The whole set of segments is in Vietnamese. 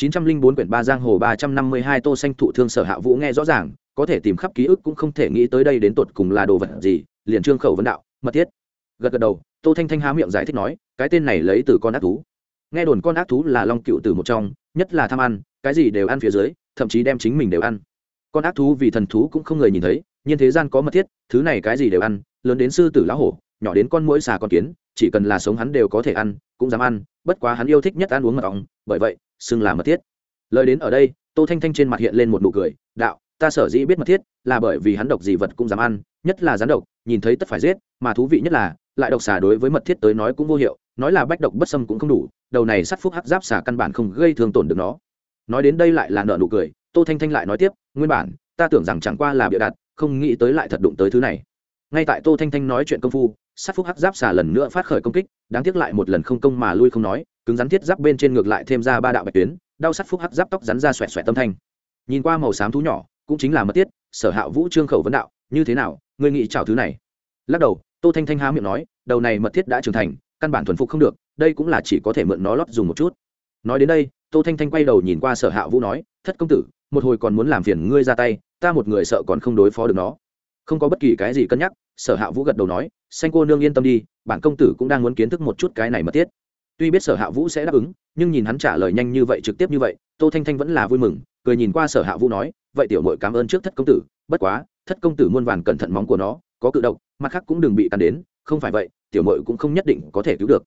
904 quyển ba giang hồ 352 tô xanh thụ thương sở hạ vũ nghe rõ ràng, có thể tìm khắp ký ức cũng không thể nghĩ tới đây đến tột cùng là đồ vật gì, liền trương khẩu vấn đạo, mật thiết. Gật gật đầu, tô thanh thanh há miệng giải thích nói, cái tên này lấy từ con ác thú. Nghe đồn con ác thú là long cựu từ một trong, nhất là tham ăn, cái gì đều ăn phía dưới, thậm chí đem chính mình đều ăn. Con ác thú vì thần thú cũng không người nhìn thấy, nhưng thế gian có mật thiết, thứ này cái gì đều ăn, lớn đến sư tử lão hổ, nhỏ đến con mũi xà con kiến, chỉ cần là sống hắn đều có thể ăn, cũng dám ăn, bất quá hắn yêu thích nhất ăn uống mật ong bởi vậy, xưng là mật thiết. Lời đến ở đây, tô thanh thanh trên mặt hiện lên một nụ cười, đạo, ta sở dĩ biết mật thiết là bởi vì hắn độc gì vật cũng dám ăn, nhất là rắn độc, nhìn thấy tất phải giết, mà thú vị nhất là, lại độc xà đối với mật thiết tới nói cũng vô hiệu, nói là bách độc bất xâm cũng không đủ, đầu này sắt phúc hắc giáp xà căn bản không gây thương tổn được nó. Nói đến đây lại là nợ nụ cười, tô thanh thanh lại nói tiếp, nguyên bản, ta tưởng rằng chẳng qua là bịa đặt, không nghĩ tới lại thật đụng tới thứ này. Ngay tại tô thanh thanh nói chuyện công phu sắt phúc hắc giáp xà lần nữa phát khởi công kích, đáng tiếc lại một lần không công mà lui không nói, cứng rắn thiết giáp bên trên ngược lại thêm ra ba đạo bạch tuyến, đau sắt phúc hắc giáp tóc rắn ra xoẹt xoẹt tâm thanh. Nhìn qua màu xám thú nhỏ, cũng chính là mật tiết, sở hạ vũ trương khẩu vấn đạo, như thế nào, ngươi nghĩ chào thứ này? Lắc đầu, tô thanh thanh há miệng nói, đầu này mật thiết đã trưởng thành, căn bản thuần phục không được, đây cũng là chỉ có thể mượn nó lót dùng một chút. Nói đến đây, tô thanh thanh quay đầu nhìn qua sở hạ vũ nói, thất công tử, một hồi còn muốn làm phiền ngươi ra tay, ta một người sợ còn không đối phó được nó không có bất kỳ cái gì cân nhắc, sở hạ vũ gật đầu nói, xanh cô nương yên tâm đi, bản công tử cũng đang muốn kiến thức một chút cái này mật thiết. Tuy biết sở hạ vũ sẽ đáp ứng, nhưng nhìn hắn trả lời nhanh như vậy, trực tiếp như vậy, tô thanh thanh vẫn là vui mừng, cười nhìn qua sở hạ vũ nói, vậy tiểu mội cảm ơn trước thất công tử, bất quá, thất công tử muôn vàn cẩn thận móng của nó, có cự độc, mặt khác cũng đừng bị cắn đến, không phải vậy, tiểu mội cũng không nhất định có thể cứu được.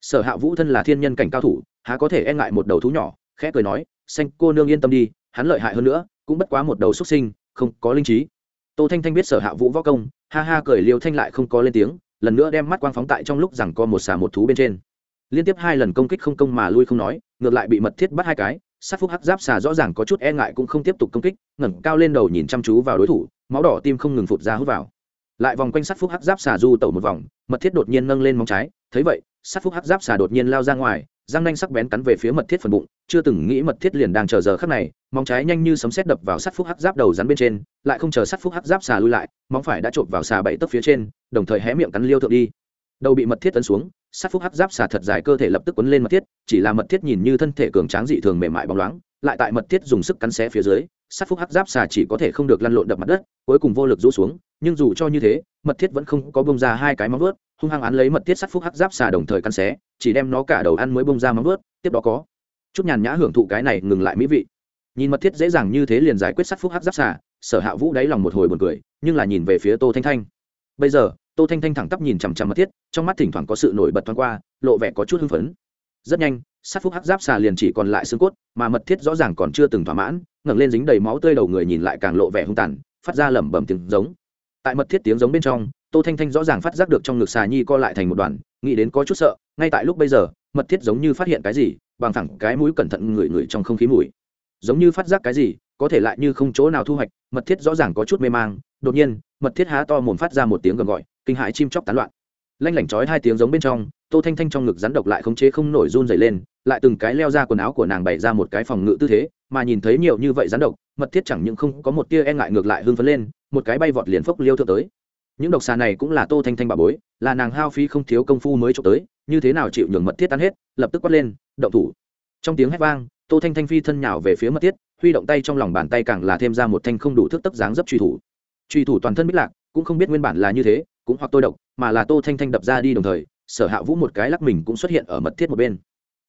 Sở hạ vũ thân là thiên nhân cảnh cao thủ, há có thể e ngại một đầu thú nhỏ, khẽ cười nói, xanh cô nương yên tâm đi, hắn lợi hại hơn nữa, cũng bất quá một đầu xuất sinh, không có linh trí tô thanh thanh biết sở hạ vũ võ công, ha ha cười liêu thanh lại không có lên tiếng, lần nữa đem mắt quang phóng tại trong lúc rằng co một xà một thú bên trên. Liên tiếp hai lần công kích không công mà lui không nói, ngược lại bị mật thiết bắt hai cái, sát phúc hắc giáp xà rõ ràng có chút e ngại cũng không tiếp tục công kích, ngẩng cao lên đầu nhìn chăm chú vào đối thủ, máu đỏ tim không ngừng phụt ra hút vào. Lại vòng quanh sát phúc hắc giáp xà du tẩu một vòng, mật thiết đột nhiên nâng lên móng trái, thấy vậy, sát phúc hắc giáp xà đột nhiên lao ra ngoài răng nanh sắc bén cắn về phía mật thiết phần bụng, chưa từng nghĩ mật thiết liền đang chờ giờ khắc này, móng trái nhanh như sấm sét đập vào sát phúc hắc giáp đầu rắn bên trên, lại không chờ sát phúc hắc giáp xà lui lại, móng phải đã trộm vào xà bảy tấc phía trên, đồng thời hé miệng cắn liêu thượng đi. Đầu bị mật thiết tấn xuống sát phúc hắc giáp xà thật dài cơ thể lập tức quấn lên mật thiết, chỉ là mật thiết nhìn như thân thể cường tráng dị thường mềm mại bóng loáng, lại tại mật thiết dùng sức cắn xé phía dưới sát phúc hắc giáp xà chỉ có thể không được lăn lộn đập mặt đất, cuối cùng vô lực rũ xuống, nhưng dù cho như thế, mật thiết vẫn không có bông ra hai cái móng vớt hung hăng án lấy mật thiết sát phúc hắc giáp xà đồng thời căn xé, chỉ đem nó cả đầu ăn mới bông ra móng vớt tiếp đó có chút nhàn nhã hưởng thụ cái này ngừng lại mỹ vị. Nhìn mật thiết dễ dàng như thế liền giải quyết sát phúc hắc giáp xà, sở hạ vũ đáy lòng một hồi buồn cười, nhưng là nhìn về phía tô thanh thanh. Bây giờ, tô thanh thanh thẳng tắp nhìn chằm chằm mật thiết, trong mắt thỉnh thoảng có sự nổi bật thoáng qua, lộ vẻ có chút hưng phấn. Rất nhanh sát phúc hắc giáp xà liền chỉ còn lại xương cốt, mà mật thiết rõ ràng còn chưa từng thỏa mãn, ngẩng lên dính đầy máu tươi đầu người nhìn lại càng lộ vẻ hung tàn, phát ra lẩm bẩm tiếng giống. Tại mật thiết tiếng giống bên trong tô thanh thanh rõ ràng phát giác được trong ngực xà nhi co lại thành một đoàn, nghĩ đến có chút sợ, ngay tại lúc bây giờ, mật thiết giống như phát hiện cái gì, bằng thẳng cái mũi cẩn thận ngửi ngửi trong không khí mùi. Giống như phát giác cái gì, có thể lại như không chỗ nào thu hoạch, mật thiết rõ ràng có chút mê mang, đột nhiên, mật thiết há to mồm phát ra một tiếng gầm gọi, kinh hãi chim chóc tán loạn. Lanh lảnh chói hai tiếng giống bên trong, tô thanh thanh trong ngực rắn độc lại khống chế không nổi run dày lên, lại từng cái leo ra quần áo của nàng bày ra một cái phòng ngự tư thế, mà nhìn thấy nhiều như vậy rắn độc, mật thiết chẳng những không có một tia e ngại ngược lại hưng phấn lên, một cái bay vọt liền phốc liêu thượng tới những độc xà này cũng là tô thanh thanh bà bối, là nàng hao phí không thiếu công phu mới trộm tới, như thế nào chịu nhường mật thiết tan hết, lập tức quát lên, động thủ. Trong tiếng hét vang, tô thanh thanh phi thân nhào về phía mật thiết, huy động tay trong lòng bàn tay càng là thêm ra một thanh không đủ thước tấc dáng dấp truy thủ. Truy thủ toàn thân bích lạc, cũng không biết nguyên bản là như thế, cũng hoặc tôi độc, mà là tô thanh thanh đập ra đi đồng thời, sở hạ vũ một cái lắc mình cũng xuất hiện ở mật thiết một bên.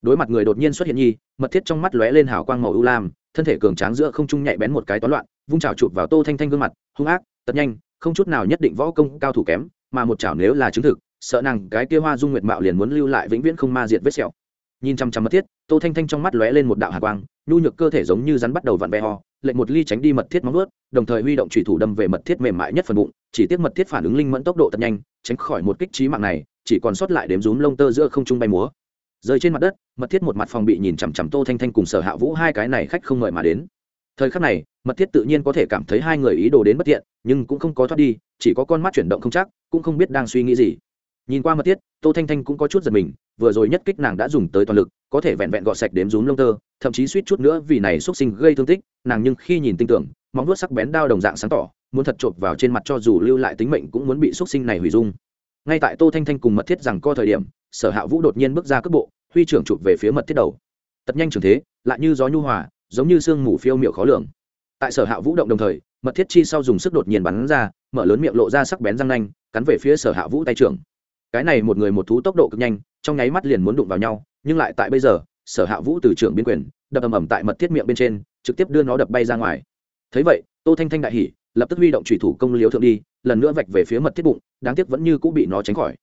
Đối mặt người đột nhiên xuất hiện nhi, mật thiết trong mắt lóe lên hào quang màu ưu lam, thân thể cường tráng giữa không trung nhạy bén một cái toán loạn, vung trào chụp vào tô thanh thanh gương mặt, hung ác, tật nhanh không chút nào nhất định võ công cao thủ kém, mà một chảo nếu là chứng thực, sợ nàng cái kia hoa dung nguyệt mạo liền muốn lưu lại vĩnh viễn không ma diệt vết sẹo. Nhìn chăm chăm mật thiết, tô thanh thanh trong mắt lóe lên một đạo hạ quang, nhu nhược cơ thể giống như rắn bắt đầu vặn ve ho lệnh một ly tránh đi mật thiết móng ướt đồng thời huy động thủy thủ đâm về mật thiết mềm mại nhất phần bụng, chỉ tiếc mật thiết phản ứng linh mẫn tốc độ thật nhanh, tránh khỏi một kích trí mạng này, chỉ còn sót lại đếm rúm lông tơ giữa không trung bay múa. Rơi trên mặt đất, mật thiết một mặt phòng bị nhìn chằm chằm tô thanh thanh cùng sở hạ vũ hai cái này khách không mời mà đến. Thời khắc này mật thiết tự nhiên có thể cảm thấy hai người ý đồ đến bất tiện nhưng cũng không có thoát đi, chỉ có con mắt chuyển động không chắc, cũng không biết đang suy nghĩ gì. Nhìn qua mật thiết, tô thanh thanh cũng có chút giật mình, vừa rồi nhất kích nàng đã dùng tới toàn lực, có thể vẹn vẹn gọt sạch đếm rúm lông tơ, thậm chí suýt chút nữa vì này xuất sinh gây thương tích, nàng nhưng khi nhìn tinh tưởng, móng vuốt sắc bén đao đồng dạng sáng tỏ, muốn thật chộp vào trên mặt cho dù lưu lại tính mệnh cũng muốn bị xuất sinh này hủy dung. Ngay tại tô thanh thanh cùng mật thiết rằng co thời điểm, sở hạ vũ đột nhiên bước ra cước bộ, huy trưởng chụp về phía mật thiết đầu. Tật nhanh trường thế, lại như gió nhu hòa, giống như sương mù phiêu miệu khó lường tại sở hạ vũ động đồng thời, mật thiết chi sau dùng sức đột nhiên bắn ra, mở lớn miệng lộ ra sắc bén răng nanh, cắn về phía sở hạ vũ tay trưởng. Cái này một người một thú tốc độ cực nhanh, trong nháy mắt liền muốn đụng vào nhau, nhưng lại tại bây giờ, sở hạ vũ từ trưởng biên quyền, đập ầm ầm tại mật thiết miệng bên trên, trực tiếp đưa nó đập bay ra ngoài. Thấy vậy, tô thanh thanh đại hỉ, lập tức huy động thủy thủ công liếu thượng đi, lần nữa vạch về phía mật thiết bụng, đáng tiếc vẫn như cũng bị nó tránh khỏi.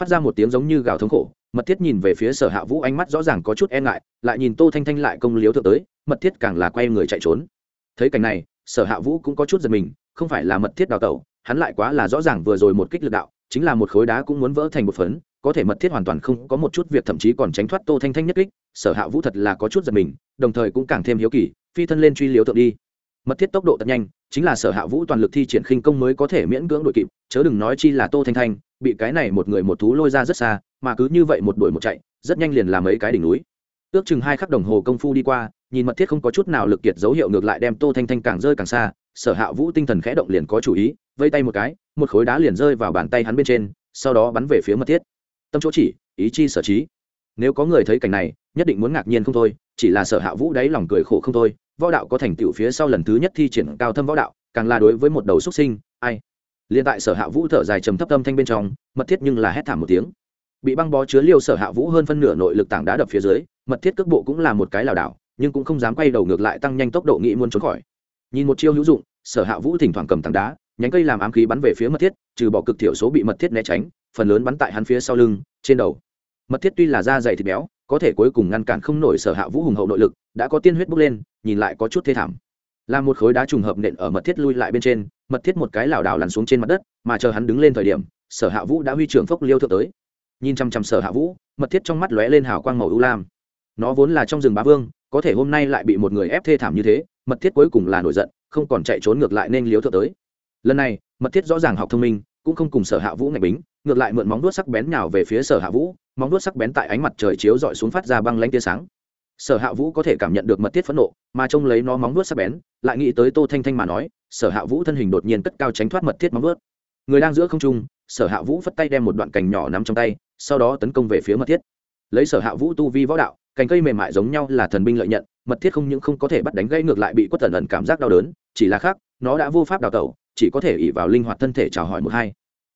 Phát ra một tiếng giống như gào thống khổ, mật thiết nhìn về phía sở hạ vũ ánh mắt rõ ràng có chút e ngại, lại nhìn tô thanh thanh lại công liếu thượng tới, mật thiết càng là quay người chạy trốn thấy cảnh này, sở hạ vũ cũng có chút giật mình, không phải là mật thiết đào tẩu, hắn lại quá là rõ ràng vừa rồi một kích lực đạo, chính là một khối đá cũng muốn vỡ thành một phấn, có thể mật thiết hoàn toàn không có một chút việc, thậm chí còn tránh thoát tô thanh thanh nhất kích. Sở hạ vũ thật là có chút giật mình, đồng thời cũng càng thêm hiếu kỳ, phi thân lên truy liếu thượng đi. Mật thiết tốc độ thật nhanh, chính là sở hạ vũ toàn lực thi triển khinh công mới có thể miễn cưỡng đội kịp, chớ đừng nói chi là tô thanh thanh, bị cái này một người một thú lôi ra rất xa, mà cứ như vậy một đuổi một chạy, rất nhanh liền làm mấy cái đỉnh núi ước chừng hai khắc đồng hồ công phu đi qua, nhìn mật thiết không có chút nào lực kiệt dấu hiệu ngược lại đem tô thanh thanh càng rơi càng xa, sở hạ vũ tinh thần khẽ động liền có chủ ý, vây tay một cái, một khối đá liền rơi vào bàn tay hắn bên trên, sau đó bắn về phía mật thiết. Tâm chỗ chỉ, ý chi sở trí. Nếu có người thấy cảnh này, nhất định muốn ngạc nhiên không thôi, chỉ là sở hạ vũ đáy lòng cười khổ không thôi, võ đạo có thành tựu phía sau lần thứ nhất thi triển cao thâm võ đạo, càng là đối với một đầu xuất sinh, ai. Liên tại sở hạ vũ thở dài trầm thấp tâm thanh bên trong, mật thiết nhưng là hét thảm một tiếng. Bị băng bó chứa liêu sở hạ vũ hơn phân nửa nội lực tảng đá đập phía dưới mật thiết cước bộ cũng là một cái lảo đảo, nhưng cũng không dám quay đầu ngược lại tăng nhanh tốc độ nghĩ muốn trốn khỏi. Nhìn một chiêu hữu dụng, sở hạ vũ thỉnh thoảng cầm tảng đá, nhánh cây làm ám khí bắn về phía mật thiết, trừ bỏ cực thiểu số bị mật thiết né tránh, phần lớn bắn tại hắn phía sau lưng, trên đầu. Mật thiết tuy là da dày thịt béo, có thể cuối cùng ngăn cản không nổi sở hạ vũ hùng hậu nội lực, đã có tiên huyết bốc lên, nhìn lại có chút thê thảm. Là một khối đá trùng hợp nện ở mật thiết lui lại bên trên, mật thiết một cái lảo đảo lăn xuống trên mặt đất, mà chờ hắn đứng lên thời điểm, sở hạ vũ đã huy trưởng phốc liêu thượng tới. Nhìn chăm chăm sở hạ vũ, mật thiết trong mắt lóe lên hào quang màu ưu lam nó vốn là trong rừng bá vương, có thể hôm nay lại bị một người ép thê thảm như thế, mật thiết cuối cùng là nổi giận, không còn chạy trốn ngược lại nên liếu thượng tới. Lần này, mật thiết rõ ràng học thông minh, cũng không cùng sở hạ vũ ngạch bính, ngược lại mượn móng đuốt sắc bén nhào về phía sở hạ vũ, móng đuốt sắc bén tại ánh mặt trời chiếu dọi xuống phát ra băng lanh tia sáng. Sở hạ vũ có thể cảm nhận được mật thiết phẫn nộ, mà trông lấy nó móng đuốt sắc bén, lại nghĩ tới tô thanh thanh mà nói, sở hạ vũ thân hình đột nhiên cất cao tránh thoát mật thiết móng đuốt. Người đang giữa không trung, sở hạ vũ phất tay đem một đoạn cành nhỏ nắm trong tay, sau đó tấn công về phía mật thiết. Lấy sở hạ vũ tu vi võ đạo cành cây mềm mại giống nhau là thần binh lợi nhận, mật thiết không những không có thể bắt đánh gây ngược lại bị quất tần ẩn cảm giác đau đớn, chỉ là khác, nó đã vô pháp đào tẩu, chỉ có thể ỉ vào linh hoạt thân thể chào hỏi một hai.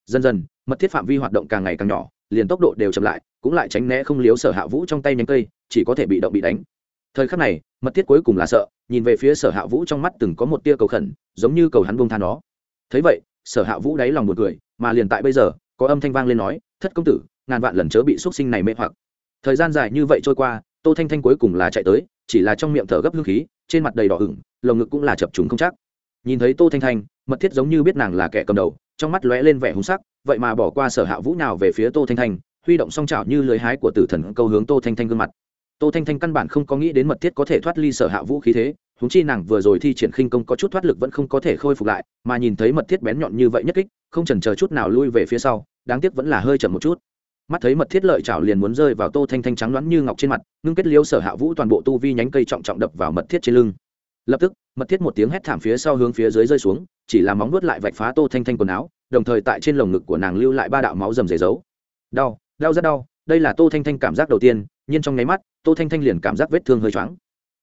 Dần dần, mật thiết phạm vi hoạt động càng ngày càng nhỏ, liền tốc độ đều chậm lại, cũng lại tránh né không liếu sở hạ vũ trong tay nhánh cây, chỉ có thể bị động bị đánh. Thời khắc này, mật thiết cuối cùng là sợ, nhìn về phía sở hạ vũ trong mắt từng có một tia cầu khẩn, giống như cầu hắn buông tha nó. Thấy vậy, sở hạ vũ đáy lòng một cười, mà liền tại bây giờ, có âm thanh vang lên nói, thất công tử, ngàn vạn lần chớ bị x sinh này mê hoặc. Thời gian dài như vậy trôi qua tô thanh thanh cuối cùng là chạy tới, chỉ là trong miệng thở gấp hương khí, trên mặt đầy đỏ ửng, lồng ngực cũng là chập trùng không chắc. Nhìn thấy tô thanh thanh, mật thiết giống như biết nàng là kẻ cầm đầu, trong mắt lóe lên vẻ hung sắc, vậy mà bỏ qua sở hạ vũ nào về phía tô thanh thanh, huy động song trào như lưới hái của tử thần câu hướng tô thanh thanh gương mặt. Tô thanh thanh căn bản không có nghĩ đến mật thiết có thể thoát ly sở hạ vũ khí thế húng chi nàng vừa rồi thi triển khinh công có chút thoát lực vẫn không có thể khôi phục lại, mà nhìn thấy mật thiết bén nhọn như vậy nhất kích, không chần chờ chút nào lui về phía sau, đáng tiếc vẫn là hơi chậm một chút mắt thấy mật thiết lợi chảo liền muốn rơi vào tô thanh thanh trắng loãng như ngọc trên mặt, ngưng kết liêu sở hạ vũ toàn bộ tu vi nhánh cây trọng trọng đập vào mật thiết trên lưng. Lập tức, mật thiết một tiếng hét thảm phía sau hướng phía dưới rơi xuống, chỉ là móng nuốt lại vạch phá tô thanh thanh quần áo, đồng thời tại trên lồng ngực của nàng lưu lại ba đạo máu rầm rề giấu đau đau rất đau, đây là tô thanh thanh cảm giác đầu tiên, nhưng trong nháy mắt, tô thanh thanh liền cảm giác vết thương hơi choáng.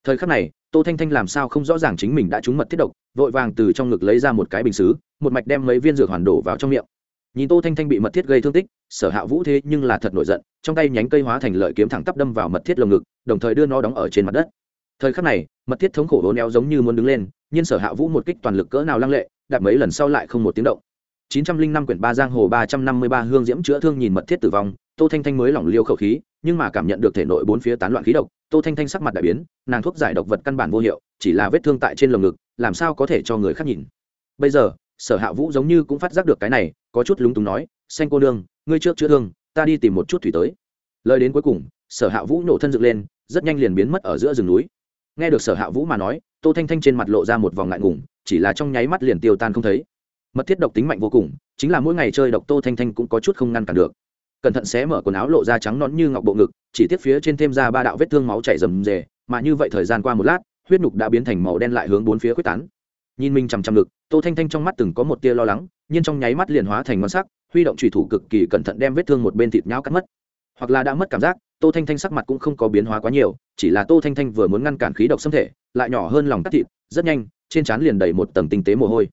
Thời khắc này, tô thanh thanh làm sao không rõ ràng chính mình đã trúng mật thiết độc, vội vàng từ trong ngực lấy ra một cái bình xứ, một mạch đem mấy viên dược hoàn đổ vào trong miệng. Nhìn tô thanh thanh bị mật thiết gây thương tích sở hạ vũ thế nhưng là thật nổi giận, trong tay nhánh cây hóa thành lợi kiếm thẳng tắp đâm vào mật thiết lồng ngực, đồng thời đưa nó đóng ở trên mặt đất. Thời khắc này, mật thiết thống khổ hố neo giống như muốn đứng lên, nhưng sở hạ vũ một kích toàn lực cỡ nào lăng lệ, đạp mấy lần sau lại không một tiếng động. 905 quyển ba giang hồ 353 hương diễm chữa thương nhìn mật thiết tử vong, tô thanh thanh mới lỏng liêu khẩu khí, nhưng mà cảm nhận được thể nội bốn phía tán loạn khí độc, tô thanh thanh sắc mặt đại biến, nàng thuốc giải độc vật căn bản vô hiệu, chỉ là vết thương tại trên lồng ngực, làm sao có thể cho người khác nhìn. Bây giờ, sở hạ vũ giống như cũng phát giác được cái này, có chút lúng túng nói, xanh cô nương ngươi trước chữa thương, ta đi tìm một chút thủy tới. Lời đến cuối cùng, sở hạ vũ nổ thân dựng lên, rất nhanh liền biến mất ở giữa rừng núi. Nghe được sở hạ vũ mà nói, tô thanh thanh trên mặt lộ ra một vòng ngại ngùng, chỉ là trong nháy mắt liền tiêu tan không thấy. Mật thiết độc tính mạnh vô cùng, chính là mỗi ngày chơi độc tô thanh thanh cũng có chút không ngăn cản được. Cẩn thận xé mở quần áo lộ ra trắng nón như ngọc bộ ngực, chỉ tiếp phía trên thêm ra ba đạo vết thương máu chảy rầm rề, mà như vậy thời gian qua một lát, huyết nhục đã biến thành màu đen lại hướng bốn phía quyết tán. Nhìn mình chằm chằm ngực tô thanh thanh trong mắt từng có một tia lo lắng, nhưng trong nháy mắt liền hóa thành ngon sắc, huy động trùy thủ cực kỳ cẩn thận đem vết thương một bên thịt nhau cắt mất. Hoặc là đã mất cảm giác, tô thanh thanh sắc mặt cũng không có biến hóa quá nhiều, chỉ là tô thanh thanh vừa muốn ngăn cản khí độc xâm thể, lại nhỏ hơn lòng cắt thịt, rất nhanh, trên trán liền đầy một tầng tinh tế mồ hôi.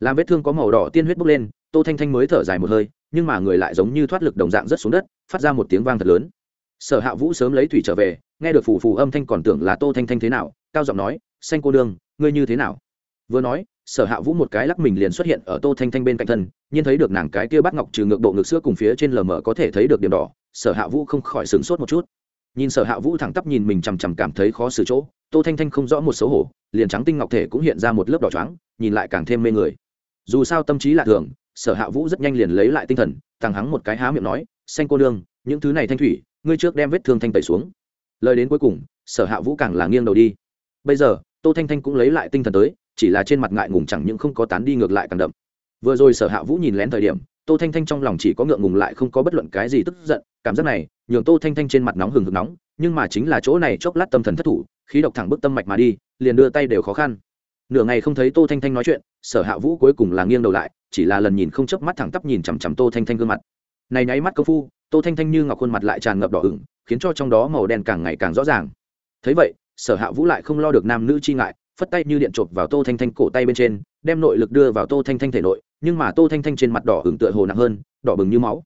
Làm vết thương có màu đỏ tiên huyết bốc lên, tô thanh thanh mới thở dài một hơi, nhưng mà người lại giống như thoát lực đồng dạng rất xuống đất, phát ra một tiếng vang thật lớn. Sở hạ vũ sớm lấy thủy trở về, nghe được phù phù âm thanh còn tưởng là tô thanh thanh thế nào, cao giọng nói, xanh cô đương ngươi như thế nào? Vừa nói sở hạ vũ một cái lắc mình liền xuất hiện ở tô thanh thanh bên cạnh thân nhìn thấy được nàng cái kia bắt ngọc trừ ngược bộ ngực sữa cùng phía trên lờ mờ có thể thấy được điểm đỏ, sở hạ vũ không khỏi sửng sốt một chút. Nhìn sở hạ vũ thẳng tắp nhìn mình chằm chằm cảm thấy khó xử chỗ, tô thanh thanh không rõ một xấu hổ, liền trắng tinh ngọc thể cũng hiện ra một lớp đỏ trắng nhìn lại càng thêm mê người. Dù sao tâm trí lạ thường, sở hạ vũ rất nhanh liền lấy lại tinh thần, thằng hắng một cái há miệng nói, xanh cô đương những thứ này thanh thủy, ngươi trước đem vết thương thanh tẩy xuống. Lời đến cuối cùng, sở hạ vũ càng là nghiêng đầu đi. Bây giờ, tô thanh thanh cũng lấy lại tinh thần tới chỉ là trên mặt ngại ngùng chẳng những không có tán đi ngược lại càng đậm. Vừa rồi sở hạ vũ nhìn lén thời điểm, tô thanh thanh trong lòng chỉ có ngượng ngùng lại không có bất luận cái gì tức giận, cảm giác này, nhường tô thanh thanh trên mặt nóng hừng hực nóng, nhưng mà chính là chỗ này chốc lát tâm thần thất thủ, khí độc thẳng bức tâm mạch mà đi, liền đưa tay đều khó khăn. Nửa ngày không thấy tô thanh thanh nói chuyện, sở hạ vũ cuối cùng là nghiêng đầu lại, chỉ là lần nhìn không chớp mắt thẳng tắp nhìn chằm chằm tô thanh thanh gương mặt. Này nháy mắt công phu, tô thanh thanh như ngọc khuôn mặt lại tràn ngập đỏ ửng, khiến cho trong đó màu đen càng ngày càng rõ ràng. Thấy vậy, sở hạ vũ lại không lo được nam nữ chi ngại phất tay như điện chộp vào tô thanh thanh cổ tay bên trên, đem nội lực đưa vào tô thanh thanh thể nội, nhưng mà tô thanh thanh trên mặt đỏ hưởng tựa hồ nặng hơn, đỏ bừng như máu.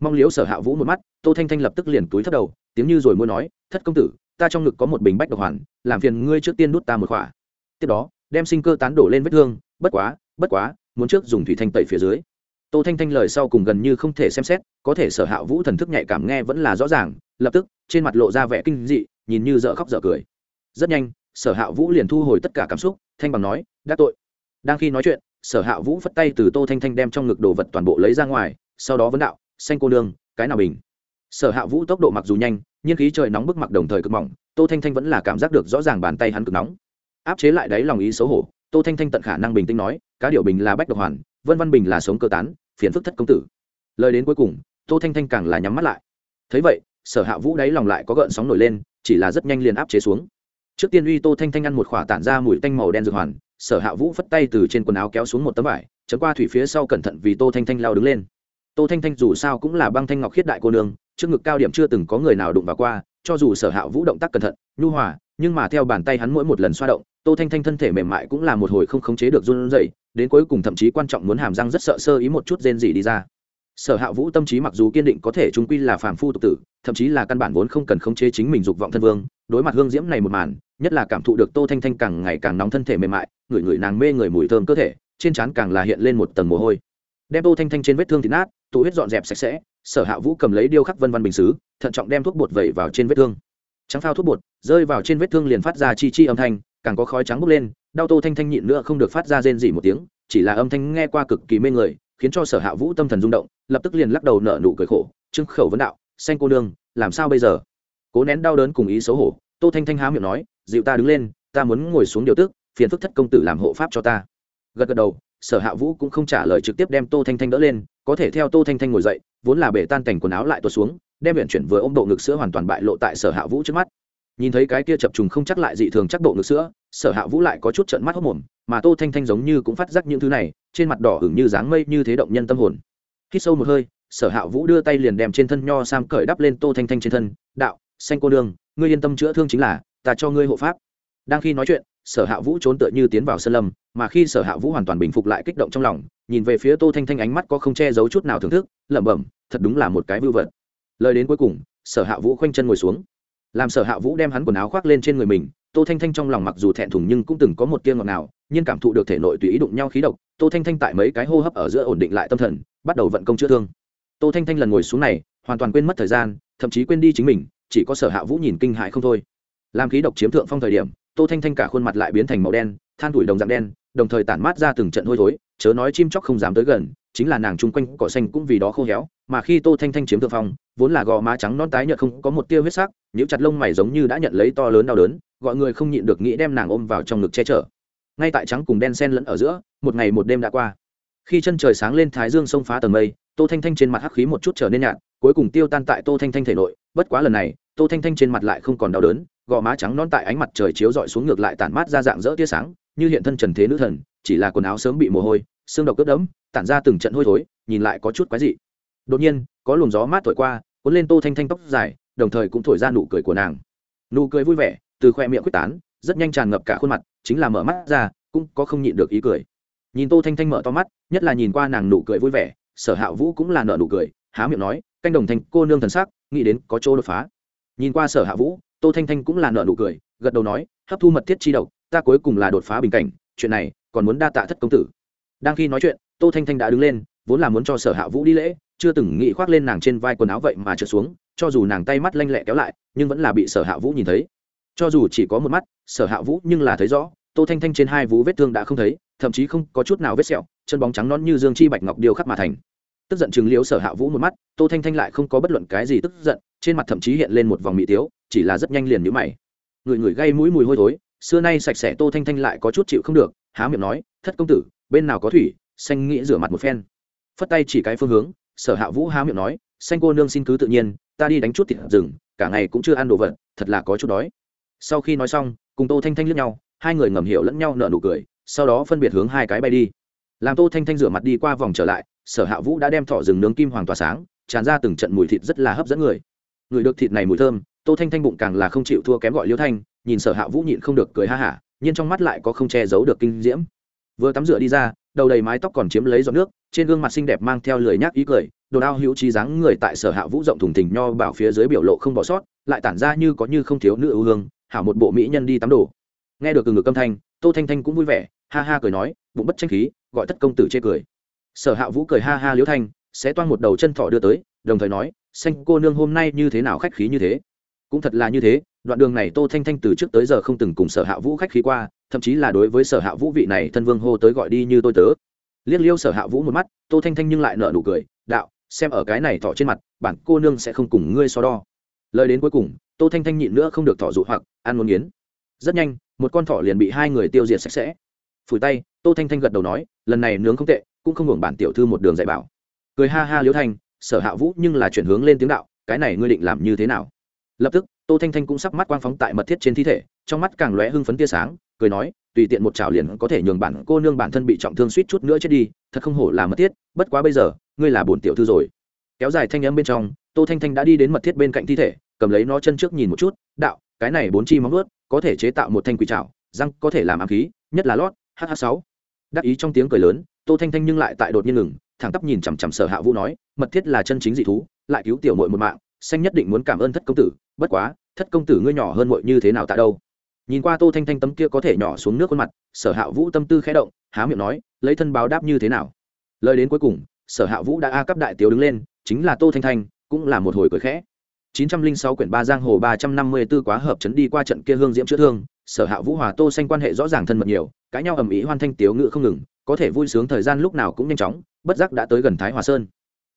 Mong liếu sở hạ vũ một mắt, tô thanh thanh lập tức liền túi thất đầu, tiếng như rồi muốn nói, thất công tử, ta trong ngực có một bình bách độc hoàn, làm phiền ngươi trước tiên đút ta một khỏa. Tiếp đó, đem sinh cơ tán đổ lên vết thương, bất quá bất quá, muốn trước dùng thủy thanh tẩy phía dưới. Tô thanh thanh lời sau cùng gần như không thể xem xét, có thể sở hạ vũ thần thức nhạy cảm nghe vẫn là rõ ràng, lập tức, trên mặt lộ ra vẻ kinh dị, nhìn như dở khóc dở cười. Rất nhanh sở hạ vũ liền thu hồi tất cả cảm xúc, thanh bằng nói, đã tội. Đang khi nói chuyện, sở hạ vũ phất tay từ tô thanh thanh đem trong ngực đồ vật toàn bộ lấy ra ngoài, sau đó vấn đạo, xanh cô nương, cái nào bình? Sở hạ vũ tốc độ mặc dù nhanh, nhưng khí trời nóng bức mặc đồng thời cực mỏng, tô thanh thanh vẫn là cảm giác được rõ ràng bàn tay hắn cực nóng. Áp chế lại đáy lòng ý xấu hổ, tô thanh thanh tận khả năng bình tĩnh nói, cá điệu bình là bách độc hoàn, vân văn bình là sống cơ tán, phiền phức thất công tử. Lời đến cuối cùng, tô thanh thanh càng là nhắm mắt lại. Thấy vậy, sở hạ vũ đáy lòng lại có gợn sóng nổi lên, chỉ là rất nhanh liền áp chế xuống trước tiên uy tô thanh thanh ăn một khỏa tản ra mùi tanh màu đen dược hoàn, sở hạ vũ phất tay từ trên quần áo kéo xuống một tấm vải chấm qua thủy phía sau cẩn thận vì tô thanh thanh lao đứng lên. Tô thanh thanh dù sao cũng là băng thanh ngọc khiết đại cô nương, trước ngực cao điểm chưa từng có người nào đụng vào qua, cho dù sở hạ vũ động tác cẩn thận, nhu hòa, nhưng mà theo bàn tay hắn mỗi một lần xoa động, tô thanh thanh thân thể mềm mại cũng là một hồi không khống chế được run rẩy, đến cuối cùng thậm chí quan trọng muốn hàm răng rất sợ sơ ý một chút rên gì đi ra. Sở hạ vũ tâm trí mặc dù kiên định có thể chúng quy là phàm phu tục tử, thậm chí là căn bản vốn không cần khống chế chính mình dục vọng thân vương, đối mặt hương diễm này một màn nhất là cảm thụ được tô thanh thanh càng ngày càng nóng thân thể mềm mại, ngửi ngửi nàng mê người mùi thơm cơ thể, trên trán càng là hiện lên một tầng mồ hôi. Đem tô thanh thanh trên vết thương thịt nát, tụ huyết dọn dẹp sạch sẽ, sở hạ vũ cầm lấy điêu khắc vân văn bình xứ, thận trọng đem thuốc bột vẩy vào trên vết thương. Trắng phao thuốc bột, rơi vào trên vết thương liền phát ra chi chi âm thanh, càng có khói trắng bốc lên, đau tô thanh thanh nhịn nữa không được phát ra rên dỉ một tiếng, chỉ là âm thanh nghe qua cực kỳ mê người, khiến cho sở hạ vũ tâm thần rung động, lập tức liền lắc đầu nở nụ cười khổ trưng khẩu vấn đạo, xanh cô nương, làm sao bây giờ? Cố nén đau đớn cùng ý xấu hổ, tô thanh thanh há miệng nói dịu ta đứng lên, ta muốn ngồi xuống điều tức phiền phức thất công tử làm hộ pháp cho ta. Gật gật đầu, sở hạ vũ cũng không trả lời trực tiếp đem tô thanh thanh đỡ lên, có thể theo tô thanh thanh ngồi dậy, vốn là bể tan cảnh quần áo lại tuột xuống, đem huyện chuyển vừa ôm bộ ngực sữa hoàn toàn bại lộ tại sở hạ vũ trước mắt. Nhìn thấy cái kia chập trùng không chắc lại dị thường chắc bộ ngực sữa, sở hạ vũ lại có chút trận mắt hốc mồm, mà tô thanh thanh giống như cũng phát giác những thứ này, trên mặt đỏ hửng như dáng mây như thế động nhân tâm hồn. Hít sâu một hơi, sở hạ vũ đưa tay liền đem trên thân nho sam cởi đắp lên tô thanh thanh trên thân, đạo, xanh cô đường ngươi yên tâm chữa thương chính là ta cho ngươi hộ pháp. Đang khi nói chuyện, sở hạ vũ trốn tựa như tiến vào sân lâm, mà khi sở hạ vũ hoàn toàn bình phục lại kích động trong lòng, nhìn về phía tô thanh thanh ánh mắt có không che giấu chút nào thưởng thức, lẩm bẩm, thật đúng là một cái vưu vật. Lời đến cuối cùng, sở hạ vũ khoanh chân ngồi xuống. Làm sở hạ vũ đem hắn quần áo khoác lên trên người mình, tô thanh thanh trong lòng mặc dù thẹn thùng nhưng cũng từng có một kia ngọt nào nhưng cảm thụ được thể nội tùy ý đụng nhau khí độc, tô thanh thanh tại mấy cái hô hấp ở giữa ổn định lại tâm thần, bắt đầu vận công chữa thương. Tô thanh thanh lần ngồi xuống này, hoàn toàn quên mất thời gian, thậm chí quên đi chính mình, chỉ có sở hạ vũ nhìn kinh hại không thôi làm khí độc chiếm thượng phong thời điểm, tô thanh thanh cả khuôn mặt lại biến thành màu đen, than tuổi đồng dạng đen, đồng thời tản mát ra từng trận hôi thối, chớ nói chim chóc không dám tới gần, chính là nàng chung quanh cỏ xanh cũng vì đó khô héo, mà khi tô thanh thanh chiếm thượng phong, vốn là gò má trắng non tái nhợt không có một tia huyết sắc những chặt lông mày giống như đã nhận lấy to lớn đau đớn, gọi người không nhịn được nghĩ đem nàng ôm vào trong ngực che chở. Ngay tại trắng cùng đen sen lẫn ở giữa, một ngày một đêm đã qua. Khi chân trời sáng lên thái dương xông phá tầng mây, tô thanh thanh trên mặt hắc khí một chút trở nên nhạt, cuối cùng tiêu tan tại tô thanh thanh thể nội, bất quá lần này, tô thanh thanh trên mặt lại không còn đau đớn gò má trắng non tại ánh mặt trời chiếu rọi xuống ngược lại tản mát ra dạng dỡ tia sáng, như hiện thân trần thế nữ thần, chỉ là quần áo sớm bị mồ hôi, xương độc cướp đẫm, tản ra từng trận hôi thối, nhìn lại có chút quái dị. Đột nhiên, có luồng gió mát thổi qua, cuốn lên tô thanh thanh tóc dài, đồng thời cũng thổi ra nụ cười của nàng. Nụ cười vui vẻ, từ khoe miệng quyết tán, rất nhanh tràn ngập cả khuôn mặt, chính là mở mắt ra, cũng có không nhịn được ý cười. Nhìn tô thanh thanh mở to mắt, nhất là nhìn qua nàng nụ cười vui vẻ, sở hạ vũ cũng là nợ nụ cười, há miệng nói, canh đồng thanh cô nương thần sắc, nghĩ đến có chỗ đột phá. Nhìn qua sở hạ vũ tô thanh thanh cũng là nợ nụ cười, gật đầu nói, hấp thu mật thiết chi độc, ta cuối cùng là đột phá bình cảnh, chuyện này còn muốn đa tạ thất công tử. Đang khi nói chuyện, tô thanh thanh đã đứng lên, vốn là muốn cho sở hạ vũ đi lễ, chưa từng nghĩ khoác lên nàng trên vai quần áo vậy mà trượt xuống, cho dù nàng tay mắt lanh lẹ kéo lại, nhưng vẫn là bị sở hạ vũ nhìn thấy. Cho dù chỉ có một mắt, sở hạ vũ nhưng là thấy rõ, tô thanh thanh trên hai vú vết thương đã không thấy, thậm chí không có chút nào vết sẹo, chân bóng trắng non như dương chi bạch ngọc điêu khắc mà thành. Tức giận chừng liếu sở hạ vũ một mắt, tô thanh thanh lại không có bất luận cái gì tức giận, trên mặt thậm chí hiện lên một vòng mỹ tiếu chỉ là rất nhanh liền nhíu mày. Người người gây mũi mùi hôi thối, xưa nay sạch sẽ tô thanh thanh lại có chút chịu không được, há miệng nói, thất công tử, bên nào có thủy? Xanh nghĩ rửa mặt một phen. Phất tay chỉ cái phương hướng, sở hạ vũ há miệng nói, xanh cô nương xin cứ tự nhiên, ta đi đánh chút thịt rừng, cả ngày cũng chưa ăn đồ vật, thật là có chút đói. Sau khi nói xong, cùng tô thanh thanh lướt nhau, hai người ngầm hiểu lẫn nhau nở nụ cười, sau đó phân biệt hướng hai cái bay đi. Làm tô thanh thanh rửa mặt đi qua vòng trở lại, sở hạ vũ đã đem thỏ rừng nướng kim hoàng tỏa sáng, tràn ra từng trận mùi thịt rất là hấp dẫn người. Người được thịt này mùi thơm tô thanh thanh bụng càng là không chịu thua kém gọi liêu thanh, nhìn sở hạ vũ nhịn không được cười ha hả, nhưng trong mắt lại có không che giấu được kinh diễm. Vừa tắm rửa đi ra, đầu đầy mái tóc còn chiếm lấy giọt nước, trên gương mặt xinh đẹp mang theo lười nhác ý cười, đồ đao hữu trí dáng người tại sở hạ vũ rộng thùng thình nho bảo phía dưới biểu lộ không bỏ sót, lại tản ra như có như không thiếu nữ ưu hương, hảo một bộ mỹ nhân đi tắm đồ. Nghe được từ ngực âm thanh, tô thanh thanh cũng vui vẻ, ha ha cười nói, bụng bất tranh khí, gọi tất công tử chê cười. Sở hạ vũ cười ha ha liễu thanh sẽ toan một đầu chân thỏ đưa tới, đồng thời nói, xanh cô nương hôm nay như thế nào khách khí như thế? Cũng thật là như thế, đoạn đường này tô thanh thanh từ trước tới giờ không từng cùng sở hạ vũ khách khí qua, thậm chí là đối với sở hạ vũ vị này thân vương hô tới gọi đi như tôi tớ. Liếc liêu sở hạ vũ một mắt, tô thanh thanh nhưng lại nở nụ cười, đạo, xem ở cái này thỏ trên mặt, bản cô nương sẽ không cùng ngươi so đo. Lời đến cuối cùng, tô thanh thanh nhịn nữa không được thỏ dụ hoặc, ăn muốn nghiến. Rất nhanh, một con thỏ liền bị hai người tiêu diệt sạch sẽ. Phủi tay, tô thanh thanh gật đầu nói, lần này nướng không tệ, cũng không hưởng bản tiểu thư một đường dạy bảo. Cười ha ha liễu thanh, sở hạ vũ nhưng là chuyển hướng lên tiếng đạo, cái này ngươi định làm như thế nào? Lập tức tô thanh thanh cũng sắc mắt quang phóng tại mật thiết trên thi thể, trong mắt càng lóe hưng phấn tia sáng, cười nói, tùy tiện một chảo liền có thể nhường bản cô nương bản thân bị trọng thương suýt chút nữa chết đi, thật không hổ là mật thiết, bất quá bây giờ, ngươi là bổn tiểu thư rồi. Kéo dài thanh âm bên trong, tô thanh thanh đã đi đến mật thiết bên cạnh thi thể, cầm lấy nó chân trước nhìn một chút, đạo, cái này bốn chi móng ướt có thể chế tạo một thanh quỷ trảo răng có thể làm ám khí, nhất là lót hh sáu. Đắc ý trong tiếng cười lớn, tô thanh thanh nhưng lại tại đột nhiên ngừng, thẳng tắp nhìn chằm chằm sở hạ vũ nói, mật thiết là chân chính dị thú, lại cứu tiểu muội một mạng xanh nhất định muốn cảm ơn thất công tử, bất quá, thất công tử ngươi nhỏ hơn muội như thế nào tại đâu? Nhìn qua tô thanh thanh tấm kia có thể nhỏ xuống nước khuôn mặt, sở hạ vũ tâm tư khẽ động, há miệng nói, lấy thân báo đáp như thế nào? Lời đến cuối cùng, sở hạ vũ đã a cấp đại tiểu đứng lên, chính là tô thanh thanh, cũng là một hồi cười khẽ. 906 quyển ba giang hồ 354 quá hợp chấn đi qua trận kia hương diễm chữa thương, sở hạ vũ hòa tô xanh quan hệ rõ ràng thân mật nhiều, cãi nhau ầm ĩ hoan thanh tiếu ngữ không ngừng, có thể vui sướng thời gian lúc nào cũng nhanh chóng, bất giác đã tới gần thái hòa sơn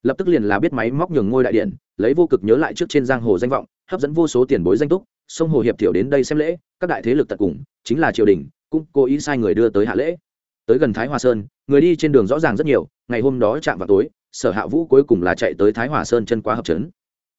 lập tức liền là biết máy móc nhường ngôi đại điện, lấy vô cực nhớ lại trước trên giang hồ danh vọng, hấp dẫn vô số tiền bối danh túc, sông hồ hiệp tiểu đến đây xem lễ, các đại thế lực tận cùng, chính là triều đình, cũng cố ý sai người đưa tới hạ lễ. Tới gần thái hòa sơn, người đi trên đường rõ ràng rất nhiều, ngày hôm đó chạm vào tối, sở hạ vũ cuối cùng là chạy tới thái hòa sơn chân quá hợp trấn.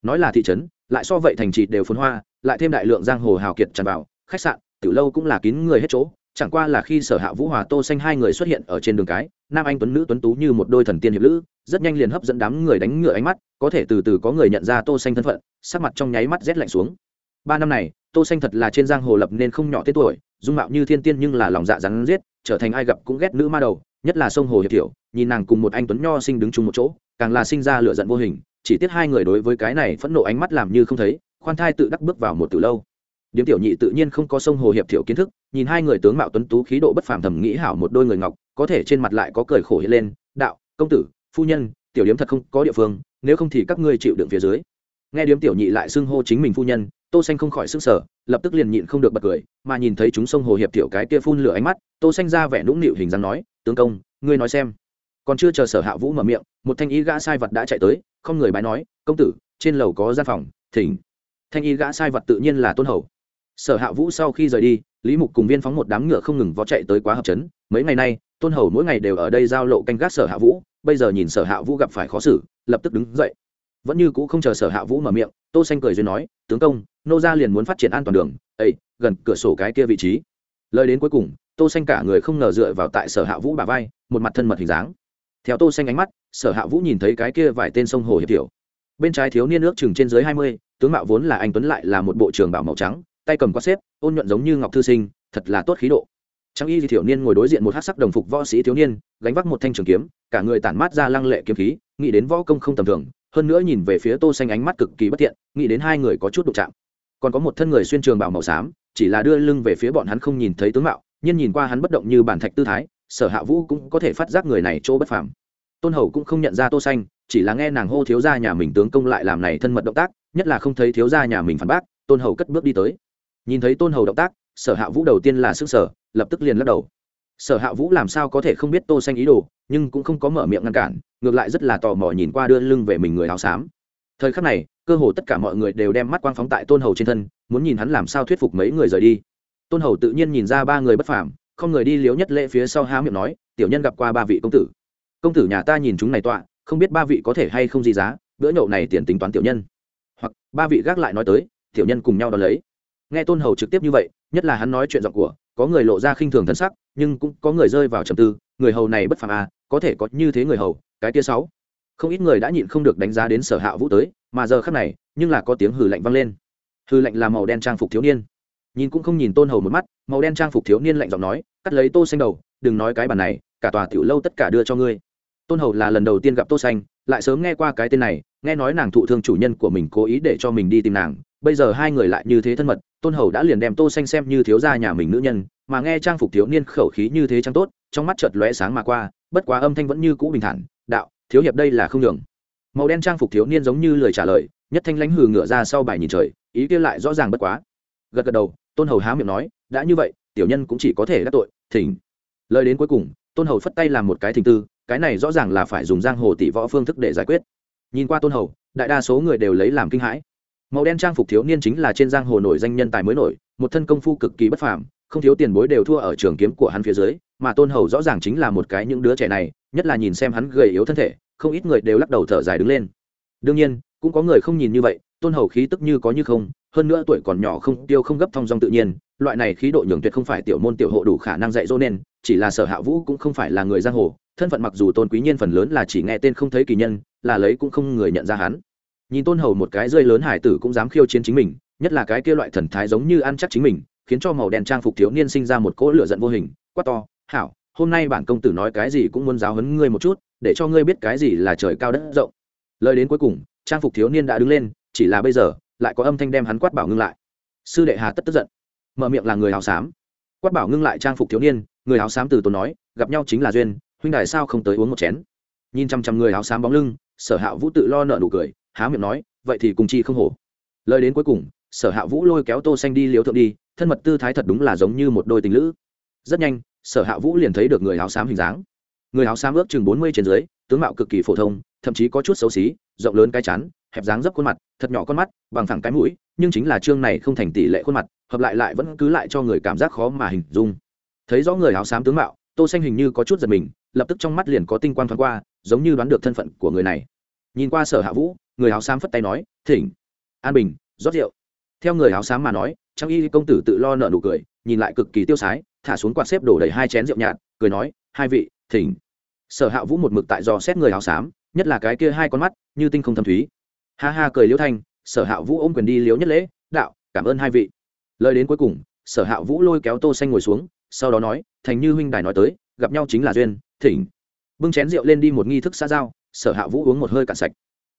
Nói là thị trấn, lại so vậy thành trì đều phồn hoa, lại thêm đại lượng giang hồ hào kiệt tràn vào, khách sạn, tiểu lâu cũng là kín người hết chỗ chẳng qua là khi sở hạ vũ hòa tô xanh hai người xuất hiện ở trên đường cái, nam anh tuấn nữ tuấn tú như một đôi thần tiên hiệp lữ, rất nhanh liền hấp dẫn đám người đánh ngựa ánh mắt, có thể từ từ có người nhận ra tô xanh thân phận, sắc mặt trong nháy mắt rét lạnh xuống. Ba năm này, tô xanh thật là trên giang hồ lập nên không nhỏ tên tuổi, dung mạo như thiên tiên nhưng là lòng dạ rắn giết trở thành ai gặp cũng ghét nữ ma đầu, nhất là sông hồ hiệp tiểu nhìn nàng cùng một anh tuấn nho sinh đứng chung một chỗ, càng là sinh ra lửa giận vô hình, chỉ tiếc hai người đối với cái này phẫn nộ ánh mắt làm như không thấy, khoan thai tự đắc bước vào một từ lâu điếm tiểu nhị tự nhiên không có sông hồ hiệp thiểu kiến thức, nhìn hai người tướng mạo tuấn tú khí độ bất phàm thầm nghĩ hảo một đôi người ngọc, có thể trên mặt lại có cười khổ hiện lên, đạo, công tử, phu nhân, tiểu điếm thật không có địa phương, nếu không thì các ngươi chịu đựng phía dưới. Nghe điếm tiểu nhị lại xưng hô chính mình phu nhân, tô xanh không khỏi sức sở lập tức liền nhịn không được bật cười, mà nhìn thấy chúng sông hồ hiệp tiểu cái kia phun lửa ánh mắt, tô xanh ra vẻ nũng nịu hình dáng nói, tướng công, ngươi nói xem. Còn chưa chờ sở hạ vũ mở miệng, một thanh y gã sai vật đã chạy tới, không người bái nói, công tử, trên lầu có gian phòng, thỉnh. Thanh y gã sai vật tự nhiên là tôn hầu sở hạ vũ sau khi rời đi, lý mục cùng viên phóng một đám ngựa không ngừng vó chạy tới quá hợp chấn mấy ngày nay, tôn hầu mỗi ngày đều ở đây giao lộ canh gác sở hạ vũ, bây giờ nhìn sở hạ vũ gặp phải khó xử, lập tức đứng dậy. Vẫn như cũ không chờ sở hạ vũ mở miệng, tô xanh cười duyên nói, tướng công, nô gia liền muốn phát triển an toàn đường. Ấy gần cửa sổ cái kia vị trí. Lời đến cuối cùng, tô xanh cả người không ngờ dựa vào tại sở hạ vũ bà vai, một mặt thân mật hình dáng. Theo tô xanh ánh mắt, sở hạ vũ nhìn thấy cái kia vài tên sông hồ hiệp tiểu bên trái thiếu niên nước chừng trên dưới hai mươi, tướng mạo vốn là anh tuấn lại là một bộ trưởng bảo màu trắng tay cầm quát xếp, ôn nhuận giống như ngọc thư sinh, thật là tốt khí độ. Trang y thiểu niên ngồi đối diện một hát sắc đồng phục võ sĩ thiếu niên, gánh vác một thanh trường kiếm, cả người tản mát ra lăng lệ kiếm khí, nghĩ đến võ công không tầm thường, hơn nữa nhìn về phía tô xanh ánh mắt cực kỳ bất tiện nghĩ đến hai người có chút đụng chạm. Còn có một thân người xuyên trường bảo màu xám, chỉ là đưa lưng về phía bọn hắn không nhìn thấy tướng mạo, nhưng nhìn qua hắn bất động như bản thạch tư thái, sở hạ vũ cũng có thể phát giác người này chỗ bất phàm. Tôn hầu cũng không nhận ra tô xanh, chỉ là nghe nàng hô thiếu gia nhà mình tướng công lại làm này thân mật động tác, nhất là không thấy thiếu gia nhà mình phản bác, tôn hầu cất bước đi tới nhìn thấy tôn hầu động tác, sở hạ vũ đầu tiên là sức sở lập tức liền lắc đầu. Sở hạ vũ làm sao có thể không biết tô xanh ý đồ, nhưng cũng không có mở miệng ngăn cản, ngược lại rất là tò mò nhìn qua đưa lưng về mình người áo xám. Thời khắc này, cơ hồ tất cả mọi người đều đem mắt quang phóng tại tôn hầu trên thân, muốn nhìn hắn làm sao thuyết phục mấy người rời đi. Tôn hầu tự nhiên nhìn ra ba người bất phàm, không người đi liếu nhất lễ phía sau há miệng nói, tiểu nhân gặp qua ba vị công tử. Công tử nhà ta nhìn chúng này tọa, không biết ba vị có thể hay không gì giá, bữa nhậu này tiền tính toán tiểu nhân. Hoặc, ba vị gác lại nói tới, tiểu nhân cùng nhau đón lấy nghe tôn hầu trực tiếp như vậy, nhất là hắn nói chuyện giọng của, có người lộ ra khinh thường thân sắc, nhưng cũng có người rơi vào trầm tư, người hầu này bất phàm à có thể có như thế người hầu, cái tia sáu. Không ít người đã nhịn không được đánh giá đến sở hạ vũ tới, mà giờ khắc này, nhưng là có tiếng hừ lạnh vang lên. Hừ lạnh là màu đen trang phục thiếu niên. Nhìn cũng không nhìn tôn hầu một mắt, màu đen trang phục thiếu niên lạnh giọng nói, cắt lấy tô xanh đầu, đừng nói cái bản này, cả tòa tiểu lâu tất cả đưa cho ngươi. Tôn hầu là lần đầu tiên gặp tô xanh, lại sớm nghe qua cái tên này, nghe nói nàng thụ thương chủ nhân của mình cố ý để cho mình đi tìm nàng bây giờ hai người lại như thế thân mật, tôn hầu đã liền đem tô xanh xem như thiếu gia nhà mình nữ nhân, mà nghe trang phục thiếu niên khẩu khí như thế chẳng tốt, trong mắt chợt lóe sáng mà qua, bất quá âm thanh vẫn như cũ bình thản, đạo, thiếu hiệp đây là không nhường. Màu đen trang phục thiếu niên giống như lời trả lời, nhất thanh lãnh hừ ngửa ra sau bài nhìn trời, ý kia lại rõ ràng bất quá. Gật gật đầu, tôn hầu há miệng nói, đã như vậy, tiểu nhân cũng chỉ có thể đắc tội, thỉnh. Lời đến cuối cùng, tôn hầu phất tay làm một cái thỉnh tư, cái này rõ ràng là phải dùng giang hồ tỷ võ phương thức để giải quyết. Nhìn qua tôn hầu, đại đa số người đều lấy làm kinh hãi màu đen trang phục thiếu niên chính là trên giang hồ nổi danh nhân tài mới nổi, một thân công phu cực kỳ bất phàm, không thiếu tiền bối đều thua ở trường kiếm của hắn phía dưới, mà tôn hầu rõ ràng chính là một cái những đứa trẻ này, nhất là nhìn xem hắn gầy yếu thân thể, không ít người đều lắc đầu thở dài đứng lên. Đương nhiên, cũng có người không nhìn như vậy, tôn hầu khí tức như có như không, hơn nữa tuổi còn nhỏ không, tiêu không gấp thong dong tự nhiên, loại này khí độ nhường tuyệt không phải tiểu môn tiểu hộ đủ khả năng dạy dỗ nên, chỉ là sở hạ vũ cũng không phải là người giang hồ, thân phận mặc dù tôn quý nhiên phần lớn là chỉ nghe tên không thấy kỳ nhân, là lấy cũng không người nhận ra hắn nhìn tôn hầu một cái rơi lớn hải tử cũng dám khiêu chiến chính mình, nhất là cái kia loại thần thái giống như ăn chắc chính mình, khiến cho màu đen trang phục thiếu niên sinh ra một cỗ lửa giận vô hình. Quát to, hảo, hôm nay bản công tử nói cái gì cũng muốn giáo hấn ngươi một chút, để cho ngươi biết cái gì là trời cao đất rộng. Lời đến cuối cùng, trang phục thiếu niên đã đứng lên, chỉ là bây giờ, lại có âm thanh đem hắn quát bảo ngưng lại. Sư đệ hà tất tức giận, mở miệng là người hào xám. Quát bảo ngưng lại trang phục thiếu niên, người hào xám từ tốn nói, gặp nhau chính là duyên, huynh đài sao không tới uống một chén? Nhìn chăm chăm người hào xám bóng lưng, sở hạ vũ tự lo nợ nụ cười há miệng nói, vậy thì cùng chi không hổ. Lời đến cuối cùng, sở hạ vũ lôi kéo tô xanh đi liếu thượng đi, thân mật tư thái thật đúng là giống như một đôi tình lữ. Rất nhanh, sở hạ vũ liền thấy được người áo xám hình dáng. Người áo xám ước chừng bốn mươi trên dưới, tướng mạo cực kỳ phổ thông, thậm chí có chút xấu xí, rộng lớn cái chán, hẹp dáng dấp khuôn mặt, thật nhỏ con mắt, bằng thẳng cái mũi, nhưng chính là chương này không thành tỷ lệ khuôn mặt, hợp lại lại vẫn cứ lại cho người cảm giác khó mà hình dung. Thấy rõ người áo xám tướng mạo, tô xanh hình như có chút giật mình, lập tức trong mắt liền có tinh quang thoáng qua, giống như đoán được thân phận của người này. Nhìn qua sở hạ vũ người áo xám phất tay nói, thỉnh. An bình, rót rượu. Theo người áo xám mà nói trang y công tử tự lo nợ nụ cười, nhìn lại cực kỳ tiêu sái, thả xuống quạt xếp đổ đầy hai chén rượu nhạt, cười nói, hai vị, thỉnh. Sở hạ vũ một mực tại dò xét người áo xám, nhất là cái kia hai con mắt, như tinh không thâm thúy. Ha ha cười liễu thanh, sở hạ vũ ôm quyền đi liễu nhất lễ, đạo, cảm ơn hai vị. Lời đến cuối cùng, sở hạ vũ lôi kéo tô xanh ngồi xuống, sau đó nói, thành như huynh đài nói tới, gặp nhau chính là duyên, thỉnh. Bưng chén rượu lên đi một nghi thức xã giao, sở hạ vũ uống một hơi cạn sạch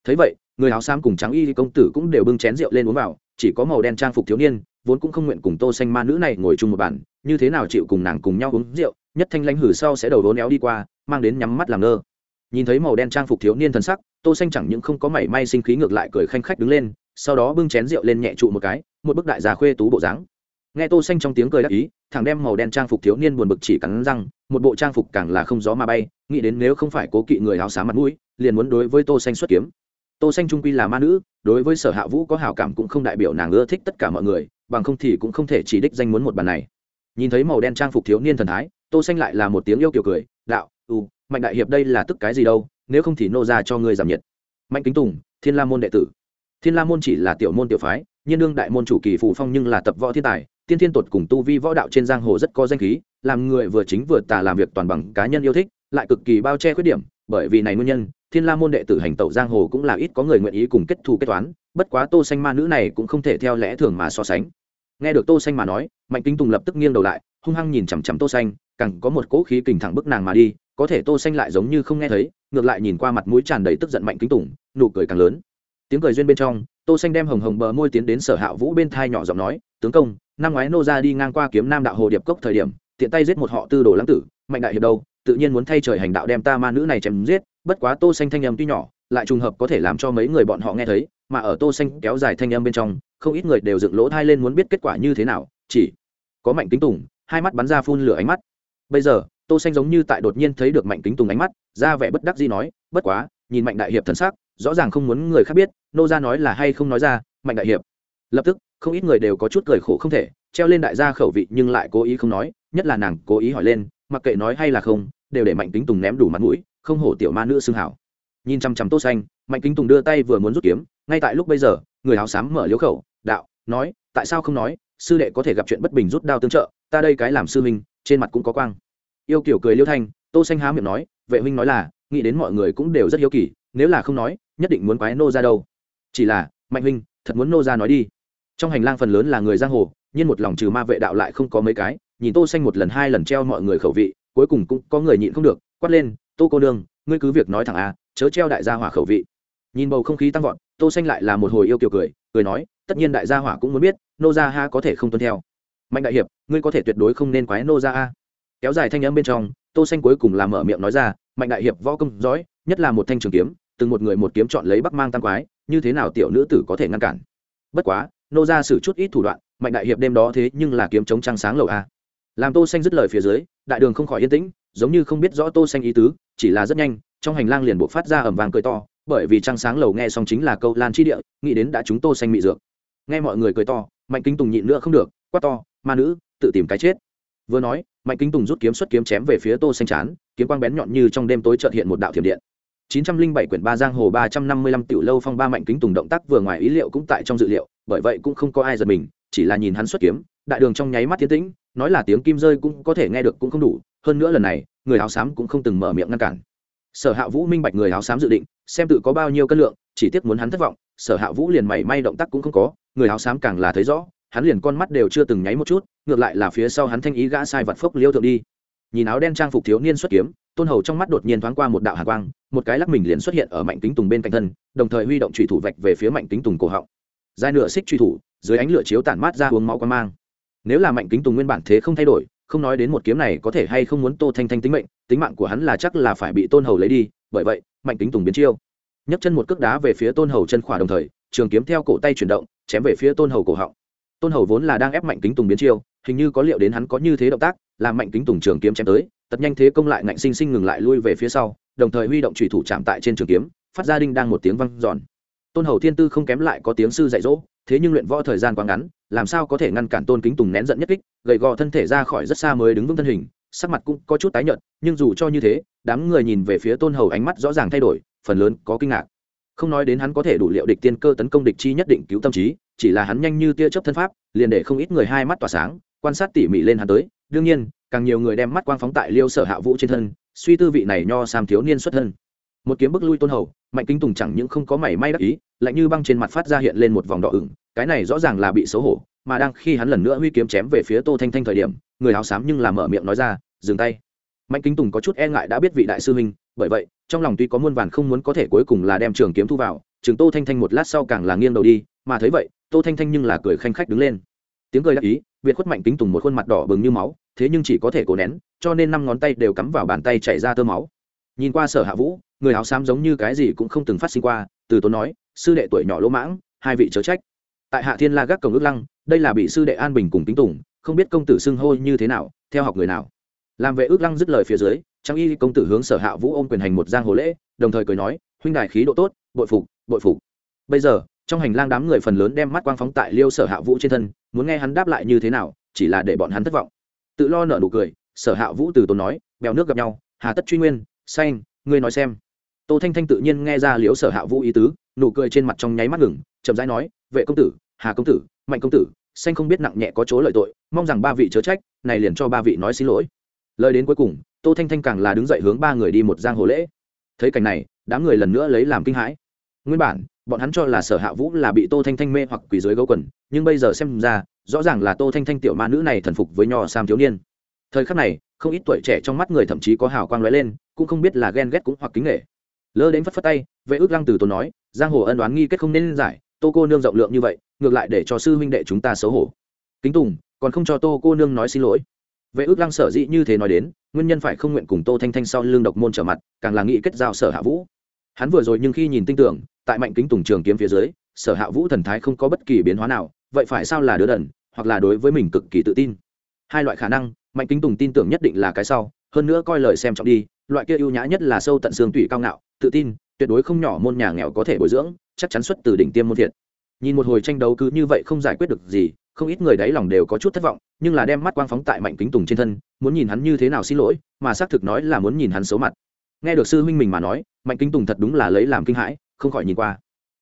thấy vậy, người áo xám cùng trắng y công tử cũng đều bưng chén rượu lên uống vào, chỉ có màu đen trang phục thiếu niên, vốn cũng không nguyện cùng tô xanh ma nữ này ngồi chung một bàn, như thế nào chịu cùng nàng cùng nhau uống rượu, nhất thanh lãnh hử sau sẽ đầu đốn éo đi qua, mang đến nhắm mắt làm ngơ. Nhìn thấy màu đen trang phục thiếu niên thần sắc, tô xanh chẳng những không có mảy may sinh khí ngược lại cười khanh khách đứng lên, sau đó bưng chén rượu lên nhẹ trụ một cái, một bức đại già khuê tú bộ dáng. Nghe tô xanh trong tiếng cười đắc ý, thằng đem màu đen trang phục thiếu niên buồn bực chỉ cắn răng, một bộ trang phục càng là không gió mà bay, nghĩ đến nếu không phải cố kỵ người áo xám mặt mũi, liền muốn đối với tô xanh xuất kiếm tô xanh trung quy là ma nữ, đối với sở hạ vũ có hảo cảm cũng không đại biểu nàng ưa thích tất cả mọi người, bằng không thì cũng không thể chỉ đích danh muốn một bàn này. Nhìn thấy màu đen trang phục thiếu niên thần thái, tô xanh lại là một tiếng yêu kiều cười, đạo u mạnh đại hiệp đây là tức cái gì đâu, nếu không thì nô ra cho ngươi giảm nhiệt. Mạnh kính tùng, thiên la môn đệ tử. Thiên la môn chỉ là tiểu môn tiểu phái, nhiên đương đại môn chủ kỳ phù phong nhưng là tập võ thiên tài, tiên thiên tột cùng tu vi võ đạo trên giang hồ rất có danh khí, làm người vừa chính vừa tà làm việc toàn bằng cá nhân yêu thích, lại cực kỳ bao che khuyết điểm bởi vì này nguyên nhân, thiên la môn đệ tử hành tẩu giang hồ cũng là ít có người nguyện ý cùng kết thù kết toán, bất quá tô xanh ma nữ này cũng không thể theo lẽ thường mà so sánh. Nghe được tô xanh mà nói, mạnh kính tùng lập tức nghiêng đầu lại, hung hăng nhìn chằm chằm tô xanh, càng có một cỗ khí kình thẳng bức nàng mà đi, có thể tô xanh lại giống như không nghe thấy, ngược lại nhìn qua mặt mũi tràn đầy tức giận mạnh kính tùng, nụ cười càng lớn. Tiếng cười duyên bên trong, tô xanh đem hồng hồng bờ môi tiến đến sở hạ vũ bên thai nhỏ giọng nói, tướng công, năm ngoái nô gia đi ngang qua kiếm nam đạo hồ điệp cốc thời điểm, tiện tay giết một họ tư đồ lãng tử, mạnh đại hiệp đâu? Tự nhiên muốn thay trời hành đạo đem ta ma nữ này chém giết, bất quá tô xanh thanh âm tuy nhỏ, lại trùng hợp có thể làm cho mấy người bọn họ nghe thấy, mà ở tô xanh kéo dài thanh âm bên trong, không ít người đều dựng lỗ thai lên muốn biết kết quả như thế nào, chỉ có mạnh kính tùng, hai mắt bắn ra phun lửa ánh mắt. Bây giờ, tô xanh giống như tại đột nhiên thấy được mạnh kính tùng ánh mắt, ra vẻ bất đắc dĩ nói, bất quá, nhìn mạnh đại hiệp thần sắc, rõ ràng không muốn người khác biết, nô gia nói là hay không nói ra, mạnh đại hiệp. Lập tức, không ít người đều có chút cười khổ không thể, treo lên đại gia khẩu vị nhưng lại cố ý không nói, nhất là nàng cố ý hỏi lên mặc kệ nói hay là không, đều để mạnh kính tùng ném đủ mặt mũi, không hổ tiểu ma nữ xưng hảo. Nhìn chăm chăm tô xanh, mạnh kính tùng đưa tay vừa muốn rút kiếm, ngay tại lúc bây giờ, người áo xám mở liếu khẩu, đạo, nói, tại sao không nói, sư đệ có thể gặp chuyện bất bình rút đao tương trợ, ta đây cái làm sư huynh, trên mặt cũng có quang. Yêu kiểu cười liêu thanh, tô xanh há miệng nói, vệ huynh nói là, nghĩ đến mọi người cũng đều rất hiếu kỳ, nếu là không nói, nhất định muốn quái nô ra đâu. Chỉ là, mạnh huynh, thật muốn nô ra nói đi. Trong hành lang phần lớn là người giang hồ, nhưng một lòng trừ ma vệ đạo lại không có mấy cái nhìn tô xanh một lần hai lần treo mọi người khẩu vị, cuối cùng cũng có người nhịn không được, quát lên, tô cô nương, ngươi cứ việc nói thẳng a chớ treo đại gia hỏa khẩu vị. Nhìn bầu không khí tăng vọt, tô xanh lại là một hồi yêu kiều cười cười nói, tất nhiên đại gia hỏa cũng muốn biết, nô gia ha có thể không tuân theo. Mạnh đại hiệp, ngươi có thể tuyệt đối không nên quái nô gia a. Kéo dài thanh âm bên trong, tô xanh cuối cùng là mở miệng nói ra, mạnh đại hiệp võ công giỏi, nhất là một thanh trường kiếm, từng một người một kiếm chọn lấy bắc mang tam quái, như thế nào tiểu nữ tử có thể ngăn cản? Bất quá, nô gia sử chút ít thủ đoạn, mạnh đại hiệp đêm đó thế nhưng là kiếm chống trăng sáng lầu a làm tô xanh dứt lời phía dưới, đại đường không khỏi yên tĩnh, giống như không biết rõ tô xanh ý tứ, chỉ là rất nhanh, trong hành lang liền buộc phát ra ầm vang cười to, bởi vì trăng sáng lầu nghe xong chính là câu lan chi địa, nghĩ đến đã chúng tô xanh mị dược. Nghe mọi người cười to, mạnh kính tùng nhịn nữa không được, quát to, ma nữ, tự tìm cái chết. Vừa nói, mạnh kính tùng rút kiếm xuất kiếm chém về phía tô xanh chán, kiếm quang bén nhọn như trong đêm tối chợt hiện một đạo thiểm điện. 907 quyển ba giang hồ 355 tiểu lâu phong ba mạnh kính tùng động tác vừa ngoài ý liệu cũng tại trong dự liệu, bởi vậy cũng không có ai giật mình, chỉ là nhìn hắn xuất kiếm, đại đường trong nháy mắt tiến tĩnh nói là tiếng kim rơi cũng có thể nghe được cũng không đủ, hơn nữa lần này, người áo xám cũng không từng mở miệng ngăn cản. Sở hạ vũ minh bạch người áo xám dự định, xem tự có bao nhiêu cân lượng, chỉ tiếc muốn hắn thất vọng, sở hạ vũ liền mảy may động tác cũng không có, người áo xám càng là thấy rõ, hắn liền con mắt đều chưa từng nháy một chút, ngược lại là phía sau hắn thanh ý gã sai vật phốc liêu thượng đi. Nhìn áo đen trang phục thiếu niên xuất kiếm, tôn hầu trong mắt đột nhiên thoáng qua một đạo hạ quang, một cái lắc mình liền xuất hiện ở mạnh kính tùng bên cạnh thân, đồng thời huy động trùy thủ vạch về phía mạnh kính tùng cổ họng. Dài nửa xích truy thủ, dưới ánh lửa chiếu tản mát ra uống máu quan mang nếu là mạnh kính tùng nguyên bản thế không thay đổi, không nói đến một kiếm này có thể hay không muốn tô thanh thanh tính mệnh, tính mạng của hắn là chắc là phải bị tôn hầu lấy đi, bởi vậy, mạnh kính tùng biến chiêu. Nhấc chân một cước đá về phía tôn hầu chân khỏa đồng thời, trường kiếm theo cổ tay chuyển động, chém về phía tôn hầu cổ họng. Tôn hầu vốn là đang ép mạnh kính tùng biến chiêu, hình như có liệu đến hắn có như thế động tác, làm mạnh kính tùng trường kiếm chém tới tật nhanh thế công lại ngạnh sinh sinh ngừng lại lui về phía sau, đồng thời huy động trùy thủ chạm tại trên trường kiếm, phát ra đinh đang một tiếng văng giòn tôn hầu thiên tư không kém lại có tiếng sư dạy dỗ, thế nhưng luyện võ thời gian quá ngắn làm sao có thể ngăn cản tôn kính tùng nén giận nhất kích, gầy gò thân thể ra khỏi rất xa mới đứng vững thân hình, sắc mặt cũng có chút tái nhợt, nhưng dù cho như thế, đám người nhìn về phía tôn hầu ánh mắt rõ ràng thay đổi, phần lớn có kinh ngạc. Không nói đến hắn có thể đủ liệu địch tiên cơ tấn công địch chi nhất định cứu tâm trí, chỉ là hắn nhanh như tia chớp thân pháp, liền để không ít người hai mắt tỏa sáng, quan sát tỉ mỉ lên hắn tới. Đương nhiên, càng nhiều người đem mắt quang phóng tại liêu sở hạ vũ trên thân, suy tư vị này nho sam thiếu niên xuất thân. Một kiếm bức lui tôn hầu, mạnh kính tùng chẳng những không có mảy may đắc ý, lạnh như băng trên mặt phát ra hiện lên một vòng đỏ ửng cái này rõ ràng là bị xấu hổ, mà đang khi hắn lần nữa huy kiếm chém về phía tô thanh thanh thời điểm, người áo xám nhưng làm mở miệng nói ra, dừng tay. Mạnh kính tùng có chút e ngại đã biết vị đại sư huynh, bởi vậy, trong lòng tuy có muôn vàn không muốn có thể cuối cùng là đem trường kiếm thu vào chừng tô thanh thanh một lát sau càng là nghiêng đầu đi, mà thấy vậy, tô thanh thanh nhưng là cười khanh khách đứng lên. Tiếng cười đắc ý, việt khuất mạnh kính tùng một khuôn mặt đỏ bừng như máu, thế nhưng chỉ có thể cố nén, cho nên năm ngón tay đều cắm vào bàn tay chảy ra tơ máu. Nhìn qua sở hạ vũ, người áo xám giống như cái gì cũng không từng phát sinh qua, từ tốn nói, sư đệ tuổi nhỏ lỗ mãng, hai vị chớ trách tại hạ thiên la gác cổng ước lăng, đây là bị sư đệ an bình cùng tính tùng, không biết công tử xưng hô như thế nào, theo học người nào. Làm vệ ước lăng dứt lời phía dưới, trang y công tử hướng sở hạ vũ ôm quyền hành một giang hồ lễ, đồng thời cười nói, huynh đài khí độ tốt, bội phục bội phục. Bây giờ, trong hành lang đám người phần lớn đem mắt quang phóng tại liêu sở hạ vũ trên thân, muốn nghe hắn đáp lại như thế nào, chỉ là để bọn hắn thất vọng. Tự lo nợ nụ cười, sở hạ vũ từ tốn nói, bèo nước gặp nhau, hà tất truy nguyên, xanh, ngươi nói xem. Tô thanh thanh tự nhiên nghe ra liễu sở hạ vũ ý tứ, nụ cười trên mặt trong nháy mắt ngừng, chậm rãi nói, vệ công tử hà công tử, mạnh công tử xanh không biết nặng nhẹ có chỗ lợi tội, mong rằng ba vị chớ trách, này liền cho ba vị nói xin lỗi. Lời đến cuối cùng, tô thanh thanh càng là đứng dậy hướng ba người đi một giang hồ lễ. Thấy cảnh này, đám người lần nữa lấy làm kinh hãi. Nguyên bản, bọn hắn cho là sở hạ vũ là bị tô thanh thanh mê hoặc quỳ dưới gấu quần, nhưng bây giờ xem ra, rõ ràng là tô thanh thanh tiểu ma nữ này thần phục với nho sam thiếu niên. Thời khắc này, không ít tuổi trẻ trong mắt người thậm chí có hào quang lóe lên, cũng không biết là ghen ghét cũng hoặc kính nghệ lơ đến phất phất tay, vệ ước lăng từ tốn nói, giang hồ ân đoán nghi kết không nên giải tô cô nương rộng lượng như vậy, ngược lại để cho sư huynh đệ chúng ta xấu hổ. Kính tùng, còn không cho tô cô nương nói xin lỗi. Vệ ước lăng sở dĩ như thế nói đến, nguyên nhân phải không nguyện cùng tô thanh thanh sau lưng độc môn trở mặt, càng là nghĩ kết giao sở hạ vũ. Hắn vừa rồi nhưng khi nhìn tinh tưởng, tại mạnh kính tùng trường kiếm phía dưới, sở hạ vũ thần thái không có bất kỳ biến hóa nào, vậy phải sao là đứa đần, hoặc là đối với mình cực kỳ tự tin? Hai loại khả năng, mạnh kính tùng tin tưởng nhất định là cái sau, hơn nữa coi lời xem trọng đi, loại kia ưu nhã nhất là sâu tận xương tủy cao ngạo, tự tin, tuyệt đối không nhỏ môn nhà nghèo có thể bồi dưỡng chắc chắn xuất từ đỉnh tiêm môn thiện nhìn một hồi tranh đấu cứ như vậy không giải quyết được gì, không ít người đáy lòng đều có chút thất vọng, nhưng là đem mắt quang phóng tại mạnh kính tùng trên thân, muốn nhìn hắn như thế nào xin lỗi, mà xác thực nói là muốn nhìn hắn xấu mặt. Nghe được sư huynh mình mà nói, mạnh kính tùng thật đúng là lấy làm kinh hãi, không khỏi nhìn qua.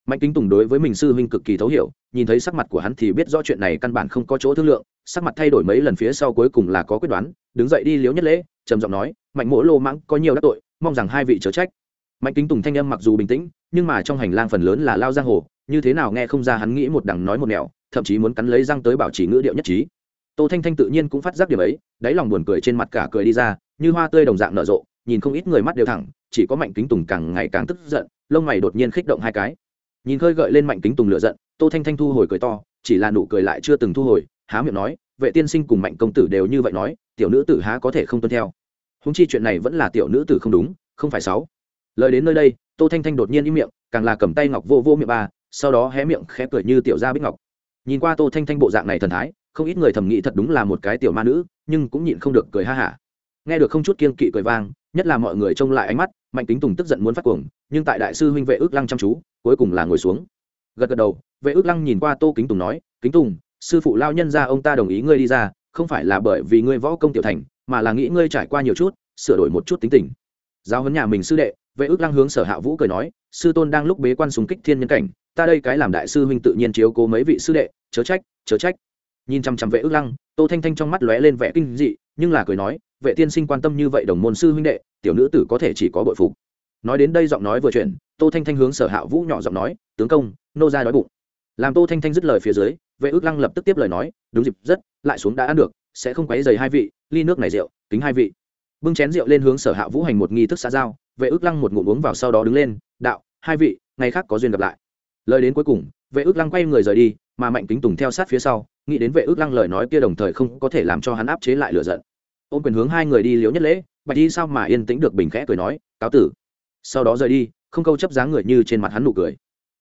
Mạnh kính tùng đối với mình sư huynh cực kỳ thấu hiểu, nhìn thấy sắc mặt của hắn thì biết rõ chuyện này căn bản không có chỗ thương lượng, sắc mặt thay đổi mấy lần phía sau cuối cùng là có quyết đoán, đứng dậy đi liếu nhất lễ, trầm giọng nói, mạnh mỗ lô mãng có nhiều đắc tội, mong rằng hai vị chớ trách mạnh kính tùng thanh âm mặc dù bình tĩnh, nhưng mà trong hành lang phần lớn là lao giang hồ, như thế nào nghe không ra hắn nghĩ một đằng nói một nẻo, thậm chí muốn cắn lấy răng tới bảo trì ngữ điệu nhất trí. Tô thanh thanh tự nhiên cũng phát giác điểm ấy, đáy lòng buồn cười trên mặt cả cười đi ra, như hoa tươi đồng dạng nở rộ, nhìn không ít người mắt đều thẳng, chỉ có mạnh kính tùng càng ngày càng tức giận, lông mày đột nhiên khích động hai cái. Nhìn khơi gợi lên mạnh kính tùng lựa giận, tô thanh thanh thu hồi cười to, chỉ là nụ cười lại chưa từng thu hồi, há miệng nói, vệ tiên sinh cùng mạnh công tử đều như vậy nói, tiểu nữ tử há có thể không tuân theo? Húng chi chuyện này vẫn là tiểu nữ tử không đúng, không phải sáu lời đến nơi đây, tô thanh thanh đột nhiên im miệng, càng là cầm tay ngọc vô vô miệng ba, sau đó hé miệng khẽ cười như tiểu gia bích ngọc. Nhìn qua tô thanh thanh bộ dạng này thần thái, không ít người thầm nghĩ thật đúng là một cái tiểu ma nữ, nhưng cũng nhịn không được cười ha hả. Nghe được không chút kiên kỵ cười vang, nhất là mọi người trông lại ánh mắt, mạnh tính tùng tức giận muốn phát cuồng, nhưng tại đại sư huynh vệ ước lăng chăm chú, cuối cùng là ngồi xuống. Gật gật đầu, vệ ước lăng nhìn qua tô kính tùng nói, kính tùng, sư phụ lao nhân ra ông ta đồng ý ngươi đi ra, không phải là bởi vì ngươi võ công tiểu thành, mà là nghĩ ngươi trải qua nhiều chút, sửa đổi một chút tính tình. Giáo huấn nhà mình sư đệ vệ ước lăng hướng sở hạ vũ cười nói, sư tôn đang lúc bế quan súng kích thiên nhân cảnh, ta đây cái làm đại sư huynh tự nhiên chiếu cố mấy vị sư đệ, chớ trách chớ trách. Nhìn chằm chằm vệ ước lăng, tô thanh thanh trong mắt lóe lên vẻ kinh dị, nhưng là cười nói, vệ tiên sinh quan tâm như vậy đồng môn sư huynh đệ, tiểu nữ tử có thể chỉ có bội phục. Nói đến đây giọng nói vừa chuyển, tô thanh thanh hướng sở hạ vũ nhỏ giọng nói, tướng công, nô ra đói bụng. Làm tô thanh thanh dứt lời phía dưới, vệ ước lăng lập tức tiếp lời nói, đúng dịp, rất, lại xuống đã ăn được, sẽ không quấy dày hai vị, ly nước này rượu, kính hai vị bưng chén rượu lên hướng sở hạ vũ hành một nghi thức xã giao, vệ ước lăng một ngụm uống vào sau đó đứng lên, đạo, hai vị, ngày khác có duyên gặp lại. Lời đến cuối cùng, vệ ước lăng quay người rời đi, mà mạnh kính tùng theo sát phía sau, nghĩ đến vệ ước lăng lời nói kia đồng thời không có thể làm cho hắn áp chế lại lửa giận. Ôm quyền hướng hai người đi liếu nhất lễ, bạch đi sao mà yên tĩnh được bình khẽ cười nói, cáo tử. Sau đó rời đi, không câu chấp dáng người như trên mặt hắn nụ cười.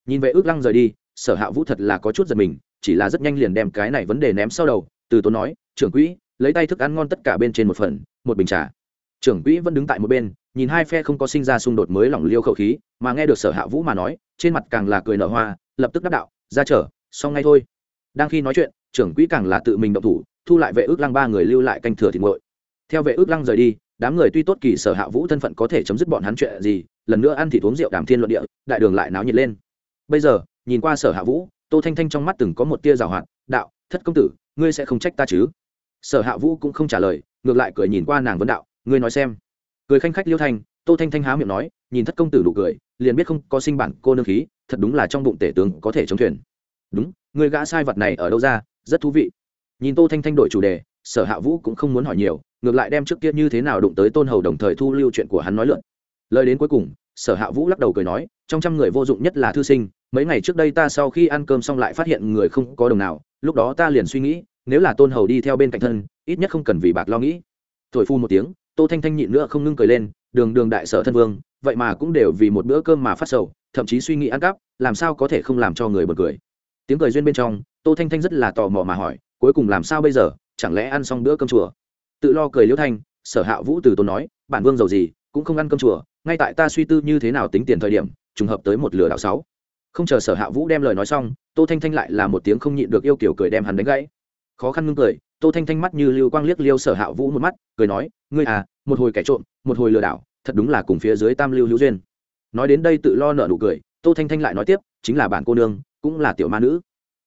Nhìn vệ ước lăng rời đi, sở hạ vũ thật là có chút giật mình, chỉ là rất nhanh liền đem cái này vấn đề ném sau đầu, từ tốn nói, trưởng quỹ, lấy tay thức ăn ngon tất cả bên trên một phần, một bình trà trưởng quỹ vẫn đứng tại một bên, nhìn hai phe không có sinh ra xung đột mới lỏng liêu khẩu khí, mà nghe được sở hạ vũ mà nói, trên mặt càng là cười nở hoa, lập tức đáp đạo, ra trở xong ngay thôi. Đang khi nói chuyện, trưởng quỹ càng là tự mình động thủ, thu lại vệ ước lăng ba người lưu lại canh thừa thịt nguội theo vệ ước lăng rời đi, đám người tuy tốt kỳ sở hạ vũ thân phận có thể chấm dứt bọn hắn chuyện gì, lần nữa ăn thì uống rượu đàm thiên luận địa, đại đường lại náo nhiệt lên. Bây giờ, nhìn qua sở hạ vũ, tô thanh thanh trong mắt từng có một tia rào hoạt, đạo, thất công tử, ngươi sẽ không trách ta chứ? Sở hạ vũ cũng không trả lời, ngược lại cười nhìn qua nàng vấn đạo ngươi nói xem. Cười khanh khách liêu thanh, tô thanh thanh há miệng nói, nhìn thất công tử đủ cười, liền biết không có sinh bản cô nương khí, thật đúng là trong bụng tể tướng có thể chống thuyền. Đúng, người gã sai vật này ở đâu ra, rất thú vị. Nhìn tô thanh thanh đổi chủ đề, sở hạ vũ cũng không muốn hỏi nhiều, ngược lại đem trước kia như thế nào đụng tới tôn hầu đồng thời thu lưu chuyện của hắn nói lượn. Lời đến cuối cùng, sở hạ vũ lắc đầu cười nói, trong trăm người vô dụng nhất là thư sinh, mấy ngày trước đây ta sau khi ăn cơm xong lại phát hiện người không có đồng nào, lúc đó ta liền suy nghĩ, nếu là tôn hầu đi theo bên cạnh thân, ít nhất không cần vì bạc lo nghĩ. Thổi phu một tiếng tô thanh thanh nhịn nữa không ngưng cười lên, đường đường đại sở thân vương, vậy mà cũng đều vì một bữa cơm mà phát sầu, thậm chí suy nghĩ ăn cắp, làm sao có thể không làm cho người bật cười? Tiếng cười duyên bên trong, tô thanh thanh rất là tò mò mà hỏi, cuối cùng làm sao bây giờ? Chẳng lẽ ăn xong bữa cơm chùa? Tự lo cười liễu thanh, sở hạ vũ từ tôn nói, bản vương giàu gì, cũng không ăn cơm chùa, ngay tại ta suy tư như thế nào tính tiền thời điểm, trùng hợp tới một lửa đảo sáu. Không chờ sở hạ vũ đem lời nói xong, tô thanh thanh lại là một tiếng không nhịn được yêu kiểu cười đem hắn đánh gãy. Khó khăn ngưng cười, tô thanh thanh mắt như lưu quang liếc liêu sở hạ vũ một mắt, cười nói, ngươi à một hồi kẻ trộm, một hồi lừa đảo, thật đúng là cùng phía dưới tam lưu hữu duyên. Nói đến đây tự lo nợ nụ cười, tô thanh thanh lại nói tiếp, chính là bản cô nương, cũng là tiểu ma nữ.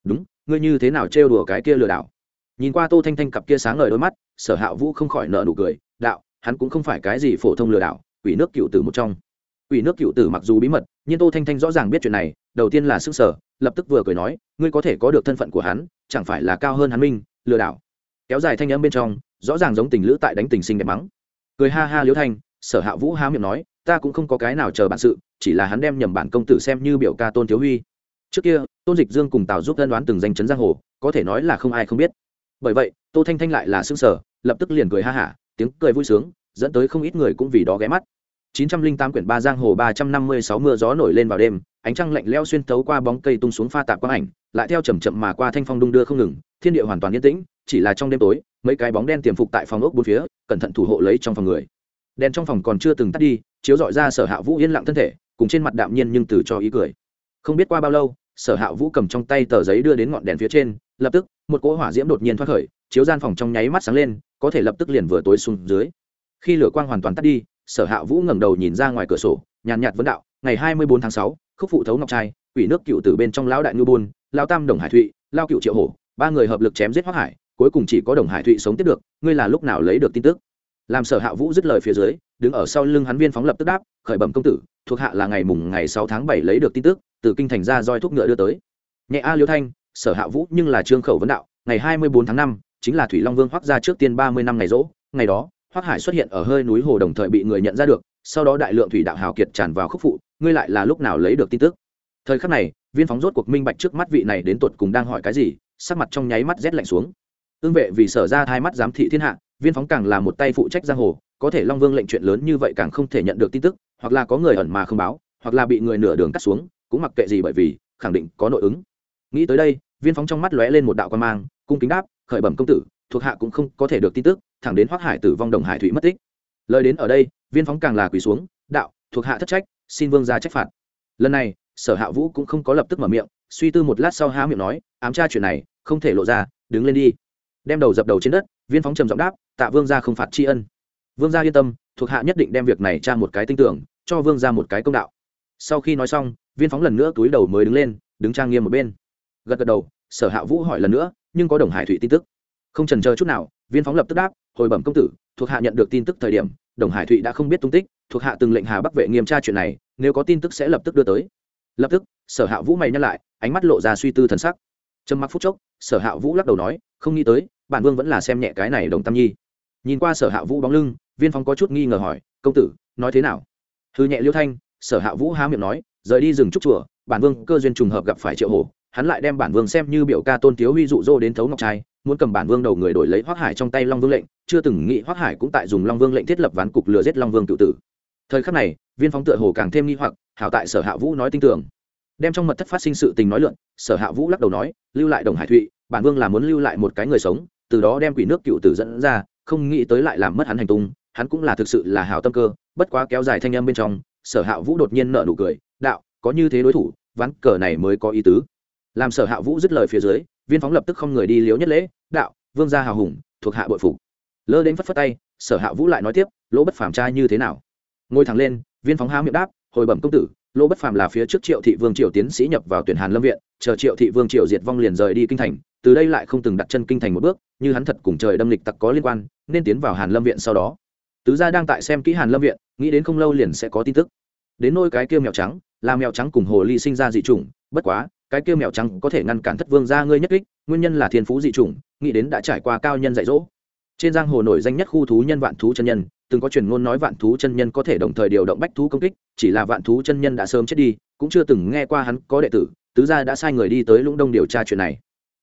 Đúng, ngươi như thế nào trêu đùa cái kia lừa đảo? Nhìn qua tô thanh thanh cặp kia sáng ngời đôi mắt, sở hạ vũ không khỏi nợ nụ cười, đạo, hắn cũng không phải cái gì phổ thông lừa đảo, quỷ nước cựu tử một trong. Quỷ nước cựu tử mặc dù bí mật, nhưng tô thanh thanh rõ ràng biết chuyện này, đầu tiên là sức sở, lập tức vừa cười nói, ngươi có thể có được thân phận của hắn, chẳng phải là cao hơn hắn minh, lừa đảo. Kéo dài thanh âm bên trong, rõ ràng giống tình lữ tại đánh tình sinh đẹp mắng cười ha ha liễu thanh, sở hạ vũ há miệng nói, ta cũng không có cái nào chờ bản sự, chỉ là hắn đem nhầm bản công tử xem như biểu ca tôn thiếu huy. Trước kia, tôn dịch dương cùng tào giúp tân đoán từng danh chấn giang hồ, có thể nói là không ai không biết. Bởi vậy, tô thanh thanh lại là xương sở lập tức liền cười ha hả, tiếng cười vui sướng, dẫn tới không ít người cũng vì đó ghé mắt. 908 quyển ba giang hồ 356 mưa gió nổi lên vào đêm, ánh trăng lạnh lẽo xuyên tấu qua bóng cây tung xuống pha tạp quang ảnh, lại theo chậm chậm mà qua thanh phong đung đưa không ngừng, thiên địa hoàn toàn yên tĩnh, chỉ là trong đêm tối, mấy cái bóng đen tiềm phục tại phòng ốc bốn phía, cẩn thận thủ hộ lấy trong phòng người. Đèn trong phòng còn chưa từng tắt đi, chiếu dọi ra sở hạ vũ yên lặng thân thể, cùng trên mặt đạm nhiên nhưng từ cho ý cười. Không biết qua bao lâu, sở hạ vũ cầm trong tay tờ giấy đưa đến ngọn đèn phía trên, lập tức, một cỗ hỏa diễm đột nhiên thoát khởi, chiếu gian phòng trong nháy mắt sáng lên, có thể lập tức liền vừa tối xuống dưới. Khi lửa quang hoàn toàn tắt đi sở hạ vũ ngẩng đầu nhìn ra ngoài cửa sổ, nhàn nhạt vấn đạo, ngày hai mươi bốn tháng sáu, khúc phụ thấu ngọc trai, quỷ nước cựu từ bên trong lão đại ngư bôn lao tam đồng hải thụy lao cựu triệu hổ, ba người hợp lực chém giết hoác hải, cuối cùng chỉ có đồng hải thụy sống tiếp được, ngươi là lúc nào lấy được tin tức? Làm sở hạ vũ dứt lời phía dưới, đứng ở sau lưng hắn viên phóng lập tức đáp, khởi bẩm công tử, thuộc hạ là ngày mùng ngày sáu tháng bảy lấy được tin tức, từ kinh thành ra roi thuốc ngựa đưa tới. Nhẹ a liêu thanh, sở hạ vũ nhưng là trương khẩu vấn đạo, ngày hai mươi bốn tháng năm, chính là thủy long vương hoác ra trước tiên ba mươi năm ngày rỗ, ngày đó hoác hải xuất hiện ở hơi núi hồ đồng thời bị người nhận ra được, sau đó đại lượng thủy đạo hào kiệt tràn vào khúc phụ, ngươi lại là lúc nào lấy được tin tức? Thời khắc này, viên phóng rốt cuộc minh bạch trước mắt vị này đến tột cùng đang hỏi cái gì, sắc mặt trong nháy mắt rét lạnh xuống. Ương vệ vì sở ra hai mắt giám thị thiên hạ, viên phóng càng là một tay phụ trách giang hồ, có thể long vương lệnh chuyện lớn như vậy càng không thể nhận được tin tức, hoặc là có người ẩn mà không báo, hoặc là bị người nửa đường cắt xuống, cũng mặc kệ gì bởi vì, khẳng định có nội ứng. Nghĩ tới đây, viên phóng trong mắt lóe lên một đạo quan mang, cung kính đáp, khởi bẩm công tử, thuộc hạ cũng không có thể được tin tức thẳng đến hoác hải tử vong đồng hải thủy mất tích lời đến ở đây viên phóng càng là quỳ xuống đạo thuộc hạ thất trách xin vương ra trách phạt lần này sở hạ vũ cũng không có lập tức mở miệng suy tư một lát sau há miệng nói ám tra chuyện này không thể lộ ra đứng lên đi đem đầu dập đầu trên đất viên phóng trầm giọng đáp tạ vương ra không phạt tri ân vương gia yên tâm thuộc hạ nhất định đem việc này tra một cái tinh tưởng cho vương ra một cái công đạo sau khi nói xong viên phóng lần nữa túi đầu mới đứng lên đứng trang nghiêm một bên gật gật đầu sở hạ vũ hỏi lần nữa nhưng có đồng hải thủy tin tức không trần chờ chút nào viên phóng lập tức đáp, hồi bẩm công tử, thuộc hạ nhận được tin tức thời điểm, đồng hải thụy đã không biết tung tích, thuộc hạ từng lệnh hà bắc vệ nghiêm tra chuyện này, nếu có tin tức sẽ lập tức đưa tới. Lập tức, sở hạ vũ mày nhắc lại, ánh mắt lộ ra suy tư thần sắc. Trầm mặc phút chốc, sở hạ vũ lắc đầu nói, không nghĩ tới, bản vương vẫn là xem nhẹ cái này đồng tam nhi. Nhìn qua sở hạ vũ bóng lưng, viên phóng có chút nghi ngờ hỏi, công tử, nói thế nào? Hư nhẹ liêu thanh, sở hạ vũ há miệng nói, rời đi rừng trúc chùa, bản vương cơ duyên trùng hợp gặp phải triệu hồ hắn lại đem bản vương xem như biểu ca tôn thiếu huy dụ dỗ đến thấu ngọc trai muốn cầm bản vương đầu người đổi lấy hoác hải trong tay long vương lệnh, chưa từng nghĩ hoác hải cũng tại dùng long vương lệnh thiết lập ván cục lừa giết long vương cựu tử. Thời khắc này, viên phóng tựa hồ càng thêm nghi hoặc, hảo tại sở hạ vũ nói tin tưởng. Đem trong mật thất phát sinh sự tình nói luận sở hạ vũ lắc đầu nói, lưu lại đồng hải thụy, bản vương là muốn lưu lại một cái người sống, từ đó đem quỷ nước cựu tử dẫn ra, không nghĩ tới lại làm mất hắn hành tung, hắn cũng là thực sự là hảo tâm cơ, bất quá kéo dài thanh âm bên trong, sở hạ vũ đột nhiên nợ nụ cười, đạo, có như thế đối thủ, ván cờ này mới có ý tứ. Làm sở hạ vũ dứt lời phía dưới viên phóng lập tức không người đi liếu nhất lễ, đạo, vương gia hào hùng, thuộc hạ bội phục. Lơ đến phất phất tay, sở hạ vũ lại nói tiếp, lỗ bất phàm trai như thế nào? Ngồi thẳng lên, viên phóng há miệng đáp, hồi bẩm công tử, lỗ bất phàm là phía trước triệu thị vương triều tiến sĩ nhập vào tuyển hàn lâm viện, chờ triệu thị vương triều diệt vong liền rời đi kinh thành, từ đây lại không từng đặt chân kinh thành một bước, như hắn thật cùng trời đâm lịch tặc có liên quan, nên tiến vào hàn lâm viện sau đó. Tứ gia đang tại xem kỹ hàn lâm viện, nghĩ đến không lâu liền sẽ có tin tức. Đến nôi cái kia mèo trắng, là mèo trắng cùng hồ ly sinh ra dị chủng, bất quá cái kia mèo trắng có thể ngăn cản thất vương gia ngươi nhất kích, nguyên nhân là thiên phú dị chủng, nghĩ đến đã trải qua cao nhân dạy dỗ. Trên giang hồ nổi danh nhất khu thú nhân vạn thú chân nhân, từng có truyền ngôn nói vạn thú chân nhân có thể đồng thời điều động bách thú công kích, chỉ là vạn thú chân nhân đã sớm chết đi, cũng chưa từng nghe qua hắn có đệ tử, tứ gia đã sai người đi tới lũng đông điều tra chuyện này.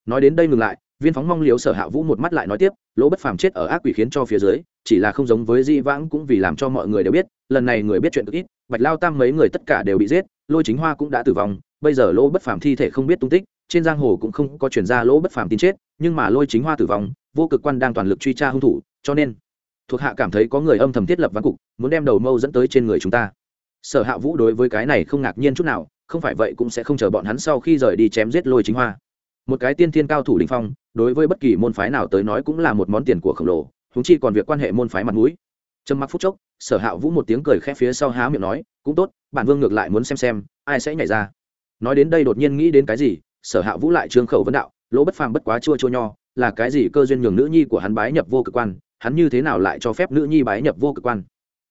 Nói đến đây ngừng lại, viên phóng mong liếu sở hạ vũ một mắt lại nói tiếp, lỗ bất phàm chết ở ác quỷ khiến cho phía dưới, chỉ là không giống với di vãng cũng vì làm cho mọi người đều biết, lần này người biết chuyện cực ít, bạch lao tam mấy người tất cả đều bị giết, lôi chính hoa cũng đã tử vong bây giờ lỗ bất phàm thi thể không biết tung tích, trên giang hồ cũng không có chuyển ra lỗ bất phàm tin chết, nhưng mà lôi chính hoa tử vong, vô cực quan đang toàn lực truy tra hung thủ, cho nên thuộc hạ cảm thấy có người âm thầm thiết lập ván cục, muốn đem đầu mâu dẫn tới trên người chúng ta. Sở hạ vũ đối với cái này không ngạc nhiên chút nào, không phải vậy cũng sẽ không chờ bọn hắn sau khi rời đi chém giết lôi chính hoa. Một cái tiên thiên cao thủ đình phong, đối với bất kỳ môn phái nào tới nói cũng là một món tiền của khổng lồ húng chi còn việc quan hệ môn phái mặt mũi. Trầm mặc phút chốc, sở hạ vũ một tiếng cười khẽ phía sau há miệng nói, cũng tốt, bản vương ngược lại muốn xem xem, ai sẽ nhảy ra nói đến đây đột nhiên nghĩ đến cái gì, sở hạ vũ lại trương khẩu vấn đạo, lỗ bất phàm bất quá chua chua nho, là cái gì cơ duyên nhường nữ nhi của hắn bái nhập vô cực quan, hắn như thế nào lại cho phép nữ nhi bái nhập vô cực quan?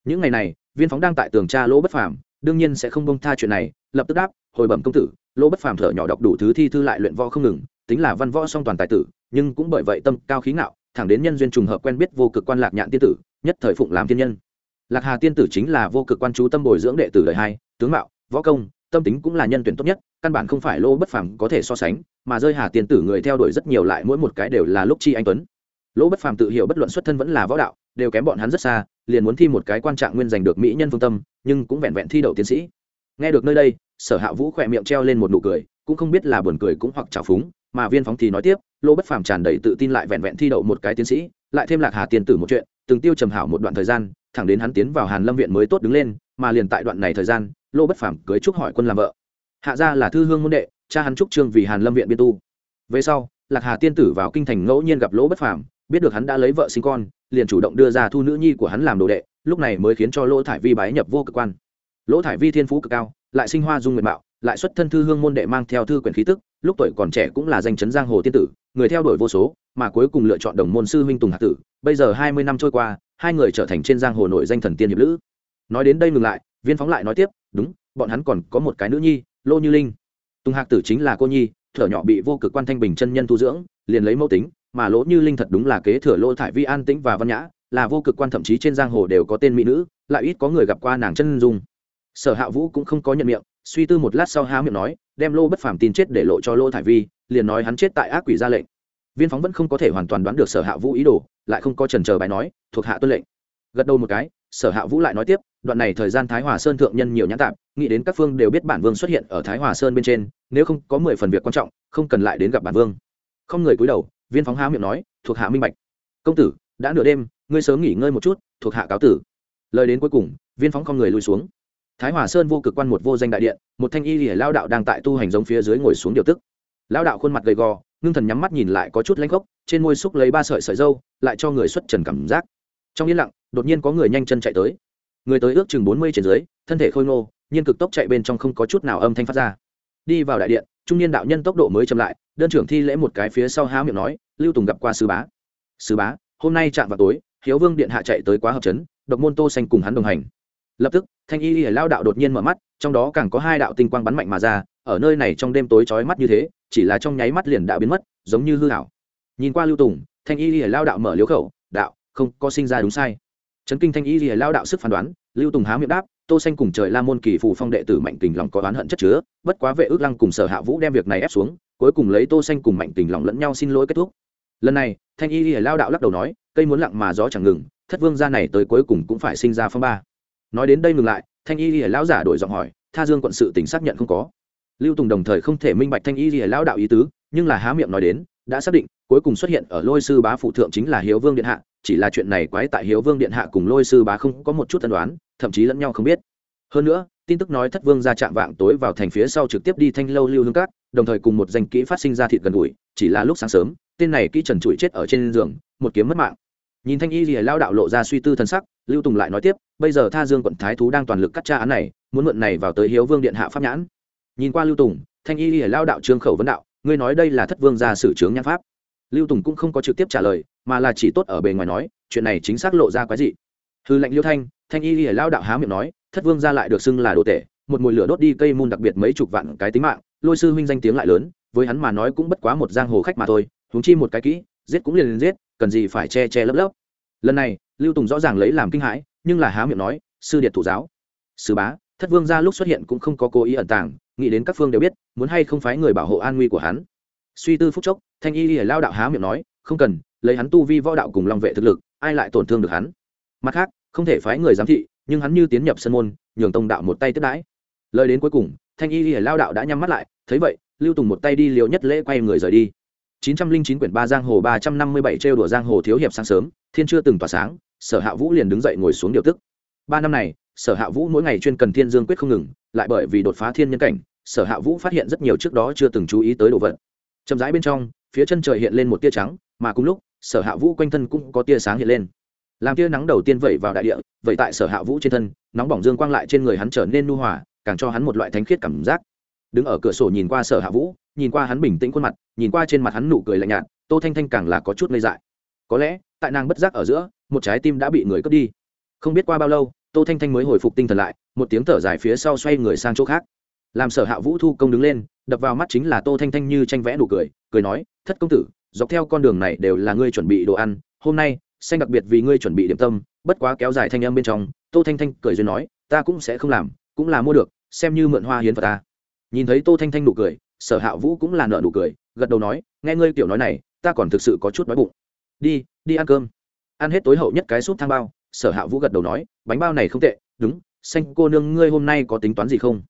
Những ngày này, viên phóng đang tại tường tra lỗ bất phàm, đương nhiên sẽ không bông tha chuyện này, lập tức đáp, hồi bẩm công tử. Lỗ bất phàm thở nhỏ đọc đủ thứ thi thư lại luyện võ không ngừng, tính là văn võ song toàn tài tử, nhưng cũng bởi vậy tâm cao khí ngạo, thẳng đến nhân duyên trùng hợp quen biết vô cực quan lạc nhạn tiên tử, nhất thời phụng làm tiên nhân. Lạc hà tiên tử chính là vô cực quan chú tâm bồi dưỡng đệ tử đời hai, tướng mạo, võ công tâm tính cũng là nhân tuyển tốt nhất, căn bản không phải lô bất phàm có thể so sánh, mà rơi hà tiên tử người theo đuổi rất nhiều lại mỗi một cái đều là lúc chi anh tuấn. Lỗ bất phàm tự hiểu bất luận xuất thân vẫn là võ đạo, đều kém bọn hắn rất xa, liền muốn thi một cái quan trạng nguyên giành được mỹ nhân phương tâm, nhưng cũng vẹn vẹn thi đậu tiến sĩ. Nghe được nơi đây, sở hạ vũ khỏe miệng treo lên một nụ cười, cũng không biết là buồn cười cũng hoặc trào phúng, mà viên phóng thì nói tiếp lỗ bất phàm tràn đầy tự tin lại vẹn vẹn thi đậu một cái tiến sĩ, lại thêm lạc hà tiền tử một chuyện, từng tiêu trầm hảo một đoạn thời gian thẳng đến hắn tiến vào hàn lâm viện mới tốt đứng lên, mà liền tại đoạn này thời gian lỗ bất phàm cưới trúc hỏi quân làm vợ. Hạ gia là thư hương môn đệ, cha hắn trúc trương vì hàn lâm viện biên tu. Về sau, lạc hà tiên tử vào kinh thành ngẫu nhiên gặp lỗ bất phàm, biết được hắn đã lấy vợ sinh con, liền chủ động đưa ra thu nữ nhi của hắn làm đồ đệ, lúc này mới khiến cho lỗ thải vi bái nhập vô cực quan. Lỗ thải vi thiên phú cực cao, lại sinh hoa dung nguyện mạo, lại xuất thân thư hương môn đệ mang theo thư quyển khí tức, lúc tuổi còn trẻ cũng là danh chấn giang hồ tiên tử, người theo đuổi vô số, mà cuối cùng lựa chọn đồng môn sư huynh tùng hạc tử. Bây giờ hai mươi năm trôi qua hai người trở thành trên giang hồ nổi danh thần tiên hiệp lữ. Nói đến đây ngừng lại, viên phóng lại nói tiếp, đúng, bọn hắn còn có một cái nữ nhi, lô như linh. Tùng hạc tử chính là cô nhi, thở nhỏ bị vô cực quan thanh bình chân nhân tu dưỡng, liền lấy mẫu tính, mà lỗ như linh thật đúng là kế thừa lô thải vi an tĩnh và văn nhã, là vô cực quan thậm chí trên giang hồ đều có tên mỹ nữ, lại ít có người gặp qua nàng chân dung. Sở hạ vũ cũng không có nhận miệng, suy tư một lát sau há miệng nói, đem lô bất phàm tin chết để lộ cho lô thải vi, liền nói hắn chết tại ác quỷ ra lệnh. Viên phóng vẫn không có thể hoàn toàn đoán được sở hạ vũ ý đồ lại không có trần chờ bài nói, thuộc hạ tuân lệnh. Gật đầu một cái, sở hạ vũ lại nói tiếp, đoạn này thời gian thái hòa sơn thượng nhân nhiều nhãn tạp, nghĩ đến các phương đều biết bản vương xuất hiện ở thái hòa sơn bên trên, nếu không có mười phần việc quan trọng, không cần lại đến gặp bản vương. Không người cúi đầu, viên phóng há miệng nói, thuộc hạ minh bạch. Công tử, đã nửa đêm, ngươi sớm nghỉ ngơi một chút, thuộc hạ cáo tử. Lời đến cuối cùng, viên phóng không người lùi xuống. Thái hòa sơn vô cực quan một vô danh đại điện, một thanh y lìa lao đạo đang tại tu hành giống phía dưới ngồi xuống điều tức. Lao đạo khuôn mặt gầy gò ngưng thần nhắm mắt nhìn lại có chút lanh gốc, trên môi xúc lấy ba sợi sợi dâu lại cho người xuất trần cảm giác. Trong yên lặng đột nhiên có người nhanh chân chạy tới. Người tới ước chừng bốn mươi trên dưới thân thể khôi ngô nhiên cực tốc chạy bên trong không có chút nào âm thanh phát ra. Đi vào đại điện trung niên đạo nhân tốc độ mới chậm lại đơn trưởng thi lễ một cái phía sau há miệng nói lưu tùng gặp qua sư bá. Sư bá hôm nay chạm vào tối hiếu vương điện hạ chạy tới quá hợp chấn độc môn tô xanh cùng hắn đồng hành. Lập tức thanh y lìa lao đạo đột nhiên mở mắt trong đó càng có hai đạo tinh quang bắn mạnh mà ra ở nơi này trong đêm tối chói mắt như thế chỉ là trong nháy mắt liền đã biến mất, giống như hư hảo nhìn qua lưu tùng, thanh y lìa lao đạo mở liếu khẩu, đạo, không, có sinh ra đúng sai. Chấn kinh thanh y lìa lao đạo sức phán đoán, lưu tùng há miệng đáp, tô xanh cùng trời la môn kỳ phù phong đệ tử mạnh tình lòng có oán hận chất chứa, bất quá vệ ước lăng cùng sở hạ vũ đem việc này ép xuống, cuối cùng lấy tô xanh cùng mạnh tình lòng lẫn nhau xin lỗi kết thúc. Lần này, thanh y lìa lao đạo lắc đầu nói, cây muốn lặng mà gió chẳng ngừng, thất vương gia này tới cuối cùng cũng phải sinh ra phong ba. Nói đến đây ngừng lại, thanh y lìa lão giả đổi giọng hỏi, tha dương quận sự tỉnh xác nhận không có lưu tùng đồng thời không thể minh bạch thanh y gì lão đạo ý tứ, nhưng là há miệng nói đến, đã xác định, cuối cùng xuất hiện ở lôi sư bá phụ thượng chính là hiếu vương điện hạ, chỉ là chuyện này quái tại hiếu vương điện hạ cùng lôi sư bá không có một chút tân đoán thậm chí lẫn nhau không biết. Hơn nữa, tin tức nói thất vương ra chạm vạng tối vào thành phía sau trực tiếp đi thanh lâu lưu hương cát đồng thời cùng một danh kỹ phát sinh ra thịt gần gũi, chỉ là lúc sáng sớm, tên này kỹ trần trụi chết ở trên giường, một kiếm mất mạng. Nhìn thanh y lìa lao đạo lộ ra suy tư thân sắc, lưu tùng lại nói tiếp, bây giờ tha dương quận thái thú đang toàn lực cắt tra án này, muốn mượn này vào tới hiếu vương điện hạ pháp nhãn nhìn qua lưu tùng, thanh y lìa lao đạo trương khẩu vấn đạo, ngươi nói đây là thất vương gia sử trướng nhan pháp. Lưu tùng cũng không có trực tiếp trả lời, mà là chỉ tốt ở bề ngoài nói, chuyện này chính xác lộ ra quái dị. Hư lệnh liêu thanh thanh y lìa lao đạo há miệng nói, thất vương gia lại được xưng là đồ tể, một mùi lửa đốt đi cây môn đặc biệt mấy chục vạn cái tính mạng, lôi sư huynh danh tiếng lại lớn, với hắn mà nói cũng bất quá một giang hồ khách mà thôi, huống chi một cái kỹ, giết cũng liền liền giết, cần gì phải che che lấp lấp. Lần này, lưu tùng rõ ràng lấy làm kinh hãi, nhưng là há miệng nói, sư điệt thủ giáo. Sư bá thất vương gia lúc xuất hiện cũng không có cố ý ẩn tàng nghĩ đến các phương đều biết muốn hay không phái người bảo hộ an nguy của hắn. Suy tư phúc chốc thanh y lìa lao đạo há miệng nói không cần lấy hắn tu vi võ đạo cùng long vệ thực lực ai lại tổn thương được hắn? Mặt khác không thể phái người giám thị nhưng hắn như tiến nhập sân môn nhường tông đạo một tay tiếp đãi. Lời đến cuối cùng thanh y lìa lao đạo đã nhắm mắt lại thấy vậy lưu tùng một tay đi liều nhất lễ quay người rời đi. 909 quyển ba giang hồ 357 trêu đùa giang hồ thiếu hiệp sáng sớm, thiên chưa từng tỏa sáng, Sở Hạ Vũ liền đứng dậy ngồi xuống điều tức. Ba năm này, Sở Hạ Vũ mỗi ngày chuyên cần thiên dương quyết không ngừng, lại bởi vì đột phá thiên nhân cảnh, Sở Hạ Vũ phát hiện rất nhiều trước đó chưa từng chú ý tới đồ vật. Chậm rãi bên trong, phía chân trời hiện lên một tia trắng, mà cùng lúc, Sở Hạ Vũ quanh thân cũng có tia sáng hiện lên. Làm tia nắng đầu tiên vẩy vào đại địa, vậy tại Sở Hạ Vũ trên thân, nóng bỏng dương quang lại trên người hắn trở nên nu hòa, càng cho hắn một loại thánh khiết cảm giác. Đứng ở cửa sổ nhìn qua Sở Hạ Vũ, nhìn qua hắn bình tĩnh khuôn mặt nhìn qua trên mặt hắn nụ cười lạnh nhạt tô thanh thanh càng là có chút ngây dại có lẽ tại nàng bất giác ở giữa một trái tim đã bị người cướp đi không biết qua bao lâu tô thanh thanh mới hồi phục tinh thần lại, một tiếng thở dài phía sau xoay người sang chỗ khác. Làm sở hạ vũ thu công đứng lên, đập vào mắt chính là tô thanh thanh như tranh vẽ nụ cười cười nói, thất công tử, dọc theo con đường này đều là ngươi chuẩn bị đồ ăn, hôm nay, xanh đặc biệt vì ngươi chuẩn bị điểm tâm, bất quá kéo dài thanh âm bên trong, tô thanh thanh cười duyên nói, ta cũng sẽ không làm, cũng là mua được, xem như mượn hoa hiến vào ta. Nhìn thấy tô thanh thanh nụ cười, sở hạ vũ cũng là nợ nụ cười, gật đầu nói, nghe ngươi kiểu nói này, ta còn thực sự có chút đói bụng. Đi đi ăn cơm. Ăn hết tối hậu nhất cái súp thang bao sở hạ vũ gật đầu nói, bánh bao này không tệ, đúng, xanh cô nương ngươi hôm nay có tính toán gì không?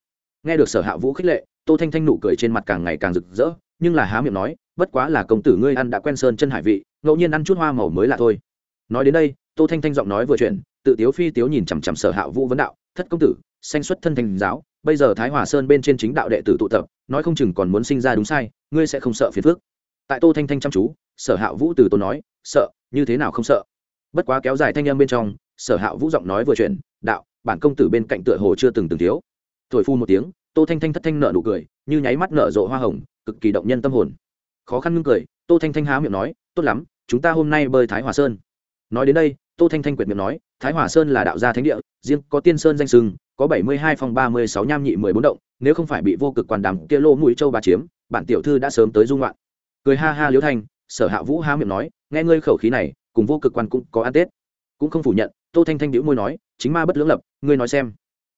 Nghe được sở hạ vũ khích lệ, tô thanh thanh nụ cười trên mặt càng ngày càng rực rỡ, nhưng là há miệng nói, bất quá là công tử ngươi ăn đã quen sơn chân hải vị, ngẫu nhiên ăn chút hoa màu mới là thôi. Nói đến đây, tô thanh thanh giọng nói vừa chuyện tự tiếu phi tiếu nhìn chằm chằm sở hạ vũ vấn đạo, thất công tử, xanh xuất thân thành giáo, bây giờ thái hòa sơn bên trên chính đạo đệ tử tụ tập, nói không chừng còn muốn sinh ra đúng sai, ngươi sẽ không sợ phiền phức. Tại tô thanh thanh chăm chú, sở hạ vũ từ tôi nói, sợ, như thế nào không sợ? Bất quá kéo dài thanh âm bên trong, sở hạ vũ giọng nói vừa chuyện đạo, bản công tử bên cạnh tựa hồ chưa từng từng thiếu. Thổi phu một tiếng, tô thanh thanh thất thanh nợ nụ cười, như nháy mắt nở rộ hoa hồng, cực kỳ động nhân tâm hồn. Khó khăn ngưng cười, tô thanh thanh há miệng nói, tốt lắm, chúng ta hôm nay bơi thái hòa sơn. Nói đến đây, tô thanh thanh quyệt miệng nói, thái hòa sơn là đạo gia thánh địa, riêng có tiên sơn danh sưng có bảy mươi hai phòng ba mươi sáu nham nhị mười bốn động, nếu không phải bị vô cực quan đàm kia lô mũi châu bà chiếm, bản tiểu thư đã sớm tới dung loạn. Cười ha ha liễu thanh, sở hạ vũ há miệng nói, nghe ngươi khẩu khí này cùng vô cực quan cũng có ăn tết. Cũng không phủ nhận, tô thanh thanh đĩu môi nói, chính ma bất lưỡng lập, ngươi nói xem.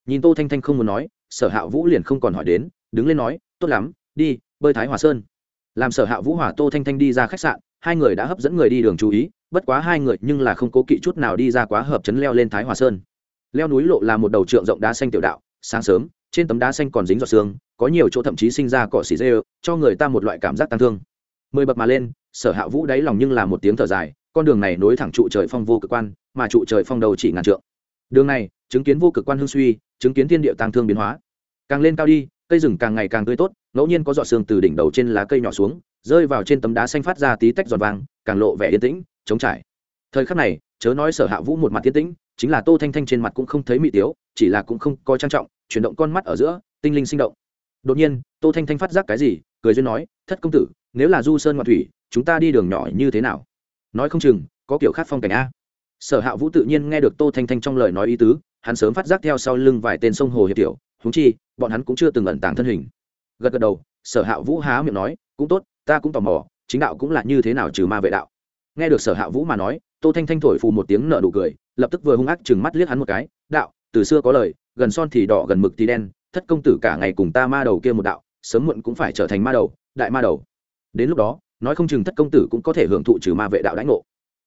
Nhìn tô thanh thanh không muốn nói, sở hạ vũ liền không còn hỏi đến, đứng lên nói, tốt lắm, đi, bơi thái hòa sơn. Làm sở hạ vũ hỏa tô thanh thanh đi ra khách sạn, hai người đã hấp dẫn người đi đường chú ý, bất quá hai người nhưng là không cố kỵ chút nào đi ra quá hợp chấn leo lên thái hòa sơn. Leo núi lộ là một đầu trượng rộng đá xanh tiểu đạo, sáng sớm, trên tấm đá xanh còn dính giọt xương có nhiều chỗ thậm chí sinh ra cỏ xỉ dê, cho người ta một loại cảm giác tăng thương. Mười bậc mà lên, sở hạ vũ đáy lòng nhưng là một tiếng thở dài con đường này nối thẳng trụ trời phong vô cực quan, mà trụ trời phong đầu chỉ ngàn trượng. Đường này, chứng kiến vô cực quan hương suy, chứng kiến thiên địa tăng thương biến hóa. Càng lên cao đi, cây rừng càng ngày càng tươi tốt, ngẫu nhiên có giọt sương từ đỉnh đầu trên lá cây nhỏ xuống, rơi vào trên tấm đá xanh phát ra tí tách giọt vàng, càng lộ vẻ yên tĩnh chống trải. Thời khắc này, chớ nói sở hạ vũ một mặt yên tĩnh, chính là tô thanh thanh trên mặt cũng không thấy mị tiếu, chỉ là cũng không coi trang trọng, chuyển động con mắt ở giữa, tinh linh sinh động. Đột nhiên, tô thanh thanh phát giác cái gì, cười duyên nói, thất công tử, nếu là du sơn ngoại thủy, chúng ta đi đường nhỏ như thế nào? Nói không chừng, có kiểu khác phong cảnh a. Sở hạ vũ tự nhiên nghe được tô thanh thanh trong lời nói ý tứ, hắn sớm phát giác theo sau lưng vài tên sông hồ hiệp tiểu húng chi, bọn hắn cũng chưa từng ẩn tàng thân hình. Gật gật đầu, sở hạ vũ há miệng nói, cũng tốt, ta cũng tò mò, chính đạo cũng là như thế nào trừ ma vệ đạo. Nghe được sở hạ vũ mà nói, tô thanh thanh thổi phù một tiếng nợ nụ cười, lập tức vừa hung ác chừng mắt liếc hắn một cái, đạo, từ xưa có lời, gần son thì đỏ, gần mực thì đen, thất công tử cả ngày cùng ta ma đầu kia một đạo, sớm muộn cũng phải trở thành ma đầu, đại ma đầu. Đến lúc đó nói không chừng thất công tử cũng có thể hưởng thụ trừ ma vệ đạo đãi ngộ.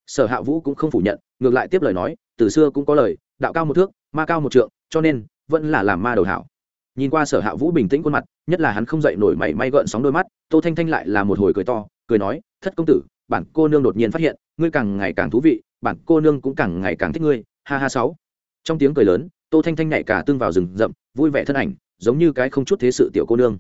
Sở hạ vũ cũng không phủ nhận, ngược lại tiếp lời nói, từ xưa cũng có lời, đạo cao một thước, ma cao một trượng, cho nên, vẫn là làm ma đầu hảo. Nhìn qua sở hạ vũ bình tĩnh khuôn mặt, nhất là hắn không dậy nổi mảy may gợn sóng đôi mắt, tô thanh thanh lại là một hồi cười to, cười nói, thất công tử, bản cô nương đột nhiên phát hiện, ngươi càng ngày càng thú vị, bản cô nương cũng càng ngày càng thích ngươi, ha ha sáu. Trong tiếng cười lớn, tô thanh thanh nhảy cả tương vào rừng rậm, vui vẻ thân ảnh, giống như cái không chút thế sự tiểu cô nương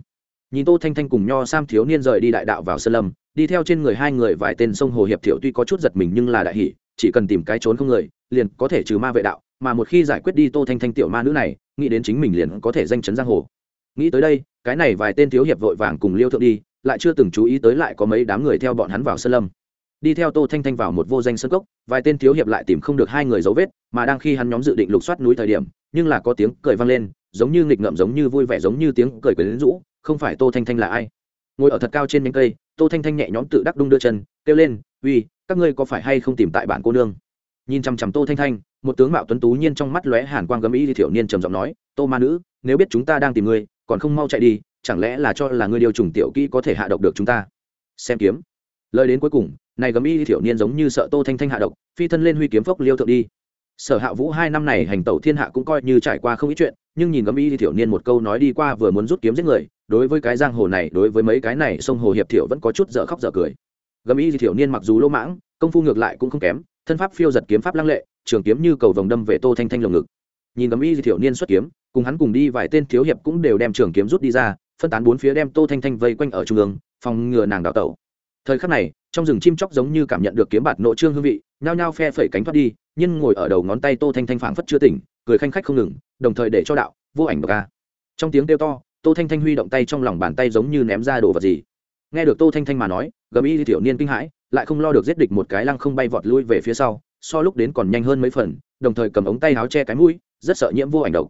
nhìn tô thanh thanh cùng nho sam thiếu niên rời đi đại đạo vào sơn lâm, đi theo trên người hai người vài tên sông hồ hiệp thiệu tuy có chút giật mình nhưng là đại hỷ chỉ cần tìm cái trốn không người, liền có thể trừ ma vệ đạo, mà một khi giải quyết đi tô thanh thanh tiểu ma nữ này, nghĩ đến chính mình liền có thể danh chấn giang hồ. Nghĩ tới đây, cái này vài tên thiếu hiệp vội vàng cùng liêu thượng đi, lại chưa từng chú ý tới lại có mấy đám người theo bọn hắn vào sơn lâm. Đi theo tô thanh thanh vào một vô danh sân cốc, vài tên thiếu hiệp lại tìm không được hai người dấu vết, mà đang khi hắn nhóm dự định lục soát núi thời điểm, nhưng là có tiếng cười vang lên, giống như nghịch ngợm, giống như vui vẻ, giống như tiếng cười quyến rũ không phải tô thanh thanh là ai? Ngồi ở thật cao trên nhánh cây, tô thanh thanh nhẹ nhõm tự đắc đung đưa chân, kêu lên, uy, các ngươi có phải hay không tìm tại bản cô nương? Nhìn chằm chằm tô thanh thanh, một tướng mạo tuấn tú nhiên trong mắt lóe hàn quang gấm ý thì thiểu niên trầm giọng nói, tô ma nữ, nếu biết chúng ta đang tìm ngươi, còn không mau chạy đi, chẳng lẽ là cho là ngươi điều trùng tiểu kỹ có thể hạ độc được chúng ta? Xem kiếm. Lời đến cuối cùng, này gấm y thiểu niên giống như sợ tô thanh thanh hạ độc, phi thân lên huy kiếm phốc liêu thượng đi. Sở hạ vũ hai năm này hành tẩu thiên hạ cũng coi như trải qua không ít chuyện, nhưng nhìn gấm y thiểu niên một câu nói đi qua vừa muốn rút kiếm giết người đối với cái giang hồ này, đối với mấy cái này sông hồ hiệp thiểu vẫn có chút dở khóc dở cười. Gấm y thiểu niên mặc dù lỗ mãng, công phu ngược lại cũng không kém, thân pháp phiêu giật kiếm pháp lăng lệ, trường kiếm như cầu vòng đâm về tô thanh thanh lồng ngực. Nhìn gấm y thiểu niên xuất kiếm, cùng hắn cùng đi vài tên thiếu hiệp cũng đều đem trường kiếm rút đi ra, phân tán bốn phía đem tô thanh thanh vây quanh ở trung ương, phòng ngừa nàng đào tẩu. Thời khắc này, trong rừng chim chóc giống như cảm nhận được kiếm bạt nộ trương hương vị, nhao nhao phe phẩy cánh thoát đi, nhưng ngồi ở đầu ngón tay tô thanh thanh phảng phất chưa tỉnh, cười khanh khách không ngừng, đồng thời để cho đạo, vô ảnh bậc ca trong tiếng kêu to tô thanh thanh huy động tay trong lòng bàn tay giống như ném ra đồ vật gì. Nghe được tô thanh thanh mà nói, gầm y tiểu niên kinh hãi, lại không lo được giết địch một cái lăng không bay vọt lui về phía sau, so lúc đến còn nhanh hơn mấy phần, đồng thời cầm ống tay áo che cái mũi, rất sợ nhiễm vô ảnh độc.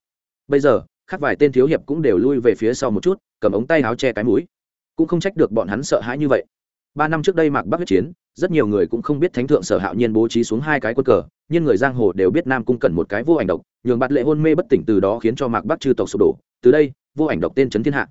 Bây giờ, khác vài tên thiếu hiệp cũng đều lui về phía sau một chút, cầm ống tay áo che cái mũi. Cũng không trách được bọn hắn sợ hãi như vậy. Ba năm trước đây mạc bắc huyết chiến, rất nhiều người cũng không biết thánh thượng sở hạo nhiên bố trí xuống hai cái quân cờ, nhưng người giang hồ đều biết nam cung cần một cái vô ảnh độc, nhường bạt lệ hôn mê bất tỉnh từ đó khiến cho mạc bắc chư tộc sụp đổ. Từ đây vô ảnh độc tên trấn thiên hạ.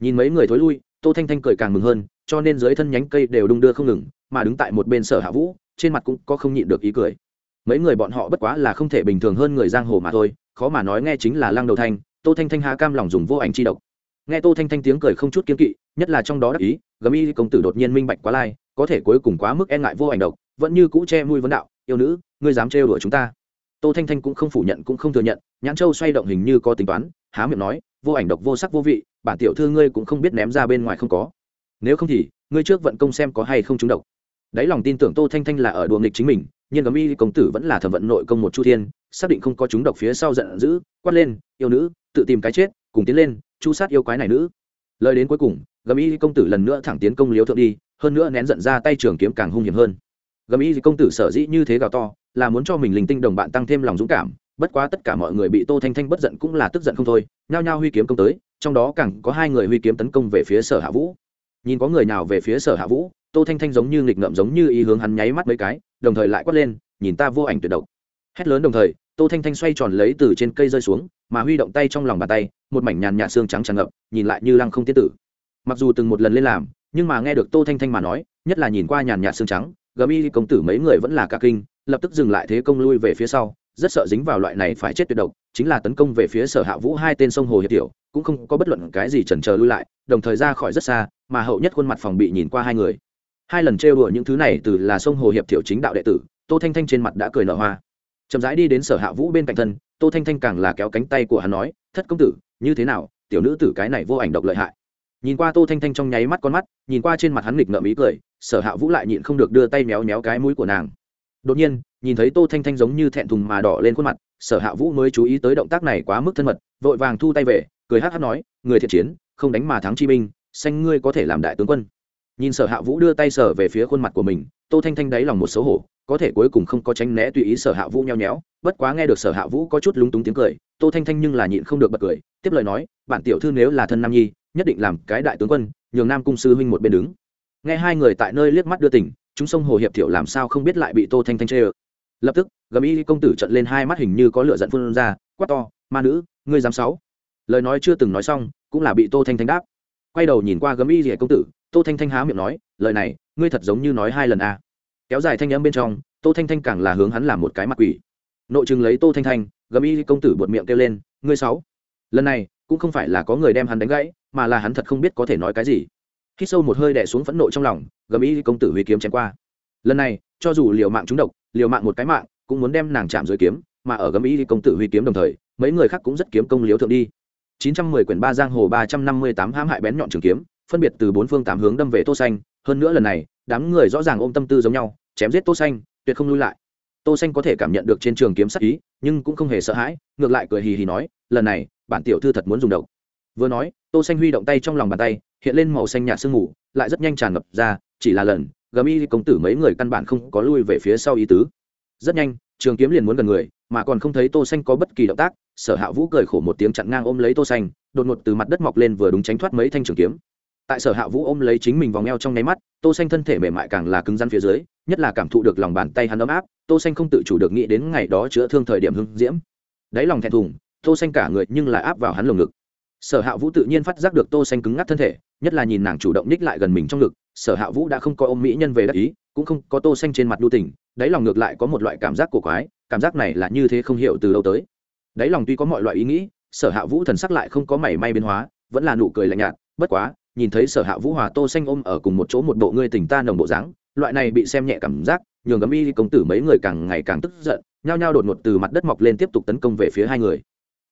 Nhìn mấy người thối lui, tô thanh thanh cười càng mừng hơn, cho nên dưới thân nhánh cây đều đung đưa không ngừng, mà đứng tại một bên sở hạ vũ, trên mặt cũng có không nhịn được ý cười. Mấy người bọn họ bất quá là không thể bình thường hơn người giang hồ mà thôi, khó mà nói nghe chính là lăng đầu thanh, tô thanh thanh há cam lòng dùng vô ảnh chi độc. Nghe tô thanh thanh tiếng cười không chút kiên kỵ, nhất là trong đó đắc ý gấm y công tử đột nhiên minh bạch quá lai, có thể cuối cùng quá mức e ngại vô ảnh độc, vẫn như cũ che mùi vấn đạo, yêu nữ, ngươi dám trêu đuổi chúng ta? Tô thanh thanh cũng không phủ nhận cũng không thừa nhận, nhãn châu xoay động hình như có tính toán, há miệng nói vô ảnh độc vô sắc vô vị, bản tiểu thư ngươi cũng không biết ném ra bên ngoài không có. Nếu không thì, ngươi trước vận công xem có hay không trúng độc. Đáy lòng tin tưởng tô thanh thanh là ở đùa nghịch chính mình, nhưng gấm y công tử vẫn là thẩm vận nội công một chu thiên, xác định không có trúng độc phía sau giận dữ, quát lên, yêu nữ, tự tìm cái chết, cùng tiến lên, chu sát yêu quái này nữ. Lời đến cuối cùng gấm y công tử lần nữa thẳng tiến công liếu thượng đi, hơn nữa nén giận ra tay trường kiếm càng hung hiểm hơn. Gấm y công tử sở dĩ như thế gào to, là muốn cho mình linh tinh đồng bạn tăng thêm lòng dũng cảm bất quá tất cả mọi người bị tô thanh thanh bất giận cũng là tức giận không thôi, nhao nhao huy kiếm công tới, trong đó càng có hai người huy kiếm tấn công về phía sở hạ vũ. Nhìn có người nào về phía sở hạ vũ, tô thanh thanh giống như nghịch ngợm giống như ý hướng hắn nháy mắt mấy cái, đồng thời lại quát lên, nhìn ta vô ảnh tuyệt độc. Hét lớn đồng thời, tô thanh thanh xoay tròn lấy từ trên cây rơi xuống, mà huy động tay trong lòng bàn tay, một mảnh nhàn nhạt xương trắng tràn ngập, nhìn lại như lăng không tiết tử. Mặc dù từng một lần lên làm, nhưng mà nghe được tô thanh thanh mà nói, nhất là nhìn qua nhàn nhạt xương trắng, gầm y công tử mấy người vẫn là cả kinh, lập tức dừng lại thế công lui về phía sau rất sợ dính vào loại này phải chết tuyệt độc, chính là tấn công về phía sở hạ vũ hai tên sông hồ hiệp tiểu, cũng không có bất luận cái gì chần chờ lui lại, đồng thời ra khỏi rất xa, mà hậu nhất khuôn mặt phòng bị nhìn qua hai người. Hai lần trêu đùa những thứ này từ là sông hồ hiệp tiểu chính đạo đệ tử, tô thanh thanh trên mặt đã cười nở hoa. Chậm rãi đi đến sở hạ vũ bên cạnh thân, tô thanh thanh càng là kéo cánh tay của hắn nói, thất công tử, như thế nào, tiểu nữ tử cái này vô ảnh độc lợi hại. Nhìn qua tô thanh thanh trong nháy mắt con mắt, nhìn qua trên mặt hắn nghịch ngợm ý cười, sở hạ vũ lại nhịn không được đưa tay méo méo cái mũi của nàng. Đột nhiên nhìn thấy tô thanh thanh giống như thẹn thùng mà đỏ lên khuôn mặt, sở hạ vũ mới chú ý tới động tác này quá mức thân mật, vội vàng thu tay về, cười hát hát nói, người thiện chiến, không đánh mà thắng chi binh, xanh ngươi có thể làm đại tướng quân. Nhìn sở hạ vũ đưa tay sở về phía khuôn mặt của mình, tô thanh thanh đáy lòng một xấu hổ, có thể cuối cùng không có tránh né tùy ý sở hạ vũ nheo nhéo, bất quá nghe được sở hạ vũ có chút lúng túng tiếng cười, tô thanh thanh nhưng là nhịn không được bật cười, tiếp lời nói bạn tiểu thư nếu là thân nam nhi, nhất định làm cái đại tướng quân, nhường nam cung sư huynh một bên đứng. Nghe hai người tại nơi liếc mắt đưa tỉnh, chúng sông hồ hiệp thiệu làm sao không biết lại bị tô thanh thanh chê ơ lập tức, gầm y công tử trận lên hai mắt hình như có lửa giận phun ra, quát to, ma nữ, ngươi dám sáu. Lời nói chưa từng nói xong, cũng là bị tô thanh thanh đáp. Quay đầu nhìn qua gấm y rỉa công tử, tô thanh thanh há miệng nói, lời này, ngươi thật giống như nói hai lần a à. kéo dài thanh âm bên trong, tô thanh thanh càng là hướng hắn làm một cái mặt quỷ. Nội chừng lấy tô thanh thanh gấm y công tử buột miệng kêu lên, ngươi sáu. Lần này, cũng không phải là có người đem hắn đánh gãy, mà là hắn thật không biết có thể nói cái gì. Khi sâu một hơi đẻ xuống phẫn nộ trong lòng, gầm y công tử huy kiếm chém qua lần này, cho dù liều mạng trúng độc, liều mạng một cái mạng, cũng muốn đem nàng chạm dưới kiếm, mà ở gấm ý thì công tử huy kiếm đồng thời, mấy người khác cũng rất kiếm công liếu thượng đi. 910 quyển ba giang hồ 358 hãm hại bén nhọn trường kiếm, phân biệt từ bốn phương tám hướng đâm về tô xanh. Hơn nữa lần này, đám người rõ ràng ôm tâm tư giống nhau, chém giết tô xanh, tuyệt không lui lại. Tô xanh có thể cảm nhận được trên trường kiếm sắc ý, nhưng cũng không hề sợ hãi, ngược lại cười hì hì nói, lần này, bản tiểu thư thật muốn dùng độc. Vừa nói, tô xanh huy động tay trong lòng bàn tay, hiện lên màu xanh nhạt sương mù, lại rất nhanh tràn ngập ra, chỉ là lần gầm y công tử mấy người căn bản không có lui về phía sau ý tứ. Rất nhanh, trường kiếm liền muốn gần người, mà còn không thấy tô xanh có bất kỳ động tác, sở hạ vũ cười khổ một tiếng chặn ngang ôm lấy tô xanh, đột ngột từ mặt đất mọc lên vừa đúng tránh thoát mấy thanh trường kiếm. Tại sở hạ vũ ôm lấy chính mình vòng eo trong nháy mắt, tô xanh thân thể mềm mại càng là cứng rắn phía dưới, nhất là cảm thụ được lòng bàn tay hắn ấm áp, tô xanh không tự chủ được nghĩ đến ngày đó chữa thương thời điểm hưng diễm. Đáy lòng thẹn thùng, tô xanh cả người nhưng lại áp vào hắn lồng ngực. Sở hạ vũ tự nhiên phát giác được tô xanh cứng ngắc thân thể, nhất là nhìn nàng chủ động ních lại gần mình trong ngực sở hạ vũ đã không coi ôm mỹ nhân về đắc ý, cũng không có tô xanh trên mặt đu tình, đáy lòng ngược lại có một loại cảm giác cổ quái, cảm giác này là như thế không hiểu từ lâu tới. Đáy lòng tuy có mọi loại ý nghĩ, sở hạ vũ thần sắc lại không có mảy may biến hóa, vẫn là nụ cười lạnh nhạt, bất quá, nhìn thấy sở hạ vũ hòa tô xanh ôm ở cùng một chỗ một bộ ngươi tình ta nồng bộ dáng, loại này bị xem nhẹ cảm giác, nhường gấm y công tử mấy người càng ngày càng tức giận, nhao nhao đột ngột từ mặt đất mọc lên tiếp tục tấn công về phía hai người.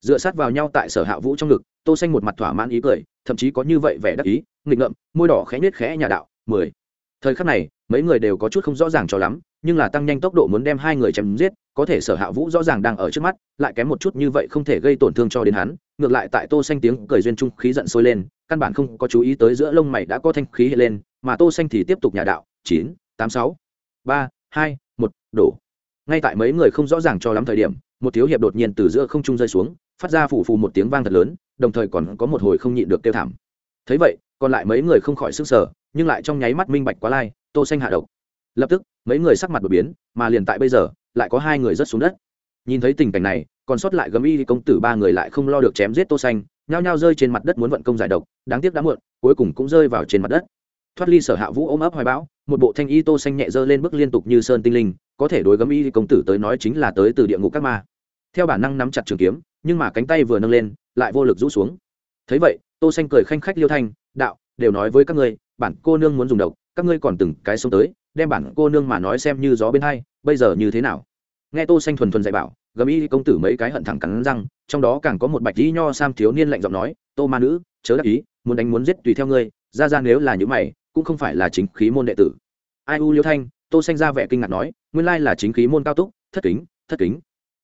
Dựa sát vào nhau tại sở hạ vũ trong ngực, tô xanh một mặt thỏa mãn ý cười, thậm chí có như vậy vẻ đắc ý, nghịch ngợm, môi đỏ khẽ nết khẽ nhà đạo mười. Thời khắc này, mấy người đều có chút không rõ ràng cho lắm, nhưng là tăng nhanh tốc độ muốn đem hai người chém giết, có thể sở hạ vũ rõ ràng đang ở trước mắt, lại kém một chút như vậy không thể gây tổn thương cho đến hắn, ngược lại tại tô xanh tiếng cười duyên trung khí giận sôi lên, căn bản không có chú ý tới giữa lông mày đã có thanh khí hiện lên, mà tô xanh thì tiếp tục nhà đạo, chín, tám, sáu, ba, hai, một, đổ. Ngay tại mấy người không rõ ràng cho lắm thời điểm, một thiếu hiệp đột nhiên từ giữa không trung rơi xuống, phát ra phủ phù một tiếng vang thật lớn, đồng thời còn có một hồi không nhịn được kêu thảm. Thấy vậy, còn lại mấy người không khỏi sức sở nhưng lại trong nháy mắt minh bạch quá lai, tô xanh hạ độc. Lập tức, mấy người sắc mặt đột biến, mà liền tại bây giờ, lại có hai người rớt xuống đất. Nhìn thấy tình cảnh này, còn sót lại gấm y công tử ba người lại không lo được chém giết tô xanh, nhao nhao rơi trên mặt đất muốn vận công giải độc, đáng tiếc đã muộn, cuối cùng cũng rơi vào trên mặt đất. Thoát ly sở hạ vũ ôm ấp hoài bão, một bộ thanh y tô xanh nhẹ dơ lên bước liên tục như sơn tinh linh, có thể đối gấm y công tử tới nói chính là tới từ địa ngục các ma. Theo bản năng nắm chặt trường kiếm, nhưng mà cánh tay vừa nâng lên, lại vô lực rũ xuống. Thấy vậy, tô xanh cười khanh khách liêu thanh, đạo, đều nói với các ngươi bản cô nương muốn dùng độc, các ngươi còn từng cái xông tới, đem bản cô nương mà nói xem như gió bên hay bây giờ như thế nào? Nghe tô xanh thuần thuần dạy bảo, gầm y công tử mấy cái hận thẳng cắn răng, trong đó càng có một bạch y nho sam thiếu niên lạnh giọng nói, tô ma nữ, chớ đắc ý, muốn đánh muốn giết tùy theo ngươi, ra ra nếu là những mày, cũng không phải là chính khí môn đệ tử. Ai u liêu thanh, tô xanh ra vẻ kinh ngạc nói, nguyên lai là chính khí môn cao túc, thất kính thất kính.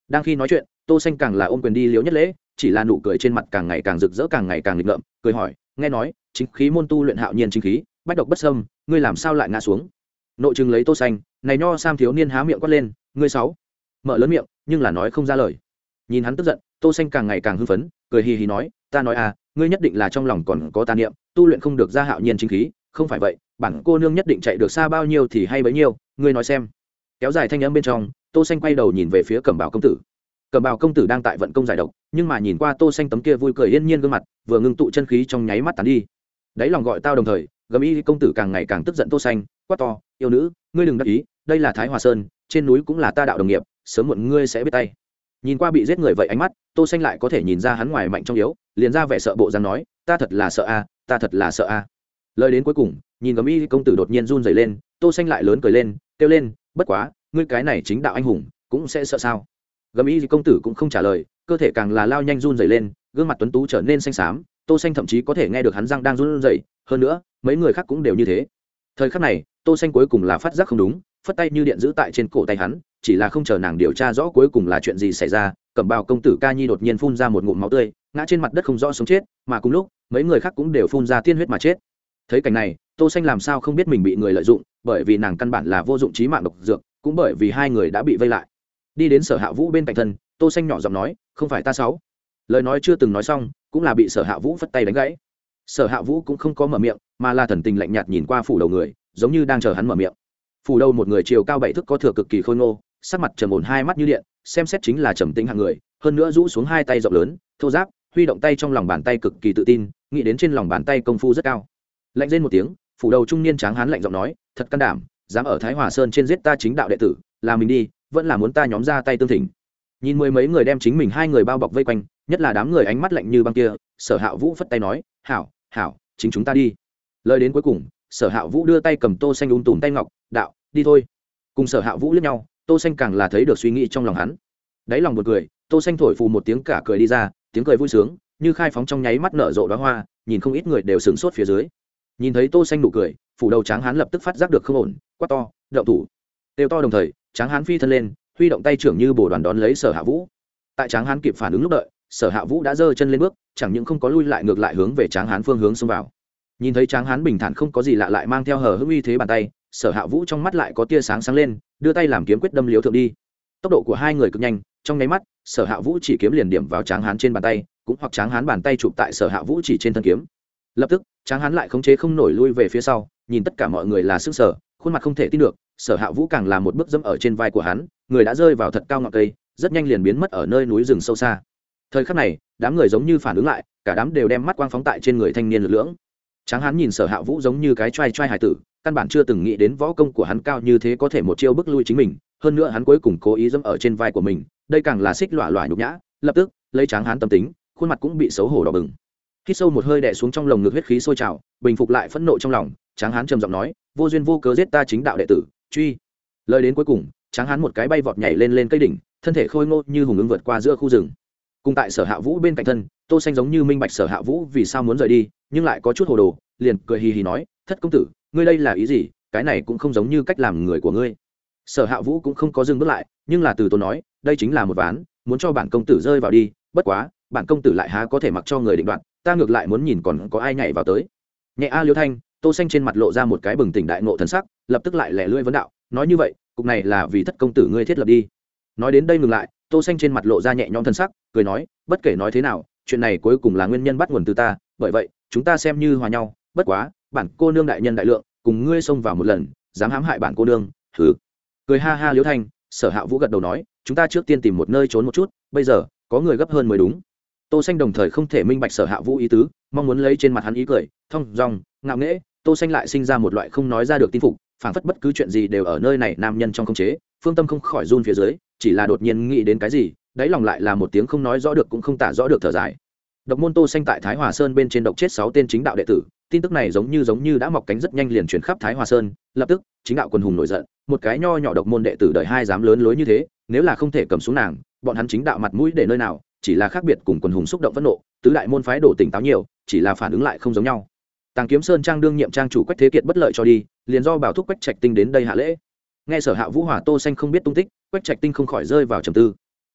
Đang khi nói chuyện, tô xanh càng là ôm quyền đi liếu nhất lễ, chỉ là nụ cười trên mặt càng ngày càng rực rỡ, càng ngày càng lịch ngợm, cười hỏi, nghe nói, chính khí môn tu luyện hạo nhiên chính khí bách độc bất sâm ngươi làm sao lại ngã xuống? Nội chừng lấy tô xanh, này nho sam thiếu niên há miệng quát lên, ngươi sáu. Mở lớn miệng, nhưng là nói không ra lời. Nhìn hắn tức giận, tô xanh càng ngày càng hưng phấn, cười hì hì nói, ta nói à ngươi nhất định là trong lòng còn có tà niệm, tu luyện không được ra hạo nhiên chính khí, không phải vậy, bản cô nương nhất định chạy được xa bao nhiêu thì hay bấy nhiêu, ngươi nói xem. Kéo dài thanh âm bên trong, tô xanh quay đầu nhìn về phía cẩm bảo công tử. Cẩm bảo công tử đang tại vận công giải độc, nhưng mà nhìn qua tô xanh tấm kia vui cười yên nhiên gương mặt, vừa ngưng tụ chân khí trong nháy mắt tán đi. Đáy lòng gọi tao đồng thời gầm y công tử càng ngày càng tức giận tô xanh, quát to, yêu nữ, ngươi đừng đắc ý, đây là thái hòa sơn, trên núi cũng là ta đạo đồng nghiệp, sớm muộn ngươi sẽ biết tay. Nhìn qua bị giết người vậy ánh mắt, tô xanh lại có thể nhìn ra hắn ngoài mạnh trong yếu, liền ra vẻ sợ bộ dáng nói, ta thật là sợ a, ta thật là sợ a. Lời đến cuối cùng, nhìn gấm y công tử đột nhiên run rẩy lên, tô xanh lại lớn cười lên, kêu lên, bất quá, ngươi cái này chính đạo anh hùng, cũng sẽ sợ sao? Gấm y công tử cũng không trả lời, cơ thể càng là lao nhanh run rẩy lên, gương mặt tuấn tú trở nên xanh xám tô xanh thậm chí có thể nghe được hắn răng đang run rẩy, hơn nữa, mấy người khác cũng đều như thế. Thời khắc này, tô xanh cuối cùng là phát giác không đúng, phất tay như điện giữ tại trên cổ tay hắn, chỉ là không chờ nàng điều tra rõ cuối cùng là chuyện gì xảy ra, cẩm bào công tử ca nhi đột nhiên phun ra một ngụm máu tươi, ngã trên mặt đất không rõ sống chết, mà cùng lúc, mấy người khác cũng đều phun ra tiên huyết mà chết. Thấy cảnh này, tô xanh làm sao không biết mình bị người lợi dụng, bởi vì nàng căn bản là vô dụng trí mạng độc dược, cũng bởi vì hai người đã bị vây lại. Đi đến sở hạ vũ bên cạnh thân, tô xanh nhỏ giọng nói, không phải ta sáu. Lời nói chưa từng nói xong cũng là bị sở hạ vũ phất tay đánh gãy. Sở hạ vũ cũng không có mở miệng, mà là thần tình lạnh nhạt nhìn qua phủ đầu người, giống như đang chờ hắn mở miệng. Phủ đầu một người chiều cao bảy thước có thừa cực kỳ khôi ngô, sắc mặt trầm ổn hai mắt như điện, xem xét chính là trầm tĩnh hạng người, hơn nữa rũ xuống hai tay rộng lớn, thô giáp huy động tay trong lòng bàn tay cực kỳ tự tin, nghĩ đến trên lòng bàn tay công phu rất cao. Lạnh lên một tiếng, phủ đầu trung niên tráng hán lạnh giọng nói, thật can đảm, dám ở thái hòa sơn trên giết ta chính đạo đệ tử, là mình đi, vẫn là muốn ta nhóm ra tay tương thỉnh. Nhìn mười mấy người đem chính mình hai người bao bọc vây quanh nhất là đám người ánh mắt lạnh như băng kia, sở hạ vũ phất tay nói, hảo hảo, chính chúng ta đi. Lời đến cuối cùng, sở hạ vũ đưa tay cầm tô xanh ung tùm tay ngọc, đạo, đi thôi. Cùng sở hạ vũ lướt nhau, tô xanh càng là thấy được suy nghĩ trong lòng hắn. Đáy lòng một cười, tô xanh thổi phù một tiếng cả cười đi ra, tiếng cười vui sướng, như khai phóng trong nháy mắt nở rộ đóa hoa, nhìn không ít người đều sửng sốt phía dưới. Nhìn thấy tô xanh nụ cười, phủ đầu tráng hán lập tức phát giác được không ổn, quát to đậu thủ! Đều to đồng thời, tráng hán phi thân lên, huy động tay trưởng như bổ đoàn đón lấy sở hạ vũ. Tại tráng hán kịp phản ứng lúc đợi sở hạ vũ đã giơ chân lên bước, chẳng những không có lui lại ngược lại hướng về tráng hán phương hướng xông vào. Nhìn thấy tráng hán bình thản không có gì lạ lại mang theo hờ hững uy thế bàn tay, sở hạ vũ trong mắt lại có tia sáng sáng lên, đưa tay làm kiếm quyết đâm liếu thượng đi. Tốc độ của hai người cực nhanh, trong nháy mắt, sở hạ vũ chỉ kiếm liền điểm vào tráng hán trên bàn tay, cũng hoặc tráng hán bàn tay chụp tại sở hạ vũ chỉ trên thân kiếm. Lập tức, tráng hán lại khống chế không nổi lui về phía sau, nhìn tất cả mọi người là sức sở, khuôn mặt không thể tin được, sở hạ vũ càng là một bước dẫm ở trên vai của hắn, người đã rơi vào thật cao ngọn cây, rất nhanh liền biến mất ở nơi núi rừng sâu xa thời khắc này, đám người giống như phản ứng lại, cả đám đều đem mắt quang phóng tại trên người thanh niên lực lưỡng. Tráng hán nhìn sở hạ vũ giống như cái t r a i t r a i hải tử, căn bản chưa từng nghĩ đến võ công của hắn cao như thế có thể một chiêu bức lui chính mình, hơn nữa hắn cuối cùng cố ý dẫm ở trên vai của mình, đây càng là xích lọa lọa nhục nhã, lập tức, lấy tráng hán tâm tính, khuôn mặt cũng bị xấu hổ đỏ bừng. Khi sâu một hơi đẻ xuống trong lồng ngực huyết khí sôi trào, bình phục lại phẫn nộ trong lòng, tráng hán trầm giọng nói, vô duyên vô cớ giết ta chính đạo đệ tử, truy. Lời đến cuối cùng, tráng hán một cái bay vọt nhảy lên lên cây đỉnh, thân thể khôi ngô như hùng ứng vượt qua giữa khu rừng cùng tại sở hạ vũ bên cạnh thân, tô xanh giống như minh bạch sở hạ vũ vì sao muốn rời đi, nhưng lại có chút hồ đồ, liền cười hì hì nói, thất công tử, ngươi đây là ý gì? Cái này cũng không giống như cách làm người của ngươi. Sở hạ vũ cũng không có dừng bước lại, nhưng là từ tôi nói, đây chính là một ván, muốn cho bản công tử rơi vào đi, bất quá, bản công tử lại há có thể mặc cho người định đoạt, ta ngược lại muốn nhìn còn có ai nhảy vào tới. Nhẹ a liêu thanh, tô xanh trên mặt lộ ra một cái bừng tỉnh đại ngộ thần sắc, lập tức lại lẻ lưỡi vấn đạo, nói như vậy, cục này là vì thất công tử ngươi thiết lập đi. Nói đến đây ngừng lại tô xanh trên mặt lộ ra nhẹ nhõm thân sắc, cười nói, bất kể nói thế nào, chuyện này cuối cùng là nguyên nhân bắt nguồn từ ta, bởi vậy, chúng ta xem như hòa nhau, bất quá, bản cô nương đại nhân đại lượng, cùng ngươi xông vào một lần, dám hãm hại bản cô nương thử cười ha ha liễu thanh, sở hạ vũ gật đầu nói, chúng ta trước tiên tìm một nơi trốn một chút, bây giờ, có người gấp hơn mới đúng. Tô xanh đồng thời không thể minh bạch sở hạ vũ ý tứ, mong muốn lấy trên mặt hắn ý cười thông dong, ngạo nghễ, tô xanh lại sinh ra một loại không nói ra được tin phục, phảng phất bất cứ chuyện gì đều ở nơi này nam nhân trong không chế, phương tâm không khỏi run phía dưới chỉ là đột nhiên nghĩ đến cái gì, đáy lòng lại là một tiếng không nói rõ được cũng không tả rõ được thở dài. Độc môn tô xanh tại thái hòa sơn bên trên độc chết sáu tên chính đạo đệ tử, tin tức này giống như giống như đã mọc cánh rất nhanh liền chuyển khắp thái hòa sơn, lập tức, chính đạo quân hùng nổi giận, một cái nho nhỏ độc môn đệ tử đời hai dám lớn lối như thế, nếu là không thể cầm xuống nàng, bọn hắn chính đạo mặt mũi để nơi nào, chỉ là khác biệt cùng quần hùng xúc động phẫn nộ, tứ đại môn phái đổ tỉnh táo nhiều, chỉ là phản ứng lại không giống nhau. Tàng kiếm sơn trang đương nhiệm trang chủ quách thế kiệt bất lợi cho đi, liền do bảo thúc quách trạch tinh đến đây hạ lễ nghe sở hạ vũ hỏa tô xanh không biết tung tích, quách trạch tinh không khỏi rơi vào trầm tư.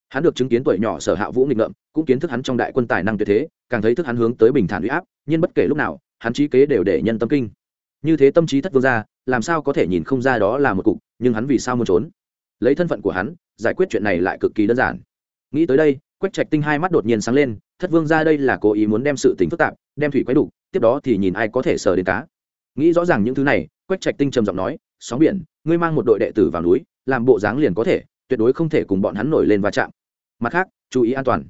Hắn được chứng kiến tuổi nhỏ sở hạ vũ nghịch ngợm, cũng kiến thức hắn trong đại quân tài năng tuyệt thế, càng thấy thức hắn hướng tới bình thản uy áp nhưng bất kể lúc nào, hắn trí kế đều để nhân tâm kinh. Như thế tâm trí thất vương ra, làm sao có thể nhìn không ra đó là một cục, nhưng hắn vì sao muốn trốn? Lấy thân phận của hắn, giải quyết chuyện này lại cực kỳ đơn giản. Nghĩ tới đây, quách trạch tinh hai mắt đột nhiên sáng lên, thất vương ra đây là cố ý muốn đem sự tính phức tạp, đem thủy quấy đủ tiếp đó thì nhìn ai có thể sờ đến cá. Nghĩ rõ ràng những thứ này, quách trạch tinh trầm giọng nói sóng biển, ngươi mang một đội đệ tử vào núi, làm bộ dáng liền có thể, tuyệt đối không thể cùng bọn hắn nổi lên va chạm. Mặt khác, chú ý an toàn.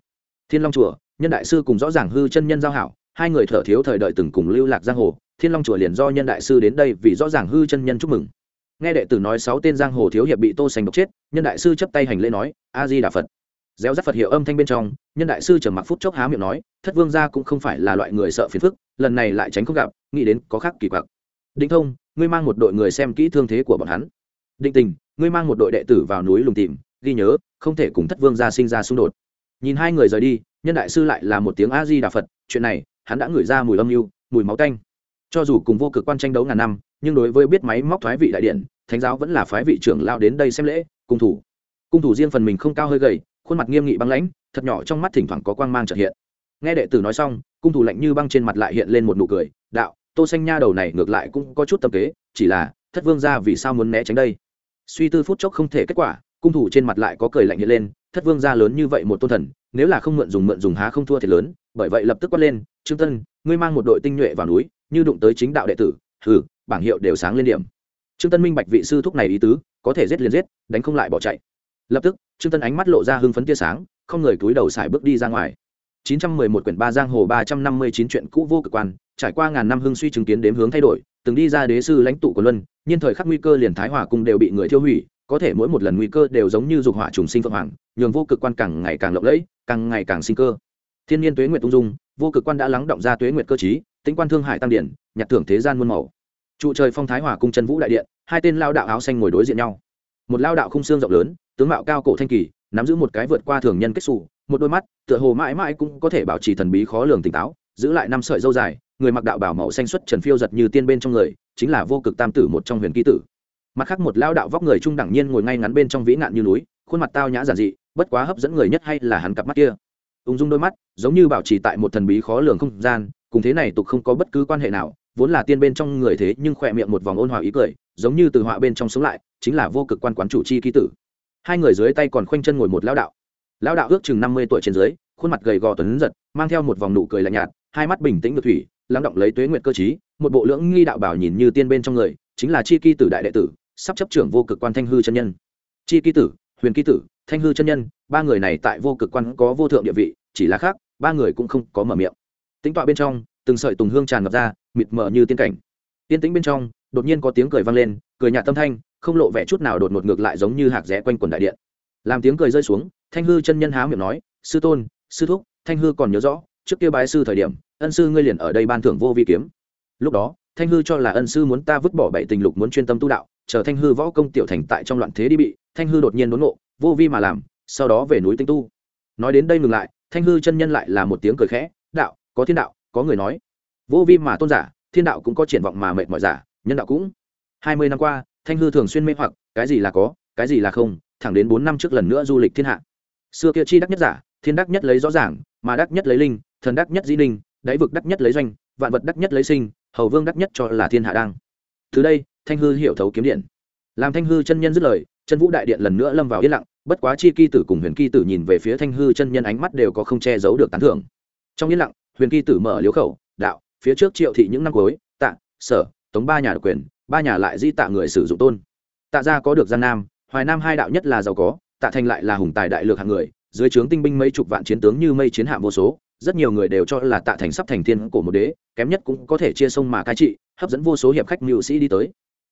Thiên long chùa, nhân đại sư cùng rõ ràng hư chân nhân giao hảo, hai người thở thiếu thời đợi từng cùng lưu lạc giang hồ, thiên long chùa liền do nhân đại sư đến đây vì rõ ràng hư chân nhân chúc mừng. Nghe đệ tử nói sáu tên giang hồ thiếu hiệp bị tô sành độc chết, nhân đại sư chấp tay hành lễ nói a di đà phật. Réo rắt phật hiệu âm thanh bên trong, nhân đại sư trầm mặc phút chốc há miệng nói, thất vương gia cũng không phải là loại người sợ phiền phức, lần này lại tránh không gặp, nghĩ đến có khác kỳ quặc. Đinh thông ngươi mang một đội người xem kỹ thương thế của bọn hắn. Định tình, ngươi mang một đội đệ tử vào núi lùng tìm, ghi nhớ, không thể cùng thất vương gia sinh ra xung đột. Nhìn hai người rời đi, nhân đại sư lại là một tiếng a di đà phật, chuyện này, hắn đã ngửi ra mùi âm mưu, mùi máu tanh. Cho dù cùng vô cực quan tranh đấu ngàn năm, nhưng đối với biết máy móc thoái vị đại điện, thánh giáo vẫn là phái vị trưởng lao đến đây xem lễ, cung thủ. Cung thủ riêng phần mình không cao hơi gầy, khuôn mặt nghiêm nghị băng lãnh, thật nhỏ trong mắt thỉnh thoảng có quang mang chợt hiện. Nghe đệ tử nói xong, cung thủ lạnh như băng trên mặt lại hiện lên một nụ cười, đạo tô xanh nha đầu này ngược lại cũng có chút tâm kế, chỉ là, thất vương gia vì sao muốn né tránh đây? Suy tư phút chốc không thể kết quả, cung thủ trên mặt lại có cười lạnh hiện lên, thất vương gia lớn như vậy một tôn thần, nếu là không mượn dùng mượn dùng há không thua thiệt lớn, bởi vậy lập tức quát lên, trương tân, ngươi mang một đội tinh nhuệ vào núi, như đụng tới chính đạo đệ tử, hừ, bảng hiệu đều sáng lên điểm. Trương tân minh bạch vị sư thúc này ý tứ, có thể giết liền giết, đánh không lại bỏ chạy. Lập tức, trương tân ánh mắt lộ ra hưng phấn tia sáng, không người cúi đầu xài bước đi ra ngoài. 911 quyển ba giang hồ 359 chuyện cũ vô cực quan, trải qua ngàn năm hưng suy chứng kiến đếm hướng thay đổi, từng đi ra đế sư lãnh tụ của luân, nhiên thời khắc nguy cơ liền thái hòa cung đều bị người thiêu hủy, có thể mỗi một lần nguy cơ đều giống như dục hỏa trùng sinh phượng hoàng, nhường vô cực quan càng ngày càng lộng lẫy, càng ngày càng sinh cơ thiên nhiên tuế nguyệt tung dung, vô cực quan đã lắng động ra tuế nguyệt cơ chí tính quan thương hải tăng điển, nhặt thưởng thế gian muôn màu trụ trời phong thái hòa cung chân vũ đại điện, hai tên lao đạo áo xanh ngồi đối diện nhau một lao đạo khung xương rộng lớn, tướng mạo cao cổ thanh kỳ, nắm giữ một cái vượt qua thường nhân kết sủ một đôi mắt, tựa hồ mãi mãi cũng có thể bảo trì thần bí khó lường tỉnh táo, giữ lại năm sợi dâu dài, người mặc đạo bảo màu xanh xuất trần phiêu giật như tiên bên trong người, chính là vô cực tam tử một trong huyền ký tử. Mặt khác một lao đạo vóc người trung đẳng nhiên ngồi ngay ngắn bên trong vĩ nạn như núi, khuôn mặt tao nhã giản dị, bất quá hấp dẫn người nhất hay là hắn cặp mắt kia. Ung dung đôi mắt, giống như bảo trì tại một thần bí khó lường không gian, cùng thế này tục không có bất cứ quan hệ nào, vốn là tiên bên trong người thế nhưng khỏe miệng một vòng ôn hòa ý cười, giống như từ họa bên trong sống lại, chính là vô cực quan quán chủ chi ký tử. Hai người dưới tay còn khoanh chân ngồi một lao đạo lão đạo ước chừng năm mươi tuổi trên dưới, khuôn mặt gầy gò tuấn giật, mang theo một vòng nụ cười lạnh nhạt, hai mắt bình tĩnh ngược thủy, lắng động lấy tuế nguyệt cơ chí một bộ lưỡng nghi đạo bảo nhìn như tiên bên trong người, chính là chi kỳ tử đại đệ tử, sắp chấp trưởng vô cực quan thanh hư chân nhân. Chi kỳ tử, huyền kỳ tử, thanh hư chân nhân, ba người này tại vô cực quan có vô thượng địa vị, chỉ là khác, ba người cũng không có mở miệng. Tính tọa bên trong, từng sợi tùng hương tràn ngập ra, mịt mờ như tiên cảnh. Tiên tĩnh bên trong, đột nhiên có tiếng cười vang lên, cười nhạt tâm thanh, không lộ vẻ chút nào đột ngột ngược lại giống như hạc rẽ quanh quần đại điện làm tiếng cười rơi xuống, thanh hư chân nhân há miệng nói, sư tôn, sư thúc, thanh hư còn nhớ rõ, trước kia bái sư thời điểm, ân sư ngươi liền ở đây ban thưởng vô vi kiếm. Lúc đó, thanh hư cho là ân sư muốn ta vứt bỏ bảy tình lục muốn chuyên tâm tu đạo, chờ thanh hư võ công tiểu thành tại trong loạn thế đi bị, thanh hư đột nhiên đốn ngộ, vô vi mà làm, sau đó về núi tinh tu. Nói đến đây ngừng lại, thanh hư chân nhân lại là một tiếng cười khẽ, đạo, có thiên đạo, có người nói. Vô vi mà tôn giả, thiên đạo cũng có triển vọng mà mệt mỏi giả, nhân đạo cũng. Hai mươi năm qua, thanh hư thường xuyên mê hoặc, cái gì là có, cái gì là không thẳng đến bốn năm trước lần nữa du lịch thiên hạ. Xưa kia chi đắc nhất giả, thiên đắc nhất lấy rõ ràng, mà đắc nhất lấy linh, thần đắc nhất dĩ linh, đáy vực đắc nhất lấy doanh, vạn vật đắc nhất lấy sinh, hầu vương đắc nhất cho là thiên hạ đang. Từ đây, thanh hư hiểu thấu kiếm điện. Làm thanh hư chân nhân dứt lời, chân vũ đại điện lần nữa lâm vào yên lặng, bất quá chi kỳ tử cùng huyền kỳ tử nhìn về phía thanh hư chân nhân ánh mắt đều có không che giấu được tán thưởng. Trong yên lặng, huyền kỳ tử mở liếu khẩu, đạo, phía trước triệu thị những năm cuối, tạ, sở, tống ba nhà độc quyền, ba nhà lại di tạ người sử dụng tôn. Tạ gia có được gian nam hoài nam hai đạo nhất là giàu có, tạ thành lại là hùng tài đại lược hạng người, dưới trướng tinh binh mấy chục vạn chiến tướng như mây chiến hạm vô số, rất nhiều người đều cho là tạ thành sắp thành thiên cổ một đế, kém nhất cũng có thể chia sông mà cai trị, hấp dẫn vô số hiệp khách mưu sĩ đi tới.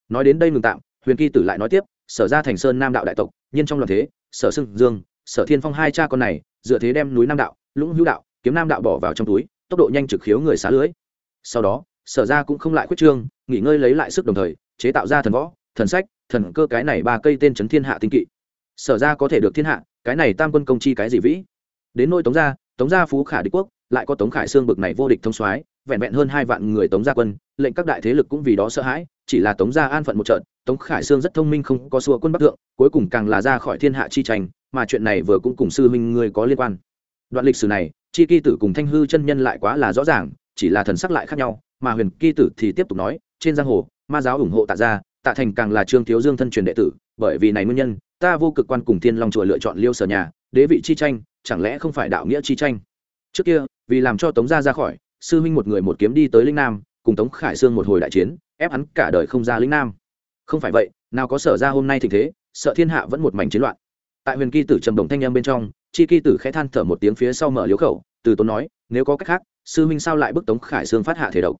Nói đến đây ngừng tạm, huyền kỳ tử lại nói tiếp, sở ra thành sơn nam đạo đại tộc nhiên trong loạn thế, sở sưng dương, sở thiên phong hai cha con này, dựa thế đem núi nam đạo, lũng hữu đạo, kiếm nam đạo bỏ vào trong túi, tốc độ nhanh trực khiếu người xá lưới. Sau đó, sở ra cũng không lại quyết trương, nghỉ ngơi lấy lại sức đồng thời, chế tạo ra thần võ thần sách, thần cơ cái này ba cây tên chấn thiên hạ tinh kỵ. Sở ra có thể được thiên hạ, cái này tam quân công chi cái gì vĩ? Đến nôi tống gia tống gia phú khả địch quốc, lại có tống khải xương bực này vô địch thông soái, vẹn vẹn hơn hai vạn người tống gia quân, lệnh các đại thế lực cũng vì đó sợ hãi, chỉ là tống gia an phận một trận, tống khải sương rất thông minh không có xua quân bắc thượng, cuối cùng càng là ra khỏi thiên hạ chi tranh, mà chuyện này vừa cũng cùng sư huynh người có liên quan. Đoạn lịch sử này, chi kỳ tử cùng thanh hư chân nhân lại quá là rõ ràng, chỉ là thần sắc lại khác nhau, mà huyền kỳ tử thì tiếp tục nói, trên giang hồ, ma giáo ủng hộ tạ gia tạ thành càng là trương thiếu dương thân truyền đệ tử, bởi vì này nguyên nhân, ta vô cực quan cùng thiên long chùa lựa chọn liêu sở nhà, đế vị chi tranh, chẳng lẽ không phải đạo nghĩa chi tranh? Trước kia, vì làm cho tống gia ra khỏi, sư huynh một người một kiếm đi tới linh nam, cùng tống khải sương một hồi đại chiến, ép hắn cả đời không ra linh nam. Không phải vậy, nào có sở ra hôm nay tình thế, sợ thiên hạ vẫn một mảnh chiến loạn. Tại huyền kỳ tử trầm đồng thanh em bên trong, chi kỳ tử khẽ than thở một tiếng phía sau mở liếu khẩu, từ tốn nói, nếu có cách khác, sư huynh sao lại bức tống khải sương phát hạ thể độc?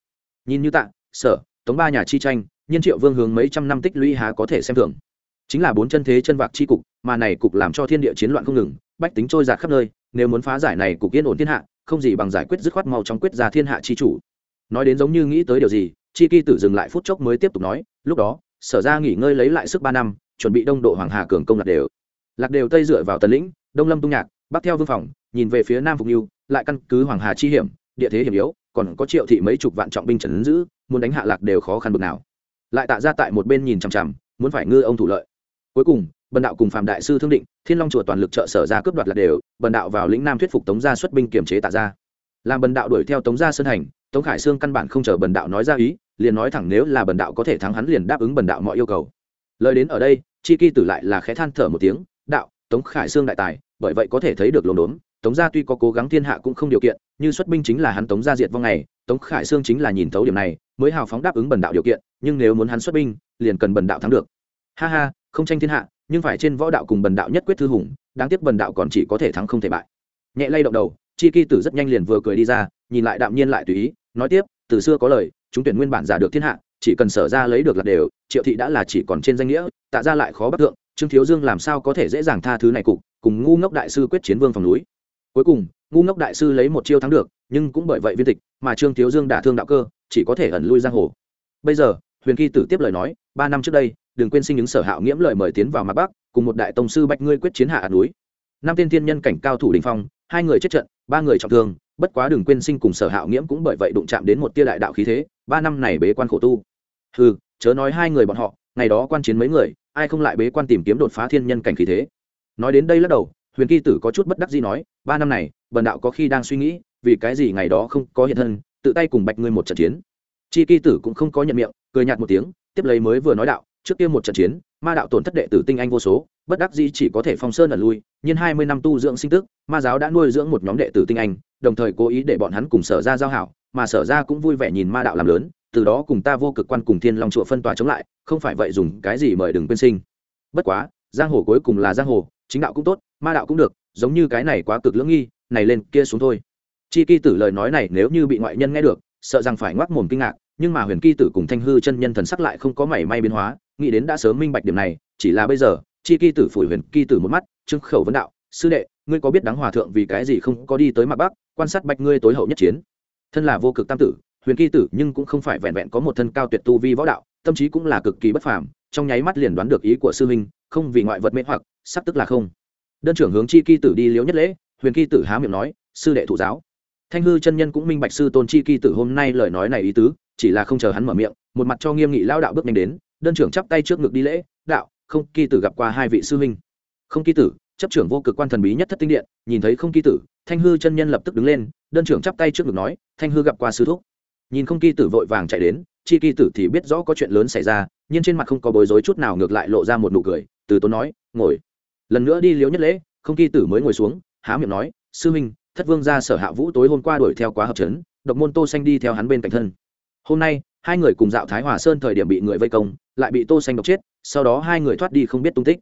Nhìn như tạ, sở, tống ba nhà chi tranh nhiên triệu vương hướng mấy trăm năm tích lũy há có thể xem thường. Chính là bốn chân thế chân vạc chi cục, mà này cục làm cho thiên địa chiến loạn không ngừng, bách tính trôi giạt khắp nơi, nếu muốn phá giải này cục yên ổn thiên hạ, không gì bằng giải quyết dứt khoát mau trong quyết ra thiên hạ chi chủ. Nói đến giống như nghĩ tới điều gì, chi kỳ tử dừng lại phút chốc mới tiếp tục nói, lúc đó, sở ra nghỉ ngơi lấy lại sức ba năm, chuẩn bị đông độ hoàng hà cường công lạc đều. Lạc đều tây dựa vào tần lĩnh, đông lâm tung nhạc, bắc theo vương phòng, nhìn về phía nam phục yêu lại căn cứ hoàng hà chi hiểm, địa thế hiểm yếu, còn có triệu thị mấy chục vạn trọng binh trần giữ, muốn đánh hạ lạc đều khó khăn bực nào lại tạ ra tại một bên nhìn chằm chằm, muốn phải ngư ông thủ lợi. Cuối cùng, bần đạo cùng phạm đại sư thương định, thiên long chùa toàn lực trợ sở ra cướp đoạt lạc đều, bần đạo vào lĩnh nam thuyết phục tống gia xuất binh kiềm chế tạ ra. Làm bần đạo đuổi theo tống gia sơn hành, tống khải sương căn bản không chờ bần đạo nói ra ý, liền nói thẳng nếu là bần đạo có thể thắng hắn liền đáp ứng bần đạo mọi yêu cầu. Lời đến ở đây, chi kỳ tử lại là khẽ than thở một tiếng, đạo, tống khải sương đại tài, bởi vậy có thể thấy được lồn đốn, tống gia tuy có cố gắng thiên hạ cũng không điều kiện, như xuất binh chính là hắn tống gia diệt vong này, tống khải sương chính là nhìn thấu điểm này, mới hào phóng đáp ứng bần đạo điều kiện nhưng nếu muốn hắn xuất binh, liền cần bần đạo thắng được. Ha ha, không tranh thiên hạ, nhưng phải trên võ đạo cùng bần đạo nhất quyết thư hùng, đáng tiếc bần đạo còn chỉ có thể thắng không thể bại. Nhẹ lay động đầu, chi kỳ tử rất nhanh liền vừa cười đi ra, nhìn lại đạm nhiên lại tùy ý, nói tiếp, từ xưa có lời, chúng tuyển nguyên bản giả được thiên hạ, chỉ cần sở ra lấy được là đều, triệu thị đã là chỉ còn trên danh nghĩa, tạ ra lại khó bắt thượng, trương thiếu dương làm sao có thể dễ dàng tha thứ này cục, cùng ngu ngốc đại sư quyết chiến vương phòng núi. Cuối cùng, ngu ngốc đại sư lấy một chiêu thắng được, nhưng cũng bởi vậy viên tịch, mà trương thiếu dương đả thương đạo cơ, chỉ có thể ẩn lui giang hồ. Bây giờ huyền kỳ tử tiếp lời nói, ba năm trước đây, đừng quên sinh những sở hạo nghiễm lời mời tiến vào mặt bắc, cùng một đại tông sư bạch ngươi quyết chiến hạ núi. Năm tiên thiên nhân cảnh cao thủ đình phong, hai người chết trận, ba người trọng thương, bất quá đừng quên sinh cùng sở hạo nghiễm cũng bởi vậy đụng chạm đến một tia đại đạo khí thế, ba năm này bế quan khổ tu. Ừ chớ nói hai người bọn họ, ngày đó quan chiến mấy người, ai không lại bế quan tìm kiếm đột phá thiên nhân cảnh khí thế? Nói đến đây lắc đầu, huyền kỳ tử có chút bất đắc gì nói, ba năm này, bần đạo có khi đang suy nghĩ, vì cái gì ngày đó không có hiện thân, tự tay cùng bạch ngươi một trận chiến. Chi kỳ tử cũng không có nhận miệng cười nhạt một tiếng, tiếp lấy mới vừa nói đạo, trước kia một trận chiến, ma đạo tổn thất đệ tử tinh anh vô số, bất đắc dĩ chỉ có thể phong sơn ẩn lui, nhưng hai mươi năm tu dưỡng sinh tức, ma giáo đã nuôi dưỡng một nhóm đệ tử tinh anh, đồng thời cố ý để bọn hắn cùng sở ra giao hảo, mà sở ra cũng vui vẻ nhìn ma đạo làm lớn, từ đó cùng ta vô cực quan cùng thiên long chùa phân tòa chống lại, không phải vậy dùng cái gì mời đừng quên sinh. Bất quá, giang hồ cuối cùng là giang hồ, chính đạo cũng tốt, ma đạo cũng được, giống như cái này quá cực lưỡng nghi, này lên, kia xuống thôi. Chi kỳ tử lời nói này nếu như bị ngoại nhân nghe được, sợ rằng phải ngoác mồm kinh ngạc nhưng mà huyền kỳ tử cùng thanh hư chân nhân thần sắc lại không có mảy may biến hóa, nghĩ đến đã sớm minh bạch điểm này, chỉ là bây giờ, chi kỳ tử phủi huyền kỳ tử một mắt trưng khẩu vấn đạo, sư đệ, ngươi có biết đáng hòa thượng vì cái gì không có đi tới mặt bắc, quan sát bạch ngươi tối hậu nhất chiến? Thân là vô cực tam tử, huyền kỳ tử nhưng cũng không phải vẹn vẹn có một thân cao tuyệt tu vi võ đạo, tâm trí cũng là cực kỳ bất phàm, trong nháy mắt liền đoán được ý của sư huynh, không vì ngoại vật mê hoặc, sắp tức là không. Đơn trưởng hướng chi kỳ tử đi liếu nhất lễ, huyền kỳ tử há miệng nói, sư đệ thụ giáo. Thanh hư chân nhân cũng minh bạch sư tôn chi kỳ tử hôm nay lời nói này ý tứ chỉ là không chờ hắn mở miệng, một mặt cho nghiêm nghị lao đạo bước nhanh đến, đơn trưởng chắp tay trước ngực đi lễ, đạo, không kỳ tử gặp qua hai vị sư huynh. Không kỳ tử. Chấp trưởng vô cực quan thần bí nhất thất tinh điện, nhìn thấy không kỳ tử, thanh hư chân nhân lập tức đứng lên, đơn trưởng chắp tay trước ngực nói, thanh hư gặp qua sư thúc. Nhìn không kỳ tử vội vàng chạy đến, chi kỳ tử thì biết rõ có chuyện lớn xảy ra, nhưng trên mặt không có bối rối chút nào, ngược lại lộ ra một nụ cười, từ tốn nói, ngồi. Lần nữa đi liếu nhất lễ, không kỳ tử mới ngồi xuống, há miệng nói, sư minh thất vương ra sở hạ vũ tối hôm qua đuổi theo quá hợp trấn độc môn tô xanh đi theo hắn bên cạnh thân hôm nay, hai người cùng dạo thái hòa sơn thời điểm bị người vây công, lại bị tô xanh độc chết, sau đó hai người thoát đi không biết tung tích.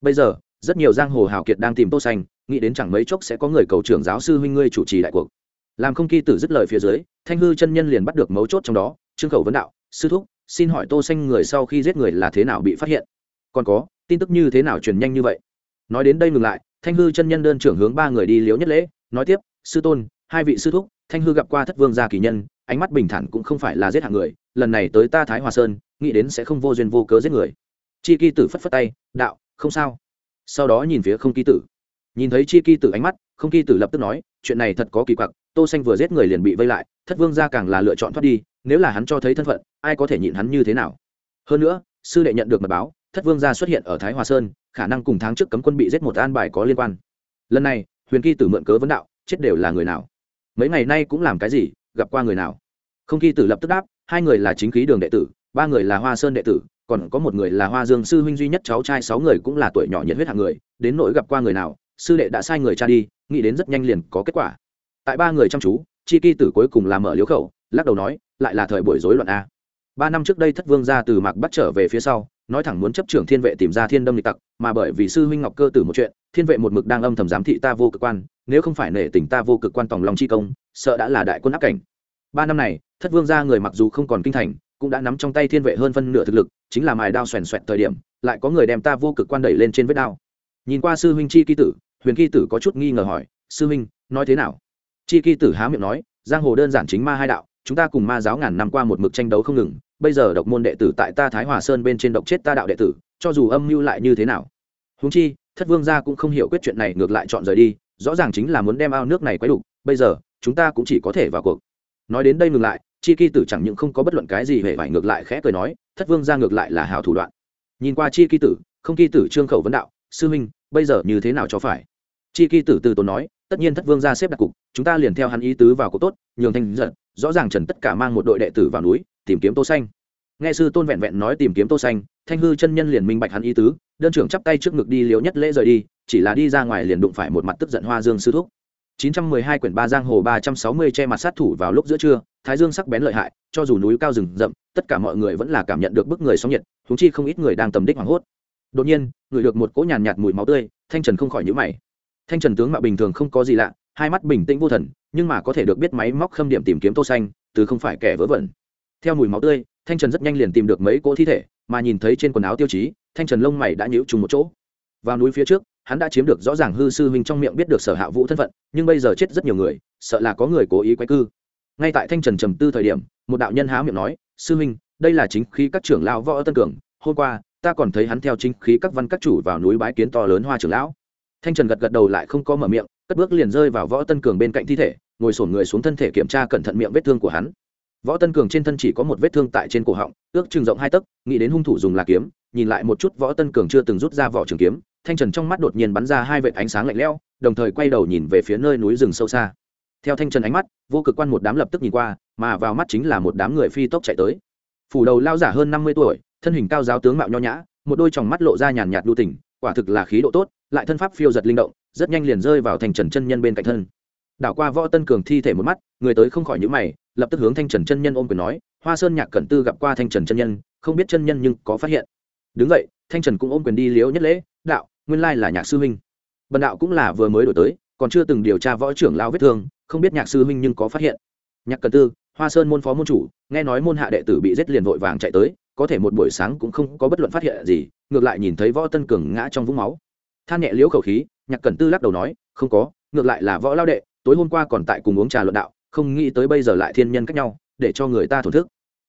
Bây giờ, rất nhiều giang hồ hào kiệt đang tìm tô xanh, nghĩ đến chẳng mấy chốc sẽ có người cầu trưởng giáo sư huynh ngươi chủ trì đại cuộc. Làm không kỳ tử dứt lời phía dưới, thanh hư chân nhân liền bắt được mấu chốt trong đó, trương khẩu vấn đạo, sư thúc, xin hỏi tô xanh người sau khi giết người là thế nào bị phát hiện? Còn có, tin tức như thế nào truyền nhanh như vậy? Nói đến đây ngừng lại, thanh hư chân nhân đơn trưởng hướng ba người đi liếu nhất lễ, nói tiếp, sư tôn, hai vị sư thúc, thanh hư gặp qua thất vương gia kỳ nhân ánh mắt bình thản cũng không phải là giết hạng người, lần này tới ta thái hòa sơn, nghĩ đến sẽ không vô duyên vô cớ giết người. Chi kỳ tử phất phất tay, đạo, không sao. Sau đó nhìn phía không kỳ tử. Nhìn thấy chi kỳ tử ánh mắt, không kỳ tử lập tức nói, chuyện này thật có kỳ quặc, tô xanh vừa giết người liền bị vây lại, thất vương gia càng là lựa chọn thoát đi, nếu là hắn cho thấy thân phận, ai có thể nhịn hắn như thế nào? Hơn nữa, sư đệ nhận được mật báo, thất vương gia xuất hiện ở thái hòa sơn, khả năng cùng tháng trước cấm quân bị giết một an bài có liên quan. Lần này, huyền kỳ tử mượn cớ vấn đạo, chết đều là người nào? Mấy ngày nay cũng làm cái gì gặp qua người nào? Không khi tử lập tức đáp, hai người là chính khí đường đệ tử, ba người là hoa sơn đệ tử, còn có một người là hoa dương sư huynh duy nhất cháu trai sáu người cũng là tuổi nhỏ nhiệt huyết hạng người, đến nỗi gặp qua người nào, sư đệ đã sai người cha đi, nghĩ đến rất nhanh liền có kết quả. Tại ba người chăm chú, chi kỳ tử cuối cùng làm mở liếu khẩu, lắc đầu nói, lại là thời buổi rối loạn a. Ba năm trước đây thất vương ra từ mạc bắt trở về phía sau nói thẳng muốn chấp trưởng thiên vệ tìm ra thiên đâm lịch tặc, mà bởi vì sư huynh ngọc cơ tử một chuyện, thiên vệ một mực đang âm thầm giám thị ta vô cực quan, nếu không phải nể tình ta vô cực quan tòng lòng chi công, sợ đã là đại quân áp cảnh. Ba năm này, thất vương gia người mặc dù không còn kinh thành, cũng đã nắm trong tay thiên vệ hơn phân nửa thực lực, chính là mài đao xoèn xoẹt thời điểm, lại có người đem ta vô cực quan đẩy lên trên vết đao. Nhìn qua sư huynh chi kỳ tử, huyền kỳ tử có chút nghi ngờ hỏi, sư huynh, nói thế nào? Chi kỳ tử há miệng nói, giang hồ đơn giản chính ma hai đạo, chúng ta cùng ma giáo ngàn năm qua một mực tranh đấu không ngừng bây giờ độc môn đệ tử tại ta thái hòa sơn bên trên độc chết ta đạo đệ tử, cho dù âm mưu lại như thế nào. Húng chi, thất vương gia cũng không hiểu quyết chuyện này, ngược lại chọn rời đi, rõ ràng chính là muốn đem ao nước này quấy đục, bây giờ, chúng ta cũng chỉ có thể vào cuộc. Nói đến đây ngừng lại, chi kỳ tử chẳng những không có bất luận cái gì hề phải ngược lại khẽ cười nói, thất vương gia ngược lại là hào thủ đoạn. Nhìn qua chi kỳ tử, không kỳ tử trương khẩu vấn đạo, sư huynh, bây giờ như thế nào cho phải? Chi kỳ tử từ tốn nói, tất nhiên thất vương gia xếp đặt cục, chúng ta liền theo hắn ý tứ vào cuộc tốt, nhường thanh giận, rõ ràng trần tất cả mang một đội đệ tử vào núi tìm kiếm tô xanh. Nghe sư tôn vẹn vẹn nói tìm kiếm tô xanh, thanh hư chân nhân liền minh bạch hắn ý tứ, đơn trưởng chắp tay trước ngực đi liếu nhất lễ rời đi, chỉ là đi ra ngoài liền đụng phải một mặt tức giận hoa dương sư thúc. 912 quyển ba giang hồ 360 che mặt sát thủ vào lúc giữa trưa, thái dương sắc bén lợi hại, cho dù núi cao rừng rậm, tất cả mọi người vẫn là cảm nhận được bức người sóng nhiệt chúng chi không ít người đang tầm đích hoảng hốt. Đột nhiên người được một cỗ nhàn nhạt mùi máu tươi, thanh trần không khỏi nhíu mày. Thanh trần tướng mạo bình thường không có gì lạ, hai mắt bình tĩnh vô thần, nhưng mà có thể được biết máy móc khâm điểm tìm kiếm tô xanh, từ không phải kẻ vớ vẩn theo mùi máu tươi, thanh trần rất nhanh liền tìm được mấy cỗ thi thể, mà nhìn thấy trên quần áo tiêu chí, thanh trần lông mày đã nhíu trùng một chỗ. Vào núi phía trước, hắn đã chiếm được rõ ràng hư sư huynh trong miệng biết được sở hạ vũ thân phận, nhưng bây giờ chết rất nhiều người, sợ là có người cố ý quay cư. Ngay tại thanh trần trầm tư thời điểm, một đạo nhân há miệng nói, sư huynh, đây là chính khí các trưởng lão võ tân cường, hôm qua, ta còn thấy hắn theo chính khí các văn các chủ vào núi bái kiến to lớn hoa trưởng lão. Thanh trần gật gật đầu lại không có mở miệng, cất bước liền rơi vào võ tân cường bên cạnh thi thể, ngồi sổn người xuống thân thể kiểm tra cẩn thận miệng vết thương của hắn võ tân cường trên thân chỉ có một vết thương tại trên cổ họng, ước chừng rộng hai tấc, nghĩ đến hung thủ dùng là kiếm, nhìn lại một chút võ tân cường chưa từng rút ra vỏ trường kiếm, thanh trần trong mắt đột nhiên bắn ra hai vệt ánh sáng lạnh lẽo, đồng thời quay đầu nhìn về phía nơi núi rừng sâu xa. Theo thanh trần ánh mắt, vô cực quan một đám lập tức nhìn qua, mà vào mắt chính là một đám người phi tốc chạy tới. Phủ đầu lao giả hơn năm mươi tuổi, thân hình cao giáo tướng mạo nho nhã, một đôi tròng mắt lộ ra nhàn nhạt lưu tỉnh quả thực là khí độ tốt, lại thân pháp phiêu giật linh động, rất nhanh liền rơi vào thành trần chân nhân bên cạnh thân. Đảo qua võ tân cường thi thể một mắt, người tới không khỏi nhữ mày lập tức hướng thanh trần chân nhân ôm quyền nói, hoa sơn nhạc cẩn tư gặp qua thanh trần chân nhân, không biết chân nhân nhưng có phát hiện. Đứng vậy thanh trần cũng ôm quyền đi liễu nhất lễ, đạo, nguyên lai là nhạc sư huynh. Bần đạo cũng là vừa mới đổi tới, còn chưa từng điều tra võ trưởng lao vết thương, không biết nhạc sư huynh nhưng có phát hiện. Nhạc cẩn tư, hoa sơn môn phó môn chủ, nghe nói môn hạ đệ tử bị giết liền vội vàng chạy tới, có thể một buổi sáng cũng không có bất luận phát hiện gì, ngược lại nhìn thấy võ tân cường ngã trong vũng máu. Than nhẹ liễu khẩu khí, nhạc cẩn tư lắc đầu nói, không có, ngược lại là võ lao đệ, tối hôm qua còn tại cùng uống trà luận đạo không nghĩ tới bây giờ lại thiên nhân cách nhau, để cho người ta thổn thức.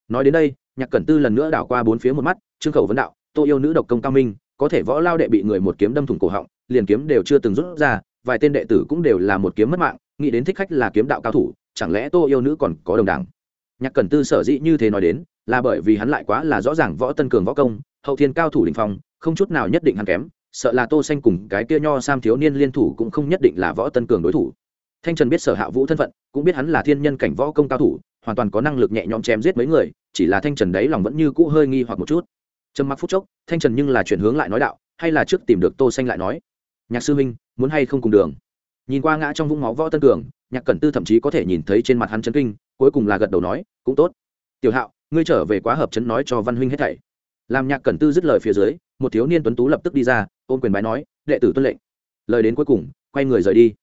Nói đến đây, nhạc cẩn tư lần nữa đảo qua bốn phía một mắt, trương khẩu vấn đạo, tô yêu nữ độc công cao minh, có thể võ lao đệ bị người một kiếm đâm thủng cổ họng, liền kiếm đều chưa từng rút ra, vài tên đệ tử cũng đều là một kiếm mất mạng, nghĩ đến thích khách là kiếm đạo cao thủ, chẳng lẽ tô yêu nữ còn có đồng đảng nhạc cẩn tư sở dĩ như thế nói đến, là bởi vì hắn lại quá là rõ ràng võ tân cường võ công, hậu thiên cao thủ đình phong, không chút nào nhất định hắn kém, sợ là tô xanh cùng cái kia nho sam thiếu niên liên thủ cũng không nhất định là võ tân cường đối thủ thanh trần biết sở hạ vũ thân phận, cũng biết hắn là thiên nhân cảnh võ công cao thủ, hoàn toàn có năng lực nhẹ nhõm chém giết mấy người, chỉ là thanh trần đấy lòng vẫn như cũ hơi nghi hoặc một chút. Trầm mặc phút chốc, thanh trần nhưng là chuyển hướng lại nói đạo, hay là trước tìm được tô xanh lại nói. Nhạc sư Minh muốn hay không cùng đường? Nhìn qua ngã trong vũng máu võ tân cường, nhạc cẩn tư thậm chí có thể nhìn thấy trên mặt hắn chấn kinh, cuối cùng là gật đầu nói, cũng tốt. Tiểu hạo, ngươi trở về quá hợp chấn nói cho văn huynh hết thảy. Làm nhạc cẩn tư dứt lời phía dưới, một thiếu niên tuấn tú lập tức đi ra, ôm quyền bái nói, đệ tử tuân lệnh. Lời đến cuối cùng, quay người rời đi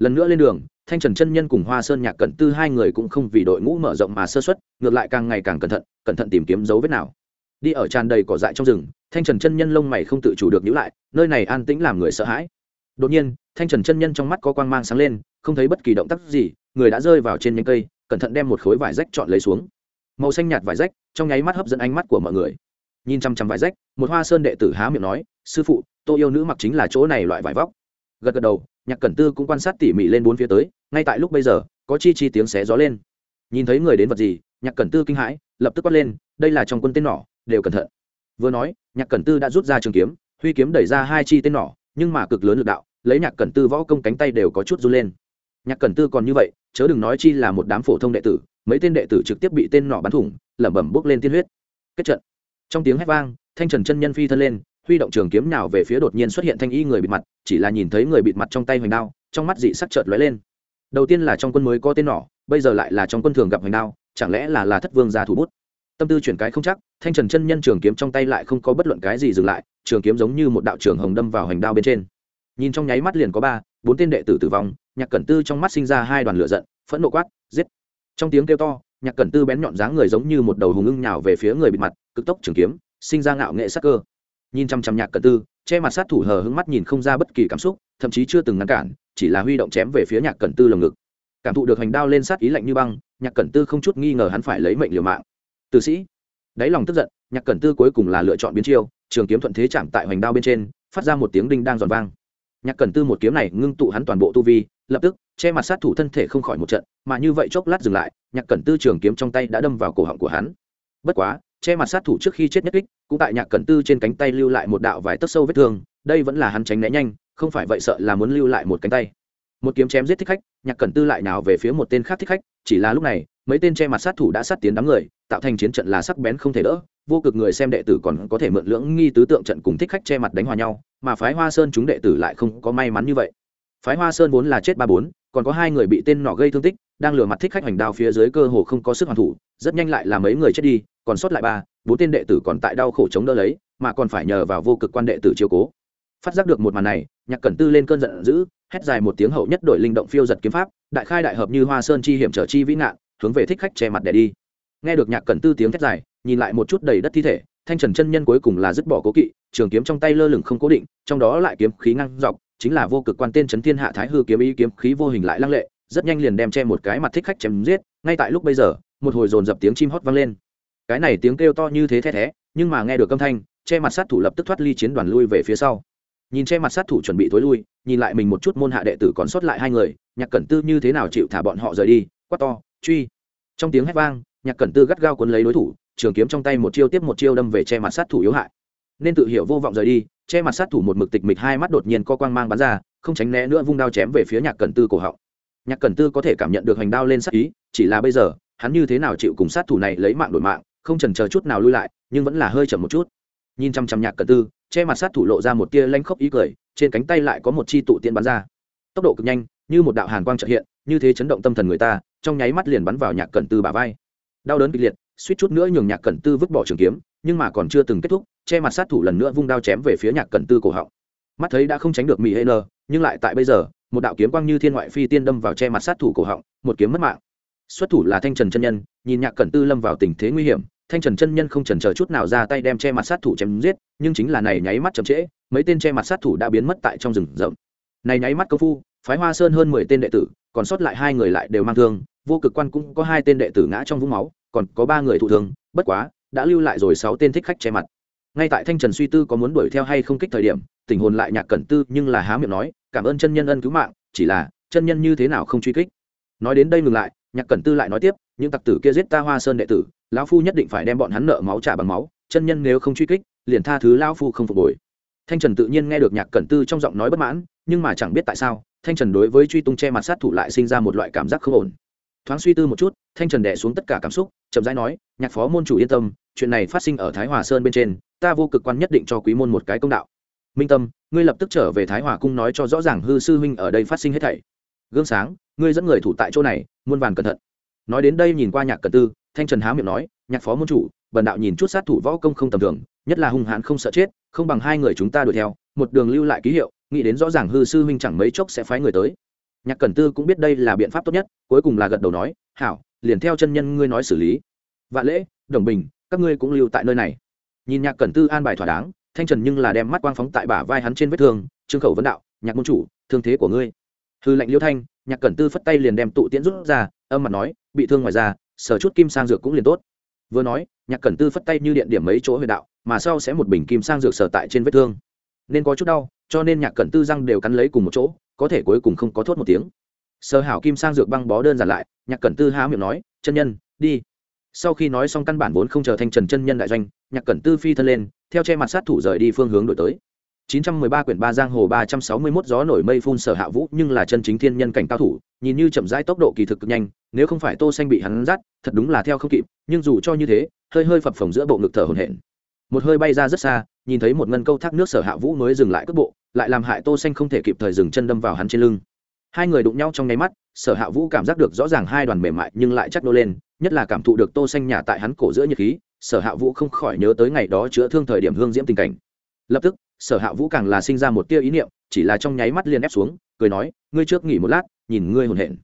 lần nữa lên đường, thanh trần chân nhân cùng hoa sơn nhạc cận tư hai người cũng không vì đội ngũ mở rộng mà sơ xuất ngược lại càng ngày càng cẩn thận cẩn thận tìm kiếm dấu vết nào. Đi ở tràn đầy cỏ dại trong rừng, thanh trần chân nhân lông mày không tự chủ được nhữ lại, nơi này an tĩnh làm người sợ hãi. Đột nhiên, thanh trần chân nhân trong mắt có quang mang sáng lên, không thấy bất kỳ động tác gì, người đã rơi vào trên nhánh cây, cẩn thận đem một khối vải rách chọn lấy xuống. Màu xanh nhạt vải rách, trong nháy mắt hấp dẫn ánh mắt của mọi người. Nhìn chăm chăm vải rách, một hoa sơn đệ tử há miệng nói, sư phụ, tôi yêu nữ mặc chính là chỗ này loại vải vóc. Gật gật đầu nhạc cẩn tư cũng quan sát tỉ mỉ lên bốn phía tới, ngay tại lúc bây giờ, có chi chi tiếng xé gió lên. Nhìn thấy người đến vật gì, nhạc cẩn tư kinh hãi, lập tức quát lên, đây là trong quân tên nỏ, đều cẩn thận. Vừa nói, nhạc cẩn tư đã rút ra trường kiếm, huy kiếm đẩy ra hai chi tên nỏ, nhưng mà cực lớn lực đạo, lấy nhạc cẩn tư võ công cánh tay đều có chút run lên. Nhạc cẩn tư còn như vậy, chớ đừng nói chi là một đám phổ thông đệ tử, mấy tên đệ tử trực tiếp bị tên nỏ bắn thủng, lẩm bẩm bước lên tiên huyết. Kết trận. Trong tiếng hét vang, thanh trần chân nhân phi thân lên huy động trường kiếm nào về phía đột nhiên xuất hiện thanh y người bịt mặt, chỉ là nhìn thấy người bịt mặt trong tay hoành đao, trong mắt dị sắc chợt lóe lên. Đầu tiên là trong quân mới có tên nỏ, bây giờ lại là trong quân thường gặp hoành đao, chẳng lẽ là là thất vương gia thủ bút? Tâm tư chuyển cái không chắc, thanh trần chân nhân trường kiếm trong tay lại không có bất luận cái gì dừng lại, trường kiếm giống như một đạo trường hồng đâm vào hoành đao bên trên. Nhìn trong nháy mắt liền có ba, bốn tên đệ tử tử vong, nhạc cẩn tư trong mắt sinh ra hai đoàn lửa giận, phẫn nộ quát, giết. Trong tiếng kêu to, nhạc cẩn tư bén nhọn dáng người giống như một đầu hùng ưng nhào về phía người bịt mặt, cực tốc trường kiếm, sinh ra ngạo nghệ sắc cơ nhìn chăm chăm nhạc cẩn tư, che mặt sát thủ hờ hững mắt nhìn không ra bất kỳ cảm xúc, thậm chí chưa từng ngăn cản, chỉ là huy động chém về phía nhạc cẩn tư lồng ngực. Cảm thụ được hành đao lên sát ý lạnh như băng, nhạc cẩn tư không chút nghi ngờ hắn phải lấy mệnh liều mạng. Tử sĩ. Đáy lòng tức giận, nhạc cẩn tư cuối cùng là lựa chọn biến chiêu, trường kiếm thuận thế chạm tại hoành đao bên trên, phát ra một tiếng đinh đang giòn vang. Nhạc cẩn tư một kiếm này ngưng tụ hắn toàn bộ tu vi, lập tức, che mặt sát thủ thân thể không khỏi một trận, mà như vậy chốc lát dừng lại, nhạc cẩn tư trường kiếm trong tay đã đâm vào cổ họng của hắn. Bất quá che mặt sát thủ trước khi chết nhất kích, cũng tại nhạc cẩn tư trên cánh tay lưu lại một đạo vài tấc sâu vết thương, đây vẫn là hắn tránh né nhanh, không phải vậy sợ là muốn lưu lại một cánh tay. Một kiếm chém giết thích khách, nhạc cẩn tư lại nào về phía một tên khác thích khách, chỉ là lúc này, mấy tên che mặt sát thủ đã sát tiến đám người, tạo thành chiến trận là sắc bén không thể đỡ, vô cực người xem đệ tử còn có thể mượn lưỡng nghi tứ tượng trận cùng thích khách che mặt đánh hòa nhau, mà phái hoa sơn chúng đệ tử lại không có may mắn như vậy phái hoa sơn vốn là chết ba bốn, còn có hai người bị tên nọ gây thương tích, đang lừa mặt thích khách hoành đao phía dưới cơ hồ không có sức hoàn thủ, rất nhanh lại là mấy người chết đi, còn sót lại ba, bốn tên đệ tử còn tại đau khổ chống đỡ lấy, mà còn phải nhờ vào vô cực quan đệ tử chiếu cố. Phát giác được một màn này, nhạc cẩn tư lên cơn giận dữ, hét dài một tiếng hậu nhất đổi linh động phiêu giật kiếm pháp, đại khai đại hợp như hoa sơn chi hiểm trở chi vĩ nạn hướng về thích khách che mặt để đi. Nghe được nhạc cẩn tư tiếng thét dài, nhìn lại một chút đầy đất thi thể, thanh trần chân nhân cuối cùng là dứt bỏ cố kỵ, trường kiếm trong tay lơ lửng không cố định, trong đó lại kiếm khí ngăn dọc chính là vô cực quan tên trấn thiên hạ thái hư kiếm ý kiếm khí vô hình lại lăng lệ, rất nhanh liền đem che một cái mặt thích khách chém giết, ngay tại lúc bây giờ, một hồi dồn dập tiếng chim hót vang lên. Cái này tiếng kêu to như thế thế thế nhưng mà nghe được âm thanh, che mặt sát thủ lập tức thoát ly chiến đoàn lui về phía sau. Nhìn che mặt sát thủ chuẩn bị thối lui, nhìn lại mình một chút môn hạ đệ tử còn sót lại hai người, nhạc cẩn tư như thế nào chịu thả bọn họ rời đi, quát to, truy! Trong tiếng hét vang, nhạc cẩn tư gắt gao cuốn lấy đối thủ, trường kiếm trong tay một chiêu tiếp một chiêu đâm về che mặt sát thủ yếu hại nên tự hiểu vô vọng rời đi, che mặt sát thủ một mực tịch mịch hai mắt đột nhiên co quang mang bắn ra, không tránh né nữa vung đao chém về phía nhạc cẩn tư cổ họng. Nhạc cẩn tư có thể cảm nhận được hành đao lên sát ý, chỉ là bây giờ, hắn như thế nào chịu cùng sát thủ này lấy mạng đổi mạng, không trần chờ chút nào lui lại, nhưng vẫn là hơi chậm một chút. Nhìn chăm chăm nhạc cẩn tư, che mặt sát thủ lộ ra một tia lanh khốc ý cười, trên cánh tay lại có một chi tụ tiện bắn ra. Tốc độ cực nhanh, như một đạo hàn quang trợ hiện, như thế chấn động tâm thần người ta, trong nháy mắt liền bắn vào nhạc cẩn tư bả vai. Đau đớn kịch liệt, suýt chút nữa nhường nhạc cẩn tư vứt bỏ trường kiếm, nhưng mà còn chưa từng kết thúc che mặt sát thủ lần nữa vung đao chém về phía nhạc cẩn tư cổ họng. Mắt thấy đã không tránh được mỹ hay nờ nhưng lại tại bây giờ, một đạo kiếm quang như thiên ngoại phi tiên đâm vào che mặt sát thủ cổ họng, một kiếm mất mạng. Xuất thủ là thanh trần chân nhân, nhìn nhạc cẩn tư lâm vào tình thế nguy hiểm, thanh trần chân nhân không trần chờ chút nào ra tay đem che mặt sát thủ chém giết, nhưng chính là này nháy mắt chậm trễ, mấy tên che mặt sát thủ đã biến mất tại trong rừng rậm. Này nháy mắt công phu, phái hoa sơn hơn mười tên đệ tử, còn sót lại hai người lại đều mang thương, vô cực quan cũng có hai tên đệ tử ngã trong vũng máu, còn có ba người thụ thương, bất quá, đã lưu lại rồi sáu tên thích khách che mặt ngay tại thanh trần suy tư có muốn đuổi theo hay không kích thời điểm, tình hồn lại nhạc cẩn tư nhưng là há miệng nói, cảm ơn chân nhân ân cứu mạng, chỉ là, chân nhân như thế nào không truy kích? Nói đến đây ngừng lại, nhạc cẩn tư lại nói tiếp, những tặc tử kia giết ta hoa sơn đệ tử, lão phu nhất định phải đem bọn hắn nợ máu trả bằng máu, chân nhân nếu không truy kích, liền tha thứ lão phu không phục hồi. Thanh trần tự nhiên nghe được nhạc cẩn tư trong giọng nói bất mãn, nhưng mà chẳng biết tại sao, thanh trần đối với truy tung che mặt sát thủ lại sinh ra một loại cảm giác không ổn thoáng suy tư một chút, thanh trần đẻ xuống tất cả cảm xúc, chậm rãi nói, nhạc phó môn chủ yên tâm, chuyện này phát sinh ở thái hòa sơn bên trên, ta vô cực quan nhất định cho quý môn một cái công đạo. Minh tâm, ngươi lập tức trở về thái hòa cung nói cho rõ ràng hư sư huynh ở đây phát sinh hết thảy. Gương sáng, ngươi dẫn người thủ tại chỗ này, muôn vàn cẩn thận. Nói đến đây nhìn qua nhạc cẩn tư, thanh trần há miệng nói, nhạc phó môn chủ, bần đạo nhìn chút sát thủ võ công không tầm thường, nhất là hung hãn không sợ chết, không bằng hai người chúng ta đuổi theo, một đường lưu lại ký hiệu, nghĩ đến rõ ràng hư sư huynh chẳng mấy chốc sẽ phái người tới nhạc cẩn tư cũng biết đây là biện pháp tốt nhất, cuối cùng là gật đầu nói, hảo, liền theo chân nhân ngươi nói xử lý. Vạn lễ, đồng bình, các ngươi cũng lưu tại nơi này. Nhìn nhạc cẩn tư an bài thỏa đáng, thanh trần nhưng là đem mắt quang phóng tại bả vai hắn trên vết thương, trương khẩu vấn đạo, nhạc môn chủ, thương thế của ngươi. Hư lệnh liêu thanh, nhạc cẩn tư phất tay liền đem tụ tiễn rút ra, âm mặt nói, bị thương ngoài ra sở chút kim sang dược cũng liền tốt. Vừa nói, nhạc cẩn tư phất tay như điện điểm mấy chỗ huyền đạo, mà sau sẽ một bình kim sang dược sở tại trên vết thương. Nên có chút đau, cho nên nhạc cẩn tư răng đều cắn lấy cùng một chỗ có thể cuối cùng không có thốt một tiếng. Sơ hảo kim sang dược băng bó đơn giản lại, nhạc cẩn tư há miệng nói, chân nhân, đi. Sau khi nói xong căn bản vốn không chờ thanh trần chân nhân đại doanh, nhạc cẩn tư phi thân lên, theo che mặt sát thủ rời đi phương hướng đổi tới. 913 quyển ba giang hồ 361 gió nổi mây phun sở hạ vũ nhưng là chân chính thiên nhân cảnh cao thủ, nhìn như chậm rãi tốc độ kỳ thực cực nhanh, nếu không phải tô xanh bị hắn dắt, thật đúng là theo không kịp, nhưng dù cho như thế, hơi hơi phập phồng giữa bộ ngực thở hổn hển. Một hơi bay ra rất xa, nhìn thấy một ngân câu thác nước sở hạ vũ mới dừng lại cước bộ lại làm hại tô xanh không thể kịp thời dừng chân đâm vào hắn trên lưng. Hai người đụng nhau trong nháy mắt, sở hạ vũ cảm giác được rõ ràng hai đoàn mềm mại nhưng lại chắc nô lên, nhất là cảm thụ được tô xanh nhà tại hắn cổ giữa nhiệt khí, sở hạ vũ không khỏi nhớ tới ngày đó chữa thương thời điểm hương diễm tình cảnh. Lập tức, sở hạ vũ càng là sinh ra một tia ý niệm, chỉ là trong nháy mắt liền ép xuống, cười nói, ngươi trước nghỉ một lát, nhìn ngươi hồn hển.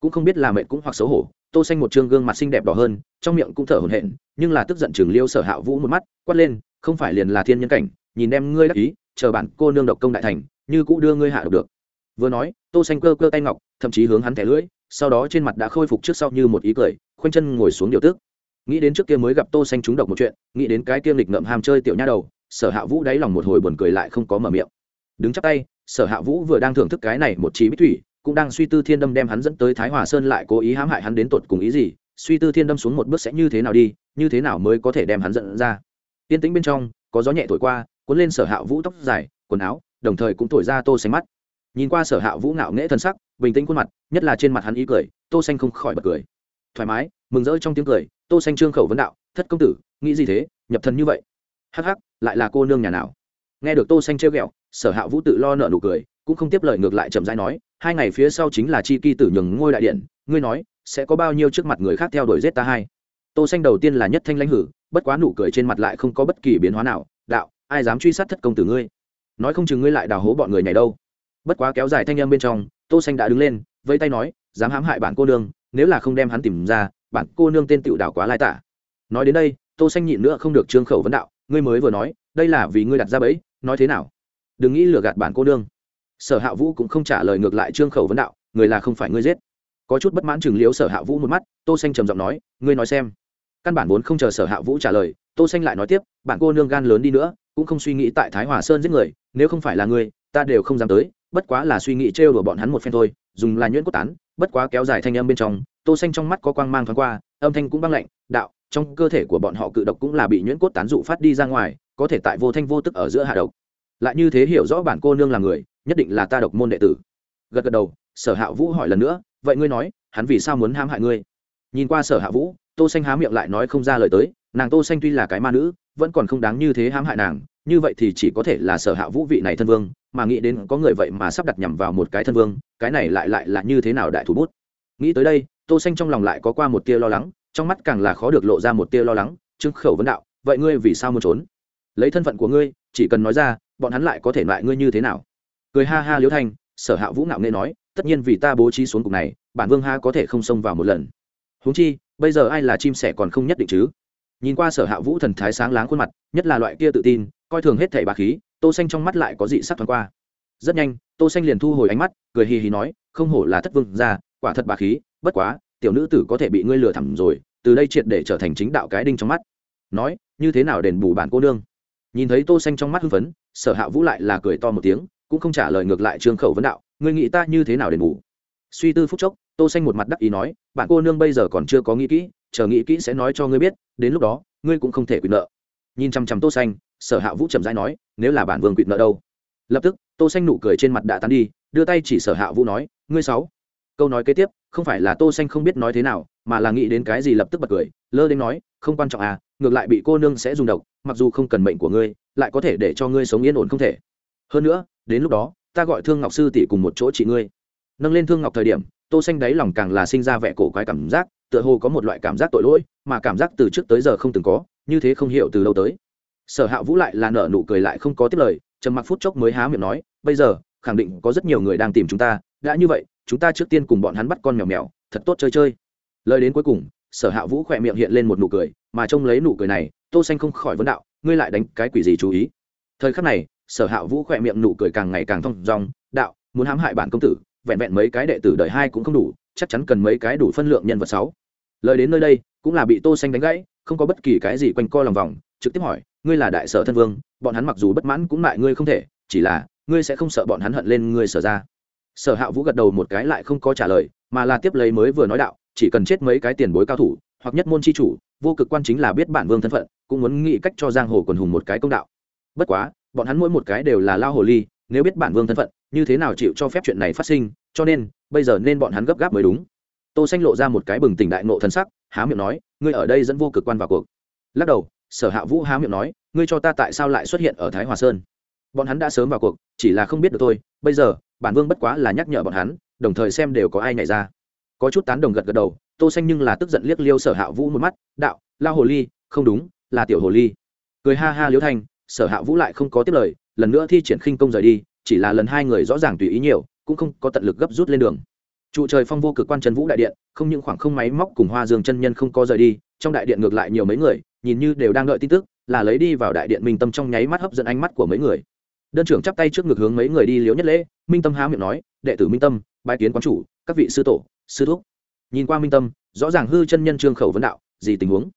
Cũng không biết là mệt cũng hoặc xấu hổ, tô xanh một trương gương mặt xinh đẹp đỏ hơn, trong miệng cũng thở hổn hển, nhưng là tức giận chừng liêu sở hạ vũ một mắt, quát lên, không phải liền là thiên nhân cảnh, nhìn em ngươi đắc ý chờ bạn cô nương độc công đại thành, như cũ đưa ngươi hạ độc được. Vừa nói, tô xanh cơ cơ tay ngọc, thậm chí hướng hắn thẻ lưỡi, sau đó trên mặt đã khôi phục trước sau như một ý cười, khoanh chân ngồi xuống điều tức. Nghĩ đến trước kia mới gặp tô xanh trúng độc một chuyện, nghĩ đến cái kia lịch ngậm ham chơi tiểu nha đầu, sở hạ vũ đáy lòng một hồi buồn cười lại không có mở miệng. Đứng chắp tay, sở hạ vũ vừa đang thưởng thức cái này một trí bích thủy, cũng đang suy tư thiên đâm đem hắn dẫn tới thái hòa sơn lại cố ý hãm hại hắn đến tột cùng ý gì, suy tư thiên đâm xuống một bước sẽ như thế nào đi, như thế nào mới có thể đem hắn dẫn ra. Yên tĩnh bên trong, có gió nhẹ thổi qua cuốn lên sở hạ vũ tóc dài, quần áo, đồng thời cũng thổi ra tô xanh mắt. Nhìn qua sở hạ vũ ngạo nghễ thân sắc, bình tĩnh khuôn mặt, nhất là trên mặt hắn ý cười, tô xanh không khỏi bật cười. Thoải mái, mừng rỡ trong tiếng cười, tô xanh trương khẩu vấn đạo, thất công tử, nghĩ gì thế? Nhập thần như vậy? Hắc hắc, lại là cô nương nhà nào? Nghe được tô xanh trêu ghẹo, sở hạ vũ tự lo nợ nụ cười, cũng không tiếp lời ngược lại chậm rãi nói, hai ngày phía sau chính là chi kỳ tử nhường ngôi đại điện, ngươi nói, sẽ có bao nhiêu trước mặt người khác theo đuổi giết ta hai tô xanh đầu tiên là nhất thanh lãnh hử, bất quá nụ cười trên mặt lại không có bất kỳ biến hóa nào, đạo ai dám truy sát thất công tử ngươi? Nói không chừng ngươi lại đào hố bọn người này đâu. Bất quá kéo dài thanh âm bên trong, tô xanh đã đứng lên, vẫy tay nói, dám hãm hại bản cô nương, nếu là không đem hắn tìm ra, bản cô nương tên tiểu đảo quá lai tả. Nói đến đây, tô xanh nhịn nữa không được trương khẩu vấn đạo, ngươi mới vừa nói, đây là vì ngươi đặt ra bẫy, nói thế nào? Đừng nghĩ lừa gạt bản cô nương. Sở hạ vũ cũng không trả lời ngược lại trương khẩu vấn đạo, người là không phải ngươi giết. Có chút bất mãn chừng liếu sở hạ vũ một mắt, tô xanh trầm giọng nói, ngươi nói xem. Căn bản vốn không chờ sở hạ vũ trả lời, tô xanh lại nói tiếp, bản cô nương gan lớn đi nữa cũng không suy nghĩ tại thái hòa sơn giết người nếu không phải là người, ta đều không dám tới bất quá là suy nghĩ trêu đùa bọn hắn một phen thôi. Dùng là nhuyễn cốt tán bất quá kéo dài thanh âm bên trong tô xanh trong mắt có quang mang thoáng qua âm thanh cũng băng lạnh đạo trong cơ thể của bọn họ cự độc cũng là bị nhuyễn cốt tán dụ phát đi ra ngoài có thể tại vô thanh vô tức ở giữa hạ độc. Lại như thế hiểu rõ bản cô nương là người nhất định là ta độc môn đệ tử. Gật gật đầu sở hạ vũ hỏi lần nữa vậy ngươi nói hắn vì sao muốn hãm hại ngươi? Nhìn qua sở hạ vũ tô xanh há miệng lại nói không ra lời tới nàng tô xanh tuy là cái ma nữ vẫn còn không đáng như thế hãm hại nàng, như vậy thì chỉ có thể là sở hạ vũ vị này thân vương, mà nghĩ đến có người vậy mà sắp đặt nhằm vào một cái thân vương, cái này lại lại là như thế nào đại thủ bút. Nghĩ tới đây, tô xanh trong lòng lại có qua một tia lo lắng, trong mắt càng là khó được lộ ra một tia lo lắng, trương khẩu vấn đạo, vậy ngươi vì sao muốn trốn? Lấy thân phận của ngươi, chỉ cần nói ra, bọn hắn lại có thể loại ngươi như thế nào? Cười ha ha liễu thanh, sở hạ vũ ngạo nghễ nói, tất nhiên vì ta bố trí xuống cục này, bản vương ha có thể không xông vào một lần. Huống chi, bây giờ ai là chim sẻ còn không nhất định chứ? Nhìn qua sở hạ vũ thần thái sáng láng khuôn mặt, nhất là loại kia tự tin, coi thường hết thảy bà khí, tô xanh trong mắt lại có dị sắc thoáng qua. Rất nhanh, tô xanh liền thu hồi ánh mắt, cười hì hì nói, không hổ là thất vương gia, quả thật bà khí, bất quá, tiểu nữ tử có thể bị ngươi lừa thẳm rồi, từ đây triệt để trở thành chính đạo cái đinh trong mắt. Nói, như thế nào đền bù bản cô nương? Nhìn thấy tô xanh trong mắt hưng phấn, sở hạ vũ lại là cười to một tiếng, cũng không trả lời ngược lại trương khẩu vấn đạo, ngươi nghĩ ta như thế nào đền bù? Suy tư phút chốc, tô xanh một mặt đắc ý nói, bản cô nương bây giờ còn chưa có nghĩ kỹ chờ nghĩ kỹ sẽ nói cho ngươi biết, đến lúc đó, ngươi cũng không thể quyền nợ. Nhìn chăm chăm tô xanh, sở hạ vũ chậm rãi nói, nếu là bản vương quyền nợ đâu? Lập tức, tô xanh nụ cười trên mặt đã tan đi, đưa tay chỉ sở hạ vũ nói, ngươi sáu. Câu nói kế tiếp, không phải là tô xanh không biết nói thế nào, mà là nghĩ đến cái gì lập tức bật cười, lơ đến nói, không quan trọng à ngược lại bị cô nương sẽ dùng độc, mặc dù không cần mệnh của ngươi, lại có thể để cho ngươi sống yên ổn không thể. Hơn nữa, đến lúc đó, ta gọi thương ngọc sư tỷ cùng một chỗ chị ngươi. Nâng lên thương ngọc thời điểm, tô xanh đáy lòng càng là sinh ra vẻ cổ quái cảm giác tựa hồ có một loại cảm giác tội lỗi, mà cảm giác từ trước tới giờ không từng có, như thế không hiểu từ lâu tới. Sở hạ vũ lại là nở nụ cười lại không có tiếp lời, trầm mặc phút chốc mới há miệng nói, bây giờ, khẳng định có rất nhiều người đang tìm chúng ta, đã như vậy, chúng ta trước tiên cùng bọn hắn bắt con mèo mèo, thật tốt chơi chơi. Lời đến cuối cùng, sở hạ vũ khỏe miệng hiện lên một nụ cười, mà trông lấy nụ cười này, tô xanh không khỏi vấn đạo, ngươi lại đánh cái quỷ gì chú ý? Thời khắc này, sở hạ vũ khỏe miệng nụ cười càng ngày càng thong dong, đạo, muốn hãm hại bản công tử, vẹn vẹn mấy cái đệ tử đời hai cũng không đủ chắc chắn cần mấy cái đủ phân lượng nhân vật sáu. Lời đến nơi đây, cũng là bị tô xanh đánh gãy, không có bất kỳ cái gì quanh co lòng vòng, trực tiếp hỏi, ngươi là đại sở thân vương, bọn hắn mặc dù bất mãn cũng lại ngươi không thể, chỉ là, ngươi sẽ không sợ bọn hắn hận lên ngươi sở ra. Sở hạ vũ gật đầu một cái lại không có trả lời, mà là tiếp lấy mới vừa nói đạo, chỉ cần chết mấy cái tiền bối cao thủ, hoặc nhất môn chi chủ, vô cực quan chính là biết bản vương thân phận, cũng muốn nghĩ cách cho giang hồ quần hùng một cái công đạo. Bất quá, bọn hắn mỗi một cái đều là lao hồ ly, nếu biết bản vương thân phận như thế nào chịu cho phép chuyện này phát sinh, cho nên, bây giờ nên bọn hắn gấp gáp mới đúng. Tô xanh lộ ra một cái bừng tỉnh đại nộ thân sắc, há miệng nói, ngươi ở đây dẫn vô cực quan vào cuộc. Lắc đầu, sở hạ vũ há miệng nói, ngươi cho ta tại sao lại xuất hiện ở thái hòa sơn? Bọn hắn đã sớm vào cuộc, chỉ là không biết được thôi, bây giờ, bản vương bất quá là nhắc nhở bọn hắn, đồng thời xem đều có ai nhảy ra. Có chút tán đồng gật gật đầu, tô xanh nhưng là tức giận liếc liêu sở hạ vũ một mắt, đạo lao hồ ly, không đúng, là tiểu hồ ly. Cười ha ha liếu thanh, sở hạ vũ lại không có tiếp lời, lần nữa thi triển khinh công rời đi chỉ là lần hai người rõ ràng tùy ý nhiều, cũng không có tận lực gấp rút lên đường. Trụ trời phong vô cực quan trần vũ đại điện, không những khoảng không máy móc cùng hoa dương chân nhân không có rời đi, trong đại điện ngược lại nhiều mấy người, nhìn như đều đang đợi tin tức, là lấy đi vào đại điện minh tâm trong nháy mắt hấp dẫn ánh mắt của mấy người. Đơn trưởng chắp tay trước ngực hướng mấy người đi liếu nhất lễ, minh tâm há miệng nói, đệ tử minh tâm, bái kiến quán chủ, các vị sư tổ, sư thúc. Nhìn qua minh tâm, rõ ràng hư chân nhân trương khẩu vấn đạo, gì tình huống?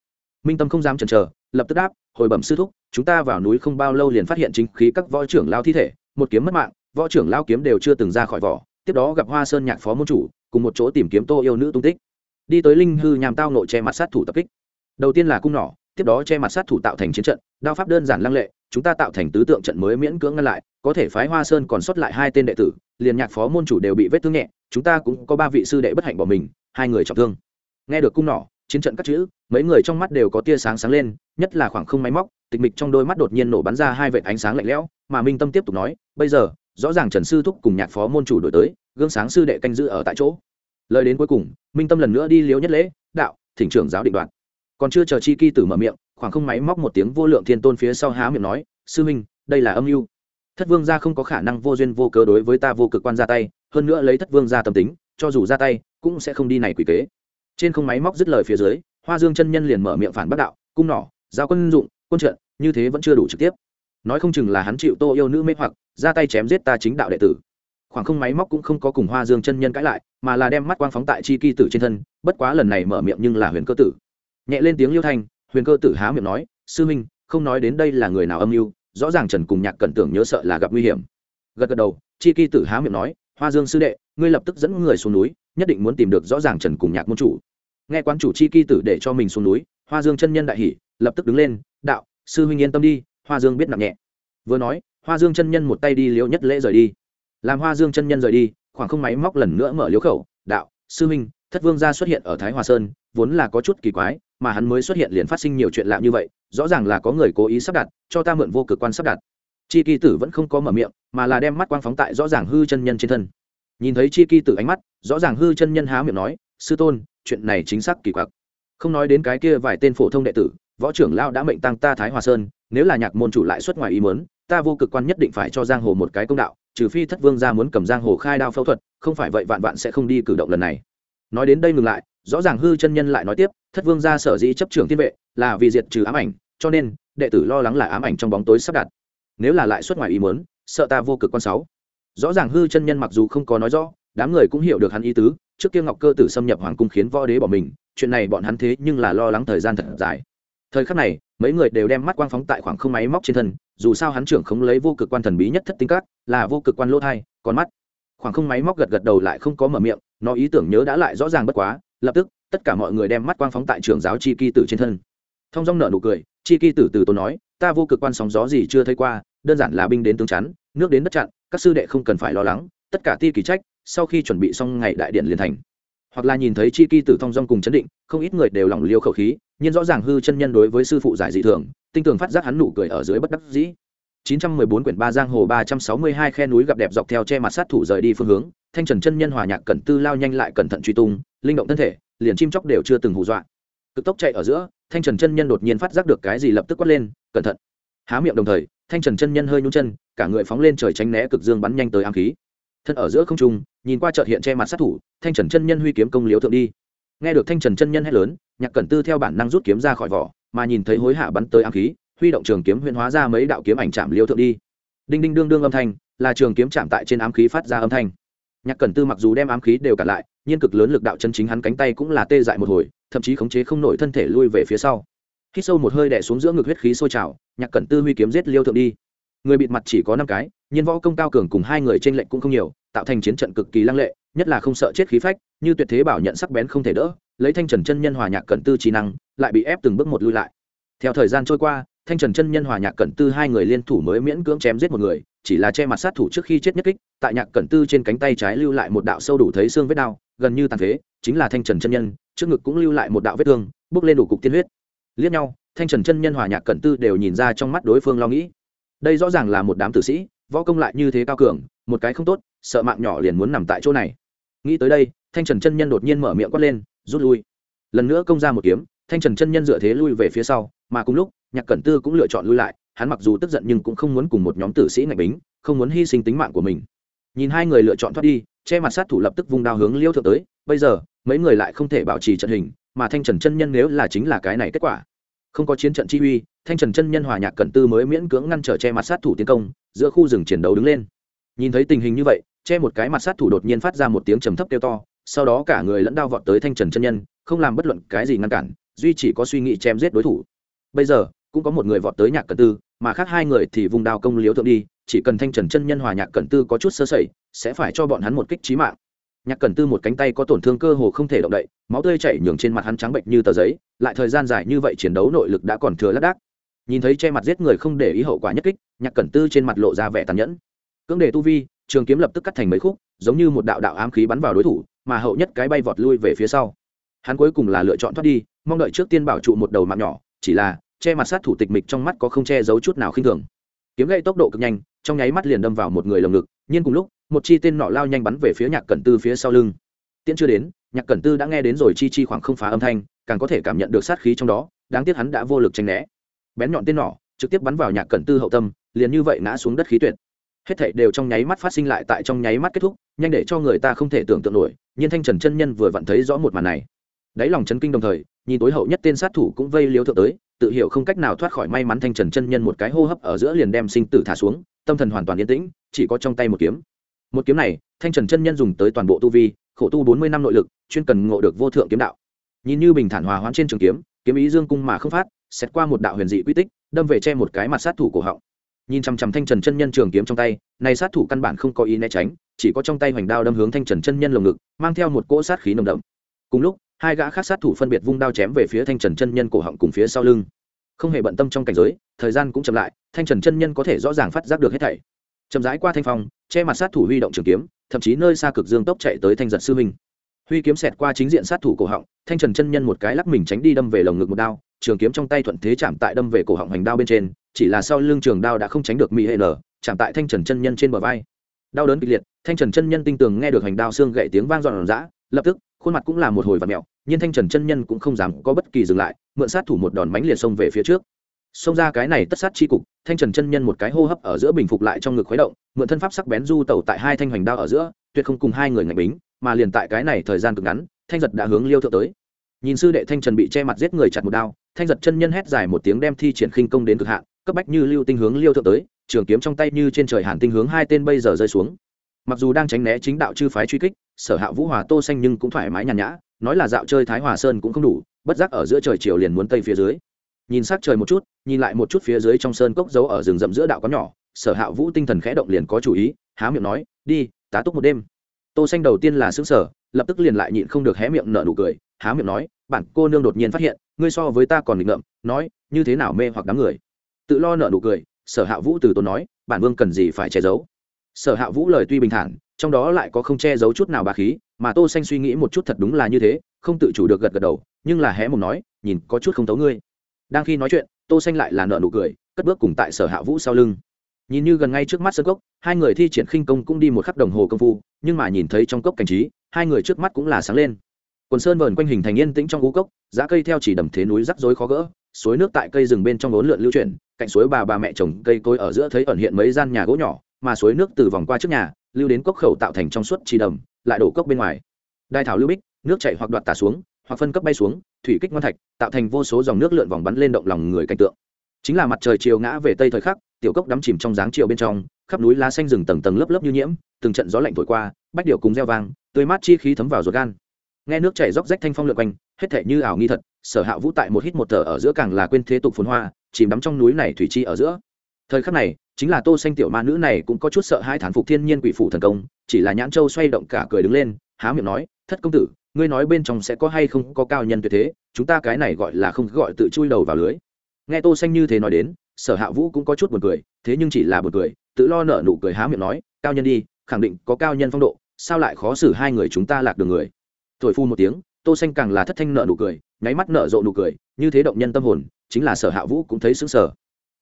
Minh tâm không dám chần chờ, lập tức đáp, hồi bẩm sư thúc, chúng ta vào núi không bao lâu liền phát hiện chính khí các võ trưởng lao thi thể một kiếm mất mạng, võ trưởng lao kiếm đều chưa từng ra khỏi vỏ, tiếp đó gặp hoa sơn nhạc phó môn chủ, cùng một chỗ tìm kiếm tô yêu nữ tung tích. Đi tới linh hư nhằm tao nội che mặt sát thủ tập kích. Đầu tiên là cung nỏ, tiếp đó che mặt sát thủ tạo thành chiến trận, đao pháp đơn giản lăng lệ, chúng ta tạo thành tứ tượng trận mới miễn cưỡng ngăn lại, có thể phái hoa sơn còn sót lại hai tên đệ tử, liền nhạc phó môn chủ đều bị vết thương nhẹ, chúng ta cũng có ba vị sư đệ bất hạnh bỏ mình, hai người trọng thương. Nghe được cung nỏ, chiến trận các chữ, mấy người trong mắt đều có tia sáng sáng lên, nhất là khoảng không máy móc, tịch mịch trong đôi mắt đột nhiên nổ bắn ra hai vệt ánh sáng lạnh lẽo, mà minh tâm tiếp tục nói bây giờ, rõ ràng trần sư thúc cùng nhạc phó môn chủ đổi tới, gương sáng sư đệ canh giữ ở tại chỗ. Lời đến cuối cùng, minh tâm lần nữa đi liếu nhất lễ, đạo, thỉnh trưởng giáo định đoạt. Còn chưa chờ chi kỳ tử mở miệng, khoảng không máy móc một tiếng vô lượng thiên tôn phía sau há miệng nói, sư minh, đây là âm mưu thất vương gia không có khả năng vô duyên vô cớ đối với ta vô cực quan ra tay, hơn nữa lấy thất vương gia tâm tính, cho dù ra tay, cũng sẽ không đi này quỷ kế. Trên không máy móc dứt lời phía dưới, hoa dương chân nhân liền mở miệng phản bác đạo, cung nỏ, giao quân dụng, quân trận, như thế vẫn chưa đủ trực tiếp. Nói không chừng là hắn chịu tô yêu nữ mê hoặc ra tay chém giết ta chính đạo đệ tử. Khoảng không máy móc cũng không có cùng hoa dương chân nhân cãi lại, mà là đem mắt quang phóng tại chi kỳ tử trên thân, bất quá lần này mở miệng nhưng là huyền cơ tử. Nhẹ lên tiếng liêu thanh, huyền cơ tử há miệng nói, sư minh, không nói đến đây là người nào âm mưu, rõ ràng trần cùng nhạc cẩn tưởng nhớ sợ là gặp nguy hiểm. Gật gật đầu, chi kỳ tử há miệng nói, hoa dương sư đệ, ngươi lập tức dẫn người xuống núi, nhất định muốn tìm được rõ ràng trần cùng nhạc môn chủ. Nghe quan chủ chi kỳ tử để cho mình xuống núi, hoa dương chân nhân đại hỉ, lập tức đứng lên, đạo, sư huynh yên tâm đi, hoa dương biết nặng nhẹ. Vừa nói hoa dương chân nhân một tay đi liễu nhất lễ rời đi. Làm hoa dương chân nhân rời đi, khoảng không máy móc lần nữa mở liễu khẩu, đạo, sư huynh thất vương gia xuất hiện ở thái hòa sơn, vốn là có chút kỳ quái, mà hắn mới xuất hiện liền phát sinh nhiều chuyện lạ như vậy, rõ ràng là có người cố ý sắp đặt, cho ta mượn vô cực quan sắp đặt. Chi kỳ tử vẫn không có mở miệng, mà là đem mắt quang phóng tại rõ ràng hư chân nhân trên thân. Nhìn thấy chi kỳ tử ánh mắt, rõ ràng hư chân nhân há miệng nói, sư tôn, chuyện này chính xác kỳ quặc. Không nói đến cái kia vài tên phổ thông đệ tử, võ trưởng lao đã mệnh tăng ta thái hòa sơn, nếu là nhạc môn chủ lại xuất ngoài ý mớn ta vô cực quan nhất định phải cho giang hồ một cái công đạo, trừ phi thất vương ra muốn cầm giang hồ khai đao phẫu thuật, không phải vậy vạn vạn sẽ không đi cử động lần này. Nói đến đây ngừng lại, rõ ràng hư chân nhân lại nói tiếp, thất vương ra sở dĩ chấp trưởng thiên vệ, là vì diệt trừ ám ảnh, cho nên, đệ tử lo lắng là ám ảnh trong bóng tối sắp đặt. Nếu là lại xuất ngoài ý muốn, sợ ta vô cực quan sáu. Rõ ràng hư chân nhân mặc dù không có nói rõ, đám người cũng hiểu được hắn ý tứ, trước kia ngọc cơ tử xâm nhập hoàng cung khiến võ đế bỏ mình, chuyện này bọn hắn thế nhưng là lo lắng thời gian thật dài thời khắc này, mấy người đều đem mắt quang phóng tại khoảng không máy móc trên thân, dù sao hắn trưởng không lấy vô cực quan thần bí nhất thất tinh cát là vô cực quan lỗ thai con mắt. Khoảng không máy móc gật gật đầu lại không có mở miệng, nó ý tưởng nhớ đã lại rõ ràng bất quá, lập tức, tất cả mọi người đem mắt quang phóng tại trường giáo chi kỳ tử trên thân. Thông dong nợ nụ cười, chi kỳ tử từ tốn nói, ta vô cực quan sóng gió gì chưa thấy qua, đơn giản là binh đến tướng chắn, nước đến đất chặn, các sư đệ không cần phải lo lắng, tất cả ti kỳ trách, sau khi chuẩn bị xong ngày đại điện liền thành. Hoặc là nhìn thấy chi kỳ tử thông dong cùng chấn định, không ít người đều lỏng liêu khẩu khí nhưng rõ ràng hư chân nhân đối với sư phụ giải dị thường tinh tường phát giác hắn nụ cười ở dưới bất đắc dĩ 914 quyển ba giang hồ 362 khe núi gặp đẹp dọc theo che mặt sát thủ rời đi phương hướng, Thanh Trần chân nhân hòa nhạc cẩn tư lao nhanh lại cẩn thận truy tung, linh động thân thể, liền chim chóc đều chưa từng hù dọa. Cực tốc chạy ở giữa, Thanh Trần chân nhân đột nhiên phát giác được cái gì lập tức quát lên, cẩn thận. Há miệng đồng thời, Thanh Trần chân nhân hơi nhún chân, cả người phóng lên trời tránh né cực dương bắn nhanh tới ám khí. Thân ở giữa không trung, nhìn qua chợt hiện che mặt sát thủ, Thanh Trần chân nhân huy kiếm công liếu thượng đi. Nghe được Thanh Trần chân nhân hét lớn, Nhạc Cẩn Tư theo bản năng rút kiếm ra khỏi vỏ, mà nhìn thấy hối hạ bắn tới ám khí, huy động trường kiếm huyễn hóa ra mấy đạo kiếm ảnh chạm liêu thượng đi. Đinh đinh đương đương âm thanh là trường kiếm chạm tại trên ám khí phát ra âm thanh. Nhạc cẩn tư mặc dù đem ám khí đều cản lại nhưng cực lớn lực đạo chân chính hắn cánh tay cũng là tê dại một hồi thậm chí khống chế không nổi thân thể lui về phía sau. Khi sâu một hơi đẻ xuống giữa ngực huyết khí sôi trào nhạc cẩn tư huy kiếm giết liêu thượng đi. Người bịt mặt chỉ có năm cái nhiên võ công cao cường cùng hai người trên lệnh cũng không nhiều tạo thành chiến trận cực kỳ lăng lệ nhất là không sợ chết khí phách như tuyệt thế bảo nhận sắc bén không thể đỡ lấy thanh trần chân nhân hòa nhạc cẩn tư trí năng, lại bị ép từng bước một lui lại. Theo thời gian trôi qua, thanh trần chân nhân hòa nhạc cẩn tư hai người liên thủ mới miễn cưỡng chém giết một người, chỉ là che mặt sát thủ trước khi chết nhất kích, tại nhạc cẩn tư trên cánh tay trái lưu lại một đạo sâu đủ thấy xương vết đao gần như tàn phế, chính là thanh trần chân nhân, trước ngực cũng lưu lại một đạo vết thương, bước lên đủ cục tiên huyết. Liếc nhau, thanh trần chân nhân hòa nhạc cẩn tư đều nhìn ra trong mắt đối phương lo nghĩ. Đây rõ ràng là một đám tử sĩ, võ công lại như thế cao cường, một cái không tốt, sợ mạng nhỏ liền muốn nằm tại chỗ này. Nghĩ tới đây, thanh trần chân nhân đột nhiên mở miệng quát lên rút lui. Lần nữa công ra một kiếm, thanh trần chân nhân dựa thế lui về phía sau, mà cùng lúc, nhạc cẩn tư cũng lựa chọn lui lại, hắn mặc dù tức giận nhưng cũng không muốn cùng một nhóm tử sĩ ngạch bính, không muốn hy sinh tính mạng của mình. Nhìn hai người lựa chọn thoát đi, che mặt sát thủ lập tức vung đao hướng liêu thượng tới, bây giờ, mấy người lại không thể bảo trì trận hình, mà thanh trần chân nhân nếu là chính là cái này kết quả. Không có chiến trận chi uy, thanh trần chân nhân hòa nhạc cẩn tư mới miễn cưỡng ngăn trở che mặt sát thủ tiến công, giữa khu rừng chiến đấu đứng lên. Nhìn thấy tình hình như vậy, che một cái mặt sát thủ đột nhiên phát ra một tiếng trầm thấp kêu to sau đó cả người lẫn đao vọt tới thanh trần chân nhân, không làm bất luận cái gì ngăn cản, duy chỉ có suy nghĩ chém giết đối thủ. Bây giờ, cũng có một người vọt tới nhạc cẩn tư, mà khác hai người thì vùng đao công liếu thượng đi, chỉ cần thanh trần chân nhân hòa nhạc cẩn tư có chút sơ sẩy, sẽ phải cho bọn hắn một kích trí mạng. Nhạc cẩn tư một cánh tay có tổn thương cơ hồ không thể động đậy, máu tươi chảy nhường trên mặt hắn trắng bệnh như tờ giấy, lại thời gian dài như vậy chiến đấu nội lực đã còn thừa lác đác. Nhìn thấy che mặt giết người không để ý hậu quả nhất kích, nhạc cẩn tư trên mặt lộ ra vẻ tàn nhẫn. Cưỡng đề tu vi, trường kiếm lập tức cắt thành mấy khúc, giống như một đạo đạo ám khí bắn vào đối thủ mà hậu nhất cái bay vọt lui về phía sau. Hắn cuối cùng là lựa chọn thoát đi, mong đợi trước tiên bảo trụ một đầu mạng nhỏ, chỉ là, che mặt sát thủ tịch mịch trong mắt có không che giấu chút nào khinh thường. Kiếm gậy tốc độ cực nhanh, trong nháy mắt liền đâm vào một người lồng ngực, nhưng cùng lúc, một chi tên nọ lao nhanh bắn về phía nhạc cẩn tư phía sau lưng. Tiễn chưa đến, nhạc cẩn tư đã nghe đến rồi chi chi khoảng không phá âm thanh, càng có thể cảm nhận được sát khí trong đó, đáng tiếc hắn đã vô lực tranh né. Bén nhọn tên nọ, trực tiếp bắn vào nhạc cẩn tư hậu tâm, liền như vậy ngã xuống đất khí tuyệt hết thảy đều trong nháy mắt phát sinh lại tại trong nháy mắt kết thúc, nhanh để cho người ta không thể tưởng tượng nổi nhưng thanh trần chân nhân vừa vặn thấy rõ một màn này. Đáy lòng chấn kinh đồng thời, nhìn tối hậu nhất tên sát thủ cũng vây liếu thượng tới, tự hiểu không cách nào thoát khỏi may mắn thanh trần chân nhân một cái hô hấp ở giữa liền đem sinh tử thả xuống, tâm thần hoàn toàn yên tĩnh, chỉ có trong tay một kiếm. Một kiếm này, thanh trần chân nhân dùng tới toàn bộ tu vi, khổ tu bốn mươi năm nội lực, chuyên cần ngộ được vô thượng kiếm đạo. Nhìn như bình thản hòa hoãn trên trường kiếm kiếm ý dương cung mà không phát, xét qua một đạo huyền dị quy tích, đâm về che một cái mặt sát thủ cổ họng nhìn chằm chằm thanh trần chân nhân trường kiếm trong tay, này sát thủ căn bản không có ý né tránh, chỉ có trong tay hoành đao đâm hướng thanh trần chân nhân lồng ngực, mang theo một cỗ sát khí nồng đậm. Cùng lúc, hai gã khác sát thủ phân biệt vung đao chém về phía thanh trần chân nhân cổ họng cùng phía sau lưng. Không hề bận tâm trong cảnh giới, thời gian cũng chậm lại, thanh trần chân nhân có thể rõ ràng phát giác được hết thảy. Chậm rãi qua thanh phong, che mặt sát thủ huy động trường kiếm, thậm chí nơi xa cực dương tốc chạy tới thanh giật sư minh huy kiếm xẹt qua chính diện sát thủ cổ họng, thanh trần chân nhân một cái lắc mình tránh đi đâm về lồng ngực một đao trường kiếm trong tay thuận thế chạm tại đâm về cổ họng hành đao bên trên, chỉ là sau lưng trường đao đã không tránh được mỹ hệ nở, chạm tại thanh trần chân nhân trên bờ vai. Đau đớn kịch liệt, thanh trần chân nhân tinh tường nghe được hành đao xương gậy tiếng vang dọn dã, lập tức, khuôn mặt cũng là một hồi và mẹo, nhưng thanh trần chân nhân cũng không dám có bất kỳ dừng lại, mượn sát thủ một đòn mánh liệt xông về phía trước. Xông ra cái này tất sát chi cục, thanh trần chân nhân một cái hô hấp ở giữa bình phục lại trong ngực khuấy động, mượn thân pháp sắc bén du tẩu tại hai thanh hoành đao ở giữa, tuyệt không cùng hai người ngạch bính, mà liền tại cái này thời gian cực ngắn, thanh giật đã hướng liêu thượng tới nhìn sư đệ thanh trần bị che mặt giết người chặt một đao, thanh giật chân nhân hét dài một tiếng đem thi triển khinh công đến cực hạn, cấp bách như lưu tinh hướng liêu thượng tới, trường kiếm trong tay như trên trời hàn tinh hướng hai tên bây giờ rơi xuống. Mặc dù đang tránh né chính đạo chư phái truy kích, sở hạ vũ hòa tô xanh nhưng cũng thoải mái nhàn nhã, nói là dạo chơi thái hòa sơn cũng không đủ, bất giác ở giữa trời chiều liền muốn tây phía dưới. Nhìn sát trời một chút, nhìn lại một chút phía dưới trong sơn cốc giấu ở rừng rậm giữa đạo có nhỏ, sở hạ vũ tinh thần khẽ động liền có chủ ý, há miệng nói, đi, tá túc một đêm. Tô xanh đầu tiên là sững sở lập tức liền lại nhịn không được hé miệng nở nụ cười há miệng nói, bản cô nương đột nhiên phát hiện, ngươi so với ta còn nghịch ngợm, nói, như thế nào mê hoặc đám người? Tự lo nở nụ cười, sở hạ vũ từ tốn nói, bản vương cần gì phải che giấu? Sở hạ vũ lời tuy bình thản, trong đó lại có không che giấu chút nào bà khí, mà tô xanh suy nghĩ một chút thật đúng là như thế, không tự chủ được gật gật đầu, nhưng là hé mồm nói, nhìn, có chút không tấu ngươi. Đang khi nói chuyện, tô xanh lại là nở nụ cười, cất bước cùng tại sở hạ vũ sau lưng. Nhìn như gần ngay trước mắt sân cốc, hai người thi triển khinh công cũng đi một khắc đồng hồ công phu, nhưng mà nhìn thấy trong cốc cảnh trí, hai người trước mắt cũng là sáng lên quần sơn vờn quanh hình thành yên tĩnh trong ngũ cốc, giá cây theo chỉ đầm thế núi rắc rối khó gỡ, suối nước tại cây rừng bên trong vốn lượn lưu chuyển, cạnh suối bà bà mẹ trồng cây cối ở giữa thấy ẩn hiện mấy gian nhà gỗ nhỏ, mà suối nước từ vòng qua trước nhà, lưu đến cốc khẩu tạo thành trong suốt trì đầm, lại đổ cốc bên ngoài. Đai thảo lưu bích, nước chảy hoặc đoạt tả xuống, hoặc phân cấp bay xuống, thủy kích ngon thạch, tạo thành vô số dòng nước lượn vòng bắn lên động lòng người cảnh tượng. Chính là mặt trời chiều ngã về tây thời khắc, tiểu cốc đắm chìm trong dáng chiều bên trong, khắp núi lá xanh rừng tầng tầng lớp lớp như nhiễm, từng trận gió lạnh thổi qua, bách điệu cùng reo vang, tươi mát chi khí thấm vào ruột gan nghe nước chảy róc rách thanh phong lượn quanh, hết thể như ảo nghi thật, sở hạ vũ tại một hít một thở ở giữa càng là quên thế tục phồn hoa, chìm đắm trong núi này thủy chi ở giữa. Thời khắc này, chính là tô xanh tiểu ma nữ này cũng có chút sợ hai thán phục thiên nhiên quỷ phủ thần công, chỉ là nhãn châu xoay động cả cười đứng lên, há miệng nói, thất công tử, ngươi nói bên trong sẽ có hay không có cao nhân tuyệt thế, chúng ta cái này gọi là không gọi tự chui đầu vào lưới. Nghe tô xanh như thế nói đến, sở hạ vũ cũng có chút buồn cười, thế nhưng chỉ là buồn cười, tự lo nở nụ cười há miệng nói, cao nhân đi, khẳng định có cao nhân phong độ, sao lại khó xử hai người chúng ta lạc đường người? Thổi phu một tiếng, tô xanh càng là thất thanh nợ nụ cười, nháy mắt nở rộ nụ cười, như thế động nhân tâm hồn, chính là sở hạ vũ cũng thấy sững sờ.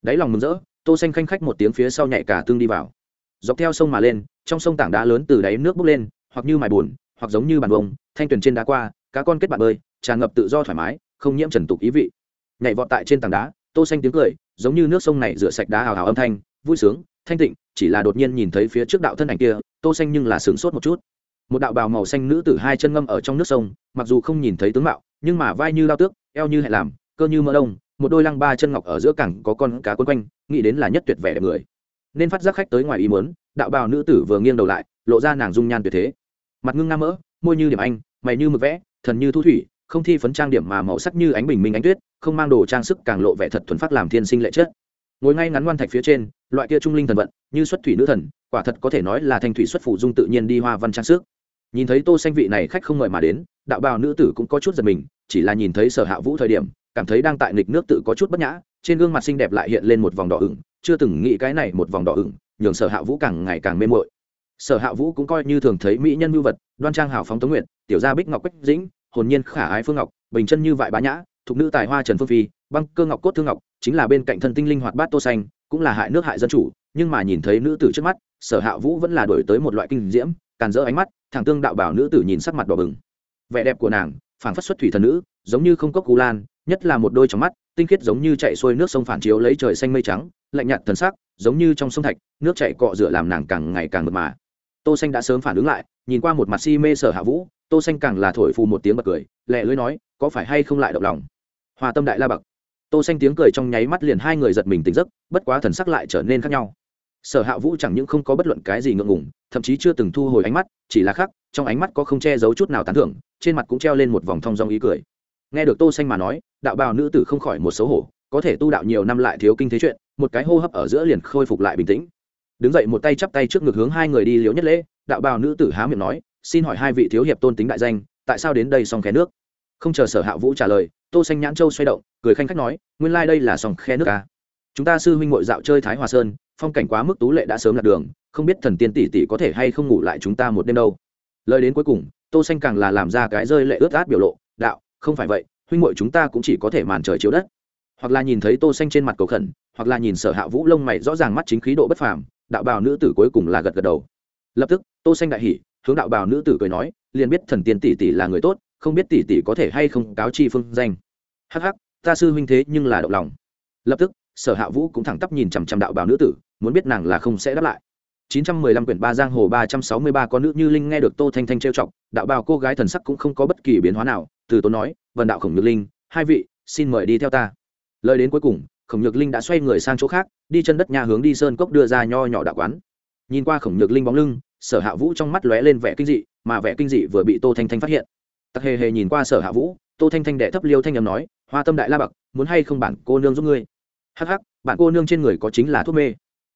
Đáy lòng mừng rỡ, tô xanh khanh khách một tiếng phía sau nhảy cả tương đi vào. Dọc theo sông mà lên, trong sông tảng đá lớn từ đáy nước bốc lên, hoặc như mài buồn, hoặc giống như bàn bông thanh tuyền trên đá qua, cá con kết bạn bơi, tràn ngập tự do thoải mái, không nhiễm trần tục ý vị. Nhảy vọt tại trên tảng đá, tô xanh tiếng cười, giống như nước sông này rửa sạch đá hào hào âm thanh, vui sướng, thanh tịnh, chỉ là đột nhiên nhìn thấy phía trước đạo thân ảnh kia, tô xanh nhưng là sướng sốt một chút một đạo bào màu xanh nữ tử hai chân ngâm ở trong nước sông, mặc dù không nhìn thấy tướng mạo, nhưng mà vai như lao tước, eo như hệ làm, cơ như mỡ đông, một đôi lăng ba chân ngọc ở giữa cẳng có con cá quấn quanh, nghĩ đến là nhất tuyệt vẻ đẹp người. Nên phát giác khách tới ngoài ý muốn, đạo bào nữ tử vừa nghiêng đầu lại, lộ ra nàng dung nhan tuyệt thế. Mặt ngưng nga mỡ, môi như điểm anh, mày như mực vẽ, thần như thu thủy, không thi phấn trang điểm mà màu sắc như ánh bình minh ánh tuyết, không mang đồ trang sức càng lộ vẻ thật thuần phát làm thiên sinh lệ chất. Ngồi ngay ngắn ngoan thạch phía trên, loại kia trung linh thần vận, như xuất thủy nữ thần, quả thật có thể nói là thanh thủy xuất phủ dung tự nhiên đi hoa văn trang sức nhìn thấy tô xanh vị này khách không mời mà đến, đạo bào nữ tử cũng có chút giật mình, chỉ là nhìn thấy sở hạ vũ thời điểm, cảm thấy đang tại nghịch nước tự có chút bất nhã, trên gương mặt xinh đẹp lại hiện lên một vòng đỏ ửng, chưa từng nghĩ cái này một vòng đỏ ửng, nhường sở hạ vũ càng ngày càng mê mội sở hạ vũ cũng coi như thường thấy mỹ nhân mưu vật, đoan trang hào phóng tống nguyện tiểu gia bích ngọc quách dĩnh, hồn nhiên khả ái phương ngọc, bình chân như vại bá nhã, thục nữ tài hoa trần phương phi, băng cơ ngọc cốt thương ngọc, chính là bên cạnh thân tinh linh hoạt bát tô xanh, cũng là hại nước hại dân chủ, nhưng mà nhìn thấy nữ tử trước mắt, sở hạ vũ vẫn là đổi tới một loại kinh diễm càn rỡ ánh mắt thằng tương đạo bảo nữ tử nhìn sắc mặt đỏ bừng. Vẻ đẹp của nàng, phảng phất xuất thủy thần nữ, giống như không cốc cú lan, nhất là một đôi trong mắt, tinh khiết giống như chạy xuôi nước sông phản chiếu lấy trời xanh mây trắng, lạnh nhạt thần sắc, giống như trong sông thạch, nước chạy cọ rửa làm nàng càng ngày càng mượt mà. Tô xanh đã sớm phản ứng lại, nhìn qua một mặt si mê sở hạ vũ, tô xanh càng là thổi phù một tiếng bật cười, lẹ lưỡi nói, có phải hay không lại động lòng? Hòa tâm đại la bậc. Tô xanh tiếng cười trong nháy mắt liền hai người giật mình tỉnh giấc, bất quá thần sắc lại trở nên khác nhau sở hạ vũ chẳng những không có bất luận cái gì ngượng ngùng, thậm chí chưa từng thu hồi ánh mắt, chỉ là khác trong ánh mắt có không che giấu chút nào tán thưởng, trên mặt cũng treo lên một vòng thong dong ý cười. Nghe được tô xanh mà nói, đạo bào nữ tử không khỏi một xấu hổ, có thể tu đạo nhiều năm lại thiếu kinh thế chuyện, một cái hô hấp ở giữa liền khôi phục lại bình tĩnh. Đứng dậy một tay chắp tay trước ngực hướng hai người đi liễu nhất lễ, đạo bào nữ tử há miệng nói, xin hỏi hai vị thiếu hiệp tôn tính đại danh, tại sao đến đây song khe nước? Không chờ sở hạ vũ trả lời, tô xanh nhãn châu xoay động, cười khanh khách nói, nguyên lai like đây là song khe nước à chúng ta sư huynh ngội dạo chơi thái hòa sơn, phong cảnh quá mức tú lệ đã sớm lạc đường, không biết thần tiên tỷ tỷ có thể hay không ngủ lại chúng ta một đêm đâu. Lời đến cuối cùng, tô xanh càng là làm ra cái rơi lệ ướt át biểu lộ, đạo, không phải vậy, huynh muội chúng ta cũng chỉ có thể màn trời chiếu đất. Hoặc là nhìn thấy tô xanh trên mặt cầu khẩn, hoặc là nhìn sở hạ vũ lông mày rõ ràng mắt chính khí độ bất phàm, đạo bào nữ tử cuối cùng là gật gật đầu. Lập tức, tô xanh đại hỉ, hướng đạo bào nữ tử cười nói, liền biết thần tiên tỷ tỷ là người tốt, không biết tỷ tỷ có thể hay không cáo chi phương danh. Hắc hắc, ta sư huynh thế nhưng là động lòng. Lập tức sở hạ vũ cũng thẳng tắp nhìn chằm chằm đạo bào nữ tử, muốn biết nàng là không sẽ đáp lại. 915 quyển ba giang hồ 363 con nữ như linh nghe được tô thanh thanh trêu chọc, đạo bào cô gái thần sắc cũng không có bất kỳ biến hóa nào, từ tốn nói vần đạo khổng nhược linh, hai vị, xin mời đi theo ta. Lời đến cuối cùng, khổng nhược linh đã xoay người sang chỗ khác, đi chân đất nhà hướng đi sơn cốc đưa ra nho nhỏ đạo quán. Nhìn qua khổng nhược linh bóng lưng, sở hạ vũ trong mắt lóe lên vẻ kinh dị, mà vẻ kinh dị vừa bị tô thanh thanh phát hiện. Tắc hề hề nhìn qua sở hạ vũ, tô thanh thanh đệ thấp liêu thanh âm nói, hoa tâm đại la bậc, muốn hay không bản cô nương giúp ngươi? Hắc hắc, bạn cô nương trên người có chính là thuốc mê.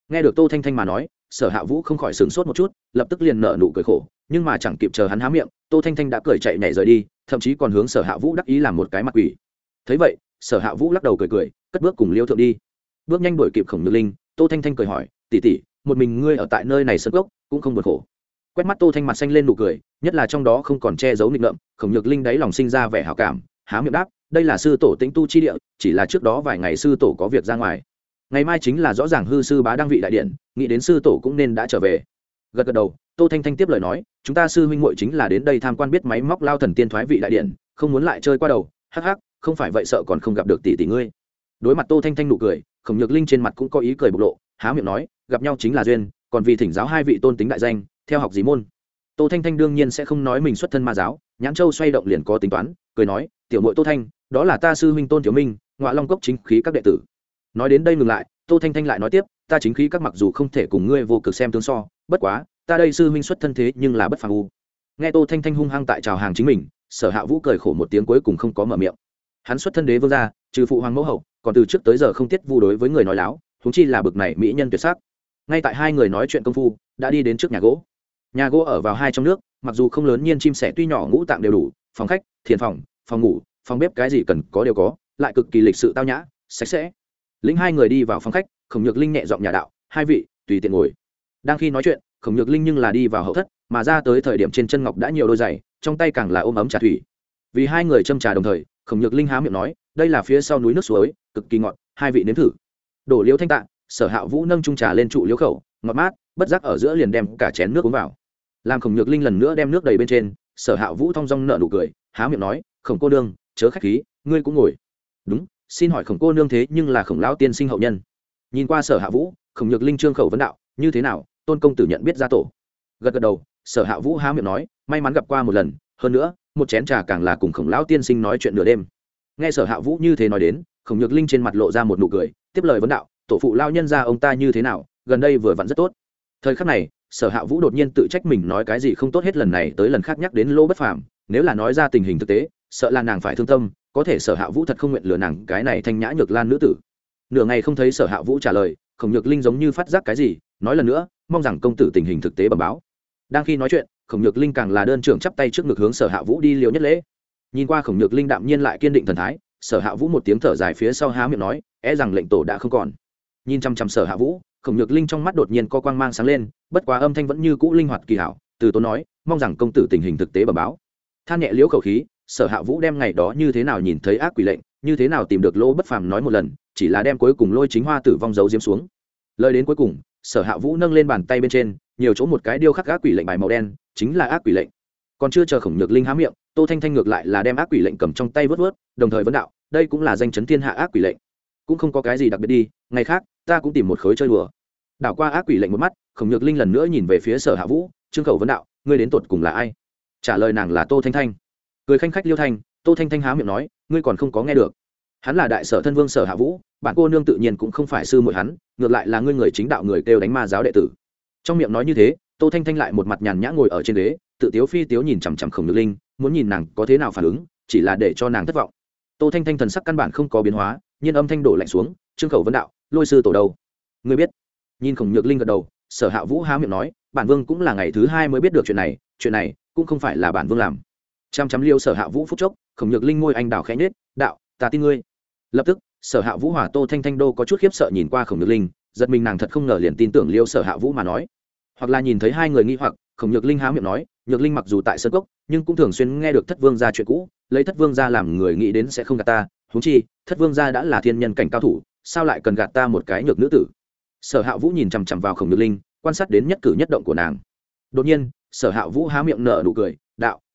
Nghe được tô thanh thanh mà nói, sở hạ vũ không khỏi sửng sốt một chút, lập tức liền nở nụ cười khổ, nhưng mà chẳng kịp chờ hắn há miệng, tô thanh thanh đã cười chạy nhảy rời đi, thậm chí còn hướng sở hạ vũ đắc ý làm một cái mặt quỷ. Thấy vậy, sở hạ vũ lắc đầu cười cười, cất bước cùng liêu thượng đi. Bước nhanh đuổi kịp khổng nhược linh, tô thanh thanh cười hỏi tỉ tỉ một mình ngươi ở tại nơi này sân gốc cũng không buồn khổ. Quét mắt tô thanh mặt xanh lên nụ cười, nhất là trong đó không còn che giấu nghịch ngợm, khổng nhược linh đáy lòng sinh ra vẻ hảo cảm, há miệng đáp đây là sư tổ tĩnh tu chi địa, chỉ là trước đó vài ngày sư tổ có việc ra ngoài. Ngày mai chính là rõ ràng hư sư bá đăng vị đại điện, nghĩ đến sư tổ cũng nên đã trở về. Gật gật đầu, tô thanh thanh tiếp lời nói, chúng ta sư huynh muội chính là đến đây tham quan biết máy móc lao thần tiên thoái vị đại điện, không muốn lại chơi qua đầu, hắc hắc, không phải vậy sợ còn không gặp được tỷ tỷ ngươi. Đối mặt tô thanh thanh nụ cười, khổng nhược linh trên mặt cũng có ý cười bộc lộ, há miệng nói, gặp nhau chính là duyên, còn vì thỉnh giáo hai vị tôn tính đại danh, theo học gì môn. Tô thanh thanh đương nhiên sẽ không nói mình xuất thân ma giáo, nhãn châu xoay động liền có tính toán, cười nói, tiểu mội tô thanh đó là ta sư huynh tôn thiếu minh ngoại long cốc chính khí các đệ tử. Nói đến đây ngừng lại, tô thanh thanh lại nói tiếp, ta chính khí các mặc dù không thể cùng ngươi vô cực xem tướng so, bất quá, ta đây sư huynh xuất thân thế nhưng là bất phàm u. Nghe tô thanh thanh hung hăng tại chào hàng chính mình, sở hạ vũ cười khổ một tiếng cuối cùng không có mở miệng. Hắn xuất thân đế vương gia, trừ phụ hoàng mẫu hậu, còn từ trước tới giờ không tiết vu đối với người nói láo thúng chi là bực này mỹ nhân tuyệt sắc. Ngay tại hai người nói chuyện công phu, đã đi đến trước nhà gỗ. Nhà gỗ ở vào hai trong nước, mặc dù không lớn, nhiên chim sẻ tuy nhỏ, ngũ tạng đều đủ, phòng khách, thiền phòng phòng ngủ phòng bếp cái gì cần có đều có, lại cực kỳ lịch sự tao nhã, sạch sẽ. Lĩnh hai người đi vào phòng khách, khổng nhược linh nhẹ giọng nhà đạo, hai vị, tùy tiện ngồi. Đang khi nói chuyện, khổng nhược linh nhưng là đi vào hậu thất, mà ra tới thời điểm trên chân ngọc đã nhiều đôi giày, trong tay càng là ôm ấm trà thủy. Vì hai người châm trà đồng thời, khổng nhược linh há miệng nói, đây là phía sau núi nước suối, cực kỳ ngọt, hai vị nếm thử. Đổ liễu thanh tạ, sở hạ vũ nâng trung trà lên trụ liễu khẩu, ngọt mát, bất giác ở giữa liền đem cả chén nước uống vào. Làm khổng nhược linh lần nữa đem nước đầy bên trên, sở hạ vũ thong dong nợ nụ cười, há miệng nói, khổng cô đương chớ khách khí, ngươi cũng ngồi. Đúng, xin hỏi khổng cô nương thế nhưng là khổng lão tiên sinh hậu nhân. Nhìn qua sở hạ vũ, khổng nhược linh trương khẩu vấn đạo, như thế nào, tôn công tử nhận biết gia tổ? Gật gật đầu, sở hạ vũ há miệng nói, may mắn gặp qua một lần, hơn nữa, một chén trà càng là cùng khổng lão tiên sinh nói chuyện nửa đêm. Nghe sở hạ vũ như thế nói đến, khổng nhược linh trên mặt lộ ra một nụ cười, tiếp lời vấn đạo, tổ phụ lao nhân ra ông ta như thế nào, gần đây vừa vặn rất tốt. Thời khắc này, sở hạ vũ đột nhiên tự trách mình nói cái gì không tốt hết lần này tới lần khác nhắc đến lô bất phàm, nếu là nói ra tình hình thực tế sợ là nàng phải thương tâm, có thể sở hạ vũ thật không nguyện lừa nàng cái này thanh nhã nhược lan nữ tử. Nửa ngày không thấy sở hạ vũ trả lời, khổng nhược linh giống như phát giác cái gì, nói lần nữa, mong rằng công tử tình hình thực tế bẩm báo. Đang khi nói chuyện, khổng nhược linh càng là đơn trưởng chắp tay trước ngực hướng sở hạ vũ đi liều nhất lễ. Nhìn qua khổng nhược linh đạm nhiên lại kiên định thần thái, sở hạ vũ một tiếng thở dài phía sau há miệng nói, é rằng lệnh tổ đã không còn. Nhìn chăm chăm sở hạ vũ, khổng nhược linh trong mắt đột nhiên có quang mang sáng lên, bất quá âm thanh vẫn như cũ linh hoạt kỳ hảo, từ tốn nói, mong rằng công tử tình hình thực tế bẩm báo. Than nhẹ liễu khẩu khí sở hạ vũ đem ngày đó như thế nào nhìn thấy ác quỷ lệnh, như thế nào tìm được lỗ bất phàm nói một lần, chỉ là đem cuối cùng lôi chính hoa tử vong dấu diếm xuống. Lời đến cuối cùng, sở hạ vũ nâng lên bàn tay bên trên, nhiều chỗ một cái điêu khắc ác quỷ lệnh bài màu đen, chính là ác quỷ lệnh. Còn chưa chờ khổng nhược linh há miệng, tô thanh thanh ngược lại là đem ác quỷ lệnh cầm trong tay vớt vớt, đồng thời vấn đạo, đây cũng là danh chấn thiên hạ ác quỷ lệnh. Cũng không có cái gì đặc biệt đi, ngày khác, ta cũng tìm một khối chơi đùa. Đảo qua ác quỷ lệnh một mắt, khổng nhược linh lần nữa nhìn về phía sở hạ vũ, trương khẩu vấn đạo, ngươi đến tột cùng là ai? Trả lời nàng là tô thanh thanh cười khanh khách liêu thanh, tô thanh thanh há miệng nói, ngươi còn không có nghe được. Hắn là đại sở thân vương sở hạ vũ, bạn cô nương tự nhiên cũng không phải sư muội hắn, ngược lại là ngươi người chính đạo người kêu đánh ma giáo đệ tử. Trong miệng nói như thế, tô thanh thanh lại một mặt nhàn nhã ngồi ở trên ghế, tự tiếu phi tiếu nhìn chằm chằm khổng nhược linh, muốn nhìn nàng có thế nào phản ứng, chỉ là để cho nàng thất vọng. Tô thanh thanh thần sắc căn bản không có biến hóa, nhiên âm thanh đổ lạnh xuống, trương khẩu vấn đạo, lôi sư tổ đâu ngươi biết. Nhìn khổng nhược linh gật đầu, sở hạ vũ há miệng nói, bản vương cũng là ngày thứ hai mới biết được chuyện này chuyện này cũng không phải là bản vương làm chăm chăm liêu sở hạ vũ phúc chốc, khổng nhược linh ngôi anh đào khẽ nhết đạo, ta tin ngươi. Lập tức, sở hạ vũ hỏa tô thanh thanh đô có chút khiếp sợ nhìn qua khổng nhược linh, giật mình nàng thật không ngờ liền tin tưởng liêu sở hạ vũ mà nói. Hoặc là nhìn thấy hai người nghi hoặc, khổng nhược linh há miệng nói, nhược linh mặc dù tại sân cốc, nhưng cũng thường xuyên nghe được thất vương ra chuyện cũ, lấy thất vương ra làm người nghĩ đến sẽ không gạt ta húng chi, thất vương ra đã là thiên nhân cảnh cao thủ, sao lại cần gạt ta một cái nhược nữ tử? Sở hạ vũ nhìn chằm chằm vào khổng nhược linh, quan sát đến nhất cử nhất động của nàng. Đột nhiên, sở hạ vũ há miệng nở nụ cười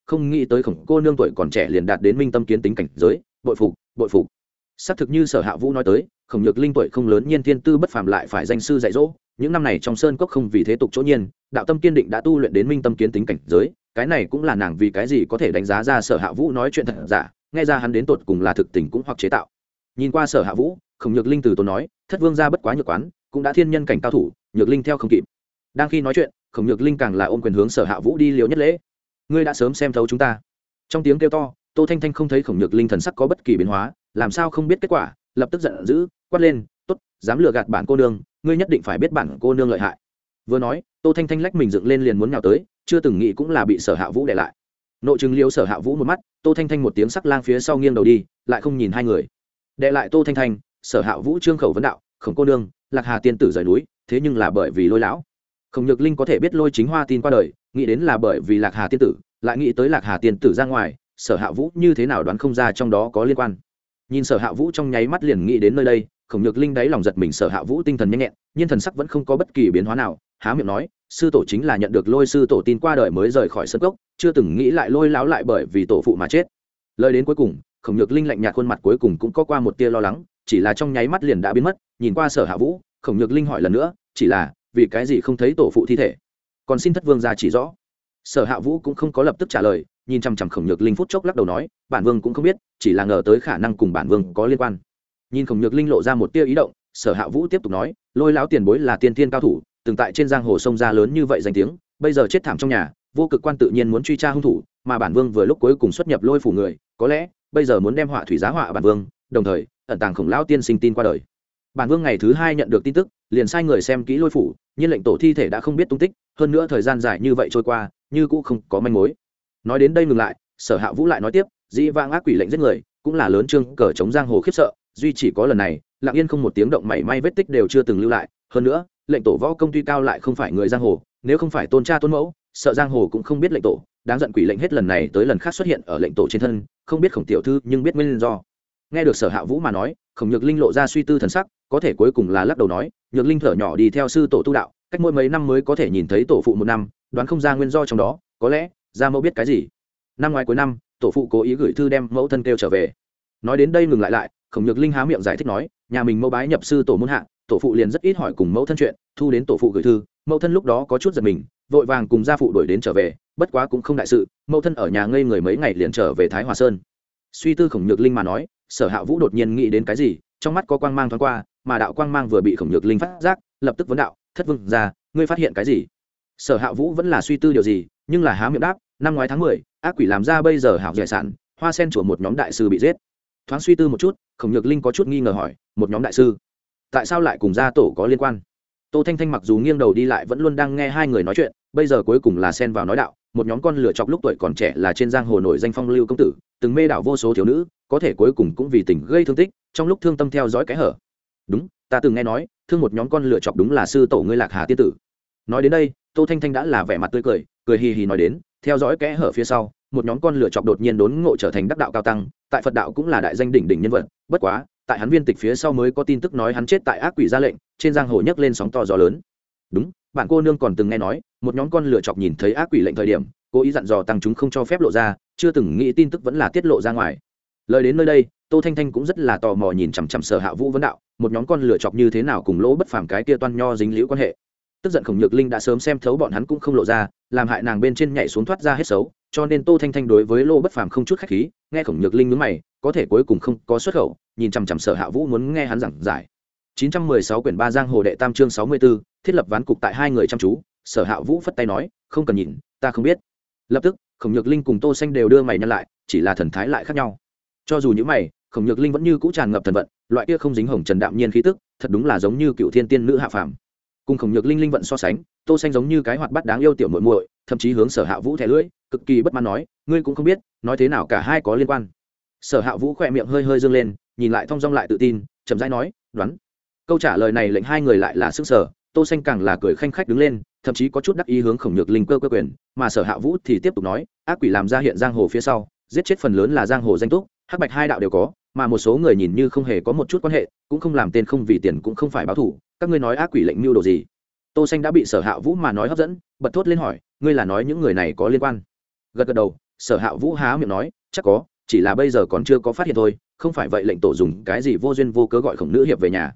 không nghĩ tới khổng cô nương tuổi còn trẻ liền đạt đến minh tâm kiến tính cảnh giới, bội phục bội phục. Xác thực như sở hạ vũ nói tới, khổng nhược linh tuổi không lớn nhiên thiên tư bất phàm lại phải danh sư dạy dỗ, những năm này trong sơn cốc không vì thế tục chỗ nhiên, đạo tâm kiên định đã tu luyện đến minh tâm kiến tính cảnh giới, cái này cũng là nàng vì cái gì có thể đánh giá ra sở hạ vũ nói chuyện thật giả, nghe ra hắn đến tột cùng là thực tình cũng hoặc chế tạo. Nhìn qua sở hạ vũ, khổng nhược linh từ tốn nói, thất vương ra bất quá nhược quán, cũng đã thiên nhân cảnh cao thủ, nhược linh theo không kịp. Đang khi nói chuyện, khổng nhược linh càng là ôm quyền hướng sở hạ vũ đi liều nhất lễ ngươi đã sớm xem thấu chúng ta. Trong tiếng kêu to, tô thanh thanh không thấy khổng nhược linh thần sắc có bất kỳ biến hóa, làm sao không biết kết quả, lập tức giận dữ, quát lên, tốt, dám lừa gạt bản cô nương, ngươi nhất định phải biết bản cô nương lợi hại. Vừa nói, tô thanh thanh lách mình dựng lên liền muốn nhào tới, chưa từng nghĩ cũng là bị sở hạ vũ để lại. Nội chứng liêu sở hạ vũ một mắt, tô thanh thanh một tiếng sắc lang phía sau nghiêng đầu đi, lại không nhìn hai người. Để lại tô thanh thanh, sở hạ vũ trương khẩu vấn đạo, khổng cô nương, lạc hà tiên tử rời núi, thế nhưng là bởi vì lôi lão. Khổng nhược linh có thể biết lôi chính hoa tin qua đời nghĩ đến là bởi vì lạc hà tiên tử, lại nghĩ tới lạc hà tiên tử ra ngoài, sở hạ vũ như thế nào đoán không ra trong đó có liên quan. Nhìn sở hạ vũ trong nháy mắt liền nghĩ đến nơi đây, khổng nhược linh đáy lòng giật mình sở hạ vũ tinh thần nhanh nhẹn nhưng thần sắc vẫn không có bất kỳ biến hóa nào, há miệng nói, sư tổ chính là nhận được lôi sư tổ tin qua đời mới rời khỏi sân cốc, chưa từng nghĩ lại lôi láo lại bởi vì tổ phụ mà chết. Lời đến cuối cùng, khổng nhược linh lạnh nhạt khuôn mặt cuối cùng cũng có qua một tia lo lắng, chỉ là trong nháy mắt liền đã biến mất, nhìn qua sở hạ vũ, khổng nhược linh hỏi lần nữa, chỉ là, vì cái gì không thấy tổ phụ thi thể? Còn xin thất vương ra chỉ rõ. Sở hạ vũ cũng không có lập tức trả lời, nhìn chằm chằm khổng nhược linh phút chốc lắc đầu nói, bản vương cũng không biết, chỉ là ngờ tới khả năng cùng bản vương có liên quan. Nhìn khổng nhược linh lộ ra một tia ý động, sở hạ vũ tiếp tục nói, lôi lão tiền bối là tiên tiên cao thủ, từng tại trên giang hồ sông ra lớn như vậy danh tiếng, bây giờ chết thảm trong nhà, vô cực quan tự nhiên muốn truy tra hung thủ, mà bản vương vừa lúc cuối cùng xuất nhập lôi phủ người, có lẽ, bây giờ muốn đem họa thủy giá họa bản vương, đồng thời, ẩn tàng khổng lão tiên sinh tin qua đời bản vương ngày thứ hai nhận được tin tức, liền sai người xem kỹ lôi phủ nhiên lệnh tổ thi thể đã không biết tung tích, hơn nữa thời gian dài như vậy trôi qua, như cũng không có manh mối. Nói đến đây ngừng lại, sở hạ vũ lại nói tiếp, dĩ vang ác quỷ lệnh giết người, cũng là lớn trương cờ chống giang hồ khiếp sợ, duy chỉ có lần này, lặng yên không một tiếng động mảy may vết tích đều chưa từng lưu lại. Hơn nữa, lệnh tổ võ công tuy cao lại không phải người giang hồ, nếu không phải tôn cha tôn mẫu, sợ giang hồ cũng không biết lệnh tổ. Đáng giận quỷ lệnh hết lần này tới lần khác xuất hiện ở lệnh tổ trên thân, không biết khổng tiểu thư nhưng biết nguyên do. Nghe được sở hạ vũ mà nói, khổng nhược linh lộ ra suy tư thần sắc có thể cuối cùng là lắc đầu nói, nhược linh thở nhỏ đi theo sư tổ tu đạo, cách mỗi mấy năm mới có thể nhìn thấy tổ phụ một năm, đoán không ra nguyên do trong đó, có lẽ gia mẫu biết cái gì. Năm ngoài cuối năm, tổ phụ cố ý gửi thư đem mẫu thân kêu trở về. Nói đến đây ngừng lại lại, khổng nhược linh há miệng giải thích nói, nhà mình mẫu bái nhập sư tổ môn hạ, tổ phụ liền rất ít hỏi cùng mẫu thân chuyện, thu đến tổ phụ gửi thư, mẫu thân lúc đó có chút giật mình, vội vàng cùng gia phụ đuổi đến trở về, bất quá cũng không đại sự, mẫu thân ở nhà ngây người mấy ngày liền trở về thái hòa sơn. Suy tư khổng nhược linh mà nói, sở hạ vũ đột nhiên nghĩ đến cái gì, trong mắt có quang mang thoáng qua mà đạo quang mang vừa bị khổng nhược linh phát giác, lập tức vấn đạo, thất vương ra ngươi phát hiện cái gì? Sở hạ vũ vẫn là suy tư điều gì, nhưng là há miệng đáp, năm ngoái tháng mười, ác quỷ làm ra bây giờ hảo giải sản, hoa sen chùa một nhóm đại sư bị giết. Thoáng suy tư một chút, khổng nhược linh có chút nghi ngờ hỏi, một nhóm đại sư? Tại sao lại cùng gia tổ có liên quan? Tô thanh thanh mặc dù nghiêng đầu đi lại vẫn luôn đang nghe hai người nói chuyện, bây giờ cuối cùng là xen vào nói đạo, một nhóm con lửa chọc lúc tuổi còn trẻ là trên giang hồ nổi danh phong lưu công tử, từng mê đảo vô số thiếu nữ, có thể cuối cùng cũng vì tình gây thương tích, trong lúc thương tâm theo dõi cái hở đúng, ta từng nghe nói, thương một nhóm con lửa chọc đúng là sư tổ ngươi lạc hà tiên tử. Nói đến đây, tô thanh thanh đã là vẻ mặt tươi cười cười hì hì nói đến, theo dõi kẽ hở phía sau, một nhóm con lửa chọc đột nhiên đốn ngộ trở thành đắc đạo cao tăng, tại phật đạo cũng là đại danh đỉnh đỉnh nhân vật, bất quá, tại hắn viên tịch phía sau mới có tin tức nói hắn chết tại ác quỷ ra lệnh, trên giang hồ nhấc lên sóng to gió lớn. Đúng, bạn cô nương còn từng nghe nói, một nhóm con lửa chọc nhìn thấy ác quỷ lệnh thời điểm, cố ý dặn dò tăng chúng không cho phép lộ ra, chưa từng nghĩ tin tức vẫn là tiết lộ ra ngoài. Lời đến nơi đây tô thanh thanh cũng rất là tò mò nhìn chằm chằm sở hạ vũ vấn đạo một nhóm con lửa chọc như thế nào cùng lỗ bất phàm cái kia toan nho dính liễu quan hệ. Tức giận khổng nhược linh đã sớm xem thấu bọn hắn cũng không lộ ra làm hại nàng bên trên nhảy xuống thoát ra hết xấu cho nên tô thanh thanh đối với lô bất phàm không chút khách khí nghe khổng nhược linh nhớ mày có thể cuối cùng không có xuất khẩu nhìn chằm chằm sở hạ vũ muốn nghe hắn giảng giải. 916 quyển ba giang hồ đệ tam chương 64, thiết lập ván cục tại hai người chăm chú sở hạ vũ phất tay nói không cần nhìn ta không biết. Lập tức khổng nhược linh cùng tô xanh đều đưa mày nhăn lại chỉ là thần thái lại khác nhau. Cho dù những mày khổng nhược linh vẫn như cũ tràn ngập thần vận, loại kia không dính hồng trần đạm nhiên khí tức, thật đúng là giống như cựu thiên tiên nữ hạ phàm. Cùng khổng nhược linh linh vận so sánh, tô xanh giống như cái hoạt bát đáng yêu tiểu muội muội, thậm chí hướng sở hạ vũ thẻ lưỡi, cực kỳ bất mãn nói, ngươi cũng không biết, nói thế nào cả hai có liên quan. Sở hạ vũ khoe miệng hơi hơi dương lên, nhìn lại thong dong lại tự tin, chậm rãi nói, đoán. Câu trả lời này lệnh hai người lại là sức sở, tô xanh càng là cười khanh khách đứng lên, thậm chí có chút đắc ý hướng khổng nhược linh cơ cơ quyền, mà sở hạ vũ thì tiếp tục nói, ác quỷ làm ra hiện giang hồ phía sau, giết chết phần lớn là giang hồ danh túc, hắc bạch hai đạo đều có mà một số người nhìn như không hề có một chút quan hệ, cũng không làm tên không vì tiền cũng không phải báo thủ, các ngươi nói ác quỷ lệnh mưu đồ gì? Tô xanh đã bị sở hạ vũ mà nói hấp dẫn, bật thốt lên hỏi, ngươi là nói những người này có liên quan? Gật gật đầu, sở hạ vũ há miệng nói, chắc có, chỉ là bây giờ còn chưa có phát hiện thôi, không phải vậy lệnh tổ dùng cái gì vô duyên vô cớ gọi khổng nữ hiệp về nhà.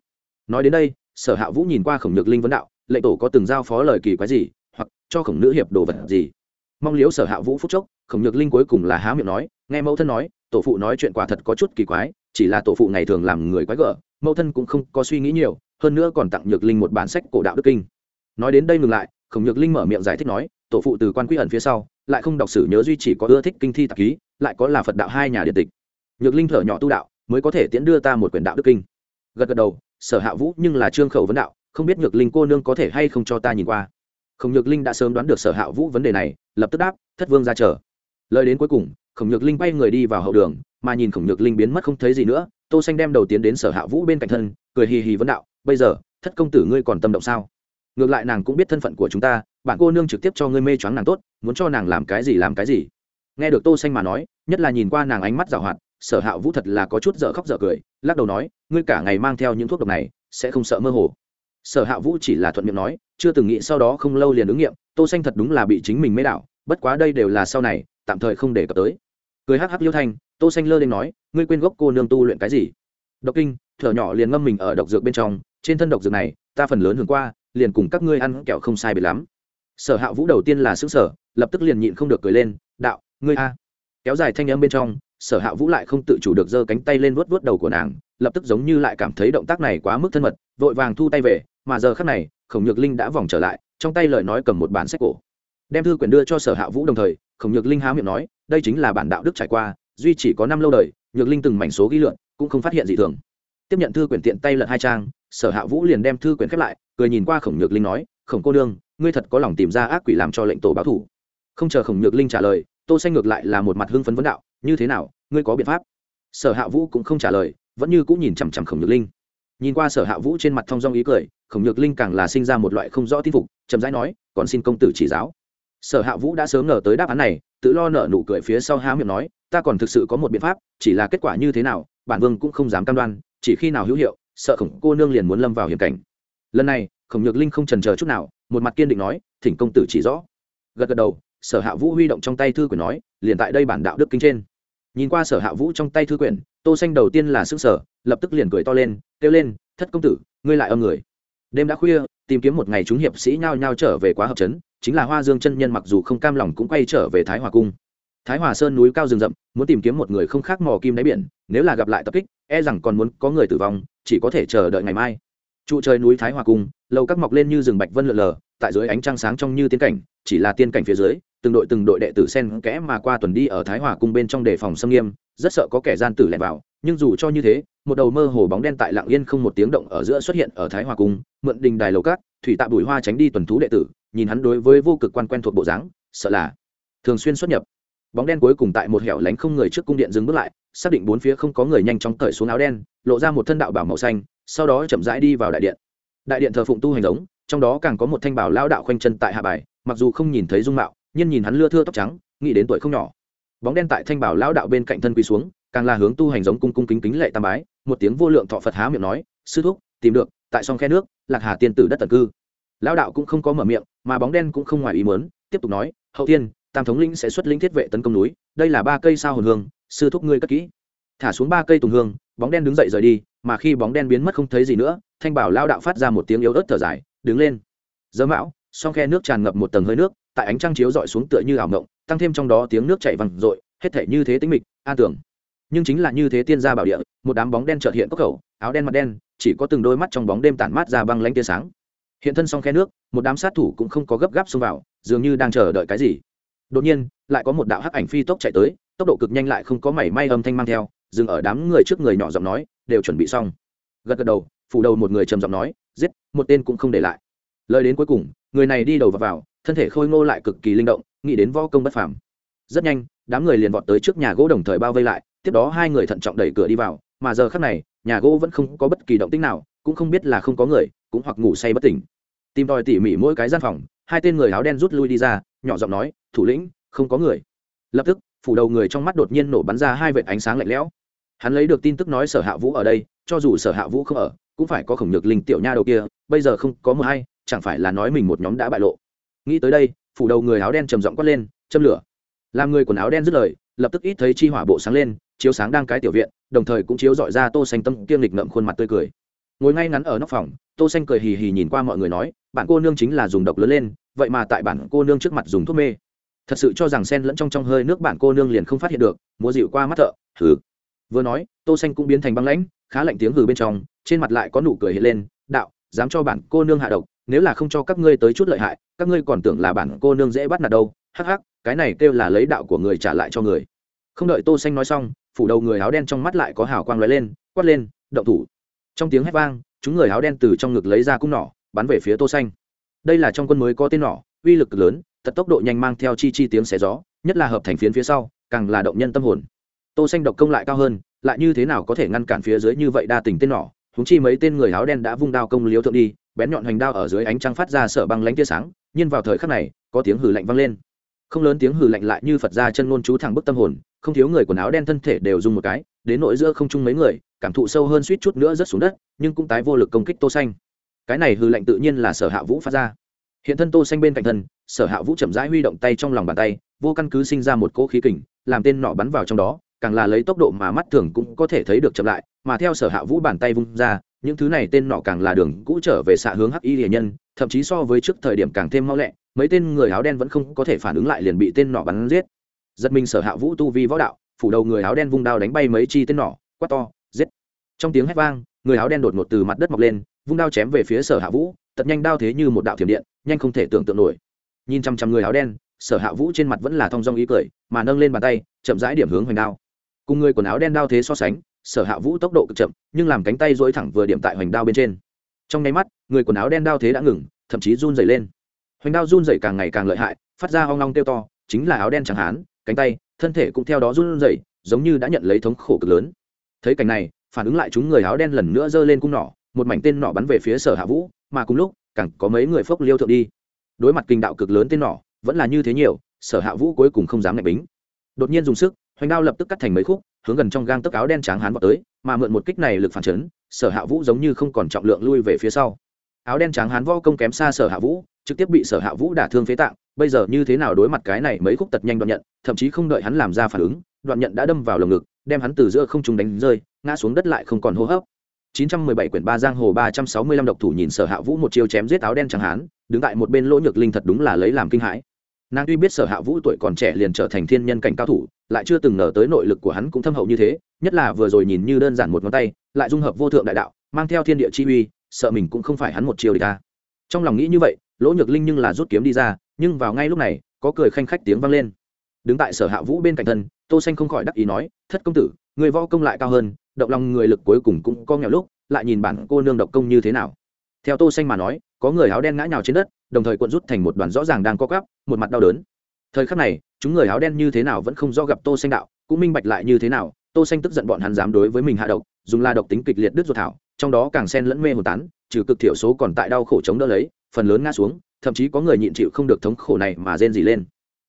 Nói đến đây, sở hạ vũ nhìn qua khổng nhược linh vấn đạo, lệnh tổ có từng giao phó lời kỳ quái gì, hoặc cho khổng nữ hiệp đồ vật gì? Mong liếu sở hạ vũ phúc chốc, khổng nhược linh cuối cùng là há miệng nói, nghe mẫu thân nói tổ phụ nói chuyện quả thật có chút kỳ quái, chỉ là tổ phụ ngày thường làm người quái gở, mẫu thân cũng không có suy nghĩ nhiều, hơn nữa còn tặng nhược linh một bản sách cổ đạo đức kinh. Nói đến đây ngừng lại, khổng nhược linh mở miệng giải thích nói, tổ phụ từ quan quy ẩn phía sau, lại không đọc sử nhớ duy chỉ có ưa thích kinh thi tạp ký, lại có là phật đạo hai nhà điện tịch. Nhược linh thở nhỏ tu đạo, mới có thể tiễn đưa ta một quyển đạo đức kinh. Gật gật đầu, sở hạ vũ nhưng là trương khẩu vấn đạo, không biết nhược linh cô nương có thể hay không cho ta nhìn qua. Khổng nhược linh đã sớm đoán được sở hạ vũ vấn đề này, lập tức đáp, thất vương ra chờ. Lời đến cuối cùng khổng nhược linh bay người đi vào hậu đường, mà nhìn khổng nhược linh biến mất không thấy gì nữa, tô xanh đem đầu tiến đến sở hạ vũ bên cạnh thân, cười hì hì vấn đạo, bây giờ, thất công tử ngươi còn tâm động sao? Ngược lại nàng cũng biết thân phận của chúng ta, bạn cô nương trực tiếp cho ngươi mê choáng nàng tốt, muốn cho nàng làm cái gì làm cái gì. Nghe được tô xanh mà nói, nhất là nhìn qua nàng ánh mắt giảo hoạt, sở hạ vũ thật là có chút dở khóc dở cười, lắc đầu nói, ngươi cả ngày mang theo những thuốc độc này, sẽ không sợ mơ hồ. Sở hạ vũ chỉ là thuận miệng nói, chưa từng nghĩ sau đó không lâu liền ứng nghiệm, tô xanh thật đúng là bị chính mình mê đảo, bất quá đây đều là sau này, tạm thời không để cập tới cười hắc hắc liêu thanh, tô xanh lơ lên nói, ngươi quên gốc cô nương tu luyện cái gì? Độc kinh, thở nhỏ liền ngâm mình ở độc dược bên trong, trên thân độc dược này, ta phần lớn hưởng qua, liền cùng các ngươi ăn kẹo không sai biệt lắm. Sở hạ vũ đầu tiên là xứng sở lập tức liền nhịn không được cười lên, đạo, ngươi a. Kéo dài thanh âm bên trong, sở hạ vũ lại không tự chủ được giơ cánh tay lên vuốt vuốt đầu của nàng, lập tức giống như lại cảm thấy động tác này quá mức thân mật, vội vàng thu tay về, mà giờ khắc này, khổng nhược linh đã vòng trở lại, trong tay lời nói cầm một bản sách cổ. Đem thư quyển đưa cho sở hạ vũ đồng thời khổng nhược linh há miệng nói, đây chính là bản đạo đức trải qua, duy chỉ có năm lâu đời, nhược linh từng mảnh số ghi lượn, cũng không phát hiện gì thường. Tiếp nhận thư quyển tiện tay lật hai trang, sở hạ vũ liền đem thư quyển khép lại, cười nhìn qua khổng nhược linh nói, khổng cô đương ngươi thật có lòng tìm ra ác quỷ làm cho lệnh tổ báo thủ. Không chờ khổng nhược linh trả lời, tô xanh ngược lại là một mặt hưng phấn vấn đạo, như thế nào, ngươi có biện pháp? Sở hạ vũ cũng không trả lời, vẫn như cũng nhìn chằm chằm khổng nhược linh. Nhìn qua sở hạ vũ trên mặt thong dong ý cười, khổng nhược linh càng là sinh ra một loại không rõ tin phục, chậm rãi nói, còn xin công tử chỉ giáo sở hạ vũ đã sớm ngờ tới đáp án này, tự lo nợ nụ cười phía sau há miệng nói, ta còn thực sự có một biện pháp, chỉ là kết quả như thế nào, bản vương cũng không dám cam đoan, chỉ khi nào hữu hiệu, sợ khổng cô nương liền muốn lâm vào hiểm cảnh. Lần này, khổng nhược linh không trần chờ chút nào, một mặt kiên định nói, thỉnh công tử chỉ rõ. Gật gật đầu, sở hạ vũ huy động trong tay thư quyển nói, liền tại đây bản đạo đức kinh trên. Nhìn qua sở hạ vũ trong tay thư quyển, tô xanh đầu tiên là sức sở lập tức liền cười to lên, kêu lên, thất công tử, ngươi lại âm người đêm đã khuya, tìm kiếm một ngày chúng hiệp sĩ nhao nhao trở về quá hợp chấn chính là hoa dương chân nhân mặc dù không cam lòng cũng quay trở về thái hòa cung. Thái hòa sơn núi cao rừng rậm, muốn tìm kiếm một người không khác mò kim đáy biển, nếu là gặp lại tập kích e rằng còn muốn có người tử vong, chỉ có thể chờ đợi ngày mai. Trụ trời núi thái hòa cung, lầu các mọc lên như rừng bạch vân lượn lờ, tại dưới ánh trăng sáng trong như tiên cảnh, chỉ là tiên cảnh phía dưới, từng đội từng đội đệ tử sen kẽ mà qua tuần đi ở thái hòa cung bên trong đề phòng xâm nghiêm, rất sợ có kẻ gian tử lẻn vào nhưng dù cho như thế, một đầu mơ hồ bóng đen tại lạng yên không một tiếng động ở giữa xuất hiện ở thái hòa cung, mượn đình đài lầu cát, thủy tạ bùi hoa tránh đi tuần thú đệ tử, nhìn hắn đối với vô cực quan quen thuộc bộ dáng, sợ là thường xuyên xuất nhập. Bóng đen cuối cùng tại một hẻo lánh không người trước cung điện dừng bước lại, xác định bốn phía không có người nhanh chóng cởi xuống áo đen, lộ ra một thân đạo bảo màu xanh, sau đó chậm rãi đi vào đại điện. Đại điện thờ phụng tu hành giống, trong đó càng có một thanh bảo lao đạo khoanh chân tại hạ bài, mặc dù không nhìn thấy dung mạo, nhưng nhìn hắn lưa thưa tóc trắng, nghĩ đến tuổi không nhỏ. Bóng đen tại thanh bảo lao đạo bên cạnh thân quỳ xuống càng là hướng tu hành giống cung cung kính kính lệ tam bái, một tiếng vô lượng thọ phật há miệng nói, sư thúc, tìm được, tại song khe nước, lạc hà tiên tử đất tần cư. Lão đạo cũng không có mở miệng, mà bóng đen cũng không ngoài ý muốn, tiếp tục nói, hậu tiên tam thống lĩnh sẽ xuất lĩnh thiết vệ tấn công núi, đây là ba cây sao hồn hương, sư thúc ngươi cất kỹ. Thả xuống ba cây tùng hương, bóng đen đứng dậy rời đi, mà khi bóng đen biến mất không thấy gì nữa, thanh bảo lao đạo phát ra một tiếng yếu ớt thở dài, đứng lên. Dơ mão. Song khe nước tràn ngập một tầng hơi nước, tại ánh trăng chiếu dọi xuống tựa như ảo ngộng tăng thêm trong đó tiếng nước chảy vằn rội hết thể như thế tính mịch, an tưởng nhưng chính là như thế tiên gia bảo địa một đám bóng đen trợt hiện cốc khẩu áo đen mặt đen chỉ có từng đôi mắt trong bóng đêm tản mát ra băng lanh tia sáng. Hiện thân song khe nước một đám sát thủ cũng không có gấp gáp xông vào dường như đang chờ đợi cái gì. Đột nhiên lại có một đạo hắc ảnh phi tốc chạy tới tốc độ cực nhanh lại không có mảy may âm thanh mang theo dừng ở đám người trước người nhỏ giọng nói đều chuẩn bị xong. Gật gật đầu phủ đầu một người trầm giọng nói giết một tên cũng không để lại. Lời đến cuối cùng người này đi đầu vào, vào thân thể khôi ngô lại cực kỳ linh động nghĩ đến võ công bất phàm. Rất nhanh đám người liền vọt tới trước nhà gỗ đồng thời bao vây lại, tiếp đó hai người thận trọng đẩy cửa đi vào, mà giờ khắc này, nhà gỗ vẫn không có bất kỳ động tĩnh nào, cũng không biết là không có người, cũng hoặc ngủ say bất tỉnh. Tìm tòi tỉ mỉ mỗi cái gian phòng, hai tên người áo đen rút lui đi ra, nhỏ giọng nói, thủ lĩnh, không có người. Lập tức, phủ đầu người trong mắt đột nhiên nổ bắn ra hai vệt ánh sáng lạnh lẽo. Hắn lấy được tin tức nói sở hạ vũ ở đây, cho dù sở hạ vũ không ở, cũng phải có khổng nhược linh tiểu nha đầu kia, bây giờ không có một hay chẳng phải là nói mình một nhóm đã bại lộ. Nghĩ tới đây, phủ đầu người áo đen trầm giọng quát lên, châm lửa làm người quần áo đen dứt lời, lập tức ít thấy chi hỏa bộ sáng lên, chiếu sáng đang cái tiểu viện, đồng thời cũng chiếu dọi ra tô xanh tâm kiêng lịch ngậm khuôn mặt tươi cười. Ngồi ngay ngắn ở nóc phòng, tô xanh cười hì hì nhìn qua mọi người nói, bạn cô nương chính là dùng độc lớn lên, vậy mà tại bản cô nương trước mặt dùng thuốc mê. Thật sự cho rằng sen lẫn trong trong hơi nước bạn cô nương liền không phát hiện được, múa dịu qua mắt thợ, hừ. Vừa nói, tô xanh cũng biến thành băng lãnh, khá lạnh tiếng hừ bên trong, trên mặt lại có nụ cười hiện lên, đạo, dám cho bản cô nương hạ độc, nếu là không cho các ngươi tới chút lợi hại, các ngươi còn tưởng là bản cô nương dễ bắt nạt đâu, hắc hắc cái này kêu là lấy đạo của người trả lại cho người. Không đợi tô xanh nói xong, phủ đầu người áo đen trong mắt lại có hào quang lóe lên, quát lên, động thủ. Trong tiếng hét vang, chúng người áo đen từ trong ngực lấy ra cung nỏ, bắn về phía tô xanh. Đây là trong quân mới có tên nỏ, uy lực lớn tật tốc độ nhanh mang theo chi chi tiếng xé gió, nhất là hợp thành phiến phía sau, càng là động nhân tâm hồn. Tô xanh độc công lại cao hơn, lại như thế nào có thể ngăn cản phía dưới như vậy đa tình tên nỏ? Chúng chi mấy tên người áo đen đã vung đao công liếu thượng đi, bén nhọn hoành đao ở dưới ánh trăng phát ra sở băng lánh tia sáng, nhưng vào thời khắc này, có tiếng hừ lạnh vang lên không lớn tiếng hừ lạnh lại như phật ra chân ngôn chú thẳng bức tâm hồn, không thiếu người quần áo đen thân thể đều dùng một cái, đến nội giữa không chung mấy người, cảm thụ sâu hơn suýt chút nữa rớt xuống đất, nhưng cũng tái vô lực công kích tô xanh. Cái này hư lệnh tự nhiên là sở hạ vũ phát ra. Hiện thân tô xanh bên cạnh thân, sở hạ vũ chậm rãi huy động tay trong lòng bàn tay, vô căn cứ sinh ra một cỗ khí kình, làm tên nọ bắn vào trong đó, càng là lấy tốc độ mà mắt thường cũng có thể thấy được chậm lại, mà theo sở hạ vũ bàn tay vung ra, những thứ này tên nọ càng là đường cũ trở về xạ hướng hắc y hiền nhân, thậm chí so với trước thời điểm càng thêm mau lẹ mấy tên người áo đen vẫn không có thể phản ứng lại liền bị tên nọ bắn giết. Giật mình sở hạ vũ tu vi võ đạo, phủ đầu người áo đen vung đao đánh bay mấy chi tên nọ quát to, giết. Trong tiếng hét vang, người áo đen đột ngột từ mặt đất mọc lên, vung đao chém về phía sở hạ vũ tật nhanh đao thế như một đạo thiểm điện, nhanh không thể tưởng tượng nổi. Nhìn chăm chăm người áo đen, sở hạ vũ trên mặt vẫn là thong dong ý cười, mà nâng lên bàn tay, chậm rãi điểm hướng hoành đao. Cùng người quần áo đen đao thế so sánh, sở hạ vũ tốc độ cực chậm, nhưng làm cánh tay dỗi thẳng vừa điểm tại hoành đao bên trên. Trong nháy mắt, người quần áo đen đao thế đã ngừng, thậm chí run dày lên hoành đao run rẩy càng ngày càng lợi hại phát ra hoang long kêu to chính là áo đen chẳng hán cánh tay thân thể cũng theo đó run rẩy, giống như đã nhận lấy thống khổ cực lớn. Thấy cảnh này phản ứng lại chúng người áo đen lần nữa giơ lên cung nỏ một mảnh tên nỏ bắn về phía sở hạ vũ mà cùng lúc càng có mấy người phốc liêu thượng đi. Đối mặt kinh đạo cực lớn tên nỏ vẫn là như thế nhiều sở hạ vũ cuối cùng không dám ngạch bính. Đột nhiên dùng sức hoành đao lập tức cắt thành mấy khúc hướng gần trong gang tấc áo đen tráng hán vào tới mà mượn một kích này lực phản chấn sở hạ vũ giống như không còn trọng lượng lui về phía sau. Áo đen tráng hán vo công kém xa sở hạ vũ trực tiếp bị sở hạ vũ đả thương phế tạng bây giờ như thế nào đối mặt cái này mấy khúc tật nhanh đoạn nhận thậm chí không đợi hắn làm ra phản ứng đoạn nhận đã đâm vào lồng ngực đem hắn từ giữa không trung đánh rơi ngã xuống đất lại không còn hô hấp 917 quyển ba giang hồ 365 độc thủ nhìn Sở Hạ Vũ một chiêu chém giết áo đen chẳng hán, đứng tại một bên lỗ nhược linh thật đúng là lấy làm kinh hãi. Nàng tuy biết Sở Hạ Vũ tuổi còn trẻ liền trở thành thiên nhân cảnh cao thủ, lại chưa từng ngờ tới nội lực của hắn cũng thâm hậu như thế, nhất là vừa rồi nhìn như đơn giản một ngón tay, lại dung hợp vô thượng đại đạo, mang theo thiên địa chi uy, sợ mình cũng không phải hắn một chiêu địch ta. Trong lòng nghĩ như vậy, Lỗ Nhược Linh nhưng là rút kiếm đi ra, nhưng vào ngay lúc này, có cười khanh khách tiếng vang lên. Đứng tại Sở Hạ Vũ bên cạnh thân, Tô Xanh không khỏi đắc ý nói, "Thất công tử, người võ công lại cao hơn, động lòng người lực cuối cùng cũng có nghèo lúc, lại nhìn bản cô nương độc công như thế nào theo tô xanh mà nói có người áo đen ngã nhào trên đất đồng thời cuộn rút thành một đoàn rõ ràng đang co quắp một mặt đau đớn thời khắc này chúng người áo đen như thế nào vẫn không do gặp tô xanh đạo cũng minh bạch lại như thế nào tô xanh tức giận bọn hắn dám đối với mình hạ độc dùng la độc tính kịch liệt đứt ruột thảo trong đó càng xen lẫn mê hồn tán trừ cực thiểu số còn tại đau khổ chống đỡ lấy phần lớn ngã xuống, thậm chí có người nhịn chịu không được thống khổ này mà rên rỉ lên.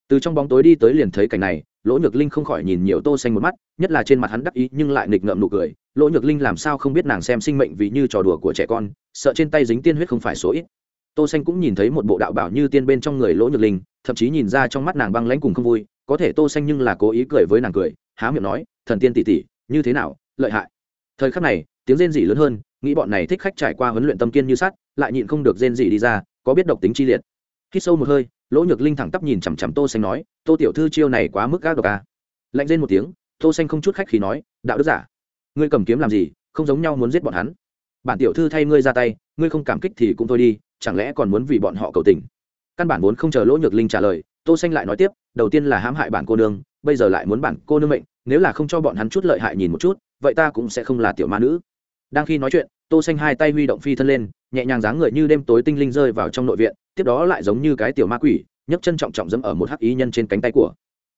Từ trong bóng tối đi tới liền thấy cảnh này, lỗ nhược linh không khỏi nhìn nhiều tô xanh một mắt, nhất là trên mặt hắn đắc ý nhưng lại nghịch ngợm nụ cười. Lỗ nhược linh làm sao không biết nàng xem sinh mệnh vì như trò đùa của trẻ con, sợ trên tay dính tiên huyết không phải số ít. Tô xanh cũng nhìn thấy một bộ đạo bảo như tiên bên trong người lỗ nhược linh, thậm chí nhìn ra trong mắt nàng băng lãnh cùng không vui. Có thể tô xanh nhưng là cố ý cười với nàng cười, há miệng nói, thần tiên tỷ tỷ, như thế nào, lợi hại? Thời khắc này, tiếng rên rỉ lớn hơn nghĩ bọn này thích khách trải qua huấn luyện tâm kiên như sắt, lại nhịn không được rên rỉ đi ra, có biết độc tính chi liệt. Khi sâu một hơi, lỗ nhược linh thẳng tắp nhìn chằm chằm tô xanh nói, tô tiểu thư chiêu này quá mức gác độc à? Lạnh rên một tiếng, tô xanh không chút khách khí nói, đạo đức giả, ngươi cầm kiếm làm gì, không giống nhau muốn giết bọn hắn. Bản tiểu thư thay ngươi ra tay, ngươi không cảm kích thì cũng thôi đi, chẳng lẽ còn muốn vì bọn họ cầu tình? Căn bản vốn không chờ lỗ nhược linh trả lời, tô xanh lại nói tiếp, đầu tiên là hãm hại bản cô nương, bây giờ lại muốn bản cô nương mệnh, nếu là không cho bọn hắn chút lợi hại nhìn một chút, vậy ta cũng sẽ không là tiểu ma nữ đang khi nói chuyện, tô xanh hai tay huy động phi thân lên, nhẹ nhàng dáng người như đêm tối tinh linh rơi vào trong nội viện, tiếp đó lại giống như cái tiểu ma quỷ, nhấc chân trọng trọng dẫm ở một hắc ý nhân trên cánh tay của.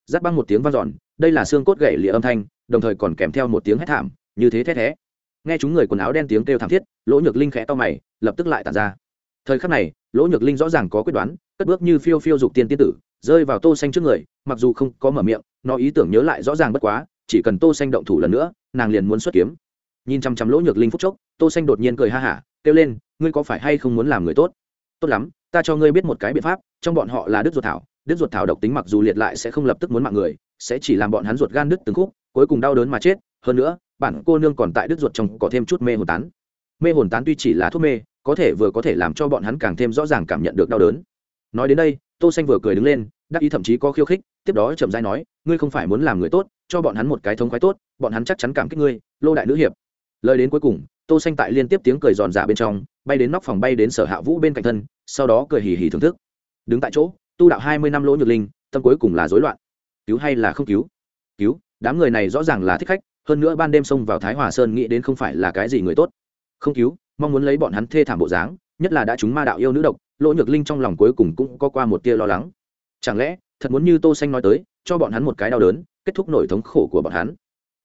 Giáp băng một tiếng vang dọn, đây là xương cốt gãy lìa âm thanh, đồng thời còn kèm theo một tiếng hét thảm, như thế thét thé nghe chúng người quần áo đen tiếng kêu thảm thiết, lỗ nhược linh khẽ to mày, lập tức lại tản ra. Thời khắc này, lỗ nhược linh rõ ràng có quyết đoán, cất bước như phiêu phiêu dục tiên tiên tử, rơi vào tô xanh trước người, mặc dù không có mở miệng, nó ý tưởng nhớ lại rõ ràng bất quá, chỉ cần tô xanh động thủ lần nữa, nàng liền muốn xuất kiếm nhìn chăm chăm lỗ nhược linh phúc chốc, tô xanh đột nhiên cười ha hả, kêu lên, ngươi có phải hay không muốn làm người tốt? Tốt lắm, ta cho ngươi biết một cái biện pháp, trong bọn họ là đứt ruột thảo, đứt ruột thảo độc tính mặc dù liệt lại sẽ không lập tức muốn mạng người, sẽ chỉ làm bọn hắn ruột gan đứt từng khúc, cuối cùng đau đớn mà chết, hơn nữa, bản cô nương còn tại đứt ruột trong có thêm chút mê hồn tán. Mê hồn tán tuy chỉ là thuốc mê, có thể vừa có thể làm cho bọn hắn càng thêm rõ ràng cảm nhận được đau đớn. Nói đến đây, tô xanh vừa cười đứng lên, đắc ý thậm chí có khiêu khích, tiếp đó chậm rãi nói, ngươi không phải muốn làm người tốt, cho bọn hắn một cái thống khoái tốt, bọn hắn chắc chắn cảm kích ngươi, lô đại nữ hiệp lời đến cuối cùng, tô xanh tại liên tiếp tiếng cười giòn giả bên trong, bay đến nóc phòng bay đến sở hạ vũ bên cạnh thân, sau đó cười hì hì thưởng thức. Đứng tại chỗ, tu đạo hai mươi năm lỗ nhược linh, tâm cuối cùng là rối loạn. Cứu hay là không cứu? Cứu, đám người này rõ ràng là thích khách, hơn nữa ban đêm xông vào thái hòa sơn nghĩ đến không phải là cái gì người tốt. Không cứu, mong muốn lấy bọn hắn thê thảm bộ dáng, nhất là đã chúng ma đạo yêu nữ độc, lỗ nhược linh trong lòng cuối cùng cũng có qua một tia lo lắng. Chẳng lẽ, thật muốn như tô xanh nói tới, cho bọn hắn một cái đau đớn, kết thúc nổi thống khổ của bọn hắn?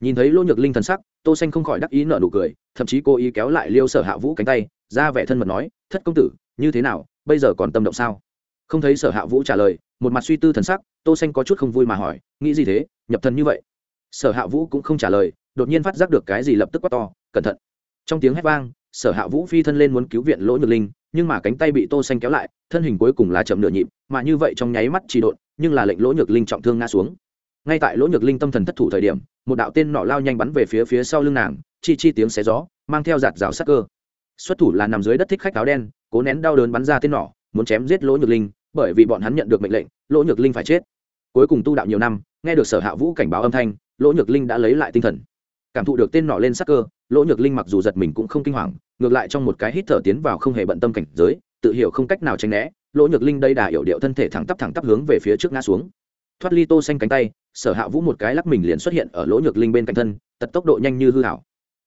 Nhìn thấy lỗ nhược linh thần sắc tô xanh không khỏi đắc ý nở nụ cười, thậm chí cô ý kéo lại liêu sở hạ vũ cánh tay, ra vẻ thân mật nói, thất công tử, như thế nào, bây giờ còn tâm động sao? Không thấy sở hạ vũ trả lời, một mặt suy tư thần sắc, tô xanh có chút không vui mà hỏi, nghĩ gì thế, nhập thần như vậy? Sở hạ vũ cũng không trả lời, đột nhiên phát giác được cái gì lập tức quát to, cẩn thận. Trong tiếng hét vang, sở hạ vũ phi thân lên muốn cứu viện lỗ nhược linh, nhưng mà cánh tay bị tô xanh kéo lại, thân hình cuối cùng là chậm nửa nhịp, mà như vậy trong nháy mắt chỉ đột nhưng là lệnh lỗ nhược linh trọng thương ngã xuống. Ngay tại lỗ nhược linh tâm thần thất thủ thời điểm một đạo tên nọ lao nhanh bắn về phía phía sau lưng nàng, chi chi tiếng xé gió, mang theo giạt rào sắc cơ. Xuất thủ là nằm dưới đất thích khách áo đen, cố nén đau đớn bắn ra tên nọ, muốn chém giết lỗ nhược linh, bởi vì bọn hắn nhận được mệnh lệnh, lỗ nhược linh phải chết. Cuối cùng tu đạo nhiều năm, nghe được sở hạ vũ cảnh báo âm thanh, lỗ nhược linh đã lấy lại tinh thần. Cảm thụ được tên nọ lên sắc cơ, lỗ nhược linh mặc dù giật mình cũng không kinh hoàng, ngược lại trong một cái hít thở tiến vào không hề bận tâm cảnh giới, tự hiểu không cách nào tránh né, lỗ nhược linh đây đà hiểu điệu thân thể thẳng tắp thẳng tắp hướng về phía trước ngã xuống thoát ly tô xanh cánh tay, sở hạ vũ một cái lắc mình liền xuất hiện ở lỗ nhược linh bên cạnh thân, tật tốc độ nhanh như hư hảo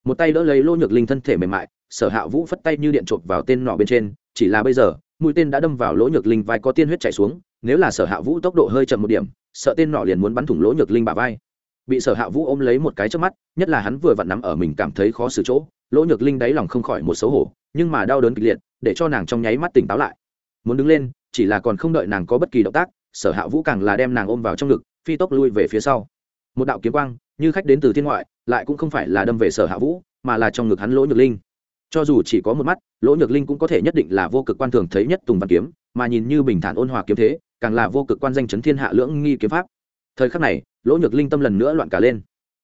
một tay đỡ lấy lỗ nhược linh thân thể mềm mại, sở hạ vũ phất tay như điện chộp vào tên nọ bên trên, chỉ là bây giờ, mũi tên đã đâm vào lỗ nhược linh vai có tiên huyết chảy xuống, nếu là sở hạ vũ tốc độ hơi chậm một điểm, sợ tên nọ liền muốn bắn thủng lỗ nhược linh bả vai. Bị sở hạ vũ ôm lấy một cái trước mắt, nhất là hắn vừa vặn nắm ở mình cảm thấy khó xử chỗ, lỗ nhược linh đáy lòng không khỏi một xấu hổ, nhưng mà đau đớn kịch liệt, để cho nàng trong nháy mắt tỉnh táo lại. Muốn đứng lên, chỉ là còn không đợi nàng có bất kỳ động tác sở hạ vũ càng là đem nàng ôm vào trong ngực, phi tốc lui về phía sau. Một đạo kiếm quang, như khách đến từ thiên ngoại, lại cũng không phải là đâm về sở hạ vũ, mà là trong ngực hắn lỗ nhược linh. Cho dù chỉ có một mắt, lỗ nhược linh cũng có thể nhất định là vô cực quan thường thấy nhất tùng văn kiếm, mà nhìn như bình thản ôn hòa kiếm thế, càng là vô cực quan danh chấn thiên hạ lưỡng nghi kiếm pháp. Thời khắc này, lỗ nhược linh tâm lần nữa loạn cả lên.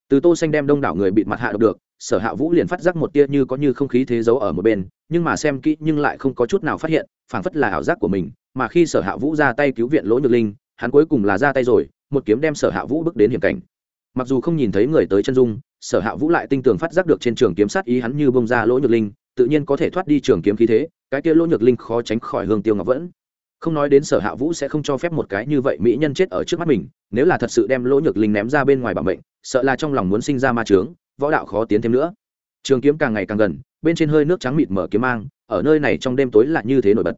Từ tô xanh đem đông đảo người bị mặt hạ độc được sở hạ vũ liền phát giác một tia như có như không khí thế giấu ở một bên, nhưng mà xem kỹ nhưng lại không có chút nào phát hiện, phảng phất là ảo giác của mình, mà khi sở hạ vũ ra tay cứu viện lỗ nhược linh, hắn cuối cùng là ra tay rồi, một kiếm đem sở hạ vũ bước đến hiểm cảnh. Mặc dù không nhìn thấy người tới chân dung, sở hạ vũ lại tinh tường phát giác được trên trường kiếm sát ý hắn như bông ra lỗ nhược linh, tự nhiên có thể thoát đi trường kiếm khí thế, cái kia lỗ nhược linh khó tránh khỏi hương tiêu ngọc vẫn. Không nói đến sở hạ vũ sẽ không cho phép một cái như vậy mỹ nhân chết ở trước mắt mình, nếu là thật sự đem lỗ nhược linh ném ra bên ngoài bảo mệnh, sợ là trong lòng muốn sinh ra ma trướng võ đạo khó tiến thêm nữa. Trường kiếm càng ngày càng gần, bên trên hơi nước trắng mịt mở kiếm mang, ở nơi này trong đêm tối là như thế nổi bật.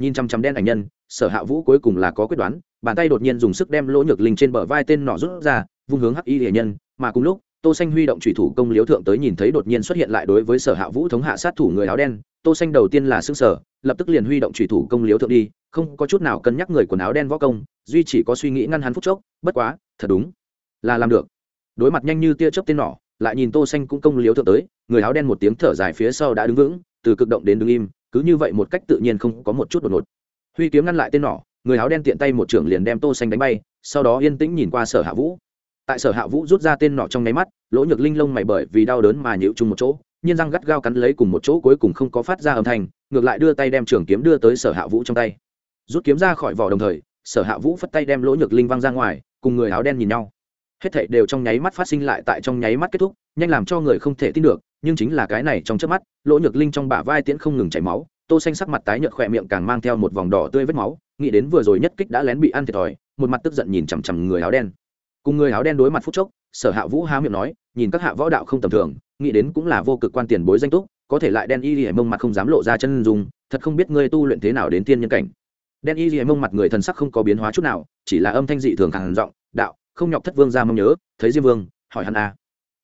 Nhìn chăm chăm đen ảnh nhân, sở hạ vũ cuối cùng là có quyết đoán, bàn tay đột nhiên dùng sức đem lỗ nhược linh trên bờ vai tên nọ rút ra, vung hướng hắc y hệ nhân, mà cùng lúc, tô xanh huy động trùy thủ công liếu thượng tới nhìn thấy đột nhiên xuất hiện lại đối với sở hạ vũ thống hạ sát thủ người áo đen, tô xanh đầu tiên là xương sở lập tức liền huy động trùy thủ công liếu thượng đi, không có chút nào cân nhắc người quần áo đen võ công, duy chỉ có suy nghĩ ngăn hắn phút chốc, bất quá, thật đúng, là làm được. Đối mặt nhanh như tia chớp tên nỏ lại nhìn tô xanh cũng công liếu thượng tới, người áo đen một tiếng thở dài phía sau đã đứng vững, từ cực động đến đứng im, cứ như vậy một cách tự nhiên không có một chút đột ngột. Huy kiếm ngăn lại tên nỏ, người áo đen tiện tay một trưởng liền đem tô xanh đánh bay, sau đó yên tĩnh nhìn qua sở hạ vũ. Tại sở hạ vũ rút ra tên nọ trong nháy mắt, lỗ nhược linh lông mày bởi vì đau đớn mà nhịu chung một chỗ, nhiên răng gắt gao cắn lấy cùng một chỗ cuối cùng không có phát ra âm thanh, ngược lại đưa tay đem trường kiếm đưa tới sở hạ vũ trong tay. Rút kiếm ra khỏi vỏ đồng thời, sở hạ vũ phất tay đem lỗ nhược linh văng ra ngoài, cùng người áo đen nhìn nhau hết thảy đều trong nháy mắt phát sinh lại tại trong nháy mắt kết thúc, nhanh làm cho người không thể tin được, nhưng chính là cái này trong chớp mắt, lỗ nhược linh trong bả vai tiễn không ngừng chảy máu, tô xanh sắc mặt tái nhợt khỏe miệng càng mang theo một vòng đỏ tươi vết máu, nghĩ đến vừa rồi nhất kích đã lén bị ăn thiệt thòi, một mặt tức giận nhìn chằm chằm người áo đen. Cùng người áo đen đối mặt phút chốc, sở hạ vũ há miệng nói, nhìn các hạ võ đạo không tầm thường, nghĩ đến cũng là vô cực quan tiền bối danh túc, có thể lại đen y lìa mông mặt không dám lộ ra chân dùng thật không biết ngươi tu luyện thế nào đến tiên nhân cảnh. Đen y lìa mông mặt người thần sắc không có biến hóa chút nào, chỉ là âm thanh dị thường càng giọng, đạo không nhọc thất vương ra mong nhớ, thấy diêm vương, hỏi hắn a. À.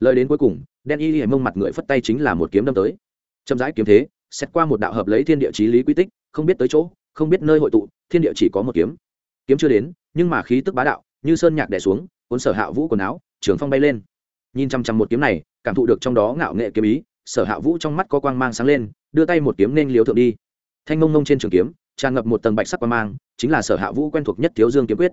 lời đến cuối cùng, đen y lìa mông mặt người phất tay chính là một kiếm đâm tới. Chậm rãi kiếm thế, xét qua một đạo hợp lấy thiên địa chí lý quy tích, không biết tới chỗ, không biết nơi hội tụ, thiên địa chỉ có một kiếm. Kiếm chưa đến, nhưng mà khí tức bá đạo, như sơn nhạc đẻ xuống, cuốn sở hạ vũ quần áo, trường phong bay lên. Nhìn chăm chăm một kiếm này, cảm thụ được trong đó ngạo nghệ kiếm ý, sở hạ vũ trong mắt có quang mang sáng lên, đưa tay một kiếm nên liếu thượng đi. Thanh mông mông trên trường kiếm, tràn ngập một tầng bạch sắc quang mang, chính là sở hạ vũ quen thuộc nhất thiếu dương kiếm quyết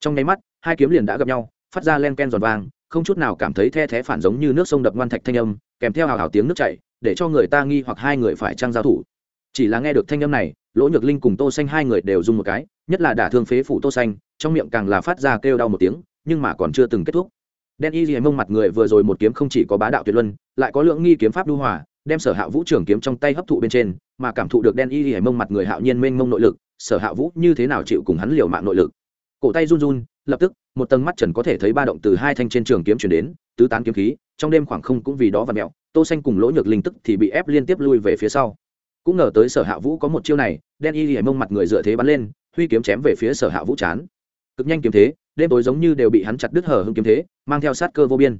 trong nháy mắt, hai kiếm liền đã gặp nhau, phát ra len ken giòn vàng, không chút nào cảm thấy the thé phản giống như nước sông đập ngoan thạch thanh âm, kèm theo hào hào tiếng nước chảy, để cho người ta nghi hoặc hai người phải trang giao thủ. Chỉ là nghe được thanh âm này, lỗ nhược linh cùng tô xanh hai người đều dùng một cái, nhất là đả thương phế phủ tô xanh, trong miệng càng là phát ra kêu đau một tiếng, nhưng mà còn chưa từng kết thúc. Đen y dì mông mặt người vừa rồi một kiếm không chỉ có bá đạo tuyệt luân, lại có lượng nghi kiếm pháp lưu hòa, đem sở hạ vũ trường kiếm trong tay hấp thụ bên trên, mà cảm thụ được đen y dì mông mặt người hạo nhiên mênh mông nội lực, sở hạ vũ như thế nào chịu cùng hắn liều mạng nội lực? Cổ tay run run, lập tức, một tầng mắt trần có thể thấy ba động từ hai thanh trên trường kiếm chuyển đến, tứ tán kiếm khí, trong đêm khoảng không cũng vì đó và mẹo tô xanh cùng lỗ nhược linh tức thì bị ép liên tiếp lui về phía sau. Cũng ngờ tới sở hạ vũ có một chiêu này, đen y dì mông mặt người dựa thế bắn lên, huy kiếm chém về phía sở hạ vũ chán. Cực nhanh kiếm thế, đêm tối giống như đều bị hắn chặt đứt hở hưng kiếm thế, mang theo sát cơ vô biên.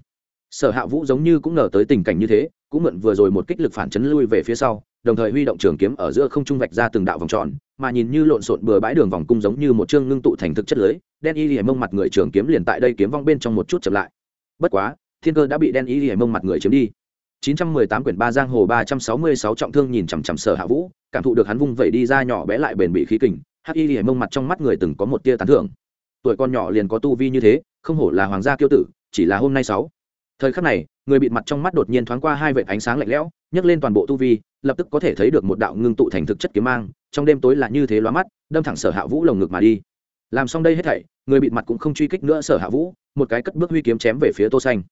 Sở hạ vũ giống như cũng ngờ tới tình cảnh như thế cũng mượn vừa rồi một kích lực phản chấn lui về phía sau, đồng thời huy động trường kiếm ở giữa không trung vạch ra từng đạo vòng tròn, mà nhìn như lộn xộn bừa bãi đường vòng cung giống như một chương ngưng tụ thành thực chất lưới, đen y hiểm mông mặt người trường kiếm liền tại đây kiếm vong bên trong một chút chậm lại. Bất quá, thiên cơ đã bị đen y hề mông mặt người chiếm đi. 918 quyển ba giang hồ 366 trọng thương nhìn chằm chằm sở hạ vũ, cảm thụ được hắn vung vẩy đi ra nhỏ bé lại bền bị khí kình, hắc y hề mông mặt trong mắt người từng có một tia tán thưởng. Tuổi con nhỏ liền có tu vi như thế, không hổ là hoàng gia kiêu tử, chỉ là hôm nay sáu. Thời khắc này người bịt mặt trong mắt đột nhiên thoáng qua hai vệt ánh sáng lạnh lẽo, nhấc lên toàn bộ tu vi, lập tức có thể thấy được một đạo ngưng tụ thành thực chất kiếm mang, trong đêm tối là như thế lóa mắt, đâm thẳng sở hạ vũ lồng ngực mà đi. Làm xong đây hết thảy, người bịt mặt cũng không truy kích nữa sở hạ vũ, một cái cất bước huy kiếm chém về phía tô xanh.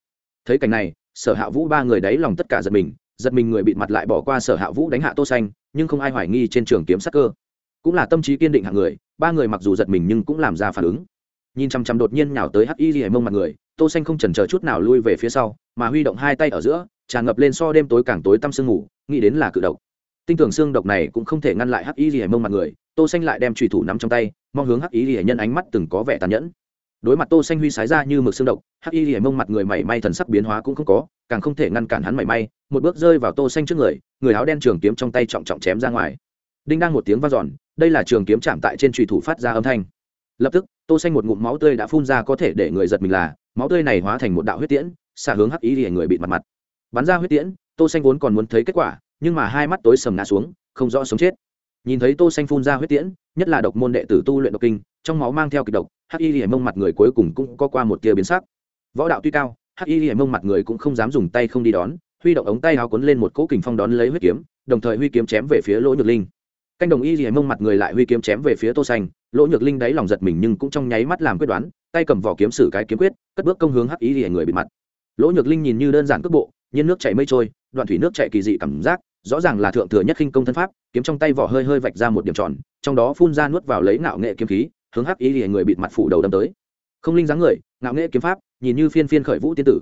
Thấy cảnh này, sở hạ vũ ba người đấy lòng tất cả giật mình giật mình người bịt mặt lại bỏ qua sở hạ vũ đánh hạ tô xanh, nhưng không ai hoài nghi trên trường kiếm sắc cơ. Cũng là tâm trí kiên định hạng người, ba người mặc dù giật mình nhưng cũng làm ra phản ứng. Nhìn chăm chăm đột nhiên nhào tới hắc y ghi mông mặt người tô xanh không chần chờ chút nào lui về phía sau, mà huy động hai tay ở giữa, tràn ngập lên so đêm tối càng tối tăm sương ngủ nghĩ đến là cự độc. Tinh tưởng xương độc này cũng không thể ngăn lại hắc y hề mông mặt người, tô xanh lại đem trùy thủ nắm trong tay, mong hướng hắc y hề nhân ánh mắt từng có vẻ tàn nhẫn. Đối mặt tô xanh huy sái ra như mực xương độc, hắc y hề mông mặt người mảy may thần sắc biến hóa cũng không có, càng không thể ngăn cản hắn mảy may, một bước rơi vào tô xanh trước người người áo đen trường kiếm trong tay trọng trọng chém ra ngoài. Đinh đang một tiếng vang dọn, đây là trường kiếm chạm tại trên trùy thủ phát ra âm thanh. Lập tức, tô xanh một ngụm máu tươi đã phun ra có thể để người giật mình là máu tươi này hóa thành một đạo huyết tiễn, xả hướng hắc ý thì người bị mặt mặt. Bắn ra huyết tiễn, tô xanh vốn còn muốn thấy kết quả, nhưng mà hai mắt tối sầm ngã xuống, không rõ sống chết. Nhìn thấy tô xanh phun ra huyết tiễn, nhất là độc môn đệ tử tu luyện độc kinh, trong máu mang theo kịch độc, hắc y lìa mông mặt người cuối cùng cũng có qua một tia biến sắc. Võ đạo tuy cao, hắc y lìa mông mặt người cũng không dám dùng tay không đi đón, huy động ống tay áo cuốn lên một cỗ kình phong đón lấy huyết kiếm, đồng thời huy kiếm chém về phía lỗ nhược linh. Canh đồng y lìa mông mặt người lại huy kiếm chém về phía tô xanh lỗ nhược linh đáy lòng giật mình nhưng cũng trong nháy mắt làm quyết đoán, tay cầm vỏ kiếm sử cái kiếm quyết, cất bước công hướng hắc y thì người bị mặt. Lỗ nhược linh nhìn như đơn giản cước bộ, nhiên nước chảy mây trôi, đoạn thủy nước chảy kỳ dị cảm giác, rõ ràng là thượng thừa nhất khinh công thân pháp, kiếm trong tay vỏ hơi hơi vạch ra một điểm tròn, trong đó phun ra nuốt vào lấy ngạo nghệ kiếm khí, hướng hắc y thì người bị mặt phủ đầu đâm tới. Không linh dáng người, ngạo nghệ kiếm pháp, nhìn như phiên phiên khởi vũ tiên tử.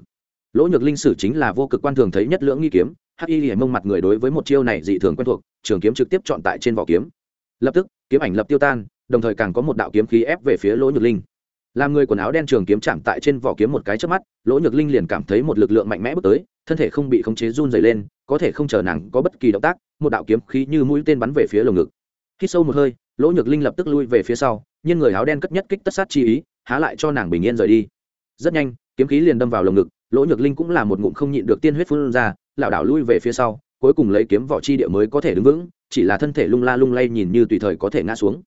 Lỗ nhược linh sử chính là vô cực quan thường thấy nhất lưỡng nghi kiếm, hắc y lìa mông mặt người đối với một chiêu này dị thường quen thuộc, trường kiếm trực tiếp chọn tại trên vỏ kiếm lập tức, kiếm ảnh lập tiêu tan, đồng thời càng có một đạo kiếm khí ép về phía lỗ nhược linh. Làm người quần áo đen trường kiếm chạm tại trên vỏ kiếm một cái trước mắt, lỗ nhược linh liền cảm thấy một lực lượng mạnh mẽ bước tới, thân thể không bị khống chế run dày lên, có thể không chờ nàng có bất kỳ động tác, một đạo kiếm khí như mũi tên bắn về phía lồng ngực. Khi sâu một hơi, lỗ nhược linh lập tức lui về phía sau, nhưng người áo đen cất nhất kích tất sát chi ý, há lại cho nàng bình yên rời đi. Rất nhanh, kiếm khí liền đâm vào lồng ngực, lỗ nhược linh cũng là một ngụm không nhịn được tiên huyết phun ra, lảo đảo lui về phía sau, cuối cùng lấy kiếm vỏ chi địa mới có thể đứng vững chỉ là thân thể lung la lung lay nhìn như tùy thời có thể ngã xuống.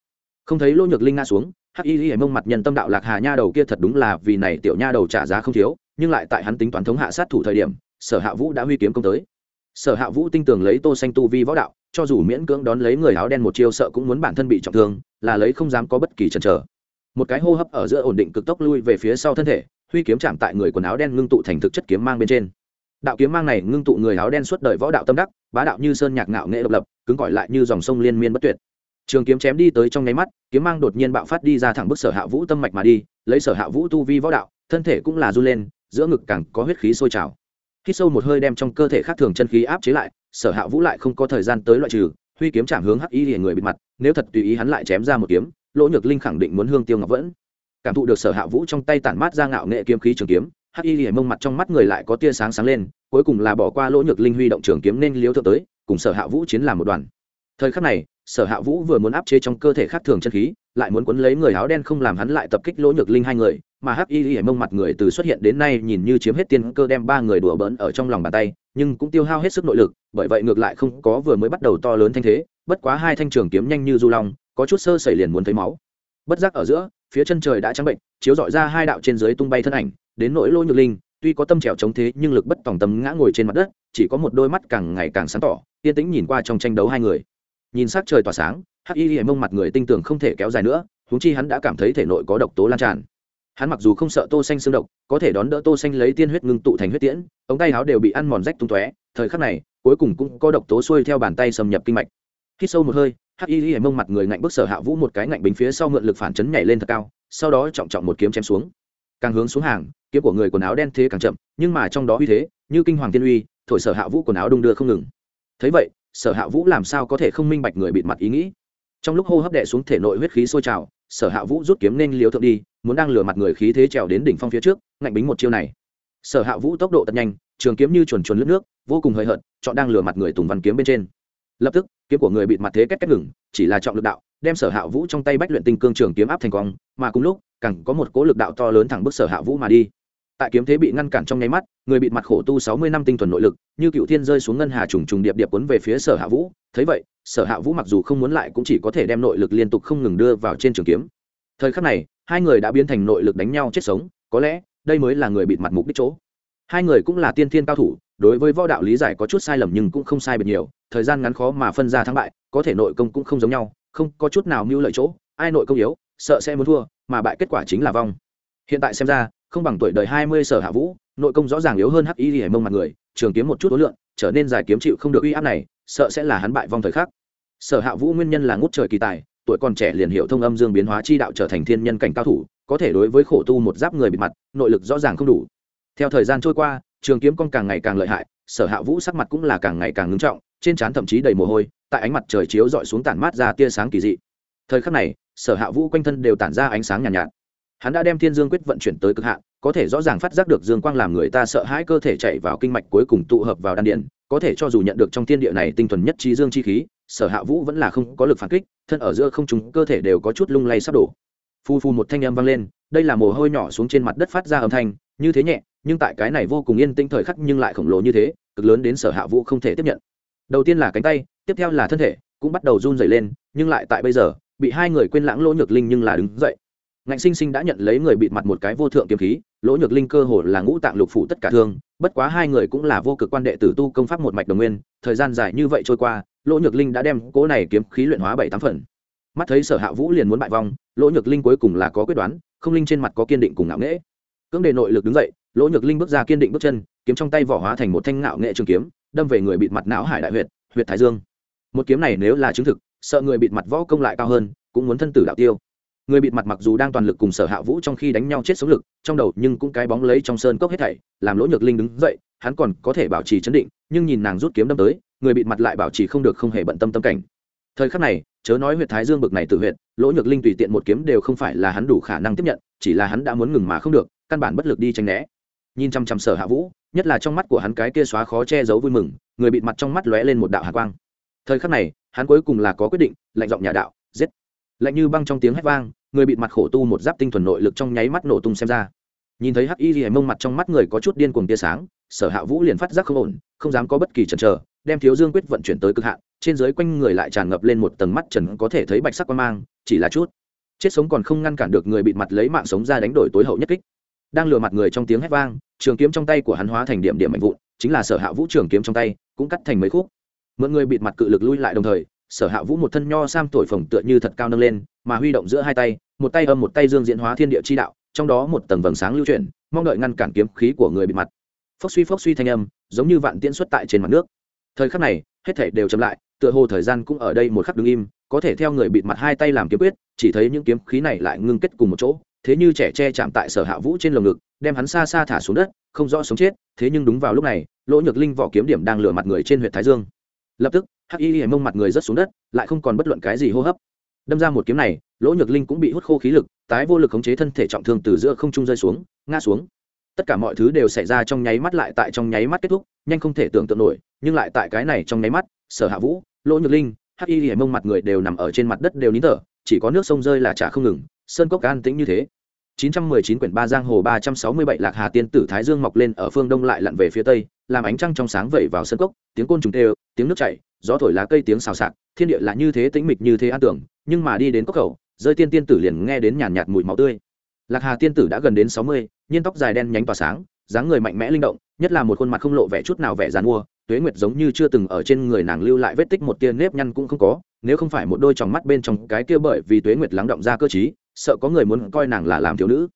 Không thấy lỗ nhược linh ngã xuống, hắc y y mông mặt nhân tâm đạo lạc hà nha đầu kia thật đúng là vì này tiểu nha đầu trả giá không thiếu, nhưng lại tại hắn tính toán thống hạ sát thủ thời điểm, sở hạ vũ đã huy kiếm công tới. Sở hạ vũ tinh tường lấy tô xanh tu vi võ đạo, cho dù miễn cưỡng đón lấy người áo đen một chiêu sợ cũng muốn bản thân bị trọng thương, là lấy không dám có bất kỳ chần chờ. Một cái hô hấp ở giữa ổn định cực tốc lui về phía sau thân thể, huy kiếm chạm tại người quần áo đen ngưng tụ thành thực chất kiếm mang bên trên đạo kiếm mang này ngưng tụ người áo đen suốt đời võ đạo tâm đắc, bá đạo như sơn nhạc ngạo nghệ độc lập, cứng cỏi lại như dòng sông liên miên bất tuyệt. Trường kiếm chém đi tới trong nháy mắt, kiếm mang đột nhiên bạo phát đi ra thẳng bức sở hạ vũ tâm mạch mà đi, lấy sở hạ vũ tu vi võ đạo, thân thể cũng là run lên, giữa ngực càng có huyết khí sôi trào. Khi sâu một hơi đem trong cơ thể khác thường chân khí áp chế lại, sở hạ vũ lại không có thời gian tới loại trừ, huy kiếm chạm hướng hắc y liền người bịt mặt, nếu thật tùy ý hắn lại chém ra một kiếm, lỗ nhược linh khẳng định muốn hương tiêu ngọc vẫn. Cảm thụ được sở hạ vũ trong tay tản mát ra ngạo nghệ kiếm khí trường kiếm hắc y liền mông mặt trong mắt người lại có tia sáng sáng lên, cuối cùng là bỏ qua lỗ nhược linh huy động trường kiếm nên liếu thượng tới, cùng sở hạ vũ chiến làm một đoàn. Thời khắc này, sở hạ vũ vừa muốn áp chế trong cơ thể khác thường chân khí, lại muốn quấn lấy người áo đen không làm hắn lại tập kích lỗ nhược linh hai người, mà hắc y y mông mặt người từ xuất hiện đến nay nhìn như chiếm hết tiên cơ đem ba người đùa bỡn ở trong lòng bàn tay, nhưng cũng tiêu hao hết sức nội lực, bởi vậy ngược lại không có vừa mới bắt đầu to lớn thanh thế, bất quá hai thanh trường kiếm nhanh như du long, có chút sơ sẩy liền muốn thấy máu. Bất giác ở giữa, phía chân trời đã trắng bệnh, chiếu dọi ra hai đạo trên dưới tung bay thân ảnh đến nỗi lỗ nhược linh, tuy có tâm trèo chống thế nhưng lực bất tòng tâm ngã ngồi trên mặt đất, chỉ có một đôi mắt càng ngày càng sáng tỏ, yên tĩnh nhìn qua trong tranh đấu hai người. Nhìn s á c trời tỏa sáng, hắc y hiểm mông mặt người tinh tường không thể kéo dài nữa húng chi hắn đã cảm thấy thể nội có độc tố lan tràn. Hắn mặc dù không sợ tô xanh xương độc, có thể đón đỡ tô xanh lấy tiên huyết ngưng tụ thành huyết tiễn, ống tay áo đều bị ăn mòn rách tung tóe, thời khắc này, cuối cùng cũng có độc tố xuôi theo bàn tay xâm nhập kinh mạch. Hít sâu một hơi, hắc y hiểm mông mặt người ngạnh bước sở hạ vũ một cái ngạnh bính phía sau mượn lực phản chấn nhảy lên thật cao, sau đó trọng trọng một kiếm chém xuống càng hướng xuống hàng, kiếm của người quần áo đen thế càng chậm, nhưng mà trong đó uy thế, như kinh hoàng tiên uy, thổi sở hạ vũ quần áo đung đưa không ngừng. Thấy vậy, sở hạ vũ làm sao có thể không minh bạch người bịt mặt ý nghĩ? Trong lúc hô hấp đệ xuống thể nội huyết khí sôi trào, sở hạ vũ rút kiếm nên liều thượng đi, muốn đang lừa mặt người khí thế trèo đến đỉnh phong phía trước, ngạnh bính một chiêu này. Sở hạ vũ tốc độ tật nhanh, trường kiếm như chuồn chuồn lướt nước, vô cùng hời hợt, chọn đang lừa mặt người tùng văn kiếm bên trên. Lập tức, kiếm của người bịt mặt thế cách cách ngừng, chỉ là trọng lực đạo đem sở hạ vũ trong tay bách luyện tinh cương trường kiếm áp thành quang mà cùng lúc, càng có một cố lực đạo to lớn thẳng bức sở hạ vũ mà đi. Tại kiếm thế bị ngăn cản trong nháy mắt, người bị mặt khổ tu sáu mươi năm tinh thuần nội lực, như cựu thiên rơi xuống ngân hà trùng trùng điệp điệp cuốn về phía sở hạ vũ. Thấy vậy, sở hạ vũ mặc dù không muốn lại cũng chỉ có thể đem nội lực liên tục không ngừng đưa vào trên trường kiếm. Thời khắc này, hai người đã biến thành nội lực đánh nhau chết sống, có lẽ, đây mới là người bị mặt mục đích chỗ. Hai người cũng là tiên thiên cao thủ, đối với võ đạo lý giải có chút sai lầm nhưng cũng không sai biệt nhiều, thời gian ngắn khó mà phân ra thắng bại, có thể nội công cũng không giống nhau không có chút nào mưu lợi chỗ, ai nội công yếu, sợ sẽ muốn thua, mà bại kết quả chính là vong. Hiện tại xem ra, không bằng tuổi đời hai mươi sở hạ vũ, nội công rõ ràng yếu hơn hắc y hề mông mặt người, trường kiếm một chút ối lượng trở nên dài kiếm chịu không được uy áp này, sợ sẽ là hắn bại vong thời khắc. Sở hạ vũ nguyên nhân là ngút trời kỳ tài, tuổi còn trẻ liền hiểu thông âm dương biến hóa chi đạo trở thành thiên nhân cảnh cao thủ, có thể đối với khổ tu một giáp người bị mặt, nội lực rõ ràng không đủ. Theo thời gian trôi qua, trường kiếm con càng ngày càng lợi hại, sở hạ vũ sắc mặt cũng là càng ngày càng ngưng trọng, trên trán thậm chí đầy mồ hôi tại ánh mặt trời chiếu dọi xuống tản mát ra tia sáng kỳ dị. Thời khắc này sở hạ vũ quanh thân đều tản ra ánh sáng nhàn nhạt, nhạt. Hắn đã đem thiên dương quyết vận chuyển tới cực hạn có thể rõ ràng phát giác được dương quang làm người ta sợ hãi cơ thể chạy vào kinh mạch cuối cùng tụ hợp vào đan điện có thể cho dù nhận được trong thiên địa này tinh thuần nhất trí dương chi khí sở hạ vũ vẫn là không có lực phản kích thân ở giữa không chúng cơ thể đều có chút lung lay sắp đổ. Phu phu một thanh âm vang lên đây là mồ hôi nhỏ xuống trên mặt đất phát ra âm thanh như thế nhẹ nhưng tại cái này vô cùng yên tĩnh thời khắc nhưng lại khổng lồ như thế cực lớn đến sở hạ vũ không thể tiếp nhận đầu tiên là cánh tay, tiếp theo là thân thể, cũng bắt đầu run dày lên, nhưng lại tại bây giờ, bị hai người quên lãng lỗ nhược linh nhưng là đứng dậy. Ngạnh sinh sinh đã nhận lấy người bịt mặt một cái vô thượng kiếm khí, lỗ nhược linh cơ hồ là ngũ tạng lục phủ tất cả thương, bất quá hai người cũng là vô cực quan đệ tử tu công pháp một mạch đồng nguyên, thời gian dài như vậy trôi qua, lỗ nhược linh đã đem cỗ này kiếm khí luyện hóa bảy tám phần. Mắt thấy sở hạ vũ liền muốn bại vong, lỗ nhược linh cuối cùng là có quyết đoán, không linh trên mặt có kiên định cùng ngạo nghễ. Cưỡng đề nội lực đứng dậy, lỗ nhược linh bước ra kiên định bước chân, kiếm trong tay vỏ hóa thành một thanh ngạo nghệ trường kiếm đâm về người bịt mặt não hải đại huyệt huyệt thái dương. Một kiếm này nếu là chứng thực sợ người bịt mặt võ công lại cao hơn cũng muốn thân tử đạo tiêu. Người bịt mặt mặc dù đang toàn lực cùng sở hạ vũ trong khi đánh nhau chết sống lực trong đầu nhưng cũng cái bóng lấy trong sơn cốc hết thảy làm lỗ nhược linh đứng dậy hắn còn có thể bảo trì chấn định nhưng nhìn nàng rút kiếm đâm tới người bịt mặt lại bảo trì không được không hề bận tâm tâm cảnh. Thời khắc này chớ nói huyệt thái dương bực này tự huyệt, lỗ nhược linh tùy tiện một kiếm đều không phải là hắn đủ khả năng tiếp nhận chỉ là hắn đã muốn ngừng mà không được căn bản bất lực đi tranh né. Nhìn chăm chăm sở hạ vũ nhất là trong mắt của hắn cái kia xóa khó che giấu vui mừng, người bịt mặt trong mắt lóe lên một đạo hạ quang. Thời khắc này, hắn cuối cùng là có quyết định, lạnh giọng nhà đạo, giết. Lạnh như băng trong tiếng hét vang, người bịt mặt khổ tu một giáp tinh thuần nội lực trong nháy mắt nổ tung xem ra. Nhìn thấy hắc y ghi mông mặt trong mắt người có chút điên cuồng tia sáng, sở hạ vũ liền phát giác không ổn, không dám có bất kỳ chần chờ, đem thiếu dương quyết vận chuyển tới cực hạn, trên dưới quanh người lại tràn ngập lên một tầng mắt trần có thể thấy bạch sắc quan mang, chỉ là chút. Chết sống còn không ngăn cản được người bịt mặt lấy mạng sống ra đánh đổi tối hậu nhất kích. Đang lừa mặt người trong tiếng hét vang trường kiếm trong tay của hắn hóa thành điểm điểm mạnh vụn, chính là sở hạ vũ trường kiếm trong tay, cũng cắt thành mấy khúc. Mượn người bịt mặt cự lực lui lại đồng thời, sở hạ vũ một thân nho sam thổi phồng tựa như thật cao nâng lên, mà huy động giữa hai tay, một tay âm một tay dương diễn hóa thiên địa chi đạo, trong đó một tầng vầng sáng lưu chuyển, mong đợi ngăn cản kiếm khí của người bị mặt. Phốc suy phốc suy thanh âm, giống như vạn tiễn xuất tại trên mặt nước. Thời khắc này, hết thể đều chậm lại, tựa hồ thời gian cũng ở đây một khắc đứng im, có thể theo người bịt mặt hai tay làm kiếm quyết, chỉ thấy những kiếm khí này lại ngưng kết cùng một chỗ, thế như trẻ che chạm tại sở hạ vũ trên lồng ngực đem hắn xa xa thả xuống đất, không rõ sống chết, thế nhưng đúng vào lúc này, lỗ nhược linh vỏ kiếm điểm đang lửa mặt người trên huyện thái dương. Lập tức, hắc y hề mông mặt người rất xuống đất, lại không còn bất luận cái gì hô hấp. Đâm ra một kiếm này, lỗ nhược linh cũng bị hút khô khí lực, tái vô lực khống chế thân thể trọng thương từ giữa không trung rơi xuống, ngã xuống. Tất cả mọi thứ đều xảy ra trong nháy mắt lại tại trong nháy mắt kết thúc, nhanh không thể tưởng tượng nổi, nhưng lại tại cái này trong nháy mắt, sở hạ vũ, lỗ nhược linh, hắc y hề mông mặt người đều nằm ở trên mặt đất đều nín thở, chỉ có nước sông rơi là chả không ngừng, sơn cốc an tĩnh như thế. 919 quyển ba giang hồ 367 lạc hà tiên tử thái dương mọc lên ở phương đông lại lặn về phía tây làm ánh trăng trong sáng vẩy vào sân cốc tiếng côn trùng kêu, tiếng nước chảy gió thổi lá cây tiếng xào xạc thiên địa là như thế tĩnh mịch như thế an tưởng nhưng mà đi đến cốc khẩu rơi tiên tiên tử liền nghe đến nhàn nhạt mùi máu tươi lạc hà tiên tử đã gần đến sáu mươi nhiên tóc dài đen nhánh tỏa sáng dáng người mạnh mẽ linh động nhất là một khuôn mặt không lộ vẻ chút nào vẻ giàn mua tuế nguyệt giống như chưa từng ở trên người nàng lưu lại vết tích một tia nếp nhăn cũng không có nếu không phải một đôi tròng mắt bên trong cái kia bởi vì tuế nguyệt lắng động ra cơ trí sợ có người muốn coi nàng là làm thiếu nữ.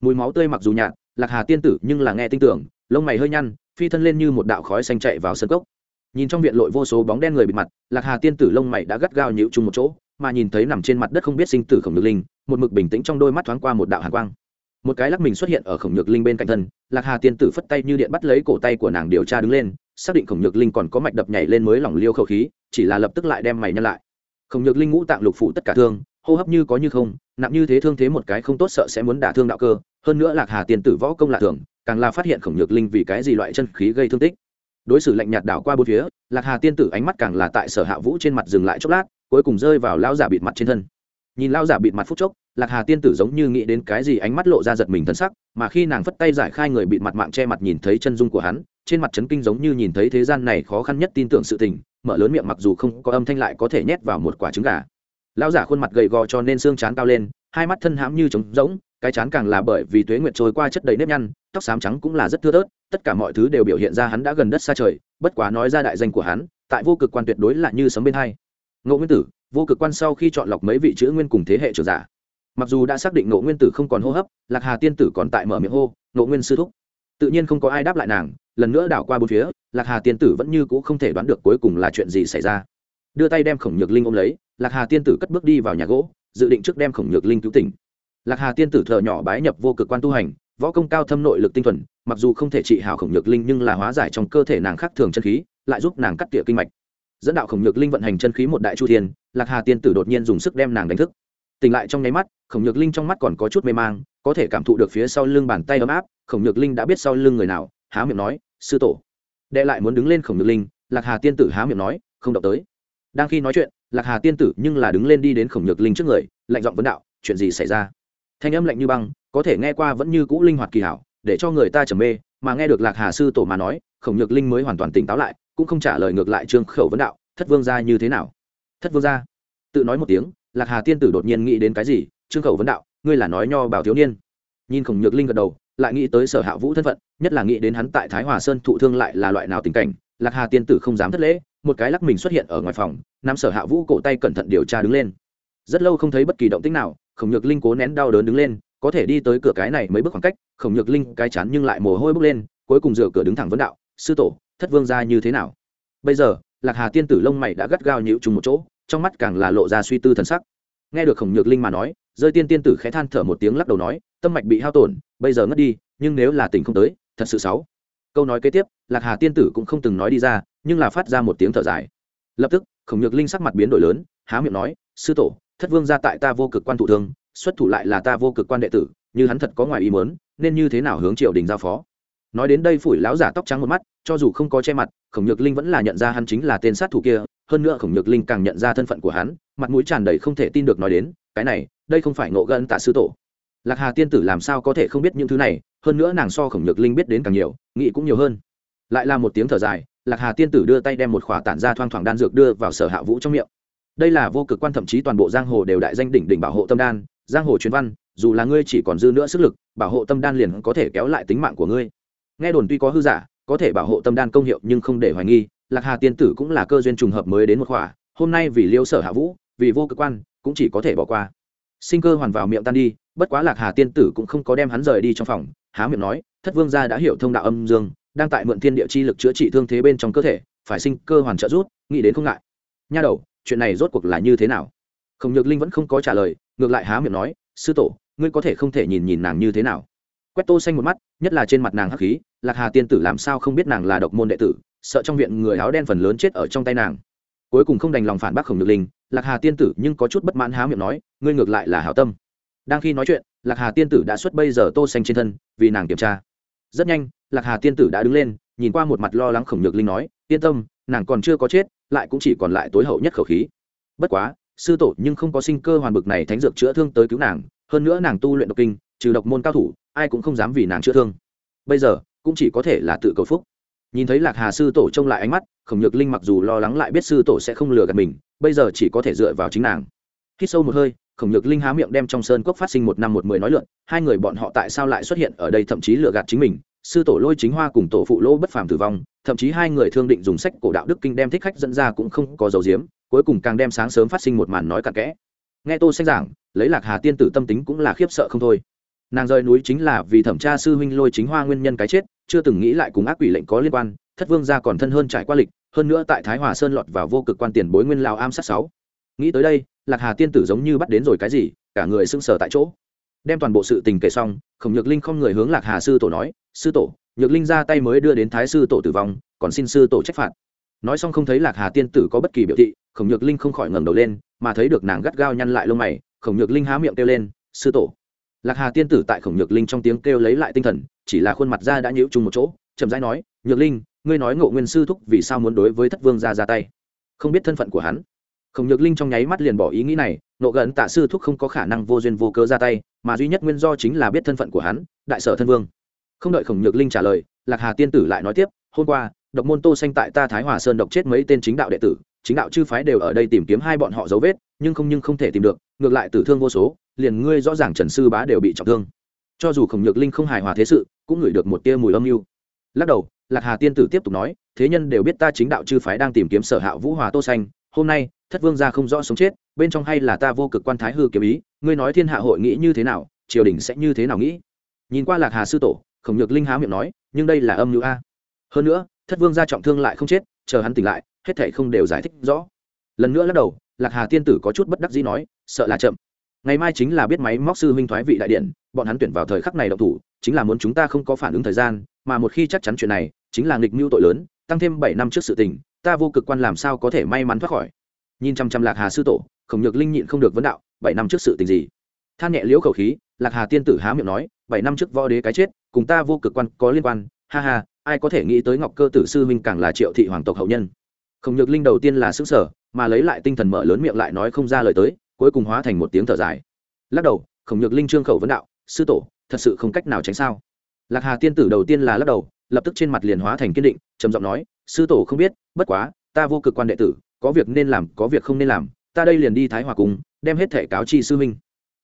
Mùi máu tươi mặc dù nhạt, lạc hà tiên tử nhưng là nghe tin tưởng, lông mày hơi nhăn, phi thân lên như một đạo khói xanh chạy vào sân cốc. Nhìn trong viện lội vô số bóng đen người bị mặt, lạc hà tiên tử lông mày đã gắt gao nhịu chung một chỗ, mà nhìn thấy nằm trên mặt đất không biết sinh tử khổng nhược linh, một mực bình tĩnh trong đôi mắt thoáng qua một đạo hàn quang. Một cái lắc mình xuất hiện ở khổng nhược linh bên cạnh thân, lạc hà tiên tử phất tay như điện bắt lấy cổ tay của nàng điều tra đứng lên, xác định khổng nhược linh còn có mạch đập nhảy lên mới lỏng liêu khẩu khí, chỉ là lập tức lại đem mày nhăn lại. Khổng nhược linh ngũ tạng lục phủ tất cả thương hô hấp như có như không, nặng như thế thương thế một cái không tốt sợ sẽ muốn đả thương đạo cơ. Hơn nữa lạc hà tiên tử võ công lạ thường, càng là phát hiện khổng nhược linh vì cái gì loại chân khí gây thương tích. Đối xử lạnh nhạt đảo qua bốn phía, lạc hà tiên tử ánh mắt càng là tại sở hạ vũ trên mặt dừng lại chốc lát, cuối cùng rơi vào lao giả bịt mặt trên thân. Nhìn lao giả bịt mặt phút chốc, lạc hà tiên tử giống như nghĩ đến cái gì ánh mắt lộ ra giật mình thân sắc, mà khi nàng phất tay giải khai người bị mặt mạng che mặt nhìn thấy chân dung của hắn, trên mặt trấn kinh giống như nhìn thấy thế gian này khó khăn nhất tin tưởng sự tình, mở lớn miệng mặc dù không có âm thanh lại có thể nhét vào một quả trứng gà lão giả khuôn mặt gầy gò cho nên xương chán cao lên, hai mắt thân hãm như trống rỗng, cái chán càng là bởi vì tuế nguyệt trôi qua chất đầy nếp nhăn, tóc xám trắng cũng là rất thưa thớt, tất cả mọi thứ đều biểu hiện ra hắn đã gần đất xa trời, bất quá nói ra đại danh của hắn, tại vô cực quan tuyệt đối là như sấm bên hai. Ngộ nguyên tử, vô cực quan sau khi chọn lọc mấy vị chữ nguyên cùng thế hệ trưởng giả, mặc dù đã xác định ngộ nguyên tử không còn hô hấp, lạc hà tiên tử còn tại mở miệng hô, ngộ nguyên sư thúc. Tự nhiên không có ai đáp lại nàng, lần nữa đảo qua bốn phía, lạc hà tiên tử vẫn như c ũ không thể đoán được cuối cùng là chuyện gì xảy ra. Đưa tay đem khổng nhược linh ôm lấy lạc hà tiên tử cất bước đi vào nhà gỗ, dự định trước đem khổng nhược linh cứu tỉnh. Lạc hà tiên tử thợ nhỏ bái nhập vô cực quan tu hành, võ công cao thâm nội lực tinh thuần, mặc dù không thể trị hảo khổng nhược linh nhưng là hóa giải trong cơ thể nàng khác thường chân khí, lại giúp nàng cắt tỉa kinh mạch. Dẫn đạo khổng nhược linh vận hành chân khí một đại chu thiên, lạc hà tiên tử đột nhiên dùng sức đem nàng đánh thức. Tỉnh lại trong nháy mắt, khổng nhược linh trong mắt còn có chút mê mang, có thể cảm thụ được phía sau lưng bàn tay ấm áp, khổng nhược linh đã biết sau lưng người nào, há miệng nói, sư tổ. Đệ lại muốn đứng lên khổng nhược linh, lạc hà tiên tử há miệng nói, không động tới. Đang khi nói chuyện lạc hà tiên tử nhưng là đứng lên đi đến khổng nhược linh trước người, lạnh giọng vấn đạo, chuyện gì xảy ra? Thanh âm lạnh như băng, có thể nghe qua vẫn như cũ linh hoạt kỳ hảo, để cho người ta trầm mê, mà nghe được lạc hà sư tổ mà nói, khổng nhược linh mới hoàn toàn tỉnh táo lại, cũng không trả lời ngược lại trương khẩu vấn đạo, thất vương gia như thế nào? Thất vương gia? Tự nói một tiếng, lạc hà tiên tử đột nhiên nghĩ đến cái gì, trương khẩu vấn đạo, ngươi là nói nho bảo thiếu niên. Nhìn khổng nhược linh gật đầu, lại nghĩ tới sở hạ vũ thân phận, nhất là nghĩ đến hắn tại thái hòa sơn thụ thương lại là loại nào tình cảnh, lạc hà tiên tử không dám thất lễ, một cái lắc mình xuất hiện ở ngoài phòng nam sở hạ vũ cổ tay cẩn thận điều tra đứng lên. Rất lâu không thấy bất kỳ động tích nào, khổng nhược linh cố nén đau đớn đứng lên, có thể đi tới cửa cái này mấy bước khoảng cách, khổng nhược linh cái chán nhưng lại mồ hôi bước lên, cuối cùng dựa cửa đứng thẳng vấn đạo, sư tổ, thất vương ra như thế nào? Bây giờ, lạc hà tiên tử lông mày đã gắt gao nhịu trùng một chỗ, trong mắt càng là lộ ra suy tư thần sắc. Nghe được khổng nhược linh mà nói, rơi tiên tiên tử khẽ than thở một tiếng lắc đầu nói, tâm mạch bị hao tổn, bây giờ ngất đi, nhưng nếu là tỉnh không tới, thật sự xấu. Câu nói kế tiếp, lạc hà tiên tử cũng không từng nói đi ra, nhưng là phát ra một tiếng thở dài. Lập tức khổng nhược linh sắc mặt biến đổi lớn, há miệng nói, sư tổ, thất vương ra tại ta vô cực quan thủ thương, xuất thủ lại là ta vô cực quan đệ tử, như hắn thật có ngoài ý mớn nên như thế nào hướng triều đình giao phó? Nói đến đây phủi lão giả tóc trắng một mắt, cho dù không có che mặt, khổng nhược linh vẫn là nhận ra hắn chính là tên sát thủ kia, hơn nữa khổng nhược linh càng nhận ra thân phận của hắn, mặt mũi tràn đầy không thể tin được nói đến, cái này, đây không phải ngộ gân tạ sư tổ. Lạc hà tiên tử làm sao có thể không biết những thứ này, hơn nữa nàng so khổng nhược linh biết đến càng nhiều, nghĩ cũng nhiều hơn. Lại là một tiếng thở dài lạc hà tiên tử đưa tay đem một khỏa tản ra thoang thoảng đan dược đưa vào sở hạ vũ trong miệng. Đây là vô cực quan thậm chí toàn bộ giang hồ đều đại danh đỉnh đỉnh bảo hộ tâm đan, giang hồ truyền văn, dù là ngươi chỉ còn dư nữa sức lực, bảo hộ tâm đan liền có thể kéo lại tính mạng của ngươi. Nghe đồn tuy có hư giả, có thể bảo hộ tâm đan công hiệu nhưng không để hoài nghi, lạc hà tiên tử cũng là cơ duyên trùng hợp mới đến một khỏa, hôm nay vì liêu sở hạ vũ, vì vô cực quan, cũng chỉ có thể bỏ qua. Sinh cơ hoàn vào miệng tan đi, bất quá lạc hà tiên tử cũng không có đem hắn rời đi trong phòng, há miệng nói, thất vương gia đã hiểu thông đạo âm dương đang tại mượn thiên địa chi lực chữa trị thương thế bên trong cơ thể, phải sinh cơ hoàn trợ rút nghĩ đến không ngại. Nha đầu, chuyện này rốt cuộc là như thế nào? Khổng nhược linh vẫn không có trả lời, ngược lại há miệng nói, sư tổ, ngươi có thể không thể nhìn nhìn nàng như thế nào? Quét tô xanh một mắt, nhất là trên mặt nàng hắc khí, lạc hà tiên tử làm sao không biết nàng là độc môn đệ tử, sợ trong viện người áo đen phần lớn chết ở trong tay nàng. Cuối cùng không đành lòng phản bác khổng nhược linh, lạc hà tiên tử nhưng có chút bất mãn há miệng nói, ngươi ngược lại là hảo tâm. Đang khi nói chuyện, lạc hà tiên tử đã xuất bây giờ tô xanh trên thân, vì nàng kiểm tra. Rất nhanh lạc hà tiên tử đã đứng lên, nhìn qua một mặt lo lắng khổng nhược linh nói, yên tâm, nàng còn chưa có chết, lại cũng chỉ còn lại tối hậu nhất khẩu khí. Bất quá, sư tổ nhưng không có sinh cơ hoàn bực này thánh dược chữa thương tới cứu nàng, hơn nữa nàng tu luyện độc kinh, trừ độc môn cao thủ, ai cũng không dám vì nàng chữa thương. Bây giờ, cũng chỉ có thể là tự cầu phúc. Nhìn thấy lạc hà sư tổ trông lại ánh mắt, khổng nhược linh mặc dù lo lắng lại biết sư tổ sẽ không lừa gạt mình, bây giờ chỉ có thể dựa vào chính nàng. Khi sâu một hơi, khổng nhược linh há miệng đem trong sơn cốc phát sinh một năm một mười nói lượn, hai người bọn họ tại sao lại xuất hiện ở đây thậm chí lừa gạt chính mình? Sư tổ lôi chính hoa cùng tổ phụ lỗ bất phàm tử vong, thậm chí hai người thương định dùng sách cổ đạo đức kinh đem thích khách dẫn ra cũng không có dấu diếm, cuối cùng càng đem sáng sớm phát sinh một màn nói cặn kẽ. Nghe tô sách giảng, lấy lạc hà tiên tử tâm tính cũng là khiếp sợ không thôi. Nàng rời núi chính là vì thẩm tra sư huynh lôi chính hoa nguyên nhân cái chết, chưa từng nghĩ lại cùng ác quỷ lệnh có liên quan, thất vương gia còn thân hơn trải qua lịch, hơn nữa tại thái hòa sơn lọt vào vô cực quan tiền bối nguyên lao am sát sáu. Nghĩ tới đây, lạc hà tiên tử giống như bắt đến rồi cái gì, cả người sưng sờ tại chỗ đem toàn bộ sự tình kể xong, khổng nhược linh không người hướng lạc hà sư tổ nói, sư tổ, nhược linh ra tay mới đưa đến thái sư tổ tử vong, còn xin sư tổ trách phạt. Nói xong không thấy lạc hà tiên tử có bất kỳ biểu thị, khổng nhược linh không khỏi ngẩng đầu lên, mà thấy được nàng gắt gao nhăn lại lông mày, khổng nhược linh há miệng kêu lên, sư tổ. Lạc hà tiên tử tại khổng nhược linh trong tiếng kêu lấy lại tinh thần, chỉ là khuôn mặt ra đã nhíu chung một chỗ, chậm rãi nói, nhược linh, ngươi nói ngộ nguyên sư thúc vì sao muốn đối với thất vương ra ra tay? Không biết thân phận của hắn khổng nhược linh trong nháy mắt liền bỏ ý nghĩ này, nộ gần tạ sư thúc không có khả năng vô duyên vô cớ ra tay, mà duy nhất nguyên do chính là biết thân phận của hắn, đại sở thân vương. Không đợi khổng nhược linh trả lời, lạc hà tiên tử lại nói tiếp, hôm qua, độc môn tô xanh tại ta thái hòa sơn độc chết mấy tên chính đạo đệ tử, chính đạo chư phái đều ở đây tìm kiếm hai bọn họ dấu vết, nhưng không nhưng không thể tìm được, ngược lại tử thương vô số, liền ngươi rõ ràng trần sư bá đều bị trọng thương. Cho dù khổng nhược linh không hài hòa thế sự, cũng ngửi được một tia mùi âm mưu. Lắc đầu, lạc hà tiên tử tiếp tục nói, thế nhân đều biết ta chính đạo chư phái đang tìm kiếm sở hạ vũ hòa tô xanh hôm nay, thất vương gia không rõ sống chết, bên trong hay là ta vô cực quan thái hư kiếm ý, ngươi nói thiên hạ hội nghĩ như thế nào, triều đình sẽ như thế nào nghĩ? Nhìn qua lạc hà sư tổ, khổng nhược linh há miệng nói, nhưng đây là âm mưu a. Hơn nữa, thất vương gia trọng thương lại không chết, chờ hắn tỉnh lại, hết thảy không đều giải thích rõ. Lần nữa lắc đầu, lạc hà tiên tử có chút bất đắc dĩ nói, sợ là chậm. Ngày mai chính là biết máy móc sư huynh thoái vị đại điện, bọn hắn tuyển vào thời khắc này động thủ, chính là muốn chúng ta không có phản ứng thời gian, mà một khi chắc chắn chuyện này, chính là nghịch mưu tội lớn, tăng thêm bảy năm trước sự tình ta vô cực quan làm sao có thể may mắn thoát khỏi? Nhìn chăm chăm lạc hà sư tổ, khổng nhược linh nhịn không được vấn đạo, bảy năm trước sự tình gì? Than nhẹ liễu khẩu khí, lạc hà tiên tử há miệng nói, bảy năm trước võ đế cái chết, cùng ta vô cực quan có liên quan, ha ha, ai có thể nghĩ tới ngọc cơ tử sư minh càng là triệu thị hoàng tộc hậu nhân. Khổng nhược linh đầu tiên là xứng sở mà lấy lại tinh thần mở lớn miệng lại nói không ra lời tới, cuối cùng hóa thành một tiếng thở dài. Lắc đầu, khổng nhược linh trương khẩu vấn đạo, sư tổ, thật sự không cách nào tránh sao? Lạc hà tiên tử đầu tiên là lắc đầu, lập tức trên mặt liền hóa thành kiên định, trầm giọng nói sư tổ không biết, bất quá, ta vô cực quan đệ tử, có việc nên làm, có việc không nên làm, ta đây liền đi thái hòa cùng, đem hết thẻ cáo chi sư minh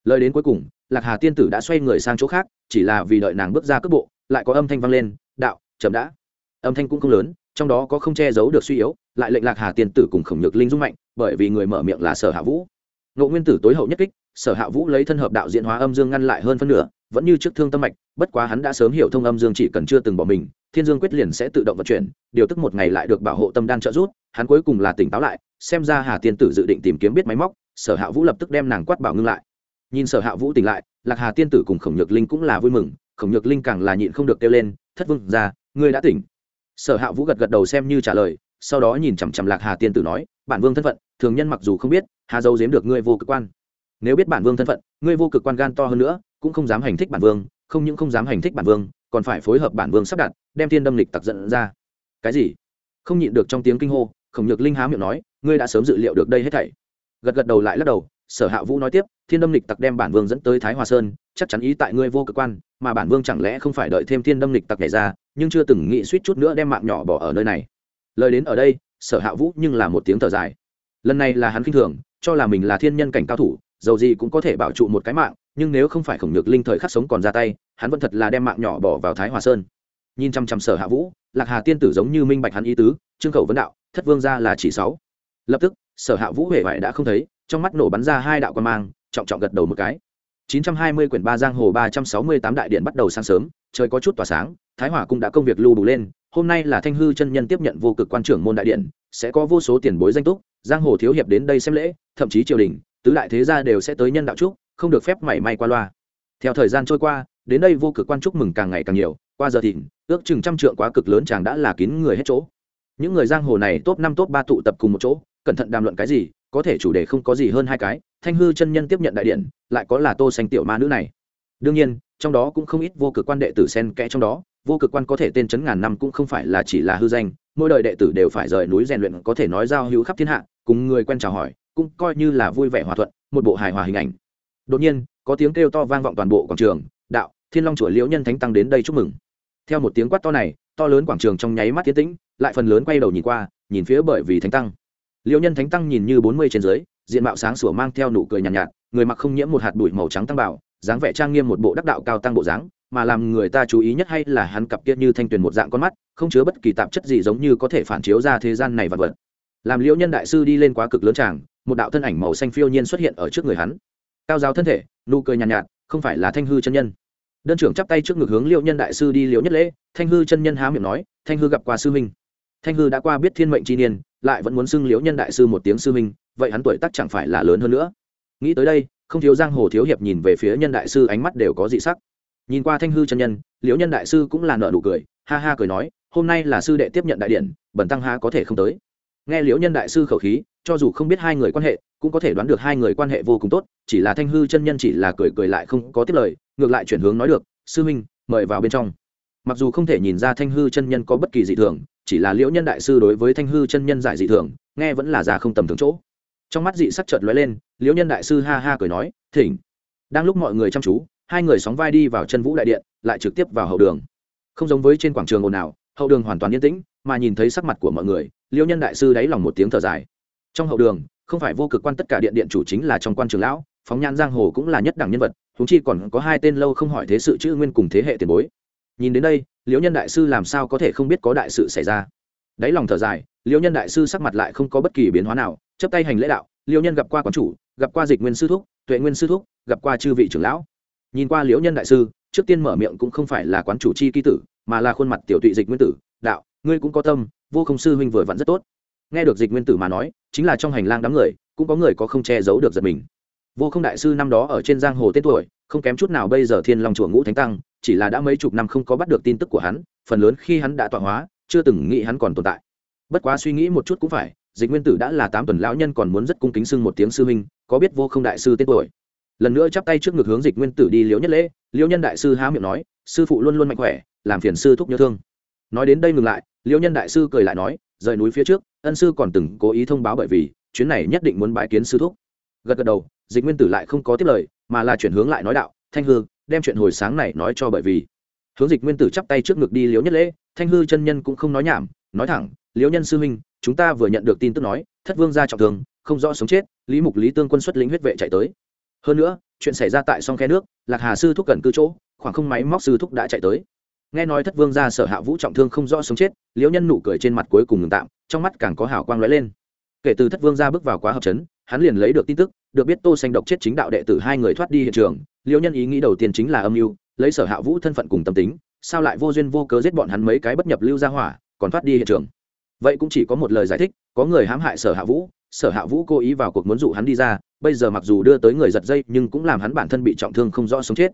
lời đến cuối cùng, lạc hà tiên tử đã xoay người sang chỗ khác, chỉ là vì đợi nàng bước ra cước bộ, lại có âm thanh vang lên, đạo, chậm đã. Âm thanh cũng không lớn, trong đó có không che giấu được suy yếu, lại lệnh lạc hà tiên tử cùng khổng nhược linh dung mạnh, bởi vì người mở miệng là sở hạ vũ ngộ nguyên tử tối hậu nhất kích, sở hạ vũ lấy thân hợp đạo diễn hóa âm dương ngăn lại hơn phân nửa, vẫn như trước thương tâm mạch, bất quá hắn đã sớm hiểu thông âm dương chỉ cần chưa từng bỏ mình, thiên dương quyết liền sẽ tự động vận chuyển, điều tức một ngày lại được bảo hộ tâm đan trợ rút hắn cuối cùng là tỉnh táo lại, xem ra hà tiên tử dự định tìm kiếm biết máy móc, sở hạ vũ lập tức đem nàng quát bảo ngưng lại. Nhìn sở hạ vũ tỉnh lại, lạc hà tiên tử cùng khổng nhược linh cũng là vui mừng, khổng nhược linh càng là nhịn không được kêu lên, thất vương ra, ngươi đã tỉnh. Sở hạ vũ gật gật đầu xem như trả lời, sau đó nhìn chằm chằm lạc hà tiên tử nói, bản vương thân phận, thường nhân mặc dù không biết hà dâu giếm được ngươi vô cực quan. Nếu biết bản vương thân phận, ngươi vô cực quan gan to hơn nữa, cũng không dám hành thích bản vương, không những không dám hành thích bản vương, còn phải phối hợp bản vương sắp đặt, đem thiên đâm lịch tặc giận ra. Cái gì? Không nhịn được trong tiếng kinh hô, khổng nhược linh há miệng nói, ngươi đã sớm dự liệu được đây hết thảy. Gật gật đầu lại lắc đầu, sở hạ vũ nói tiếp, thiên đâm lịch tặc đem bản vương dẫn tới thái hòa sơn, chắc chắn ý tại ngươi vô cực quan, mà bản vương chẳng lẽ không phải đợi thêm thiên đâm lịch tặc này ra, nhưng chưa từng nghĩ suýt chút nữa đem mạng nhỏ bỏ ở nơi này. Lời đến ở đây, sở hạ vũ nhưng là một tiếng thở dài. Lần này là hắn khinh thường cho là mình là thiên nhân cảnh cao thủ, dầu gì cũng có thể bảo trụ một cái mạng, nhưng nếu không phải khổng nhược linh thời khắc sống còn ra tay, hắn vẫn thật là đem mạng nhỏ bỏ vào thái hòa sơn. Nhìn chăm chăm sở hạ vũ, lạc hà tiên tử giống như minh bạch hắn ý tứ, trương khẩu vấn đạo, thất vương ra là chỉ sáu. Lập tức, sở hạ vũ huệ vải đã không thấy, trong mắt nổ bắn ra hai đạo quan mang, trọng trọng gật đầu một cái. 920 quyển ba giang hồ 368 đại điện bắt đầu sáng sớm, trời có chút tỏa sáng, thái hòa cung đã công việc lưu đủ lên hôm nay là thanh hư chân nhân tiếp nhận vô cực quan trưởng môn đại điện, sẽ có vô số tiền bối danh túc, giang hồ thiếu hiệp đến đây xem lễ, thậm chí triều đình, tứ đại thế gia đều sẽ tới nhân đạo trúc không được phép mảy may qua loa. Theo thời gian trôi qua, đến đây vô cực quan chúc mừng càng ngày càng nhiều, qua giờ thìn, ước chừng trăm trượng quá cực lớn chàng đã là kín người hết chỗ. Những người giang hồ này top năm top ba tụ tập cùng một chỗ, cẩn thận đàm luận cái gì, có thể chủ đề không có gì hơn hai cái, thanh hư chân nhân tiếp nhận đại điện, lại có là tô xanh tiểu ma nữ này. Đương nhiên, trong đó cũng không ít vô cực quan đệ tử xen kẽ trong đó vô cực quan có thể tên chấn ngàn năm cũng không phải là chỉ là hư danh mỗi đời đệ tử đều phải rời núi rèn luyện có thể nói giao hữu khắp thiên hạ cùng người quen chào hỏi cũng coi như là vui vẻ hòa thuận một bộ hài hòa hình ảnh. Đột nhiên có tiếng kêu to vang vọng toàn bộ quảng trường đạo thiên long chùa liễu nhân thánh tăng đến đây chúc mừng. Theo một tiếng quát to này to lớn quảng trường trong nháy mắt tiến tĩnh lại phần lớn quay đầu nhìn qua nhìn phía bởi vì thánh tăng. Liễu nhân thánh tăng nhìn như bốn mươi trên dưới diện mạo sáng sủa mang theo nụ cười nhàn nhạt, nhạt người mặc không nhiễm một hạt bụi màu trắng tăng bảo dáng vẻ trang nghiêm một bộ đắc đạo cao tăng bộ dáng mà làm người ta chú ý nhất hay là hắn cặp kia như thanh tuyền một dạng con mắt không chứa bất kỳ tạp chất gì giống như có thể phản chiếu ra thế gian này vật vật. Làm liễu nhân đại sư đi lên quá cực lớn tràng một đạo thân ảnh màu xanh phiêu nhiên xuất hiện ở trước người hắn. Cao giáo thân thể nụ cười nhàn nhạt, nhạt không phải là thanh hư chân nhân. Đơn trưởng chắp tay trước ngực hướng liễu nhân đại sư đi liễu nhất lễ thanh hư chân nhân há miệng nói thanh hư gặp qua sư minh thanh hư đã qua biết thiên mệnh chi niên lại vẫn muốn xưng liễu nhân đại sư một tiếng sư minh vậy hắn tuổi tác chẳng phải là lớn hơn nữa. Nghĩ tới đây không thiếu giang hồ thiếu hiệp nhìn về phía nhân đại sư ánh mắt đều có dị sắc nhìn qua thanh hư chân nhân, liễu nhân đại sư cũng là nợ nụ cười, ha ha cười nói, hôm nay là sư đệ tiếp nhận đại điện bẩn tăng ha có thể không tới? Nghe liễu nhân đại sư khẩu khí, cho dù không biết hai người quan hệ, cũng có thể đoán được hai người quan hệ vô cùng tốt, chỉ là thanh hư chân nhân chỉ là cười cười lại không có tiếp lời, ngược lại chuyển hướng nói được, sư huynh, mời vào bên trong. Mặc dù không thể nhìn ra thanh hư chân nhân có bất kỳ dị thường, chỉ là liễu nhân đại sư đối với thanh hư chân nhân giải dị thường, nghe vẫn là già không tầm thường chỗ. Trong mắt dị sắc chợt lóe lên, liễu nhân đại sư ha ha cười nói, thỉnh. Đang lúc mọi người chăm chú hai người sóng vai đi vào chân vũ đại điện, lại trực tiếp vào hậu đường. Không giống với trên quảng trường ồn ào, hậu đường hoàn toàn yên tĩnh, mà nhìn thấy sắc mặt của mọi người, liêu nhân đại sư đáy lòng một tiếng thở dài. Trong hậu đường, không phải vô cực quan tất cả điện điện chủ chính là trong quan trường lão, phóng nhan giang hồ cũng là nhất đẳng nhân vật húng chi còn có hai tên lâu không hỏi thế sự chữ nguyên cùng thế hệ tiền bối. Nhìn đến đây liễu nhân đại sư làm sao có thể không biết có đại sự xảy ra? Đáy lòng thở dài liễu nhân đại sư sắc mặt lại không có bất kỳ biến hóa nào chấp tay hành lễ đạo liễu nhân gặp qua quán chủ, gặp qua dịch nguyên sư thúc, tuệ nguyên sư thúc, gặp qua chư vị trưởng lão nhìn qua liễu nhân đại sư, trước tiên mở miệng cũng không phải là quán chủ chi ký tử, mà là khuôn mặt tiểu tụy dịch nguyên tử, đạo, ngươi cũng có tâm, vô không sư huynh vừa vặn rất tốt. Nghe được dịch nguyên tử mà nói, chính là trong hành lang đám người, cũng có người có không che giấu được giật mình. Vô không đại sư năm đó ở trên giang hồ tên tuổi, không kém chút nào bây giờ thiên long chùa ngũ thánh tăng, chỉ là đã mấy chục năm không có bắt được tin tức của hắn, phần lớn khi hắn đã tọa hóa, chưa từng nghĩ hắn còn tồn tại. Bất quá suy nghĩ một chút cũng phải, dịch nguyên tử đã là tám tuần lão nhân còn muốn rất cung kính sưng một tiếng sư huynh, có biết vô không đại sư tên tuổi? Lần nữa chắp tay trước ngực hướng dịch nguyên tử đi liễu nhất lễ, liễu nhân đại sư há miệng nói, sư phụ luôn luôn mạnh khỏe, làm phiền sư thúc nhớ thương. Nói đến đây ngừng lại, liễu nhân đại sư cười lại nói, rời núi phía trước, ân sư còn từng cố ý thông báo bởi vì, chuyến này nhất định muốn bãi kiến sư thúc. Gật gật đầu, dịch nguyên tử lại không có tiếp lời, mà là chuyển hướng lại nói đạo, thanh hư, đem chuyện hồi sáng này nói cho bởi vì. Hướng dịch nguyên tử chắp tay trước ngực đi liễu nhất lễ, thanh hư chân nhân cũng không nói nhảm, nói thẳng, liễu nhân sư huynh, chúng ta vừa nhận được tin tức nói, thất vương ra trọng thương, không rõ sống chết, lý mục lý tương quân xuất lĩnh huyết vệ chạy tới hơn nữa, chuyện xảy ra tại song khe nước, lạc hà sư thúc gần cư chỗ, khoảng không máy móc sư thúc đã chạy tới. Nghe nói thất vương ra sở hạ vũ trọng thương không rõ sống chết, liễu nhân nụ cười trên mặt cuối cùng ngừng tạm, trong mắt càng có hào quang lóe lên. Kể từ thất vương ra bước vào quá hợp chấn, hắn liền lấy được tin tức, được biết tô xanh độc chết chính đạo đệ tử hai người thoát đi hiện trường, liễu nhân ý nghĩ đầu tiên chính là âm mưu, lấy sở hạ vũ thân phận cùng tâm tính, sao lại vô duyên vô cớ giết bọn hắn mấy cái bất nhập lưu ra hỏa, còn thoát đi hiện trường. Vậy cũng chỉ có một lời giải thích, có người hãm hại sở hạ vũ, sở hạ vũ cố ý vào cuộc muốn dụ hắn đi ra bây giờ mặc dù đưa tới người giật dây, nhưng cũng làm hắn bản thân bị trọng thương không rõ sống chết.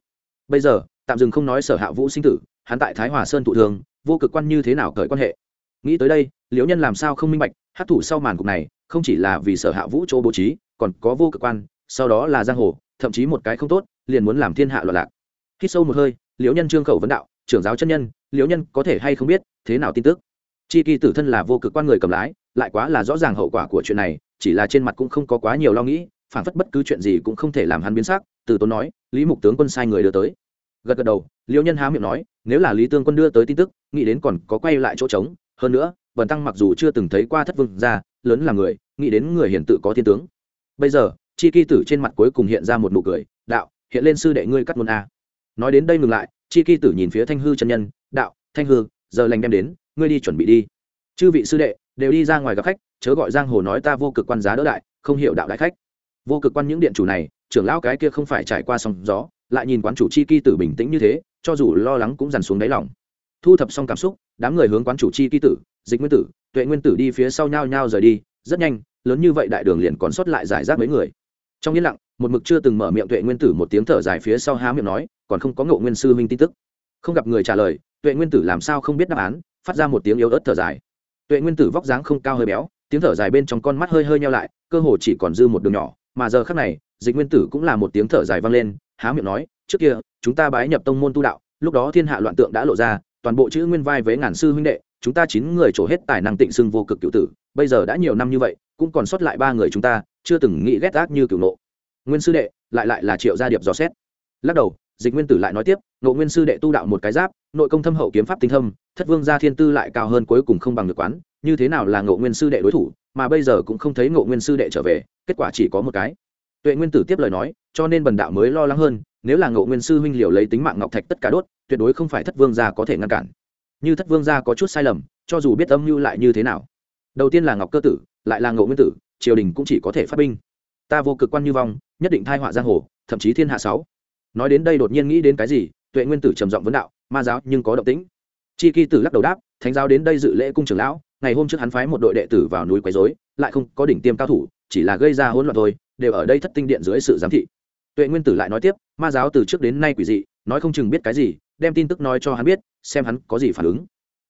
Bây giờ, tạm dừng không nói sở hạ vũ sinh tử, hắn tại thái hòa sơn thụ thương vô cực quan như thế nào cởi quan hệ? Nghĩ tới đây, liễu nhân làm sao không minh bạch hát thủ sau màn cục này, không chỉ là vì sở hạ vũ chỗ bố trí, còn có vô cực quan, sau đó là giang hồ, thậm chí một cái không tốt, liền muốn làm thiên hạ loạn lạc. Khi sâu một hơi, liễu nhân trương khẩu vấn đạo, trưởng giáo chân nhân, liễu nhân có thể hay không biết, thế nào tin tức? Chi kỳ tử thân là vô cực quan người cầm lái, lại quá là rõ ràng hậu quả của chuyện này, chỉ là trên mặt cũng không có quá nhiều lo nghĩ phản phất bất cứ chuyện gì cũng không thể làm hắn biến sắc từ tốn nói lý mục tướng quân sai người đưa tới. Gật gật đầu liêu nhân há miệng nói nếu là lý tương quân đưa tới tin tức nghĩ đến còn có quay lại chỗ trống hơn nữa Bần tăng mặc dù chưa từng thấy qua thất vương gia, lớn là người nghĩ đến người hiển tự có thiên tướng. Bây giờ chi kỳ tử trên mặt cuối cùng hiện ra một nụ cười đạo hiện lên sư đệ ngươi cắt môn a. Nói đến đây ngừng lại chi kỳ tử nhìn phía thanh hư chân nhân đạo thanh hư giờ lành đem đến ngươi đi chuẩn bị đi. Chư vị sư đệ đều đi ra ngoài gặp khách chớ gọi giang hồ nói ta vô cực quan giá đỡ đại không hiểu đạo đại khách vô cực quan những điện chủ này, trưởng lão cái kia không phải trải qua sóng gió, lại nhìn quán chủ chi kỳ tử bình tĩnh như thế, cho dù lo lắng cũng dằn xuống đáy lòng. Thu thập xong cảm xúc, đám người hướng quán chủ chi kỳ tử, dịch nguyên tử, tuệ nguyên tử đi phía sau nhau nhau rời đi, rất nhanh, lớn như vậy đại đường liền còn sót lại giải rác mấy người. Trong yên lặng, một mực chưa từng mở miệng tuệ nguyên tử một tiếng thở dài phía sau há miệng nói, còn không có ngộ nguyên sư huynh tin tức. Không gặp người trả lời, tuệ nguyên tử làm sao không biết đáp án, phát ra một tiếng yếu ớt thở dài. Tuệ nguyên tử vóc dáng không cao hơi béo, tiếng thở dài bên trong con mắt hơi hơi nhau lại, cơ hồ chỉ còn dư một đường nhỏ mà giờ khác này, dịch nguyên tử cũng là một tiếng thở dài vang lên, há miệng nói, trước kia, chúng ta bái nhập tông môn tu đạo, lúc đó thiên hạ loạn tượng đã lộ ra, toàn bộ chữ nguyên vai với ngàn sư huynh đệ, chúng ta chín người trổ hết tài năng tịnh xưng vô cực cựu tử, bây giờ đã nhiều năm như vậy, cũng còn sót lại ba người chúng ta, chưa từng nghĩ ghét ác như cựu nộ. Nguyên sư đệ, lại lại là triệu gia điệp dò xét. Lắc đầu, dịch nguyên tử lại nói tiếp nộ nguyên sư đệ tu đạo một cái giáp, nội công thâm hậu kiếm pháp tinh thâm, thất vương gia thiên tư lại cao hơn cuối cùng không bằng được quán, như thế nào là ngộ nguyên sư đệ đối thủ mà bây giờ cũng không thấy ngộ nguyên sư đệ trở về, kết quả chỉ có một cái. Tuệ nguyên tử tiếp lời nói, cho nên bần đạo mới lo lắng hơn, nếu là ngộ nguyên sư huynh liều lấy tính mạng ngọc thạch tất cả đốt, tuyệt đối không phải thất vương gia có thể ngăn cản. Như thất vương gia có chút sai lầm, cho dù biết âm mưu lại như thế nào. Đầu tiên là ngọc cơ tử, lại là ngộ nguyên tử, triều đình cũng chỉ có thể phát binh. Ta vô cực quan như vong, nhất định thai họa giang hồ, thậm chí thiên hạ sáu. Nói đến đây đột nhiên nghĩ đến cái gì, tuệ nguyên tử trầm giọng vấn đạo, ma giáo nhưng có động tĩnh. Chi kỳ tử lắc đầu đáp, thánh giáo đến đây dự lễ cung trưởng lão ngày hôm trước hắn phái một đội đệ tử vào núi quấy rối lại không có đỉnh tiêm cao thủ chỉ là gây ra hỗn loạn thôi đều ở đây thất tinh điện dưới sự giám thị. Tuệ nguyên tử lại nói tiếp ma giáo từ trước đến nay quỷ dị nói không chừng biết cái gì đem tin tức nói cho hắn biết xem hắn có gì phản ứng.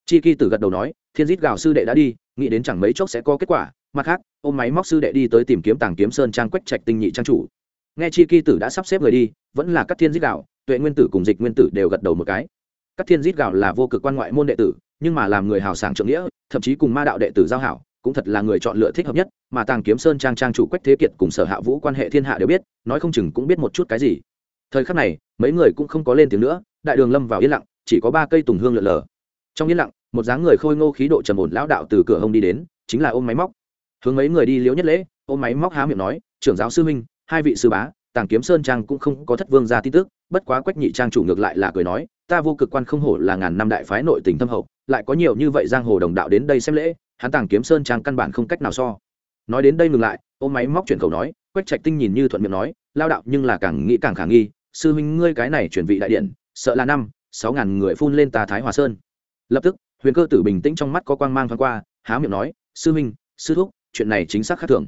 Chi kỳ tử gật đầu nói thiên dít gào sư đệ đã đi nghĩ đến chẳng mấy chốc sẽ có kết quả mặt khác ôm máy móc sư đệ đi tới tìm kiếm tàng kiếm sơn trang quách trạch tinh nhị trang chủ. Nghe chi kỳ tử đã sắp xếp người đi vẫn là các thiên dít Gào, tuệ nguyên tử cùng dịch nguyên tử đều gật đầu một cái các thiên giết gạo là vô cực quan ngoại môn đệ tử, nhưng mà làm người hào sảng trượng nghĩa, thậm chí cùng ma đạo đệ tử giao hảo, cũng thật là người chọn lựa thích hợp nhất, mà tàng kiếm sơn trang trang chủ quách thế kiệt cùng sở hạ vũ quan hệ thiên hạ đều biết, nói không chừng cũng biết một chút cái gì. Thời khắc này, mấy người cũng không có lên tiếng nữa, đại đường lâm vào yên lặng, chỉ có ba cây tùng hương lượn lờ. Trong yên lặng, một dáng người khôi ngô khí độ trầm ổn lão đạo từ cửa hông đi đến, chính là ôm máy móc. Hướng mấy người đi liễu nhất lễ, ôm máy móc há miệng nói, trưởng giáo sư huynh, hai vị sư bá, tàng kiếm sơn trang cũng không có thất vương ra tin tức, bất quá quách nhị trang chủ ngược lại là cười nói ta vô cực quan không hổ là ngàn năm đại phái nội tình thâm hậu, lại có nhiều như vậy giang hồ đồng đạo đến đây xem lễ, hắn tàng kiếm sơn trang căn bản không cách nào so. Nói đến đây ngừng lại, ôm máy móc chuyển khẩu nói, quách trạch tinh nhìn như thuận miệng nói, lao đạo nhưng là càng nghĩ càng khả nghi, sư huynh ngươi cái này chuyển vị đại điện, sợ là năm, sáu ngàn người phun lên ta thái hòa sơn. Lập tức, huyền cơ tử bình tĩnh trong mắt có quang mang thoáng qua, há miệng nói, sư huynh, sư thúc, chuyện này chính xác khác thường.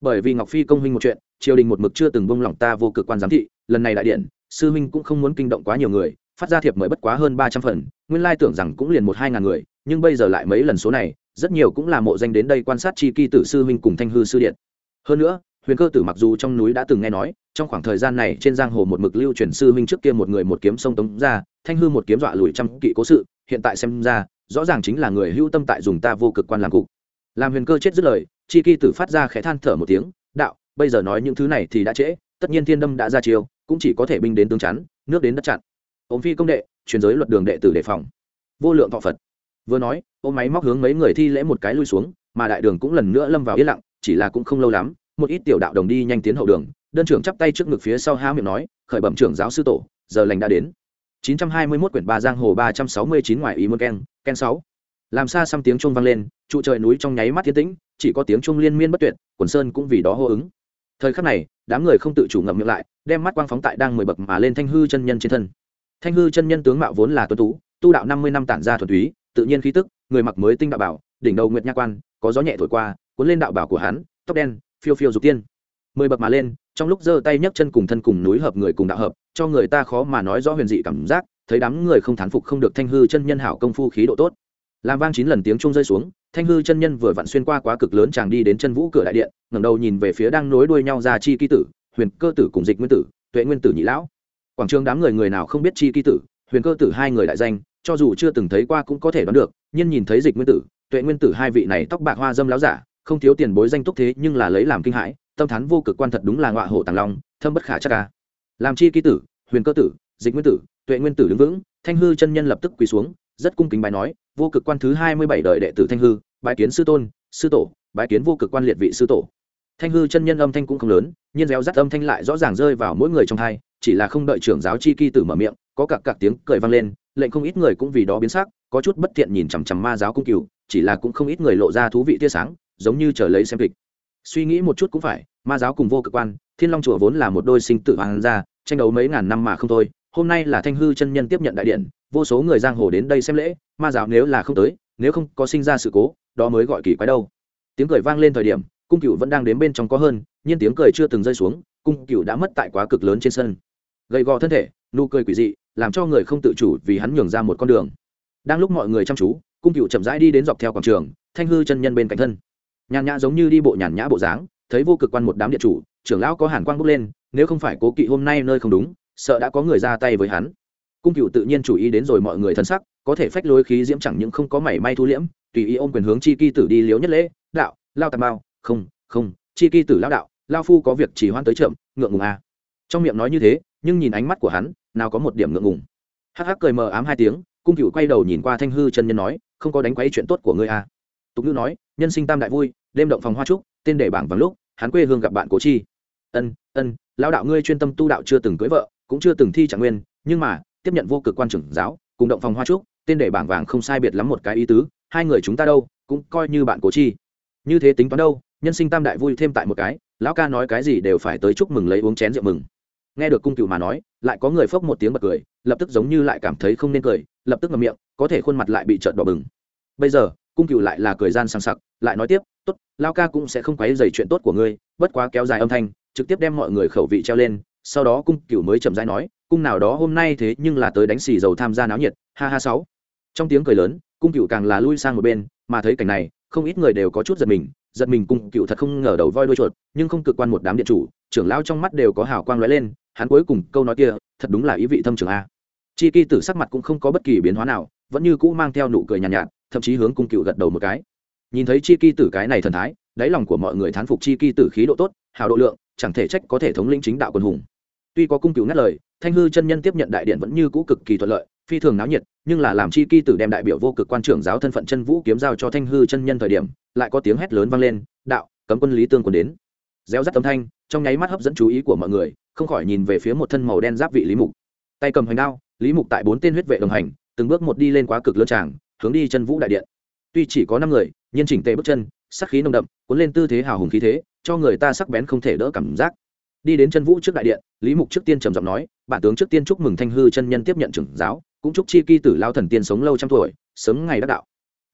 Bởi vì ngọc phi công huynh một chuyện, triều đình một mực chưa từng bông lỏng ta vô cực quan giám thị, lần này đại điện, sư huynh cũng không muốn kinh động quá nhiều người phát ra thiệp mời bất quá hơn ba trăm phần, nguyên lai tưởng rằng cũng liền một hai ngàn người, nhưng bây giờ lại mấy lần số này, rất nhiều cũng là mộ danh đến đây quan sát chi kỳ tử sư huynh cùng thanh hư sư điện. Hơn nữa, huyền cơ tử mặc dù trong núi đã từng nghe nói, trong khoảng thời gian này trên giang hồ một mực lưu truyền sư huynh trước kia một người một kiếm sông tống ra, thanh hư một kiếm dọa lùi trăm kỵ cố sự, hiện tại xem ra, rõ ràng chính là người hưu tâm tại dùng ta vô cực quan làm cục. Làm huyền cơ chết dứt lời, chi kỳ tử phát ra khẽ than thở một tiếng, đạo, bây giờ nói những thứ này thì đã trễ, tất nhiên thiên đâm đã ra chiều cũng chỉ có thể binh đến tương chắn, nước đến đất chặn ôm phi công đệ, truyền giới luật đường đệ tử đề phòng. Vô lượng thọ phật. Vừa nói, ôm máy móc hướng mấy người thi lễ một cái lui xuống, mà đại đường cũng lần nữa lâm vào yên lặng, chỉ là cũng không lâu lắm, một ít tiểu đạo đồng đi nhanh tiến hậu đường, đơn trưởng chắp tay trước ngực phía sau há miệng nói, khởi bẩm trưởng giáo sư tổ, giờ lành đã đến. 921 quyển ba giang hồ 369 ngoài ý muốn ken ken 6. làm xa xăm tiếng chuông vang lên, trụ trời núi trong nháy mắt thiên tĩnh, chỉ có tiếng chuông liên miên bất tuyệt, quần sơn cũng vì đó hô ứng. Thời khắc này, đám người không tự chủ ngậm miệng lại, đem mắt quang phóng tại đang mười bậc mà lên thanh hư chân nhân trên thân thanh hư chân nhân tướng mạo vốn là tuấn tú, tu đạo năm mươi năm tản ra thuần túy, tự nhiên khí tức, người mặc mới tinh đạo bảo, đỉnh đầu nguyệt nha quan, có gió nhẹ thổi qua, cuốn lên đạo bảo của hắn, tóc đen, phiêu phiêu dục tiên. Mười bậc mà lên, trong lúc giơ tay nhấc chân cùng thân cùng núi hợp người cùng đạo hợp, cho người ta khó mà nói rõ huyền dị cảm giác, thấy đám người không thán phục không được thanh hư chân nhân hảo công phu khí độ tốt. Làm vang chín lần tiếng chuông rơi xuống, thanh hư chân nhân vừa vặn xuyên qua quá cực lớn chàng đi đến chân vũ cửa đại điện, ngẩng đầu nhìn về phía đang nối đuôi nhau ra chi ký tử, huyền cơ tử cùng dịch nguyên tử, tuệ nguyên tử nhị lão quảng trường đám người người nào không biết chi ký tử, huyền cơ tử hai người đại danh, cho dù chưa từng thấy qua cũng có thể đoán được, nhưng nhìn thấy dịch nguyên tử, tuệ nguyên tử hai vị này tóc bạc hoa dâm láo giả, không thiếu tiền bối danh túc thế nhưng là lấy làm kinh hãi, tâm thán vô cực quan thật đúng là ngọa hổ tàng long, thâm bất khả chắc ca làm chi ký tử, huyền cơ tử, dịch nguyên tử, tuệ nguyên tử đứng vững, thanh hư chân nhân lập tức quỳ xuống, rất cung kính bài nói, vô cực quan thứ hai mươi bảy đời đệ tử thanh hư, bái kiến sư tôn, sư tổ, bái kiến vô cực quan liệt vị sư tổ. Thanh hư chân nhân âm thanh cũng không lớn, nhưng réo rắt âm thanh lại rõ ràng rơi vào mỗi người trong hai chỉ là không đợi trưởng giáo chi kỳ tử mở miệng có cặc cặc tiếng cười vang lên lệnh không ít người cũng vì đó biến sắc có chút bất thiện nhìn chằm chằm ma giáo cung cửu, chỉ là cũng không ít người lộ ra thú vị tia sáng giống như chờ lấy xem kịch. Suy nghĩ một chút cũng phải ma giáo cùng vô cực quan thiên long chùa vốn là một đôi sinh tử hoàng gia tranh đấu mấy ngàn năm mà không thôi hôm nay là thanh hư chân nhân tiếp nhận đại điện vô số người giang hồ đến đây xem lễ ma giáo nếu là không tới nếu không có sinh ra sự cố đó mới gọi kỳ quái đâu. Tiếng cười vang lên thời điểm cung cựu vẫn đang đến bên trong có hơn nhưng tiếng cười chưa từng rơi xuống cung cựu đã mất tại quá cực lớn trên sân gầy gò thân thể, nụ cười quỷ dị, làm cho người không tự chủ vì hắn nhường ra một con đường. Đang lúc mọi người chăm chú, cung cựu chậm rãi đi đến dọc theo quảng trường, thanh hư chân nhân bên cạnh thân. Nhàn nhã giống như đi bộ nhàn nhã bộ dáng, thấy vô cực quan một đám địa chủ, trưởng lão có hàn quang bốc lên, nếu không phải cố kỵ hôm nay nơi không đúng, sợ đã có người ra tay với hắn. Cung cựu tự nhiên chủ ý đến rồi mọi người thân sắc, có thể phách lối khí diễm chẳng những không có mảy may thu liễm, tùy ý ôm quyền hướng chi kỳ tử đi liếu nhất lễ, đạo, lao tà mao. Không không, chi kỳ tử lao đạo, lao phu có việc chỉ hoan tới chậm, ngượng ngùng à. trong miệng nói như thế nhưng nhìn ánh mắt của hắn, nào có một điểm ngượng ngùng. Hắc hắc cười mờ ám hai tiếng, cung cựu quay đầu nhìn qua thanh hư chân nhân nói, không có đánh quấy chuyện tốt của ngươi à. tục ngữ nói, nhân sinh tam đại vui, đêm động phòng hoa trúc, tên để bảng vàng lúc, hắn quê hương gặp bạn cố chi. Ân ân lao đạo ngươi chuyên tâm tu đạo chưa từng cưới vợ, cũng chưa từng thi trạng nguyên, nhưng mà, tiếp nhận vô cực quan trưởng giáo, cùng động phòng hoa trúc, tên để bảng vàng không sai biệt lắm một cái ý tứ, hai người chúng ta đâu, cũng coi như bạn cố chi. Như thế tính toán đâu, nhân sinh tam đại vui thêm tại một cái, lão ca nói cái gì đều phải tới chúc mừng lấy uống chén rượu mừng nghe được cung cựu mà nói, lại có người phốc một tiếng bật cười, lập tức giống như lại cảm thấy không nên cười, lập tức ngậm miệng, có thể khuôn mặt lại bị trợn đỏ bừng. Bây giờ, cung cựu lại là cười gian sang sặc, lại nói tiếp, tốt, lao ca cũng sẽ không quấy dày chuyện tốt của ngươi, bất quá kéo dài âm thanh, trực tiếp đem mọi người khẩu vị treo lên. Sau đó cung cựu mới chậm rãi nói, cung nào đó hôm nay thế nhưng là tới đánh xì dầu tham gia náo nhiệt, ha ha sáu. Trong tiếng cười lớn, cung cựu càng là lui sang một bên, mà thấy cảnh này, không ít người đều có chút giật mình giật mình cung cựu thật không ngờ đầu voi đuôi chuột nhưng không cực quan một đám điện chủ trưởng lao trong mắt đều có hào quang lóe lên hắn cuối cùng câu nói kia thật đúng là ý vị thâm trường a. Chi kỳ tử sắc mặt cũng không có bất kỳ biến hóa nào vẫn như cũ mang theo nụ cười nhàn nhạt, nhạt thậm chí hướng cung cựu gật đầu một cái. Nhìn thấy chi kỳ tử cái này thần thái đáy lòng của mọi người thán phục chi kỳ tử khí độ tốt hào độ lượng chẳng thể trách có thể thống lĩnh chính đạo quân hùng. Tuy có cung cựu ngắt lời thanh hư chân nhân tiếp nhận đại điện vẫn như cũ cực kỳ thuận lợi phi thường náo nhiệt nhưng là làm chi kỳ tử đem đại biểu vô cực quan trưởng giáo thân phận chân vũ kiếm giao cho thanh hư chân nhân thời điểm lại có tiếng hét lớn vang lên, đạo, cấm quân lý tương quân đến. Réo rắt âm thanh, trong nháy mắt hấp dẫn chú ý của mọi người, không khỏi nhìn về phía một thân màu đen giáp vị lý mục. Tay cầm hoành đao, lý mục tại bốn tên huyết vệ đồng hành, từng bước một đi lên quá cực lơ tràng, hướng đi chân vũ đại điện. Tuy chỉ có năm người nhân chỉnh tề bước chân, sắc khí nồng đậm, cuốn lên tư thế hào hùng khí thế, cho người ta sắc bén không thể đỡ cảm giác. Đi đến chân vũ trước đại điện, lý mục trước tiên trầm giọng nói, bản tướng trước tiên chúc mừng thanh hư chân nhân tiếp nhận trưởng giáo, cũng chúc chi kỳ tử lao thần tiên sống lâu trăm tuổi, sớm ngày đắc đạo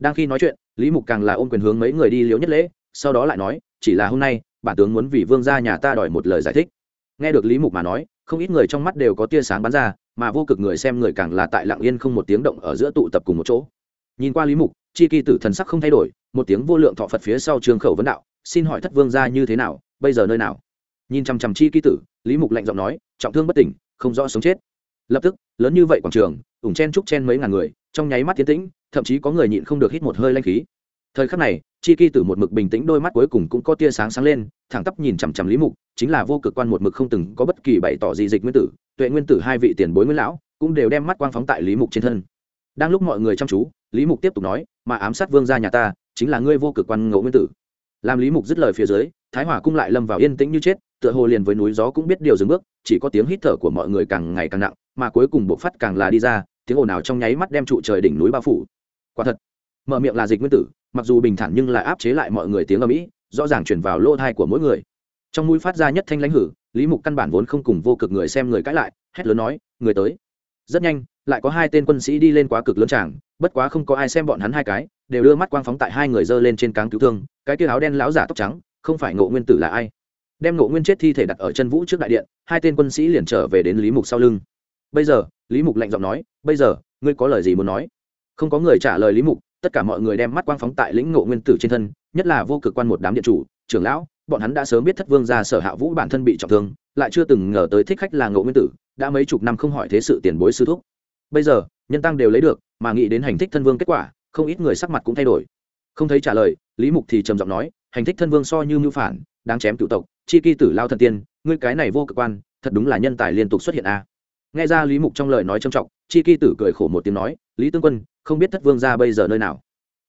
đang khi nói chuyện, lý mục càng là ôm quyền hướng mấy người đi liễu nhất lễ, sau đó lại nói, chỉ là hôm nay, bản tướng muốn vì vương gia nhà ta đòi một lời giải thích. Nghe được lý mục mà nói, không ít người trong mắt đều có tia sáng bắn ra, mà vô cực người xem người càng là tại lặng yên không một tiếng động ở giữa tụ tập cùng một chỗ. Nhìn qua lý mục, chi kỳ tử thần sắc không thay đổi, một tiếng vô lượng thọ phật phía sau trường khẩu vấn đạo, xin hỏi thất vương gia như thế nào, bây giờ nơi nào? Nhìn chằm chằm chi kỳ tử, lý mục lạnh giọng nói, trọng thương bất tỉnh, không rõ sống chết lập tức, lớn như vậy quảng trường, ủng chen trúc chen mấy ngàn người, trong nháy mắt tiến tĩnh, thậm chí có người nhịn không được hít một hơi lanh khí. Thời khắc này, chi kỳ tử một mực bình tĩnh, đôi mắt cuối cùng cũng có tia sáng sáng lên, thẳng tắp nhìn chằm chằm lý mục, chính là vô cực quan một mực không từng có bất kỳ bày tỏ gì dịch nguyên tử, tuệ nguyên tử hai vị tiền bối nguyên lão, cũng đều đem mắt quang phóng tại lý mục trên thân. Đang lúc mọi người chăm chú, lý mục tiếp tục nói, mà ám sát vương gia nhà ta, chính là ngươi vô cực quan ngẫu nguyên tử. Làm lý mục dứt lời phía dưới thái Hòa cung lại lâm vào yên tĩnh như chết, tựa hồ liền với núi gió cũng biết điều dừng bước, chỉ có tiếng hít thở của mọi người càng ngày càng nặng, mà cuối cùng bộ phát càng là đi ra, tiếng ồn ào trong nháy mắt đem trụ trời đỉnh núi bao phủ. Quả thật, mở miệng là dịch nguyên tử, mặc dù bình thản nhưng lại áp chế lại mọi người tiếng ở mỹ rõ ràng chuyển vào lỗ thai của mỗi người. Trong mũi phát ra nhất thanh lãnh hử, lý mục căn bản vốn không cùng vô cực người xem người cãi lại, hét lớn nói, người tới. Rất nhanh, lại có hai tên quân sĩ đi lên quá cực lớn tràng, bất quá không có ai xem bọn hắn hai cái, đều đưa mắt quang phóng tại hai người dơ lên trên cáng cứu thương, cái kia áo đen lão giả tóc trắng không phải ngộ nguyên tử là ai? Đem ngộ nguyên chết thi thể đặt ở chân vũ trước đại điện, hai tên quân sĩ liền trở về đến lý mục sau lưng. Bây giờ, lý mục lạnh giọng nói, bây giờ, ngươi có lời gì muốn nói? Không có người trả lời lý mục, tất cả mọi người đem mắt quang phóng tại lĩnh ngộ nguyên tử trên thân, nhất là vô cực quan một đám điện chủ, trưởng lão, bọn hắn đã sớm biết thất vương ra sở hạ vũ bản thân bị trọng thương, lại chưa từng ngờ tới thích khách là ngộ nguyên tử, đã mấy chục năm không hỏi thế sự tiền bối sư thúc. Bây giờ, nhân tăng đều lấy được, mà nghĩ đến hành thích thân vương kết quả, không ít người sắc mặt cũng thay đổi. Không thấy trả lời, lý mục thì trầm giọng nói hành thích thân vương so như mưu phản, đáng chém cựu tộc, chi kỳ tử lao thần tiên, ngươi cái này vô cực quan, thật đúng là nhân tài liên tục xuất hiện a. À. nghe ra lý mục trong lời nói trầm trọng, chi kỳ tử cười khổ một tiếng nói, lý tương quân, không biết thất vương ra bây giờ nơi nào?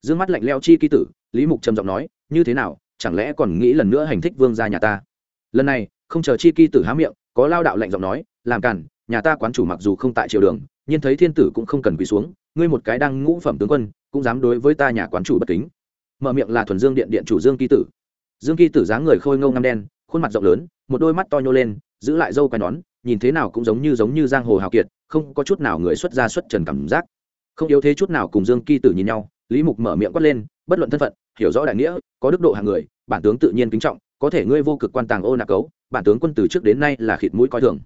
D ư ơ n g mắt lạnh leo chi kỳ tử, lý mục trầm giọng nói, như thế nào, chẳng lẽ còn nghĩ lần nữa hành thích vương ra nhà ta? Lần này, không chờ chi kỳ tử há miệng, có lao đạo lạnh giọng nói, làm cản, nhà ta quán chủ mặc dù không tại triều đường, nhưng thấy thiên tử cũng không cần quỳ xuống, ngươi một cái đang ngũ phẩm tướng quân, cũng dám đối với ta nhà quán chủ bất kính mở miệng là thuần dương điện điện chủ dương kỳ tử. Dương kỳ tử dáng người khôi ngâu ngăm đen, khuôn mặt rộng lớn, một đôi mắt to nhô lên, giữ lại dâu quai nón, nhìn thế nào cũng giống như giống như giang hồ hào kiệt, không có chút nào người xuất ra xuất trần cảm giác. Không yếu thế chút nào cùng dương kỳ tử nhìn nhau, lý mục mở miệng quát lên, bất luận thân phận, hiểu rõ đại nghĩa, có đức độ hàng người, bản tướng tự nhiên kính trọng, có thể ngươi vô cực quan tàng ô nạc cấu, bản tướng quân từ trước đến nay là khịt mũi coi thường.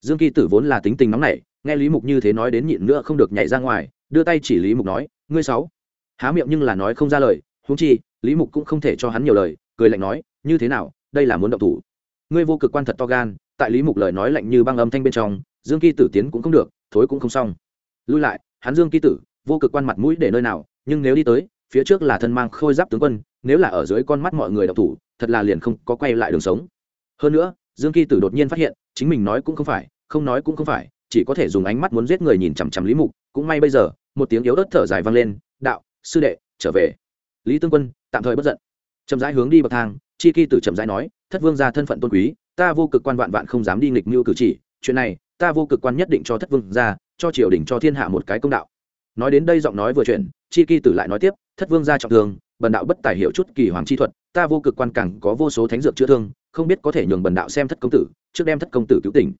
Dương kỳ tử vốn là tính tình nóng nảy, nghe lý mục như thế nói đến nhịn nữa không được nhảy ra ngoài, đưa tay chỉ lý mục nói, ngươi sáu. Há miệng nhưng là nói không ra lời huống chi, lý mục cũng không thể cho hắn nhiều lời, cười lạnh nói, như thế nào, đây là muốn động thủ. Ngươi vô cực quan thật to gan, tại lý mục lời nói lạnh như băng âm thanh bên trong, dương kỳ tử tiến cũng không được, thối cũng không xong. Lui lại, hắn dương kỳ tử, vô cực quan mặt mũi để nơi nào, nhưng nếu đi tới, phía trước là thân mang khôi giáp tướng quân, nếu là ở dưới con mắt mọi người đọc thủ, thật là liền không có quay lại đường sống. Hơn nữa, dương kỳ tử đột nhiên phát hiện, chính mình nói cũng không phải, không nói cũng không phải, chỉ có thể dùng ánh mắt muốn giết người nhìn chằm chằm lý mục, cũng may bây giờ, một tiếng yếu ớt thở dài vang lên, đạo, sư đệ, trở về lý tương quân tạm thời bất giận. Chậm rãi hướng đi bậc thang chi kỳ tử chậm rãi nói thất vương ra thân phận tôn quý ta vô cực quan vạn vạn không dám đi nghịch mưu cử chỉ. Chuyện này ta vô cực quan nhất định cho thất vương ra cho triều đình cho thiên hạ một cái công đạo. Nói đến đây giọng nói vừa chuyện, chi kỳ tử lại nói tiếp thất vương ra trọng thương bần đạo bất tài hiểu chút kỳ hoàng chi thuật ta vô cực quan cẳng có vô số thánh dược chữa thương không biết có thể nhường bần đạo xem thất công tử trước đem thất công tử cứu tỉnh.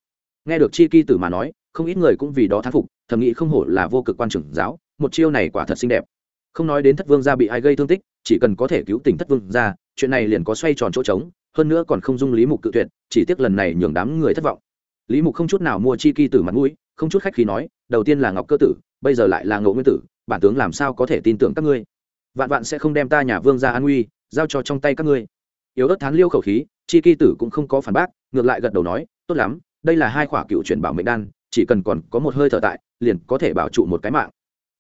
Nghe được chi kỳ tử mà nói không ít người cũng vì đó thán phục thầm nghĩ không hổ là vô cực quan trưởng giáo một chiêu này quả thật xinh đẹp không nói đến thất vương gia bị ai gây thương tích, chỉ cần có thể cứu tỉnh thất vương gia, chuyện này liền có xoay tròn chỗ trống, hơn nữa còn không dung lý mục cự tuyệt, chỉ tiếc lần này nhường đám người thất vọng. Lý mục không chút nào mua chi kỳ tử mặt mũi, không chút khách khí nói, đầu tiên là ngọc cơ tử, bây giờ lại là ngộ nguyên tử, bản tướng làm sao có thể tin tưởng các ngươi? Vạn vạn sẽ không đem ta nhà vương ra an nguy, giao cho trong tay các ngươi. Yếu ớt thán liêu khẩu khí, chi kỳ tử cũng không có phản bác, ngược lại gật đầu nói, tốt lắm, đây là hai khỏa cựu truyền bảo mệnh đan, chỉ cần còn có một hơi thở tại, liền có thể bảo trụ một cái mạng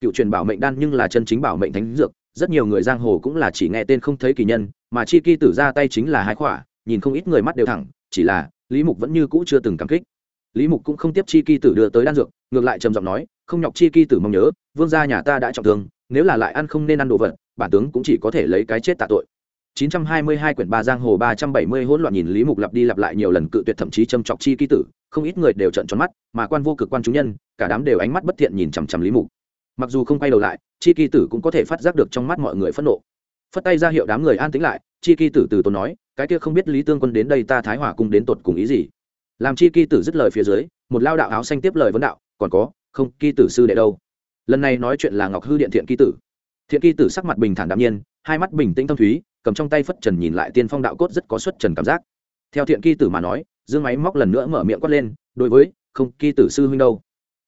cựu truyền bảo mệnh đan nhưng là chân chính bảo mệnh thánh dược rất nhiều người giang hồ cũng là chỉ nghe tên không thấy kỳ nhân mà chi kỳ tử ra tay chính là hai khỏa nhìn không ít người mắt đều thẳng chỉ là lý mục vẫn như cũ chưa từng cảm kích lý mục cũng không tiếp chi kỳ tử đưa tới đan dược ngược lại trầm giọng nói không nhọc chi kỳ tử mong nhớ vương gia nhà ta đã trọng thương nếu là lại ăn không nên ăn đồ vật bản tướng cũng chỉ có thể lấy cái chết tạ tội 922 quyển ba giang hồ 370 hỗn loạn nhìn Lý Mục lặp đi lặp lại nhiều lần cự tuyệt thậm chí châm chọc chi ký tử, không ít người đều trợn tròn mắt, mà quan vô cực quan chúng nhân, cả đám đều ánh mắt bất thiện nhìn chằm chằm Lý Mục. Mặc dù không quay đầu lại, chi kỳ tử cũng có thể phát giác được trong mắt mọi người phẫn nộ. Phất tay ra hiệu đám người an tĩnh lại, chi kỳ tử từ tốn nói, cái kia không biết Lý Tương Quân đến đây ta Thái Hòa cung đến tột cùng ý gì. Làm chi kỳ tử dứt lời phía dưới, một lao đạo áo xanh tiếp lời vấn đạo, còn có, không, kỳ tử sư đệ đâu? Lần này nói chuyện là Ngọc Hư Điện Thiện kỳ tử. Thiện kỳ tử sắc mặt bình thản đạm nhiên, hai mắt bình tĩnh tâm thúy, cầm trong tay phất trần nhìn lại tiên phong đạo cốt rất có xuất trần cảm giác theo thiện kỳ tử mà nói dương máy móc lần nữa mở miệng quát lên đối với không kỳ tử sư huynh đâu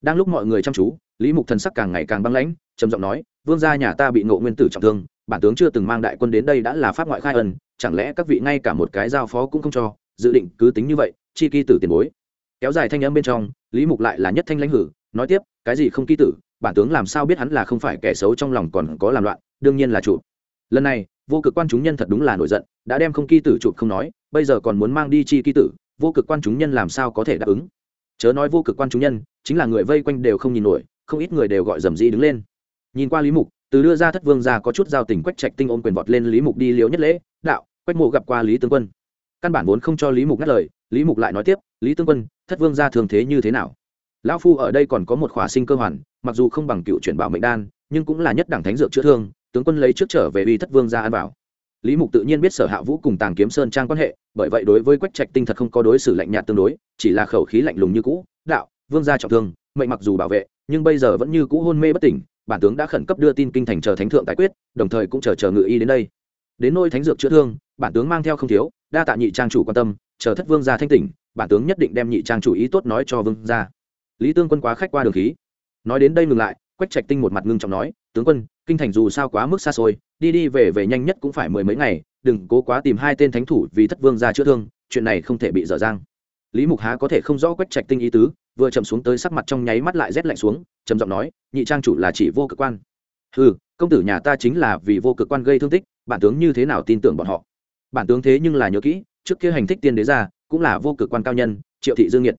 đang lúc mọi người chăm chú lý mục thần sắc càng ngày càng băng lãnh, trầm giọng nói, vương gia nhà ta bị ngộ nguyên tử trọng thương, bản tướng chưa từng mang đại quân đến đây đã là pháp ngoại khai ân, chẳng lẽ các vị ngay cả một cái giao phó cũng không cho, dự định cứ tính như vậy, chi kỳ tử tiền bối. Kéo dài thanh âm bên trong, lý mục lại là nhất thanh lãnh hử, nói tiếp, cái gì không kỳ tử, bản tướng làm sao biết hắn là không phải kẻ xấu trong lòng còn có làm loạn, đương nhiên là chủ lần này, vô cực quan chúng nhân thật đúng là nổi giận, đã đem không kỳ tử chụp không nói, bây giờ còn muốn mang đi chi kỳ tử, vô cực quan chúng nhân làm sao có thể đáp ứng? Chớ nói vô cực quan chúng nhân, chính là người vây quanh đều không nhìn nổi không ít người đều gọi dầm dĩ đứng lên. Nhìn qua lý mục, từ đưa ra thất vương ra có chút giao tình quách trạch tinh ôm quyền vọt lên lý mục đi liếu nhất lễ, đạo, quách mộ gặp qua lý tướng quân. Căn bản vốn không cho lý mục ngắt lời, lý mục lại nói tiếp, lý tướng quân, thất vương ra thường thế như thế nào? Lão phu ở đây còn có một khỏa sinh cơ hoàn, mặc dù không bằng cựu chuyển bảo mệnh đan, nhưng cũng là nhất đẳng thánh dược chữa thương, tướng quân lấy trước trở về uy thất vương ra ăn bảo. Lý mục tự nhiên biết sở hạ vũ cùng tàng kiếm sơn trang quan hệ, bởi vậy đối với quách trạch tinh thật không có đối xử lạnh nhạt tương đối, chỉ là khẩu khí lạnh lùng như cũ, đạo, vương gia trọng thương mệnh mặc dù bảo vệ, nhưng bây giờ vẫn như cũ hôn mê bất tỉnh, bản tướng đã khẩn cấp đưa tin kinh thành chờ thánh thượng tài quyết, đồng thời cũng chờ chờ ngự y đến đây. Đến nôi thánh dược chữa thương, bản tướng mang theo không thiếu, đa tạ nhị trang chủ quan tâm, chờ thất vương gia thanh tỉnh, bản tướng nhất định đem nhị trang chủ ý tốt nói cho vương gia. Lý tương quân quá khách qua đường khí. Nói đến đây ngừng lại, quách trạch tinh một mặt ngưng trọng nói, tướng quân, kinh thành dù sao quá mức xa xôi, đi đi về về nhanh nhất cũng phải mười mấy ngày, đừng cố quá tìm hai tên thánh thủ vì thất vương ra chữa thương, chuyện này không thể bị dở dang. Lý mục há có thể không rõ quách trạch tinh ý tứ vừa chậm xuống tới sắc mặt trong nháy mắt lại rét lạnh xuống, trầm giọng nói, nhị trang chủ là chỉ vô cực quan. Ừ công tử nhà ta chính là vì vô cực quan gây thương tích, bản tướng như thế nào tin tưởng bọn họ? Bản tướng thế nhưng là nhớ kỹ, trước kia hành thích tiên đế ra, cũng là vô cực quan cao nhân, triệu thị dương nhiệt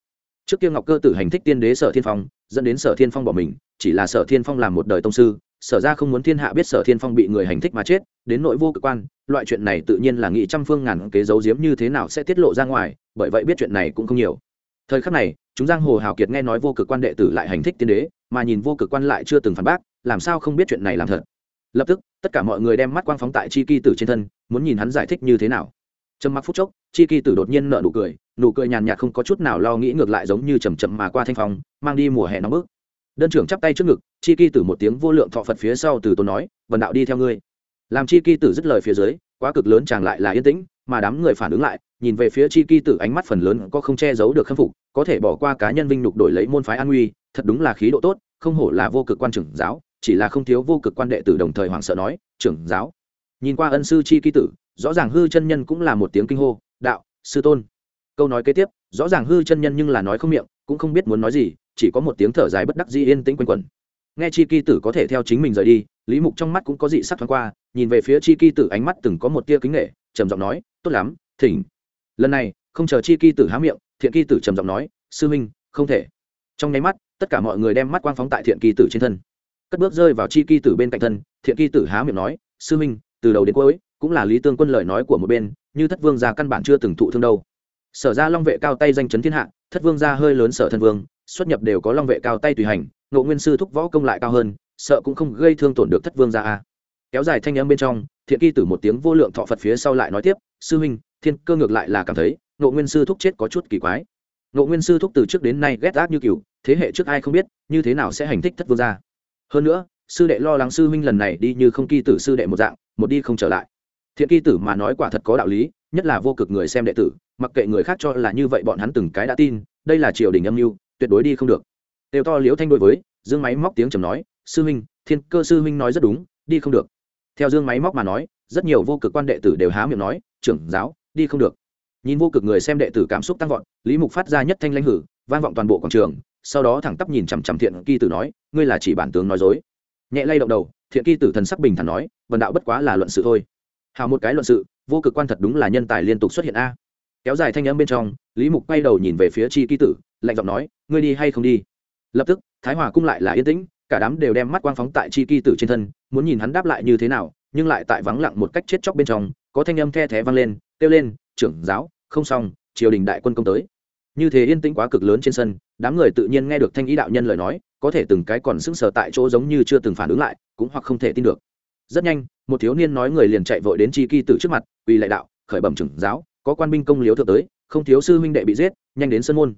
trước kia ngọc cơ tử hành thích tiên đế sở thiên phong, dẫn đến sở thiên phong bỏ mình, chỉ là sở thiên phong làm một đời tông sư, sở ra không muốn thiên hạ biết sở thiên phong bị người hành thích mà chết, đến nội vô cực quan, loại chuyện này tự nhiên là nghị trăm phương ngàn kế giấu giếm như thế nào sẽ tiết lộ ra ngoài, bởi vậy biết chuyện này cũng không nhiều thời khắc này, chúng giang hồ hào kiệt nghe nói vô cực quan đệ tử lại hành thích tiên đế, mà nhìn vô cực quan lại chưa từng phản bác, làm sao không biết chuyện này làm thật? Lập tức, tất cả mọi người đem mắt quang phóng tại chi kỳ tử trên thân, muốn nhìn hắn giải thích như thế nào. Trầm mặc phút chốc, chi kỳ tử đột nhiên nợ nụ cười nụ cười nhàn nhạt không có chút nào lo nghĩ ngược lại giống như chầm chậm mà qua thanh phong, mang đi mùa hè nóng bức. Đơn trưởng chắp tay trước ngực, chi kỳ tử một tiếng vô lượng thọ phật phía sau từ tôn nói vần đạo đi theo ngươi. Làm chi kỳ tử dứt lời phía dưới, quá cực lớn chàng lại là yên tĩnh mà đám người phản ứng lại, nhìn về phía chi kỳ tử, ánh mắt phần lớn có không che giấu được khâm phục, có thể bỏ qua cá nhân vinh nhục đổi lấy môn phái an nguy, thật đúng là khí độ tốt, không hổ là vô cực quan trưởng giáo, chỉ là không thiếu vô cực quan đệ tử đồng thời hoảng sợ nói, trưởng giáo? Nhìn qua ân sư chi kỳ tử, rõ ràng hư chân nhân cũng là một tiếng kinh hô, đạo, sư tôn. Câu nói kế tiếp, rõ ràng hư chân nhân nhưng là nói không miệng, cũng không biết muốn nói gì, chỉ có một tiếng thở dài bất đắc dĩ yên tĩnh quanh quẩn. Nghe chi kỳ tử có thể theo chính mình rời đi, lý mục trong mắt cũng có dị sắc thoáng qua, nhìn về phía chi kỳ tử ánh mắt từng có một tia kính nghệ trầm giọng nói, tốt lắm, thỉnh. Lần này, không chờ chi kỳ tử há miệng, thiện kỳ tử trầm giọng nói, sư minh không thể. Trong nháy mắt, tất cả mọi người đem mắt quang phóng tại thiện kỳ tử trên thân. Cất bước rơi vào chi kỳ tử bên cạnh thân, thiện kỳ tử há miệng nói, sư minh từ đầu đến cuối, cũng là lý tương quân lời nói của một bên, như thất vương gia căn bản chưa từng thụ thương đâu. Sở ra long vệ cao tay danh chấn thiên hạ, thất vương gia hơi lớn sở thân vương, xuất nhập đều có long vệ cao tay tùy hành, ngộ nguyên sư thúc võ công lại cao hơn, sợ cũng không gây thương tổn được thất vương gia a. Kéo dài thanh âm bên trong thiện kỳ tử một tiếng vô lượng thọ phật phía sau lại nói tiếp, sư huynh, thiên cơ ngược lại là cảm thấy, ngộ nguyên sư thúc chết có chút kỳ quái. Ngộ nguyên sư thúc từ trước đến nay ghét ác như cựu thế hệ trước ai không biết, như thế nào sẽ hành thích thất vương gia. Hơn nữa, sư đệ lo lắng sư huynh lần này đi như không kỳ tử sư đệ một dạng, một đi không trở lại. Thiện kỳ tử mà nói quả thật có đạo lý, nhất là vô cực người xem đệ tử, mặc kệ người khác cho là như vậy bọn hắn từng cái đã tin, đây là triều đình âm mưu, tuyệt đối đi không được. Đều to liễu thanh đối với, dương máy móc tiếng trầm nói, sư huynh, thiên cơ sư huynh nói rất đúng, đi không được theo dương máy móc mà nói, rất nhiều vô cực quan đệ tử đều há miệng nói, trưởng giáo, đi không được. Nhìn vô cực người xem đệ tử cảm xúc tăng vọt, lý mục phát ra nhất thanh lãnh hử, vang vọng toàn bộ quảng trường, sau đó thẳng tắp nhìn chằm chằm thiện kỳ tử nói, ngươi là chỉ bản tướng nói dối. Nhẹ lay động đầu, thiện kỳ tử thần sắc bình thản nói vần đạo bất quá là luận sự thôi. Hào một cái luận sự, vô cực quan thật đúng là nhân tài liên tục xuất hiện a. Kéo dài thanh âm bên trong, lý mục quay đầu nhìn về phía chi kỳ tử, lạnh giọng nói, ngươi đi hay không đi? Lập tức, thái hòa cung lại là yên tĩnh cả đám đều đem mắt quang phóng tại chi kỳ tử trên thân, muốn nhìn hắn đáp lại như thế nào, nhưng lại tại vắng lặng một cách chết chóc bên trong, có thanh âm the thé vang lên, kêu lên, trưởng giáo, không xong, triều đình đại quân công tới. Như thế yên tĩnh quá cực lớn trên sân, đám người tự nhiên nghe được thanh ý đạo nhân lời nói, có thể từng cái còn sững sờ tại chỗ giống như chưa từng phản ứng lại, cũng hoặc không thể tin được. Rất nhanh, một thiếu niên nói người liền chạy vội đến chi kỳ tử trước mặt vì lại đạo, khởi bẩm trưởng giáo, có quan binh công liếu thượng tới, không thiếu sư huynh đệ bị giết, nhanh đến sân môn.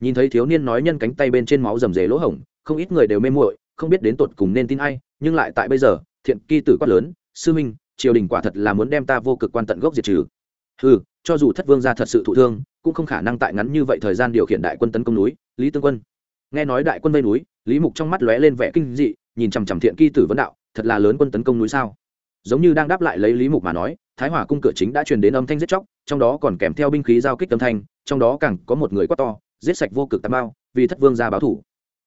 Nhìn thấy thiếu niên nói nhân cánh tay bên trên máu rầm rề lỗ hổng, không ít người đều mê muội không biết đến tột cùng nên tin ai nhưng lại tại bây giờ thiện kỳ tử quát lớn sư minh, triều đình quả thật là muốn đem ta vô cực quan tận gốc diệt trừ. Ừ cho dù thất vương gia thật sự thụ thương cũng không khả năng tại ngắn như vậy thời gian điều khiển đại quân tấn công núi lý tương quân. Nghe nói đại quân vây núi lý mục trong mắt lóe lên vẻ kinh dị nhìn chằm chằm thiện kỳ tử vấn đạo thật là lớn quân tấn công núi sao? Giống như đang đáp lại lấy lý mục mà nói thái hỏa cung cửa chính đã truyền đến âm thanh giết chóc trong đó còn kèm theo binh khí giao kích âm thanh trong đó càng có một người quát to giết sạch vô cực tà mao, vì thất vương ra báo thủ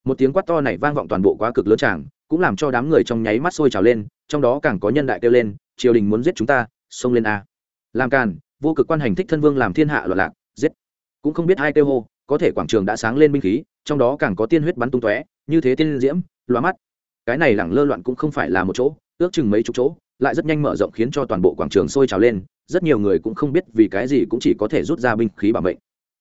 một tiếng quát to này vang vọng toàn bộ quá cực lớn tràng, cũng làm cho đám người trong nháy mắt sôi trào lên, trong đó càng có nhân đại kêu lên, triều đình muốn giết chúng ta, xông lên a. Làm càn, vô cực quan hành thích thân vương làm thiên hạ loạn lạc, giết. Cũng không biết hai kêu hô, có thể quảng trường đã sáng lên binh khí, trong đó càng có tiên huyết bắn tung tóe, như thế tiên diễm loa mắt. Cái này lẳng lơ loạn cũng không phải là một chỗ, ước chừng mấy chục chỗ, lại rất nhanh mở rộng khiến cho toàn bộ quảng trường sôi trào lên, rất nhiều người cũng không biết vì cái gì cũng chỉ có thể rút ra binh khí bảo mệnh.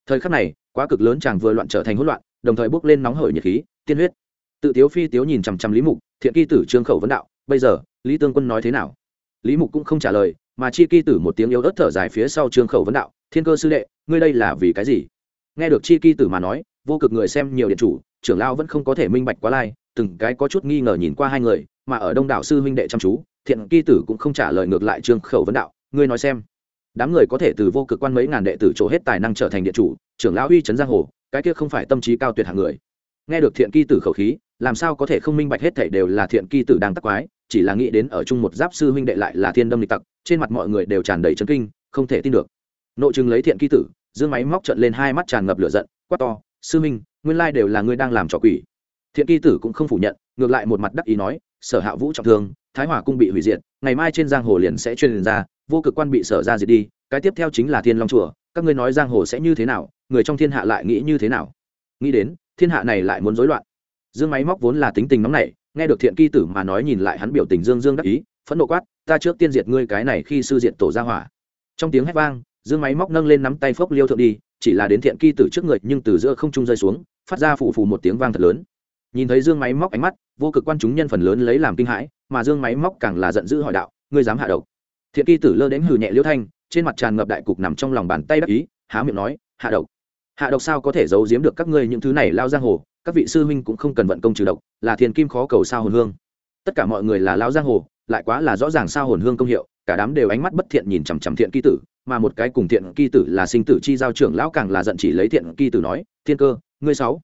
Thời khắc này, quá cực lớn chàng vừa loạn trở thành hỗn loạn đồng thời bước lên nóng hởi nhiệt khí, tiên huyết. Tự tiếu phi tiếu nhìn chằm chằm lý mục, thiện kỳ tử trương khẩu vấn đạo, bây giờ, lý tương quân nói thế nào? Lý mục cũng không trả lời, mà chi kỳ tử một tiếng yếu ớt thở dài phía sau trương khẩu vấn đạo, thiên cơ sư đệ, ngươi đây là vì cái gì? Nghe được chi kỳ tử mà nói, vô cực người xem nhiều điện chủ, trưởng lao vẫn không có thể minh bạch quá lai, từng cái có chút nghi ngờ nhìn qua hai người, mà ở đông đảo sư huynh đệ chăm chú, thiện kỳ tử cũng không trả lời ngược lại trương khẩu vấn đạo, ngươi nói xem, đám người có thể từ vô cực quan mấy ngàn đệ tử chỗ hết tài năng trở thành điện chủ, trưởng lão uy trấn giang hồ cái kia không phải tâm trí cao tuyệt hạng người. Nghe được thiện kỳ tử khẩu khí, làm sao có thể không minh bạch hết thảy đều là thiện kỳ tử đang tắc quái, chỉ là nghĩ đến ở chung một giáp sư huynh đệ lại là thiên đâm lịch tặc, trên mặt mọi người đều tràn đầy chấn kinh, không thể tin được. Nội chừng lấy thiện kỳ tử, dương máy móc trận lên hai mắt tràn ngập lửa giận, quát to, sư minh nguyên lai đều là ngươi đang làm trò quỷ. Thiện kỳ tử cũng không phủ nhận, ngược lại một mặt đắc ý nói, sở hạ vũ trọng thương, thái hỏa cung bị hủy diệt, ngày mai trên giang hồ liền sẽ truyền ra, vô cực quan bị sở ra diệt đi, cái tiếp theo chính là thiên long chùa các ngươi nói giang hồ sẽ như thế nào, người trong thiên hạ lại nghĩ như thế nào? Nghĩ đến, thiên hạ này lại muốn rối loạn. Dương máy móc vốn là tính tình nóng nảy, nghe được thiện kỳ tử mà nói nhìn lại hắn biểu tình dương dương đắc ý, phẫn nộ quát, ta trước tiên diệt ngươi cái này khi sư diện tổ ra hỏa. Trong tiếng hét vang, dương máy móc nâng lên nắm tay phốc liêu thượng đi, chỉ là đến thiện kỳ tử trước người, nhưng từ giữa không trung rơi xuống, phát ra phù phù một tiếng vang thật lớn. Nhìn thấy dương máy móc ánh mắt, vô cực quan chúng nhân phần lớn lấy làm kinh hãi, mà dương máy móc càng là giận dữ hỏi đạo, ngươi dám hạ độc? Thiện kỳ tử lơ đến hừ nhẹ liêu thanh trên mặt tràn ngập đại cục nằm trong lòng bàn tay đắc ý, há miệng nói, hạ độc. Hạ độc sao có thể giấu giếm được các ngươi những thứ này lao giang hồ? Các vị sư huynh cũng không cần vận công trừ độc, là thiền kim khó cầu sao hồn hương. Tất cả mọi người là lao giang hồ, lại quá là rõ ràng sao hồn hương công hiệu, cả đám đều ánh mắt bất thiện nhìn chằm chằm thiện kỳ tử, mà một cái cùng thiện kỳ tử là sinh tử chi giao trưởng lão càng là giận chỉ lấy thiện kỳ tử nói, thiên cơ, ngươi sáu.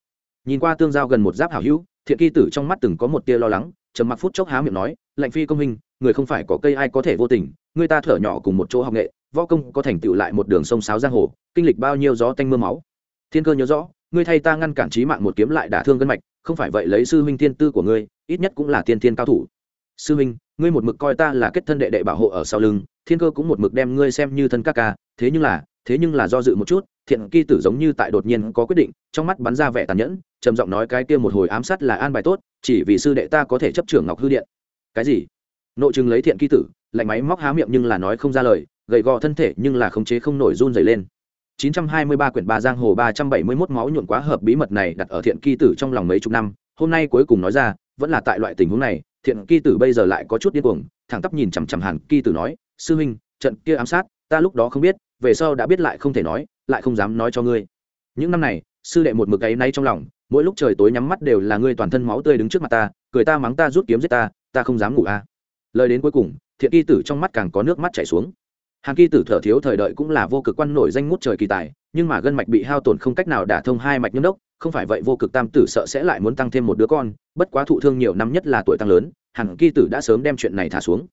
Nhìn qua tương giao gần một giáp hảo hữu, thiện kỳ tử trong mắt từng có một tia lo lắng, trầm mặc phút chốc há miệng nói lạnh phi công hình người không phải có cây ai có thể vô tình, người ta thở nhỏ cùng một chỗ học nghệ võ công có thành tựu lại một đường sông sáo giang hồ, kinh lịch bao nhiêu gió tanh mưa máu. Thiên cơ nhớ rõ, ngươi thay ta ngăn cản trí mạng một kiếm lại đả thương gân mạch, không phải vậy lấy sư huynh thiên tư của ngươi, ít nhất cũng là tiên thiên cao thủ. Sư huynh, ngươi một mực coi ta là kết thân đệ đệ bảo hộ ở sau lưng, thiên cơ cũng một mực đem ngươi xem như thân ca ca, thế nhưng là, thế nhưng là do dự một chút, thiện kỳ tử giống như tại đột nhiên có quyết định, trong mắt bắn ra vẻ tàn nhẫn, trầm giọng nói cái kia một hồi ám sát là an bài tốt, chỉ vì sư đệ ta có thể chấp trưởng ngọc hư điện. Cái gì? Nội chừng lấy thiện kỳ tử, lạnh máy móc há miệng nhưng là nói không ra lời gầy gò thân thể nhưng là khống chế không nổi run dày lên. 923 quyển ba giang hồ 371 máu nhuộn quá hợp bí mật này đặt ở thiện kỳ tử trong lòng mấy chục năm, hôm nay cuối cùng nói ra, vẫn là tại loại tình huống này, thiện kỳ tử bây giờ lại có chút điên cuồng, thẳng tắp nhìn chằm chằm hàn kỳ tử nói, sư huynh, trận kia ám sát, ta lúc đó không biết, về sau đã biết lại không thể nói, lại không dám nói cho ngươi. Những năm này, sư đệ một mực ấy nay trong lòng, mỗi lúc trời tối nhắm mắt đều là ngươi toàn thân máu tươi đứng trước mặt ta, cười ta mắng ta rút kiếm giết ta ta không dám ngủ a à. lời đến cuối cùng, thiện kỳ tử trong mắt càng có nước mắt chảy xuống hàn kỳ tử thở thiếu thời đợi cũng là vô cực quan nổi danh ngút trời kỳ tài, nhưng mà gân mạch bị hao tổn không cách nào đả thông hai mạch nhâm đốc, không phải vậy vô cực tam tử sợ sẽ lại muốn tăng thêm một đứa con, bất quá thụ thương nhiều năm nhất là tuổi tăng lớn, hàn kỳ tử đã sớm đem chuyện này thả xuống.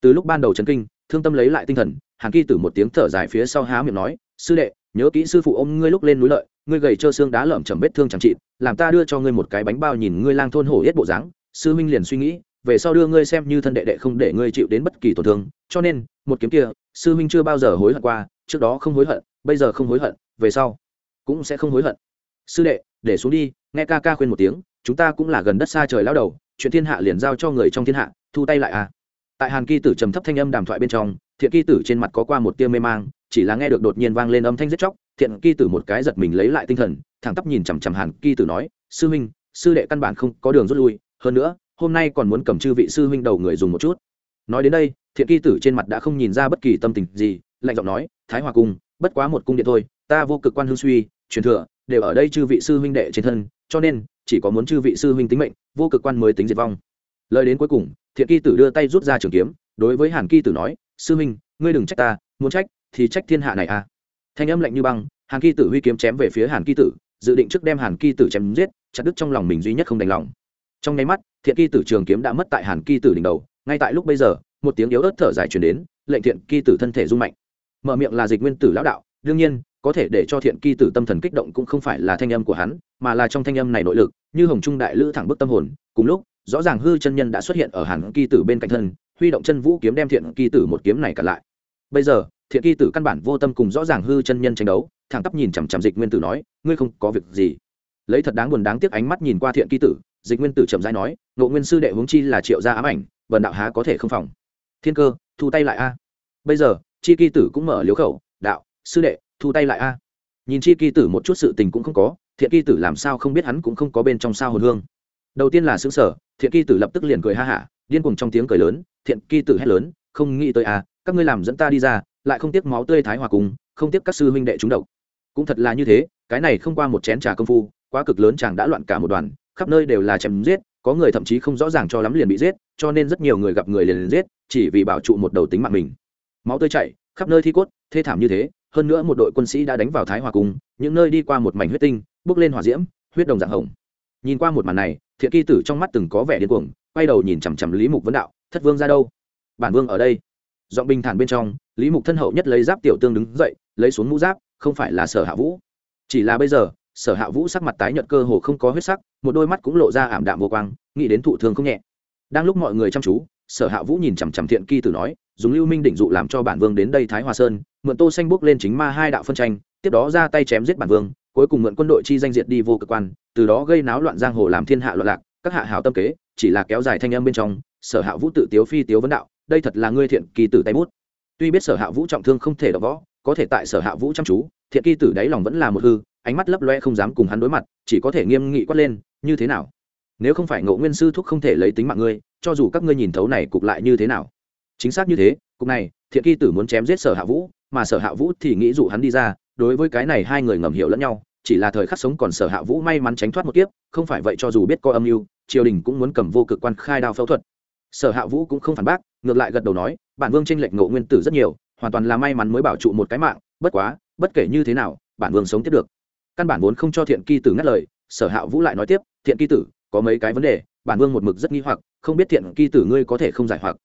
Từ lúc ban đầu chấn kinh, thương tâm lấy lại tinh thần, hàn kỳ tử một tiếng thở dài phía sau há miệng nói, sư đệ, nhớ kỹ sư phụ ôm ngươi lúc lên núi lợi, ngươi gầy trơ xương đá lởm chầm vết thương chẳng trị, làm ta đưa cho ngươi một cái bánh bao nhìn ngươi lang thôn hổ yết bộ dáng. Sư minh liền suy nghĩ về sau đưa ngươi xem như thân đệ đệ không để ngươi chịu đến bất kỳ tổn thương. Cho nên, một kiếm kia, sư huynh chưa bao giờ hối hận qua, trước đó không hối hận, bây giờ không hối hận, về sau cũng sẽ không hối hận. Sư đệ, để xuống đi, nghe ca ca khuyên một tiếng, chúng ta cũng là gần đất xa trời lao đầu, chuyện thiên hạ liền giao cho người trong thiên hạ, thu tay lại à. Tại hàn kỳ tử trầm thấp thanh âm đàm thoại bên trong, thiện kỳ tử trên mặt có qua một tia mê mang, chỉ là nghe được đột nhiên vang lên âm thanh giết chóc, thiện kỳ tử một cái giật mình lấy lại tinh thần, thẳng tắp nhìn chằm chằm hàn kỳ tử nói, sư huynh, sư đệ căn bản không có đường rút lui, hơn nữa hôm nay còn muốn cầm chư vị sư huynh đầu người dùng một chút. Nói đến đây, thiện kỳ tử trên mặt đã không nhìn ra bất kỳ tâm tình gì, lạnh giọng nói, thái hòa cung, bất quá một cung điện thôi, ta vô cực quan hương suy, truyền thừa, đều ở đây chư vị sư huynh đệ trên thân, cho nên, chỉ có muốn chư vị sư huynh tính mệnh, vô cực quan mới tính diệt vong. Lời đến cuối cùng, thiện kỳ tử đưa tay rút ra trường kiếm, đối với hàn kỳ tử nói, sư huynh, ngươi đừng trách ta, muốn trách thì trách thiên hạ này à. Thanh âm lạnh như băng, hàn kỳ tử huy kiếm chém về phía hàn kỳ tử, dự định trước đem hàn kỳ tử chém giết, chặt đứt trong lòng mình duy nhất không đành lòng trong nháy mắt, thiện kỳ tử trường kiếm đã mất tại hàn kỳ tử đỉnh đầu, ngay tại lúc bây giờ, một tiếng yếu ớt thở dài truyền đến, lệnh thiện kỳ tử thân thể rung mạnh. Mở miệng là dịch nguyên tử lão đạo, đương nhiên, có thể để cho thiện kỳ tử tâm thần kích động cũng không phải là thanh âm của hắn, mà là trong thanh âm này nội lực, như hồng trung đại lữ thẳng bức tâm hồn. Cùng lúc, rõ ràng hư chân nhân đã xuất hiện ở hàn kỳ tử bên cạnh thân, huy động chân vũ kiếm đem thiện kỳ tử một kiếm này cả lại. Bây giờ, thiện kỳ tử căn bản vô tâm cùng rõ ràng hư chân nhân tranh đấu, thẳng tắp nhìn chằm chằm dịch nguyên tử nói, ngươi không có việc gì. Lấy thật đáng buồn đáng tiếc ánh mắt nhìn qua thiện kỳ tử dịch nguyên tử chậm rãi nói, ngộ nguyên sư đệ huống chi là triệu gia ám ảnh, vần đạo há có thể không phòng? Thiên cơ, thu tay lại a. Bây giờ, chi kỳ tử cũng mở liếu khẩu, đạo, sư đệ, thu tay lại a. Nhìn chi kỳ tử một chút sự tình cũng không có, thiện kỳ tử làm sao không biết hắn cũng không có bên trong sao hồn hương. Đầu tiên là xứng sở thiện kỳ tử lập tức liền cười ha hả, điên cùng trong tiếng cười lớn, thiện kỳ tử hét lớn, không nghĩ tới a, các ngươi làm dẫn ta đi ra, lại không tiếc máu tươi thái hòa cùng, không tiếc các sư huynh đệ chúng độc. Cũng thật là như thế, cái này không qua một chén trà công phu, quá cực lớn chàng đã loạn cả một đoàn khắp nơi đều là chém giết có người thậm chí không rõ ràng cho lắm liền bị giết cho nên rất nhiều người gặp người liền, liền giết chỉ vì bảo trụ một đầu tính mạng mình. Máu tươi chảy khắp nơi thi cốt thê thảm như thế hơn nữa một đội quân sĩ đã đánh vào thái hòa cung những nơi đi qua một mảnh huyết tinh bước lên hỏa diễm huyết đồng dạng hồng. Nhìn qua một màn này thiện kỳ tử trong mắt từng có vẻ điên cuồng quay đầu nhìn chằm chằm lý mục vấn đạo thất vương ra đâu? Bản vương ở đây. Giọng bình thản bên trong lý mục thân hậu nhất lấy giáp tiểu tương đứng dậy lấy xuống mũ giáp không phải là sở hạ vũ. Chỉ là bây giờ sở hạ vũ sắc mặt tái nhợt cơ hồ không có huyết sắc, một đôi mắt cũng lộ ra ảm đạm vô quang, nghĩ đến thụ thương không nhẹ. Đang lúc mọi người chăm chú, sở hạ vũ nhìn chằm chằm thiện kỳ tử nói, dùng lưu minh định dụ làm cho bản vương đến đây thái hòa sơn, mượn tô xanh bước lên chính ma hai đạo phân tranh, tiếp đó ra tay chém giết bản vương, cuối cùng mượn quân đội chi danh diệt đi vô cực quan, từ đó gây náo loạn giang hồ làm thiên hạ loạn lạc, các hạ hảo tâm kế, chỉ là kéo dài thanh âm bên trong, sở hạ vũ tự tiếu phi tiếu vấn đạo, đây thật là ngươi thiện kỳ tử tay bút. Tuy biết sở hạ vũ trọng thương không thể đọ võ, có thể tại sở hạ vũ chăm chú, thiện kỳ tử đáy lòng vẫn là một hư ánh mắt lấp loe không dám cùng hắn đối mặt, chỉ có thể nghiêm nghị quát lên, như thế nào? Nếu không phải ngộ nguyên sư thúc không thể lấy tính mạng ngươi, cho dù các ngươi nhìn thấu này cục lại như thế nào? Chính xác như thế, cục này, thiện kỳ tử muốn chém giết sở hạ vũ, mà sở hạ vũ thì nghĩ dụ hắn đi ra, đối với cái này hai người ngầm hiểu lẫn nhau, chỉ là thời khắc sống còn sở hạ vũ may mắn tránh thoát một kiếp, không phải vậy cho dù biết có âm mưu, triều đình cũng muốn cầm vô cực quan khai đao phẫu thuật. Sở hạ vũ cũng không phản bác, ngược lại gật đầu nói, bản vương tranh lệch ngộ nguyên tử rất nhiều, hoàn toàn là may mắn mới bảo trụ một cái mạng, bất quá, bất kể như thế nào, bản vương sống tiếp được căn bản vốn không cho thiện kỳ tử ngắt lời, sở hạ vũ lại nói tiếp, thiện kỳ tử, có mấy cái vấn đề, bản vương một mực rất nghi hoặc, không biết thiện kỳ tử ngươi có thể không giải hoặc.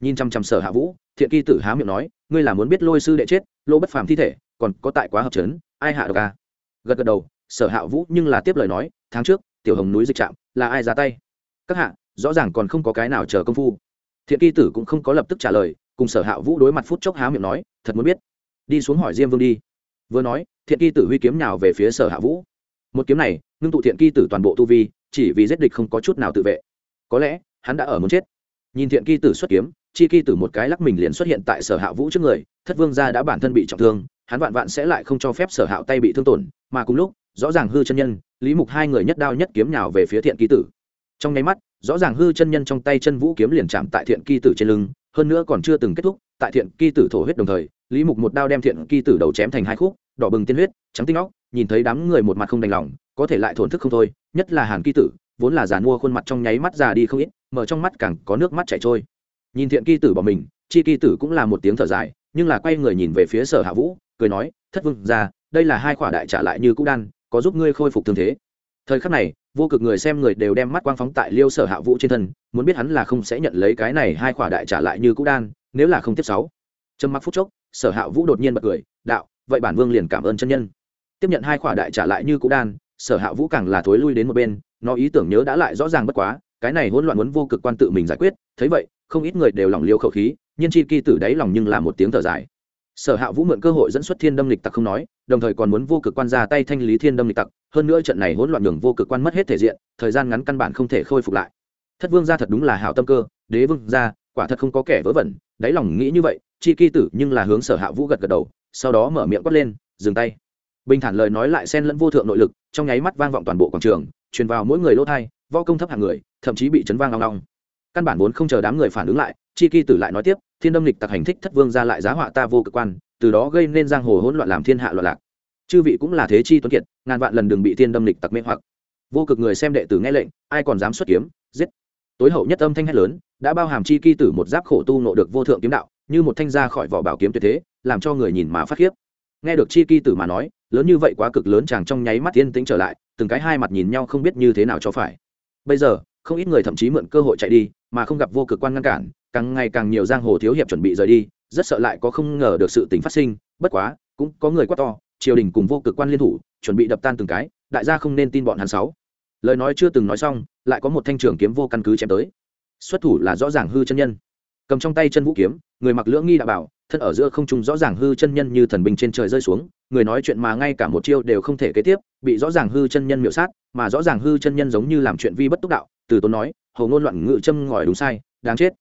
Nhìn chăm chăm sở hạ vũ, thiện kỳ tử há miệng nói, ngươi là muốn biết lôi sư đệ chết, lô bất phàm thi thể, còn có tại quá hợp chấn, ai hạ được à? gật gật đầu, sở hạ vũ nhưng là tiếp lời nói, tháng trước, tiểu hồng núi dịch trạm, là ai ra tay? Các hạ, rõ ràng còn không có cái nào chờ công phu. Thiện kỳ tử cũng không có lập tức trả lời, cùng sở hạ vũ đối mặt phút chốc há miệng nói, thật muốn biết. Đi xuống hỏi diêm vương đi vừa nói, thiện kỳ tử huy kiếm nào về phía sở hạ vũ. Một kiếm này, ngưng tụ thiện kỳ tử toàn bộ tu vi, chỉ vì giết địch không có chút nào tự vệ. Có lẽ, hắn đã ở muốn chết. Nhìn thiện kỳ tử xuất kiếm, chi kỳ tử một cái lắc mình liền xuất hiện tại sở hạ vũ trước người, thất vương gia đã bản thân bị trọng thương, hắn vạn vạn sẽ lại không cho phép sở hạo tay bị thương tổn, mà cùng lúc, rõ ràng hư chân nhân, lý mục hai người nhất đao nhất kiếm nhào về phía thiện kỳ tử. Trong nháy mắt, rõ ràng hư chân nhân trong tay chân vũ kiếm liền chạm tại thiện kỳ tử trên lưng, hơn nữa còn chưa từng kết thúc, tại thiện kỳ tử thổ huyết đồng thời, lý mục một đao đem thiện kỳ tử đầu chém thành hai khúc đỏ bừng tiên huyết, trắng tinh óc, nhìn thấy đám người một mặt không đành lòng, có thể lại thổn thức không thôi, nhất là hàn kỳ tử, vốn là giàn mua khuôn mặt trong nháy mắt già đi không ít, mở trong mắt càng có nước mắt chảy trôi. Nhìn thiện kỳ tử bỏ mình, chi kỳ tử cũng là một tiếng thở dài, nhưng là quay người nhìn về phía sở hạ vũ, cười nói, thất vương ra đây là hai khỏa đại trả lại như cũ đan, có giúp ngươi khôi phục thương thế. Thời khắc này, vô cực người xem người đều đem mắt quang phóng tại liêu sở hạ vũ trên thân, muốn biết hắn là không sẽ nhận lấy cái này hai khỏa đại trả lại như cũ đan, nếu là không tiếp sáu. Trầm mặc phút chốc, sở hạ vũ đột nhiên bật cười, đạo vậy bản vương liền cảm ơn chân nhân. Tiếp nhận hai khỏa đại trả lại như cũ đan, sở hạ vũ càng là thối lui đến một bên, nó ý tưởng nhớ đã lại rõ ràng bất quá, cái này hỗn loạn muốn vô cực quan tự mình giải quyết, thấy vậy, không ít người đều lòng liêu khẩu khí, nhiên chi kỳ tử đáy lòng nhưng là một tiếng thở dài. Sở hạ vũ mượn cơ hội dẫn xuất thiên đâm lịch tặc không nói, đồng thời còn muốn vô cực quan ra tay thanh lý thiên đâm lịch tặc, hơn nữa trận này hỗn loạn đường vô cực quan mất hết thể diện, thời gian ngắn căn bản không thể khôi phục lại. Thất vương gia thật đúng là hảo tâm cơ, đế vương gia, quả thật không có kẻ vớ vẩn, đáy lòng nghĩ như vậy, chi kỳ tử nhưng là hướng sở hạ vũ gật gật đầu sau đó mở miệng quát lên, dừng tay. Bình thản lời nói lại xen lẫn vô thượng nội lực, trong nháy mắt vang vọng toàn bộ quảng trường, truyền vào mỗi người lỗ thai vo công thấp hàng người, thậm chí bị chấn vang long long. Căn bản vốn không chờ đám người phản ứng lại, chi kỳ tử lại nói tiếp, thiên đâm lịch tặc hành thích thất vương ra lại giá họa ta vô cực quan, từ đó gây nên giang hồ hỗn loạn làm thiên hạ loạn lạc. Chư vị cũng là thế chi tuấn kiệt, ngàn vạn lần đừng bị thiên đâm lịch tặc mê hoặc. Vô cực người xem đệ tử nghe lệnh, ai còn dám xuất kiếm, giết. Tối hậu nhất âm thanh hét lớn, đã bao hàm chi kỳ tử một giáp khổ tu nộ được vô thượng kiếm đạo, như một thanh ra khỏi vỏ bảo kiếm tuyệt thế làm cho người nhìn mà phát khiếp. Nghe được chi kỳ tử mà nói, lớn như vậy quá cực lớn chàng trong nháy mắt yên tĩnh trở lại, từng cái hai mặt nhìn nhau không biết như thế nào cho phải. Bây giờ, không ít người thậm chí mượn cơ hội chạy đi, mà không gặp vô cực quan ngăn cản, càng ngày càng nhiều giang hồ thiếu hiệp chuẩn bị rời đi, rất sợ lại có không ngờ được sự tình phát sinh, bất quá, cũng có người quát to, triều đình cùng vô cực quan liên thủ, chuẩn bị đập tan từng cái, đại gia không nên tin bọn hắn sáu. Lời nói chưa từng nói xong, lại có một thanh trưởng kiếm vô căn cứ chém tới. Xuất thủ là rõ ràng hư chân nhân. Cầm trong tay chân vũ kiếm, người mặc lưỡng nghi đã bảo thân ở giữa không trung rõ ràng hư chân nhân như thần binh trên trời rơi xuống, người nói chuyện mà ngay cả một chiêu đều không thể kế tiếp, bị rõ ràng hư chân nhân miệu sát, mà rõ ràng hư chân nhân giống như làm chuyện vi bất túc đạo, từ tốn nói hầu ngôn loạn ngự châm ngòi đúng sai, đáng chết.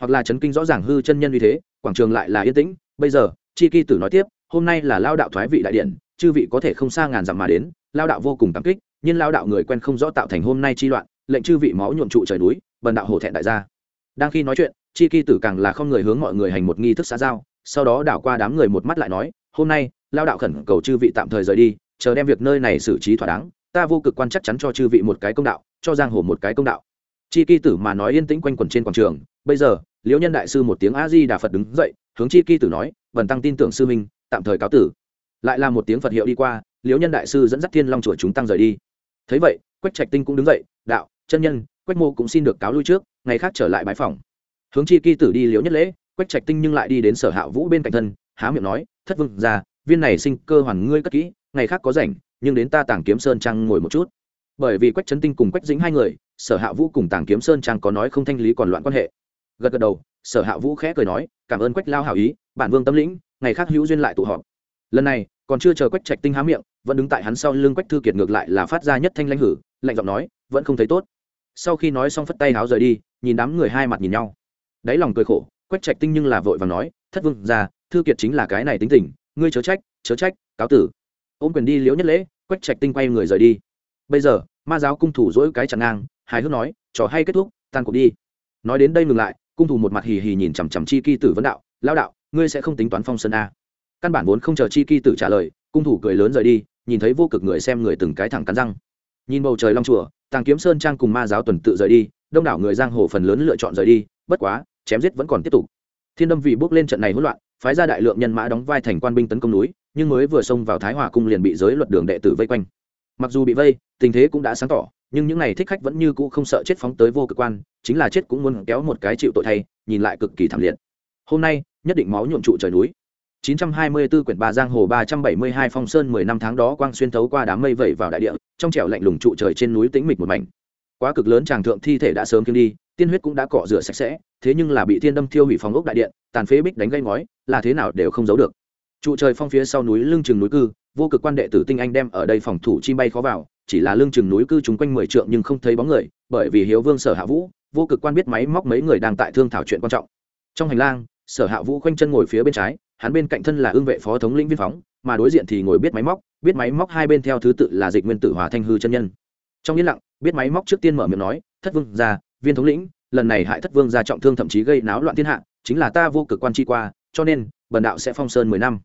Hoặc là chấn kinh rõ ràng hư chân nhân như thế, quảng trường lại là yên tĩnh, bây giờ, chi kỳ tử nói tiếp, hôm nay là lao đạo thoái vị đại điện, chư vị có thể không xa ngàn dặm mà đến, lao đạo vô cùng cảm kích, nhưng lao đạo người quen không rõ tạo thành hôm nay chi loạn, lệnh chư vị máu nhuộm trụ trời núi, bần đạo hổ thẹn đại gia. Đang khi nói chuyện, chi kỳ tử càng là không người hướng mọi người hành một nghi thức xã giao sau đó đảo qua đám người một mắt lại nói, hôm nay lao đạo khẩn cầu chư vị tạm thời rời đi, chờ đem việc nơi này xử trí thỏa đáng, ta vô cực quan chắc chắn cho chư vị một cái công đạo, cho giang hồ một cái công đạo. Chi kỳ tử mà nói yên tĩnh quanh quẩn trên quảng trường, bây giờ, liễu nhân đại sư một tiếng a di đà phật đứng dậy, hướng chi kỳ tử nói vần tăng tin tưởng sư minh, tạm thời cáo tử. Lại là một tiếng phật hiệu đi qua, liễu nhân đại sư dẫn dắt thiên long chùa chúng tăng rời đi. Thấy vậy, quách trạch tinh cũng đứng dậy, đạo, chân nhân, quách mô cũng xin được cáo lui trước, ngày khác trở lại bãi phòng. Hướng chi kỳ tử đi liễu nhất lễ quách trạch tinh nhưng lại đi đến sở hạ vũ bên cạnh thân, há miệng nói, thất vương ra viên này sinh cơ hoàn ngươi cất kỹ, ngày khác có rảnh, nhưng đến ta tàng kiếm sơn trang ngồi một chút. Bởi vì quách trấn tinh cùng quách dính hai người, sở hạ vũ cùng tàng kiếm sơn trang có nói không thanh lý còn loạn quan hệ. Gật gật đầu, sở hạ vũ khẽ cười nói, cảm ơn quách lao hảo ý, bản vương tâm lĩnh, ngày khác hữu duyên lại tụ họp. Lần này, còn chưa chờ quách trạch tinh há miệng, vẫn đứng tại hắn sau lưng quách thư kiệt ngược lại là phát ra nhất thanh lãnh hử, lạnh giọng nói, vẫn không thấy tốt. Sau khi nói xong phất tay háo rời đi, nhìn đám người hai mặt nhìn nhau. Đáy lòng cười khổ quách trạch tinh nhưng là vội và nói, thất vương ra thư kiệt chính là cái này tính tình, ngươi chớ trách chớ trách, cáo tử. Ôm quyền đi liễu nhất lễ, quách trạch tinh quay người rời đi. Bây giờ, ma giáo cung thủ dỗi cái chặn ngang, hài hước nói, trò hay kết thúc, tan cuộc đi. Nói đến đây ngừng lại, cung thủ một mặt hì hì nhìn chằm chằm chi kỳ tử vấn đạo lao đạo, ngươi sẽ không tính toán phong sơn a. Căn bản vốn không chờ chi kỳ tử trả lời, cung thủ cười lớn rời đi, nhìn thấy vô cực người xem người từng cái thẳng cắn răng. Nhìn bầu trời long chùa, tàng kiếm sơn trang cùng ma giáo tuần tự rời đi, đông đảo người giang hồ phần lớn lựa chọn rời đi, bất quá chém giết vẫn còn tiếp tục. Thiên đâm vì bước lên trận này hỗn loạn phái ra đại lượng nhân mã đóng vai thành quan binh tấn công núi nhưng mới vừa xông vào thái hòa cung liền bị giới luật đường đệ tử vây quanh. Mặc dù bị vây tình thế cũng đã sáng tỏ nhưng những n à y thích khách vẫn như cũ không sợ chết phóng tới vô cực quan chính là chết cũng muốn kéo một cái chịu tội thay nhìn lại cực kỳ thảm liệt. Hôm nay nhất định máu nhuộm trụ trời núi. 924 quyển ba giang hồ 372 phong sơn 10 năm tháng đó quang xuyên thấu qua đám mây vẩy vào đại địa, trong trẻo lạnh lùng trụ trời trên núi tĩnh mịch một mảnh. Quá cực lớn chàng thượng thi thể đã sớm kiếm đi, tiên huyết cũng đã cọ rửa sạch sẽ, thế nhưng là bị thiên đâm thiêu hủy phòng ốc đại điện, tàn phế bích đánh gây ngói, là thế nào đều không giấu được. Trụ trời phong phía sau núi lưng chừng núi cư, vô cực quan đệ tử tinh anh đem ở đây phòng thủ chim bay khó vào, chỉ là lưng chừng núi cư chúng quanh 10 trượng nhưng không thấy bóng người, bởi vì Hiếu Vương Sở Hạ Vũ, vô cực quan biết máy móc mấy người đang tại thương thảo chuyện quan trọng. Trong hành lang, Sở Hạ Vũ khoanh chân ngồi phía bên trái, hắn bên cạnh thân là ương vệ phó thống lĩnh viên phóng mà đối diện thì ngồi biết máy móc biết máy móc hai bên theo thứ tự là dịch nguyên tử hòa thanh hư chân nhân trong yên lặng biết máy móc trước tiên mở miệng nói, thất vương gia, viên thống lĩnh, lần này hại thất vương gia trọng thương thậm chí gây náo loạn thiên hạ, chính là ta vô cực quan chi qua, cho nên, bần đạo sẽ phong sơn mười năm.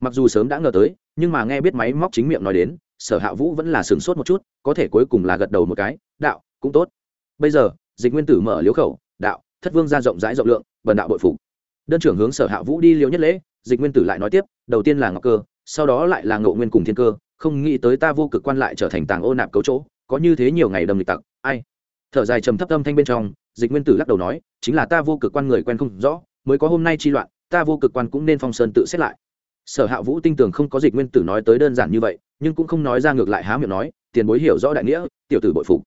Mặc dù sớm đã ngờ tới, nhưng mà nghe biết máy móc chính miệng nói đến, sở hạ vũ vẫn là sửng sốt một chút, có thể cuối cùng là gật đầu một cái, đạo, cũng tốt. Bây giờ, dịch nguyên tử mở liếu khẩu, đạo, thất vương gia rộng rãi rộng lượng, bần đạo bội phục. Đơn trưởng hướng sở hạ vũ đi liễu nhất lễ, dịch nguyên tử lại nói tiếp, đầu tiên là ngọc cơ, sau đó lại là ngộ nguyên cùng thiên cơ, không nghĩ tới ta vô cực quan lại trở thành tàng ô nạp cấu chỗ có như thế nhiều ngày đầm lịch tặc, ai? Thở dài trầm thấp âm thanh bên trong, dịch nguyên tử lắc đầu nói, chính là ta vô cực quan người quen không rõ, mới có hôm nay chi loạn, ta vô cực quan cũng nên phong sơn tự xét lại. Sở hạ vũ tinh tường không có dịch nguyên tử nói tới đơn giản như vậy, nhưng cũng không nói ra ngược lại há miệng nói, tiền bối hiểu rõ đại nghĩa, tiểu tử bội phục.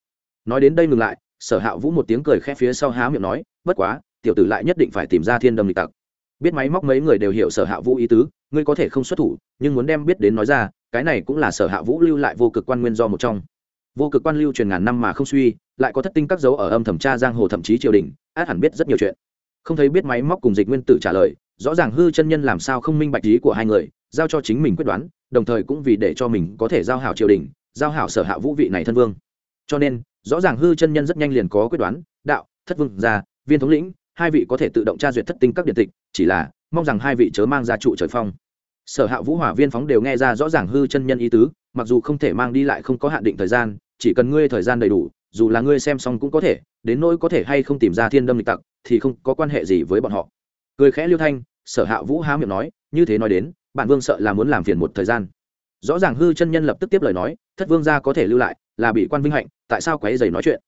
Nói đến đây ngừng lại, sở hạ vũ một tiếng cười khẽ phía sau há miệng nói, bất quá, tiểu tử lại nhất định phải tìm ra thiên đầm lịch tặc. Biết máy móc mấy người đều hiểu sở hạ vũ ý tứ, ngươi có thể không xuất thủ, nhưng muốn đem biết đến nói ra, cái này cũng là sở hạ vũ lưu lại vô cực quan nguyên do một trong vô cực quan lưu truyền ngàn năm mà không suy, lại có thất tinh các dấu ở âm thẩm tra giang hồ thậm chí triều đình, át hẳn biết rất nhiều chuyện. Không thấy biết máy móc cùng dịch nguyên tử trả lời, rõ ràng hư chân nhân làm sao không minh bạch ý của hai người, giao cho chính mình quyết đoán, đồng thời cũng vì để cho mình có thể giao hảo triều đình, giao hảo sở hạ vũ vị này thân vương. Cho nên, rõ ràng hư chân nhân rất nhanh liền có quyết đoán, đạo, thất vương gia, viên thống lĩnh, hai vị có thể tự động tra duyệt thất tinh các điện tịch, chỉ là mong rằng hai vị chớ mang ra trụ trời phong sở hạ vũ hỏa viên phóng đều nghe ra rõ ràng hư chân nhân ý tứ, mặc dù không thể mang đi lại không có hạn định thời gian, chỉ cần ngươi thời gian đầy đủ, dù là ngươi xem xong cũng có thể, đến nỗi có thể hay không tìm ra thiên đâm lịch tặc, thì không có quan hệ gì với bọn họ. Cười khẽ liêu thanh, sở hạ vũ há miệng nói, như thế nói đến bản vương sợ là muốn làm phiền một thời gian. Rõ ràng hư chân nhân lập tức tiếp lời nói, thất vương gia có thể lưu lại, là bị quan vinh hạnh, tại sao quấy giày nói chuyện?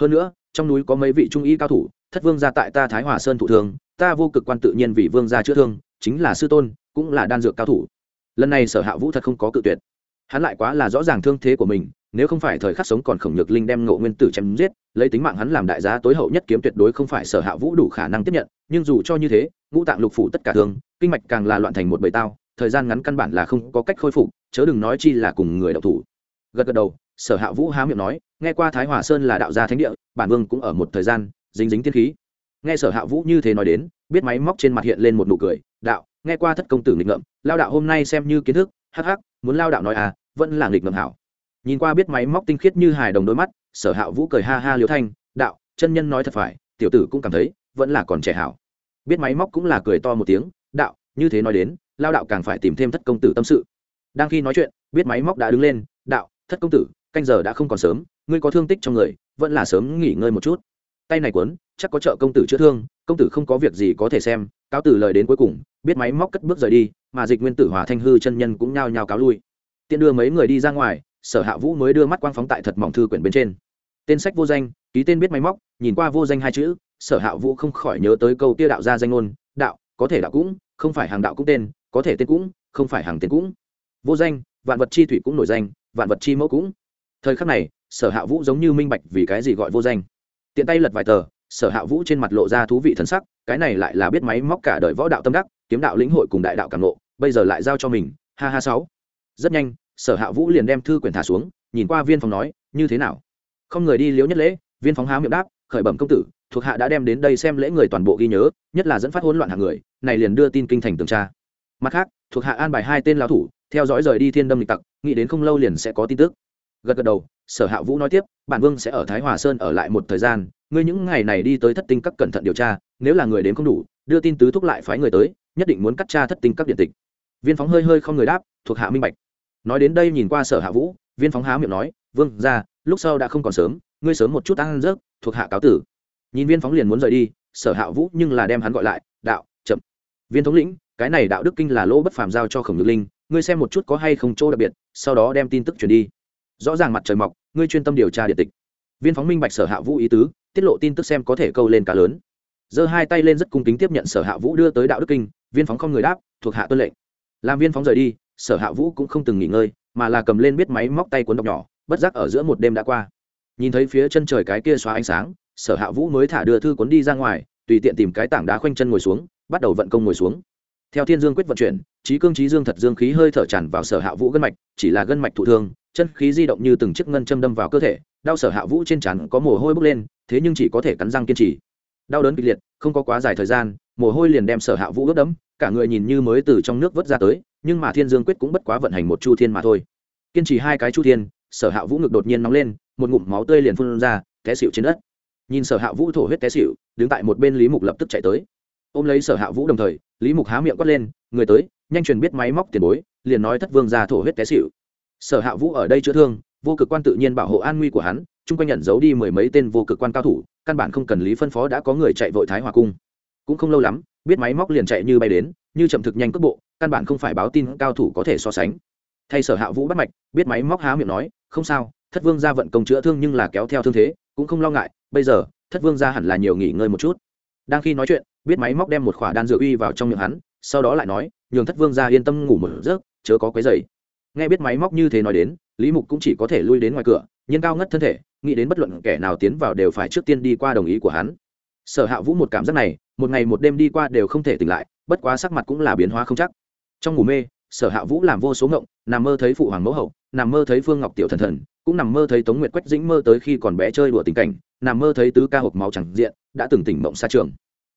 Hơn nữa, trong núi có mấy vị trung y cao thủ, thất vương gia tại ta thái hòa sơn thụ thường ta vô cực quan tự nhiên vì vương gia chữa thương, chính là sư tôn cũng là đan dược cao thủ. Lần này sở hạ vũ thật không có cự tuyệt. Hắn lại quá là rõ ràng thương thế của mình, nếu không phải thời khắc sống còn khổng nhược linh đem ngộ nguyên tử chém giết, lấy tính mạng hắn làm đại giá tối hậu nhất kiếm tuyệt đối không phải sở hạ vũ đủ khả năng tiếp nhận, nhưng dù cho như thế, ngũ tạng lục phủ tất cả thương, kinh mạch càng là loạn thành một bầy tao, thời gian ngắn căn bản là không có cách khôi phục, chớ đừng nói chi là cùng người đạo thủ. Gật gật đầu, sở hạ vũ há miệng nói, nghe qua thái hòa sơn là đạo gia thánh địa, bản vương cũng ở một thời gian, dính dính tiên khí. Nghe sở hạ vũ như thế nói đến, biết máy móc trên mặt hiện lên một nụ cười, đạo nghe qua thất công tử nghịch ngợm, lao đạo hôm nay xem như kiến thức, hắc hắc, muốn lao đạo nói à vẫn là nghịch ngợm hảo. Nhìn qua biết máy móc tinh khiết như hài đồng đôi mắt, sở hạ vũ cười ha ha liêu thanh, đạo, chân nhân nói thật phải, tiểu tử cũng cảm thấy, vẫn là còn trẻ hảo. Biết máy móc cũng là cười to một tiếng, đạo, như thế nói đến, lao đạo càng phải tìm thêm thất công tử tâm sự. Đang khi nói chuyện, biết máy móc đã đứng lên, đạo, thất công tử, canh giờ đã không còn sớm, ngươi có thương tích trong người, vẫn là sớm nghỉ ngơi một chút. Tay này quấn chắc có trợ công tử chữa thương, công tử không có việc gì có thể xem, cáo tử lời đến cuối cùng, biết máy móc cất bước rời đi, mà dịch nguyên tử hòa thanh hư chân nhân cũng nhao nhao cáo lui. Tiện đưa mấy người đi ra ngoài, sở hạ vũ mới đưa mắt quang phóng tại thật mỏng thư quyển bên trên. Tên sách vô danh, ký tên biết máy móc, nhìn qua vô danh hai chữ, sở hạ vũ không khỏi nhớ tới câu tia đạo ra danh ngôn, đạo, có thể đạo cũng, không phải hàng đạo cũng tên, có thể tên cũng, không phải hàng tên cũng. Vô danh, vạn vật chi thủy cũng nổi danh, vạn vật chi mẫu cũng. Thời khắc này, sở hạ vũ giống như minh bạch vì cái gì gọi vô danh. Tiện tay lật vài tờ sở hạ vũ trên mặt lộ ra thú vị thần sắc, cái này lại là biết máy móc cả đời võ đạo tâm đắc, kiếm đạo lĩnh hội cùng đại đạo cảm lộ bây giờ lại giao cho mình, ha ha sáu. Rất nhanh, sở hạ vũ liền đem thư quyển thả xuống, nhìn qua viên phòng nói, như thế nào? Không người đi liếu nhất lễ, viên phóng há miệng đáp, khởi bẩm công tử, thuộc hạ đã đem đến đây xem lễ người toàn bộ ghi nhớ, nhất là dẫn phát hỗn loạn hạng người, này liền đưa tin kinh thành tường tra. Mặt khác, thuộc hạ an bài hai tên lao thủ, theo dõi rời đi thiên đâm lịch tặc, nghĩ đến không lâu liền sẽ có tin tức gật gật đầu, sở hạ vũ nói tiếp, bản vương sẽ ở thái hòa sơn ở lại một thời gian, ngươi những ngày này đi tới thất tinh các cẩn thận điều tra, nếu là người đến không đủ, đưa tin tứ thúc lại phái người tới, nhất định muốn cắt tra thất tinh các điện tịch. Viên phóng hơi hơi không người đáp, thuộc hạ minh bạch. Nói đến đây nhìn qua sở hạ vũ, viên phóng há miệng nói, vương, ra, lúc sau đã không còn sớm, ngươi sớm một chút ăn rớt, thuộc hạ cáo tử. Nhìn viên phóng liền muốn rời đi, sở hạ vũ nhưng là đem hắn gọi lại, đạo, chậm. Viên thống lĩnh, cái này đạo đức kinh là lỗ bất phàm giao cho khổng nhược linh, ngươi xem một chút có hay không chỗ đặc biệt, sau đó đem tin tức truyền đi rõ ràng mặt trời mọc, ngươi chuyên tâm điều tra điện tịch. Viên phóng minh bạch sở hạ vũ ý tứ, tiết lộ tin tức xem có thể câu lên cá lớn. Giơ hai tay lên rất cung kính tiếp nhận sở hạ vũ đưa tới đạo đức kinh, viên phóng không người đáp, thuộc hạ tuân lệnh. Làm viên phóng rời đi, sở hạ vũ cũng không từng nghỉ ngơi, mà là cầm lên biết máy móc tay cuốn đọc nhỏ, bất giác ở giữa một đêm đã qua. Nhìn thấy phía chân trời cái kia xóa ánh sáng, sở hạ vũ mới thả đưa thư cuốn đi ra ngoài, tùy tiện tìm cái tảng đá khoanh chân ngồi xuống, bắt đầu vận công ngồi xuống. Theo thiên dương quyết vận chuyển trí cương trí dương thật dương khí hơi thở tràn vào sở hạ vũ gân mạch, chỉ là gân mạch thụ thương chân khí di động như từng chiếc ngân châm đâm vào cơ thể, đau sở hạ vũ trên trán có mồ hôi bốc lên, thế nhưng chỉ có thể cắn răng kiên trì. Đau đớn kịch liệt, không có quá dài thời gian, mồ hôi liền đem sở hạ vũ ướt đẫm, cả người nhìn như mới từ trong nước vớt ra tới, nhưng mà thiên dương quyết cũng bất quá vận hành một chu thiên mà thôi. Kiên trì hai cái chu thiên, sở hạ vũ ngực đột nhiên nóng lên, một ngụm máu tươi liền phun ra, té xịu trên đất. Nhìn sở hạ vũ thổ huyết té xịu đứng tại một bên lý mục lập tức chạy tới. Ôm lấy sở hạ vũ đồng thời, lý mục há miệng quát lên, người tới, nhanh truyền biết máy móc tiền bối, liền nói thất vương ra thổ huyết té xịu sở hạ vũ ở đây chữa thương, vô cực quan tự nhiên bảo hộ an nguy của hắn, chung quanh nhận giấu đi mười mấy tên vô cực quan cao thủ, căn bản không cần lý phân phó đã có người chạy vội thái hòa cung. Cũng không lâu lắm, biết máy móc liền chạy như bay đến, như chậm thực nhanh cước bộ, căn bản không phải báo tin cao thủ có thể so sánh. Thay sở hạ vũ bắt mạch, biết máy móc há miệng nói, không sao, thất vương ra vận công chữa thương nhưng là kéo theo thương thế, cũng không lo ngại, bây giờ, thất vương ra hẳn là nhiều nghỉ ngơi một chút. Đang khi nói chuyện, biết máy móc đem một khỏa đan dược uy vào trong miệng hắn, sau đó lại nói, nhường thất vương ra yên tâm ngủ một giấc, chớ có quấy dày nghe biết máy móc như thế nói đến, lý mục cũng chỉ có thể lui đến ngoài cửa, nhưng cao ngất thân thể, nghĩ đến bất luận kẻ nào tiến vào đều phải trước tiên đi qua đồng ý của hắn. Sở hạ vũ một cảm giác này, một ngày một đêm đi qua đều không thể tỉnh lại, bất quá sắc mặt cũng là biến hóa không chắc. Trong ngủ mê, sở hạ vũ làm vô số ngộng, nằm mơ thấy phụ hoàng mẫu hậu, nằm mơ thấy phương ngọc tiểu thần thần, cũng nằm mơ thấy tống nguyệt quách dĩnh mơ tới khi còn bé chơi đùa tình cảnh, nằm mơ thấy tứ ca hộp máu chẳng diện, đã từng tỉnh mộng xa trường.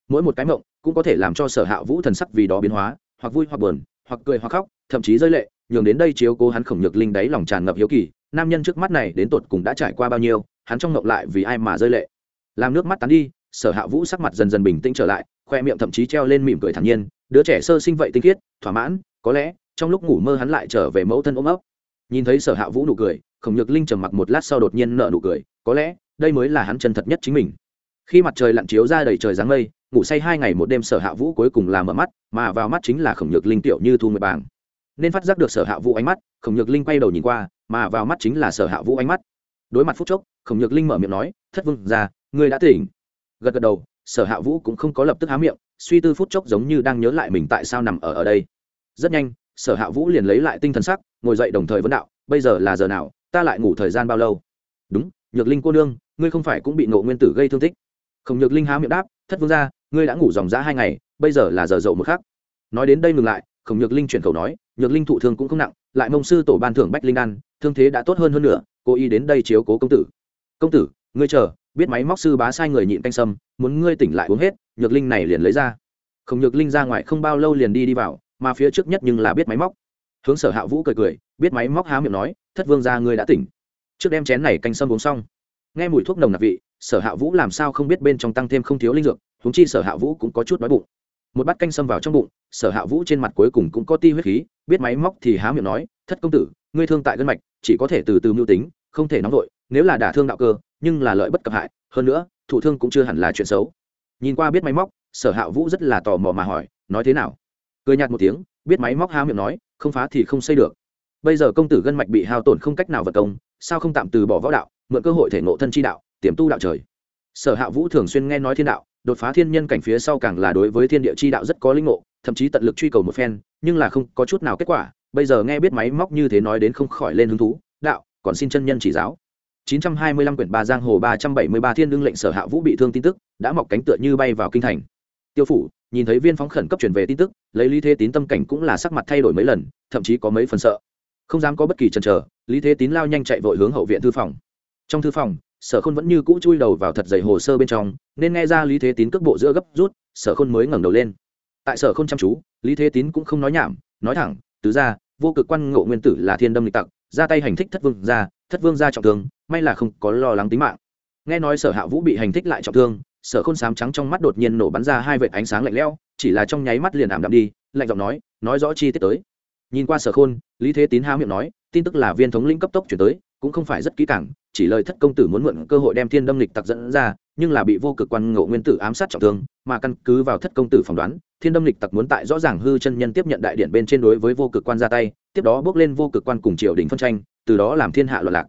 Mỗi một cái mộng, cũng có thể làm cho sở hạ vũ thần sắc vì đó biến hóa, hoặc vui hoặc buồn, hoặc cười hoặc khóc, thậm chí rơi lệ nhường đến đây chiếu cố hắn khổng nhược linh đáy lòng tràn ngập hiếu kỳ, nam nhân trước mắt này đến tột cùng đã trải qua bao nhiêu, hắn trong ngộng lại vì ai mà rơi lệ. Làm nước mắt tắn đi, sở hạ vũ sắc mặt dần dần bình tĩnh trở lại, khoe miệng thậm chí treo lên mỉm cười thản nhiên, đứa trẻ sơ sinh vậy tinh khiết, thỏa mãn, có lẽ, trong lúc ngủ mơ hắn lại trở về mẫu thân ôm ấp. Nhìn thấy sở hạ vũ nụ cười, khổng nhược linh trầm mặc một lát sau đột nhiên nợ nụ cười, có lẽ, đây mới là hắn chân thật nhất chính mình. Khi mặt trời lặn chiếu ra đầy trời dáng mây, ngủ say hai ngày một đêm sở hạ vũ cuối cùng là mở mắt, mà vào mắt chính là khổng nhược linh tiểu như thu nguyệt bảng nên phát giác được sở hạ vũ ánh mắt, khổng nhược linh quay đầu nhìn qua, mà vào mắt chính là sở hạ vũ ánh mắt. Đối mặt phút chốc, khổng nhược linh mở miệng nói, thất vương ra ngươi đã tỉnh. Gật gật đầu, sở hạ vũ cũng không có lập tức há miệng, suy tư phút chốc giống như đang nhớ lại mình tại sao nằm ở ở đây. Rất nhanh, sở hạ vũ liền lấy lại tinh thần sắc, ngồi dậy đồng thời vấn đạo, bây giờ là giờ nào, ta lại ngủ thời gian bao lâu? Đúng, nhược linh cô nương, ngươi không phải cũng bị nộ nguyên tử gây thương tích. Khổng nhược linh há miệng đáp, thất vương ra ngươi đã ngủ dòng g hai ngày, bây giờ là giờ dậu một khắc. Nói đến đây ngừng lại khổng nhược linh chuyển khẩu nói, nhược linh thụ thương cũng không nặng, lại mông sư tổ ban thưởng bách linh đan, thương thế đã tốt hơn hơn nữa cô y đến đây chiếu cố công tử. Công tử, ngươi chờ, biết máy móc sư bá sai người nhịn canh sâm, muốn ngươi tỉnh lại uống hết, nhược linh này liền lấy ra. Khổng nhược linh ra ngoài không bao lâu liền đi đi vào, mà phía trước nhất nhưng là biết máy móc. Hướng sở hạ vũ cười cười, biết máy móc há miệng nói, thất vương ra ngươi đã tỉnh. Trước đem chén này canh sâm uống xong. Nghe mùi thuốc nồng nặc vị, sở hạ vũ làm sao không biết bên trong tăng thêm không thiếu linh dược húng chi sở hạ vũ cũng có chút đói bụng một bát canh sâm vào trong bụng, sở hạ vũ trên mặt cuối cùng cũng có ti huyết khí, biết máy móc thì há miệng nói, thất công tử, ngươi thương tại gân mạch, chỉ có thể từ từ mưu tính, không thể nóng vội, nếu là đả thương đạo cơ, nhưng là lợi bất cập hại, hơn nữa, thụ thương cũng chưa hẳn là chuyện xấu. Nhìn qua biết máy móc, sở hạ vũ rất là tò mò mà hỏi, nói thế nào? Cười nhạt một tiếng, biết máy móc há miệng nói, không phá thì không xây được. Bây giờ công tử gân mạch bị hao tổn không cách nào vật công, sao không tạm từ bỏ võ đạo, mượn cơ hội thể ngộ thân chi đạo, tiềm tu đạo trời. Sở hạ vũ thường xuyên nghe nói thiên đạo đột phá thiên nhân cảnh phía sau càng là đối với thiên địa chi đạo rất có linh ngộ, thậm chí tận lực truy cầu một phen, nhưng là không có chút nào kết quả. Bây giờ nghe biết máy móc như thế nói đến không khỏi lên hứng thú. Đạo, còn xin chân nhân chỉ giáo. 925 quyển ba giang hồ 373 thiên đương lệnh sở hạ vũ bị thương tin tức, đã mọc cánh tựa như bay vào kinh thành. Tiêu phủ, nhìn thấy viên phóng khẩn cấp truyền về tin tức, lấy lý thế tín tâm cảnh cũng là sắc mặt thay đổi mấy lần, thậm chí có mấy phần sợ. Không dám có bất kỳ chần chờ, lý thế tín lao nhanh chạy vội hướng hậu viện thư phòng. Trong thư phòng sở khôn vẫn như cũ chui đầu vào thật dày hồ sơ bên trong, nên nghe ra lý thế tín cước bộ giữa gấp rút, sở khôn mới ngẩng đầu lên. Tại sở khôn chăm chú, lý thế tín cũng không nói nhảm, nói thẳng, tứ ra vô cực quan ngộ nguyên tử là thiên đâm lịch tặc, ra tay hành thích thất vương ra thất vương ra trọng thương, may là không có lo lắng tính mạng. Nghe nói sở hạ vũ bị hành thích lại trọng thương, sở khôn sám trắng trong mắt đột nhiên nổ bắn ra hai vệt ánh sáng lạnh lẽo, chỉ là trong nháy mắt liền ảm đạm đi, lạnh giọng nói nói rõ chi tiết tới. Nhìn qua sở khôn, lý thế tín há miệng nói, tin tức là viên thống lĩnh cấp tốc chuyển tới cũng không phải rất kỹ càng, chỉ lời thất công tử muốn mượn cơ hội đem thiên đâm lịch tặc dẫn ra, nhưng là bị vô cực quan ngộ nguyên tử ám sát trọng thương, mà căn cứ vào thất công tử phỏng đoán, thiên đâm lịch tặc muốn tại rõ ràng hư chân nhân tiếp nhận đại điện bên trên đối với vô cực quan ra tay, tiếp đó bước lên vô cực quan cùng triều đình phân tranh, từ đó làm thiên hạ loạn lạc.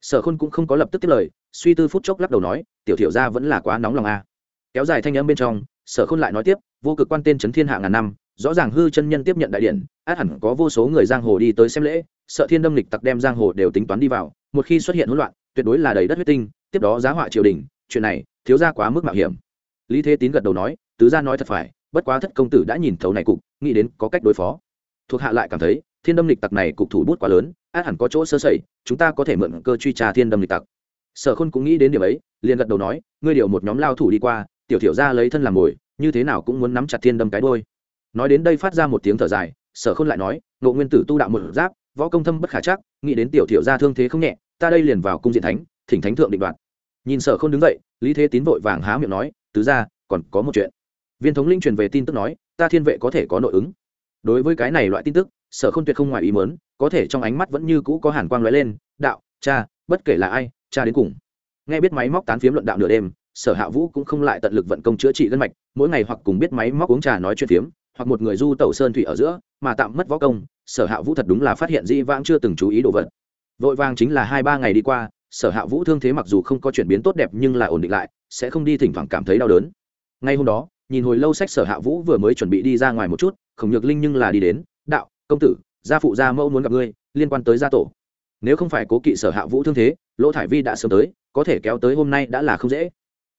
Sở khôn cũng không có lập tức tiếp lời, suy tư phút chốc lắc đầu nói, tiểu thiểu gia vẫn là quá nóng lòng a. Kéo dài thanh âm bên trong, sở khôn lại nói tiếp, vô cực quan tên trấn thiên hạ ngàn năm, rõ ràng hư chân nhân tiếp nhận đại điện, át hẳn có vô số người giang hồ đi tới xem lễ, sợ thiên đâm lịch tặc đem giang hồ đều tính toán đi vào một khi xuất hiện hỗn loạn, tuyệt đối là đầy đất huyết tinh, tiếp đó giá họa triều đình, chuyện này thiếu ra quá mức mạo hiểm. Lý thế tín gật đầu nói, tứ gia nói thật phải, bất quá thất công tử đã nhìn thấu này cục, nghĩ đến có cách đối phó. Thuộc hạ lại cảm thấy, thiên đâm lịch tặc này cục thủ bút quá lớn, át hẳn có chỗ sơ sẩy, chúng ta có thể mượn cơ truy trà thiên đâm lịch tặc. Sở khôn cũng nghĩ đến điểm ấy, liền gật đầu nói, ngươi điều một nhóm lao thủ đi qua, tiểu thiểu ra lấy thân làm mồi, như thế nào cũng muốn nắm chặt thiên đâm cái đôi nói đến đây phát ra một tiếng thở dài, sở khôn lại nói, ngộ nguyên tử tu đạo một giáp võ công thâm bất khả chắc, nghĩ đến tiểu thiểu gia thương thế không nhẹ, ta đây liền vào cung diện thánh, thỉnh thánh thượng định đoạt. Nhìn sở không đứng dậy, lý thế tín vội vàng há miệng nói, tứ ra còn có một chuyện. Viên thống linh truyền về tin tức nói, ta thiên vệ có thể có nội ứng. Đối với cái này loại tin tức, sở không tuyệt không ngoài ý mớn có thể trong ánh mắt vẫn như cũ có hàn quang lóe lên, đạo, cha, bất kể là ai, cha đến cùng. Nghe biết máy móc tán phiếm luận đạo nửa đêm, sở hạ vũ cũng không lại tận lực vận công chữa trị gân mạch, mỗi ngày hoặc cùng biết máy móc uống trà nói chuyện phiếm, hoặc một người du tẩu sơn thủy ở giữa, mà tạm mất võ công sở hạ vũ thật đúng là phát hiện di vãng chưa từng chú ý đồ vật. Vội vàng chính là hai ba ngày đi qua, sở hạ vũ thương thế mặc dù không có chuyển biến tốt đẹp nhưng là ổn định lại, sẽ không đi thỉnh thoảng cảm thấy đau đớn. Ngay hôm đó, nhìn hồi lâu sách sở hạ vũ vừa mới chuẩn bị đi ra ngoài một chút, khổng nhược linh nhưng là đi đến, đạo, công tử, gia phụ gia mẫu muốn gặp ngươi, liên quan tới gia tổ. Nếu không phải cố kỵ sở hạ vũ thương thế, lỗ thải vi đã sớm tới, có thể kéo tới hôm nay đã là không dễ.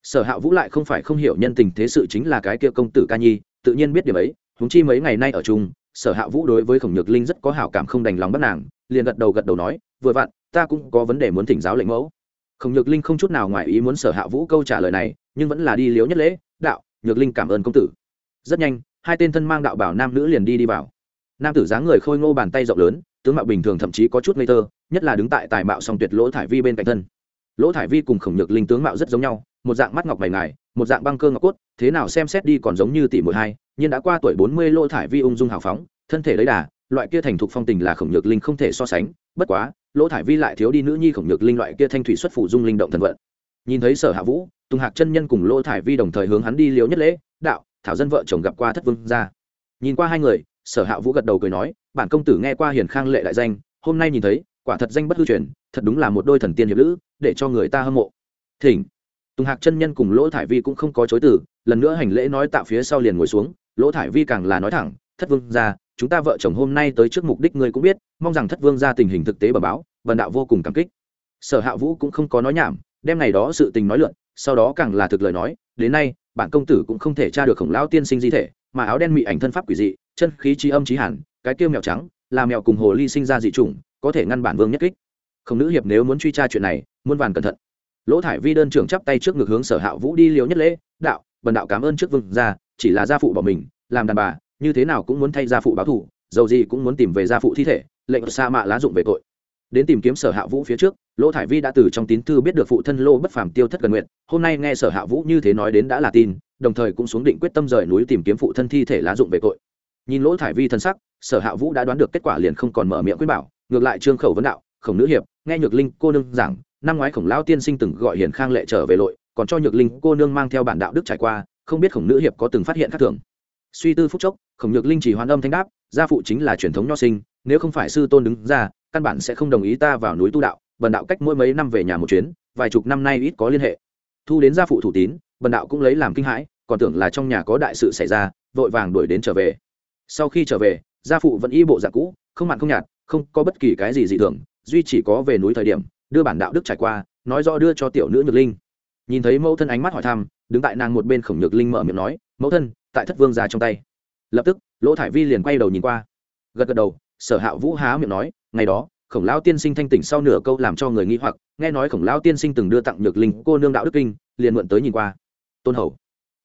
Sở hạ vũ lại không phải không hiểu nhân tình thế sự chính là cái kia công tử ca nhi, tự nhiên biết điểm ấy húng chi mấy ngày nay ở chung sở hạ vũ đối với khổng nhược linh rất có hảo cảm không đành lòng bắt nàng, liền gật đầu gật đầu nói, vừa vặn, ta cũng có vấn đề muốn thỉnh giáo lệnh mẫu. Khổng nhược linh không chút nào ngoài ý muốn sở hạ vũ câu trả lời này, nhưng vẫn là đi liếu nhất lễ, đạo, nhược linh cảm ơn công tử. Rất nhanh, hai tên thân mang đạo bảo nam nữ liền đi đi vào. Nam tử dáng người khôi ngô bàn tay rộng lớn, tướng mạo bình thường thậm chí có chút ngây thơ, nhất là đứng tại tài mạo song tuyệt lỗ thải vi bên cạnh thân. Lỗ thải vi cùng khổng nhược linh tướng mạo rất giống nhau, một dạng mắt ngọc mày ngài, một dạng băng cơ ngọc cốt, thế nào xem xét đi còn giống như tỷ muội hai nhưng đã qua tuổi bốn mươi lô thải vi ung dung hào phóng, thân thể lấy đà, loại kia thành thục phong tình là khổng nhược linh không thể so sánh, bất quá, lỗ thải vi lại thiếu đi nữ nhi khổng nhược linh loại kia thanh thủy xuất phủ dung linh động thần vận. Nhìn thấy sở hạ vũ, tùng hạc chân nhân cùng lỗ thải vi đồng thời hướng hắn đi liếu nhất lễ, đạo, thảo dân vợ chồng gặp qua thất vương ra nhìn qua hai người, sở hạ vũ gật đầu cười nói, bản công tử nghe qua hiền khang lệ đại danh, hôm nay nhìn thấy, quả thật danh bất hư truyền, thật đúng là một đôi thần tiên hiệp lữ, để cho người ta hâm mộ. Thỉnh. Tùng hạc chân nhân cùng lỗ thải vi cũng không có chối từ, lần nữa hành lễ nói tạo phía sau liền ngồi xuống lỗ thải vi càng là nói thẳng, thất vương ra chúng ta vợ chồng hôm nay tới trước mục đích ngươi cũng biết, mong rằng thất vương ra tình hình thực tế bờ báo, vần đạo vô cùng cảm kích. Sở hạ vũ cũng không có nói nhảm, đem ngày đó sự tình nói luận sau đó càng là thực lời nói, đến nay, bản công tử cũng không thể tra được khổng lão tiên sinh di thể, mà áo đen mị ảnh thân pháp quỷ dị, chân khí trí âm trí hẳn, cái kêu mèo trắng, là mèo cùng hồ ly sinh ra dị chủng, có thể ngăn bản vương nhất kích. Không nữ hiệp nếu muốn truy tra chuyện này, muôn vàn cẩn thận. Lỗ thải vi đơn trưởng chắp tay trước ngực hướng sở hạ vũ đi liều nhất lễ, đạo bần đạo cảm ơn trước vương gia chỉ là gia phụ bỏ mình, làm đàn bà, như thế nào cũng muốn thay gia phụ báo thù, dầu gì cũng muốn tìm về gia phụ thi thể, lệnh sa mạ lá dụng về tội. Đến tìm kiếm sở hạ vũ phía trước, lỗ thải vi đã từ trong tín thư biết được phụ thân lô bất phàm tiêu thất gần nguyện, hôm nay nghe sở hạ vũ như thế nói đến đã là tin, đồng thời cũng xuống định quyết tâm rời núi tìm kiếm phụ thân thi thể lá dụng về tội. Nhìn lỗ thải vi thân sắc, sở hạ vũ đã đoán được kết quả liền không còn mở miệng quyết bảo, ngược lại trương khẩu vấn đạo, khổng nữ hiệp, nghe nhược linh cô nương giảng, năm ngoái khổng lao tiên sinh từng gọi hiền khang lệ trở về lội, còn cho nhược linh cô nương mang theo bản đạo đức trải qua không biết khổng nữ hiệp có từng phát hiện khác thường. Suy tư phúc chốc, khổng nhược linh chỉ hoàn âm thanh đáp, gia phụ chính là truyền thống nho sinh, nếu không phải sư tôn đứng ra, căn bản sẽ không đồng ý ta vào núi tu đạo, bần đạo cách mỗi mấy năm về nhà một chuyến, vài chục năm nay ít có liên hệ. Thu đến gia phụ thủ tín, bần đạo cũng lấy làm kinh hãi, còn tưởng là trong nhà có đại sự xảy ra, vội vàng đuổi đến trở về. Sau khi trở về, gia phụ vẫn y bộ dạng cũ, không mặn không nhạt, không có bất kỳ cái gì dị thường, duy chỉ có về núi thời điểm, đưa bản đạo đức trải qua, nói rõ đưa cho tiểu nữ nhược linh nhìn thấy mẫu thân ánh mắt hỏi thăm, đứng tại nàng một bên khổng nhược linh mở miệng nói, mẫu thân, tại thất vương ra trong tay. Lập tức, lỗ thải vi liền quay đầu nhìn qua. Gật gật đầu, sở hạ vũ há miệng nói, ngày đó, khổng lão tiên sinh thanh tỉnh sau nửa câu làm cho người nghĩ hoặc, nghe nói khổng lão tiên sinh từng đưa tặng nhược linh cô nương đạo đức kinh, liền mượn tới nhìn qua. Tôn hầu.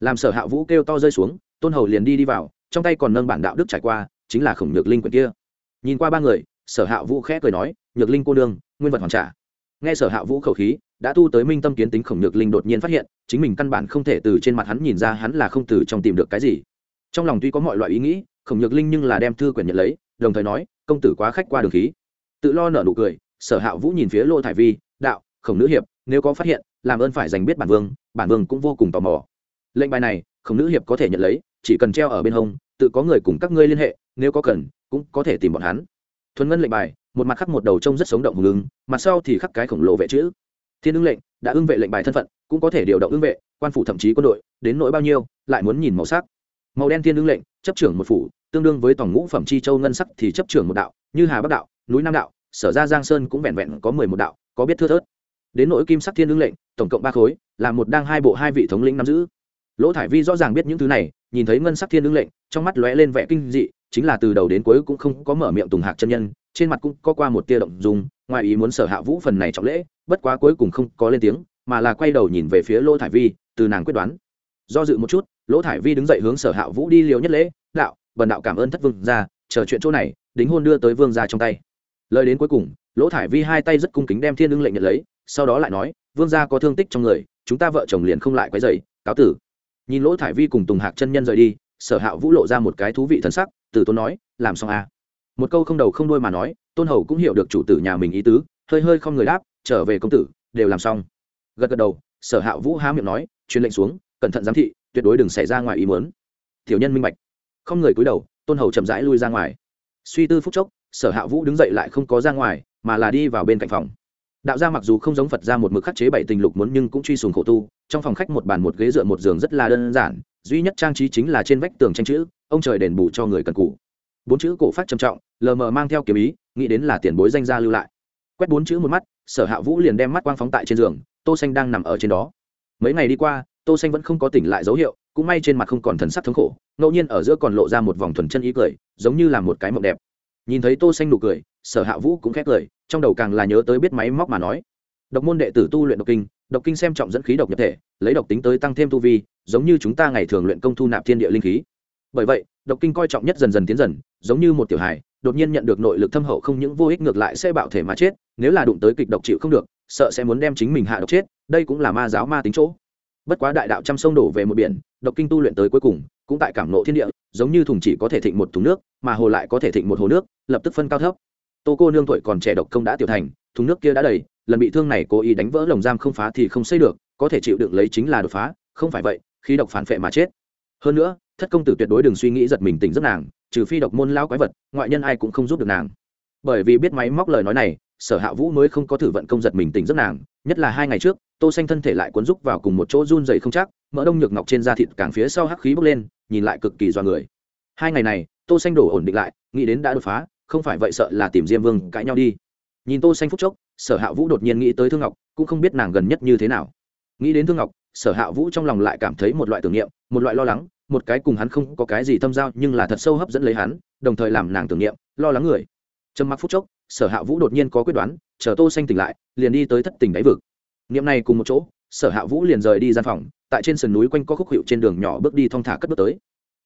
Làm sở hạ vũ kêu to rơi xuống, tôn hầu liền đi đi vào, trong tay còn nâng bản đạo đức trải qua, chính là khổng nhược linh quyển kia. Nhìn qua ba người, sở hạ vũ khẽ cười nói, nhược linh cô nương, nguyên vật hoàn trả. Nghe sở hạ vũ khẩu khí đã tu tới minh tâm kiến tính khổng nhược linh đột nhiên phát hiện, chính mình căn bản không thể từ trên mặt hắn nhìn ra hắn là không từ trong tìm được cái gì. Trong lòng tuy có mọi loại ý nghĩ, khổng nhược linh nhưng là đem thư quyển nhận lấy, đồng thời nói, công tử quá khách qua đường khí. Tự lo nở nụ cười, sở hạ vũ nhìn phía lô thải vi, đạo, khổng nữ hiệp, nếu có phát hiện, làm ơn phải dành biết bản vương bản vương cũng vô cùng tò mò. Lệnh bài này, khổng nữ hiệp có thể nhận lấy, chỉ cần treo ở bên hông, tự có người cùng các ngươi liên hệ, nếu có cần, cũng có thể tìm bọn hắn. Thuần ngân lệnh bài, một mặt khắc một đầu trông rất sống động hùng ứng mặt sau thì khắc cái khổng lồ vẽ chữ thiên ưng lệnh đã ưng vệ lệnh bài thân phận, cũng có thể điều động ưng vệ, quan phủ thậm chí quân đội, đến nỗi bao nhiêu, lại muốn nhìn màu sắc. Màu đen thiên ưng lệnh, chấp trưởng một phủ, tương đương với tổng ngũ phẩm chi châu ngân sắc thì chấp trưởng một đạo, như hà bắc đạo, núi nam đạo, sở ra giang sơn cũng vẹn vẹn có mười một đạo, có biết thưa thớt. Đến nỗi kim sắc thiên ưng lệnh, tổng cộng ba khối, là một đang hai bộ hai vị thống lĩnh nắm giữ. Lỗ thải vi rõ ràng biết những thứ này, nhìn thấy ngân sắc thiên ưng lệnh, trong mắt lóe lên vẻ kinh dị, chính là từ đầu đến cuối cũng không có mở miệng tùng hạc chân nhân, trên mặt cũng có qua một tia động dùng ngoài ý muốn sở hạ vũ phần này trọng lễ bất quá cuối cùng không có lên tiếng, mà là quay đầu nhìn về phía lỗ thải vi, từ nàng quyết đoán. Do dự một chút, lỗ thải vi đứng dậy hướng sở hạ vũ đi liều nhất lễ, đạo, bần đạo cảm ơn thất vương ra chờ chuyện chỗ này, đính hôn đưa tới vương ra trong tay. Lời đến cuối cùng, lỗ thải vi hai tay rất cung kính đem thiên ưng lệnh nhận lấy, sau đó lại nói, vương gia có thương tích trong người, chúng ta vợ chồng liền không lại quấy dày cáo tử. Nhìn lỗ thải vi cùng tùng hạc chân nhân rời đi, sở hạ vũ lộ ra một cái thú vị thân sắc, từ tôn nói, làm xong à. một câu không đầu không đôi mà nói, tôn hầu cũng hiểu được chủ tử nhà mình ý tứ, hơi hơi không người đáp trở về công tử, đều làm xong. Gật gật đầu, sở hạ vũ há miệng nói, truyền lệnh xuống, cẩn thận giám thị, tuyệt đối đừng xảy ra ngoài ý muốn. Tiểu nhân minh bạch. Không người cúi đầu, tôn hầu chậm rãi lui ra ngoài. Suy tư phúc chốc, sở hạ vũ đứng dậy lại không có ra ngoài, mà là đi vào bên cạnh phòng. Đạo gia mặc dù không giống phật ra một mực khắc chế bảy tình lục muốn nhưng cũng truy sùng khổ tu, trong phòng khách một bàn một ghế dựa một giường rất là đơn giản, duy nhất trang trí chính là trên vách tường tranh chữ, ông trời đền bù cho người cần cũ bốn chữ cổ phát trầm trọng, lờ mờ mang theo kiếm ý, nghĩ đến là tiền bối danh gia lưu lại. Quét bốn chữ một mắt sở hạ vũ liền đem mắt quang phóng tại trên giường, tô xanh đang nằm ở trên đó. Mấy ngày đi qua, tô xanh vẫn không có tỉnh lại dấu hiệu, cũng may trên mặt không còn thần sắc thống khổ, ngẫu nhiên ở giữa còn lộ ra một vòng thuần chân ý cười, giống như là một cái mộng đẹp. Nhìn thấy tô xanh nụ cười, sở hạ vũ cũng khép cười trong đầu càng là nhớ tới biết máy móc mà nói. Độc môn đệ tử tu luyện độc kinh độc kinh xem trọng dẫn khí độc nhập thể, lấy độc tính tới tăng thêm tu vi, giống như chúng ta ngày thường luyện công thu nạp thiên địa linh khí. Bởi vậy, độc kinh coi trọng nhất dần dần tiến dần, giống như một tiểu hài đột nhiên nhận được nội lực thâm hậu không những vô ích ngược lại sẽ bạo thể mà chết, nếu là đụng tới kịch độc chịu không được, sợ sẽ muốn đem chính mình hạ độc chết, đây cũng là ma giáo ma tính chỗ. Bất quá đại đạo trăm sông đổ về một biển, độc kinh tu luyện tới cuối cùng, cũng tại cảm nộ thiên địa, giống như thùng chỉ có thể thịnh một thùng nước, mà hồ lại có thể thịnh một hồ nước, lập tức phân cao thấp. Tô cô nương tuổi còn trẻ độc công đã tiểu thành, thùng nước kia đã đầy, lần bị thương này cố ý đánh vỡ lồng giam không phá thì không xây được, có thể chịu đựng lấy chính là đột phá, không phải vậy khi độc phản phệ mà chết hơn nữa, thất công tử tuyệt đối đừng suy nghĩ giật mình tỉnh giấc nàng, trừ phi độc môn lao quái vật, ngoại nhân ai cũng không giúp được nàng. Bởi vì biết máy móc lời nói này, sở hạ vũ mới không có thử vận công giật mình tỉnh giấc nàng, nhất là hai ngày trước, tô xanh thân thể lại cuốn rúc vào cùng một chỗ run dày không chắc, mỡ đông nhược ngọc trên da thịt càng phía sau hắc khí bốc lên, nhìn lại cực kỳ doa người. Hai ngày này, tô xanh đổ ổn định lại, nghĩ đến đã đột phá, không phải vậy sợ là tìm diêm vương cãi nhau đi. Nhìn tô xanh phút chốc, sở hạ vũ đột nhiên nghĩ tới thương ngọc, cũng không biết nàng gần nhất như thế nào. Nghĩ đến thương ngọc sở hạ vũ trong lòng lại cảm thấy một loại tưởng niệm, một loại lo lắng, một cái cùng hắn không có cái gì thâm giao nhưng là thật sâu hấp dẫn lấy hắn, đồng thời làm nàng tưởng niệm, lo lắng người. Trầm mặc phút chốc, sở hạ vũ đột nhiên có quyết đoán, chờ tô xanh tỉnh lại, liền đi tới thất tỉnh đáy vực. Niệm này cùng một chỗ, sở hạ vũ liền rời đi gian phòng, tại trên sườn núi quanh có khúc hiệu trên đường nhỏ bước đi thong thả cất bước tới.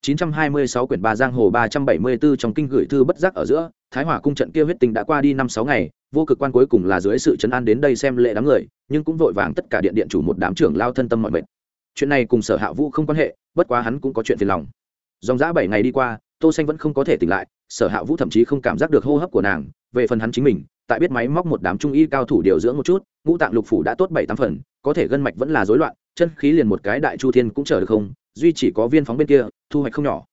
926 quyển ba giang hồ 374 trong kinh gửi thư bất giác ở giữa, thái hỏa cung trận kia huyết tình đã qua đi năm sáu ngày, vô cực quan cuối cùng là dưới sự chấn an đến đây xem lễ đám người, nhưng cũng vội vàng tất cả điện điện chủ một đám trưởng lao thân tâm mọi mệt. Chuyện này cùng sở hạ vũ không quan hệ, bất quá hắn cũng có chuyện phiền lòng. Dòng dã bảy ngày đi qua, tô xanh vẫn không có thể tỉnh lại, sở hạ vũ thậm chí không cảm giác được hô hấp của nàng, về phần hắn chính mình, tại biết máy móc một đám trung y cao thủ điều dưỡng một chút, ngũ tạng lục phủ đã tốt bảy tám phần, có thể gân mạch vẫn là rối loạn, chân khí liền một cái đại chu thiên cũng chờ được không, duy chỉ có viên phóng bên kia thu hoạch không nhỏ.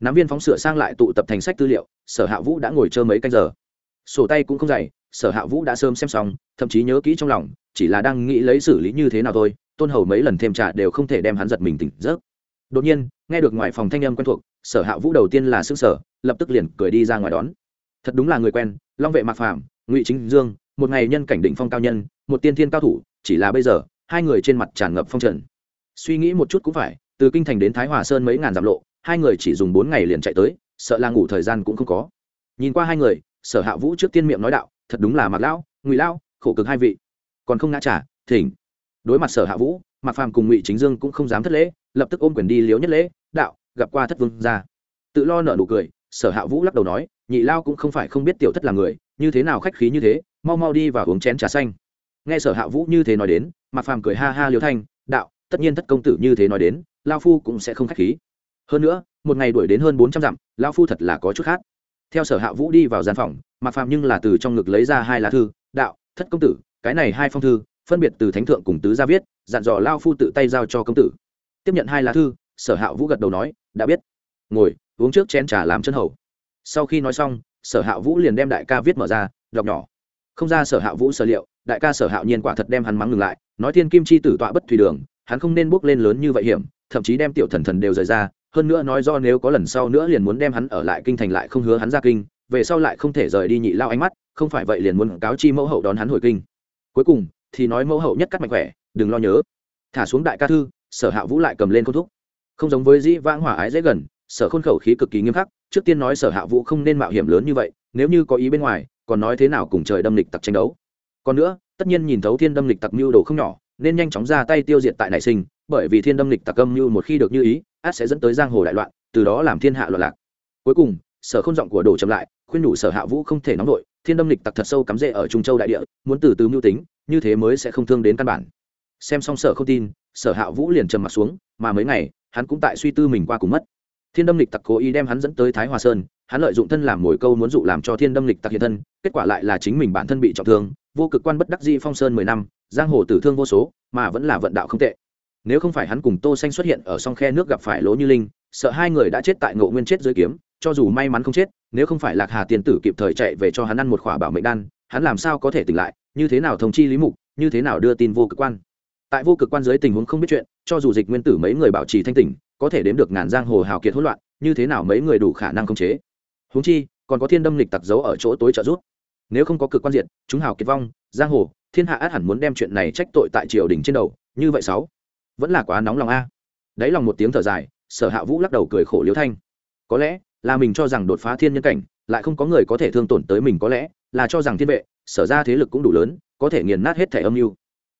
Nắm viên phóng sửa sang lại tụ tập thành sách tư liệu, sở hạ vũ đã ngồi chơi mấy canh giờ. Sổ tay cũng không dày, sở hạ vũ đã sớm xem xong, thậm chí nhớ kỹ trong lòng, chỉ là đang nghĩ lấy xử lý như thế nào thôi, tôn hầu mấy lần thêm trà đều không thể đem hắn giật mình tỉnh giấc. Đột nhiên, nghe được ngoài phòng thanh âm quen thuộc, sở hạ vũ đầu tiên là xương sở lập tức liền cười đi ra ngoài đón. Thật đúng là người quen, long vệ mạc phàm, ngụy chính dương, một ngày nhân cảnh định phong cao nhân, một tiên thiên cao thủ, chỉ là bây giờ, hai người trên mặt tràn ngập phong trần. Suy nghĩ một chút cũng phải từ kinh thành đến thái hòa sơn mấy ngàn dặm lộ, hai người chỉ dùng bốn ngày liền chạy tới, sợ là ngủ thời gian cũng không có. Nhìn qua hai người, sở hạ vũ trước tiên miệng nói đạo, thật đúng là mặc lão, ngụy lão, khổ cực hai vị. Còn không ngã trả thỉnh. Đối mặt sở hạ vũ mặc phàm cùng ngụy chính dương cũng không dám thất lễ, lập tức ôm quyền đi liếu nhất lễ, đạo, gặp qua thất vương ra tự lo nợ nụ cười, sở hạ vũ lắc đầu nói, nhị lao cũng không phải không biết tiểu thất là người, như thế nào khách khí như thế, mau mau đi và uống chén trà xanh. Nghe sở hạ vũ như thế nói đến mặc phàm cười ha ha liếu thanh, đạo, tất nhiên thất công tử như thế nói đến lao phu cũng sẽ không khách khí. Hơn nữa, một ngày đuổi đến hơn bốn trăm dặm, lao phu thật là có chút khác. Theo sở hạ vũ đi vào gian phòng mặc phàm nhưng là từ trong ngực lấy ra hai lá thư, đạo, thất công tử, cái này hai phong thư, phân biệt từ thánh thượng cùng tứ gia viết, dặn dò lao phu tự tay giao cho công tử. Tiếp nhận hai lá thư, sở hạ vũ gật đầu nói, đã biết. Ngồi, uống trước chén trà làm chân hầu. Sau khi nói xong, sở hạ vũ liền đem đại ca viết mở ra, đọc nhỏ. Không ra sở hạ vũ sở liệu, đại ca sở hạo nhiên quả thật đem hắn mắng ngừng lại, nói thiên kim chi tử tọa bất thủy đường, hắn không nên bước lên lớn như vậy hiểm thậm chí đem tiểu thần thần đều rời ra, hơn nữa nói do nếu có lần sau nữa liền muốn đem hắn ở lại kinh thành lại không hứa hắn ra kinh, về sau lại không thể rời đi nhị lao ánh mắt, không phải vậy liền muốn cáo chi mẫu hậu đón hắn hồi kinh. Cuối cùng, thì nói mẫu hậu nhất cắt mạnh khỏe, đừng lo nhớ. Thả xuống đại ca thư, sở hạ vũ lại cầm lên khôn thúc. Không giống với dĩ vãng hỏa ái dễ gần, sở khôn khẩu khí cực kỳ nghiêm khắc, trước tiên nói sở hạ vũ không nên mạo hiểm lớn như vậy, nếu như có ý bên ngoài, còn nói thế nào cùng trời đâm lịch tặc tranh đấu. Còn nữa, tất nhiên nhìn thấu thiên đâm lịch tặc mưu đồ không nhỏ, nên nhanh chóng ra tay tiêu diệt tại nảy sinh bởi vì thiên đâm lịch tặc âm như một khi được như ý, át sẽ dẫn tới giang hồ đại loạn, từ đó làm thiên hạ loạn lạc. Cuối cùng, sở không giọng của đồ chậm lại, khuyên nhủ sở hạ vũ không thể nóng nổi thiên đâm lịch tặc thật sâu cắm rễ ở trung châu đại địa, muốn từ từ mưu tính, như thế mới sẽ không thương đến căn bản. Xem xong sở không tin, sở hạ vũ liền trầm mặt xuống, mà mấy ngày, hắn cũng tại suy tư mình qua cùng mất. Thiên đâm lịch tặc cố ý đem hắn dẫn tới thái hòa sơn, hắn lợi dụng thân làm mồi câu muốn dụ làm cho thiên đâm lịch tặc hiện thân, kết quả lại là chính mình bản thân bị trọng thương, vô cực quan bất đắc di phong sơn mười năm, giang hồ tử thương vô số, mà vẫn là vận đạo không tệ nếu không phải hắn cùng tô xanh xuất hiện ở song khe nước gặp phải lỗ như linh, sợ hai người đã chết tại ngộ nguyên chết dưới kiếm, cho dù may mắn không chết, nếu không phải lạc hà tiền tử kịp thời chạy về cho hắn ăn một khỏa bảo mệnh đan, hắn làm sao có thể tỉnh lại, như thế nào thông chi lý mục, như thế nào đưa tin vô cực quan. Tại vô cực quan dưới tình huống không biết chuyện, cho dù dịch nguyên tử mấy người bảo trì thanh tỉnh, có thể đếm được ngàn giang hồ hào kiệt hỗn loạn, như thế nào mấy người đủ khả năng khống chế. Huống chi, còn có thiên đâm lịch tặc giấu ở chỗ tối trợ giúp. Nếu không có cực quan diện chúng hào kiệt vong, giang hồ, thiên hạ át hẳn muốn đem chuyện này trách tội tại triều đình trên đầu, như vậy sáu vẫn là quá nóng lòng a. Đấy lòng một tiếng thở dài, sở hạ vũ lắc đầu cười khổ liễu thanh. Có lẽ là mình cho rằng đột phá thiên nhân cảnh, lại không có người có thể thương tổn tới mình, có lẽ là cho rằng thiên vệ, sở ra thế lực cũng đủ lớn, có thể nghiền nát hết thẻ âm mưu.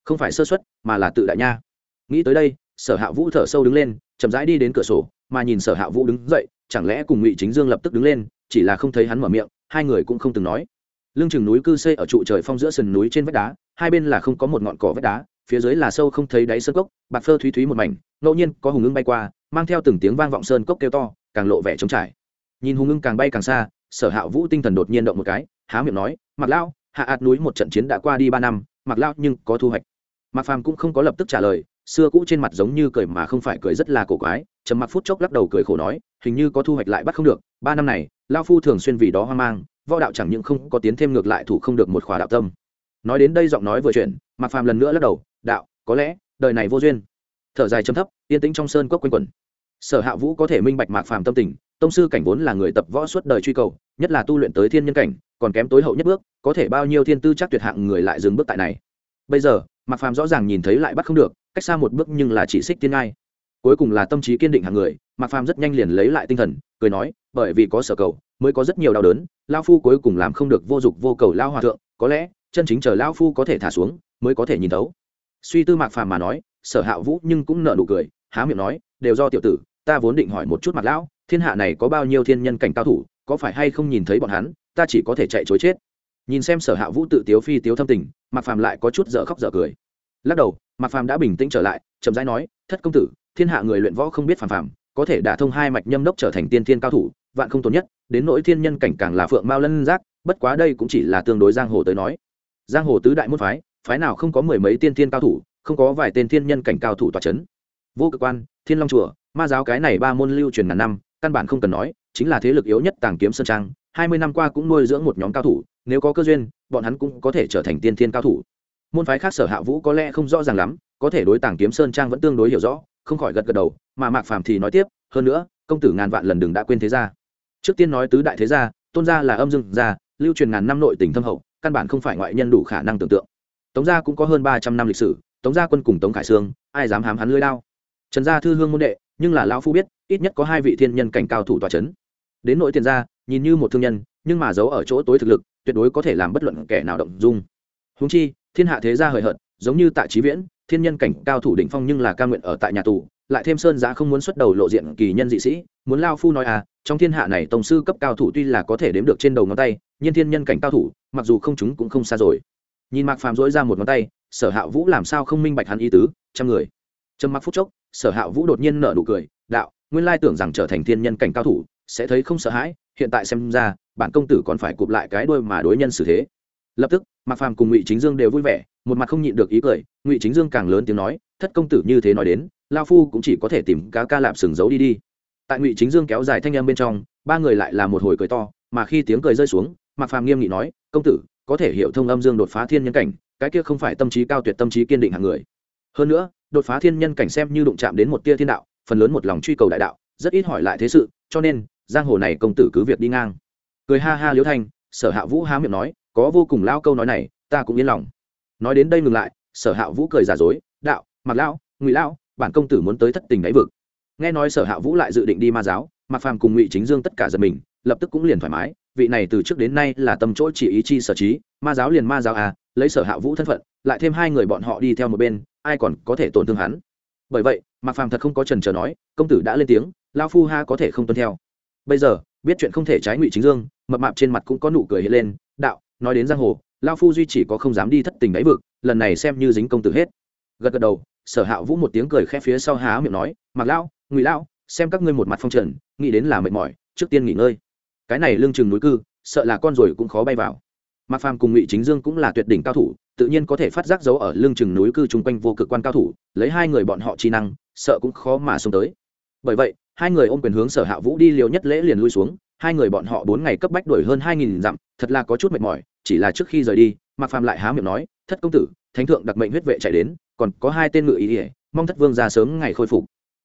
Không phải sơ xuất mà là tự đại nha. Nghĩ tới đây, sở hạ vũ thở sâu đứng lên, chậm rãi đi đến cửa sổ, mà nhìn sở hạ vũ đứng dậy, chẳng lẽ cùng ngụy chính dương lập tức đứng lên, chỉ là không thấy hắn mở miệng, hai người cũng không từng nói. Lưng chừng núi cư xây ở trụ trời phong giữa sườn núi trên vách đá, hai bên là không có một ngọn cỏ vách đá phía dưới là sâu không thấy đáy sơn cốc, bạc phơ thúy thúy một mảnh, ngẫu nhiên có hùng ưng bay qua, mang theo từng tiếng vang vọng sơn cốc kêu to, càng lộ vẻ trống trải. Nhìn hùng ưng càng bay càng xa, sở hạ vũ tinh thần đột nhiên động một cái, há miệng nói mặc lao hạ ạt núi một trận chiến đã qua đi ba năm mặc lao nhưng có thu hoạch. Mặc phàm cũng không có lập tức trả lời, xưa cũ trên mặt giống như cười mà không phải cười rất là cổ quái, trầm mặc phút chốc lắc đầu cười khổ nói, hình như có thu hoạch lại bắt không được, ba năm này lao phu thường xuyên vì đó hoang mang, võ đạo chẳng những không có tiến thêm ngược lại thủ không được một khóa đạo tâm. Nói đến đây giọng nói vừa chuyển mặc phàm lần nữa lắc đầu đạo, có lẽ, đời này vô duyên. Thở dài chấm thấp, yên tĩnh trong sơn cốc quanh quẩn. Sở hạ vũ có thể minh bạch mạc phàm tâm tình, tông sư cảnh vốn là người tập võ suốt đời truy cầu, nhất là tu luyện tới thiên nhân cảnh, còn kém tối hậu nhất bước, có thể bao nhiêu thiên tư chắc tuyệt hạng người lại dừng bước tại này. Bây giờ, mạc phàm rõ ràng nhìn thấy lại bắt không được, cách xa một bước nhưng là chỉ xích tiên ngai. Cuối cùng là tâm trí kiên định hạng người, mạc phàm rất nhanh liền lấy lại tinh thần, cười nói, bởi vì có sở cầu, mới có rất nhiều đau đớn lao phu cuối cùng làm không được vô dụng vô cầu lao hòa thượng, có lẽ, chân chính chờ lao phu có thể thả xuống, mới có thể nhìn thấu suy tư mạc phàm mà nói, sở hạ vũ nhưng cũng nợ nụ cười, há miệng nói, đều do tiểu tử, ta vốn định hỏi một chút mặt lão, thiên hạ này có bao nhiêu thiên nhân cảnh cao thủ, có phải hay không nhìn thấy bọn hắn, ta chỉ có thể chạy chối chết. Nhìn xem sở hạ vũ tự tiếu phi tiếu thâm tình, mạc phàm lại có chút dở khóc dở cười. Lắc đầu, mạc phàm đã bình tĩnh trở lại, chậm rãi nói, thất công tử, thiên hạ người luyện võ không biết phàm phàm, có thể đả thông hai mạch nhâm đốc trở thành tiên thiên cao thủ, vạn không tốt nhất, đến nỗi thiên nhân cảnh càng là phượng mao lân giác, bất quá đây cũng chỉ là tương đối giang hồ tới nói. Giang hồ tứ đại môn phái phái nào không có mười mấy tiên thiên cao thủ, không có vài tên thiên nhân cảnh cao thủ tòa c h ấ n vô cực quan, thiên long chùa, ma giáo cái này ba môn lưu truyền ngàn năm, căn bản không cần nói, chính là thế lực yếu nhất tàng kiếm sơn trang, hai mươi năm qua cũng nuôi dưỡng một nhóm cao thủ, nếu có cơ duyên, bọn hắn cũng có thể trở thành tiên thiên cao thủ. Môn phái khác sở hạ vũ có lẽ không rõ ràng lắm, có thể đối tàng kiếm sơn trang vẫn tương đối hiểu rõ, không khỏi gật gật đầu, mà mạc phàm thì nói tiếp, hơn nữa, công tử ngàn vạn lần đừng đã quên thế gia. Trước tiên nói tứ đại thế gia, tôn gia là âm dương gia, lưu truyền ngàn năm nội tình thâm hậu, căn bản không phải ngoại nhân đủ khả năng tưởng tượng tống gia cũng có hơn ba trăm năm lịch sử, tống gia quân cùng tống khải sương, ai dám hám hắn lưới lao trần gia thư hương môn đệ, nhưng là lão phu biết, ít nhất có hai vị thiên nhân cảnh cao thủ tòa c h ấ n đến nội tiền gia, nhìn như một thương nhân, nhưng mà giấu ở chỗ tối thực lực, tuyệt đối có thể làm bất luận kẻ nào động dung. Húng chi, thiên hạ thế gia hời hợt, giống như tạ trí viễn, thiên nhân cảnh cao thủ đỉnh phong nhưng là ca nguyện ở tại nhà tù, lại thêm sơn giá không muốn xuất đầu lộ diện kỳ nhân dị sĩ, muốn lao phu nói à trong thiên hạ này tổng sư cấp cao thủ tuy là có thể đếm được trên đầu ngón tay, nhưng thiên nhân cảnh cao thủ, mặc dù không chúng cũng không xa rồi nhìn mạc phàm dỗi ra một ngón tay, sở hạ vũ làm sao không minh bạch hắn ý tứ, trăm người. Trầm mặc phút chốc, sở hạ vũ đột nhiên nở nụ cười, đạo, nguyên lai tưởng rằng trở thành thiên nhân cảnh cao thủ, sẽ thấy không sợ hãi, hiện tại xem ra, bản công tử còn phải cụp lại cái đôi mà đối nhân xử thế. Lập tức, mạc phàm cùng ngụy chính dương đều vui vẻ, một mặt không nhịn được ý cười, ngụy chính dương càng lớn tiếng nói, thất công tử như thế nói đến lao phu cũng chỉ có thể tìm cá ca lạp sừng giấu đi đi. Tại ngụy chính dương kéo dài thanh em bên trong, ba người lại là một hồi cười to, mà khi tiếng cười rơi xuống, mạc phàm nghiêm nghị nói, công tử có thể hiểu thông âm dương đột phá thiên nhân cảnh, cái kia không phải tâm trí cao tuyệt tâm trí kiên định hàng người. Hơn nữa, đột phá thiên nhân cảnh xem như đụng chạm đến một tia thiên đạo, phần lớn một lòng truy cầu đại đạo, rất ít hỏi lại thế sự, cho nên, giang hồ này công tử cứ việc đi ngang. Cười ha ha liễu thanh, sở hạ vũ há miệng nói, có vô cùng lao câu nói này, ta cũng yên lòng. Nói đến đây ngừng lại, sở hạ vũ cười giả dối, đạo mặc lão, ngụy lão, bản công tử muốn tới thất tình đáy vực. Nghe nói sở hạ vũ lại dự định đi ma giáo mặc phàm cùng ngụy chính dương tất cả giật mình, lập tức cũng liền thoải mái vị này từ trước đến nay là tâm chỗ chỉ ý chi sở trí, ma giáo liền ma giáo à lấy sở hạ vũ thân phận, lại thêm hai người bọn họ đi theo một bên, ai còn có thể tổn thương hắn? Bởi vậy, mạc phàm thật không có trần trờ nói, công tử đã lên tiếng lao phu ha có thể không tuân theo. Bây giờ, biết chuyện không thể trái ngụy chính dương, mập mạp trên mặt cũng có nụ cười hiện lên, đạo, nói đến giang hồ lao phu duy chỉ có không dám đi thất tình đáy vực, lần này xem như dính công tử hết. Gật gật đầu, sở hạ vũ một tiếng cười khẽ phía sau há miệng nói mặc lao ngụy lao xem các ngươi một mặt phong trần, nghĩ đến là mệt mỏi, trước tiên nghỉ ngơi cái này lương chừng núi cư, sợ là con rồi cũng khó bay vào. Mạc phàm cùng ngụy chính dương cũng là tuyệt đỉnh cao thủ, tự nhiên có thể phát giác dấu ở lương chừng núi cư chung quanh vô cực quan cao thủ, lấy hai người bọn họ chi năng, sợ cũng khó mà xông tới. Bởi vậy, hai người ôm quyền hướng sở hạ vũ đi liều nhất lễ liền lui xuống, hai người bọn họ bốn ngày cấp bách đuổi hơn hai nghìn dặm, thật là có chút mệt mỏi, chỉ là trước khi rời đi, mạc phàm lại há miệng nói, thất công tử, thánh thượng đặc mệnh huyết vệ chạy đến, còn có hai tên ngự ý ỉa mong thất vương ra sớm ngày khôi phục.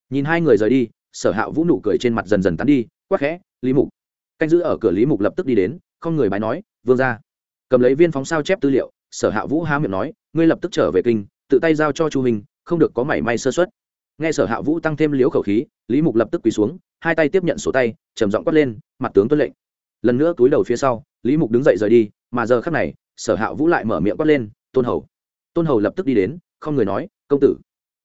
Nhìn hai người rời đi, sở hạ vũ nụ cười trên mặt dần dần tán đi, quắc khẽ, lý mục canh giữ ở cửa lý mục lập tức đi đến, không người bái nói, vương ra cầm lấy viên phóng sao chép tư liệu, sở hạ vũ há miệng nói, ngươi lập tức trở về kinh, tự tay giao cho chu hình không được có mảy may sơ xuất nghe sở hạ vũ tăng thêm liếu khẩu khí, lý mục lập tức quỳ xuống, hai tay tiếp nhận sổ tay, trầm giọng quát lên, mặt tướng tuân lệnh. Lần nữa túi đầu phía sau, lý mục đứng dậy rời đi, mà giờ khắc này, sở hạ vũ lại mở miệng quát lên, tôn hầu. Tôn hầu lập tức đi đến, không người nói, công tử,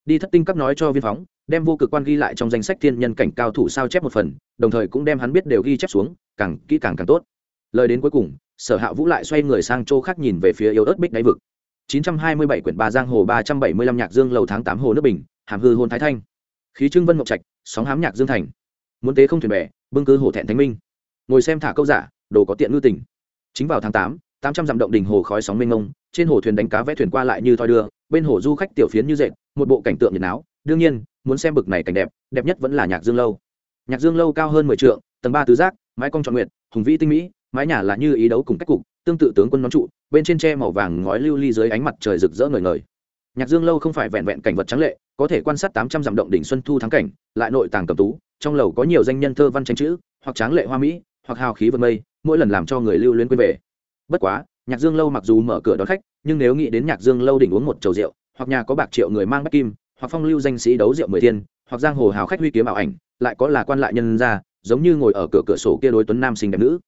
đi thất tinh cấp nói cho viên phóng đem vô cực quan ghi lại trong danh sách thiên nhân cảnh cao thủ sao chép một phần đồng thời cũng đem hắn biết đều ghi chép xuống càng kỹ càng càng tốt. Lời đến cuối cùng sở hạ vũ lại xoay người sang chỗ khác nhìn về phía yếu ớt bích đáy vực. 927 quyển ba giang hồ 375 nhạc dương lầu tháng 8 hồ nước bình hàm hư hôn thái thanh. Khí trưng vân ngọc trạch sóng hám nhạc dương thành. Muốn tế không thuyền bè bưng cư hồ thẹn thánh minh. Ngồi xem thả câu giả đồ có tiện ngư tình. Chính vào tháng tám tám trăm dặm động đỉnh hồ khói sóng mênh mông, trên hồ thuyền đánh cá vẽ thuyền qua lại như thoi đưa bên hồ du khách tiểu phiến như dệt một bộ cảnh tượng nhiệt náo đương nhiên, muốn xem bực này cảnh đẹp đẹp nhất vẫn là nhạc dương lâu. Nhạc dương lâu cao hơn mười trượng, tầng ba tứ giác, mái cong trọn nguyệt, hùng vĩ tinh mỹ, mái nhà là như ý đấu cùng cách cục, tương tự tướng quân nón trụ, bên trên tre màu vàng ngói lưu ly dưới ánh mặt trời rực rỡ ngời ngời. Nhạc dương lâu không phải vẹn vẹn cảnh vật trắng lệ, có thể quan sát tám trăm dặm động đỉnh xuân thu thắng cảnh, lại nội tàng cầm tú, trong lầu có nhiều danh nhân thơ văn tranh chữ, hoặc tráng lệ hoa mỹ, hoặc hào khí vượt mây, mỗi lần làm cho người lưu luyến quên về. Bất quá, nhạc dương lâu mặc dù mở cửa đón khách, nhưng nếu nghĩ đến nhạc dương lâu đỉnh uống một chầu rượu, hoặc nhà có bạc triệu người mang bách kim hoặc phong lưu danh sĩ đấu rượu mười thiên, hoặc giang hồ hào khách huy kiếm ảo ảnh, lại có là quan lại nhân ra giống như ngồi ở cửa cửa sổ kia đối tuấn nam sinh đẹp nữ.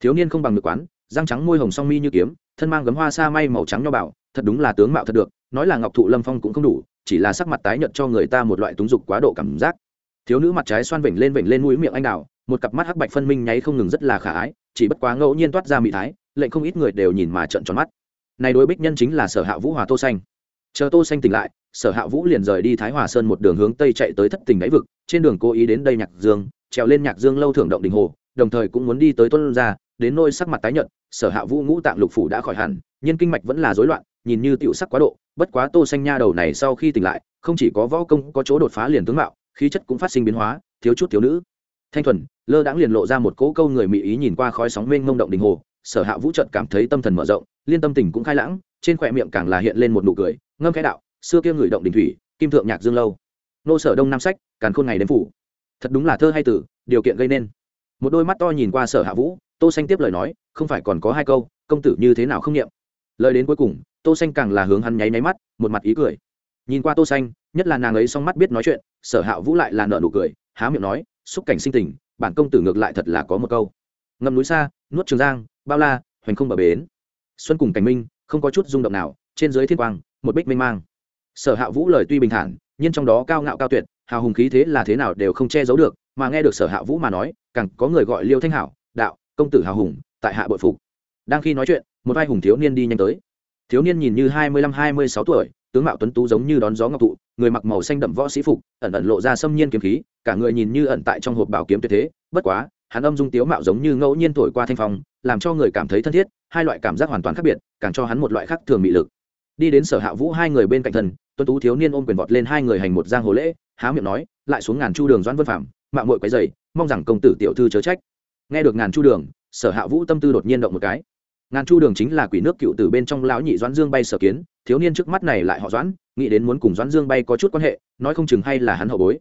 Thiếu niên không bằng được quán, răng trắng môi hồng song mi như kiếm, thân mang gấm hoa sa may màu trắng nho bảo thật đúng là tướng mạo thật được, nói là ngọc thụ lâm phong cũng không đủ, chỉ là sắc mặt tái nhợt cho người ta một loại túng dục quá độ cảm giác. Thiếu nữ mặt trái xoan vểnh lên vểnh lên mũi miệng anh đào, một cặp mắt hắc bạch phân minh nháy không ngừng rất là khả ái, chỉ bất quá ngẫu nhiên toát ra mỹ thái, lệnh không ít người đều nhìn mà trợn tròn mắt. Này đối bích nhân chính là sở hạ vũ hòa tô xanh. Chờ tô xanh tỉnh lại sở hạ vũ liền rời đi thái hòa sơn một đường hướng tây chạy tới thất tình đáy vực, trên đường cố ý đến đây nhạc dương, trèo lên nhạc dương lâu thưởng động đình hồ, đồng thời cũng muốn đi tới tuân ra đến nôi sắc mặt tái nhợt, sở hạ vũ ngũ tạng lục phủ đã khỏi hẳn, nhưng kinh mạch vẫn là rối loạn, nhìn như tiểu sắc quá độ, bất quá tô xanh nha đầu này sau khi tỉnh lại, không chỉ có võ công có chỗ đột phá liền tướng mạo, khí chất cũng phát sinh biến hóa, thiếu chút thiếu nữ. Thanh thuần, lơ đãng liền lộ ra một cỗ câu người mỹ ý nhìn qua khói sóng mênh mông động đình hồ, sở hạ vũ trận cảm thấy tâm thần mở rộng, liên tâm tình cũng khai lãng, trên khoe miệng càng là hiện lên một nụ cười, ngâm khẽ đạo xưa kia người động đình thủy, kim thượng nhạc dương lâu. Nô sở đông nam sách, càn khôn ngày đêm phủ. Thật đúng là thơ hay tử điều kiện gây nên. Một đôi mắt to nhìn qua sở hạ vũ, tô xanh tiếp lời nói, không phải còn có hai câu, công tử như thế nào không nghiệm lời đến cuối cùng, tô xanh càng là hướng hắn nháy nháy mắt, một mặt ý cười. Nhìn qua tô xanh, nhất là nàng ấy song mắt biết nói chuyện, sở hạ vũ lại là nở nụ cười, há miệng nói, xúc cảnh sinh tình, bản công tử ngược lại thật là có một câu. Ngầm núi xa, nuốt trường giang, bao la, hoành không bờ bến. Xuân cùng cảnh minh, không có chút rung động nào, trên dưới thiên quang, một bích mênh mang sở hạ vũ lời tuy bình thản, nhưng trong đó cao ngạo cao tuyệt, hào hùng khí thế là thế nào đều không che giấu được, mà nghe được sở hạ vũ mà nói, càng có người gọi liêu thanh hảo, đạo, công tử hào hùng, tại hạ bội phục. Đang khi nói chuyện, một vai hùng thiếu niên đi nhanh tới. Thiếu niên nhìn như hai mươi lăm, hai mươi sáu tuổi, tướng mạo tuấn tú giống như đón gió ngọc thụ, người mặc màu xanh đậm võ sĩ phục, ẩn ẩn lộ ra xâm nhiên kiếm khí, cả người nhìn như ẩn tại trong hộp bảo kiếm tuyệt thế, bất quá, hắn âm dung tiếu mạo giống như ngẫu nhiên thổi qua thanh phong, làm cho người cảm thấy thân thiết, hai loại cảm giác hoàn toàn khác biệt, càng cho hắn một loại khác thường mị lực đi đến sở hạ vũ hai người bên cạnh thần, tuấn tú thiếu niên ôm quyền vọt lên hai người hành một giang hồ lễ, há miệng nói, lại xuống ngàn chu đường doãn vân phạm, mạng mội quấy dày mong rằng công tử tiểu thư chớ trách. Nghe được ngàn chu đường, sở hạ vũ tâm tư đột nhiên động một cái. Ngàn chu đường chính là quỷ nước cựu từ bên trong lão nhị doãn dương bay sở kiến, thiếu niên trước mắt này lại họ doãn, nghĩ đến muốn cùng doãn dương bay có chút quan hệ, nói không chừng hay là hắn hậu bối.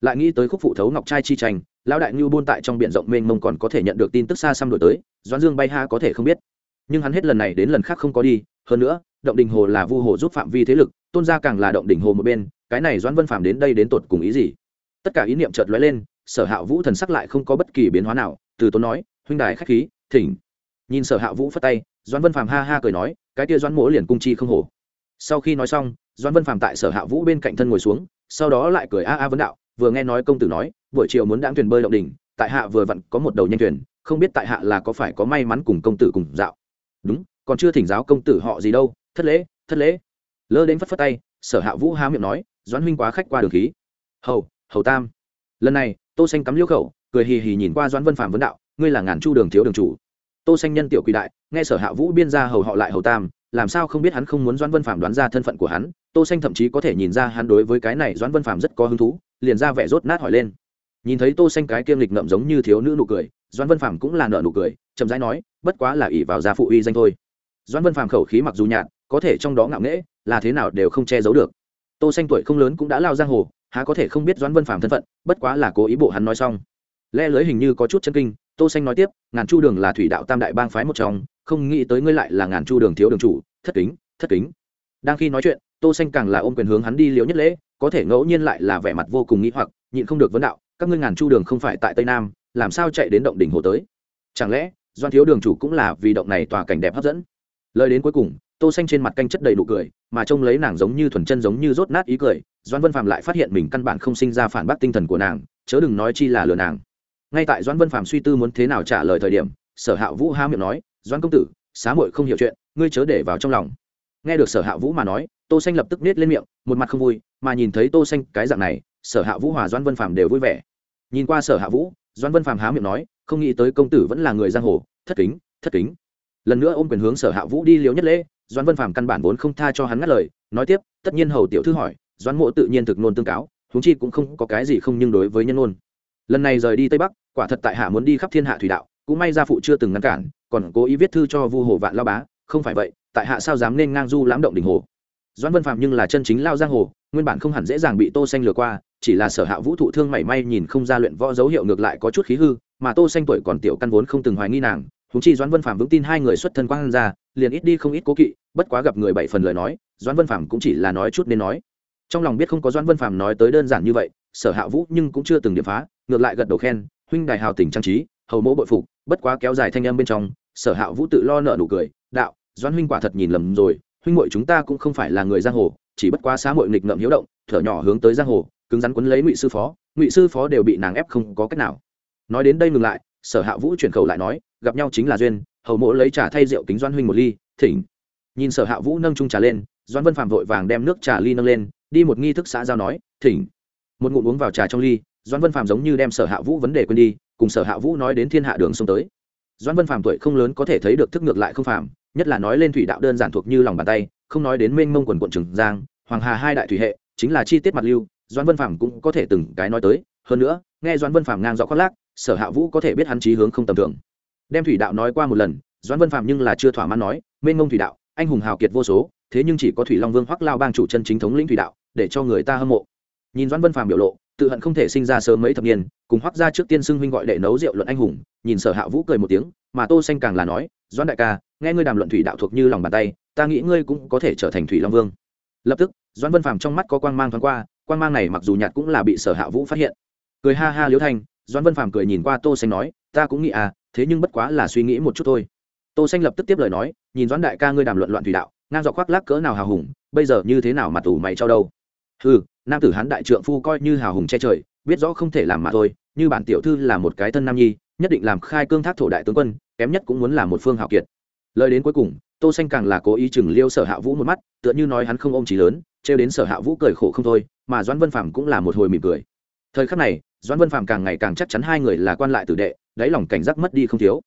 Lại nghĩ tới khúc phụ thấu ngọc trai chi tranh, lão đại ngưu buôn tại trong biển rộng mênh mông còn có thể nhận được tin tức xa xăm đổi tới, doãn dương bay ha có thể không biết. Nhưng hắn hết lần này đến lần khác không có đi, hơn nữa động đình hồ là vu hồ giúp phạm vi thế lực, tôn gia càng là động đình hồ một bên, cái này doãn vân phạm đến đây đến tột cùng ý gì? Tất cả ý niệm chợt lóe lên, sở hạ vũ thần sắc lại không có bất kỳ biến hóa nào, từ tốn nói, huynh đài khách khí, thỉnh. Nhìn sở hạ vũ phất tay, doãn vân phàm ha ha cười nói, cái kia doãn mỗ liền cung chi không hổ. Sau khi nói xong, doãn vân phàm tại sở hạ vũ bên cạnh thân ngồi xuống, sau đó lại cười a a vấn đạo, vừa nghe nói công tử nói, buổi chiều muốn đãng thuyền bơi động đỉnh tại hạ vừa vặn có một đầu nhanh thuyền, không biết tại hạ là có phải có may mắn cùng công tử cùng dạo. Đúng, còn chưa thỉnh giáo công tử họ gì đâu thất lễ thất lễ. Lơ đến phất phất tay, sở hạ vũ há miệng nói, doãn huynh quá khách qua đường khí. Hầu hầu tam. Lần này, tô xanh cắm liêu khẩu, cười hì hì nhìn qua doãn vân phạm vấn đạo, ngươi là ngàn chu đường thiếu đường chủ. Tô xanh nhân tiểu quỷ đại, nghe sở hạ vũ biên ra hầu họ lại hầu tam, làm sao không biết hắn không muốn doãn vân phạm đoán ra thân phận của hắn. Tô xanh thậm chí có thể nhìn ra hắn đối với cái này doãn vân phạm rất có hứng thú, liền ra vẻ rốt nát hỏi lên. Nhìn thấy tô xanh cái kiêm lịch ngậm giống như thiếu nữ nụ cười, doãn vân phạm cũng là nở nụ cười, chậm rãi nói, bất quá là ỷ vào gia phụ uy danh thôi. Doãn vân phạm khẩu khí mặc dù nhạt có thể trong đó ngạo nghễ, là thế nào đều không che giấu được. Tô xanh tuổi không lớn cũng đã lao giang hồ, há có thể không biết doãn vân phàm thân phận, bất quá là cố ý bộ hắn nói xong. Lẽ lưới hình như có chút chân kinh, tô xanh nói tiếp, ngàn chu đường là thủy đạo tam đại bang phái một trong, không nghĩ tới ngươi lại là ngàn chu đường thiếu đường chủ, thất kính thất kính. Đang khi nói chuyện, tô xanh càng là ôm quyền hướng hắn đi liễu nhất lễ, có thể ngẫu nhiên lại là vẻ mặt vô cùng nghĩ hoặc, nhịn không được vấn đạo, các ngươi ngàn chu đường không phải tại tây nam, làm sao chạy đến động đỉnh hồ tới? Chẳng lẽ doan thiếu đường chủ cũng là vì động này tòa cảnh đẹp hấp dẫn? Lời đến cuối cùng tô xanh trên mặt canh chất đầy đủ cười, mà trông lấy nàng giống như thuần chân giống như rốt nát ý cười, Doãn vân phàm lại phát hiện mình căn bản không sinh ra phản bác tinh thần của nàng, chớ đừng nói chi là lừa nàng. Ngay tại Doãn vân phàm suy tư muốn thế nào trả lời thời điểm, sở hạ vũ há miệng nói, Doãn công tử, xá muội không hiểu chuyện, ngươi chớ để vào trong lòng. Nghe được sở hạ vũ mà nói, tô xanh lập tức nết lên miệng, một mặt không vui, mà nhìn thấy tô xanh cái dạng này, sở hạ vũ hòa Doãn vân phàm đều vui vẻ. Nhìn qua sở hạ vũ, Doãn vân phàm há miệng nói, không nghĩ tới công tử vẫn là người giang hồ, thất kính thất kính. Lần nữa ôm quyền hướng sở hạ vũ đi liếu nhất lễ doan vân phàm căn bản vốn không tha cho hắn ngắt lời, nói tiếp, tất nhiên hầu tiểu thư hỏi doan mộ tự nhiên thực nôn tương cáo húng chi cũng không có cái gì không nhưng đối với nhân ngôn lần này rời đi tây bắc, quả thật tại hạ muốn đi khắp thiên hạ thủy đạo, cũng may gia phụ chưa từng ngăn cản, còn cố ý viết thư cho vu hồ vạn lao bá, không phải vậy, tại hạ sao dám nên ngang du lãm động đỉnh hồ. Doãn vân phạm nhưng là chân chính lao giang hồ, nguyên bản không hẳn dễ dàng bị tô xanh lừa qua, chỉ là sở hạ vũ thụ thương mảy may nhìn không ra luyện võ dấu hiệu ngược lại có chút khí hư, mà tô xanh tuổi còn tiểu căn vốn không từng hoài nghi nàng chúng chi doãn vân phạm vững tin hai người xuất thân quang ra liền ít đi không ít cố kỵ, bất quá gặp người bảy phần lời nói, doãn vân phạm cũng chỉ là nói chút nên nói. Trong lòng biết không có doãn vân phạm nói tới đơn giản như vậy, sở hạ vũ nhưng cũng chưa từng điệp phá, ngược lại gật đầu khen, huynh đài hào tình trang trí, hầu mẫu bội phục, bất quá kéo dài thanh âm bên trong, sở hạ vũ tự lo nợ nụ cười, đạo, doãn huynh quả thật nhìn lầm rồi, huynh muội chúng ta cũng không phải là người giang hồ, chỉ bất quá xã muội nghịch ngợm hiếu động, thở nhỏ hướng tới giang hồ, cứng rắn quấn lấy ngụy sư phó, ngụy sư phó đều bị nàng ép không có cách nào. Nói đến đây ngừng lại, sở hạ vũ chuyển khẩu lại nói, gặp nhau chính là duyên hầu mộ lấy trà thay rượu kính doan huynh một ly, thỉnh. Nhìn sở hạ vũ nâng trung trà lên doan vân phạm vội vàng đem nước trà ly nâng lên, đi một nghi thức xã giao nói, thỉnh. Một ngụm uống vào trà trong ly doan vân phạm giống như đem sở hạ vũ vấn đề quên đi, cùng sở hạ vũ nói đến thiên hạ đường xông tới. Doan vân phạm tuổi không lớn có thể thấy được thức ngược lại không phạm nhất là nói lên thủy đạo đơn giản thuộc như lòng bàn tay, không nói đến mênh mông quần quận trường giang, hoàng hà hai đại thủy hệ, chính là chi tiết mặt lưu doan vân phạm cũng có thể từng cái nói tới. Hơn nữa, nghe doan vân phạm ngang rõ khoác lác, sở hạ vũ có thể biết hắn trí hướng không tầm thường đem thủy đạo nói qua một lần, Doãn vân phạm nhưng là chưa thỏa mãn nói, mênh mông thủy đạo, anh hùng hào kiệt vô số, thế nhưng chỉ có thủy long vương hoắc lao bang chủ chân chính thống lĩnh thủy đạo, để cho người ta hâm mộ. Nhìn Doãn vân phạm biểu lộ, tự hận không thể sinh ra sớm mấy thập niên, cùng hoắc ra trước tiên xưng huynh gọi đệ nấu rượu luận anh hùng, nhìn sở hạ vũ cười một tiếng, mà tô xanh càng là nói, Doãn đại ca, nghe ngươi đàm luận thủy đạo thuộc như lòng bàn tay, ta nghĩ ngươi cũng có thể trở thành thủy long vương. Lập tức, doãn vân phàm trong mắt có quang mang thoáng qua, quang mang này mặc dù nhạt cũng là bị sở hạ vũ phát hiện. Cười ha ha liễu thanh doãn vân phàm cười nhìn qua tô xanh nói, ta cũng nghĩ à thế nhưng bất quá là suy nghĩ một chút thôi. Tô xanh lập tức tiếp lời nói, nhìn doãn đại ca ngươi đàm luận loạn thủy đạo, ngang dọc khoác lác cỡ nào hào hùng, bây giờ như thế nào mà tủ mày cho đâu? Hừ, nam tử hán đại trượng phu coi như hào hùng che trời, biết rõ không thể làm mà thôi, như bản tiểu thư là một cái thân nam nhi, nhất định làm khai cương thác thổ đại tướng quân, kém nhất cũng muốn là một phương hào kiệt. Lời đến cuối cùng, tô xanh càng là cố ý chừng liêu sở hạ vũ một mắt, tựa như nói hắn không ôm trí lớn treo đến sở hạ vũ cười khổ không thôi, mà doãn vân phàm cũng là một hồi mỉm cười. Thời khắc này doãn vân phàm càng ngày càng chắc chắn hai người là quan lại tử đệ, đáy lòng cảnh giác mất đi không thiếu.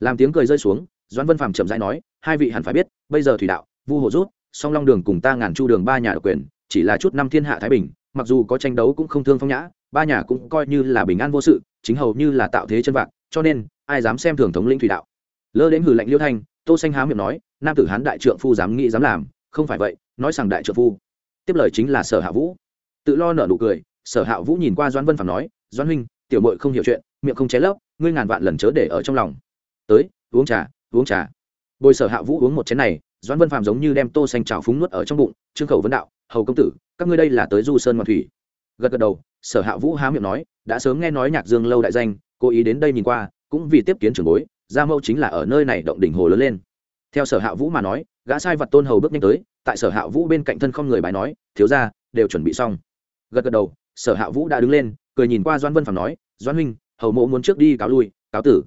Làm tiếng cười rơi xuống, doãn vân phàm chậm rãi nói, hai vị hẳn phải biết, bây giờ thủy đạo, vu hộ rút, song long đường cùng ta ngàn chu đường ba nhà độc quyền, chỉ là chút năm thiên hạ thái bình, mặc dù có tranh đấu cũng không thương phong nhã, ba nhà cũng coi như là bình an vô sự, chính hầu như là tạo thế chân vạc, cho nên, ai dám xem thường thống lĩnh thủy đạo? Lơ đến hử lệnh liêu thanh, tô xanh há miệng nói, nam tử hán đại trượng phu dám nghĩ dám làm, không phải vậy, nói rằng đại trượng phu. Tiếp lời chính là sở hạ vũ. Tự lo nở nụ cười, sở hạ vũ nhìn qua doãn vân phạm nói doãn huynh, tiểu muội không hiểu chuyện, miệng không ché lấp, ngươi ngàn vạn lần chớ để ở trong lòng. Tới, uống trà uống trà. Bồi sở hạ vũ uống một chén này, doãn vân phạm giống như đem tô xanh trào phúng nuốt ở trong bụng, trương khẩu vấn đạo, hầu công tử, các ngươi đây là tới du sơn ngoan thủy. Gật gật đầu, sở hạ vũ há miệng nói, đã sớm nghe nói nhạc dương lâu đại danh, cố ý đến đây nhìn qua, cũng vì tiếp kiến trưởng bối, gia mâu chính là ở nơi này động đỉnh hồ lớn lên. Theo sở hạ vũ mà nói, gã sai vật tôn hầu bước nhanh tới, tại sở hạ vũ bên cạnh thân không người bài nói, thiếu ra đều chuẩn bị xong. Gật gật đầu, sở hạ vũ đã đứng lên cười nhìn qua doan vân phàm nói doan huynh hầu mộ muốn trước đi cáo lui cáo tử.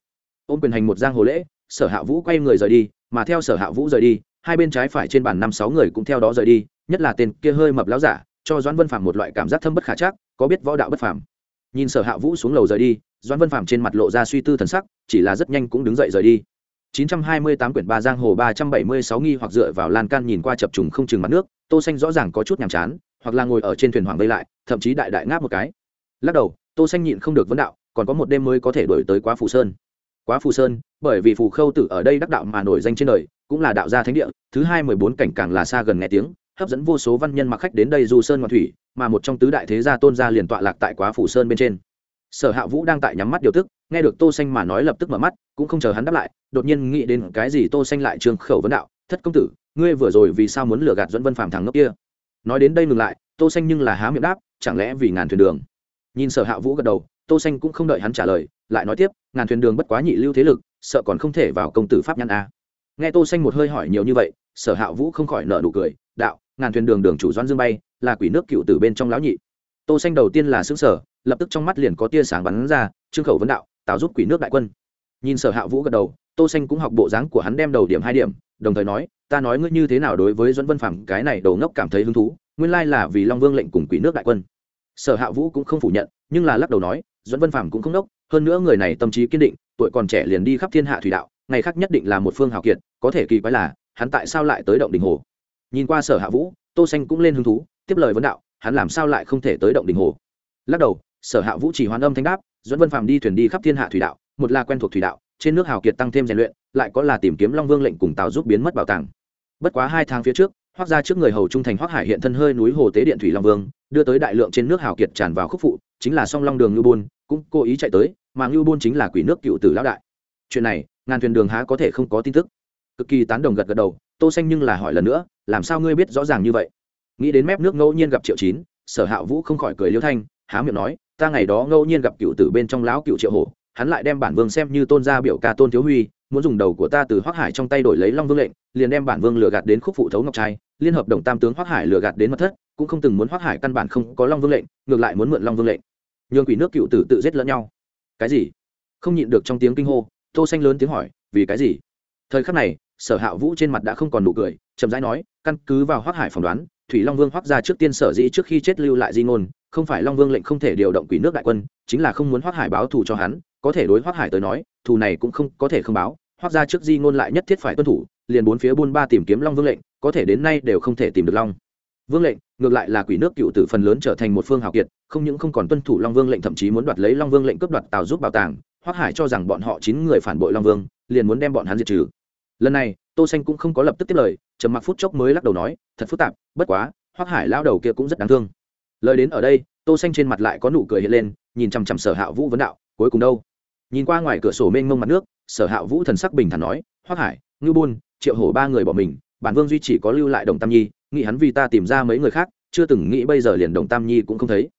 Ôm quyền hành một giang hồ lễ sở hạ vũ quay người rời đi mà theo sở hạ vũ rời đi hai bên trái phải trên bàn năm sáu người cũng theo đó rời đi nhất là tên kia hơi mập láo giả cho doan vân phàm một loại cảm giác thâm bất khả chắc có biết võ đạo bất phàm. Nhìn sở hạ vũ xuống lầu rời đi doan vân phàm trên mặt lộ ra suy tư thần sắc chỉ là rất nhanh cũng đứng dậy rời đi. 928 quyển ba giang hồ 376 nghi hoặc dựa vào lan can nhìn qua chập trùng không chừng mặt nước, Tô Xanh rõ ràng có chút nhàm chán, hoặc là ngồi ở trên thuyền hoàng vây lại, thậm chí đại đại ngáp một cái. Lắc đầu, Tô Xanh nhịn không được vấn đạo, còn có một đêm mới có thể đuổi tới Quá Phù Sơn. Quá Phù Sơn, bởi vì Phù Khâu tử ở đây đắc đạo mà nổi danh trên đời, cũng là đạo gia thánh địa, thứ hai 14 cảnh càng là xa gần nghe tiếng, hấp dẫn vô số văn nhân mặc khách đến đây du sơn ngoạn thủy, mà một trong tứ đại thế gia tôn gia liền tọa lạc tại Quá Phù Sơn bên trên. Sở hạ vũ đang tại nhắm mắt điều tức nghe được tô xanh mà nói lập tức mở mắt cũng không chờ hắn đáp lại đột nhiên nghĩ đến cái gì tô xanh lại trường khẩu vấn đạo thất công tử ngươi vừa rồi vì sao muốn lừa gạt dẫn vân phàm thằng ngốc kia? Nói đến đây ngừng lại tô xanh nhưng là há miệng đáp chẳng lẽ vì ngàn thuyền đường? Nhìn sở hạ vũ gật đầu, tô xanh cũng không đợi hắn trả lời, lại nói tiếp, ngàn thuyền đường bất quá nhị lưu thế lực, sợ còn không thể vào công tử pháp nhăn a. Nghe tô xanh một hơi hỏi nhiều như vậy, sở hạ vũ không khỏi nở nụ cười, đạo, ngàn thuyền đường đường chủ doãn dương bay, là quỷ nước cựu tử bên trong lão nhị. Tô xanh đầu tiên là sững sờ, lập tức trong mắt liền có tia sáng bắn ra, trương khẩu vấn đạo tào giúp quỷ nước đại quân. Nhìn sở hạ vũ gật đầu, tô xanh cũng học bộ dáng của hắn đem đầu điểm hai điểm, đồng thời nói, ta nói ngươi như thế nào đối với doãn vân phàm cái này đầu ngốc cảm thấy hứng thú, nguyên lai là vì long vương lệnh cùng quỷ nước đại quân sở hạ vũ cũng không phủ nhận, nhưng là lắc đầu nói doãn vân phàm cũng không đốc, hơn nữa người này tâm trí kiên định, tuổi còn trẻ liền đi khắp thiên hạ thủy đạo, ngày khác nhất định là một phương hào kiệt, có thể kỳ quái là, hắn tại sao lại tới động đình hồ? Nhìn qua sở hạ vũ, tô xanh cũng lên hứng thú, tiếp lời vấn đạo, hắn làm sao lại không thể tới động đình hồ? Lắc đầu, sở hạ vũ chỉ hoàn âm thanh đáp doãn vân phàm đi thuyền đi khắp thiên hạ thủy đạo, một là quen thuộc thủy đạo, trên nước hào kiệt tăng thêm rèn luyện, lại có là tìm kiếm long vương lệnh cùng tào giúp biến mất bảo tàng. Bất quá hai tháng phía trước hoác ra trước người hầu trung thành hoác hải hiện thân hơi núi hồ tế điện thủy long vương, đưa tới đại lượng trên nước hào kiệt tràn vào khúc phụ, chính là song long đường ngưu bôn cũng cố ý chạy tới, mà ngưu bôn chính là quỷ nước cựu tử lão đại. Chuyện này, ngàn thuyền đường há có thể không có tin tức. Cực kỳ tán đồng gật gật đầu, tô xanh nhưng là hỏi lần nữa, làm sao ngươi biết rõ ràng như vậy? Nghĩ đến mép nước ngẫu nhiên gặp triệu chín, sở hạ vũ không khỏi cười liêu thanh, há miệng nói, ta ngày đó ngẫu nhiên gặp cựu tử bên trong lão cựu triệu hổ, hắn lại đem bản vương xem như tôn gia biểu ca tôn thiếu huy, muốn dùng đầu của ta từ hoác hải trong tay đổi lấy long vương lệnh, liền đem bản vương lừa gạt đến khúc phụ thấu ngọc trai liên hợp đồng tam tướng hoác hải lừa gạt đến mật thất, cũng không từng muốn hoác hải căn bản không có long vương lệnh, ngược lại muốn mượn long vương lệnh. Nhường quỷ nước cựu tử tự giết lẫn nhau. Cái gì? Không nhịn được trong tiếng kinh hô, tô xanh lớn tiếng hỏi, vì cái gì? Thời khắc này, sở hạ vũ trên mặt đã không còn nụ cười, chậm rãi nói, căn cứ vào hoác hải phỏng đoán, thủy long vương hoác ra trước tiên sở dĩ trước khi chết lưu lại di ngôn, không phải long vương lệnh không thể điều động quỷ nước đại quân, chính là không muốn hoác hải báo thù cho hắn, có thể đối hoác hải tới nói, thù này cũng không có thể không báo, hoác ra trước di ngôn lại nhất thiết phải tuân thủ liền bốn phía buôn ba tìm kiếm long vương lệnh, có thể đến nay đều không thể tìm được long vương lệnh, ngược lại là quỷ nước cựu tử phần lớn trở thành một phương hào kiệt, không những không còn tuân thủ long vương lệnh, thậm chí muốn đoạt lấy long vương lệnh cướp đoạt tàu giúp bảo tàng hoác hải cho rằng bọn họ chín người phản bội long vương, liền muốn đem bọn hắn diệt trừ. Lần này, tô xanh cũng không có lập tức tiếp lời, trầm mặc phút chốc mới lắc đầu nói, thật phức tạp, bất quá hoác hải lao đầu kia cũng rất đáng thương. Lời đến ở đây, tô xanh trên mặt lại có nụ cười hiện lên, nhìn chằm chằm sở hạ vũ vấn đạo, cuối cùng đâu? Nhìn qua ngoài cửa sổ mênh mông mặt nước, sở hạ vũ thần sắc bình thản nói hoác hải ngư buôn triệu hổ ba người bỏ mình, bản vương duy chỉ có lưu lại đồng tam nhi, nghĩ hắn vì ta tìm ra mấy người khác, chưa từng nghĩ bây giờ liền đồng tam nhi cũng không thấy.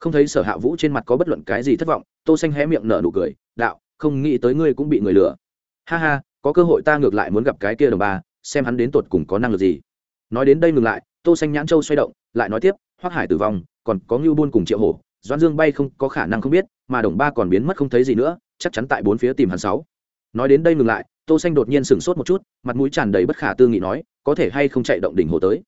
Không thấy sở hạ vũ trên mặt có bất luận cái gì thất vọng, tô xanh hé miệng nở nụ cười, đạo, không nghĩ tới ngươi cũng bị người lừa. Ha ha, có cơ hội ta ngược lại muốn gặp cái kia đồng ba, xem hắn đến tột cùng có năng lực gì. Nói đến đây ngừng lại, tô xanh nhãn châu xoay động, lại nói tiếp, hoắc hải tử vong, còn có ngưu buôn cùng triệu hổ, doãn dương bay không có khả năng không biết, mà đồng ba còn biến mất không thấy gì nữa, chắc chắn tại bốn phía tìm hắn sáu. Nói đến đây ngừng lại tô xanh đột nhiên sửng sốt một chút, mặt mũi tràn đầy bất khả tư nghị nói, có thể hay không chạy động đỉnh hồ tới?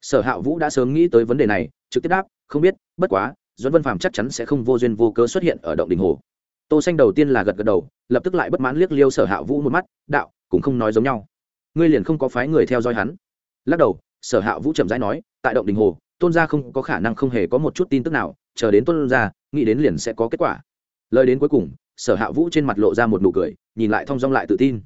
Sở hạ vũ đã sớm nghĩ tới vấn đề này, trực tiếp đáp, không biết, bất quá doãn vân phàm chắc chắn sẽ không vô duyên vô cớ xuất hiện ở động đỉnh hồ. Tô xanh đầu tiên là gật gật đầu, lập tức lại bất mãn liếc liêu sở hạ vũ một mắt, đạo, cũng không nói giống nhau. Ngươi liền không có phái người theo dõi hắn. Lắc đầu, sở hạ vũ chậm rãi nói, tại động đình hồ, tôn gia không có khả năng không hề có một chút tin tức nào, chờ đến tôn gia, nghĩ đến liền sẽ có kết quả. Lời đến cuối cùng, sở hạ vũ trên mặt lộ ra một nụ cười, nhìn lại thong dong lại tự tin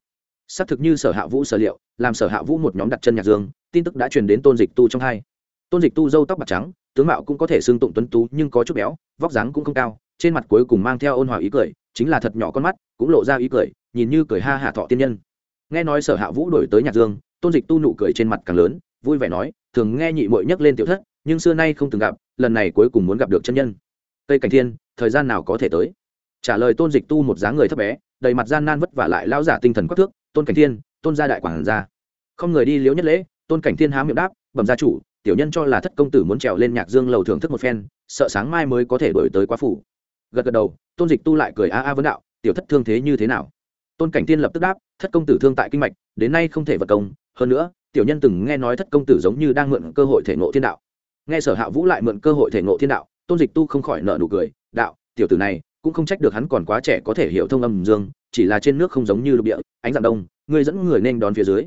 xác thực như sở hạ vũ sở liệu, làm sở hạ vũ một nhóm đặt chân nhạc dương, tin tức đã truyền đến tôn dịch tu trong hai. Tôn dịch tu dâu tóc bạc trắng, tướng mạo cũng có thể xương tụng tuấn tú nhưng có chút béo, vóc dáng cũng không cao, trên mặt cuối cùng mang theo ôn hòa ý cười, chính là thật nhỏ con mắt, cũng lộ ra ý cười, nhìn như cười ha hạ thọ tiên nhân. Nghe nói sở hạ vũ đổi tới nhạc dương, tôn dịch tu nụ cười trên mặt càng lớn, vui vẻ nói, thường nghe nhị mội nhắc lên tiểu thất, nhưng xưa nay không từng gặp, lần này cuối cùng muốn gặp được chân nhân. Tây cảnh thiên, thời gian nào có thể tới? Trả lời tôn dịch tu một dáng người thấp bé, đầy mặt gian nan vất vả lại lao giả tinh thần quắc thước tôn cảnh thiên, tôn gia đại quản gia. Không người đi liếu nhất lễ, tôn cảnh thiên há miệng đáp, bẩm gia chủ, tiểu nhân cho là thất công tử muốn trèo lên nhạc dương lầu thưởng thức một phen, sợ sáng mai mới có thể đổi tới quá phủ. Gật gật đầu, tôn dịch tu lại cười a a vấn đạo, tiểu thất thương thế như thế nào? Tôn cảnh Thiên lập tức đáp, thất công tử thương tại kinh mạch, đến nay không thể vật công, hơn nữa, tiểu nhân từng nghe nói thất công tử giống như đang mượn cơ hội thể ngộ thiên đạo. Nghe sở hạ vũ lại mượn cơ hội thể ngộ thiên đạo, tôn dịch tu không khỏi nợ nụ cười, đạo, tiểu tử này cũng không trách được hắn còn quá trẻ có thể hiểu thông âm dương, chỉ là trên nước không giống như lục địa, ánh dạng đông ngươi dẫn người nên đón phía dưới.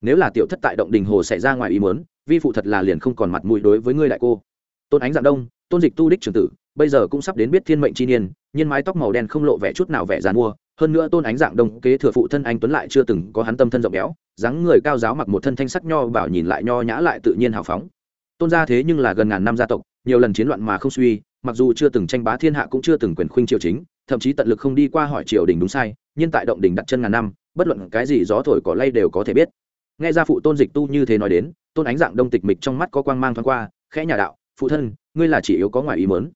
Nếu là tiểu thất tại động đình hồ xảy ra ngoài ý muốn, vi phụ thật là liền không còn mặt mũi đối với ngươi đại cô. Tôn ánh dạng đông, tôn dịch tu đích trường tử, bây giờ cũng sắp đến biết thiên mệnh chi niên, nhiên mái tóc màu đen không lộ vẻ chút nào vẻ dàn mua, hơn nữa tôn ánh dạng đông kế thừa phụ thân anh tuấn lại chưa từng có hắn tâm thân rộng béo, dáng người cao giáo mặc một thân thanh sắc nho bảo nhìn lại nho nhã lại tự nhiên hào phóng. Tôn gia thế nhưng là gần ngàn năm gia tộc, nhiều lần chiến loạn mà không suy mặc dù chưa từng tranh bá thiên hạ cũng chưa từng quyền khuynh triều chính, thậm chí tận lực không đi qua hỏi triều đình đúng sai, nhưng tại động đình đặt chân ngàn năm, bất luận cái gì gió thổi cỏ lay đều có thể biết. Nghe ra phụ tôn dịch tu như thế nói đến, tôn ánh dạng đông tịch mịch trong mắt có quang mang thoáng qua, khẽ nhà đạo, phụ thân, ngươi là chỉ yếu có ngoài ý mớn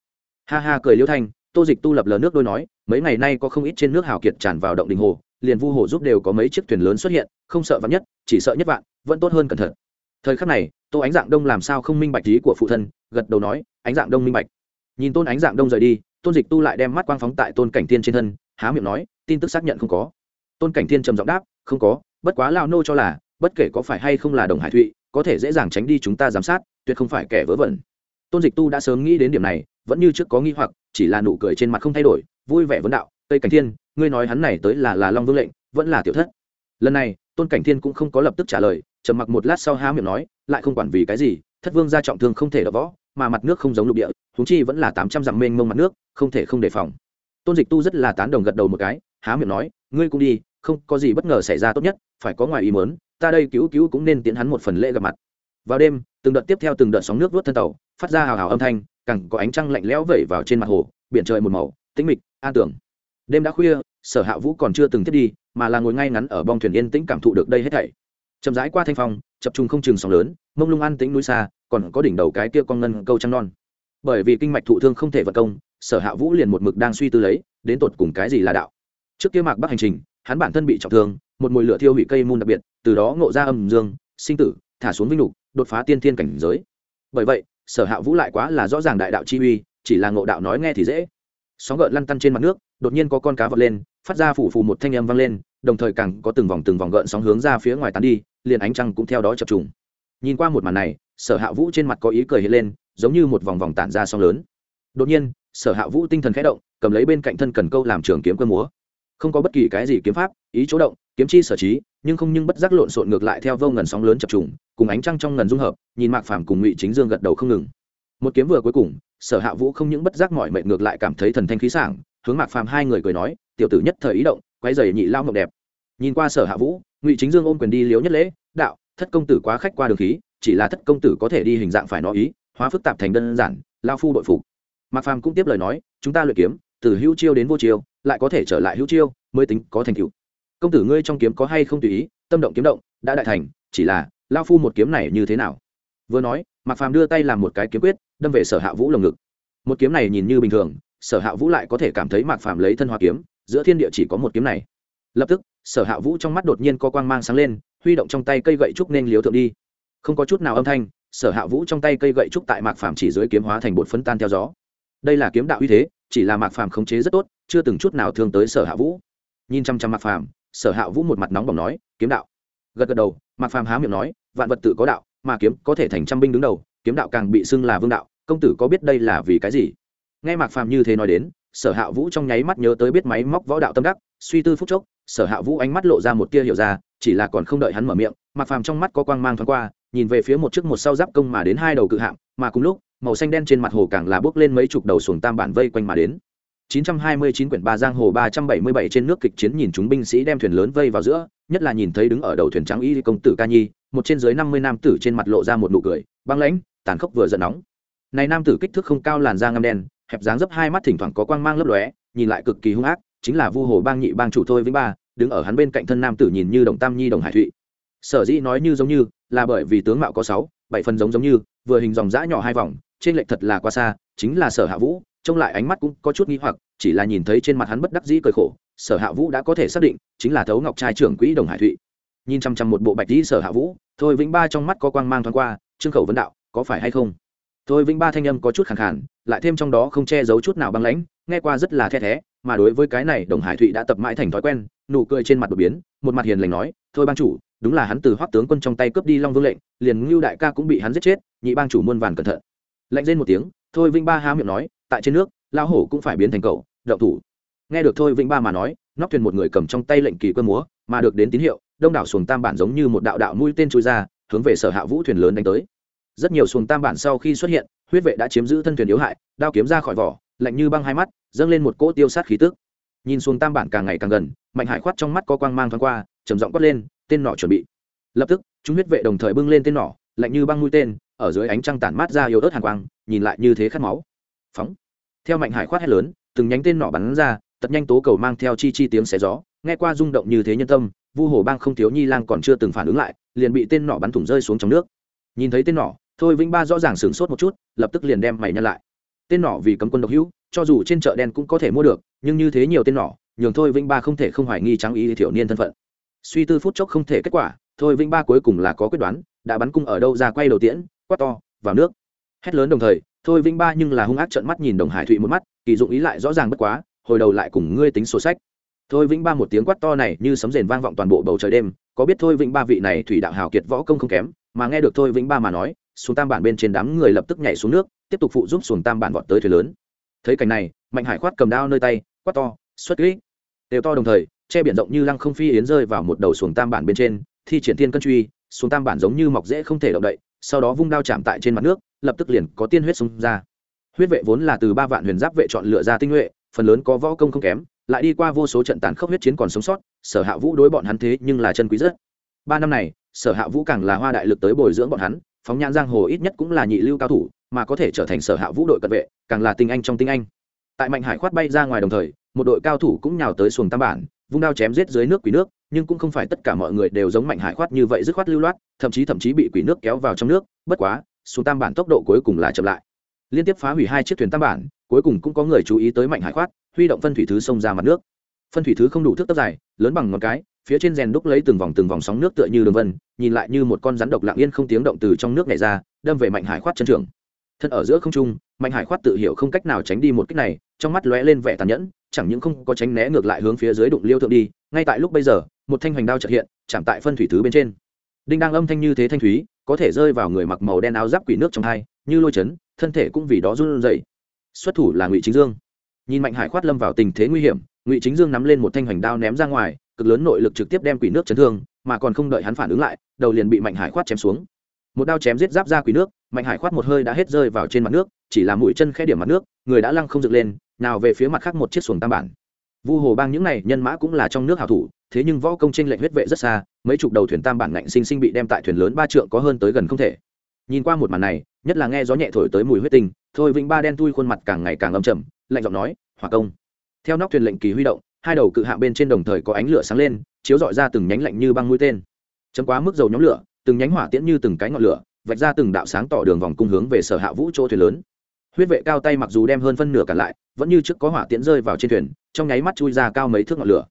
ha ha cười liêu thanh, tô dịch tu lập lờ nước đôi nói, mấy ngày nay có không ít trên nước hào kiệt tràn vào động đình hồ, liền vu hồ giúp đều có mấy chiếc thuyền lớn xuất hiện, không sợ vắn nhất, chỉ sợ nhất vạn, vẫn tốt hơn cẩn thận. Thời khắc này, tô ánh dạng đông làm sao không minh bạch ý của phụ thân, gật đầu nói, ánh dạng đông minh bạch nhìn tôn ánh dạng đông rời đi, tôn dịch tu lại đem mắt quang phóng tại tôn cảnh thiên trên thân, há miệng nói, tin tức xác nhận không có. Tôn cảnh thiên trầm giọng đáp, không có, bất quá lao nô cho là, bất kể có phải hay không là đồng hải thụy, có thể dễ dàng tránh đi chúng ta giám sát, tuyệt không phải kẻ vớ vẩn. Tôn dịch tu đã sớm nghĩ đến điểm này, vẫn như trước có nghi hoặc, chỉ là nụ cười trên mặt không thay đổi, vui vẻ vấn đạo, tây cảnh thiên, ngươi nói hắn này tới là là long vương lệnh, vẫn là tiểu thất? Lần này, tôn cảnh thiên cũng không có lập tức trả lời, trầm mặc một lát sau há miệng nói, lại không quản vì cái gì, thất vương ra trọng thương không thể đỡ võ mà mặt nước không giống lục địa húng chi vẫn là tám trăm dặm mênh mông mặt nước, không thể không đề phòng. Tôn dịch tu rất là tán đồng gật đầu một cái, há miệng nói, ngươi cũng đi, không có gì bất ngờ xảy ra tốt nhất, phải có ngoài ý mớn ta đây cứu cứu cũng nên tiến hắn một phần lễ gặp mặt. Vào đêm, từng đợt tiếp theo từng đợt sóng nước vớt thân tàu, phát ra hào hào âm thanh càng có ánh trăng lạnh lẽo vẩy vào trên mặt hồ, biển trời một màu, tĩnh mịch, an tưởng đêm đã khuya, sở hạ vũ còn chưa từng thiết đi, mà là ngồi ngay ngắn ở bong thuyền yên tĩnh cảm thụ được đây hết thảy. Chậm rãi qua thanh phong, chập trung không chừng sóng lớn, mông lung an tĩnh núi xa còn có đỉnh đầu cái kia con ngân câu trăng non. Bởi vì kinh mạch thụ thương không thể vật công, sở hạ vũ liền một mực đang suy tư lấy, đến tột cùng cái gì là đạo. Trước kia mạc bắc hành trình, hắn bản thân bị trọng thương, một mùi lửa thiêu hủy cây môn đặc biệt, từ đó ngộ ra âm dương, sinh tử, thả xuống vinh lục, đột phá tiên thiên cảnh giới. Bởi vậy, sở hạ vũ lại quá là rõ ràng đại đạo chi uy, chỉ là ngộ đạo nói nghe thì dễ. Sóng gợn lăn tăn trên mặt nước, đột nhiên có con cá vọt lên, phát ra phủ phù một thanh âm vang lên, đồng thời càng có từng vòng từng vòng gợn sóng hướng ra phía ngoài tán đi, liền ánh trăng cũng theo đó chập trùng. Nhìn qua một màn này sở hạ vũ trên mặt có ý cười hiện lên, giống như một vòng vòng tản ra sóng lớn. Đột nhiên, sở hạ vũ tinh thần khẽ động, cầm lấy bên cạnh thân cần câu làm trường kiếm cơ múa. Không có bất kỳ cái gì kiếm pháp, ý chỗ động, kiếm chi sở trí, nhưng không nhưng bất giác lộn xộn ngược lại theo vô ngần sóng lớn chập trùng, cùng ánh trăng trong ngần dung hợp, nhìn mạc phàm cùng ngụy chính dương gật đầu không ngừng. Một kiếm vừa cuối cùng, sở hạ vũ không những bất giác mọi mệnh ngược lại cảm thấy thần thanh khí sảng, hướng mạc phàm hai người cười nói, tiểu tử nhất thời ý động, quay giày nhị lao ngọc đẹp. Nhìn qua sở hạ vũ, ngụy chính dương ôm quyền đi liếu nhất lễ, đạo, thất công tử quá khách qua đường khí chỉ là thất công tử có thể đi hình dạng phải nó ý, hóa phức tạp thành đơn giản, lao phu đội phục. Mạc phàm cũng tiếp lời nói, chúng ta luyện kiếm, từ hữu chiêu đến vô chiêu, lại có thể trở lại hữu chiêu, mới tính có thành tựu. Công tử ngươi trong kiếm có hay không tùy ý, tâm động kiếm động, đã đại thành, chỉ là, lao phu một kiếm này như thế nào? Vừa nói, mạc phàm đưa tay làm một cái kiếm quyết, đâm về sở hạ vũ lồng ngực. Một kiếm này nhìn như bình thường, sở hạ vũ lại có thể cảm thấy mạc phàm lấy thân hoa kiếm, giữa thiên địa chỉ có một kiếm này. Lập tức, sở hạ vũ trong mắt đột nhiên có quang mang sáng lên, huy động trong tay cây gậy trúc nên liếu thượng đi không có chút nào âm thanh, sở hạ vũ trong tay cây gậy trúc tại mạc phàm chỉ dưới kiếm hóa thành bột phấn tan theo gió. Đây là kiếm đạo uy thế, chỉ là mạc phàm khống chế rất tốt, chưa từng chút nào thương tới sở hạ vũ. Nhìn chăm chăm mạc phàm, sở hạ vũ một mặt nóng bỏng nói, kiếm đạo. Gật gật đầu, mạc phàm há miệng nói, vạn vật tự có đạo, mà kiếm có thể thành trăm binh đứng đầu, kiếm đạo càng bị xưng là vương đạo, công tử có biết đây là vì cái gì? Nghe mạc phàm như thế nói đến, sở hạ vũ trong nháy mắt nhớ tới biết máy móc võ đạo tâm đắc, suy tư phúc chốc, sở hạ vũ ánh mắt lộ ra một tia hiểu ra, chỉ là còn không đợi hắn mở miệng, mạc phàm trong mắt có quang mang thoáng qua nhìn về phía một chiếc một sau giáp công mà đến hai đầu cự hạm mà cùng lúc màu xanh đen trên mặt hồ càng là bước lên mấy chục đầu xuồng tam bản vây quanh mà đến 929 quyển ba giang hồ 377 trên nước kịch chiến nhìn chúng binh sĩ đem thuyền lớn vây vào giữa, nhất là nhìn thấy đứng ở đầu thuyền trắng y công tử Ca Nhi, một trên dưới 50 nam tử trên mặt lộ ra một nụ cười, băng lãnh, tàn khốc vừa giận nóng. Này nam tử kích thước không cao làn da ngăm đen, hẹp dáng dấp hai mắt thỉnh thoảng có quang mang lấp lóe, nhìn lại cực kỳ hung ác, chính là Vu Hồ Bang nhị bang chủ thôi Vĩnh Ba, đứng ở hắn bên cạnh thân nam tử nhìn như Đồng Tam Nhi Đồng Hải Thụy. Sở dĩ nói như giống như, là bởi vì tướng mạo có 6, 7 phần giống giống như, vừa hình dòng dã nhỏ hai vòng, trên lệch thật là quá xa, chính là Sở Hạ Vũ, trông lại ánh mắt cũng có chút nghi hoặc chỉ là nhìn thấy trên mặt hắn bất đắc dĩ cười khổ sở hạ vũ đã có thể xác định chính là thấu ngọc trai trưởng quỹ đồng hải thụy. Nhìn chăm chăm một bộ bạch dĩ sở hạ vũ thôi vĩnh ba trong mắt có quang mang thoáng qua trương khẩu vấn đạo có phải hay không? Thôi vĩnh ba thanh âm có chút khẳng khản lại thêm trong đó không che giấu chút nào băng lãnh nghe qua rất là the thé mà đối với cái này đồng hải thụy đã tập mãi thành thói quen nụ cười trên mặt đột biến một mặt hiền lành nói thôi ban chủ đúng là hắn từ hoắc tướng quân trong tay cướp đi long vương lệnh, liền ngưu đại ca cũng bị hắn giết chết, nhị bang chủ muôn vàn cẩn thận. Lạnh lên một tiếng, thôi vinh ba há miệng nói, tại trên nước lao hổ cũng phải biến thành cậu, động thủ. Nghe được thôi vĩnh ba mà nói, nóc thuyền một người cầm trong tay lệnh kỳ quân múa, mà được đến tín hiệu, đông đảo xuồng tam bản giống như một đạo đạo mũi tên trôi ra, hướng về sở hạ vũ thuyền lớn đánh tới. Rất nhiều xuồng tam bản sau khi xuất hiện, huyết vệ đã chiếm giữ thân thuyền yếu hại, đao kiếm ra khỏi vỏ, lạnh như băng hai mắt, dâng lên một cỗ tiêu sát khí tức. Nhìn xuồng tam bản càng ngày càng gần, mạnh hải khoát trong mắt có quang mang thoáng qua, trầm giọng quát lên tên nỏ chuẩn bị. Lập tức, chúng huyết vệ đồng thời bưng lên tên nỏ, lạnh như băng mũi tên, ở dưới ánh trăng tản mát ra yếu ớt hàn quang, nhìn lại như thế khát máu. Phóng. Theo mạnh hải khoát hét lớn, từng nhánh tên nỏ bắn ra tật nhanh tố cầu mang theo chi chi tiếng xé gió, nghe qua rung động như thế nhân tâm, vu hồ bang không thiếu nhi lang còn chưa từng phản ứng lại, liền bị tên nỏ bắn thủng rơi xuống trong nước. Nhìn thấy tên nỏ, thôi vĩnh ba rõ ràng sửng sốt một chút, lập tức liền đem mày nhăn lại. Tên nỏ vì cấm quân độc hữu, cho dù trên chợ đen cũng có thể mua được, nhưng như thế nhiều tên nỏ, nhường thôi vĩnh ba không thể không hoài nghi trắng ý thiểu niên thân phận suy tư phút chốc không thể kết quả, thôi vĩnh ba cuối cùng là có quyết đoán, đã bắn cung ở đâu ra quay đầu tiễn, quát to, vào nước. Hét lớn đồng thời, thôi vĩnh ba nhưng là hung ác trợn mắt nhìn đồng hải thụy một mắt, kỳ dụng ý lại rõ ràng bất quá, hồi đầu lại cùng ngươi tính sổ sách. Thôi vĩnh ba một tiếng quát to này như sấm rền vang vọng toàn bộ bầu trời đêm, có biết thôi vĩnh ba vị này thủy đạo hào kiệt võ công không kém, mà nghe được thôi vĩnh ba mà nói, xuống tam bản bên trên đám người lập tức nhảy xuống nước, tiếp tục phụ giúp xuồng tam bản vọt tới thuyền lớn. Thấy cảnh này, mạnh hải khoát cầm đao nơi tay, quát to, xuất kỹ đều to đồng thời che biển rộng như lăng không phi yến rơi vào một đầu xuồng tam bản bên trên, thi triển thiên cân truy, xuồng tam bản giống như mọc dễ không thể động đậy, sau đó vung đao chạm tại trên mặt nước, lập tức liền có tiên huyết xông ra. Huyết vệ vốn là từ ba vạn huyền giáp vệ chọn lựa ra tinh nhuệ, phần lớn có võ công không kém, lại đi qua vô số trận tàn khốc huyết chiến còn sống sót, sở hạ vũ đối bọn hắn thế nhưng là chân quý rất. Ba năm này, sở hạ vũ càng là hoa đại lực tới bồi dưỡng bọn hắn, phóng nhãn giang hồ ít nhất cũng là nhị lưu cao thủ, mà có thể trở thành sở hạ vũ đội cận vệ, càng là tinh anh trong tinh anh. Tại mạnh hải khoát bay ra ngoài đồng thời, một đội cao thủ cũng nhào tới xuồng tam bản vung đao chém giết dưới nước quỷ nước, nhưng cũng không phải tất cả mọi người đều giống mạnh hải khoát như vậy dứt khoát lưu loát, thậm chí thậm chí bị quỷ nước kéo vào trong nước, bất quá, xuống tam bản tốc độ cuối cùng là chậm lại. Liên tiếp phá hủy hai chiếc thuyền tam bản, cuối cùng cũng có người chú ý tới mạnh hải khoát, huy động phân thủy thứ xông ra mặt nước. Phân thủy thứ không đủ thước tấp dài, lớn bằng ngón cái, phía trên rèn đúc lấy từng vòng từng vòng sóng nước tựa như đường vân, nhìn lại như một con rắn độc lặng yên không tiếng động từ trong nước này ra, đâm về mạnh hải khoát chân trường. Thân ở giữa không trung, mạnh hải khoát tự hiểu không cách nào tránh đi một cách này, trong mắt lóe lên vẻ tàn nhẫn chẳng những không có tránh né ngược lại hướng phía dưới đụng liêu thượng đi, ngay tại lúc bây giờ, một thanh hoành đao trợ hiện, chạm tại phân thủy thứ bên trên. Đinh đang âm thanh như thế thanh thúy, có thể rơi vào người mặc màu đen áo giáp quỷ nước trong hai, như lôi chấn, thân thể cũng vì đó run rẩy. Xuất thủ là ngụy chính dương. Nhìn mạnh hải khoát lâm vào tình thế nguy hiểm, ngụy chính dương nắm lên một thanh hoành đao ném ra ngoài, cực lớn nội lực trực tiếp đem quỷ nước chấn thương, mà còn không đợi hắn phản ứng lại, đầu liền bị mạnh hải khoát chém xuống. Một đao chém giết giáp ra quỷ nước, mạnh hải khoát một hơi đã hết rơi vào trên mặt nước, chỉ là mũi chân khẽ điểm mặt nước, người đã lăng không dựng lên nào về phía mặt khác một chiếc xuồng tam bản. Vu hồ bang những này nhân mã cũng là trong nước hảo thủ, thế nhưng võ công tranh lệnh huyết vệ rất xa, mấy chục đầu thuyền tam bản ngạnh sinh sinh bị đem tại thuyền lớn ba trượng có hơn tới gần không thể. Nhìn qua một màn này, nhất là nghe gió nhẹ thổi tới mùi huyết tinh, thôi vĩnh ba đen tui khuôn mặt càng ngày càng âm trầm, lạnh giọng nói, hỏa công. Theo nóc thuyền lệnh kỳ huy động, hai đầu cự hạ bên trên đồng thời có ánh lửa sáng lên, chiếu dọi ra từng nhánh lạnh như băng mũi tên. Chấm quá mức dầu nhóm lửa, từng nhánh hỏa tiễn như từng cái ngọn lửa, vạch ra từng đạo sáng tỏ đường vòng cung hướng về sở hạ vũ chỗ thuyền lớn huyết vệ cao tay mặc dù đem hơn phân nửa cả lại, vẫn như trước có hỏa tiễn rơi vào trên thuyền, trong nháy mắt chui ra cao mấy thước ngọn lửa.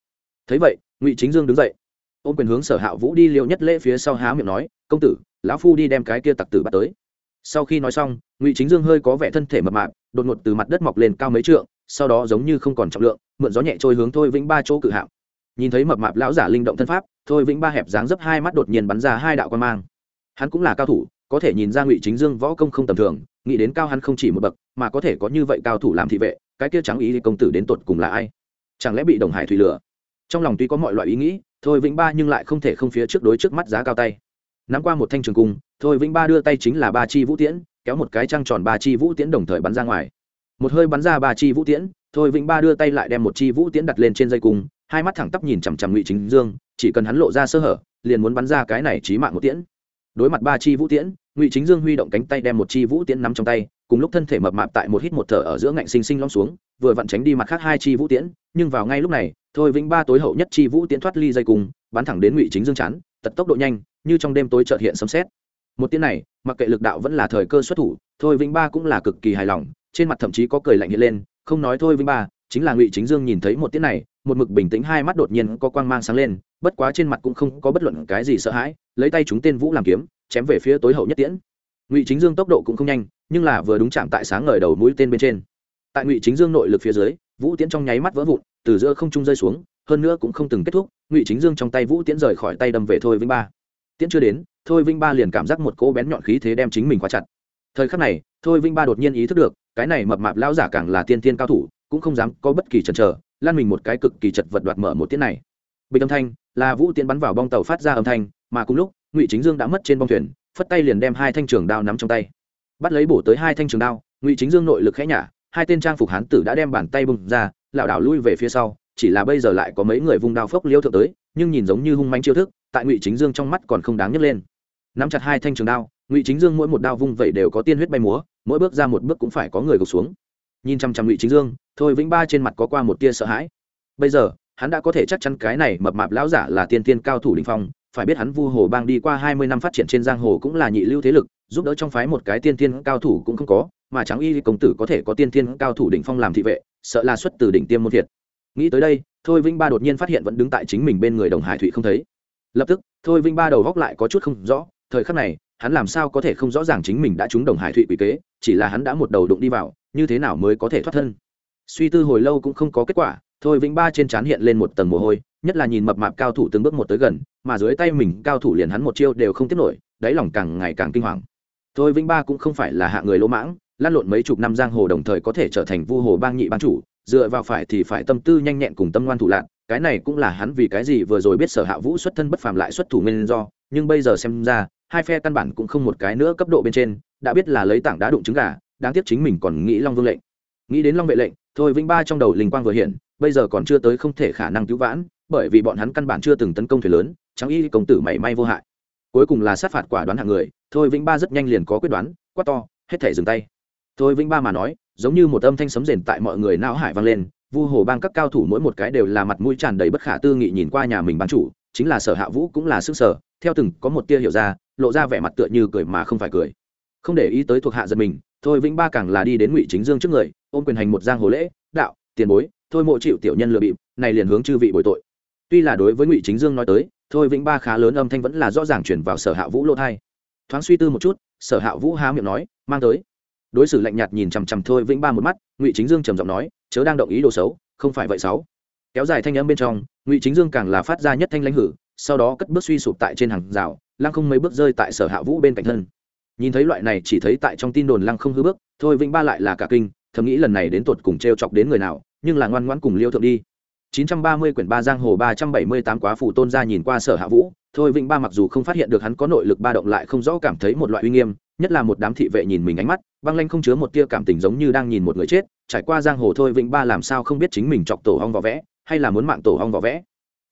Thấy vậy, ngụy chính dương đứng dậy, ôm quyền hướng sở hạ vũ đi liệu nhất lễ phía sau há miệng nói, công tử, lão phu đi đem cái kia tặc tử bắt tới. Sau khi nói xong, ngụy chính dương hơi có vẻ thân thể mập mạp, đột ngột từ mặt đất mọc lên cao mấy trượng, sau đó giống như không còn trọng lượng, mượn gió nhẹ trôi hướng thôi vĩnh ba chỗ cự hạng nhìn thấy mập mạp lão giả linh động thân pháp, thôi vĩnh ba hẹp dáng dấp hai mắt đột nhiên bắn ra hai đạo quan mang. Hắn cũng là cao thủ có thể nhìn ra ngụy chính dương võ công không tầm thường, nghĩ đến cao hắn không chỉ một bậc, mà có thể có như vậy cao thủ làm thị vệ, cái kia trắng ý công tử đến tột cùng là ai? Chẳng lẽ bị đồng hải thủy lửa trong lòng tuy có mọi loại ý nghĩ, thôi vĩnh ba nhưng lại không thể không phía trước đối trước mắt giá cao tay. Nắm qua một thanh trường cung, thôi vĩnh ba đưa tay chính là ba chi vũ tiễn, kéo một cái trăng tròn ba chi vũ tiễn đồng thời bắn ra ngoài. Một hơi bắn ra ba chi vũ tiễn, thôi vĩnh ba đưa tay lại đem một chi vũ tiễn đặt lên trên dây cung, hai mắt thẳng tắp nhìn chằm chằm ngụy chính dương, chỉ cần hắn lộ ra sơ hở, liền muốn bắn ra cái này trí mạng một tiễn đối mặt ba chi vũ tiễn, ngụy chính dương huy động cánh tay đem một chi vũ tiễn nắm trong tay, cùng lúc thân thể mập mạp tại một hít một thở ở giữa ngạnh sinh sinh long xuống, vừa vặn tránh đi mặt khác hai chi vũ tiễn, nhưng vào ngay lúc này, thôi vĩnh ba tối hậu nhất chi vũ tiễn thoát ly dây cùng bắn thẳng đến ngụy chính dương chắn tật tốc độ nhanh, như trong đêm tối trợt hiện sấm xét một tiễn này, mặc kệ lực đạo vẫn là thời cơ xuất thủ, thôi vĩnh ba cũng là cực kỳ hài lòng, trên mặt thậm chí có cười lạnh hiện lên, không nói thôi vĩnh ba, chính là ngụy chính dương nhìn thấy một tiễn này, một mực bình tĩnh hai mắt đột nhiên có quang mang sáng lên bất quá trên mặt cũng không có bất luận cái gì sợ hãi, lấy tay chúng tên vũ làm kiếm, chém về phía tối hậu nhất tiễn. Ngụy chính dương tốc độ cũng không nhanh, nhưng là vừa đúng chạm tại sáng ngời đầu mũi tên bên trên. Tại ngụy chính dương nội lực phía dưới, vũ tiễn trong nháy mắt vỡ vụn, từ giữa không trung rơi xuống, hơn nữa cũng không từng kết thúc, ngụy chính dương trong tay vũ tiễn rời khỏi tay đâm về thôi vinh ba. Tiễn chưa đến, thôi vinh ba liền cảm giác một cỗ bén nhọn khí thế đem chính mình khóa chặt. Thời khắc này, thôi vinh ba đột nhiên ý thức được, cái này mập mạp lão giả càng là tiên tiên cao thủ, cũng không dám có bất kỳ chần chờ, lan mình một cái cực kỳ chật vật đoạt mở một tiễn này bình âm thanh là vũ tiễn bắn vào bong tàu phát ra âm thanh, mà cùng lúc, ngụy chính dương đã mất trên bong thuyền, phất tay liền đem hai thanh trường đao nắm trong tay. Bắt lấy bổ tới hai thanh trường đao, ngụy chính dương nội lực khẽ nhả, hai tên trang phục hán tử đã đem bàn tay bùng ra, lảo đảo lui về phía sau, chỉ là bây giờ lại có mấy người vung đao phốc liêu thượng tới, nhưng nhìn giống như hung manh chiêu thức, tại ngụy chính dương trong mắt còn không đáng nhấc lên. Nắm chặt hai thanh trường đao, ngụy chính dương mỗi một đao vung vậy đều có tiên huyết bay múa, mỗi bước ra một bước cũng phải có người gục xuống. Nhìn chăm chăm ngụy chính dương, thôi vĩnh ba trên mặt có qua một tia sợ hãi. Bây giờ hắn đã có thể chắc chắn cái này mập mạp lão giả là tiên tiên cao thủ đỉnh phong, phải biết hắn vu hồ bang đi qua hai mươi năm phát triển trên giang hồ cũng là nhị lưu thế lực, giúp đỡ trong phái một cái tiên tiên cao thủ cũng không có, mà Tráng y công tử có thể có tiên tiên cao thủ đỉnh phong làm thị vệ, sợ là xuất từ đỉnh tiêm môn thiệt. nghĩ tới đây, thôi Vinh ba đột nhiên phát hiện vẫn đứng tại chính mình bên người đồng hải thụy không thấy lập tức, thôi Vinh ba đầu góc lại có chút không rõ, thời khắc này, hắn làm sao có thể không rõ ràng chính mình đã trúng đồng hải thụy quỷ kế, chỉ là hắn đã một đầu đụng đi vào, như thế nào mới có thể thoát thân suy tư hồi lâu cũng không có kết quả thôi vĩnh ba trên trán hiện lên một tầng mồ hôi, nhất là nhìn mập mạp cao thủ từng bước một tới gần, mà dưới tay mình cao thủ liền hắn một chiêu đều không tiếp nổi, đáy lòng càng ngày càng kinh hoàng. Thôi vĩnh ba cũng không phải là hạ người lỗ mãng lan lộn mấy chục năm giang hồ đồng thời có thể trở thành vu hồ bang nhị ban chủ, dựa vào phải thì phải tâm tư nhanh nhẹn cùng tâm ngoan thủ lạc cái này cũng là hắn vì cái gì vừa rồi biết sở hạ vũ xuất thân bất phàm lại xuất thủ nguyên do, nhưng bây giờ xem ra, hai phe căn bản cũng không một cái nữa cấp độ bên trên, đã biết là lấy tảng đá đụng trứng gà, đáng tiếc chính mình còn nghĩ long vương lệnh. Nghĩ đến long vệ lệnh, thôi vĩnh ba trong đầu linh quang vừa hiện bây giờ còn chưa tới không thể khả năng cứu vãn, bởi vì bọn hắn căn bản chưa từng tấn công thuyền lớn, chẳng y công tử mảy may vô hại. Cuối cùng là sát phạt quả đoán hạng người, thôi vĩnh ba rất nhanh liền có quyết đoán, quát to, hết thể dừng tay. Thôi vĩnh ba mà nói, giống như một âm thanh sấm rền tại mọi người não hải vang lên, vu hồ bang các cao thủ mỗi một cái đều là mặt mũi tràn đầy bất khả tư nghị nhìn qua nhà mình bán chủ, chính là sở hạ vũ cũng là sức sở, theo từng có một tia hiểu ra, lộ ra vẻ mặt tựa như cười mà không phải cười. Không để ý tới thuộc hạ dân mình, thôi vĩnh ba càng là đi đến ngụy chính dương trước người, ôm quyền hành một giang hồ lễ, đạo, tiền bối thôi mộ chịu tiểu nhân lừa bịp, này liền hướng chư vị bồi tội. Tuy là đối với ngụy chính dương nói tới, thôi vĩnh ba khá lớn âm thanh vẫn là rõ ràng chuyển vào sở hạ vũ lỗ thai. Thoáng suy tư một chút, sở hạ vũ há miệng nói, mang tới. Đối xử lạnh nhạt nhìn chằm chằm thôi vĩnh ba một mắt, ngụy chính dương trầm giọng nói, chớ đang động ý đồ xấu, không phải vậy sáu. Kéo dài thanh âm bên trong, ngụy chính dương càng là phát ra nhất thanh lãnh hử, sau đó cất bước suy sụp tại trên hàng rào, lăng không mấy bước rơi tại sở hạ vũ bên cạnh thân. Nhìn thấy loại này chỉ thấy tại trong tin đồn lăng không hư bước, thôi vĩnh ba lại là cả kinh, thầm nghĩ lần này đến tột cùng t r e o chọc đến người nào nhưng là ngoan ngoãn cùng liêu thượng đi. 930 quyển ba giang hồ 378 quá phủ tôn gia nhìn qua sở hạ vũ, thôi vĩnh ba mặc dù không phát hiện được hắn có nội lực ba động lại không rõ cảm thấy một loại uy nghiêm, nhất là một đám thị vệ nhìn mình ánh mắt, băng lanh không chứa một tia cảm tình giống như đang nhìn một người chết, trải qua giang hồ thôi vĩnh ba làm sao không biết chính mình chọc tổ hong vỏ vẽ, hay là muốn mạng tổ hong vỏ vẽ.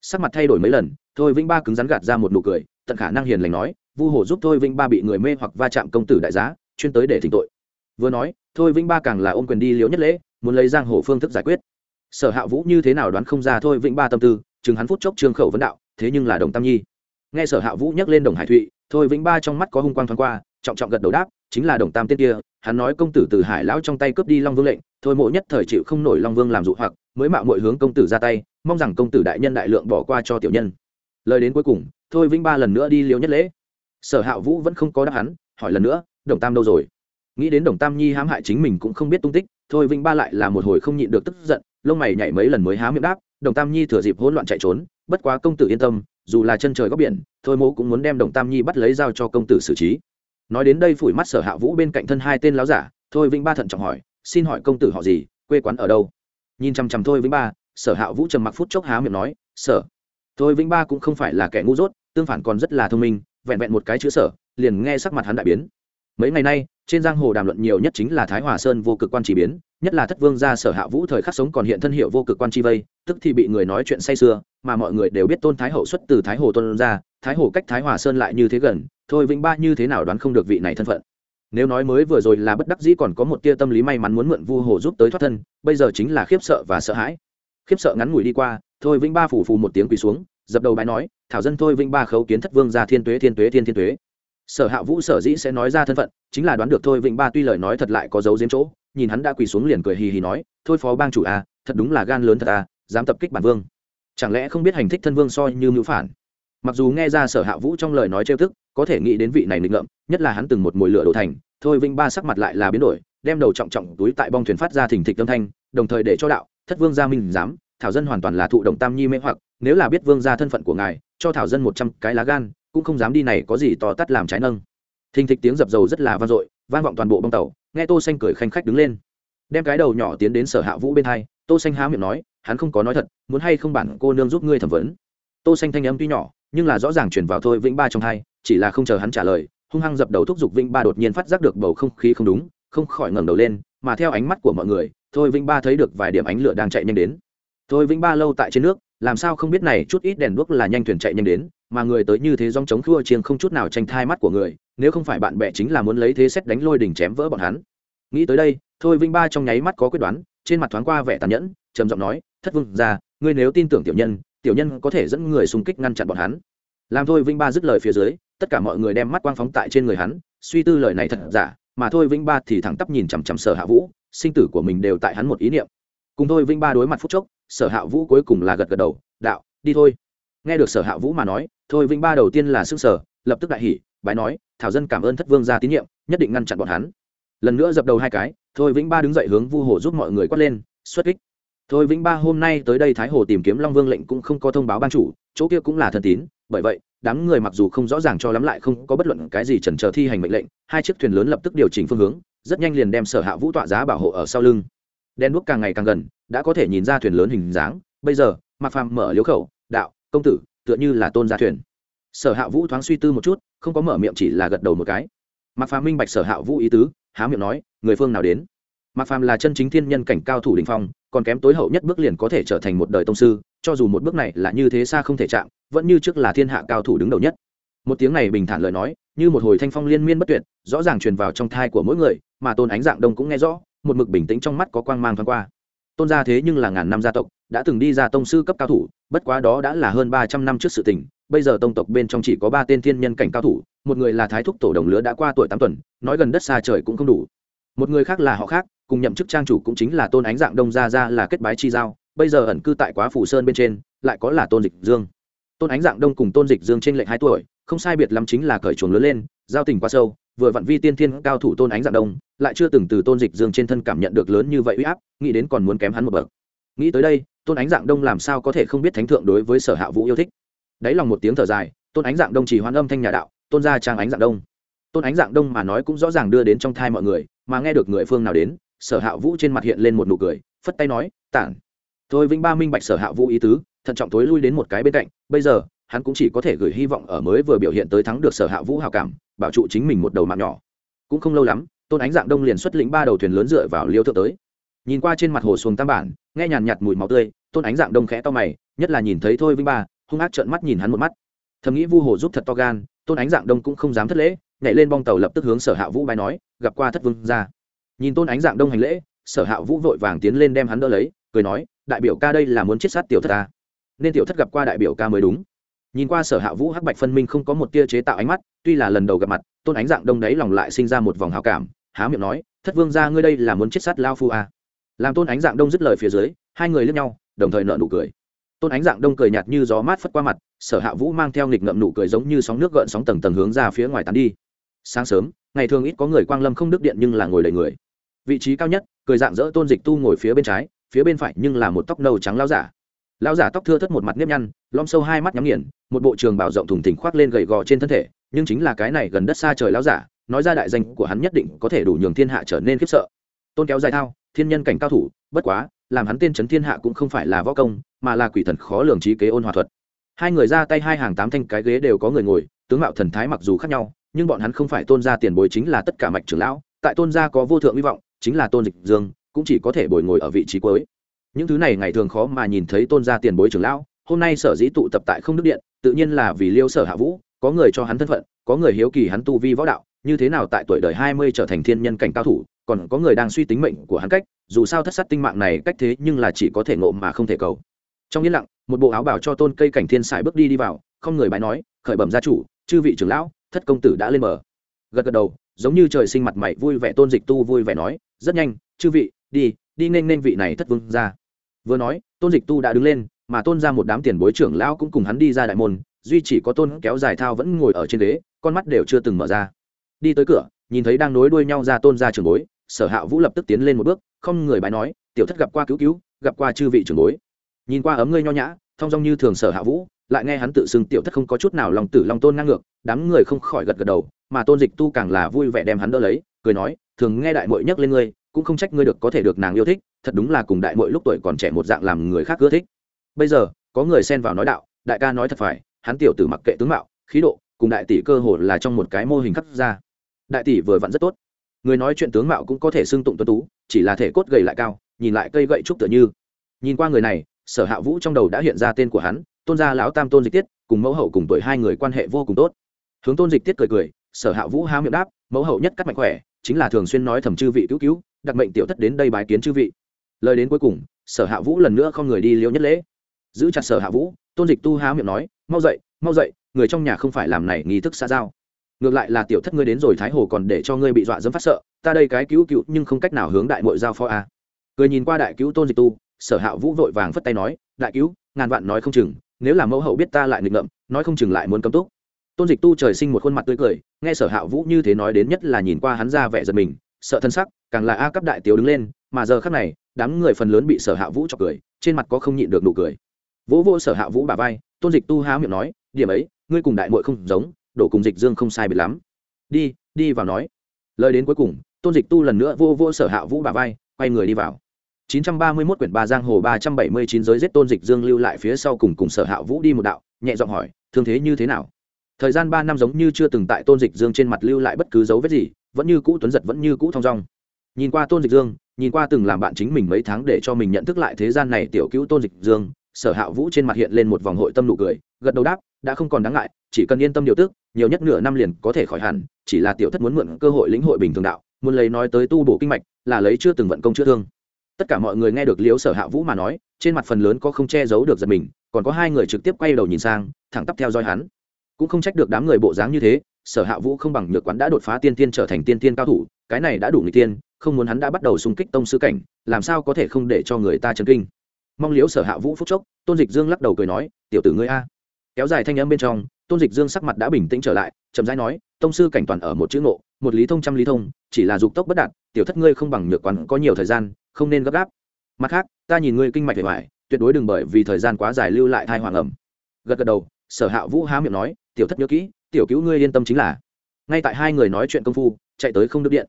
Sắc mặt thay đổi mấy lần, thôi vĩnh ba cứng rắn gạt ra một nụ cười, tận khả năng hiền lành nói, vu hồ giúp thôi vĩnh ba bị người mê hoặc va chạm công tử đại giá, chuyên tới để thỉnh tội. Vừa nói, thôi vĩnh ba càng là ôm quyền đi liễu nhất lễ muốn lấy giang hồ phương thức giải quyết. Sở hạ vũ như thế nào đoán không ra thôi vĩnh ba tâm tư, chừng hắn phút chốc trương khẩu vấn đạo, thế nhưng là đồng tam nhi. Nghe sở hạ vũ nhắc lên đồng hải thụy, thôi vĩnh ba trong mắt có hung quang thoáng qua, trọng trọng gật đầu đáp, chính là đồng tam tiên kia, hắn nói công tử từ hải lão trong tay cướp đi long vương lệnh, thôi, mộ nhất thời chịu không nổi long vương làm dụ hoặc, mới mạo mọi hướng công tử ra tay, mong rằng công tử đại nhân đại lượng bỏ qua cho tiểu nhân. Lời đến cuối cùng, thôi vĩnh ba lần nữa đi liều nhất lễ. Sở hạ vũ vẫn không có đáp hắn, hỏi lần nữa, đồng tam đâu rồi? Nghĩ đến đồng tam nhi hãm hại chính mình cũng không biết tung tích thôi vinh ba lại là một hồi không nhịn được tức giận, lông mày nhảy mấy lần mới há miệng đáp, đồng tam nhi thừa dịp hỗn loạn chạy trốn, bất quá công tử yên tâm, dù là chân trời góc biển, thôi mỗ cũng muốn đem đồng tam nhi bắt lấy giao cho công tử xử trí. Nói đến đây phủi mắt sở hạ vũ bên cạnh thân hai tên láo giả, thôi vinh ba thận trọng hỏi, xin hỏi công tử họ gì, quê quán ở đâu? Nhìn chằm chằm thôi vĩnh ba, sở hạ vũ trầm mặc phút chốc há miệng nói, sở. Thôi vĩnh ba cũng không phải là kẻ ngu dốt, tương phản còn rất là thông minh, vẹn vẹn một cái chữ sở, liền nghe sắc mặt hắn đại biến mấy ngày nay, trên giang hồ đàm luận nhiều nhất chính là thái hòa sơn vô cực quan chỉ biến, nhất là thất vương gia sở hạ vũ thời khắc sống còn hiện thân hiệu vô cực quan chi vây, tức thì bị người nói chuyện say sưa, mà mọi người đều biết tôn thái hậu xuất từ thái hồ tôn gia, thái hồ cách thái hòa sơn lại như thế gần, thôi vĩnh ba như thế nào đoán không được vị này thân phận. Nếu nói mới vừa rồi là bất đắc dĩ còn có một tia tâm lý may mắn muốn mượn vu hồ giúp tới thoát thân, bây giờ chính là khiếp sợ và sợ hãi. Khiếp sợ ngắn ngủi đi qua, thôi vĩnh ba phủ phù một tiếng quỳ xuống, dập đầu bài nói, thảo dân, thôi vĩnh ba khấu kiến thất vương gia thiên tuế thiên tuế, thiên thiên tuế sở hạ vũ sở dĩ sẽ nói ra thân phận chính là đoán được thôi Vịnh ba tuy lời nói thật lại có dấu diếm chỗ nhìn hắn đã quỳ xuống liền cười hì hì nói thôi phó bang chủ a à, thật đúng là gan lớn thật a à, dám tập kích bản vương. Chẳng lẽ không biết hành thích thân vương soi như mưu phản? Mặc dù nghe ra sở hạ vũ trong lời nói trêu tức có thể nghĩ đến vị này nghịch ngợm nhất là hắn từng một mồi lửa đổ thành thôi vinh ba sắc mặt lại là biến đổi đem đầu trọng trọng túi tại bong thuyền phát ra thình thịch âm thanh đồng thời để cho đạo thất vương gia minh dám thảo dân hoàn toàn là thụ động tam nhi mê hoặc nếu là biết vương gia thân phận của ngài cho thảo dân một trăm cái lá gan cũng không dám đi này có gì to tắt làm trái nâng. Thình thịch tiếng dập dầu rất là vang dội, vang vọng toàn bộ bông tàu, nghe tô xanh cười khanh khách đứng lên. Đem cái đầu nhỏ tiến đến sở hạ vũ bên hai, tô xanh há miệng nói, hắn không có nói thật, muốn hay không bản cô nương giúp ngươi thẩm vấn. Tô xanh thanh âm tuy nhỏ, nhưng là rõ ràng truyền vào thôi vĩnh ba trong hai, chỉ là không chờ hắn trả lời, hung hăng dập đầu thúc giục vĩnh ba đột nhiên phát giác được bầu không khí không đúng, không khỏi ngẩng đầu lên, mà theo ánh mắt của mọi người, thôi vĩnh ba thấy được vài điểm ánh lửa đang chạy nhanh đến. Thôi vĩnh ba lâu tại trên nước, làm sao không biết này chút ít đèn đuốc là nhanh thuyền chạy nhanh đến mà người tới như thế dòng chống khua chiêng không chút nào tranh thai mắt của người, nếu không phải bạn bè chính là muốn lấy thế xét đánh lôi đỉnh chém vỡ bọn hắn. Nghĩ tới đây, thôi vinh ba trong nháy mắt có quyết đoán, trên mặt thoáng qua vẻ tàn nhẫn, trầm giọng nói, thất vương ra ngươi nếu tin tưởng tiểu nhân tiểu nhân có thể dẫn người xung kích ngăn chặn bọn hắn. Làm thôi vinh ba dứt lời phía dưới, tất cả mọi người đem mắt quang phóng tại trên người hắn, suy tư lời này thật giả, mà thôi vinh ba thì thẳng tắp nhìn chằm chằm sở hạ vũ, sinh tử của mình đều tại hắn một ý niệm. Cùng thôi vinh ba đối mặt phút chốc, sở hạ vũ cuối cùng là gật gật đầu, đạo, đi thôi nghe được sở hạ vũ mà nói, thôi vinh ba đầu tiên là s sở, lập tức đại hỉ, bái nói, thảo dân cảm ơn thất vương ra tín nhiệm, nhất định ngăn chặn bọn hắn. Lần nữa dập đầu hai cái, thôi vĩnh ba đứng dậy hướng vu hồ giúp mọi người quát lên, xuất kích! Thôi vĩnh ba hôm nay tới đây thái hồ tìm kiếm long vương lệnh cũng không có thông báo ban chủ, chỗ kia cũng là thần tín, bởi vậy, đám người mặc dù không rõ ràng cho lắm lại không có bất luận cái gì chần chờ thi hành mệnh lệnh, hai chiếc thuyền lớn lập tức điều chỉnh phương hướng, rất nhanh liền đem sở hạ vũ tọa giá bảo hộ ở sau lưng. Đen đuốc càng ngày càng gần, đã có thể nhìn ra thuyền lớn hình dáng, bây giờ mặc phàm mở liếu khẩu công tử, tựa như là tôn gia thuyền. Sở hạ vũ thoáng suy tư một chút, không có mở miệng chỉ là gật đầu một cái. Mặc phàm minh bạch sở hạ vũ ý tứ, há miệng nói, người phương nào đến? Mặc phàm là chân chính thiên nhân cảnh cao thủ đình phong, còn kém tối hậu nhất bước liền có thể trở thành một đời tông sư, cho dù một bước này là như thế xa không thể chạm, vẫn như trước là thiên hạ cao thủ đứng đầu nhất. Một tiếng này bình thản lời nói, như một hồi thanh phong liên miên bất tuyệt, rõ ràng truyền vào trong thai của mỗi người, mà tôn ánh dạng đông cũng nghe rõ, một mực bình tĩnh trong mắt có quang mang thoáng qua. Tôn gia thế nhưng là ngàn năm gia tộc đã từng đi ra tông sư cấp cao thủ, bất quá đó đã là hơn ba trăm năm trước sự tình, bây giờ tông tộc bên trong chỉ có ba tên thiên nhân cảnh cao thủ, một người là thái thúc tổ đồng lứa đã qua tuổi tám tuần, nói gần đất xa trời cũng không đủ. Một người khác là họ khác, cùng nhậm chức trang chủ cũng chính là tôn ánh dạng đông gia ra là kết bái chi giao, bây giờ ẩn cư tại quá phủ sơn bên trên, lại có là tôn dịch dương. Tôn ánh dạng đông cùng tôn dịch dương trên lệnh hai tuổi, không sai biệt lắm chính là cởi chuồng lớn lên, giao tình quá sâu, vừa vặn vi tiên thiên cao thủ tôn ánh dạng đông, lại chưa từng từ tôn dịch dương trên thân cảm nhận được lớn như vậy uy áp, nghĩ đến còn muốn kém hắn một bậc nghĩ tới đây, tôn ánh dạng đông làm sao có thể không biết thánh thượng đối với sở hạ vũ yêu thích? Đáy lòng một tiếng thở dài, tôn ánh dạng đông chỉ hoan âm thanh nhà đạo, tôn gia trang ánh dạng đông. Tôn ánh dạng đông mà nói cũng rõ ràng đưa đến trong thai mọi người, mà nghe được người phương nào đến, sở hạ vũ trên mặt hiện lên một nụ cười, phất tay nói, tản. Thôi vĩnh ba minh bạch sở hạ vũ ý tứ, thận trọng tối lui đến một cái bên cạnh, bây giờ, hắn cũng chỉ có thể gửi hy vọng ở mới vừa biểu hiện tới thắng được sở hạ vũ hào cảm, bảo trụ chính mình một đầu mạng nhỏ. Cũng không lâu lắm, tôn ánh dạng đông liền xuất lĩnh ba đầu thuyền lớn dựa vào liêu thượng tới nhìn qua trên mặt hồ xuồng tam bản, nghe nhàn nhạt mùi máu tươi, tôn ánh dạng đông khẽ to mày, nhất là nhìn thấy thôi vinh ba, hung ác trợn mắt nhìn hắn một mắt. Thầm nghĩ vu hồ giúp thật to gan, tôn ánh dạng đông cũng không dám thất lễ, nhảy lên bong tàu lập tức hướng sở hạ vũ bài nói, gặp qua thất vương ra nhìn tôn ánh dạng đông hành lễ, sở hạ vũ vội vàng tiến lên đem hắn đỡ lấy, cười nói, đại biểu ca đây là muốn chết sát tiểu thất ta. Nên tiểu thất gặp qua đại biểu ca mới đúng. Nhìn qua sở hạ vũ hắc bạch phân minh không có một tia chế tạo ánh mắt, tuy là lần đầu gặp mặt, tôn ánh dạng đông đấy lòng lại sinh ra một vòng hào cảm, há miệng nói, thất vương ra ngươi đây là muốn chết sát lao phu à làm tôn ánh dạng đông dứt lời phía dưới, hai người lướt nhau, đồng thời nợ nụ cười. Tôn ánh dạng đông cười nhạt như gió mát phất qua mặt, sở hạ vũ mang theo nghịch ngậm nụ cười giống như sóng nước gợn sóng tầng tầng hướng ra phía ngoài tán đi. Sáng sớm, ngày thường ít có người quang lâm không đức điện nhưng là ngồi đầy người. Vị trí cao nhất, cười dạng dỡ tôn dịch tu ngồi phía bên trái, phía bên phải nhưng là một tóc nâu trắng lao giả. Lao giả tóc thưa thất một mặt nếp nhăn, lom sâu hai mắt nhắm nghiền, một bộ trường bảo rộng thùng thỉnh khoác lên gầy gò trên thân thể, nhưng chính là cái này gần đất xa trời lao giả, nói ra đại danh của hắn nhất định có thể đủ nhường thiên hạ trở nên khiếp sợ. Tôn kéo dài thao thiên nhân cảnh cao thủ, bất quá, làm hắn tên trấn thiên hạ cũng không phải là võ công, mà là quỷ thần khó lường trí kế ôn hòa thuật. Hai người ra tay hai hàng tám thanh cái ghế đều có người ngồi, tướng mạo thần thái mặc dù khác nhau, nhưng bọn hắn không phải tôn gia tiền bối chính là tất cả mạch trưởng lão, tại tôn gia có vô thượng hy vọng, chính là tôn dịch dương, cũng chỉ có thể bồi ngồi ở vị trí cuối. Những thứ này ngày thường khó mà nhìn thấy tôn gia tiền bối trưởng lão, hôm nay sở dĩ tụ tập tại không đức điện, tự nhiên là vì liêu sở hạ vũ, có người cho hắn thân phận, có người hiếu kỳ hắn tu vi võ đạo, như thế nào tại tuổi đời hai mươi trở thành thiên nhân cảnh cao thủ còn có người đang suy tính mệnh của hắn cách, dù sao thất sát tinh mạng này cách thế nhưng là chỉ có thể ngộ mà không thể cầu. Trong yên lặng, một bộ áo bảo cho tôn cây cảnh thiên sải bước đi đi vào, không người bái nói, khởi bẩm gia chủ, chư vị trưởng lão, thất công tử đã lên bờ. Gật gật đầu, giống như trời sinh mặt mày vui vẻ tôn dịch tu vui vẻ nói, rất nhanh, chư vị, đi đi nên nên vị này thất vương ra. Vừa nói, tôn dịch tu đã đứng lên, mà tôn ra một đám tiền bối trưởng lão cũng cùng hắn đi ra đại môn, duy chỉ có tôn kéo dài thao vẫn ngồi ở trên ghế, con mắt đều chưa từng mở ra. Đi tới cửa, nhìn thấy đang nối đuôi nhau ra tôn ra trường bối sở hạ vũ lập tức tiến lên một bước, không người bái nói, tiểu thất gặp qua cứu cứu, gặp qua chư vị trưởng bối. Nhìn qua ấm ngươi nho nhã thong dong như thường sở hạ vũ, lại nghe hắn tự xưng tiểu thất không có chút nào lòng tử lòng tôn ngang ngược, đám người không khỏi gật gật đầu, mà tôn dịch tu càng là vui vẻ đem hắn đỡ lấy, cười nói, thường nghe đại mội nhắc lên ngươi, cũng không trách ngươi được có thể được nàng yêu thích, thật đúng là cùng đại mội lúc tuổi còn trẻ một dạng làm người khác ưa thích. Bây giờ, có người xen vào nói đạo, đại ca nói thật phải, hắn tiểu tử mặc kệ tướng mạo, khí độ, cùng đại tỷ cơ hồ là trong một cái mô hình khắc ra. Đại tỷ vừa vặn rất tốt người nói chuyện tướng mạo cũng có thể xưng tụng tuân tú, chỉ là thể cốt gầy lại cao, nhìn lại cây gậy trúc tựa như. Nhìn qua người này, sở hạ vũ trong đầu đã hiện ra tên của hắn, tôn gia lão tam tôn dịch tiết, cùng mẫu hậu cùng tuổi hai người quan hệ vô cùng tốt. Hướng tôn dịch tiết cười cười, sở hạ vũ há miệng đáp, mẫu hậu nhất cắt mạnh khỏe, chính là thường xuyên nói thầm chư vị cứu cứu, đặc mệnh tiểu thất đến đây bái kiến chư vị. Lời đến cuối cùng, sở hạ vũ lần nữa không người đi liễu nhất lễ. Giữ chặt sở hạ vũ, tôn dịch tu há miệng nói, mau dậy mau dậy, người trong nhà không phải làm này nghi thức xa giao ngược lại là tiểu thất ngươi đến rồi thái hồ còn để cho ngươi bị dọa dẫm phát sợ, ta đây cái cứu cứu nhưng không cách nào hướng đại mội giao phó a cười nhìn qua đại cứu tôn dịch tu, sở hạ vũ vội vàng phất tay nói, đại cứu, ngàn vạn nói không chừng, nếu là mẫu hậu biết ta lại nghịch ngợm, nói không chừng lại muốn cấm túc. Tôn dịch tu trời sinh một khuôn mặt tươi cười, nghe sở hạ vũ như thế nói đến nhất là nhìn qua hắn ra vẻ giật mình, sợ thân sắc, càng là a cấp đại tiểu đứng lên, mà giờ khác này, đám người phần lớn bị sở hạ vũ chọc cười, trên mặt có không nhịn được nụ cười. Vỗ vô sở hạ vũ bà vai, tôn dịch tu há miệng nói, điểm ấy, ngươi cùng đại mội không giống đổ cùng dịch dương không sai biệt lắm. Đi đi vào nói. Lời đến cuối cùng, tôn dịch tu lần nữa vô vô sở hạ vũ bà vai, quay người đi vào. 931 quyển ba giang hồ 379 giới giết tôn dịch dương lưu lại phía sau cùng cùng sở hạ vũ đi một đạo, nhẹ giọng hỏi, thương thế như thế nào? Thời gian ba năm giống như chưa từng tại tôn dịch dương trên mặt lưu lại bất cứ dấu vết gì, vẫn như cũ tuấn giật vẫn như cũ thong dong. Nhìn qua tôn dịch dương, nhìn qua từng làm bạn chính mình mấy tháng để cho mình nhận thức lại thế gian này tiểu cứu tôn dịch dương sở hạ vũ trên mặt hiện lên một vòng hội tâm nụ cười, gật đầu đáp, đã không còn đáng ngại, chỉ cần yên tâm điều tức, nhiều nhất nửa năm liền có thể khỏi hẳn, chỉ là tiểu thất muốn mượn cơ hội lĩnh hội bình thường đạo, muốn lấy nói tới tu bổ kinh mạch, là lấy chưa từng vận công chữa thương. Tất cả mọi người nghe được liếu sở hạ vũ mà nói, trên mặt phần lớn có không che giấu được giật mình, còn có hai người trực tiếp quay đầu nhìn sang, thẳng tắp theo dõi hắn. Cũng không trách được đám người bộ dáng như thế, sở hạ vũ không bằng nhược quán đã đột phá tiên tiên trở thành tiên tiên cao thủ, cái này đã đủ người tiên, không muốn hắn đã bắt đầu xung kích tông sư cảnh, làm sao có thể không để cho người ta chấn kinh? Mong liếu sở hạ vũ phúc chốc, tôn dịch dương lắc đầu cười nói, tiểu tử ngươi a. Kéo dài thanh âm bên trong, tôn dịch dương sắc mặt đã bình tĩnh trở lại, chậm rãi nói, tông sư cảnh toàn ở một chữ ngộ, một lý thông trăm lý thông, chỉ là dục tốc bất đạt, tiểu thất ngươi không bằng nhược quán có nhiều thời gian, không nên gấp gáp. Mặt khác, ta nhìn ngươi kinh mạch vẻ vải tuyệt đối đừng bởi vì thời gian quá dài lưu lại thai hoàng ẩm. Gật gật đầu, sở hạ vũ há miệng nói, tiểu thất nhớ kỹ, tiểu cứu ngươi yên tâm chính là. Ngay tại hai người nói chuyện công phu, chạy tới không đức điện.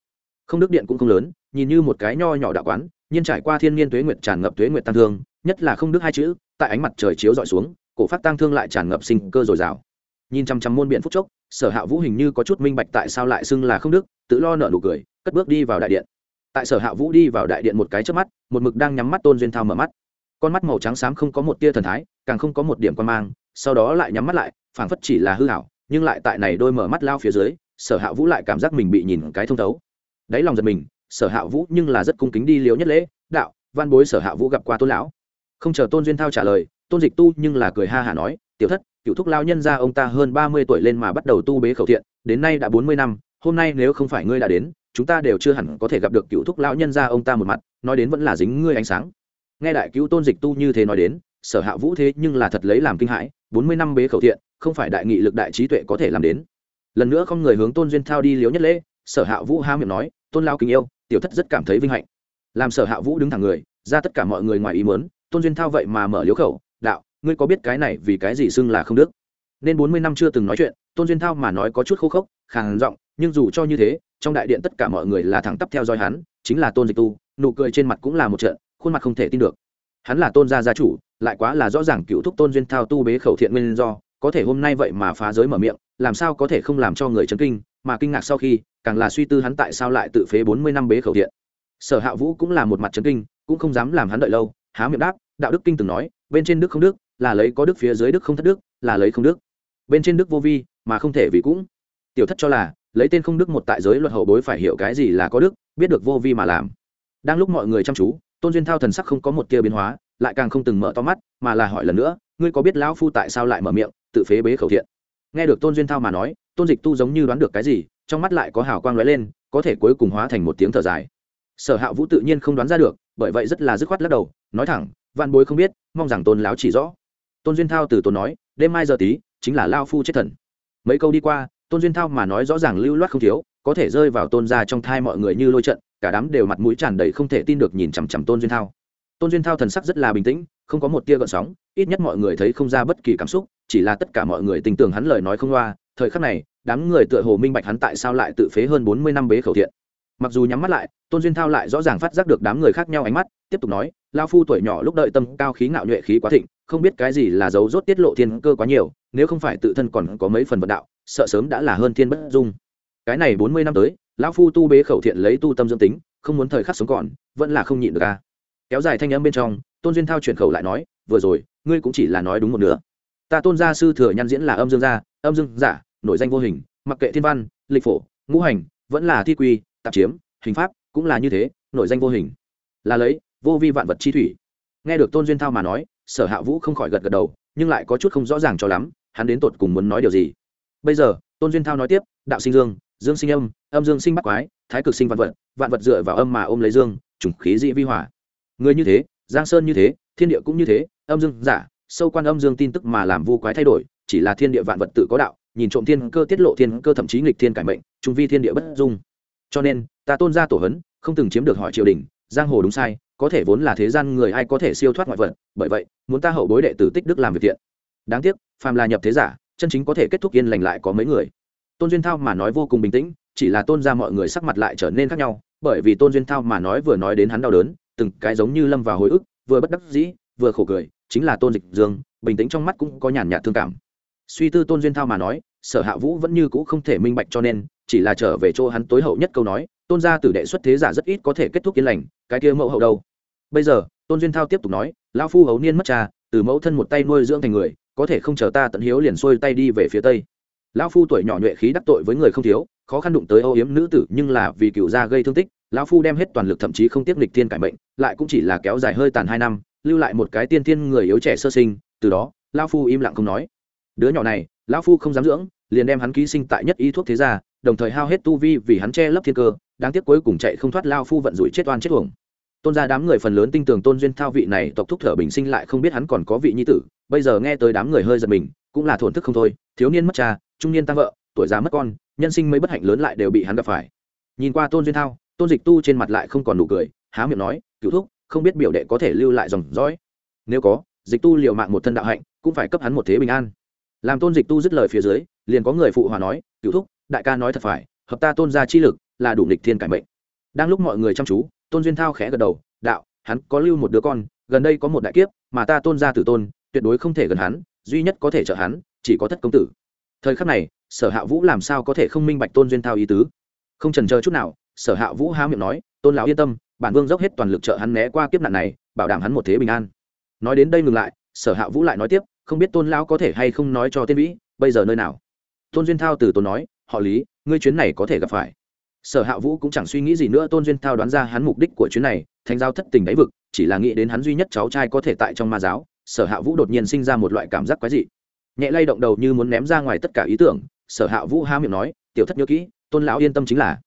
Không đức điện cũng không lớn, nhìn như một cái nho nhỏ đạo quán nhiên trải qua thiên niên tuế nguyệt tràn ngập tuế nguyệt tăng thương, nhất là không đức hai chữ, tại ánh mặt trời chiếu dọi xuống, cổ phát tăng thương lại tràn ngập sinh cơ dồi dào. Nhìn chăm chăm môn biện phúc chốc, sở hạ vũ hình như có chút minh bạch tại sao lại xưng là không đức, tự lo nợ nụ cười, cất bước đi vào đại điện. Tại sở hạ vũ đi vào đại điện một cái trước mắt, một mực đang nhắm mắt tôn duyên thao mở mắt. Con mắt màu trắng xám không có một tia thần thái, càng không có một điểm quan mang, sau đó lại nhắm mắt lại, phảng phất chỉ là hư hảo nhưng lại tại này đôi mở mắt lao phía dưới, sở hạ vũ lại cảm giác mình bị nhìn cái thông thấu. Đáy lòng giật mình sở hạ vũ nhưng là rất cung kính đi liếu nhất lễ, đạo, văn bối sở hạ vũ gặp qua tôn lão. Không chờ tôn duyên thao trả lời, tôn dịch tu nhưng là cười ha hả nói, tiểu thất, cựu thúc lao nhân ra ông ta hơn ba mươi tuổi lên mà bắt đầu tu bế khẩu thiện, đến nay đã bốn mươi năm, hôm nay nếu không phải ngươi đã đến, chúng ta đều chưa hẳn có thể gặp được cựu thúc lão nhân ra ông ta một mặt, nói đến vẫn là dính ngươi ánh sáng. Nghe đại cứu tôn dịch tu như thế nói đến, sở hạ vũ thế nhưng là thật lấy làm kinh hãi, bốn mươi năm bế khẩu thiện, không phải đại nghị lực đại trí tuệ có thể làm đến. Lần nữa không người hướng tôn duyên thao đi liếu nhất lễ, sở hạ vũ há miệng nói, tôn lao kính yêu tiểu thất rất cảm thấy vinh hạnh. Làm sở hạ vũ đứng thẳng người, ra tất cả mọi người ngoài ý muốn, tôn duyên thao vậy mà mở liếu khẩu, đạo, ngươi có biết cái này vì cái gì xưng là không đức? Nên bốn mươi năm chưa từng nói chuyện, tôn duyên thao mà nói có chút khô khốc, khàn giọng, nhưng dù cho như thế, trong đại điện tất cả mọi người là thẳng tắp theo dõi hắn, chính là tôn dịch tu, nụ cười trên mặt cũng là một trận, khuôn mặt không thể tin được. Hắn là tôn gia gia chủ, lại quá là rõ ràng cựu thúc tôn duyên thao tu bế khẩu thiện nguyên do, có thể hôm nay vậy mà phá giới mở miệng, làm sao có thể không làm cho người chấn kinh, mà kinh ngạc sau khi càng là suy tư hắn tại sao lại tự phế bốn mươi năm bế khẩu thiện. Sở hạ vũ cũng là một mặt chấn kinh, cũng không dám làm hắn đợi lâu, há miệng đáp, đạo đức kinh từng nói, bên trên đức không đức, là lấy có đức phía dưới đức không thất đức, là lấy không đức. Bên trên đức vô vi, mà không thể vì cũng. Tiểu thất cho là, lấy tên không đức một tại giới luật hậu bối phải hiểu cái gì là có đức, biết được vô vi mà làm. Đang lúc mọi người chăm chú, tôn duyên thao thần sắc không có một tia biến hóa, lại càng không từng mở to mắt, mà là hỏi lần nữa, ngươi có biết lão phu tại sao lại mở miệng, tự phế bế khẩu thiện? Nghe được tôn duyên thao mà nói, tôn dịch tu giống như đoán được cái gì trong mắt lại có hào quang lóe lên, có thể cuối cùng hóa thành một tiếng thở dài. Sở hạ vũ tự nhiên không đoán ra được, bởi vậy rất là dứt khoát lắc đầu, nói thẳng văn bối không biết, mong rằng tôn láo chỉ rõ. Tôn duyên thao từ tốn nói, đêm mai giờ tí, chính là lao phu chết thần. Mấy câu đi qua, tôn duyên thao mà nói rõ ràng lưu loát không thiếu, có thể rơi vào tôn ra trong thai mọi người như lôi trận, cả đám đều mặt mũi tràn đầy không thể tin được nhìn chằm chằm tôn duyên thao. Tôn duyên thao thần sắc rất là bình tĩnh, không có một tia gợn sóng, ít nhất mọi người thấy không ra bất kỳ cảm xúc, chỉ là tất cả mọi người tình tưởng hắn lời nói không loa thời khắc này, đám người tựa hồ minh bạch hắn tại sao lại tự phế hơn bốn mươi năm bế khẩu thiện. Mặc dù nhắm mắt lại, tôn duyên thao lại rõ ràng phát giác được đám người khác nhau ánh mắt, tiếp tục nói lao phu tuổi nhỏ lúc đợi tâm cao khí ngạo nhuệ khí quá thịnh, không biết cái gì là dấu rốt tiết lộ thiên cơ quá nhiều, nếu không phải tự thân còn có mấy phần vận đạo, sợ sớm đã là hơn thiên bất dung. Cái này bốn mươi năm tới, lão phu tu bế khẩu thiện lấy tu tâm dương tính, không muốn thời khắc sống còn, vẫn là không nhịn được ca kéo dài thanh âm bên trong, tôn duyên thao chuyển khẩu lại nói, vừa rồi, ngươi cũng chỉ là nói đúng một nửa. Ta tôn gia sư thừa nhan diễn là âm dương gia, âm dương giả nổi danh vô hình, mặc kệ thiên văn, lịch phổ, ngũ hành, vẫn là thi quy, tạp chiếm, hình pháp, cũng là như thế nội danh vô hình. Là lấy, vô vi vạn vật chi thủy. Nghe được tôn duyên thao mà nói, sở hạ vũ không khỏi gật gật đầu, nhưng lại có chút không rõ ràng cho lắm, hắn đến tột cùng muốn nói điều gì. Bây giờ, tôn duyên thao nói tiếp, đạo sinh dương dương sinh âm âm dương sinh bắc quái, thái cực sinh vạn vật vạn vật dựa vào âm mà ôm lấy dương chủng khí dị vi hỏa. Người như thế, giang sơn như thế, thiên địa cũng như thế, âm dương giả, sâu quan âm dương tin tức mà làm vu quái thay đổi, chỉ là thiên địa vạn vật tự có đạo nhìn trộm thiên cơ tiết lộ thiên cơ thậm chí nghịch thiên cải mệnh, trung vi thiên địa bất dung. Cho nên, ta tôn ra tổ hấn, không từng chiếm được hỏi triều đình, giang hồ đúng sai, có thể vốn là thế gian người ai có thể siêu thoát ngoại vật, bởi vậy, muốn ta hậu bối đệ tử tích đức làm việc thiện. Đáng tiếc, phàm là nhập thế giả, chân chính có thể kết thúc yên lành lại có mấy người. Tôn duyên thao mà nói vô cùng bình tĩnh, chỉ là tôn ra mọi người sắc mặt lại trở nên khác nhau, bởi vì tôn duyên thao mà nói vừa nói đến hắn đau đớn, từng cái giống như lâm vào hồi ức, vừa bất đắc dĩ, vừa khổ cười, chính là tôn dịch dương, bình tĩnh trong mắt cũng có nhàn nhạt thương cảm. Suy tư tôn duyên thao mà nói sở hạ vũ vẫn như cũ không thể minh bạch cho nên, chỉ là trở về chỗ hắn tối hậu nhất câu nói, tôn gia tử đệ xuất thế giả rất ít có thể kết thúc yên lành, cái kia mẫu hậu đâu? Bây giờ, tôn duyên thao tiếp tục nói, lão phu hấu niên mất cha, từ mẫu thân một tay nuôi dưỡng thành người, có thể không chờ ta tận hiếu liền xuôi tay đi về phía tây. Lão phu tuổi nhỏ nhuệ khí đắc tội với người không thiếu, khó khăn đụng tới âu yếm nữ tử, nhưng là vì cựu gia gây thương tích, lão phu đem hết toàn lực thậm chí không tiếp lịch thiên cải mệnh, lại cũng chỉ là kéo dài hơi tàn hai năm, lưu lại một cái tiên thiên người yếu trẻ sơ sinh, từ đó, lão phu im lặng không nói đứa nhỏ này, lão phu không dám dưỡng, liền đem hắn ký sinh tại nhất y thuốc thế gia, đồng thời hao hết tu vi vì hắn che lấp thiên cơ, đáng tiếc cuối cùng chạy không thoát lao phu vận rủi chết oan chết uổng. Tôn gia đám người phần lớn tin tưởng tôn duyên thao vị này tộc thúc thở bình sinh lại không biết hắn còn có vị nhi tử, bây giờ nghe tới đám người hơi giật mình, cũng là thổn thức không thôi, thiếu niên mất cha, trung niên tăng vợ, tuổi già mất con, nhân sinh mấy bất hạnh lớn lại đều bị hắn gặp phải. Nhìn qua tôn duyên thao, tôn dịch tu trên mặt lại không còn nụ cười, há miệng nói cựu thúc, không biết biểu đệ có thể lưu lại dòng dõi. Nếu có, dịch tu liệu mạng một thân đạo hạnh, cũng phải cấp hắn một thế bình an làm tôn dịch tu dứt lời phía dưới, liền có người phụ hòa nói cựu thúc, đại ca nói thật phải, hợp ta tôn gia chi lực, là đủ nịch thiên cải mệnh. Đang lúc mọi người chăm chú, tôn duyên thao khẽ gật đầu, đạo, hắn có lưu một đứa con, gần đây có một đại kiếp, mà ta tôn gia tử tôn, tuyệt đối không thể gần hắn, duy nhất có thể trợ hắn, chỉ có thất công tử. Thời khắc này, sở hạ vũ làm sao có thể không minh bạch tôn duyên thao ý tứ? Không trần chờ chút nào, sở hạ vũ há miệng nói, tôn lão yên tâm, bản vương dốc hết toàn lực trợ hắn né qua kiếp nạn này, bảo đảm hắn một thế bình an. Nói đến đây ngừng lại, sở hạ vũ lại nói tiếp không biết tôn lão có thể hay không nói cho tiên vĩ, bây giờ nơi nào? Tôn duyên thao từ tốn nói, họ lý, ngươi chuyến này có thể gặp phải. Sở hạ vũ cũng chẳng suy nghĩ gì nữa, tôn duyên thao đoán ra hắn mục đích của chuyến này thành giao thất tình đáy vực, chỉ là nghĩ đến hắn duy nhất cháu trai có thể tại trong ma giáo, sở hạ vũ đột nhiên sinh ra một loại cảm giác quái dị. Nhẹ lay động đầu như muốn ném ra ngoài tất cả ý tưởng, sở hạ vũ há miệng nói, tiểu thất nhớ kỹ, tôn lão yên tâm chính là.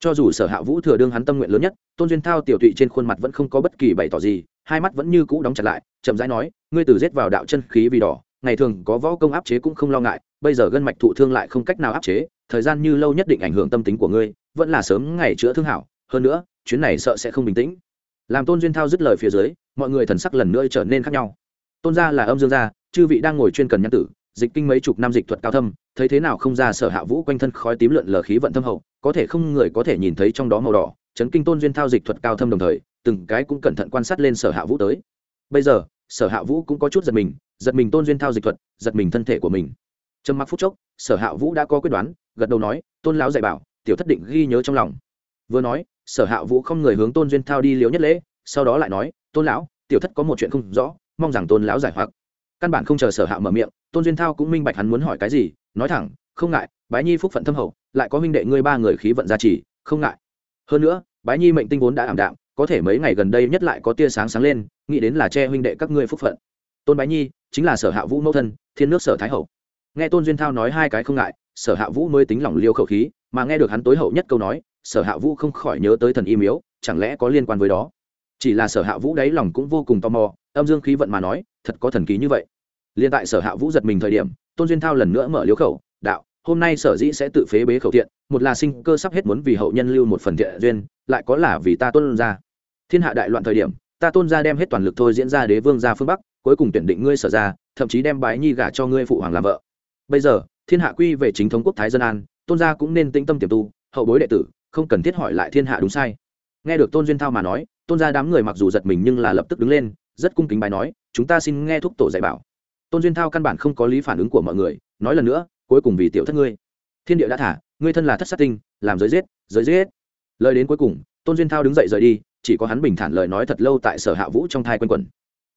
Cho dù sở hạ vũ thừa đương hắn tâm nguyện lớn nhất, tôn duyên thao tiểu tụy trên khuôn mặt vẫn không có bất kỳ bày tỏ gì hai mắt vẫn như cũ đóng chặt lại, chậm rãi nói, ngươi từ giết vào đạo chân khí vì đỏ, ngày thường có võ công áp chế cũng không lo ngại, bây giờ gân mạch thụ thương lại không cách nào áp chế, thời gian như lâu nhất định ảnh hưởng tâm tính của ngươi, vẫn là sớm ngày chữa thương hảo, hơn nữa, chuyến này sợ sẽ không bình tĩnh. Làm tôn duyên thao dứt lời phía dưới, mọi người thần sắc lần nữa trở nên khác nhau. Tôn gia là âm dương gia, chư vị đang ngồi chuyên cần nhân tử, dịch kinh mấy chục năm dịch thuật cao thâm, thấy thế nào không ra sở hạ vũ quanh thân khói tím lượn lờ khí vận thâm hậu, có thể không người có thể nhìn thấy trong đó màu đỏ, chấn kinh tôn duyên thao dịch thuật cao thâm đồng thời từng cái cũng cẩn thận quan sát lên sở hạ vũ tới. Bây giờ, sở hạ vũ cũng có chút giật mình giật mình tôn duyên thao dịch thuật, giật mình thân thể của mình. Trầm mặc phút chốc, sở hạ vũ đã có quyết đoán, gật đầu nói, tôn lão dạy bảo, tiểu thất định ghi nhớ trong lòng. Vừa nói, sở hạ vũ không người hướng tôn duyên thao đi liếu nhất lễ, sau đó lại nói, tôn lão, tiểu thất có một chuyện không rõ, mong rằng tôn lão giải hoặc. Căn bản không chờ sở hạ mở miệng, tôn duyên thao cũng minh bạch hắn muốn hỏi cái gì, nói thẳng, không ngại, bái nhi phúc phận thâm hậu, lại có huynh đệ ngươi ba người khí vận gia trì, không ngại. Hơn nữa, bái nhi mệnh tinh vốn đã ảm đạm có thể mấy ngày gần đây nhất lại có tia sáng sáng lên, nghĩ đến là che huynh đệ các ngươi phúc phận. Tôn bái nhi, chính là sở hạ vũ mẫu thân, thiên nước sở thái hậu. Nghe tôn duyên thao nói hai cái không ngại, sở hạ vũ mới tính lỏng liêu khẩu khí, mà nghe được hắn tối hậu nhất câu nói, sở hạ vũ không khỏi nhớ tới thần y miếu, chẳng lẽ có liên quan với đó? Chỉ là sở hạ vũ đáy lòng cũng vô cùng tò mò, âm dương khí vận mà nói, thật có thần ký như vậy. Liên tại sở hạ vũ giật mình thời điểm, tôn duyên thao lần nữa mở liếu khẩu, đạo, hôm nay sở dĩ sẽ tự phế bế khẩu thiện, một là sinh cơ sắp hết muốn vì hậu nhân lưu một phần thiện duyên, lại có là vì ta tôn ra thiên hạ đại loạn thời điểm, ta tôn ra đem hết toàn lực thôi diễn ra đế vương ra phương bắc, cuối cùng tuyển định ngươi sở ra, thậm chí đem bái nhi gả cho ngươi phụ hoàng làm vợ. Bây giờ, thiên hạ quy về chính thống quốc thái dân an, tôn gia cũng nên tĩnh tâm tiềm tu, hậu bối đệ tử, không cần thiết hỏi lại thiên hạ đúng sai. Nghe được tôn duyên thao mà nói, tôn gia đám người mặc dù giật mình nhưng là lập tức đứng lên, rất cung kính bài nói, chúng ta xin nghe thúc tổ dạy bảo. Tôn duyên thao căn bản không có lý phản ứng của mọi người, nói lần nữa, cuối cùng vì tiểu thất ngươi. Thiên địa đã thả, ngươi thân là thất sát tinh, làm giới giết giới giết. Lời đến cuối cùng, tôn duyên thao đứng dậy rời đi chỉ có hắn bình thản lời nói thật lâu tại sở hạ vũ trong thai quân quẩn.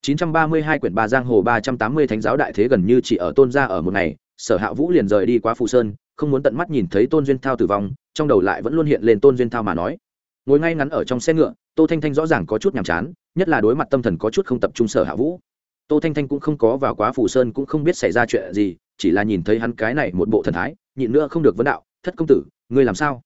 932 quyển ba giang hồ 380 thánh giáo đại thế gần như chỉ ở tôn gia ở một ngày, sở hạ vũ liền rời đi qua phù sơn, không muốn tận mắt nhìn thấy tôn duyên thao tử vong, trong đầu lại vẫn luôn hiện lên tôn duyên thao mà nói. Ngồi ngay ngắn ở trong xe ngựa, tô thanh thanh rõ ràng có chút nhàm chán, nhất là đối mặt tâm thần có chút không tập trung sở hạ vũ. Tô thanh thanh cũng không có vào quá phủ sơn cũng không biết xảy ra chuyện gì, chỉ là nhìn thấy hắn cái này một bộ thần thái, nhịn nữa không được vấn đạo, thất công tử, ngươi làm sao?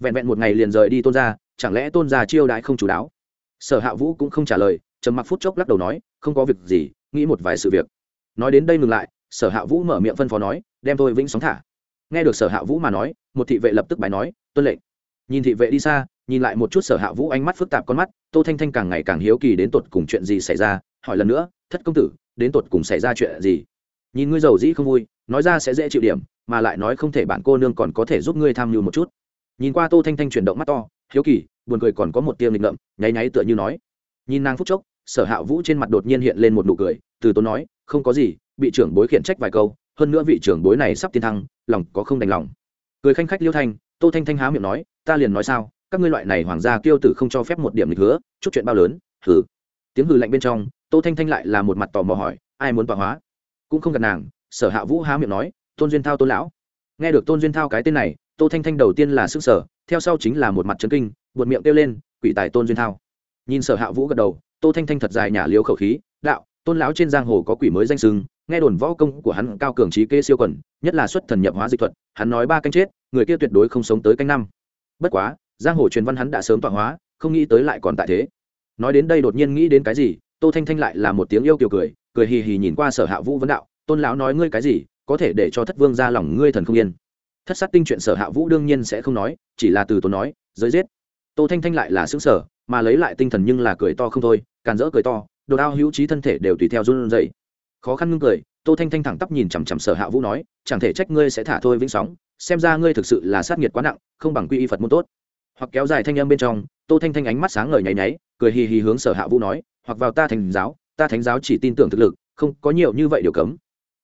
Vẹn vẹn một ngày liền rời đi tôn ra chẳng lẽ tôn gia chiêu đãi không chú đáo? Sở hạ vũ cũng không trả lời, trầm mặc phút chốc lắc đầu nói, không có việc gì, nghĩ một vài sự việc. Nói đến đây ngừng lại, sở hạ vũ mở miệng phân phó nói, đem tôi vĩnh sóng thả. Nghe được sở hạ vũ mà nói, một thị vệ lập tức bài nói, tuân lệnh. Nhìn thị vệ đi xa, nhìn lại một chút sở hạ vũ ánh mắt phức tạp con mắt, tô thanh thanh càng ngày càng hiếu kỳ đến tột cùng chuyện gì xảy ra, hỏi lần nữa, thất công tử, đến tột cùng xảy ra chuyện gì? Nhìn ngươi giàu dĩ không vui, nói ra sẽ dễ chịu điểm, mà lại nói không thể bạn cô nương còn có thể giúp ngươi tham mưu một chút. Nhìn qua tô thanh thanh chuyển động mắt to, hiếu kỳ buồn cười còn có một tiêm lịch ngậm nháy nháy tựa như nói. Nhìn nàng phút chốc, sở hạ vũ trên mặt đột nhiên hiện lên một nụ cười, từ tốn nói, không có gì bị trưởng bối khiển trách vài câu, hơn nữa vị trưởng bối này sắp tiến thăng, lòng có không đành lòng. Cười khanh khách liêu thanh, tô thanh thanh há miệng nói, ta liền nói sao, các ngươi loại này hoàng gia kiêu tử không cho phép một điểm lịch hứa, chút chuyện bao lớn, hừ. Tiếng hừ lạnh bên trong, tô thanh thanh lại là một mặt tò mò hỏi, ai muốn tọa hóa? Cũng không gặp nàng, sở hạ vũ há miệng nói, tôn duyên thao tôn lão. Nghe được tôn duyên thao cái tên này, tô thanh thanh đầu tiên là sức sở theo sau chính là một mặt trấn kinh buột miệng kêu lên, quỷ tài tôn duyên thao. Nhìn sở hạ vũ gật đầu, tô thanh thanh thật dài nhả liếu khẩu khí, đạo, tôn lão trên giang hồ có quỷ mới danh sưng nghe đồn võ công của hắn cao cường trí kê siêu quần, nhất là xuất thần nhập hóa dịch thuật, hắn nói ba canh chết, người kia tuyệt đối không sống tới canh năm. Bất quá, giang hồ truyền văn hắn đã sớm tọa hóa, không nghĩ tới lại còn tại thế. Nói đến đây đột nhiên nghĩ đến cái gì, tô thanh thanh lại là một tiếng yêu kiều cười cười hì hì nhìn qua sở hạ vũ vấn đạo, tôn lão nói ngươi cái gì, có thể để cho thất vương ra lòng ngươi thần không yên? Thất sát tinh chuyện sở hạ vũ đương nhiên sẽ không nói, chỉ là từ tôn nói, giới giết tô thanh thanh lại là xứng sở mà lấy lại tinh thần nhưng là cười to không thôi, càn rỡ cười to, đồ đao hữu trí thân thể đều tùy theo run dậy khó khăn ngưng cười, tô thanh thanh thẳng tắp nhìn chằm chằm sở hạ vũ nói, chẳng thể trách ngươi sẽ thả thôi vĩnh sóng, xem ra ngươi thực sự là sát nghiệt quá nặng, không bằng quy y phật môn tốt. Hoặc kéo dài thanh âm bên trong, tô thanh thanh ánh mắt sáng ngời nháy nháy, cười hì hì hướng sở hạ vũ nói, hoặc vào ta thành giáo, ta thánh giáo chỉ tin tưởng thực lực, không có nhiều như vậy điều cấm.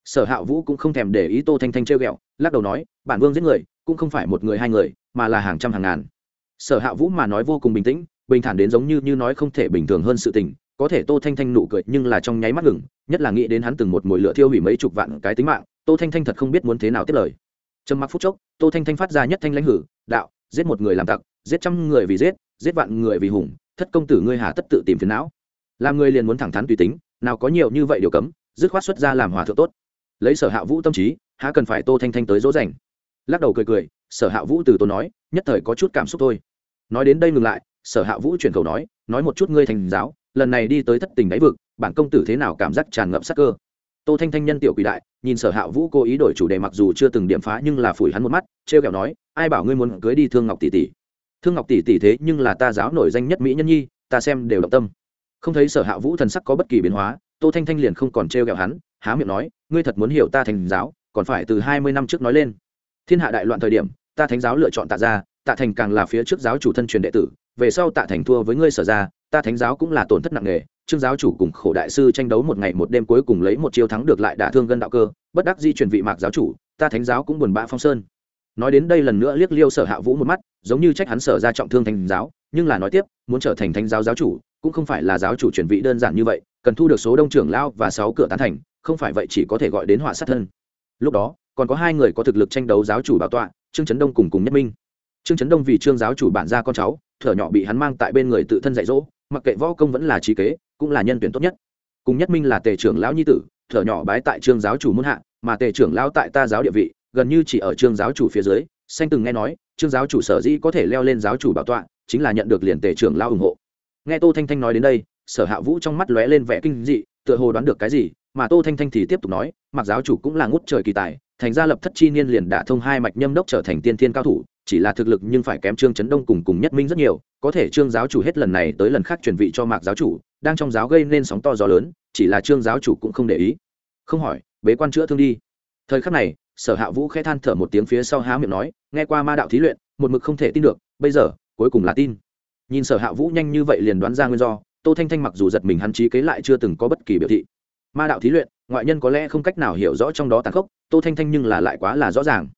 Sở hạ vũ cũng không thèm để ý tô thanh thanh trêu ghẹo, lắc đầu nói, bản vương giết người, cũng không phải một người hai người, mà là hàng trăm hàng ngàn sở hạ vũ mà nói vô cùng bình tĩnh, bình thản đến giống như như nói không thể bình thường hơn sự tình, có thể tô thanh thanh nụ cười nhưng là trong nháy mắt ngừng, nhất là nghĩ đến hắn từng một mồi lửa thiêu hủy mấy chục vạn cái tính mạng, tô thanh thanh thật không biết muốn thế nào tiếp lời. Trầm mặc phút chốc, tô thanh thanh phát ra nhất thanh lãnh hử, đạo, giết một người làm tặc, giết trăm người vì giết giết vạn người vì hùng, thất công tử ngươi hà tất tự tìm phiền não. Làm người liền muốn thẳng thắn tùy tính, nào có nhiều như vậy điều cấm, dứt khoát xuất ra làm hòa thượng tốt. Lấy sở hạ vũ tâm trí, há cần phải tô thanh thanh tới dỗ dành. Lắc đầu cười cười sở hạ vũ từ tôi nói, nhất thời có chút cảm xúc thôi. Nói đến đây ngừng lại, sở hạ vũ chuyển khẩu nói nói một chút ngươi thành giáo, lần này đi tới thất tình đáy vực, bản công tử thế nào cảm giác tràn ngập sắc cơ? Tô thanh thanh nhân tiểu quỷ đại, nhìn sở hạ vũ cố ý đổi chủ đề mặc dù chưa từng điểm phá nhưng là phủi hắn một mắt, trêu kẹo nói, ai bảo ngươi muốn cưới đi thương ngọc tỷ tỷ? Thương ngọc tỷ tỷ thế nhưng là ta giáo nổi danh nhất mỹ nhân nhi, ta xem đều động tâm. Không thấy sở hạ vũ thần sắc có bất kỳ biến hóa, tô thanh thanh liền không còn trêu kẹo hắn, há miệng nói, ngươi thật muốn hiểu ta thành giáo, còn phải từ hai mươi năm trước nói lên thiên hạ đại loạn thời điểm, ta thánh giáo lựa chọn tạ ra tạ thành càng là phía trước giáo chủ thân truyền đệ tử, về sau tạ thành thua với ngươi sở ra ta thánh giáo cũng là tổn thất nặng nề, trương giáo chủ cùng khổ đại sư tranh đấu một ngày một đêm cuối cùng lấy một chiêu thắng được lại đả thương gân đạo cơ, bất đắc di truyền vị mạc giáo chủ, ta thánh giáo cũng buồn bã phong sơn. Nói đến đây lần nữa liếc liêu sở hạ vũ một mắt, giống như trách hắn sở ra trọng thương thánh giáo, nhưng là nói tiếp, muốn trở thành thánh giáo giáo chủ, cũng không phải là giáo chủ truyền vị đơn giản như vậy, cần thu được số đông trưởng lao và sáu cửa tán thành, không phải vậy chỉ có thể gọi đến họa sát thân. Lúc đó còn có hai người có thực lực tranh đấu giáo chủ bảo tọa, trương trấn đông cùng cùng nhất minh. Trương trấn đông vì trương giáo chủ bản gia con cháu, thở nhỏ bị hắn mang tại bên người tự thân dạy dỗ, mặc kệ võ công vẫn là trí kế, cũng là nhân tuyển tốt nhất. Cùng nhất minh là tề trưởng lão nhi tử, thở nhỏ bái tại trương giáo chủ muôn hạ, mà tề trưởng lão tại ta giáo địa vị, gần như chỉ ở trương giáo chủ phía dưới, xanh từng nghe nói, trương giáo chủ sở dĩ có thể leo lên giáo chủ bảo tọa, chính là nhận được liền tề trưởng lão ủng hộ. Nghe tô thanh thanh nói đến đây, sở hạ vũ trong mắt lóe lên vẻ kinh dị, tựa hồ đoán được cái gì, mà tô thanh thanh thì tiếp tục nói, mặc giáo chủ cũng là ngút trời kỳ tài thành ra lập thất chi niên liền đã thông hai mạch nhâm đốc trở thành tiên thiên cao thủ, chỉ là thực lực nhưng phải kém trương chấn đông cùng cùng nhất minh rất nhiều, có thể trương giáo chủ hết lần này tới lần khác truyền vị cho mạc giáo chủ, đang trong giáo gây nên sóng to gió lớn, chỉ là trương giáo chủ cũng không để ý. Không hỏi, bế quan chữa thương đi. Thời khắc này, sở hạ vũ khẽ than thở một tiếng phía sau há miệng nói, nghe qua ma đạo thí luyện, một mực không thể tin được, bây giờ, cuối cùng là tin. Nhìn sở hạ vũ nhanh như vậy liền đoán ra nguyên do, tô thanh thanh mặc dù giật mình hắn trí kế lại chưa từng có bất kỳ biểu thị. Ma đạo thí luyện ngoại nhân có lẽ không cách nào hiểu rõ trong đó tàn khốc, tô thanh thanh nhưng là lại quá là rõ ràng.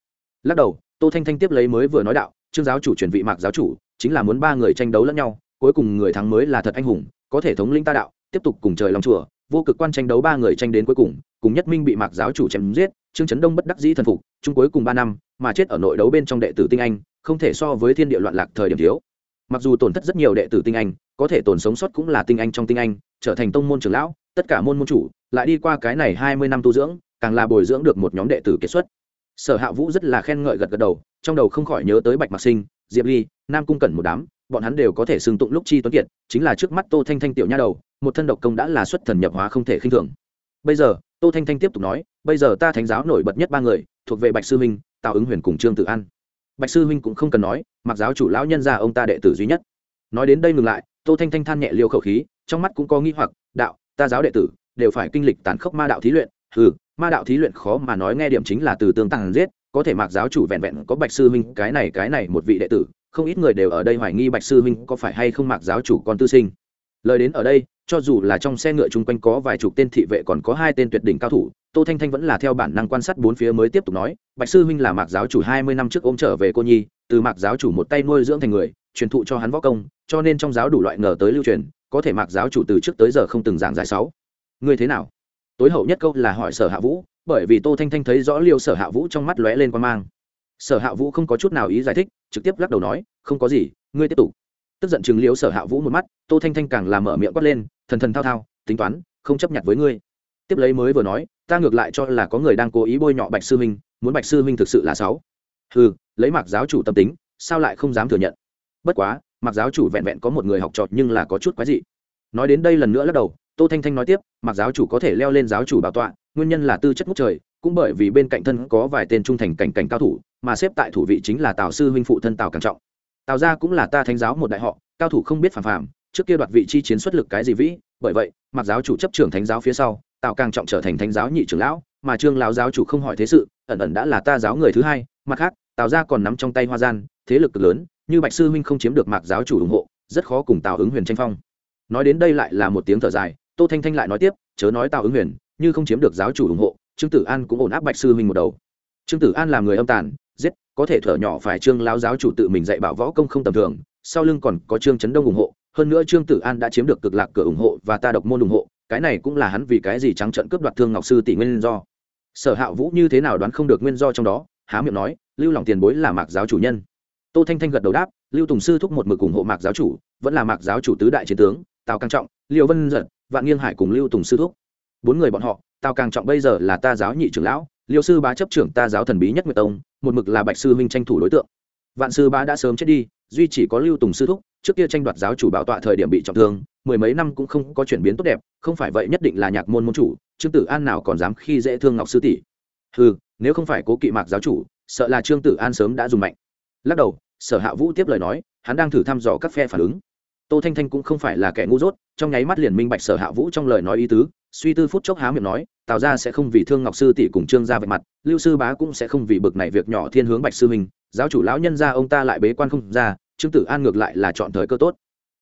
Lắc đầu, tô thanh thanh tiếp lấy mới vừa nói đạo, trương giáo chủ truyền vị mạc giáo chủ, chính là muốn ba người tranh đấu lẫn nhau, cuối cùng người thắng mới là thật anh hùng, có thể thống lĩnh ta đạo, tiếp tục cùng trời lòng chùa, vô cực quan tranh đấu ba người tranh đến cuối cùng cùng nhất minh bị mạc giáo chủ chém giết, trương trấn đông bất đắc dĩ thần phục, chung cuối cùng ba năm, mà chết ở nội đấu bên trong đệ tử tinh anh, không thể so với thiên địa loạn lạc thời điểm thiếu. Mặc dù tổn thất rất nhiều đệ tử tinh anh, có thể tồn sống sót cũng là tinh anh trong tinh anh trở thành tông môn trưởng lão, tất cả môn môn chủ, lại đi qua cái này hai mươi năm tu dưỡng, càng là bồi dưỡng được một nhóm đệ tử kiệt xuất. Sở hạ vũ rất là khen ngợi gật gật đầu, trong đầu không khỏi nhớ tới bạch mạc sinh, diệp ly, nam cung cẩn một đám, bọn hắn đều có thể xưng tụng lúc chi tuấn kiệt, chính là trước mắt tô thanh thanh tiểu nha đầu, một thân độc công đã là xuất thần nhập hóa không thể khinh thường. Bây giờ, tô thanh thanh tiếp tục nói, bây giờ ta thánh giáo nổi bật nhất ba người, thuộc về bạch sư minh tào ứng huyền cùng trương tự an. Bạch sư huynh cũng không cần nói, mặc giáo chủ lão nhân ra ông ta đệ tử duy nhất. Nói đến đây ngừng lại, tô thanh thanh than nhẹ liêu khẩu khí trong mắt cũng có nghi hoặc, đạo, ta giáo đệ tử, đều phải kinh lịch tàn khốc ma đạo thí luyện. Ừ ma đạo thí luyện khó mà nói nghe điểm chính là từ tương tàng giết, có thể mặc giáo chủ vẹn vẹn có bạch sư huynh, cái này cái này một vị đệ tử, không ít người đều ở đây hoài nghi bạch sư huynh có phải hay không mặc giáo chủ con tư sinh. Lời đến ở đây, cho dù là trong xe ngựa chung quanh có vài chục tên thị vệ còn có hai tên tuyệt đỉnh cao thủ, tô thanh thanh vẫn là theo bản năng quan sát bốn phía mới tiếp tục nói, bạch sư huynh là mạc giáo chủ hai mươi năm trước ôm trở về cô nhi, từ mạc giáo chủ một tay nuôi dưỡng thành người, truyền thụ cho hắn võ công, cho nên trong giáo đủ loại ngờ tới lưu truyền có thể mạc giáo chủ từ trước tới giờ không từng giảng giải sáu. Người thế nào? Tối hậu nhất câu là hỏi sở hạ vũ, bởi vì tô thanh thanh thấy rõ liêu sở hạ vũ trong mắt lóe lên quan mang. Sở hạ vũ không có chút nào ý giải thích, trực tiếp lắc đầu nói, không có gì, ngươi tiếp tục. Tức giận chừng liêu sở hạ vũ một mắt, tô thanh thanh càng làm mở miệng quát lên, thần thần thao thao, tính toán, không chấp nhận với ngươi. Tiếp lấy mới vừa nói, ta ngược lại cho là có người đang cố ý bôi nhọ bạch sư huynh muốn bạch sư huynh thực sự là sáu. Ừ lấy mặc giáo chủ tâm tính, sao lại không dám thừa nhận? Bất quá mặc giáo chủ vẹn vẹn có một người học trọt nhưng là có chút quái dị. Nói đến đây lần nữa lắc đầu, tô thanh thanh nói tiếp, mặc giáo chủ có thể leo lên giáo chủ bảo tọa, nguyên nhân là tư chất ngút trời, cũng bởi vì bên cạnh thân có vài tên trung thành cảnh cảnh cao thủ, mà xếp tại thủ vị chính là tào sư huynh phụ thân tào càng trọng. Tào gia cũng là ta thánh giáo một đại họ, cao thủ không biết phàm phàm, trước kia đoạt vị chi chiến xuất lực cái gì vĩ, bởi vậy, mặc giáo chủ chấp trưởng thánh giáo phía sau, tào càng trọng trở thành thánh giáo nhị trưởng lão, mà trương lão giáo chủ không hỏi thế sự, ẩn ẩn đã là ta giáo người thứ hai, mặt khác, tào gia còn nắm trong tay hoa gian thế lực cực lớn, như bạch sư huynh không chiếm được mạc giáo chủ ủng hộ, rất khó cùng tào ứng huyền tranh phong. Nói đến đây lại là một tiếng thở dài, tô thanh thanh lại nói tiếp, chớ nói tào ứng huyền, như không chiếm được giáo chủ ủng hộ, trương tử an cũng ổn áp bạch sư huynh một đầu. Trương tử an là người âm tàn, giết, có thể thở nhỏ phải trương lão giáo chủ tự mình dạy bảo võ công không tầm thường, sau lưng còn có trương chấn đông ủng hộ, hơn nữa trương tử an đã chiếm được cực lạc cửa ủng hộ và ta độc môn ủng hộ, cái này cũng là hắn vì cái gì trắng trận cướp đoạt thương ngọc sư tỷ nguyên do. Sở hạ vũ như thế nào đoán không được nguyên do trong đó, há miệng nói, lưu lòng tiền bối là mạc giáo chủ nhân tô thanh thanh gật đầu đáp, lưu tùng sư thúc một mực ủng hộ mạc giáo chủ, vẫn là mạc giáo chủ tứ đại chiến tướng, tào càng trọng, liêu vân giật, vạn nghiêng hải cùng lưu tùng sư thúc. Bốn người bọn họ, tào càng trọng bây giờ là ta giáo nhị trưởng lão, liêu sư bá chấp trưởng ta giáo thần bí nhất nguyệt tông, một mực là bạch sư huynh tranh thủ đối tượng. Vạn sư bá đã sớm chết đi, duy chỉ có lưu tùng sư thúc, trước kia tranh đoạt giáo chủ bảo tọa thời điểm bị trọng thương, mười mấy năm cũng không có chuyển biến tốt đẹp, không phải vậy nhất định là nhạc môn môn chủ, trương tử an nào còn dám khi dễ thương ngọc sư tỷ. Ừ nếu không phải cố kỵ mạc giáo chủ, sợ là trương tử an sớm đã dùng mạnh lắc đầu, sở hạ vũ tiếp lời nói, hắn đang thử thăm dò các phe phản ứng. Tô thanh thanh cũng không phải là kẻ ngu dốt, trong nháy mắt liền minh bạch sở hạ vũ trong lời nói ý tứ, suy tư phút chốc há miệng nói, tào ra sẽ không vì thương ngọc sư tỷ cùng trương ra vạch mặt, lưu sư bá cũng sẽ không vì bực này việc nhỏ thiên hướng bạch sư mình giáo chủ lão nhân ra ông ta lại bế quan không ra, trương tử an ngược lại là chọn thời cơ tốt.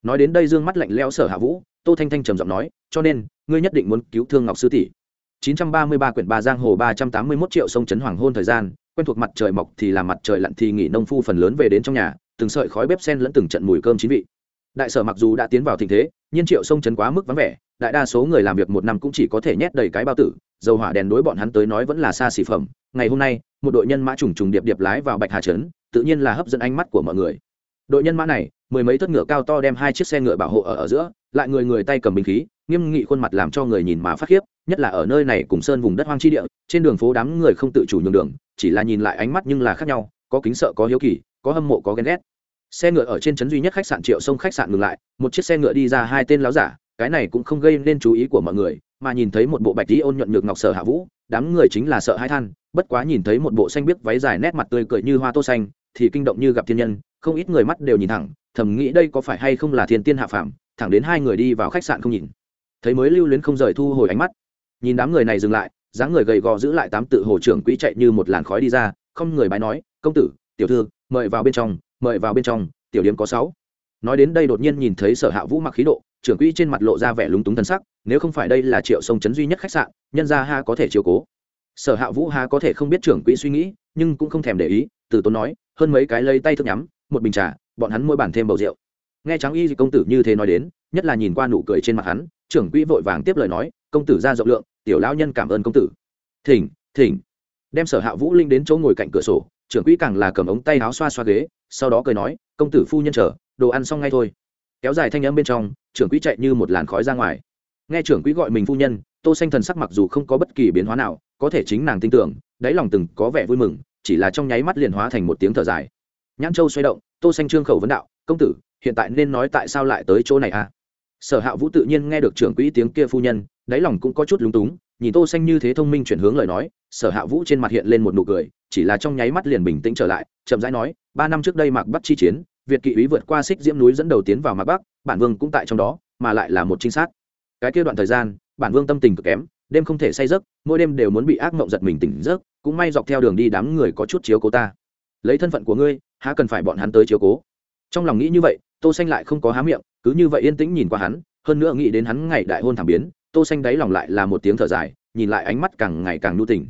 Nói đến đây dương mắt lạnh lẽo sở hạ vũ, tô thanh thanh trầm giọng nói, cho nên, ngươi nhất định muốn cứu thương ngọc sư tỷ. 933 quyển ba giang hồ 381 triệu sông chấn hoàng hôn thời gian quen thuộc mặt trời mọc thì là mặt trời lặn thì nghỉ nông phu phần lớn về đến trong nhà từng sợi khói bếp sen lẫn từng trận mùi cơm chín vị. Đại sở mặc dù đã tiến vào tình thế nhiên triệu sông chấn quá mức vắng vẻ đại đa số người làm việc một năm cũng chỉ có thể nhét đầy cái bao tử dầu hỏa đèn đối bọn hắn tới nói vẫn là xa xỉ phẩm. Ngày hôm nay một đội nhân mã trùng trùng điệp điệp lái vào bạch hà trấn tự nhiên là hấp dẫn ánh mắt của mọi người. Đội nhân mã này mười mấy thất ngựa cao to đem hai chiếc xe ngựa bảo hộ ở, ở giữa lại người người tay cầm bình khí nghiêm nghị khuôn mặt làm cho người nhìn mà phát khiếp nhất là ở nơi này cùng sơn vùng đất hoang chi địa trên đường phố đám người không tự chủ nhường đường chỉ là nhìn lại ánh mắt nhưng là khác nhau, có kính sợ, có hiếu kỳ, có hâm mộ, có ghen ghét. Xe ngựa ở trên trấn duy nhất khách sạn triệu sông khách sạn ngừng lại, một chiếc xe ngựa đi ra hai tên láo giả, cái này cũng không gây nên chú ý của mọi người, mà nhìn thấy một bộ bạch tí ôn nhuận nhược ngọc sở hạ vũ, đám người chính là sợ hai than, bất quá nhìn thấy một bộ xanh biếc váy dài nét mặt tươi cười như hoa tô xanh, thì kinh động như gặp thiên nhân, không ít người mắt đều nhìn thẳng, thầm nghĩ đây có phải hay không là thiên tiên hạ phàm, thẳng đến hai người đi vào khách sạn không nhìn. Thấy mới lưu luyến không rời thu hồi ánh mắt, nhìn đám người này dừng lại dáng người gầy gò giữ lại tám tự hồ trưởng quỹ chạy như một làn khói đi ra, không người bái nói, công tử, tiểu thư, mời vào bên trong, mời vào bên trong, tiểu điếm có sáu. Nói đến đây đột nhiên nhìn thấy sở hạ vũ mặc khí độ, trưởng quỹ trên mặt lộ ra vẻ lúng túng thân sắc, nếu không phải đây là triệu sông chấn duy nhất khách sạn, nhân ra ha có thể chiều cố. Sở hạ vũ ha có thể không biết trưởng quỹ suy nghĩ, nhưng cũng không thèm để ý, từ tốn nói, hơn mấy cái lấy tay thức nhắm, một bình trà, bọn hắn mỗi bản thêm bầu rượu. Nghe trắng y công tử như thế nói đến, nhất là nhìn qua nụ cười trên mặt hắn trưởng quỹ vội vàng tiếp lời nói, công tử ra rộng lượng, tiểu lão nhân cảm ơn công tử. Thỉnh thỉnh. Đem sở hạ vũ linh đến chỗ ngồi cạnh cửa sổ, trưởng quỹ càng là cầm ống tay áo xoa xoa ghế, sau đó cười nói, công tử phu nhân chờ, đồ ăn xong ngay thôi. Kéo dài thanh âm bên trong, trưởng quỹ chạy như một làn khói ra ngoài. Nghe trưởng quỹ gọi mình phu nhân, tô xanh thần sắc mặc dù không có bất kỳ biến hóa nào, có thể chính nàng tin tưởng, đáy lòng từng có vẻ vui mừng, chỉ là trong nháy mắt liền hóa thành một tiếng thở dài. Nhãn châu xoay động, tô xanh trương khẩu vấn đạo, công tử, hiện tại nên nói tại sao lại tới chỗ này à? Sở hạ vũ tự nhiên nghe được trưởng quỹ tiếng kia phu nhân, đáy lòng cũng có chút lúng túng, nhìn tô xanh như thế thông minh chuyển hướng lời nói, sở hạ vũ trên mặt hiện lên một nụ cười, chỉ là trong nháy mắt liền bình tĩnh trở lại, chậm rãi nói, ba năm trước đây mạc bắc chi chiến, việt kỵ úy vượt qua xích diễm núi dẫn đầu tiến vào mạc bắc, bản vương cũng tại trong đó, mà lại là một trinh sát. Cái kia đoạn thời gian, bản vương tâm tình cực kém, đêm không thể say giấc, mỗi đêm đều muốn bị ác mộng giật mình tỉnh giấc, cũng may dọc theo đường đi đám người có chút chiếu cố ta. Lấy thân phận của ngươi, há cần phải bọn hắn tới chiếu cố? Trong lòng nghĩ như vậy, tô xanh lại không có há miệng cứ như vậy yên tĩnh nhìn qua hắn, hơn nữa nghĩ đến hắn ngày đại hôn thảm biến, tô xanh đáy lòng lại là một tiếng thở dài, nhìn lại ánh mắt càng ngày càng nhu tình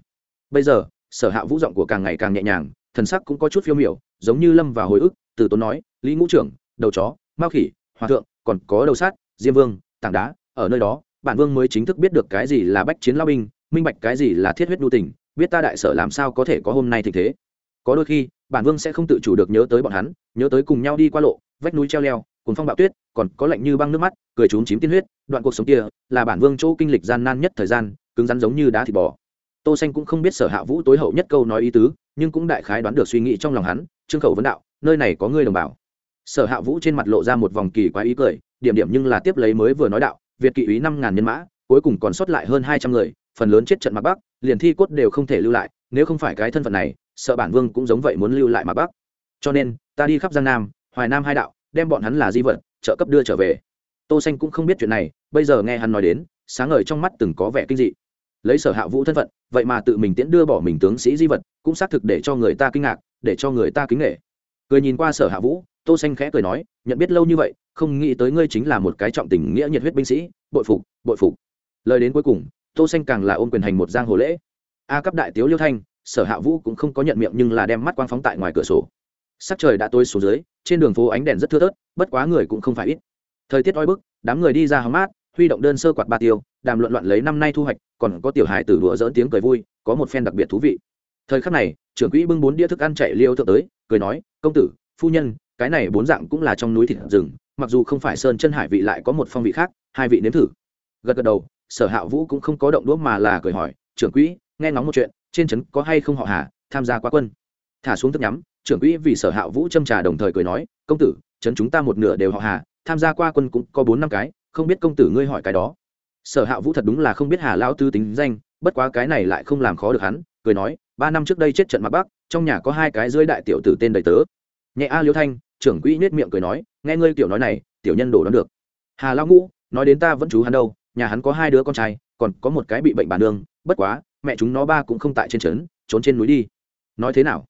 bây giờ, sở hạ vũ giọng của càng ngày càng nhẹ nhàng, thần sắc cũng có chút phiêu miểu, giống như lâm vào hồi ức, từ tốn nói, lý ngũ trưởng, đầu chó, mao khỉ, hòa thượng, còn có đầu sát, diêm vương, tảng đá, ở nơi đó, bản vương mới chính thức biết được cái gì là bách chiến lao binh, minh bạch cái gì là thiết huyết nhu tình, biết ta đại sở làm sao có thể có hôm nay thịnh thế. Có đôi khi, bản vương sẽ không tự chủ được nhớ tới bọn hắn, nhớ tới cùng nhau đi qua lộ, vách núi treo leo cuốn phong bạo tuyết, còn có lạnh như băng nước mắt, cười trốn chím tiên huyết, đoạn cuộc sống kia là bản vương chỗ kinh lịch gian nan nhất thời gian, cứng rắn giống như đá thịt bò. Tô xanh cũng không biết sở hạ vũ tối hậu nhất câu nói ý tứ, nhưng cũng đại khái đoán được suy nghĩ trong lòng hắn, trương khẩu vấn đạo, nơi này có ngươi đồng bào. Sở hạ vũ trên mặt lộ ra một vòng kỳ quái ý cười, điểm điểm nhưng là tiếp lấy mới vừa nói đạo, việt kỵ úy năm ngàn nhân mã, cuối cùng còn sót lại hơn hai trăm người, phần lớn chết trận mặt bắc, liền thi cốt đều không thể lưu lại, nếu không phải cái thân phận này, sợ bản vương cũng giống vậy muốn lưu lại mặt bắc. Cho nên, ta đi khắp giang nam, hoài nam hai đạo đem bọn hắn là di vật, trợ cấp đưa trở về. Tô xanh cũng không biết chuyện này, bây giờ nghe hắn nói đến, sáng ngời trong mắt từng có vẻ kinh dị. Lấy sở hạ vũ thân phận, vậy mà tự mình tiễn đưa bỏ mình tướng sĩ di vật, cũng xác thực để cho người ta kinh ngạc, để cho người ta kính nghệ cười nhìn qua sở hạ vũ, tô xanh khẽ cười nói, nhận biết lâu như vậy, không nghĩ tới ngươi chính là một cái trọng tình nghĩa nhiệt huyết binh sĩ, bội phục bội phục. Lời đến cuối cùng, tô xanh càng là ôm quyền hành một giang hồ lễ. A cấp đại tiếu liêu thanh, sở hạ vũ cũng không có nhận miệng nhưng là đem mắt quang phóng tại ngoài cửa sổ sắc trời đã tối xuống dưới, trên đường phố ánh đèn rất thưa thớt, bất quá người cũng không phải ít. Thời tiết oi bức, đám người đi ra hóng mát, huy động đơn sơ quạt ba tiêu, đàm luận loạn lấy năm nay thu hoạch, còn có tiểu hài tử đùa dỡn tiếng cười vui, có một phen đặc biệt thú vị. Thời khắc này, trưởng quỹ bưng bốn đĩa thức ăn chạy liêu thượng tới, cười nói, công tử, phu nhân, cái này bốn dạng cũng là trong núi thịt rừng, mặc dù không phải sơn chân hải vị lại có một phong vị khác, hai vị nếm thử. Gật gật đầu, sở hạ vũ cũng không có động đũa mà là cười hỏi, trưởng quỹ, nghe ngóng một chuyện, trên trấn có hay không họ hà, tham gia quá quân? Thả xuống thức nhắm trưởng quỹ vì sở hạ vũ châm trà đồng thời cười nói, công tử trấn chúng ta một nửa đều họ hà, tham gia qua quân cũng có bốn năm cái, không biết công tử ngươi hỏi cái đó. Sở hạ vũ thật đúng là không biết hà lao tư tính danh, bất quá cái này lại không làm khó được hắn, cười nói, ba năm trước đây chết trận mặt bắc, trong nhà có hai cái dưới đại tiểu tử tên đầy tớ. Nhẹ a liêu thanh, trưởng quỹ nết miệng cười nói, nghe ngươi tiểu nói này, tiểu nhân đổ đón được. Hà lao ngũ, nói đến ta vẫn chú hắn đâu, nhà hắn có hai đứa con trai, còn có một cái bị bệnh bản đường bất quá, mẹ chúng nó ba cũng không tại trên trấn, trốn trên núi đi. Nói thế nào?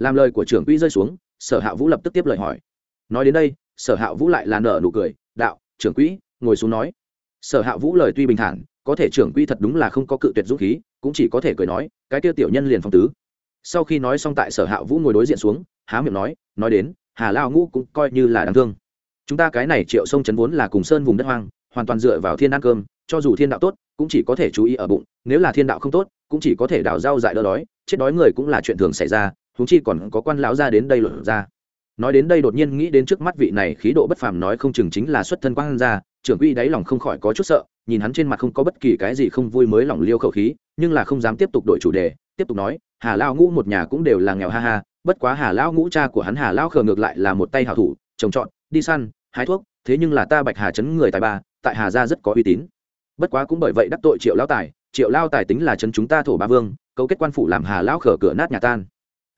Làm lời của trưởng quỹ rơi xuống, sở hạ vũ lập tức tiếp lời hỏi. Nói đến đây, sở hạ vũ lại là nở nụ cười, đạo, trưởng quỹ, ngồi xuống nói. Sở hạ vũ lời tuy bình thản, có thể trưởng quỹ thật đúng là không có cự tuyệt dũng khí, cũng chỉ có thể cười nói, cái tiêu tiểu nhân liền phong tứ. Sau khi nói xong tại sở hạ vũ ngồi đối diện xuống, há miệng nói nói đến, hà lao ngũ cũng coi như là đáng thương. Chúng ta cái này triệu sông chấn vốn là cùng sơn vùng đất hoang, hoàn toàn dựa vào thiên ăn cơm, cho dù thiên đạo tốt, cũng chỉ có thể chú ý ở bụng, nếu là thiên đạo không tốt, cũng chỉ có thể đào rau dại đỡ đói, chết đói người cũng là chuyện thường xảy ra huống chi còn có quan lão ra đến đây luận ra. Nói đến đây đột nhiên nghĩ đến trước mắt vị này khí độ bất phàm nói không chừng chính là xuất thân quan gia, trưởng quỹ đáy lòng không khỏi có chút sợ, nhìn hắn trên mặt không có bất kỳ cái gì không vui mới lòng liêu khẩu khí, nhưng là không dám tiếp tục đổi chủ đề, tiếp tục nói, hà lao ngũ một nhà cũng đều là nghèo ha ha, bất quá hà lao ngũ cha của hắn hà lao khờ ngược lại là một tay hảo thủ, trồng trọt, đi săn, hái thuốc, thế nhưng là ta bạch hà chấn người tài ba, tại hà gia rất có uy tín. Bất quá cũng bởi vậy đắc tội triệu lao tài, triệu lao tài tính là chấn chúng ta thổ ba vương, cấu kết quan phủ làm hà lao khở cửa nát nhà tan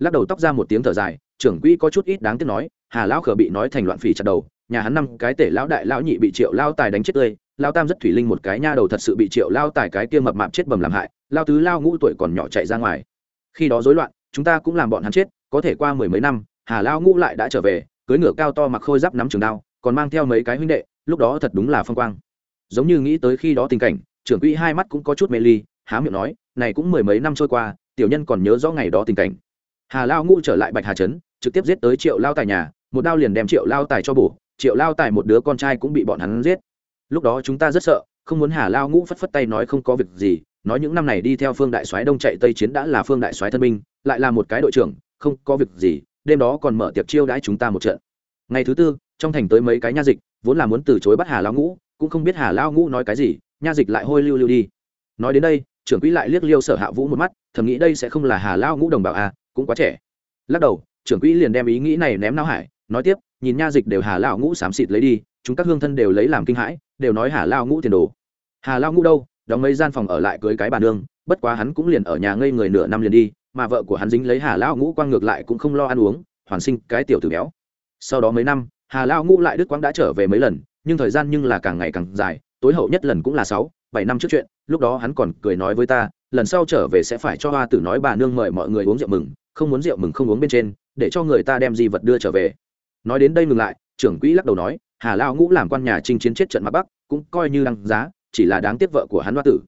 lắc đầu tóc ra một tiếng thở dài, trưởng quỹ có chút ít đáng tiếc nói, hà lão khở bị nói thành loạn phỉ chặt đầu, nhà hắn năm cái tể lão đại lão nhị bị triệu lao tài đánh chết tươi, lao tam rất thủy linh một cái nha đầu thật sự bị triệu lao tài cái kia mập mạp chết bầm làm hại, lao tứ lao ngũ tuổi còn nhỏ chạy ra ngoài. Khi đó rối loạn, chúng ta cũng làm bọn hắn chết, có thể qua mười mấy năm, hà lao ngũ lại đã trở về, cưới ngựa cao to mặc khôi giáp nắm trường đao, còn mang theo mấy cái huynh đệ, lúc đó thật đúng là phong quang. Giống như nghĩ tới khi đó tình cảnh, trưởng quỹ hai mắt cũng có chút mê ly, há miệng nói, này cũng mười mấy năm trôi qua, tiểu nhân còn nhớ rõ ngày đó tình cảnh hà lao ngũ trở lại bạch hà trấn, trực tiếp giết tới triệu lao tài nhà, một đao liền đem triệu lao tài cho bổ, triệu lao tài một đứa con trai cũng bị bọn hắn giết. Lúc đó chúng ta rất sợ, không muốn hà lao ngũ phất phất tay nói không có việc gì, nói những năm này đi theo phương đại soái đông chạy tây chiến đã là phương đại soái thân binh, lại là một cái đội trưởng, không có việc gì, đêm đó còn mở tiệc chiêu đãi chúng ta một trận. Ngày thứ tư, trong thành tới mấy cái nha dịch, vốn là muốn từ chối bắt hà lão ngũ, cũng không biết hà lão ngũ nói cái gì, nha dịch lại hôi lưu lưu đi. Nói đến đây, trưởng quỹ lại liếc liêu sở hạ vũ một mắt, thầm nghĩ đây sẽ không là hà lão ngũ đồng bào à cũng quá trẻ. Lắc đầu, trưởng quỹ liền đem ý nghĩ này ném não hải, nói tiếp, nhìn nha dịch đều hà lão ngũ xám xịt lấy đi, chúng các hương thân đều lấy làm kinh hãi, đều nói hà lao ngũ tiền đồ. Hà lao ngũ đâu? Đóng mấy gian phòng ở lại cưới cái bà nương, bất quá hắn cũng liền ở nhà ngây người nửa năm liền đi, mà vợ của hắn dính lấy hà lao ngũ quang ngược lại cũng không lo ăn uống, hoàn sinh cái tiểu tử béo. Sau đó mấy năm, hà lao ngũ lại đức quang đã trở về mấy lần, nhưng thời gian nhưng là càng ngày càng dài, tối hậu nhất lần cũng là sáu, bảy năm trước chuyện, lúc đó hắn còn cười nói với ta, lần sau trở về sẽ phải cho hoa tử nói bà nương mời mọi người uống rượu mừng không muốn rượu mừng không uống bên trên, để cho người ta đem di vật đưa trở về. Nói đến đây ngừng lại, trưởng quỹ lắc đầu nói, hà lao ngũ làm quan nhà trinh chiến chết trận mặt bắc, cũng coi như đăng giá, chỉ là đáng tiếc vợ của hắn hoa tử.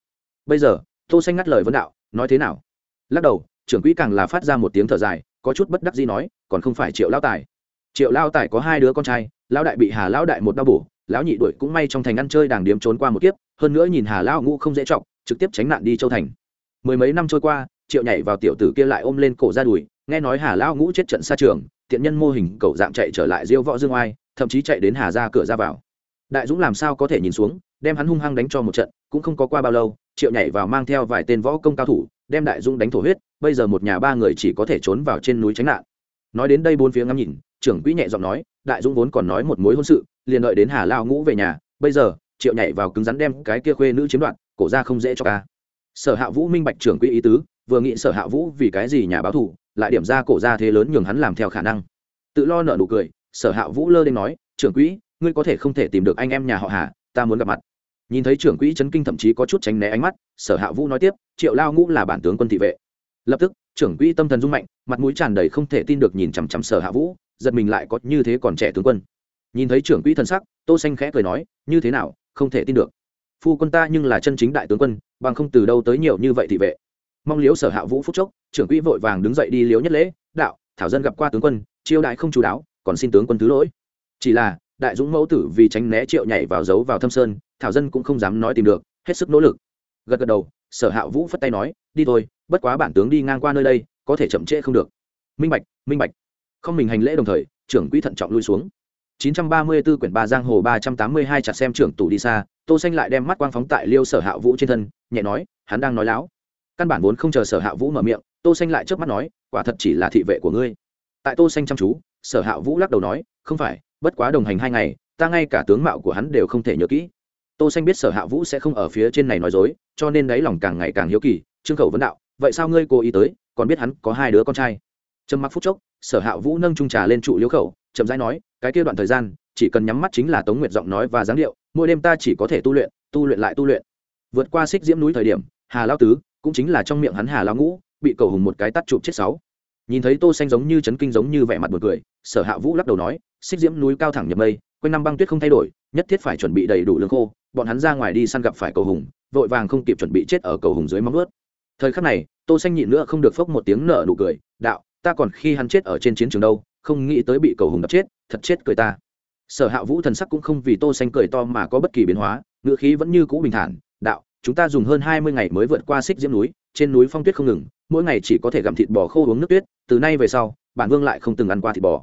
Bây giờ, tô xanh ngắt lời vấn đạo, nói thế nào? Lắc đầu, trưởng quỹ càng là phát ra một tiếng thở dài, có chút bất đắc dĩ nói, còn không phải triệu lao tài. Triệu lao tài có hai đứa con trai lao đại bị hà lao đại một đau bổ, lão nhị đuổi cũng may trong thành ăn chơi đàng điếm trốn qua một kiếp, hơn nữa nhìn hà lao ngũ không dễ trọng trực tiếp tránh nạn đi châu thành. Mười mấy năm trôi qua triệu nhảy vào tiểu tử kia lại ôm lên cổ ra đùi, nghe nói hà lao ngũ chết trận xa trường, tiện nhân mô hình cầu dạng chạy trở lại diêu võ dương oai, thậm chí chạy đến hà ra cửa ra vào. Đại dũng làm sao có thể nhìn xuống, đem hắn hung hăng đánh cho một trận, cũng không có qua bao lâu, triệu nhảy vào mang theo vài tên võ công cao thủ, đem đại dũng đánh thổ huyết, bây giờ một nhà ba người chỉ có thể trốn vào trên núi tránh nạn. Nói đến đây bốn phía ngắm nhìn, trưởng quỹ nhẹ giọng nói, đại dũng vốn còn nói một mối hôn sự, liền đợi đến hà lao ngũ về nhà, bây giờ, triệu nhảy vào cứng rắn đem cái kia khuê nữ chiếm đoạt, cổ ra không dễ cho ca sở hạ vũ minh bạch trưởng quỹ ý tứ vừa nghĩ sở hạ vũ vì cái gì nhà báo thủ, lại điểm ra cổ ra thế lớn nhường hắn làm theo khả năng. Tự lo nợ nụ cười, sở hạ vũ lơ lên nói, trưởng quỹ, ngươi có thể không thể tìm được anh em nhà họ hà, ta muốn gặp mặt. Nhìn thấy trưởng quỹ chấn kinh thậm chí có chút tránh né ánh mắt, sở hạ vũ nói tiếp, triệu lao ngũ là bản tướng quân thị vệ. Lập tức, trưởng quỹ tâm thần rung mạnh, mặt mũi tràn đầy không thể tin được nhìn chằm chằm sở hạ vũ, giật mình lại có như thế còn trẻ tướng quân. Nhìn thấy trưởng quỹ thân sắc, tô xanh khẽ cười nói, như thế nào, không thể tin được. Phu quân ta nhưng là chân chính đại tướng quân, bằng không từ đâu tới nhiều như vậy thị vệ mong liếu sở hạ vũ phúc chốc, trưởng quỹ vội vàng đứng dậy đi liếu nhất lễ, đạo, thảo dân gặp qua tướng quân chiêu đại không chú đáo, còn xin tướng quân thứ lỗi. Chỉ là, đại dũng mẫu tử vì tránh né triệu nhảy vào giấu vào thâm sơn, thảo dân cũng không dám nói tìm được, hết sức nỗ lực. Gật gật đầu, sở hạ vũ phất tay nói, đi thôi, bất quá bản tướng đi ngang qua nơi đây, có thể chậm trễ không được. Minh bạch minh bạch. Không mình hành lễ đồng thời, trưởng quỹ thận trọng lui xuống. 934 quyển ba giang hồ 382 chặt xem trưởng tủ đi xa, tô xanh lại đem mắt quang phóng tại liêu sở hạ vũ trên thân, nhẹ nói, hắn đang nói láo căn bản vốn không chờ sở hạ vũ mở miệng, tô xanh lại chớp mắt nói, quả thật chỉ là thị vệ của ngươi. Tại tô xanh chăm chú, sở hạ vũ lắc đầu nói, không phải, bất quá đồng hành hai ngày, ta ngay cả tướng mạo của hắn đều không thể nhớ kỹ. Tô xanh biết sở hạ vũ sẽ không ở phía trên này nói dối, cho nên đáy lòng càng ngày càng hiếu kỳ, trương khẩu vấn đạo, vậy sao ngươi cố ý tới, còn biết hắn có hai đứa con trai? Trầm mặc phút chốc, sở hạ vũ nâng trung trà lên trụ liễu khẩu, chậm rãi nói, cái kia đoạn thời gian, chỉ cần nhắm mắt chính là tống nguyệt giọng nói và dáng điệu, mỗi đêm ta chỉ có thể tu luyện tu luyện lại tu luyện. Vượt qua xích diễm núi thời điểm, hà lao tứ cũng chính là trong miệng hắn hà lão ngũ, bị cầu hùng một cái tắt chụp chết sáu. Nhìn thấy tô xanh giống như chấn kinh giống như vẻ mặt buồn cười, sở hạ vũ lắc đầu nói, xích diễm núi cao thẳng nhập mây, quanh năm băng tuyết không thay đổi, nhất thiết phải chuẩn bị đầy đủ lương khô, bọn hắn ra ngoài đi săn gặp phải cầu hùng, vội vàng không kịp chuẩn bị chết ở cầu hùng dưới móng ướt thời khắc này, tô xanh nhịn nữa không được phốc một tiếng nở nụ cười, đạo, ta còn khi hắn chết ở trên chiến trường đâu, không nghĩ tới bị cầu hùng đập chết, thật chết cười ta. Sở hạ vũ thần sắc cũng không vì tô xanh cười to mà có bất kỳ biến hóa ngựa khí vẫn như cũ bình thản, đạo chúng ta dùng hơn hai mươi ngày mới vượt qua xích diễm núi, trên núi phong tuyết không ngừng, mỗi ngày chỉ có thể gặm thịt bò khô uống nước tuyết, từ nay về sau, bản vương lại không từng ăn qua thịt bò.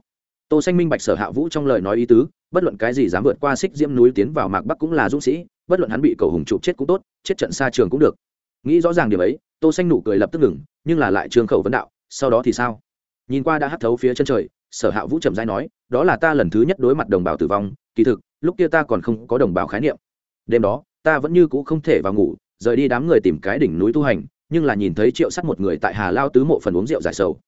Tô xanh minh bạch sở hạ vũ trong lời nói ý tứ, bất luận cái gì dám vượt qua xích diễm núi tiến vào mạc bắc cũng là dũng sĩ, bất luận hắn bị cầu hùng chụp chết cũng tốt, chết trận xa trường cũng được. Nghĩ rõ ràng điều ấy, tô xanh nụ cười lập tức ngừng, nhưng là lại trường khẩu vấn đạo, sau đó thì sao? Nhìn qua đã hắt thấu phía chân trời, sở hạ vũ trầm rãi nói, đó là ta lần thứ nhất đối mặt đồng bào tử vong, kỳ thực, lúc kia ta còn không có đồng bào khái niệm. Đêm đó ta vẫn như cũ không thể vào ngủ, rời đi đám người tìm cái đỉnh núi tu hành, nhưng là nhìn thấy triệu sắt một người tại hà lao tứ mộ phần uống rượu giải sầu.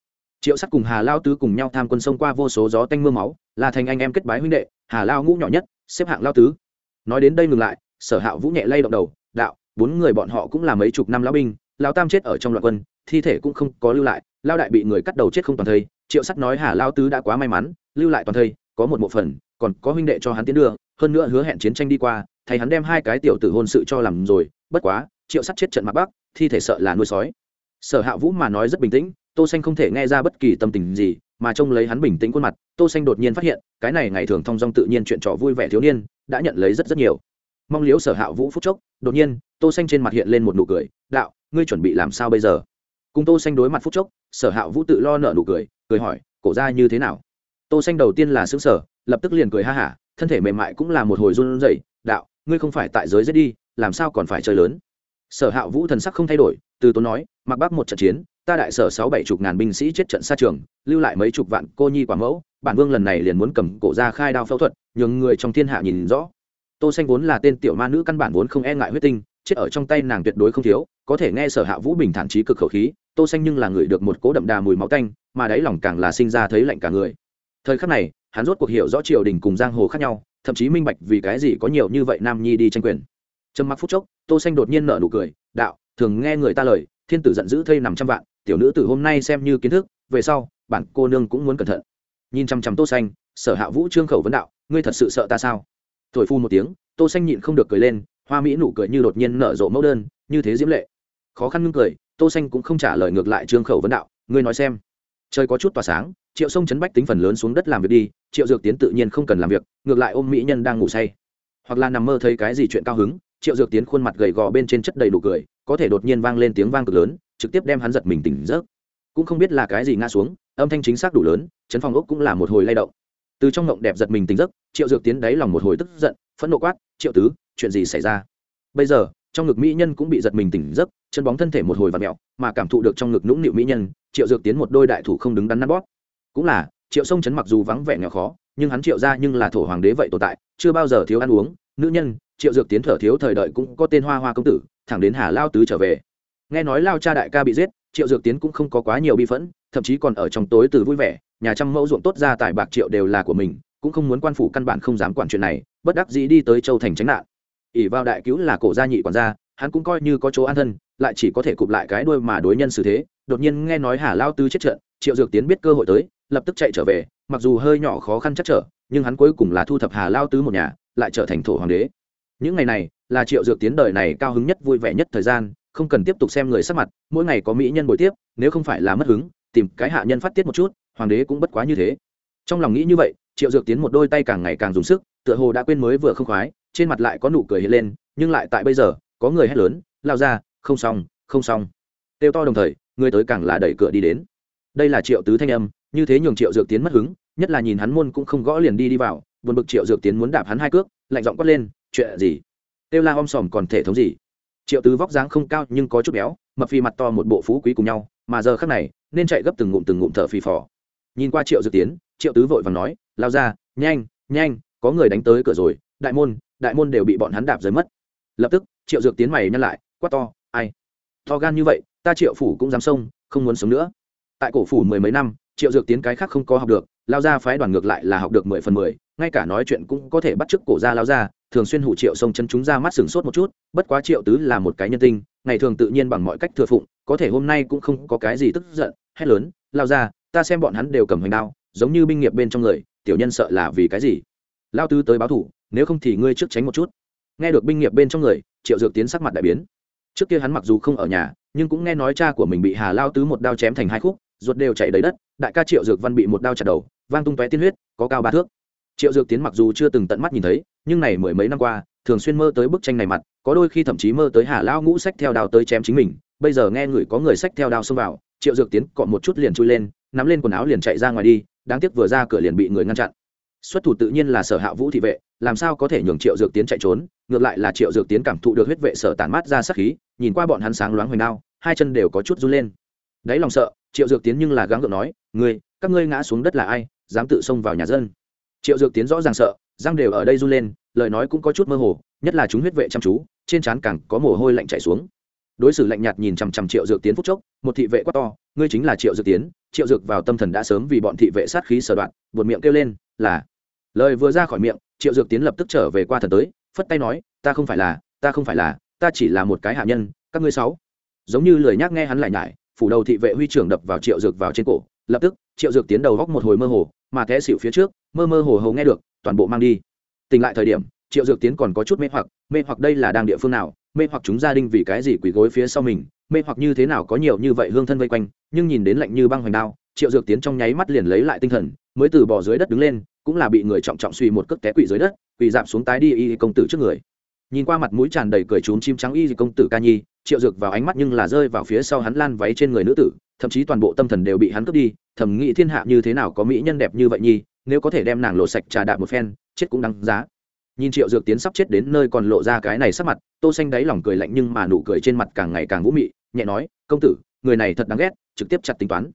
Triệu sắt cùng hà lao tứ cùng nhau tham quân sông qua vô số gió tanh m ư a máu, là thành anh em kết bái huynh đệ, hà lao ngũ nhỏ nhất, xếp hạng lao tứ. Nói đến đây ngừng lại, sở hạ vũ nhẹ lay động đầu, đạo, bốn người bọn họ cũng là mấy chục năm lao binh lao tam chết ở trong loạt quân, thi thể cũng không có lưu lại lao đại bị người cắt đầu chết không toàn thây. Triệu sắt nói, hà lao tứ đã quá may mắn, lưu lại toàn thây, có một bộ phần còn có huynh đệ cho hắn tiến đưa, hơn nữa hứa hẹn chiến tranh đi qua thầy hắn đem hai cái tiểu tử hôn sự cho làm rồi bất quá triệu sắt chết trận mặt bắc thi thể sợ là nuôi sói. Sở hạ vũ mà nói rất bình tĩnh tô xanh không thể nghe ra bất kỳ tâm tình gì mà trông lấy hắn bình tĩnh khuôn mặt tô xanh đột nhiên phát hiện cái này ngày thường thong dong tự nhiên chuyện trò vui vẻ thiếu niên đã nhận lấy rất rất nhiều. Mong liếu sở hạ vũ phút chốc đột nhiên tô xanh trên mặt hiện lên một nụ cười đạo ngươi chuẩn bị làm sao bây giờ? Cùng tô xanh đối mặt phút chốc sở hạ vũ tự lo nở nụ cười cười hỏi cổ ra như thế nào? Tô xanh đầu tiên là sững sở, lập tức liền cười ha hả thân thể mềm mại cũng là một hồi run rẩy đạo ngươi không phải tại giới giết đi, làm sao còn phải chơi lớn? Sở hạ vũ thần sắc không thay đổi, từ tốn nói, mặc bác một trận chiến, ta đại sở sáu bảy chục ngàn binh sĩ chết trận xa trường, lưu lại mấy chục vạn cô nhi quả mẫu, bản vương lần này liền muốn cầm cổ ra khai đao phẫu thuật, nhường người trong thiên hạ nhìn rõ. Tô xanh vốn là tên tiểu ma nữ căn bản vốn không e ngại huyết tinh, chết ở trong tay nàng tuyệt đối không thiếu, có thể nghe sở hạ vũ bình thản trí cực khẩu khí, tô xanh nhưng là người được một cố đậm đà mùi máu tanh, mà đáy lòng càng là sinh ra thấy lạnh cả người. Thời khắc này hắn rốt cuộc hiểu rõ triều đình cùng giang hồ khác nhau, thậm chí minh bạch vì cái gì có nhiều như vậy nam nhi đi tranh quyền. Trầm mặc phút chốc, tô xanh đột nhiên nở nụ cười, đạo, thường nghe người ta lời, thiên tử giận dữ thây nằm trăm vạn, tiểu nữ tử hôm nay xem như kiến thức, về sau, bản cô nương cũng muốn cẩn thận. Nhìn chăm chăm tô xanh, sở hạ vũ trương khẩu vấn đạo, ngươi thật sự sợ ta sao? Thổi phu một tiếng, tô xanh nhịn không được cười lên, hoa mỹ nụ cười như đột nhiên nở rộ mẫu đơn, như thế diễm lệ. Khó khăn ngưng cười, tô xanh cũng không trả lời ngược lại trương khẩu vấn đạo, ngươi nói xem trời có chút tỏa sáng, triệu sông chấn bách tính phần lớn xuống đất làm việc đi, triệu dược tiến tự nhiên không cần làm việc, ngược lại ôm mỹ nhân đang ngủ say. Hoặc là nằm mơ thấy cái gì chuyện cao hứng, triệu dược tiến khuôn mặt gầy gò bên trên chất đầy đủ cười, có thể đột nhiên vang lên tiếng vang cực lớn, trực tiếp đem hắn giật mình tỉnh giấc. Cũng không biết là cái gì ngã xuống, âm thanh chính xác đủ lớn chấn phòng ốc cũng là một hồi lay động. Từ trong ngộng đẹp giật mình tỉnh giấc, triệu dược tiến đáy lòng một hồi tức giận, phẫn nộ quát, triệu tứ, chuyện gì xảy ra? Bây giờ, trong ngực mỹ nhân cũng bị giật mình tỉnh giấc, chân bóng thân thể một hồi và mẹo mà cảm thụ được trong ngực nũng nịu mỹ nhân, triệu dược tiến một đôi đại thủ không đứng đắn nắn bóp. Cũng là, triệu sông chấn mặc dù vắng vẻ nghèo khó, nhưng hắn triệu ra nhưng là thổ hoàng đế vậy tồn tại, chưa bao giờ thiếu ăn uống. Nữ nhân, triệu dược tiến thở thiếu thời đợi cũng có tên hoa hoa công tử, thẳng đến hà lao tứ trở về. Nghe nói lao cha đại ca bị giết, triệu dược tiến cũng không có quá nhiều bi phẫn, thậm chí còn ở trong tối từ vui vẻ, nhà trăm mẫu ruộng tốt ra tài bạc triệu đều là của mình, cũng không muốn quan phủ căn bản không dám quản chuyện này, bất đắc dĩ đi tới châu thành tránh nạn. ỷ vào đại cứu là cổ gia nhị quản gia hắn cũng coi như có chỗ an thân, lại chỉ có thể cụp lại cái đuôi mà đối nhân xử thế. Đột nhiên nghe nói hà lao tứ chết trận, triệu dược tiến biết cơ hội tới, lập tức chạy trở về, mặc dù hơi nhỏ khó khăn chắc trở, nhưng hắn cuối cùng là thu thập hà lao tứ một nhà, lại trở thành thổ hoàng đế. Những ngày này là triệu dược tiến đời này cao hứng nhất, vui vẻ nhất thời gian, không cần tiếp tục xem người sắc mặt, mỗi ngày có mỹ nhân buổi tiếp, nếu không phải là mất hứng, tìm cái hạ nhân phát tiết một chút, hoàng đế cũng bất quá như thế. Trong lòng nghĩ như vậy, triệu dược tiến một đôi tay càng ngày càng dùng sức, tựa hồ đã quên mới vừa không khoái, trên mặt lại có nụ cười hiện lên, nhưng lại tại bây giờ có người hét lớn, lao ra, không xong không xong. Kêu to đồng thời, người tới càng là đẩy cửa đi đến. Đây là triệu tứ thanh âm, như thế nhường triệu dược tiến mất hứng, nhất là nhìn hắn môn cũng không gõ liền đi đi vào, buồn bực triệu dược tiến muốn đạp hắn hai cước, lạnh giọng quát lên, chuyện gì? Kêu la om sòm còn thể thống gì? Triệu tứ vóc dáng không cao nhưng có chút béo, mập phi mặt to một bộ phú quý cùng nhau, mà giờ khác này, nên chạy gấp từng ngụm từng ngụm thở phì phò. Nhìn qua triệu dược tiến, triệu tứ vội và nói, lao ra, nhanh nhanh, có người đánh tới cửa rồi, đại môn đại môn đều bị bọn hắn đạp rơi mất. Lập tức triệu dược tiến mày nhăn lại, quát to, ai? To gan như vậy, ta triệu phủ cũng dám xông, không muốn sống nữa. Tại cổ phủ mười mấy năm, triệu dược tiến cái khác không có học được, lao ra phái đoàn ngược lại là học được mười phần mười, ngay cả nói chuyện cũng có thể bắt chước cổ ra lao ra thường xuyên hủ triệu sông chân chúng ra mắt sừng sốt một chút, bất quá triệu tứ là một cái nhân tinh, ngày thường tự nhiên bằng mọi cách thừa phụng, có thể hôm nay cũng không có cái gì tức giận, hét lớn, lao ra ta xem bọn hắn đều cầm hoành đao, giống như binh nghiệp bên trong người, tiểu nhân sợ là vì cái gì? Lao tứ tới báo thủ, nếu không thì ngươi trước tránh một chút. Nghe được binh nghiệp bên trong người triệu dược tiến sắc mặt đại biến. Trước kia hắn mặc dù không ở nhà, nhưng cũng nghe nói cha của mình bị hà lao tứ một đao chém thành hai khúc, ruột đều chảy đầy đất, đại ca triệu dược văn bị một đao chặt đầu, vang tung tóe tiên huyết, có cao ba thước. Triệu dược tiến mặc dù chưa từng tận mắt nhìn thấy, nhưng này mười mấy năm qua, thường xuyên mơ tới bức tranh này mặt, có đôi khi thậm chí mơ tới hà lao ngũ sách theo đao tới chém chính mình, bây giờ nghe người có người sách theo đao xông vào, triệu dược tiến cọ một chút liền chui lên, nắm lên quần áo liền chạy ra ngoài đi, đáng tiếc vừa ra cửa liền bị người ngăn chặn. Xuất thủ tự nhiên là sở hạ vũ thị vệ, làm sao có thể nhường triệu dược tiến chạy trốn? Ngược lại là triệu dược tiến cảm thụ được huyết vệ sở tản mát ra sắc khí, nhìn qua bọn hắn sáng loáng hoành nao hai chân đều có chút run lên. Đáy lòng sợ, triệu dược tiến nhưng là gắng gượng nói, ngươi, các ngươi ngã xuống đất là ai, dám tự xông vào nhà dân? Triệu dược tiến rõ ràng sợ, răng đều ở đây run lên, lời nói cũng có chút mơ hồ, nhất là chúng huyết vệ chăm chú, trên trán càng có mồ hôi lạnh chảy xuống. Đối xử lạnh nhạt nhìn chằm chằm triệu dược tiến phúc chốc, một thị vệ quát to, ngươi chính là triệu dược tiến. Triệu dược vào tâm thần đã sớm vì bọn thị vệ sát khí sở đoạn, buột miệng kêu lên, là lời vừa ra khỏi miệng, triệu dược tiến lập tức trở về qua thần tới phất tay nói, ta không phải là, ta không phải là, ta chỉ là một cái hạ nhân, các ngươi sáu. Giống như lời nhắc nghe hắn lại nhải, phủ đầu thị vệ huy trưởng đập vào triệu dược vào trên cổ, lập tức, triệu dược tiến đầu góc một hồi mơ hồ, mà té xỉu phía trước, mơ mơ hồ hồ nghe được, toàn bộ mang đi. Tỉnh lại thời điểm, triệu dược tiến còn có chút mê hoặc mê hoặc đây là đang địa phương nào, mê hoặc chúng gia đình vì cái gì quỳ gối phía sau mình, mê hoặc như thế nào có nhiều như vậy hương thân vây quanh, nhưng nhìn đến lạnh như băng hoành đao, triệu dược tiến trong nháy mắt liền lấy lại tinh thần, mới từ bỏ dưới đất đứng lên, cũng là bị người trọng trọng suy một cước té quỵ dưới đất quỳ dạp xuống tái đi y công tử trước người. Nhìn qua mặt mũi tràn đầy cười trốn chim trắng y công tử ca nhi, triệu dược vào ánh mắt nhưng là rơi vào phía sau hắn lan váy trên người nữ tử, thậm chí toàn bộ tâm thần đều bị hắn cướp đi thẩm nghĩ thiên hạ như thế nào có mỹ nhân đẹp như vậy nhi, nếu có thể đem nàng lộ sạch trà đạp một phen, chết cũng đáng giá. Nhìn triệu dược tiến sắp chết đến nơi còn lộ ra cái này sắc mặt, tô xanh đáy lòng cười lạnh nhưng mà nụ cười trên mặt càng ngày càng vũ mị, nhẹ nói, công tử, người này thật đáng ghét, trực tiếp chặt tính toán.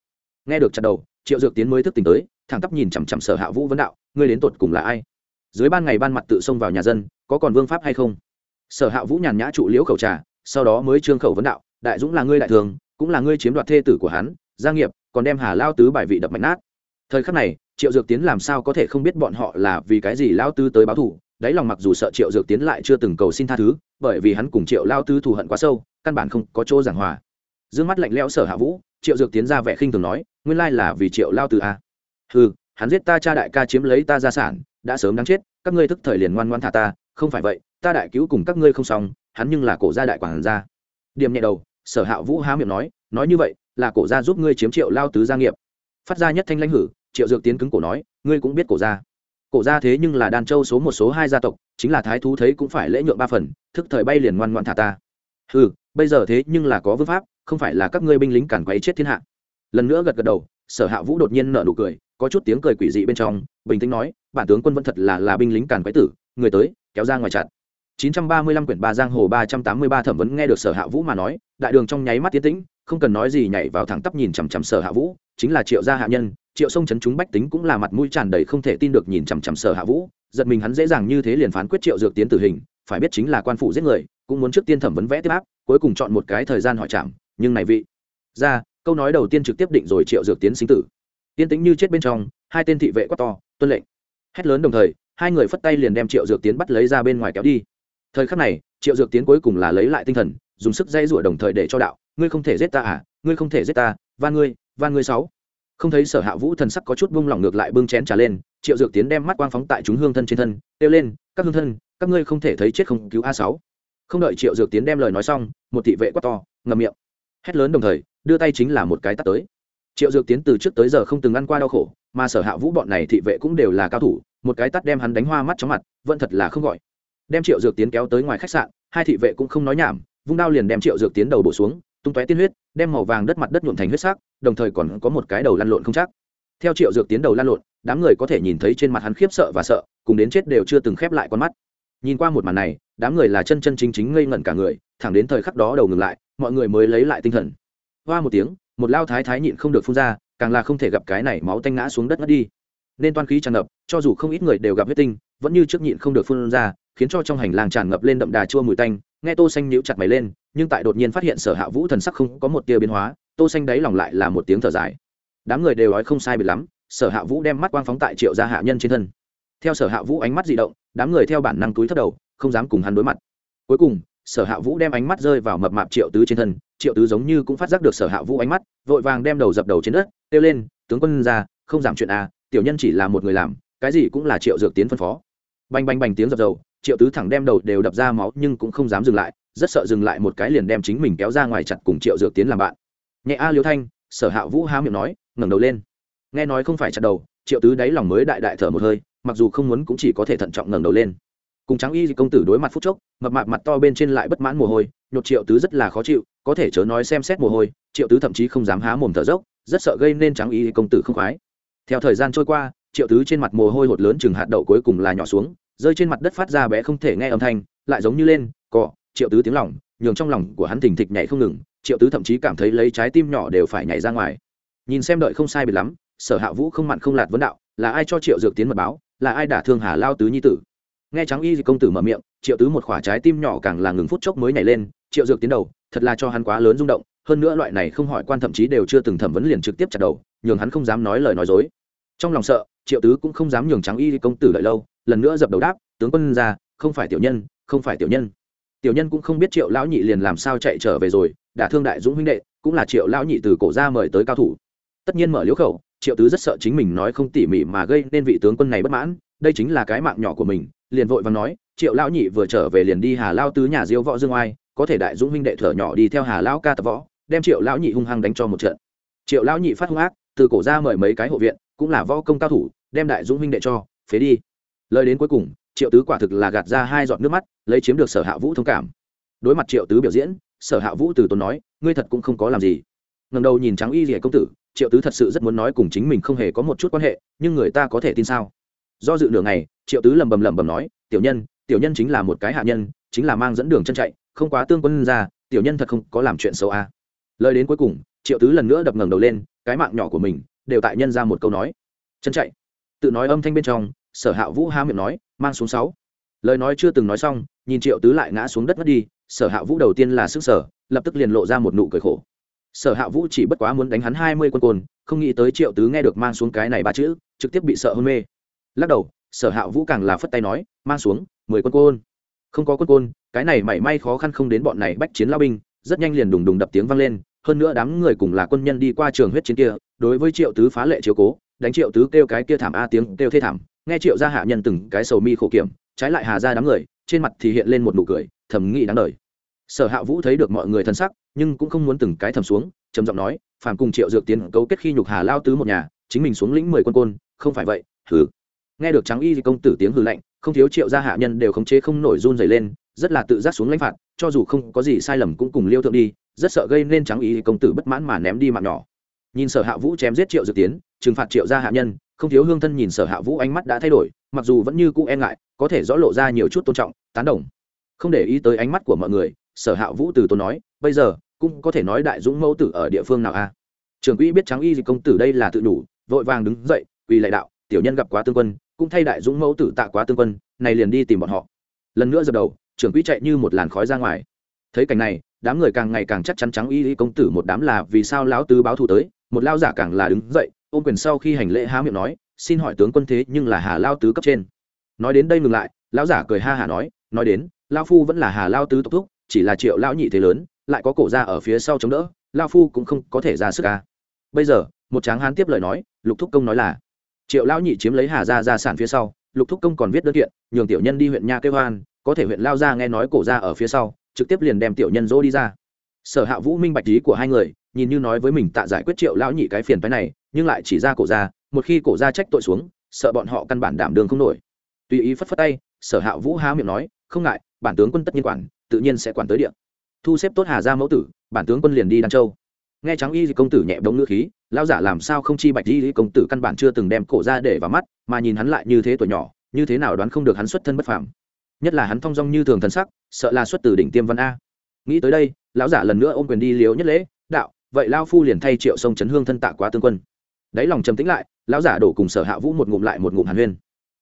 Nghe được chặt đầu, triệu dược tiến mới thức tỉnh tới, thẳng tắp nhìn chằm chằm sở hạ vũ vấn đạo, ngươi đến tột cùng là ai? Dưới ban ngày ban mặt tự xông vào nhà dân, có còn vương pháp hay không? Sở hạ vũ nhàn nhã trụ liễu khẩu trà, sau đó mới trương khẩu vấn đạo, đại dũng là ngươi đại thường, cũng là ngươi chiếm đoạt thê tử của hắn, gia nghiệp, còn đem hà lao tứ bài vị đập mạnh nát. Thời khắc này, triệu dược tiến làm sao có thể không biết bọn họ là vì cái gì lao tứ tới báo thù, đáy lòng mặc dù sợ triệu dược tiến lại chưa từng cầu xin tha thứ, bởi vì hắn cùng triệu lao tứ thù hận quá sâu, căn bản không có chỗ giảng hòa. D ư ơ n g mắt lạnh lẽo sở hạ vũ, triệu dược tiến ra vẻ khinh thường nói, nguyên lai là vì triệu lao tứ à? a ừ hắn giết ta cha đại ca chiếm lấy ta gia sản đã sớm đáng chết, các ngươi thức thời liền ngoan ngoan thả ta, không phải vậy, ta đại cứu cùng các ngươi không xong, hắn nhưng là cổ gia đại quản gia. Điểm nhẹ đầu, sở hạ vũ há miệng nói nói như vậy, là cổ gia giúp ngươi chiếm triệu lao tứ gia nghiệp. Phát ra nhất thanh lãnh hử, triệu dược tiến cứng cổ nói, ngươi cũng biết cổ gia. Cổ gia thế nhưng là đan châu số một số hai gia tộc, chính là thái thú thấy cũng phải lễ nhượng ba phần, thức thời bay liền ngoan ngoan thả ta. Ừ bây giờ thế nhưng là có vương pháp, không phải là các ngươi binh lính cản quấy chết thiên hạ. Lần nữa gật gật đầu, sở hạ vũ đột nhiên nở nụ cười, có chút tiếng cười quỷ dị bên trong, bình tĩnh nói bản tướng quân vẫn thật là là binh lính càn quái tử, người tới, kéo ra ngoài chặt 935 quyển ba giang hồ 383 thẩm vấn nghe được sở hạ vũ mà nói, đại đường trong nháy mắt tiến tĩnh, không cần nói gì nhảy vào thẳng tắp nhìn chằm chằm sở hạ vũ, chính là triệu gia hạ nhân, triệu sông chấn chúng bách tính cũng là mặt mũi tràn đầy không thể tin được nhìn chằm chằm sở hạ vũ, giật mình hắn dễ dàng như thế liền phán quyết triệu dược tiến tử hình, phải biết chính là quan phủ giết người, cũng muốn trước tiên thẩm vấn vẽ tiếp áp, cuối cùng chọn một cái thời gian hỏi chạm nhưng này vị, ra, câu nói đầu tiên trực tiếp định rồi triệu dược tiến sinh tử. Tiên tính như chết bên trong, hai tên thị vệ quát to, tuân lệnh hét lớn đồng thời, hai người phất tay liền đem triệu dược tiến bắt lấy ra bên ngoài kéo đi. Thời khắc này, triệu dược tiến cuối cùng là lấy lại tinh thần, dùng sức dây rủa đồng thời để cho đạo, ngươi không thể giết ta à? Ngươi không thể giết ta, van ngươi van ngươi sáu. Không thấy sở hạ vũ thần sắc có chút bung lỏng ngược lại bưng chén trà lên, triệu dược tiến đem mắt quang phóng tại chúng hương thân trên thân, kêu lên, các hương thân, các ngươi không thể thấy chết không cứu a sáu. Không đợi triệu dược tiến đem lời nói xong, một thị vệ quát to ngầm miệng. Hét lớn đồng thời, đưa tay chính là một cái tắt tới. Triệu dược tiến từ trước tới giờ không từng ăn qua đau khổ mà sở hạ vũ bọn này thị vệ cũng đều là cao thủ, một cái tắt đem hắn đánh hoa mắt chóng mặt, vẫn thật là không gọi. Đem triệu dược tiến kéo tới ngoài khách sạn, hai thị vệ cũng không nói nhảm, vung đao liền đem triệu dược tiến đầu bổ xuống, tung tóe tiên huyết, đem màu vàng đất mặt đất nhuộm thành huyết sắc, đồng thời còn có một cái đầu lăn lộn không chắc. Theo triệu dược tiến đầu lăn lộn, đám người có thể nhìn thấy trên mặt hắn khiếp sợ và sợ, cùng đến chết đều chưa từng khép lại con mắt. Nhìn qua một màn này, đám người là chân chân chính chính ngây ngẩn cả người, thẳng đến thời khắc đó đầu ngừng lại, mọi người mới lấy lại tinh thần. Hoa một tiếng, một lao thái thái nhịn không được phun ra càng là không thể gặp cái này máu tanh ngã xuống đất ngất đi. Nên toan khí tràn ngập, cho dù không ít người đều gặp huyết tinh, vẫn như trước nhịn không được phun ra, khiến cho trong hành lang tràn ngập lên đậm đà chua mùi tanh, nghe tô xanh nhíu chặt mày lên, nhưng tại đột nhiên phát hiện sở hạ vũ thần sắc không có một tia biến hóa, tô xanh đáy lòng lại là một tiếng thở dài. Đám người đều nói không sai biệt lắm, sở hạ vũ đem mắt quang phóng tại triệu gia hạ nhân trên thân. Theo sở hạ vũ ánh mắt dị động, đám người theo bản năng túi thấp đầu, không dám cùng hắn đối mặt. Cuối cùng sở hạ vũ đem ánh mắt rơi vào mập mạp triệu tứ trên thân, triệu tứ giống như cũng phát giác được sở hạ vũ ánh mắt, vội vàng đem đầu dập đầu trên đất, kêu lên, tướng quân ra, không giảm chuyện à tiểu nhân chỉ là một người làm, cái gì cũng là triệu dược tiến phân phó. Bành bành bành tiếng dập dầu triệu tứ thẳng đem đầu đều đập ra máu nhưng cũng không dám dừng lại, rất sợ dừng lại một cái liền đem chính mình kéo ra ngoài chặt cùng triệu dược tiến làm bạn. Nhẹ a liêu thanh, sở hạ vũ há miệng nói, ngẩng đầu lên. Nghe nói không phải chặt đầu, triệu tứ đáy lòng mới đại đại thở một hơi, mặc dù không muốn cũng chỉ có thể thận trọng ngẩng đầu lên cùng trắng y công tử đối mặt phút chốc, mập mạp mặt to bên trên lại bất mãn mồ hôi, nhột triệu tứ rất là khó chịu, có thể chớ nói xem xét mồ hôi, triệu tứ thậm chí không dám há mồm thở dốc, rất sợ gây nên trắng y công tử không khoái. Theo thời gian trôi qua, triệu tứ trên mặt mồ hôi hột lớn chừng hạt đậu cuối cùng là nhỏ xuống, rơi trên mặt đất phát ra bé không thể nghe âm thanh, lại giống như lên, cọ, triệu tứ tiếng lòng, nhường trong lòng của hắn thình thịch nhảy không ngừng, triệu tứ thậm chí cảm thấy lấy trái tim nhỏ đều phải nhảy ra ngoài. Nhìn xem đợi không sai biệt lắm, sở hạ vũ không mặn không lạt vấn đạo, là ai cho triệu dược tiến mật báo, là ai đả thương hà lao tứ nhi tử? Nghe trắng y công tử mở miệng, triệu tứ một khỏa trái tim nhỏ càng là ngừng phút chốc mới nhảy lên, triệu dược tiến đầu, thật là cho hắn quá lớn rung động, hơn nữa loại này không hỏi quan thậm chí đều chưa từng thẩm vấn liền trực tiếp chặt đầu, nhường hắn không dám nói lời nói dối. Trong lòng sợ, triệu tứ cũng không dám nhường trắng y công tử đợi lâu, lần nữa dập đầu đáp, tướng quân ra, không phải tiểu nhân, không phải tiểu nhân. Tiểu nhân cũng không biết triệu lão nhị liền làm sao chạy trở về rồi đã thương đại dũng huynh đệ, cũng là triệu lão nhị từ cổ ra mời tới cao thủ. Tất nhiên mở liếu khẩu, triệu tứ rất sợ chính mình nói không tỉ mỉ mà gây nên vị tướng quân này bất mãn, đây chính là cái mạng nhỏ của mình liền vội và nói, triệu lão nhị vừa trở về liền đi hà lao tứ nhà diêu võ dương oai, có thể đại dũng huynh đệ thở nhỏ đi theo hà lão ca tập võ, đem triệu lão nhị hung hăng đánh cho một trận. Triệu lão nhị phát hung ác, từ cổ ra mời mấy cái hộ viện, cũng là võ công cao thủ, đem đại dũng huynh đệ cho, phế đi. Lời đến cuối cùng, triệu tứ quả thực là gạt ra hai giọt nước mắt, lấy chiếm được sở hạ vũ thông cảm. Đối mặt triệu tứ biểu diễn, sở hạ vũ từ tốn nói, ngươi thật cũng không có làm gì. Ngầm đầu nhìn trắng y rỉa công tử, triệu tứ thật sự rất muốn nói cùng chính mình không hề có một chút quan hệ, nhưng người ta có thể tin sao? Do dự nửa ngày triệu tứ lầm bầm lầm bầm nói tiểu nhân tiểu nhân chính là một cái hạ nhân chính là mang dẫn đường chân chạy không quá tương quân ra tiểu nhân thật không có làm chuyện xấu à. lời đến cuối cùng triệu tứ lần nữa đập ngẩng đầu lên cái mạng nhỏ của mình đều tại nhân ra một câu nói. Chân chạy. Tự nói âm thanh bên trong sở hạ vũ há miệng nói mang xuống sáu. Lời nói chưa từng nói xong nhìn triệu tứ lại ngã xuống đất mất đi sở hạ vũ đầu tiên là sức sở lập tức liền lộ ra một nụ cười khổ. Sở hạ vũ chỉ bất quá muốn đánh hắn hai mươi quân cồn, không nghĩ tới triệu tứ nghe được mang xuống cái này ba chữ trực tiếp bị sợ hôn mê. Lắc đầu sở hạ vũ càng là phất tay nói, mang xuống, mười quân côn. Không có quân côn, cái này mảy may khó khăn không đến bọn này bách chiến lao binh. Rất nhanh liền đùng đùng đập tiếng vang lên, hơn nữa đám người cùng là quân nhân đi qua trường huyết chiến kia, đối với triệu tứ phá lệ chiếu cố, đánh triệu tứ kêu cái kia thảm a tiếng kêu thê thảm. Nghe triệu gia hạ nhân từng cái sầu mi khổ kiểm, trái lại hà ra đám người, trên mặt thì hiện lên một nụ cười, thầm nghĩ đáng đời. Sở hạ vũ thấy được mọi người thân sắc, nhưng cũng không muốn từng cái thầm xuống, trầm giọng nói, phàm cùng triệu dược tiến cấu kết khi nhục hà lao tứ một nhà, chính mình xuống lĩnh mười quân côn, không phải vậy thử nghe được trắng y công tử tiếng hừ lạnh, không thiếu triệu gia hạ nhân đều khống chế không nổi run dày lên, rất là tự giác xuống lãnh phạt, cho dù không có gì sai lầm cũng cùng liêu thượng đi, rất sợ gây nên trắng y công tử bất mãn mà ném đi mạng nhỏ. Nhìn sở hạ vũ chém giết triệu dược tiến, trừng phạt triệu gia hạ nhân, không thiếu hương thân nhìn sở hạ vũ ánh mắt đã thay đổi, mặc dù vẫn như cũ e ngại, có thể rõ lộ ra nhiều chút tôn trọng, tán đồng. Không để ý tới ánh mắt của mọi người, sở hạ vũ từ tôn nói, bây giờ, cũng có thể nói đại dũng mẫu tử ở địa phương nào a? Trường quỹ biết trắng y dịch công tử đây là tự đủ, vội vàng đứng dậy, quỳ lại đạo, tiểu nhân gặp quá tương quân cũng thay đại dũng mẫu tử tạ quá tương quân, này liền đi tìm bọn họ. Lần nữa dập đầu, trưởng quỹ chạy như một làn khói ra ngoài. Thấy cảnh này, đám người càng ngày càng chắc chắn trắng y công tử một đám là vì sao lão tứ báo thù tới, một lao giả càng là đứng dậy, ôm quyền sau khi hành lễ há miệng nói, xin hỏi tướng quân thế nhưng là hà lao tứ cấp trên. Nói đến đây ngừng lại, lão giả cười ha hà nói nói đến lao phu vẫn là hà lao tứ tộc thúc, chỉ là triệu lão nhị thế lớn, lại có cổ ra ở phía sau chống đỡ lao phu cũng không có thể ra sức ca bây giờ, một tráng hán tiếp lời nói, lục thúc công nói là triệu lão nhị chiếm lấy hà Gia ra sản phía sau, lục thúc công còn viết đơn kiện, nhường tiểu nhân đi huyện nha kêu hoan, có thể huyện lao Gia nghe nói cổ ra ở phía sau, trực tiếp liền đem tiểu nhân dỗ đi ra. Sở hạ vũ minh bạch ý của hai người, nhìn như nói với mình tạ giải quyết triệu lão nhị cái phiền phái này, nhưng lại chỉ ra cổ ra một khi cổ ra trách tội xuống, sợ bọn họ căn bản đảm đường không nổi. Tùy ý phất phất tay, sở hạ vũ há miệng nói, không ngại, bản tướng quân tất nhiên quản, tự nhiên sẽ quản tới điện thu xếp tốt hà ra mẫu tử, bản tướng quân liền đi đan châu. Nghe trắng y công tử nhẹ bóng ngữ khí lao giả làm sao không chi bạch y công tử căn bản chưa từng đem cổ ra để vào mắt, mà nhìn hắn lại như thế tuổi nhỏ, như thế nào đoán không được hắn xuất thân bất phàm. Nhất là hắn thong dong như thường thần sắc, sợ là xuất từ đỉnh tiêm văn a. Nghĩ tới đây, lão giả lần nữa ôm quyền đi liếu nhất lễ, đạo, vậy lao phu liền thay triệu sông chấn hương thân tạ quá tương quân. Đáy lòng trầm tĩnh lại, lão giả đổ cùng sở hạ vũ một ngụm lại một ngụm hàn huyên.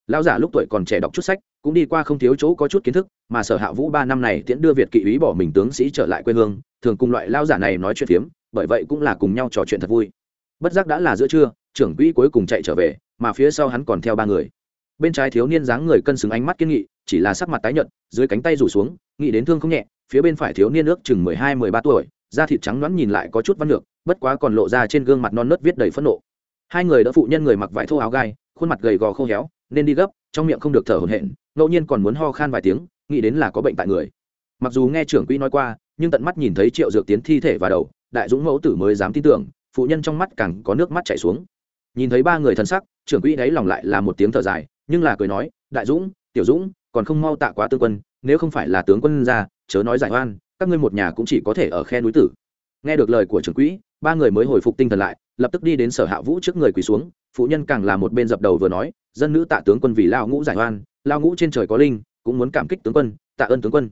Lão giả lúc tuổi còn trẻ đọc chút sách, cũng đi qua không thiếu chỗ có chút kiến thức, mà sở hạ vũ ba năm này tiễn đưa việt kỵ ý bỏ mình tướng sĩ trở lại quê hương, thường cùng loại lao giả này nói chuyện phiếm, bởi vậy cũng là cùng nhau trò chuyện thật vui bất giác đã là giữa trưa, trưởng quỹ cuối cùng chạy trở về, mà phía sau hắn còn theo ba người. Bên trái thiếu niên dáng người cân xứng ánh mắt kiên nghị, chỉ là sắc mặt tái nhợt, dưới cánh tay rủ xuống, nghĩ đến thương không nhẹ, phía bên phải thiếu niên ước chừng mười hai, mười ba tuổi, da thịt trắng đoán nhìn lại có chút văn lược bất quá còn lộ ra trên gương mặt non nớt viết đầy phẫn nộ. Hai người đỡ phụ nhân người mặc vải thô áo gai, khuôn mặt gầy gò khô héo, nên đi gấp, trong miệng không được thở hổn hển, ngẫu nhiên còn muốn ho khan vài tiếng, nghĩ đến là có bệnh tại người. Mặc dù nghe trưởng quỹ nói qua, nhưng tận mắt nhìn thấy triệu dược tiến thi thể và đầu, đại dũng mẫu tử mới dám tin tưởng phụ nhân trong mắt càng có nước mắt chảy xuống. Nhìn thấy ba người thân sắc, trưởng quỹ đáy lòng lại là một tiếng thở dài, nhưng là cười nói, đại dũng, tiểu dũng, còn không mau tạ quá tướng quân, nếu không phải là tướng quân ra, chớ nói giải oan, các ngươi một nhà cũng chỉ có thể ở khe núi tử. Nghe được lời của trưởng quỹ, ba người mới hồi phục tinh thần lại, lập tức đi đến sở hạ vũ trước người quỳ xuống, phụ nhân càng là một bên dập đầu vừa nói, dân nữ tạ tướng quân vì lao ngũ giải oan, lao ngũ trên trời có linh, cũng muốn cảm kích tướng quân, tạ ơn tướng quân.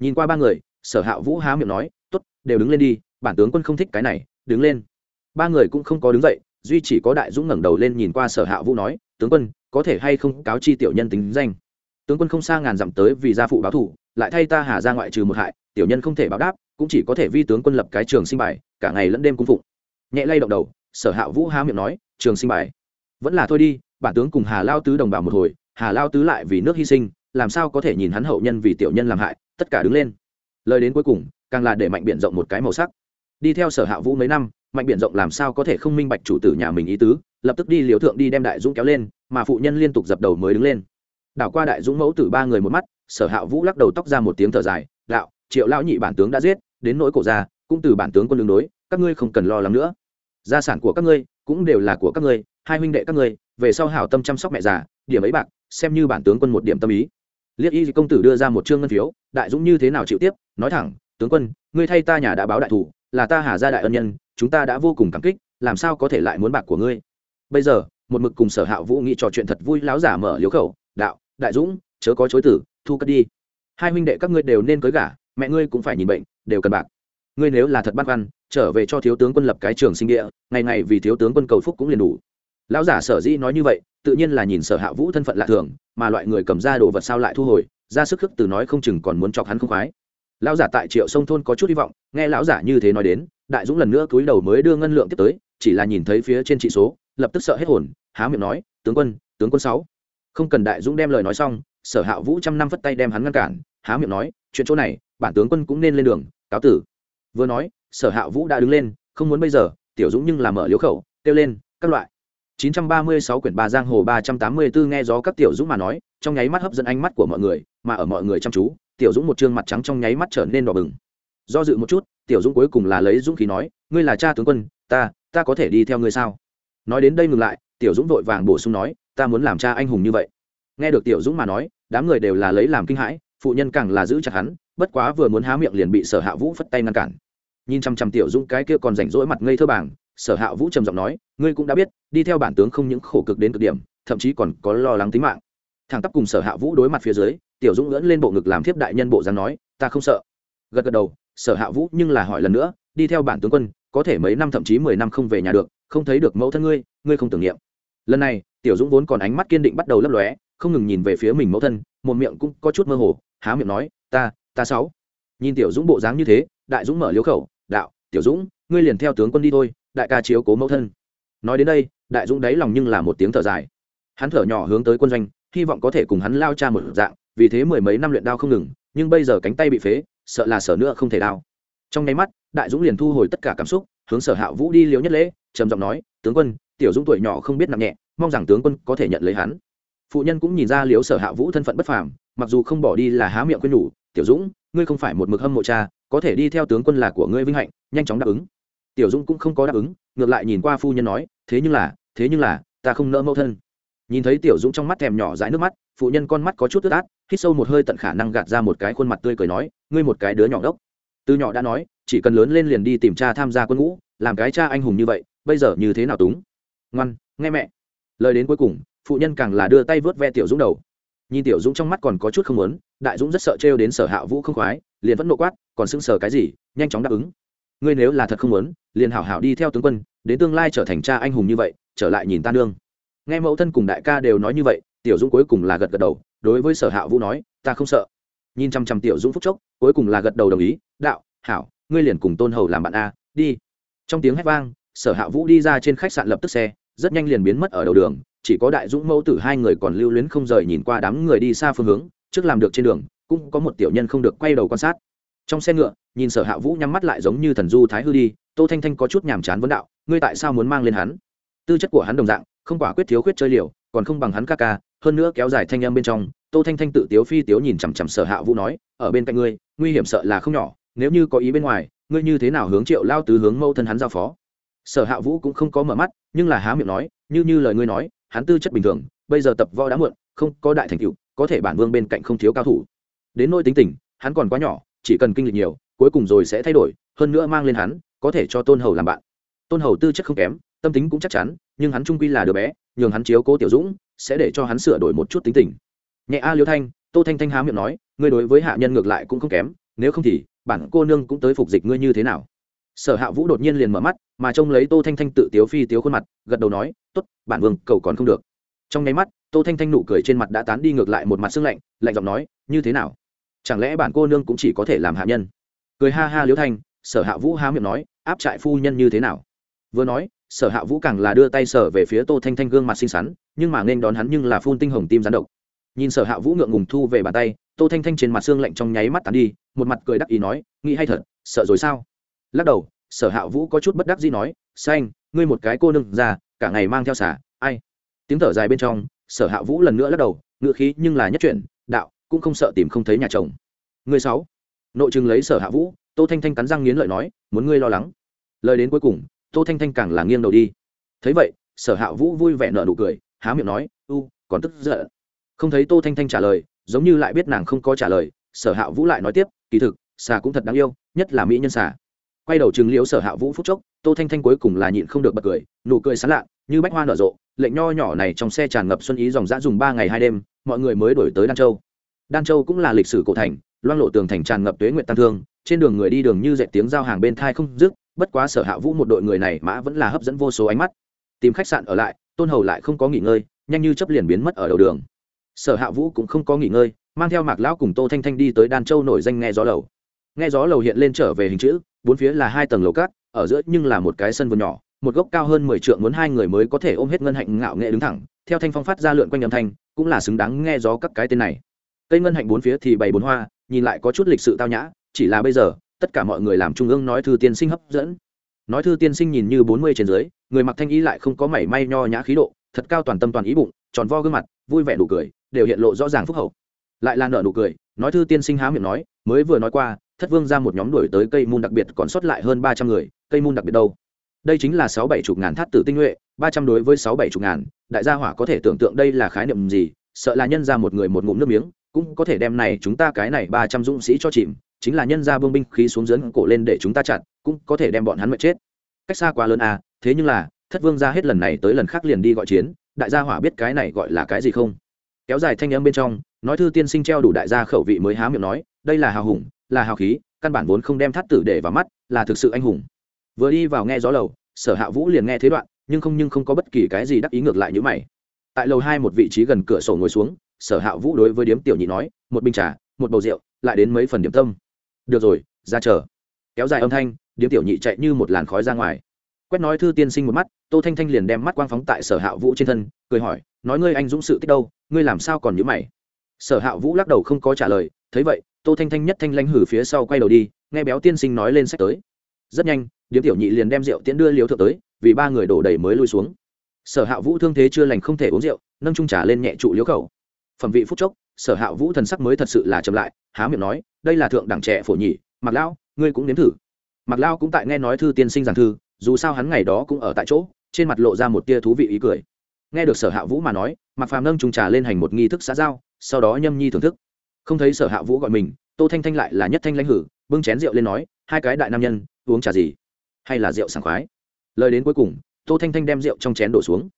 Nhìn qua ba người, sở hạ vũ há miệng nói t ố t đều đứng lên đi, bản tướng quân không thích cái này, đứng lên ba người cũng không có đứng dậy, duy chỉ có đại dũng ngẩng đầu lên nhìn qua sở hạ vũ nói, tướng quân, có thể hay không cáo chi tiểu nhân tính danh? Tướng quân không xa ngàn dặm tới vì gia phụ báo thủ lại thay ta hà ra ngoại trừ một hại, tiểu nhân không thể báo đáp, cũng chỉ có thể vi tướng quân lập cái trường sinh bài, cả ngày lẫn đêm cung phụng. Nhẹ lay động đầu, sở hạ vũ há miệng nói, trường sinh bài? Vẫn là thôi đi, bản tướng cùng hà lao tứ đồng bào một hồi, hà lao tứ lại vì nước hy sinh, làm sao có thể nhìn hắn hậu nhân vì tiểu nhân làm hại, tất cả đứng lên. Lời đến cuối cùng, càng là để mạnh biện rộng một cái màu sắc. Đi theo sở hạ vũ mấy năm mạnh biển rộng làm sao có thể không minh bạch chủ tử nhà mình ý tứ, lập tức đi liều thượng đi đem đại dũng kéo lên, mà phụ nhân liên tục dập đầu mới đứng lên. Đảo qua đại dũng mẫu tử ba người một mắt, sở hạ vũ lắc đầu tóc ra một tiếng thở dài, đạo, triệu lão nhị bản tướng đã giết, đến nỗi cổ ra cũng từ bản tướng quân đường đối, các ngươi không cần lo lắng nữa. Gia sản của các ngươi cũng đều là của các ngươi, hai huynh đệ các ngươi, về sau hảo tâm chăm sóc mẹ già, điểm ấy bạc, xem như bản tướng quân một điểm tâm ý. Liệt y công tử đưa ra một chương ngân phiếu, đại dũng như thế nào chịu tiếp, nói thẳng, tướng quân, ngươi thay ta nhà đã báo đại thủ, là ta hà gia đại ân nhân chúng ta đã vô cùng cảm kích, làm sao có thể lại muốn bạc của ngươi? Bây giờ, một mực cùng sở hạ vũ nghĩ trò chuyện thật vui, láo giả mở liếu khẩu, đạo, đại dũng, chớ có chối tử, thu cất đi. Hai huynh đệ các ngươi đều nên cưới gả, mẹ ngươi cũng phải nhìn bệnh, đều cần bạc. Ngươi nếu là thật băn khoăn, trở về cho thiếu tướng quân lập cái trường sinh địa, ngày ngày vì thiếu tướng quân cầu phúc cũng liền đủ. Lão giả sở dĩ nói như vậy, tự nhiên là nhìn sở hạ vũ thân phận lạ thường, mà loại người cầm ra đồ vật sao lại thu hồi, ra sức khức từ nói không chừng còn muốn chọc hắn không khoái. Lão giả tại triệu sông thôn có chút hy vọng, nghe lão giả như thế nói đến đại dũng lần nữa cúi đầu mới đưa ngân lượng tiếp tới, chỉ là nhìn thấy phía trên trị số, lập tức sợ hết hồn, há miệng nói, tướng quân tướng quân sáu. Không cần đại dũng đem lời nói xong, sở hạ vũ trăm năm phất tay đem hắn ngăn cản, há miệng nói, chuyện chỗ này, bản tướng quân cũng nên lên đường, cáo tử. Vừa nói, sở hạ vũ đã đứng lên, không muốn bây giờ, tiểu dũng nhưng làm mở liếu khẩu, kêu lên, các loại. 936 quyển ba giang hồ 384 nghe gió các tiểu dũng mà nói, trong nháy mắt hấp dẫn ánh mắt của mọi người, mà ở mọi người chăm chú, tiểu dũng một trương mặt trắng trong nháy mắt trở nên đỏ bừng do dự một chút, tiểu dũng cuối cùng là lấy dũng khí nói, ngươi là cha tướng quân, ta ta có thể đi theo ngươi sao? Nói đến đây ngừng lại, tiểu dũng vội vàng bổ sung nói, ta muốn làm cha anh hùng như vậy. Nghe được tiểu dũng mà nói, đám người đều là lấy làm kinh hãi, phụ nhân càng là giữ chặt hắn, bất quá vừa muốn há miệng liền bị sở hạ vũ phất tay ngăn cản. Nhìn chăm chăm tiểu dũng cái kia còn rảnh rỗi mặt ngây thơ bảng sở hạ vũ trầm giọng nói, ngươi cũng đã biết, đi theo bản tướng không những khổ cực đến cực điểm, thậm chí còn có lo lắng tính mạng. Thằng tắp cùng sở hạ vũ đối mặt phía dưới, tiểu dũng ngỡn lên bộ ngực làm thiếp đại nhân bộ dáng nói, ta không sợ. Gật gật đầu sở hạ vũ nhưng là hỏi lần nữa, đi theo bản tướng quân, có thể mấy năm thậm chí mười năm không về nhà được, không thấy được mẫu thân ngươi ngươi không tưởng niệm. Lần này, tiểu dũng vốn còn ánh mắt kiên định bắt đầu lấp lóe, không ngừng nhìn về phía mình mẫu thân, một miệng cũng có chút mơ hồ, há miệng nói, ta ta sáu. Nhìn tiểu dũng bộ dáng như thế, đại dũng mở liếu khẩu, đạo, tiểu dũng, ngươi liền theo tướng quân đi thôi, đại ca chiếu cố mẫu thân. Nói đến đây, đại dũng đáy lòng nhưng là một tiếng thở dài. Hắn thở nhỏ hướng tới quân doanh, hy vọng có thể cùng hắn lao cha một dạng, vì thế mười mấy năm luyện đao không ngừng, nhưng bây giờ cánh tay bị phế sợ là sở nữa không thể đao trong nháy mắt, đại dũng liền thu hồi tất cả cảm xúc, hướng sở hạ vũ đi liếu nhất lễ, trầm giọng nói, tướng quân, tiểu dũng tuổi nhỏ không biết nặng nhẹ, mong rằng tướng quân có thể nhận lấy hắn. Phụ nhân cũng nhìn ra liếu sở hạ vũ thân phận bất phàm, mặc dù không bỏ đi là há miệng quên nhủ, tiểu dũng, ngươi không phải một mực hâm mộ cha, có thể đi theo tướng quân là của ngươi vinh hạnh, nhanh chóng đáp ứng. Tiểu dũng cũng không có đáp ứng, ngược lại nhìn qua phu nhân nói, thế nhưng là, thế nhưng là, ta không nỡ mẫu thân nhìn thấy tiểu dũng trong mắt thèm nhỏ dãi nước mắt, phụ nhân con mắt có chút tức át, hít sâu một hơi tận khả năng gạt ra một cái khuôn mặt tươi cười nói, ngươi một cái đứa nhỏ đốc từ nhỏ đã nói, chỉ cần lớn lên liền đi tìm cha tham gia quân ngũ, làm cái cha anh hùng như vậy, bây giờ như thế nào túng? Ngoan, nghe mẹ. Lời đến cuối cùng, phụ nhân càng là đưa tay vớt ve tiểu dũng đầu. Nhìn tiểu dũng trong mắt còn có chút không muốn, đại dũng rất sợ trêu đến sở hạ vũ không khoái, liền vẫn nộ quát, còn sưng sờ cái gì, nhanh chóng đáp ứng. Ngươi nếu là thật không muốn, liền hảo hảo đi theo tướng quân, đến tương lai trở thành cha anh hùng như vậy, trở lại nhìn ta nương nghe mẫu thân cùng đại ca đều nói như vậy, tiểu dũng cuối cùng là gật gật đầu, đối với sở hạ vũ nói, ta không sợ. Nhìn chăm chăm tiểu dũng phúc chốc, cuối cùng là gật đầu đồng ý, đạo, hảo, ngươi liền cùng tôn hầu làm bạn a, đi. Trong tiếng hét vang, sở hạ vũ đi ra trên khách sạn lập tức xe, rất nhanh liền biến mất ở đầu đường, chỉ có đại dũng mẫu tử hai người còn lưu luyến không rời nhìn qua đám người đi xa phương hướng, trước làm được trên đường, cũng có một tiểu nhân không được quay đầu quan sát. Trong xe ngựa, nhìn sở hạ vũ nhắm mắt lại giống như thần du thái hư đi, tô thanh thanh có chút nhàm chán vấn đạo, ngươi tại sao muốn mang lên hắn? Tư chất của hắn đồng dạng không quả quyết thiếu khuyết chơi liều, còn không bằng hắn ca ca, hơn nữa kéo dài thanh âm bên trong, tô thanh thanh tự tiếu phi tiếu nhìn chằm chằm sở hạ vũ nói, ở bên cạnh ngươi, nguy hiểm sợ là không nhỏ, nếu như có ý bên ngoài, ngươi như thế nào hướng triệu lao tứ hướng mâu thân hắn giao phó? Sở hạ vũ cũng không có mở mắt, nhưng là há miệng nói, như như lời ngươi nói, hắn tư chất bình thường, bây giờ tập võ đã muộn, không có đại thành tựu, có thể bản vương bên cạnh không thiếu cao thủ. Đến nỗi tính tình, hắn còn quá nhỏ, chỉ cần kinh lịch nhiều, cuối cùng rồi sẽ thay đổi, hơn nữa mang lên hắn, có thể cho tôn hầu làm bạn. Tôn hầu tư chất không kém tâm tính cũng chắc chắn, nhưng hắn trung quy là đứa bé, nhường hắn chiếu cố tiểu dũng, sẽ để cho hắn sửa đổi một chút tính tình. Nhẹ a liêu thanh, tô thanh thanh há miệng nói, ngươi đối với hạ nhân ngược lại cũng không kém, nếu không thì, bản cô nương cũng tới phục dịch ngươi như thế nào? Sở hạ vũ đột nhiên liền mở mắt, mà trông lấy tô thanh thanh tự tiếu phi tiếu khuôn mặt, gật đầu nói t ố t bản vương cầu còn không được. Trong nháy mắt, tô thanh thanh nụ cười trên mặt đã tán đi ngược lại một mặt xương lạnh lạnh giọng nói, như thế nào? Chẳng lẽ bản cô nương cũng chỉ có thể làm hạ nhân? Cười ha ha liếu thanh, sở hạ vũ há miệng nói, áp trại phu nhân như thế nào? Vừa nói sở hạ vũ càng là đưa tay sở về phía tô thanh thanh gương mặt xinh xắn, nhưng mà nên đón hắn nhưng là phun tinh hồng tim rán độc. Nhìn sở hạ vũ ngượng ngùng thu về bàn tay, tô thanh thanh trên mặt xương lạnh trong nháy mắt tàn đi, một mặt cười đắc ý nói, nghĩ hay thật, sợ rồi sao? Lắc đầu, sở hạ vũ có chút bất đắc dĩ nói, xanh, ngươi một cái cô nương già, cả ngày mang theo xả ai? Tiếng thở dài bên trong, sở hạ vũ lần nữa lắc đầu ngựa khí nhưng là nhất chuyện đạo, cũng không sợ tìm không thấy nhà chồng. Người sáu, nội chừng lấy sở hạ vũ, tô thanh thanh cắn răng nghiến lợi nói, muốn ngươi lo lắng. Lời đến cuối cùng tô thanh thanh càng là nghiêng đầu đi. Thấy vậy, sở hạ vũ vui vẻ nở nụ cười, há miệng nói, u, còn tức giận. Không thấy tô thanh thanh trả lời, giống như lại biết nàng không có trả lời, sở hạ vũ lại nói tiếp, kỳ thực, xà cũng thật đáng yêu, nhất là mỹ nhân xà. Quay đầu chừng liễu sở hạ vũ phúc chốc, tô thanh thanh cuối cùng là nhịn không được bật cười, nụ cười sán lạ, như bách hoa nở rộ, lệnh nho nhỏ này trong xe tràn ngập xuân ý dòng dã dùng ba ngày hai đêm, mọi người mới đổi tới đan châu. Đan châu cũng là lịch sử cổ thành, loang lộ tường thành tràn ngập tuế nguyện tăng thương, trên đường người đi đường như dệt tiếng giao hàng bên thai không dứt bất quá sở hạ vũ một đội người này mã vẫn là hấp dẫn vô số ánh mắt. Tìm khách sạn ở lại, tôn hầu lại không có nghỉ ngơi, nhanh như chấp liền biến mất ở đầu đường. Sở hạ vũ cũng không có nghỉ ngơi, mang theo mạc lão cùng tô thanh thanh đi tới đan châu nổi danh nghe gió lầu. Nghe gió lầu hiện lên trở về hình chữ, bốn phía là hai tầng lầu cát, ở giữa nhưng là một cái sân vườn nhỏ, một gốc cao hơn mười trượng muốn hai người mới có thể ôm hết ngân hạnh ngạo nghệ đứng thẳng, theo thanh phong phát ra lượn quanh âm thanh, cũng là xứng đáng nghe gió các cái tên này. Cây ngân hạnh bốn phía thì bày bốn hoa, nhìn lại có chút lịch sự tao nhã, chỉ là bây giờ tất cả mọi người làm trung ương nói thư tiên sinh hấp dẫn. Nói thư tiên sinh nhìn như bốn mươi trên dưới, người mặc thanh ý lại không có mảy may nho nhã khí độ, thật cao toàn tâm toàn ý bụng, tròn vo gương mặt, vui vẻ nụ cười, đều hiện lộ rõ ràng phúc hậu. Lại là nợ nụ cười, nói thư tiên sinh há miệng nói, mới vừa nói qua, thất vương ra một nhóm đuổi tới cây môn đặc biệt còn sót lại hơn ba trăm người, cây môn đặc biệt đâu? Đây chính là sáu bảy chục ngàn thát tử tinh nhuệ, ba trăm đối với sáu bảy chục ngàn, đại gia hỏa có thể tưởng tượng đây là khái niệm gì, sợ là nhân ra một người một ngụm nước miếng, cũng có thể đem này chúng ta cái này ba trăm dũng sĩ cho chìm chính là nhân ra bông binh khí xuống dưỡng cổ lên để chúng ta chặn cũng có thể đem bọn hắn mệt chết. Cách xa quá lớn à thế nhưng là, thất vương ra hết lần này tới lần khác liền đi gọi chiến, đại gia hỏa biết cái này gọi là cái gì không? Kéo dài thanh âm bên trong, nói thư tiên sinh treo đủ đại gia khẩu vị mới há miệng nói, đây là hào hùng, là hào khí, căn bản vốn không đem thắt tử để vào mắt, là thực sự anh hùng. Vừa đi vào nghe gió lầu, sở hạ vũ liền nghe thế đoạn, nhưng không nhưng không có bất kỳ cái gì đắc ý ngược lại như mày. Tại lầu hai một vị trí gần cửa sổ ngồi xuống, sở hạ vũ đối với điếm tiểu nhị nói, một bình trà, một bầu rượu, lại đến mấy phần điểm tâm được rồi, ra chờ. Kéo dài âm thanh, điếm tiểu nhị chạy như một làn khói ra ngoài. Quét nói thư tiên sinh một mắt, tô thanh thanh liền đem mắt quang phóng tại sở hạ vũ trên thân, cười hỏi, nói ngươi anh dũng sự tích đâu, ngươi làm sao còn nhớ mày? Sở hạ vũ lắc đầu không có trả lời, thấy vậy, tô thanh thanh nhất thanh lanh hử phía sau quay đầu đi, nghe béo tiên sinh nói lên sách tới. Rất nhanh, điếm tiểu nhị liền đem rượu tiễn đưa liều thượng tới, vì ba người đổ đầy mới lui xuống. Sở hạ vũ thương thế chưa lành không thể uống rượu, nâng trung trà lên nhẹ trụ liếu khẩu. Phẩm vị phúc chốc sở hạ vũ thần sắc mới thật sự là chậm lại, há miệng nói, đây là thượng đẳng trẻ phổ nhị mặc lão, ngươi cũng nếm thử. Mặc lao cũng tại nghe nói thư tiên sinh giảng thư, dù sao hắn ngày đó cũng ở tại chỗ, trên mặt lộ ra một tia thú vị ý cười. Nghe được sở hạ vũ mà nói mặc phàm nâng trùng trà lên hành một nghi thức xã giao, sau đó nhâm nhi thưởng thức. Không thấy sở hạ vũ gọi mình, tô thanh thanh lại là nhất thanh lãnh hử, bưng chén rượu lên nói, hai cái đại nam nhân, uống trà gì? Hay là rượu sảng khoái? Lời đến cuối cùng, tô thanh thanh đem rượu trong chén đổ xuống.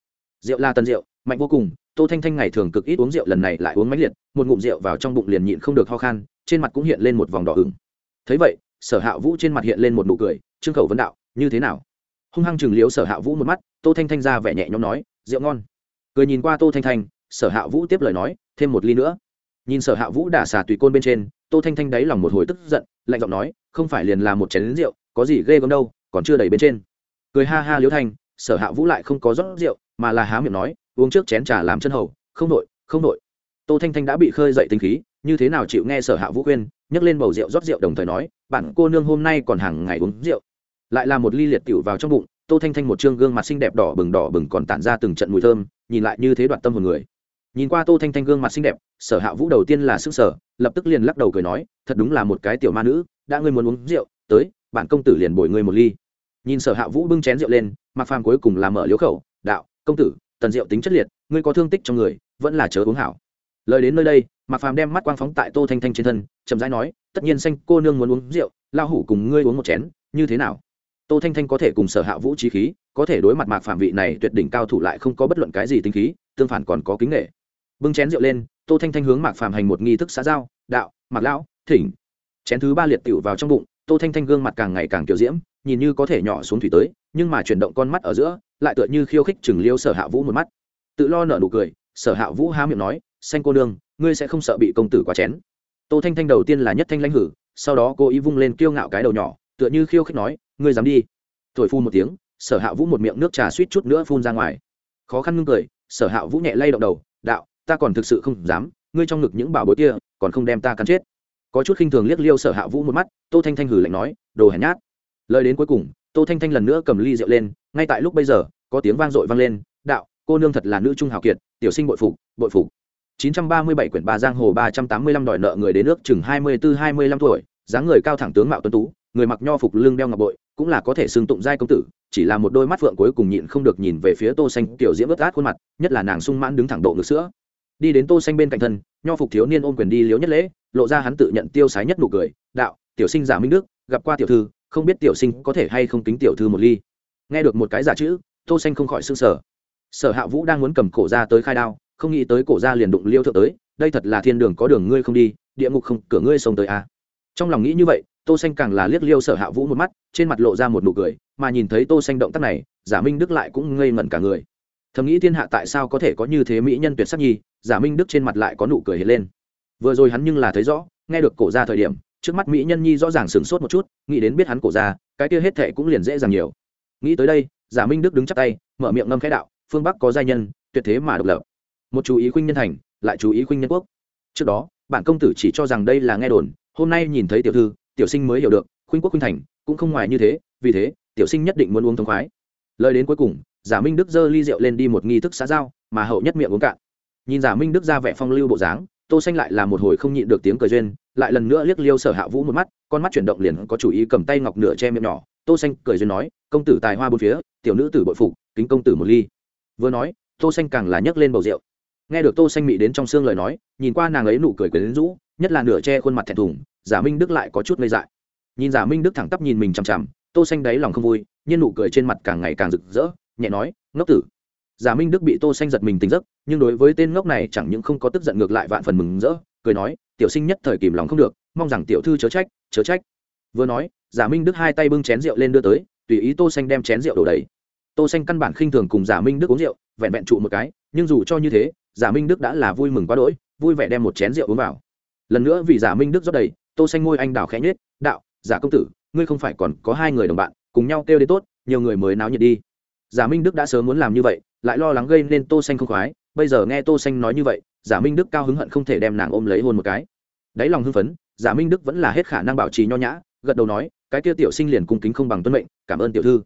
Rượu là tân rượu mạnh vô cùng, tô thanh thanh ngày thường cực ít uống rượu, lần này lại uống mãnh liệt, một ngụm rượu vào trong bụng liền nhịn không được ho khan, trên mặt cũng hiện lên một vòng đỏ ửng. Thấy vậy, sở hạ vũ trên mặt hiện lên một nụ cười, trương khẩu vấn đạo, như thế nào? Hung hăng chừng liếu sở hạ vũ một mắt, tô thanh thanh ra vẻ nhẹ nhõm nói, rượu ngon. Cười nhìn qua tô thanh thanh, sở hạ vũ tiếp lời nói, thêm một ly nữa. Nhìn sở hạ vũ đả xà tùy côn bên trên, tô thanh thanh đáy lòng một hồi tức giận, lạnh giọng nói, không phải liền là một chén rượu, có gì ghê gớm đâu, còn chưa đầy bên trên. Cười ha ha liếu thanh, sở hạ vũ lại không có rót rượu, mà là há miệng nói uống trước chén trà làm chân hầu, không nội không nội tô thanh thanh đã bị khơi dậy tinh khí, như thế nào chịu nghe sở hạ vũ khuyên, nhấc lên bầu rượu rót rượu đồng thời nói, bạn cô nương hôm nay còn hàng ngày uống rượu. Lại là một ly liệt tiểu vào trong bụng, tô thanh thanh một trương gương mặt xinh đẹp đỏ bừng đỏ bừng còn tản ra từng trận mùi thơm, nhìn lại như thế đoạt tâm hồn người. Nhìn qua tô thanh thanh gương mặt xinh đẹp, sở hạ vũ đầu tiên là sức sở lập tức liền lắc đầu cười nói, thật đúng là một cái tiểu ma nữ, đã ngươi muốn uống rượu, tới bản công tử liền bồi ngươi một ly. Nhìn sở hạ vũ bưng chén rượu lên mặc phàm cuối cùng là mở liếu khẩu, đạo, công tử tần Diệu tính chất liệt, ngươi có thương tích trong người, vẫn là chớ uống hảo. Lời đến nơi đây mặc phàm đem mắt quang phóng tại tô thanh thanh trên thân, chậm rãi nói, tất nhiên xanh, cô nương muốn uống rượu lao hủ cùng ngươi uống một chén, như thế nào? Tô thanh thanh có thể cùng sở hạ vũ trí khí, có thể đối mặt mạc phạm vị này tuyệt đỉnh cao thủ lại không có bất luận cái gì tính khí, tương phản còn có kính nghệ bưng chén rượu lên, tô thanh thanh hướng mạc phạm hành một nghi thức xã giao, đạo, mạc lão, thỉnh. Chén thứ ba liệt tiểu vào trong bụng, tô thanh thanh gương mặt càng ngày càng kiểu diễm, nhìn như có thể nhỏ xuống thủy tới, nhưng mà chuyển động con mắt ở giữa lại tựa như khiêu khích chừng liêu sở hạ vũ một mắt. Tự lo nở nụ cười, sở hạ vũ há miệng nói, xanh cô nương, ngươi sẽ không sợ bị công tử quá chén. Tô thanh thanh đầu tiên là nhất thanh lãnh hử, sau đó cô ý vung lên kiêu ngạo cái đầu nhỏ, tựa như khiêu khích nói, ngươi dám đi. Thổi phun một tiếng, sở hạ vũ một miệng nước trà suýt chút nữa phun ra ngoài. Khó khăn ngưng cười, sở hạ vũ nhẹ lay động đầu, đạo, ta còn thực sự không dám, ngươi trong ngực những bảo bối kia, còn không đem ta cắn chết. Có chút khinh thường liếc liêu sở hạ vũ một mắt, tô thanh thanh hử lạnh nói, đồ hèn nhát. Lời đến cuối cùng tô thanh thanh lần nữa cầm ly rượu lên, ngay tại lúc bây giờ, có tiếng vang dội vang lên, đạo, cô nương thật là nữ trung hào kiệt, tiểu sinh bội phục bội phục. 937 quyển ba giang hồ 385 đòi nợ người đến nước chừng 24-25 tuổi, dáng người cao thẳng tướng mạo tuấn tú, người mặc nho phục lưng đeo ngọc bội, cũng là có thể xưng tụng giai công tử, chỉ là một đôi mắt phượng cuối cùng nhịn không được nhìn về phía tô xanh, tiểu diễm ướt át khuôn mặt, nhất là nàng sung mãn đứng thẳng độ ngực sữa. Đi đến tô xanh bên cạnh thân, nho phục thiếu niên ôm quyền đi liếu nhất lễ, lộ ra hắn tự nhận tiêu sái nhất nụ cười, đạo, tiểu sinh giả minh đức, gặp qua tiểu thư không biết tiểu sinh có thể hay không tính tiểu thư một ly. Nghe được một cái giả chữ, tô xanh không khỏi sưng sở sở hạ vũ đang muốn cầm cổ ra tới khai đao, không nghĩ tới cổ ra liền đụng liêu thượng tới, đây thật là thiên đường có đường ngươi không đi, địa ngục không, cửa ngươi xông tới à. trong lòng nghĩ như vậy, tô xanh càng là liếc liêu sở hạ vũ một mắt, trên mặt lộ ra một nụ cười, mà nhìn thấy tô xanh động tác này, giả minh đức lại cũng ngây ngẩn cả người. Thầm nghĩ thiên hạ tại sao có thể có như thế mỹ nhân tuyệt sắc nhi giả minh đức trên mặt lại có nụ cười hiện lên. Vừa rồi hắn nhưng là thấy rõ, nghe được cổ ra thời điểm trước mắt mỹ nhân nhi rõ ràng sửng sốt một chút, nghĩ đến biết hắn cổ ra cái kia hết thệ cũng liền dễ dàng nhiều. Nghĩ tới đây, giả minh đức đứng chắp tay, mở miệng ngâm khẽ đạo, phương bắc có giai nhân, tuyệt thế mà độc lập. Một chú ý khuynh nhân thành, lại chú ý khuynh nhân quốc. Trước đó, bản công tử chỉ cho rằng đây là nghe đồn, hôm nay nhìn thấy tiểu thư, tiểu sinh mới hiểu được, khuynh quốc khuynh thành, cũng không ngoài như thế, vì thế, tiểu sinh nhất định muốn uống thông khoái. Lời đến cuối cùng, giả minh đức giơ ly rượu lên đi một nghi thức xã giao, mà hậu nhất miệng uống cạn. Nhìn giả minh đức ra vẻ phong lưu bộ dáng tô xanh lại là một hồi không nhịn được tiếng cười duyên, lại lần nữa liếc liêu sở hạ vũ một mắt, con mắt chuyển động liền có chủ ý cầm tay ngọc nửa che miệng nhỏ. Tô xanh cười duyên nói, công tử tài hoa bốn phía, tiểu nữ tử bội phục, kính công tử một ly. Vừa nói, tô xanh càng là nhấc lên bầu rượu. Nghe được tô xanh mị đến trong xương lời nói, nhìn qua nàng ấy nụ cười quyến rũ, nhất là nửa che khuôn mặt thẹn thùng, giả minh đức lại có chút ngây dại. Nhìn giả minh đức thẳng tắp nhìn mình chằm chằm, tô xanh đáy lòng không vui, nhưng nụ cười trên mặt càng ngày càng rực rỡ, nhẹ nói, ngốc tử giả minh đức bị tô xanh giật mình tỉnh giấc nhưng đối với tên ngốc này chẳng những không có tức giận ngược lại vạn phần mừng rỡ cười nói tiểu sinh nhất thời kìm lòng không được mong rằng tiểu thư chớ trách chớ trách. Vừa nói giả minh đức hai tay bưng chén rượu lên đưa tới tùy ý tô xanh đem chén rượu đổ đầy. Tô xanh căn bản khinh thường cùng giả minh đức uống rượu vẹn vẹn trụ một cái nhưng dù cho như thế giả minh đức đã là vui mừng quá đỗi vui vẻ đem một chén rượu uống vào. Lần nữa vì giả minh đức rót đầy tô xanh ngôi anh đào khẽ nhếch, đạo giả công tử ngươi không phải còn có hai người đồng bạn cùng nhau kêu đến tốt nhiều người mới náo nhiệt đi. Giả minh đức đã sớm muốn làm như vậy lại lo lắng gây nên tô xanh không khoái, bây giờ nghe tô xanh nói như vậy, giả minh đức cao hứng hận không thể đem nàng ôm lấy hôn một cái. Đáy lòng hưng phấn, giả minh đức vẫn là hết khả năng bảo trì nho nhã, gật đầu nói, cái kia tiểu sinh liền cung kính không bằng tuân mệnh, cảm ơn tiểu thư.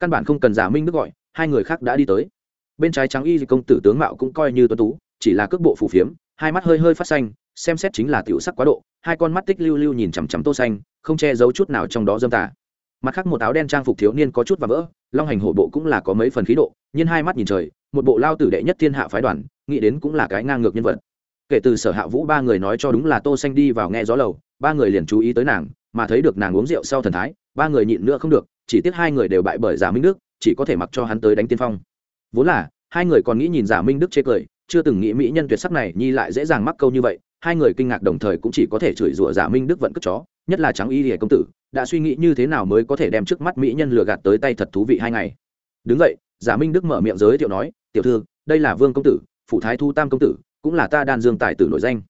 Căn bản không cần giả minh đức gọi, hai người khác đã đi tới. Bên trái trắng y công tử tướng mạo cũng coi như tuấn tú, chỉ là cước bộ phù phiếm, hai mắt hơi hơi phát xanh, xem xét chính là tiểu sắc quá độ, hai con mắt tích lưu lưu nhìn chằm chằm tô xanh, không che giấu chút nào trong đó dâm tà mặt khác một áo đen trang phục thiếu niên có chút và vỡ, long hành hổ bộ cũng là có mấy phần khí độ, nhưng hai mắt nhìn trời, một bộ lao tử đệ nhất thiên hạ phái đoàn, nghĩ đến cũng là cái ngang ngược nhân vật. Kể từ sở hạ vũ ba người nói cho đúng là tô xanh đi vào nghe gió lầu, ba người liền chú ý tới nàng, mà thấy được nàng uống rượu sau thần thái, ba người nhịn nữa không được, chỉ tiếc hai người đều bại bởi giả minh đức, chỉ có thể mặc cho hắn tới đánh tiên phong. Vốn là, hai người còn nghĩ nhìn giả minh đức chê cười, chưa từng nghĩ mỹ nhân tuyệt sắc này, nhi lại dễ dàng mắc câu như vậy, hai người kinh ngạc đồng thời cũng chỉ có thể chửi rủa giả minh đức vẫn cất chó, nhất là trắng y hề công tử đã suy nghĩ như thế nào mới có thể đem trước mắt mỹ nhân lừa gạt tới tay thật thú vị hai ngày. Đứng vậy, giả minh đức mở miệng giới thiệu nói, tiểu thư, đây là vương công tử, phụ thái thu tam công tử, cũng là ta đan dương tài tử nổi danh.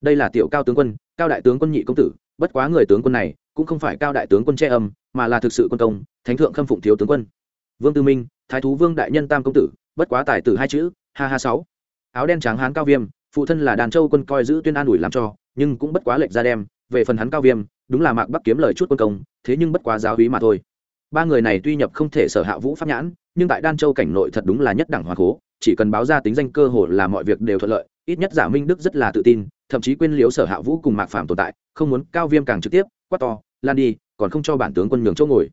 Đây là tiểu cao tướng quân, cao đại tướng quân nhị công tử, bất quá người tướng quân này cũng không phải cao đại tướng quân che âm, mà là thực sự quân công, thánh thượng khâm phụng thiếu tướng quân. Vương tư minh, thái thú vương đại nhân tam công tử, bất quá tài tử hai chữ, ha ha sáu. Áo đen trắng hán cao viêm, phụ thân là đàn châu quân coi giữ tuyên an ủi làm cho, nhưng cũng bất quá lệnh ra đem, về phần hắn cao viêm đúng là mạc bắc kiếm lời chút quân công, thế nhưng bất quá giáo hí mà thôi. Ba người này tuy nhập không thể sở hạ vũ pháp nhãn, nhưng tại đan châu cảnh nội thật đúng là nhất đẳng hòa khố chỉ cần báo ra tính danh cơ hội là mọi việc đều thuận lợi, ít nhất giả minh đức rất là tự tin, thậm chí quên liếu sở hạ vũ cùng mạc phạm tồn tại, không muốn cao viêm càng trực tiếp, quát to, lan đi, còn không cho bản tướng quân nhường chỗ ngồi.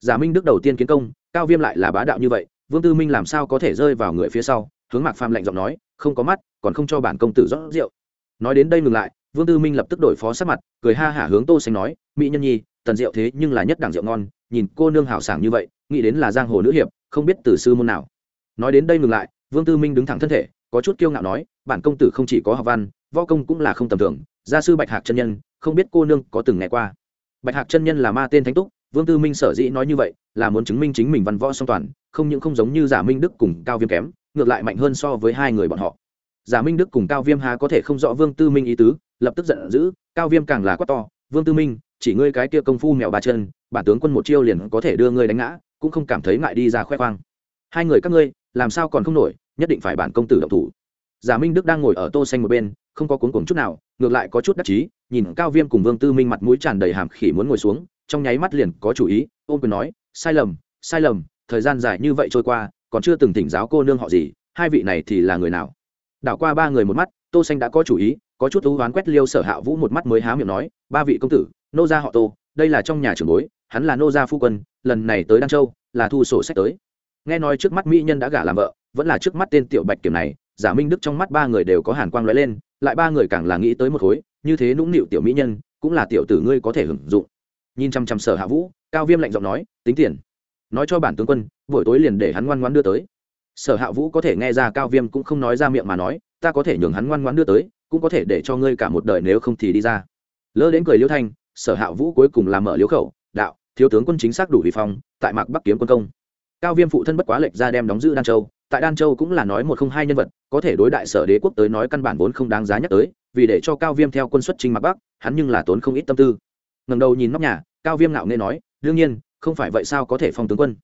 Giả minh đức đầu tiên kiến công, cao viêm lại là bá đạo như vậy, vương tư minh làm sao có thể rơi vào người phía sau? Hướng mạc phạm lạnh giọng nói, không có mắt, còn không cho bản công tử rót rượu. Nói đến đây ngừng lại vương tư minh lập tức đổi phó sát mặt, cười ha hả hướng tô xanh nói, mỹ nhân nhi, tần rượu thế nhưng là nhất đẳng rượu ngon, nhìn cô nương hào sảng như vậy, nghĩ đến là giang hồ nữ hiệp, không biết từ sư môn nào. Nói đến đây ngừng lại, vương tư minh đứng thẳng thân thể, có chút kiêu ngạo nói, bản công tử không chỉ có học văn, võ công cũng là không tầm thường, gia sư bạch hạc chân nhân, không biết cô nương có từng nghe qua? Bạch hạc chân nhân là ma tên thánh túc, vương tư minh sở dĩ nói như vậy, là muốn chứng minh chính mình văn võ song toàn, không những không giống như giả minh đức cùng cao viêm kém, ngược lại mạnh hơn so với hai người bọn họ. Giả minh đức cùng cao viêm há có thể không rõ vương tư minh ý tứ lập tức giận dữ, cao viêm càng là quát to, vương tư minh, chỉ ngươi cái kia công phu mèo ba chân, bản tướng quân một chiêu liền có thể đưa ngươi đánh ngã, cũng không cảm thấy ngại đi ra khoe khoang. Hai người các ngươi, làm sao còn không nổi, nhất định phải bản công tử động thủ. Giả minh đức đang ngồi ở tô xanh một bên, không có cuốn cuồng chút nào, ngược lại có chút đắc chí, nhìn cao viêm cùng vương tư minh mặt mũi tràn đầy hàm khỉ muốn ngồi xuống, trong nháy mắt liền có chủ ý ôm quyền nói, sai lầm sai lầm, thời gian dài như vậy trôi qua, còn chưa từng thỉnh giáo cô nương họ gì, hai vị này thì là người nào? Đảo qua ba người một mắt, tô xanh đã có chủ ý có chút thú hoán quét liêu sở hạ vũ một mắt mới há miệng nói, ba vị công tử, nô gia họ tô, đây là trong nhà trưởng bối, hắn là nô gia phu quân, lần này tới đan châu, là thu sổ sách tới. Nghe nói trước mắt mỹ nhân đã gả làm vợ, vẫn là trước mắt tên tiểu bạch kiểm này, giả minh đức trong mắt ba người đều có hàn quang lóe lên, lại ba người càng là nghĩ tới một khối, như thế nũng nịu tiểu mỹ nhân, cũng là tiểu tử ngươi có thể hưởng dụng. Nhìn chăm chăm sở hạ vũ, cao viêm lạnh giọng nói, tính tiền, nói cho bản tướng quân, buổi tối liền để hắn ngoan ngoan đưa tới. Sở hạ vũ có thể nghe ra cao viêm cũng không nói ra miệng mà nói, ta có thể nhường hắn ngoan ngoan đưa tới cũng có thể để cho ngươi cả một đời nếu không thì đi ra. Lỡ đến cười liêu thanh, sở hạ vũ cuối cùng làm mở liếu khẩu, đạo, thiếu tướng quân chính xác đủ vi phong, tại mạc bắc kiếm quân công. Cao viêm phụ thân bất quá lệch ra đem đóng giữ đan châu, tại đan châu cũng là nói một không hai nhân vật, có thể đối đại sở đế quốc tới nói căn bản vốn không đáng giá nhắc tới, vì để cho cao viêm theo quân xuất trình mạc bắc, hắn nhưng là tốn không ít tâm tư. Ngầm đầu nhìn nóc nhà, cao viêm ngạo nghe nói, đương nhiên, không phải vậy sao có thể phong tướng quân?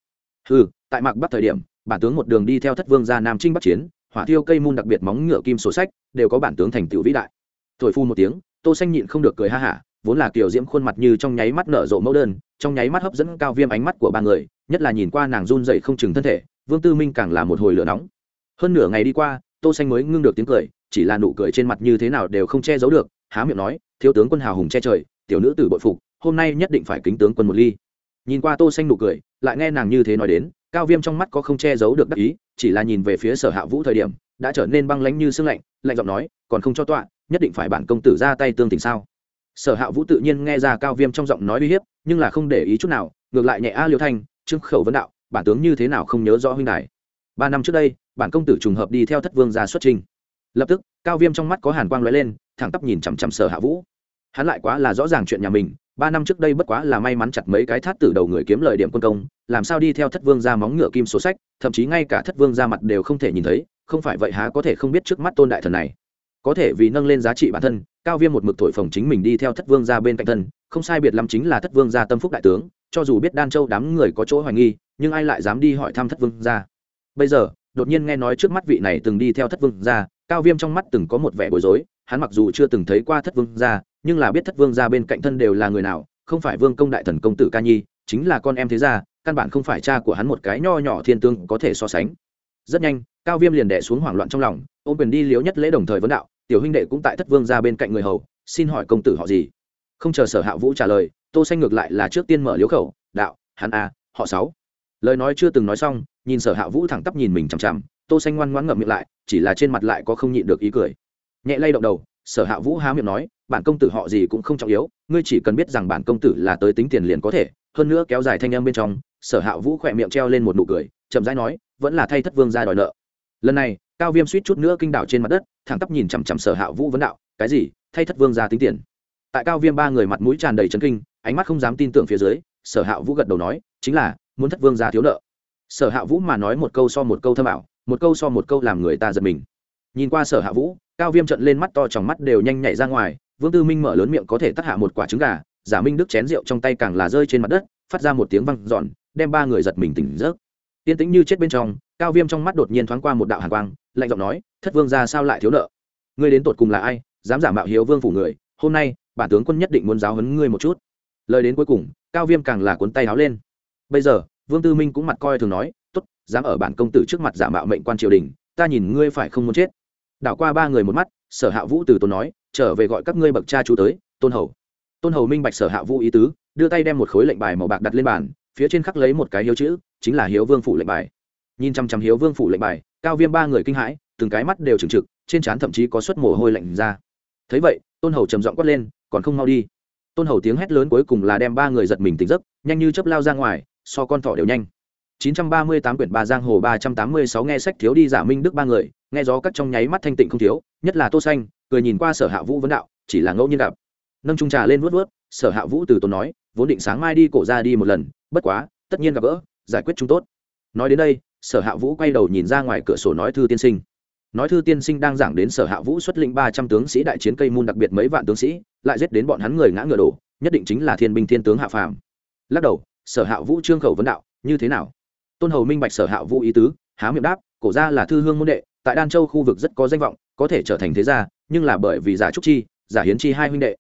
Ừ tại mạc bắc thời điểm, bản tướng một đường đi theo thất vương ra nam trinh bắc chiến hỏa thiêu cây môn đặc biệt móng ngựa kim sổ sách, đều có bản tướng thành tựu vĩ đại. Thổi phu một tiếng, tô xanh nhịn không được cười ha hả, vốn là kiểu diễm khuôn mặt như trong nháy mắt nở rộ mẫu đơn, trong nháy mắt hấp dẫn cao viêm ánh mắt của ba người, nhất là nhìn qua nàng run dậy không chừng thân thể, vương tư minh càng là một hồi lửa nóng. Hơn nửa ngày đi qua, tô xanh mới ngưng được tiếng cười, chỉ là nụ cười trên mặt như thế nào đều không che giấu được, há miệng nói, thiếu tướng quân hào hùng che trời, tiểu nữ tử bội phục, hôm nay nhất định phải kính tướng quân một ly. Nhìn qua tô xanh nụ cười, lại nghe nàng như thế nói đến, cao viêm trong mắt có không che giấu được đắc ý chỉ là nhìn về phía sở hạ vũ thời điểm, đã trở nên băng lãnh như sương lạnh lạnh giọng nói, còn không cho tọa, nhất định phải bản công tử ra tay tương tình sao? Sở hạ vũ tự nhiên nghe ra cao viêm trong giọng nói uy hiếp, nhưng là không để ý chút nào, ngược lại nhẹ a liêu thanh, trương khẩu vấn đạo, bản tướng như thế nào không nhớ rõ huynh đài? Ba năm trước đây, bản công tử trùng hợp đi theo thất vương ra xuất trình lập tức, cao viêm trong mắt có hàn quang lóe lên, thẳng tắp nhìn chằm chằm sở hạ vũ. Hắn lại quá là rõ ràng chuyện nhà mình ba năm trước đây bất quá là may mắn chặt mấy cái thát từ đầu người kiếm lời điểm quân công, làm sao đi theo thất vương ra móng ngựa kim số sách, thậm chí ngay cả thất vương ra mặt đều không thể nhìn thấy, không phải vậy há có thể không biết trước mắt tôn đại thần này. Có thể vì nâng lên giá trị bản thân, cao viêm một mực thổi phồng chính mình đi theo thất vương ra bên cạnh thân, không sai biệt lắm chính là thất vương gia tâm phúc đại tướng, cho dù biết đan châu đám người có chỗ hoài nghi, nhưng ai lại dám đi hỏi thăm thất vương gia bây giờ, đột nhiên nghe nói trước mắt vị này từng đi theo thất vương gia cao viêm trong mắt từng có một vẻ bối rối, hắn mặc dù chưa từng thấy qua thất vương gia nhưng là biết thất vương gia bên cạnh thân đều là người nào, không phải vương công đại thần công tử ca nhi, chính là con em thế gia, căn bản không phải cha của hắn một cái nho nhỏ thiên tương có thể so sánh. Rất nhanh, cao viêm liền đẻ xuống hoảng loạn trong lòng, ôm quyền đi liếu nhất lễ đồng thời vấn đạo, tiểu huynh đệ cũng tại thất vương gia bên cạnh người hầu, xin hỏi công tử họ gì? Không chờ sở hạ vũ trả lời, tô xanh ngược lại là trước tiên mở liếu khẩu, đạo, hắn a, họ sáu. Lời nói chưa từng nói xong, nhìn sở hạ vũ thẳng tắp nhìn mình chằm chằm, tô xanh ngoan ngoãn ngậm miệng lại, chỉ là trên mặt lại có không nhịn được ý cười. Nhẹ lay động đầu, sở hạ vũ há miệng nói bản công tử họ gì cũng không trọng yếu, ngươi chỉ cần biết rằng bản công tử là tới tính tiền liền có thể, hơn nữa kéo dài thanh âm bên trong, sở hạ vũ khỏe miệng treo lên một nụ cười, chậm rãi nói, vẫn là thay thất vương ra đòi nợ. Lần này, cao viêm suýt chút nữa kinh đảo trên mặt đất, thẳng tắp nhìn chằm chằm sở hạ vũ vấn đạo, cái gì, thay thất vương ra tính tiền? Tại cao viêm ba người mặt mũi tràn đầy chấn kinh, ánh mắt không dám tin tưởng phía dưới, sở hạ vũ gật đầu nói, chính là, muốn thất vương ra thiếu nợ. Sở hạ vũ mà nói một câu so một câu thâm ảo, một câu so một câu làm người ta giật mình. Nhìn qua sở hạ vũ, cao viêm trận lên mắt to, trong mắt đều nhanh nhảy ra ngoài vương tư minh mở lớn miệng có thể tắt hạ một quả trứng gà, giả minh đức chén rượu trong tay càng là rơi trên mặt đất, phát ra một tiếng văng giòn đem ba người giật mình tỉnh giấc. Tiên tĩnh như chết bên trong, cao viêm trong mắt đột nhiên thoáng qua một đạo hàn quang, lạnh giọng nói, thất vương ra sao lại thiếu nợ? Ngươi đến tột cùng là ai? Dám giả mạo hiếu vương phủ người, hôm nay, bản tướng quân nhất định muốn giáo hấn ngươi một chút. Lời đến cuối cùng, cao viêm càng là cuốn tay áo lên. Bây giờ, vương tư minh cũng mặt coi thường nói t ố t dám ở bản công tử trước mặt giả mạo mệnh quan triều đình, ta nhìn ngươi phải không muốn chết. Đảo qua ba người một mắt, sở hạ vũ từ tốn nói trở về gọi các ngươi bậc cha chú tới, tôn hầu. Tôn hầu minh bạch sở hạ vũ ý tứ, đưa tay đem một khối lệnh bài màu bạc đặt lên bàn, phía trên khắc lấy một cái hiếu chữ, chính là hiếu vương phủ lệnh bài. Nhìn chăm chăm hiếu vương phủ lệnh bài, cao viêm ba người kinh hãi, từng cái mắt đều trừng trực, trên trán thậm chí có suất mồ hôi lạnh ra. Thấy vậy, tôn hầu trầm giọng quát lên, còn không mau đi. Tôn hầu tiếng hét lớn cuối cùng là đem ba người giật mình tỉnh giấc, nhanh như chấp lao ra ngoài, so con thỏ đều nhanh. 938 quyển ba giang hồ 386 nghe sách thiếu đi giả minh đức ba người, nghe gió cắt trong nháy mắt thanh tịnh không thiếu, nhất là tô xanh cười nhìn qua sở hạ vũ vấn đạo, chỉ là ngẫu nhiên gặp. Nâng trung trà lên vuốt vuốt, sở hạ vũ từ tốn nói, vốn định sáng mai đi cổ ra đi một lần, bất quá, tất nhiên gặp gỡ, giải quyết chúng tốt. Nói đến đây, sở hạ vũ quay đầu nhìn ra ngoài cửa sổ nói thư tiên sinh. Nói thư tiên sinh đang giảng đến sở hạ vũ xuất lĩnh ba trăm tướng sĩ đại chiến cây môn, đặc biệt mấy vạn tướng sĩ, lại giết đến bọn hắn người ngã ngựa đổ, nhất định chính là thiên binh thiên tướng hạ phàm. Lắc đầu, sở hạ vũ trương khẩu vấn đạo, như thế nào? Tôn hầu minh bạch sở hạ vũ ý tứ, há miệng đáp, cổ ra là thư hương môn đệ, tại đan châu khu vực rất có danh vọng, có thể trở thành thế gia nhưng là bởi vì giả trúc chi, giả hiến chi hai huynh đệ.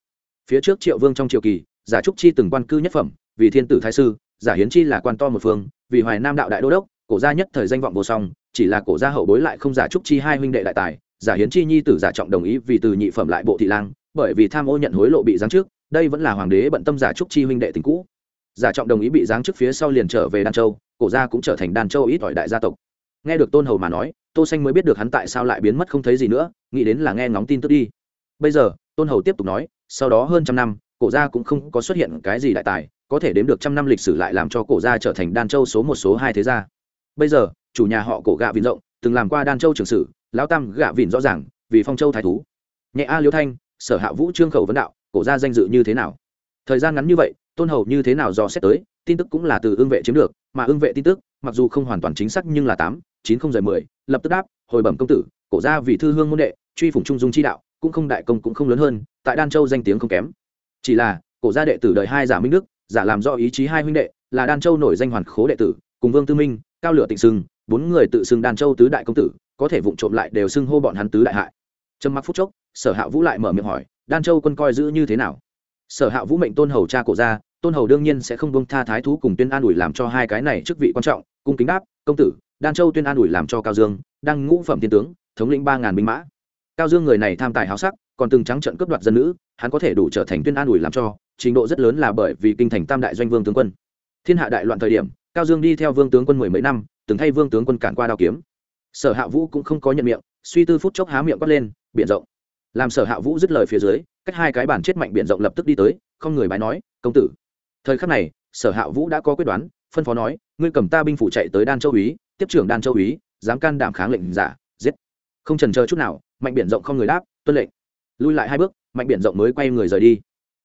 Phía trước triệu vương trong triều kỳ, giả trúc chi từng quan cư nhất phẩm, vì thiên tử thái sư, giả hiến chi là quan to một phương, vì hoài nam đạo đại đô đốc, cổ gia nhất thời danh vọng vô song, chỉ là cổ gia hậu bối lại không giả trúc chi hai huynh đệ đại tài, giả hiến chi nhi tử giả trọng đồng ý vì từ nhị phẩm lại bộ thị lang, bởi vì tham ô nhận hối lộ bị giáng trước đây vẫn là hoàng đế bận tâm giả trúc chi huynh đệ tình cũ. Giả trọng đồng ý bị giáng trước phía sau liền trở về đan châu, cổ gia cũng trở thành đan châu ít ỏi đại gia tộc nghe được tôn hầu mà nói, tô xanh mới biết được hắn tại sao lại biến mất không thấy gì nữa, nghĩ đến là nghe ngóng tin tức đi. Bây giờ, tôn hầu tiếp tục nói, sau đó hơn trăm năm, cổ gia cũng không có xuất hiện cái gì đại tài, có thể đếm được trăm năm lịch sử lại làm cho cổ gia trở thành đan châu số một, số hai thế gia. Bây giờ, chủ nhà họ cổ gạ vịn rộng, từng làm qua đan châu trường sử lão tam gạ vịn rõ ràng, vì phong châu thái thú. Nhẹ a liễu thanh, sở hạ vũ trương khẩu vấn đạo, cổ gia danh dự như thế nào? Thời gian ngắn như vậy, tôn hầu như thế nào do xét tới, tin tức cũng là từ ương vệ chiếm được, mà ương vệ tin tức, mặc dù không hoàn toàn chính xác nhưng là tám chín không giờ mười lập tức đáp hồi bẩm công tử cổ gia vì thư hương môn đệ truy phủng trung dung chi đạo cũng không đại công cũng không lớn hơn tại đan châu danh tiếng không kém. Chỉ là cổ gia đệ tử đời hai giả minh đức giả làm do ý chí hai huynh đệ là đan châu nổi danh hoàn khố đệ tử cùng vương tư minh cao lửa tịnh sưng bốn người tự xưng đan châu tứ đại công tử có thể vụng trộm lại đều xưng hô bọn hắn tứ đại hại. Trầm mặc phút chốc sở hạ vũ lại mở miệng hỏi đan châu quân coi giữ như thế nào? Sở hạ vũ mệnh tôn hầu cha cổ gia, tôn hầu đương nhiên sẽ không bông tha thái thú cùng tuyên an ủi làm cho hai cái này chức vị quan trọng cung kính đáp công tử đan châu tuyên an ủi làm cho cao dương, đang ngũ phẩm thiên tướng, thống lĩnh ba ngàn binh mã. Cao dương người này tham tài háo sắc, còn từng trắng trận cướp đoạt dân nữ, hắn có thể đủ trở thành tuyên an ủi làm cho, trình độ rất lớn là bởi vì kinh thành tam đại doanh vương tướng quân. Thiên hạ đại loạn thời điểm, cao dương đi theo vương tướng quân mười mấy năm, từng thay vương tướng quân cản qua đao kiếm. Sở hạ vũ cũng không có nhận miệng, suy tư phút chốc há miệng quát lên, biển rộng. Làm sở hạ vũ dứt lời phía dưới, cách hai cái bản chết mạnh biển rộng lập tức đi tới, không người bái nói, công tử. Thời khắc này, sở hạ vũ đã có quyết đoán, phân phó nói, ngươi cầm ta binh phủ chạy tới đan châu úy tiếp trưởng đan châu úy, dám can đảm kháng lệnh giả, giết. Không trần chờ chút nào, mạnh biển rộng không người đáp, tuân lệnh. Lui lại hai bước, mạnh biển rộng mới quay người rời đi.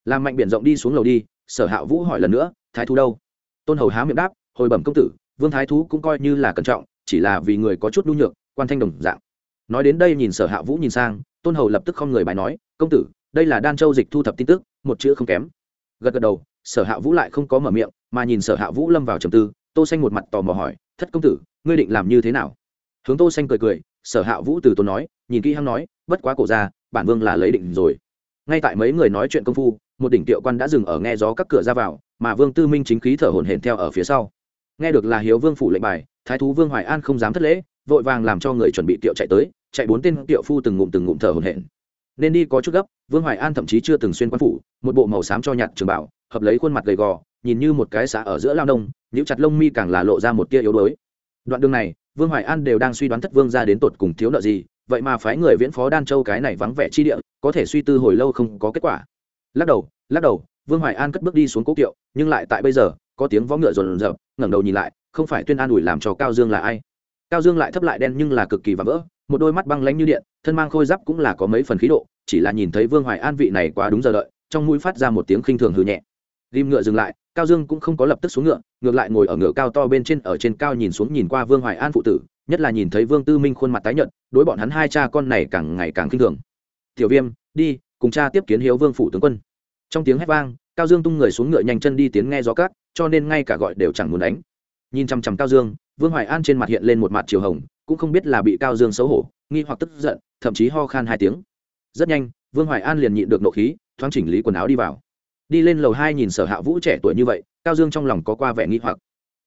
Làm mạnh biển rộng đi xuống lầu đi, sở hạ vũ hỏi lần nữa, thái thú đâu? Tôn hầu há miệng đáp, hồi bẩm công tử, vương thái thú cũng coi như là cẩn trọng, chỉ là vì người có chút nhu nhược, quan thanh đồng dạng. Nói đến đây nhìn sở hạ vũ nhìn sang, tôn hầu lập tức không người bài nói, công tử, đây là đan châu dịch thu thập tin tức, một chữ không kém. Gật gật đầu, sở hạ vũ lại không có mở miệng, mà nhìn sở hạ vũ lâm vào trầm tư, tô xanh một mặt tò mò hỏi thất công tử, ngươi định làm như thế nào? Hướng tô xanh cười cười, sở hạ vũ từ tôn nói, nhìn kỹ hăng nói, bất quá cổ ra bản vương là lấy định rồi. Ngay tại mấy người nói chuyện công phu, một đỉnh tiệu quan đã dừng ở nghe gió các cửa ra vào, mà vương tư minh chính khí thở hổn hển theo ở phía sau. Nghe được là hiếu vương phủ lệnh bài, thái thú vương hoài an không dám thất lễ, vội vàng làm cho người chuẩn bị tiệu chạy tới, chạy bốn tên tiệu phu từng ngụm từng ngụm thở hổn hển. Nên đi có chút gấp, vương hoài an thậm chí chưa từng xuyên quan phủ, một bộ màu xám cho nhạt trường bảo, hợp lấy khuôn mặt gầy gò, nhìn như một cái xã ở giữa lao nông Nhíu chặt lông mi càng là lộ ra một tia yếu đuối. Đoạn đường này, vương hoài an đều đang suy đoán thất vương gia đến tột cùng thiếu nợ gì, vậy mà phái người viễn phó đan châu cái này vắng vẻ chi địa, có thể suy tư hồi lâu không có kết quả. Lắc đầu lắc đầu, vương hoài an cất bước đi xuống cố kiệu, nhưng lại tại bây giờ, có tiếng vó ngựa rồn rập ngẩng đầu nhìn lại, không phải tuyên an ủi làm cho cao dương là ai. Cao dương lại thấp lại đen nhưng là cực kỳ và vỡ, một đôi mắt băng lãnh như điện, thân mang khôi giáp cũng là có mấy phần khí độ, chỉ là nhìn thấy vương hoài an vị này quá đúng giờ đợi, trong mũi phát ra một tiếng khinh thường hư nhẹ. Rim ngựa dừng lại cao dương cũng không có lập tức xuống ngựa, ngược lại ngồi ở ngựa cao to bên trên ở trên cao nhìn xuống nhìn qua vương hoài an phụ tử, nhất là nhìn thấy vương tư minh khuôn mặt tái nhợt, đối bọn hắn hai cha con này càng ngày càng khinh thường. Tiểu viêm, đi, cùng cha tiếp kiến hiếu vương phủ tướng quân. Trong tiếng hét vang, cao dương tung người xuống ngựa nhanh chân đi tiến nghe gió cát, cho nên ngay cả gọi đều chẳng muốn đánh. Nhìn chằm chằm cao dương, vương hoài an trên mặt hiện lên một mặt chiều hồng, cũng không biết là bị cao dương xấu hổ, nghi hoặc tức giận, thậm chí ho khan hai tiếng. Rất nhanh, vương hoài an liền nhịn được nộ khí, thoáng chỉnh lý quần áo đi vào đi lên lầu hai nhìn sở hạ vũ trẻ tuổi như vậy cao dương trong lòng có qua vẻ nghi hoặc.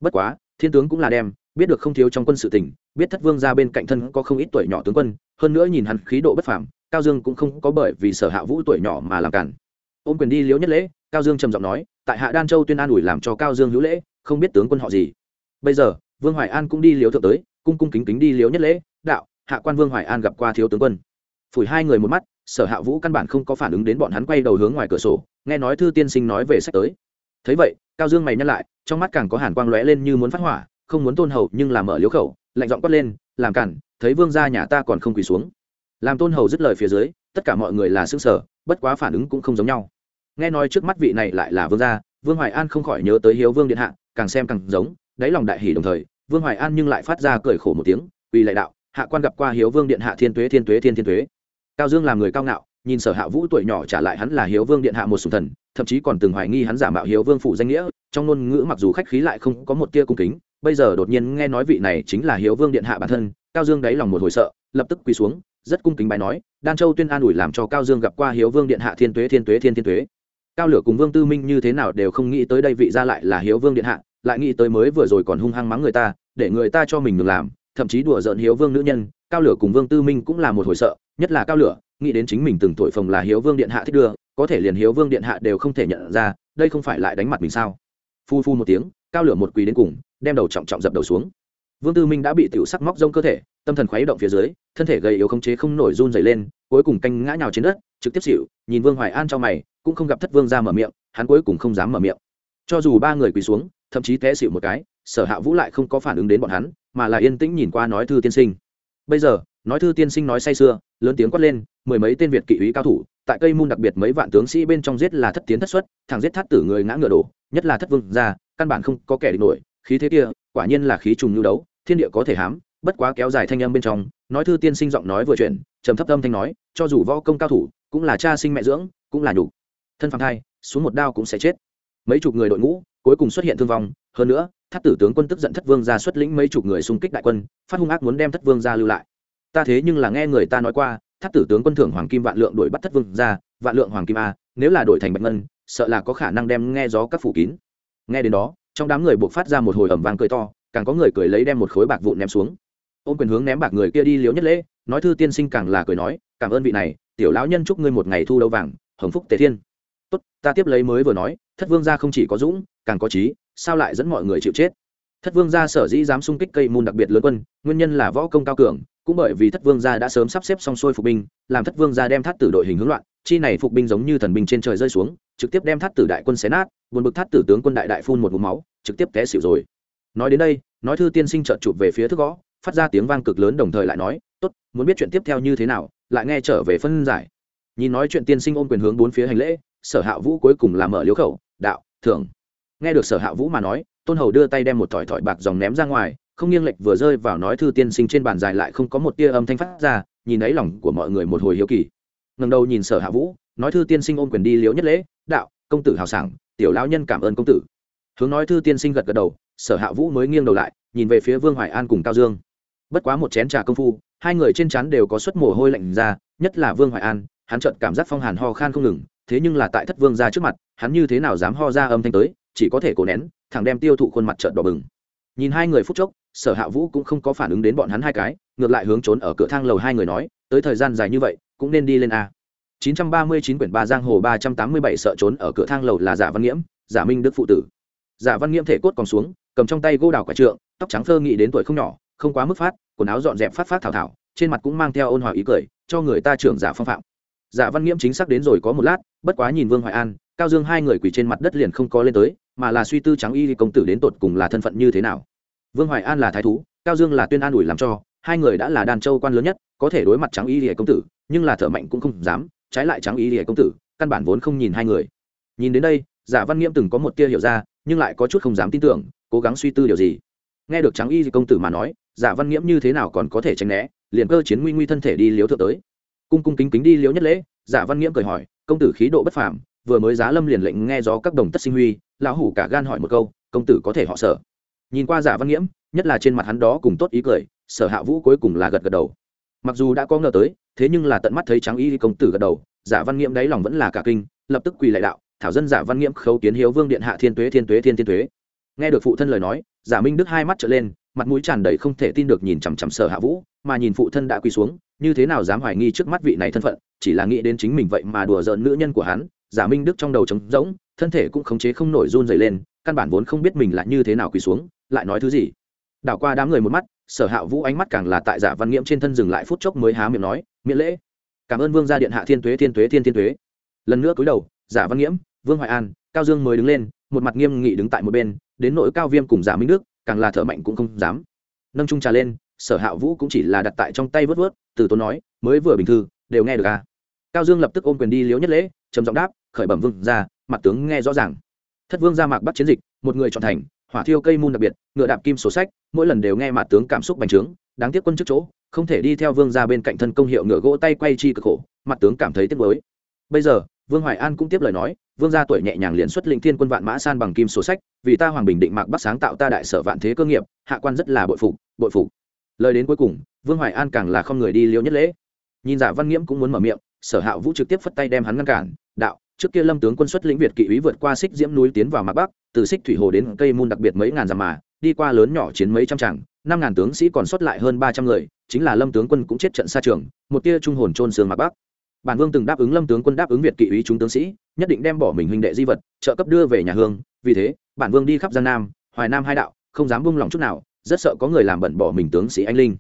Bất quá thiên tướng cũng là đem biết được không thiếu trong quân sự tỉnh, biết thất vương ra bên cạnh thân có không ít tuổi nhỏ tướng quân hơn nữa nhìn hắn khí độ bất phàm cao dương cũng không có bởi vì sở hạ vũ tuổi nhỏ mà làm cản. Ôm quyền đi liếu nhất lễ cao dương trầm giọng nói tại hạ đan châu tuyên an ủi làm cho cao dương hữu lễ không biết tướng quân họ gì. Bây giờ vương hoài an cũng đi liếu thượng tới cung cung kính kính đi liếu nhất lễ đạo hạ quan vương hoài an gặp qua thiếu tướng quân. Phủi hai người một mắt sở hạ vũ căn bản không có phản ứng đến bọn hắn quay đầu hướng ngoài cửa sổ, nghe nói thư tiên sinh nói về sách tới. Thấy vậy, cao dương mày nhắc lại, trong mắt càng có hàn quang lóe lên như muốn phát hỏa, không muốn tôn hầu nhưng làm mở liếu khẩu, lạnh giọng quát lên, làm cản, thấy vương gia nhà ta còn không quỳ xuống. Làm tôn hầu dứt lời phía dưới, tất cả mọi người là xương sở bất quá phản ứng cũng không giống nhau. Nghe nói trước mắt vị này lại là vương gia, vương hoài an không khỏi nhớ tới hiếu vương điện hạ, càng xem càng giống, đáy lòng đại hỷ đồng thời, vương hoài an nhưng lại phát ra cười khổ một tiếng vì lại đạo, hạ quan gặp qua hiếu vương điện hạ thiên tuế thiên tuế, thiên thiên tuế cao dương là người cao ngạo, nhìn sở hạ vũ tuổi nhỏ trả lại hắn là hiếu vương điện hạ một sùng thần, thậm chí còn từng hoài nghi hắn giả mạo hiếu vương phủ danh nghĩa, trong ngôn ngữ mặc dù khách khí lại không có một tia cung kính, bây giờ đột nhiên nghe nói vị này chính là hiếu vương điện hạ bản thân, cao dương đáy lòng một hồi sợ, lập tức quỳ xuống, rất cung kính bài nói, đan châu tuyên an ủi làm cho cao dương gặp qua hiếu vương điện hạ thiên tuế thiên tuế, thiên thiên tuế. Cao lửa cùng vương tư minh như thế nào đều không nghĩ tới đây vị ra lại là hiếu vương điện hạ, lại nghĩ tới mới vừa rồi còn hung hăng mắng người ta, để người ta cho mình được làm, thậm chí đùa giỡn hiếu vương nữ nhân cao lửa cùng vương tư minh cũng là một hồi sợ, nhất là cao lửa, nghĩ đến chính mình từng tuổi phồng là hiếu vương điện hạ thích đưa, có thể liền hiếu vương điện hạ đều không thể nhận ra, đây không phải lại đánh mặt mình sao? Phu phu một tiếng, cao lửa một quỳ đến cùng, đem đầu trọng trọng dập đầu xuống. Vương tư minh đã bị tiểu sắc móc rông cơ thể, tâm thần khuấy động phía dưới, thân thể gầy yếu không chế không nổi run dày lên, cuối cùng canh ngã nhào trên đất, trực tiếp xỉu. nhìn vương hoài an trong mày, cũng không gặp thất vương ra mở miệng, hắn cuối cùng không dám mở miệng. Cho dù ba người quỳ xuống, thậm chí té xịu một cái, sở hạ vũ lại không có phản ứng đến bọn hắn, mà là yên tĩnh nhìn qua nói thư tiên sinh bây giờ, nói thư tiên sinh nói say sưa, lớn tiếng quát lên, mười mấy tên việt kỵ úy cao thủ, tại cây môn đặc biệt mấy vạn tướng sĩ bên trong giết là thất tiến thất xuất thằng giết thắt tử người ngã ngựa đổ, nhất là thất vương ra căn bản không có kẻ địch nổi, khí thế kia, quả nhiên là khí trùng nhu đấu, thiên địa có thể hám, bất quá kéo dài thanh âm bên trong, nói thư tiên sinh giọng nói vừa chuyển, trầm thấp âm thanh nói, cho dù võ công cao thủ, cũng là cha sinh mẹ dưỡng, cũng là nhục thân phạm thai, xuống một đao cũng sẽ chết. Mấy chục người đội ngũ, cuối cùng xuất hiện thương vong hơn nữa, thất tử tướng quân tức giận thất vương ra xuất lĩnh mấy chục người xung kích đại quân, phát hung ác muốn đem thất vương ra lưu lại. Ta thế nhưng là nghe người ta nói qua, thất tử tướng quân thưởng hoàng kim vạn lượng đuổi bắt thất vương ra vạn lượng hoàng kim a, nếu là đổi thành bạch ngân, sợ là có khả năng đem nghe gió các phủ kín. Nghe đến đó, trong đám người buộc phát ra một hồi ẩm vàng cười to, càng có người cười lấy đem một khối bạc vụn ném xuống. Ôm quyền hướng ném bạc người kia đi liếu nhất lễ, nói thư tiên sinh càng là cười nói, cảm ơn vị này, tiểu lão nhân chúc ngươi một ngày thu lâu vàng, hồng phúc tề thiên. Tốt, ta tiếp lấy mới vừa nói, thất vương gia không chỉ có dũng, càng có trí sao lại dẫn mọi người chịu chết? Thất vương gia sở dĩ dám xung kích cây môn đặc biệt lớn quân, nguyên nhân là võ công cao cường, cũng bởi vì thất vương gia đã sớm sắp xếp xong xuôi phục binh, làm thất vương gia đem thắt tử đội hình hướng loạn, chi này phục binh giống như thần binh trên trời rơi xuống, trực tiếp đem thắt tử đại quân xé nát, buồn bực thắt tử tướng quân đại đại phun một ngụm máu, trực tiếp té xỉu rồi. Nói đến đây, nói thư tiên sinh trợn chụp về phía thức gõ, phát ra tiếng vang cực lớn đồng thời lại nói, tốt, muốn biết chuyện tiếp theo như thế nào, lại nghe trở về phân giải. Nhìn nói chuyện tiên sinh ôm quyền hướng bốn phía hành lễ, sở hạ vũ cuối cùng là mở liếu khẩu, đạo, thưởng nghe được sở hạ vũ mà nói, tôn hầu đưa tay đem một thỏi thỏi bạc dòng ném ra ngoài, không nghiêng lệch vừa rơi vào nói thư tiên sinh trên bàn dài lại không có một tia âm thanh phát ra, nhìn ấy lòng của mọi người một hồi hiếu kỳ. Ngần đầu nhìn sở hạ vũ, nói thư tiên sinh ôm quyền đi liễu nhất lễ, đạo, công tử hào sảng, tiểu lão nhân cảm ơn công tử. Hướng nói thư tiên sinh gật gật đầu, sở hạ vũ mới nghiêng đầu lại, nhìn về phía vương hoài an cùng cao dương. Bất quá một chén trà công phu, hai người trên chắn đều có suất mồ hôi lạnh ra, nhất là vương hoài an, hắn chợt cảm giác phong hàn ho khan không ngừng, thế nhưng là tại thất vương ra trước mặt, hắn như thế nào dám ho ra âm thanh tới chỉ có thể cố nén, thẳng đem tiêu thụ khuôn mặt trợn đỏ bừng. Nhìn hai người phút chốc, sở hạ vũ cũng không có phản ứng đến bọn hắn hai cái, ngược lại hướng trốn ở cửa thang lầu hai người nói, tới thời gian dài như vậy, cũng nên đi lên a. 939 quyển ba giang hồ 387 sợ trốn ở cửa thang lầu là giả văn nghiễm, giả minh đức phụ tử. Giả văn nghiễm thể cốt còn xuống, cầm trong tay gô đào quả trượng, tóc trắng thơ nghĩ đến tuổi không nhỏ, không quá mức phát, quần áo dọn dẹp phát phát thảo thảo, trên mặt cũng mang theo ôn hòa ý cười, cho người ta trưởng giả phong phạm. Giả văn nghiễm chính xác đến rồi có một lát, bất quá nhìn vương hoài an, cao dương hai người quỳ trên mặt đất liền không có lên tới mà là suy tư trắng y công tử đến tột cùng là thân phận như thế nào. Vương hoài an là thái thú, cao dương là tuyên an ủi làm cho, hai người đã là đàn châu quan lớn nhất, có thể đối mặt trắng y lìa công tử, nhưng là thợ mạnh cũng không dám, trái lại trắng y lìa công tử, căn bản vốn không nhìn hai người. Nhìn đến đây, giả văn nghiễm từng có một tia hiểu ra, nhưng lại có chút không dám tin tưởng, cố gắng suy tư điều gì. Nghe được trắng y công tử mà nói, giả văn nghiễm như thế nào còn có thể tránh né, liền cơ chiến nguy nguy thân thể đi liếu thượng tới. Cung cung kính kính đi liếu nhất lễ, giả văn nghiễm cười hỏi, công tử khí độ bất phàm, vừa mới giá lâm liền lệnh nghe gió các đồng tất sinh huy lão hủ cả gan hỏi một câu, công tử có thể họ sở? Nhìn qua giả văn nghiễm, nhất là trên mặt hắn đó cùng tốt ý cười, sở hạ vũ cuối cùng là gật gật đầu. Mặc dù đã có ngờ tới, thế nhưng là tận mắt thấy trắng y công tử gật đầu, giả văn nghiễm đáy lòng vẫn là cả kinh, lập tức quỳ lại đạo, thảo dân giả văn nghiễm khấu kiến hiếu vương điện hạ thiên tuế thiên tuế, thiên thiên tuế. Nghe được phụ thân lời nói, giả minh đức hai mắt trở lên, mặt mũi tràn đầy không thể tin được nhìn chằm chằm sở hạ vũ, mà nhìn phụ thân đã quỳ xuống, như thế nào dám hoài nghi trước mắt vị này thân phận, chỉ là nghĩ đến chính mình vậy mà đùa giỡn nữ nhân của hắn giả minh đức trong đầu trống rỗng, thân thể cũng khống chế không nổi run dày lên, căn bản vốn không biết mình là như thế nào quỳ xuống, lại nói thứ gì. Đảo qua đám người một mắt, sở hạ vũ ánh mắt càng là tại giả văn nghiễm trên thân dừng lại phút chốc mới há miệng nói, miễn lễ. Cảm ơn vương gia điện hạ thiên tuế thiên tuế, thiên thiên tuế. Lần nữa cúi đầu, giả văn nghiễm, vương hoài an, cao dương mới đứng lên, một mặt nghiêm nghị đứng tại một bên, đến nỗi cao viêm cùng giả minh đức, càng là thở mạnh cũng không dám. Nâng trung trà lên, sở hạ vũ cũng chỉ là đặt tại trong tay vớt vớt, từ tốn nói, mới vừa bình thư, đều nghe được à. cao dương lập tức ôm quyền đi liếu nhất lễ, trầm giọng đáp khởi bẩm vương ra mặt tướng nghe rõ ràng. Thất vương ra mạc bắt chiến dịch, một người chọn thành, hỏa thiêu cây môn đặc biệt, ngựa đạp kim sổ sách, mỗi lần đều nghe mặt tướng cảm xúc bành trướng, đáng tiếc quân trước chỗ, không thể đi theo vương ra bên cạnh thân công hiệu ngựa gỗ tay quay chi cực khổ, mặt tướng cảm thấy tiếc mới bây giờ, vương hoài an cũng tiếp lời nói, vương gia tuổi nhẹ nhàng liền xuất lĩnh thiên quân vạn mã san bằng kim sổ sách, vì ta hoàng bình định mạc bắc sáng tạo ta đại sở vạn thế cơ nghiệp, hạ quan rất là bội phục bội phục. Lời đến cuối cùng, vương hoài an càng là không người đi liễu nhất lễ. Nhìn giả văn nghiễm cũng muốn mở miệng, sở hạ vũ trực tiếp phất tay đem hắn ngăn cản, đạo trước kia lâm tướng quân xuất lĩnh việt kỵ ý vượt qua xích diễm núi tiến vào mạc bắc, từ xích thủy hồ đến cây môn đặc biệt mấy ngàn dặm mà, đi qua lớn nhỏ chiến mấy trăm tràng, năm ngàn tướng sĩ còn xuất lại hơn ba trăm người, chính là lâm tướng quân cũng chết trận xa trường, một tia trung hồn trôn xương mạc bắc. Bản vương từng đáp ứng lâm tướng quân đáp ứng việt kỵ ý chúng tướng sĩ, nhất định đem bỏ mình huynh đệ di vật, trợ cấp đưa về nhà hương, vì thế, bản vương đi khắp giang nam, hoài nam hai đạo, không dám buông lòng chút nào, rất sợ có người làm bẩn bỏ mình tướng sĩ anh linh.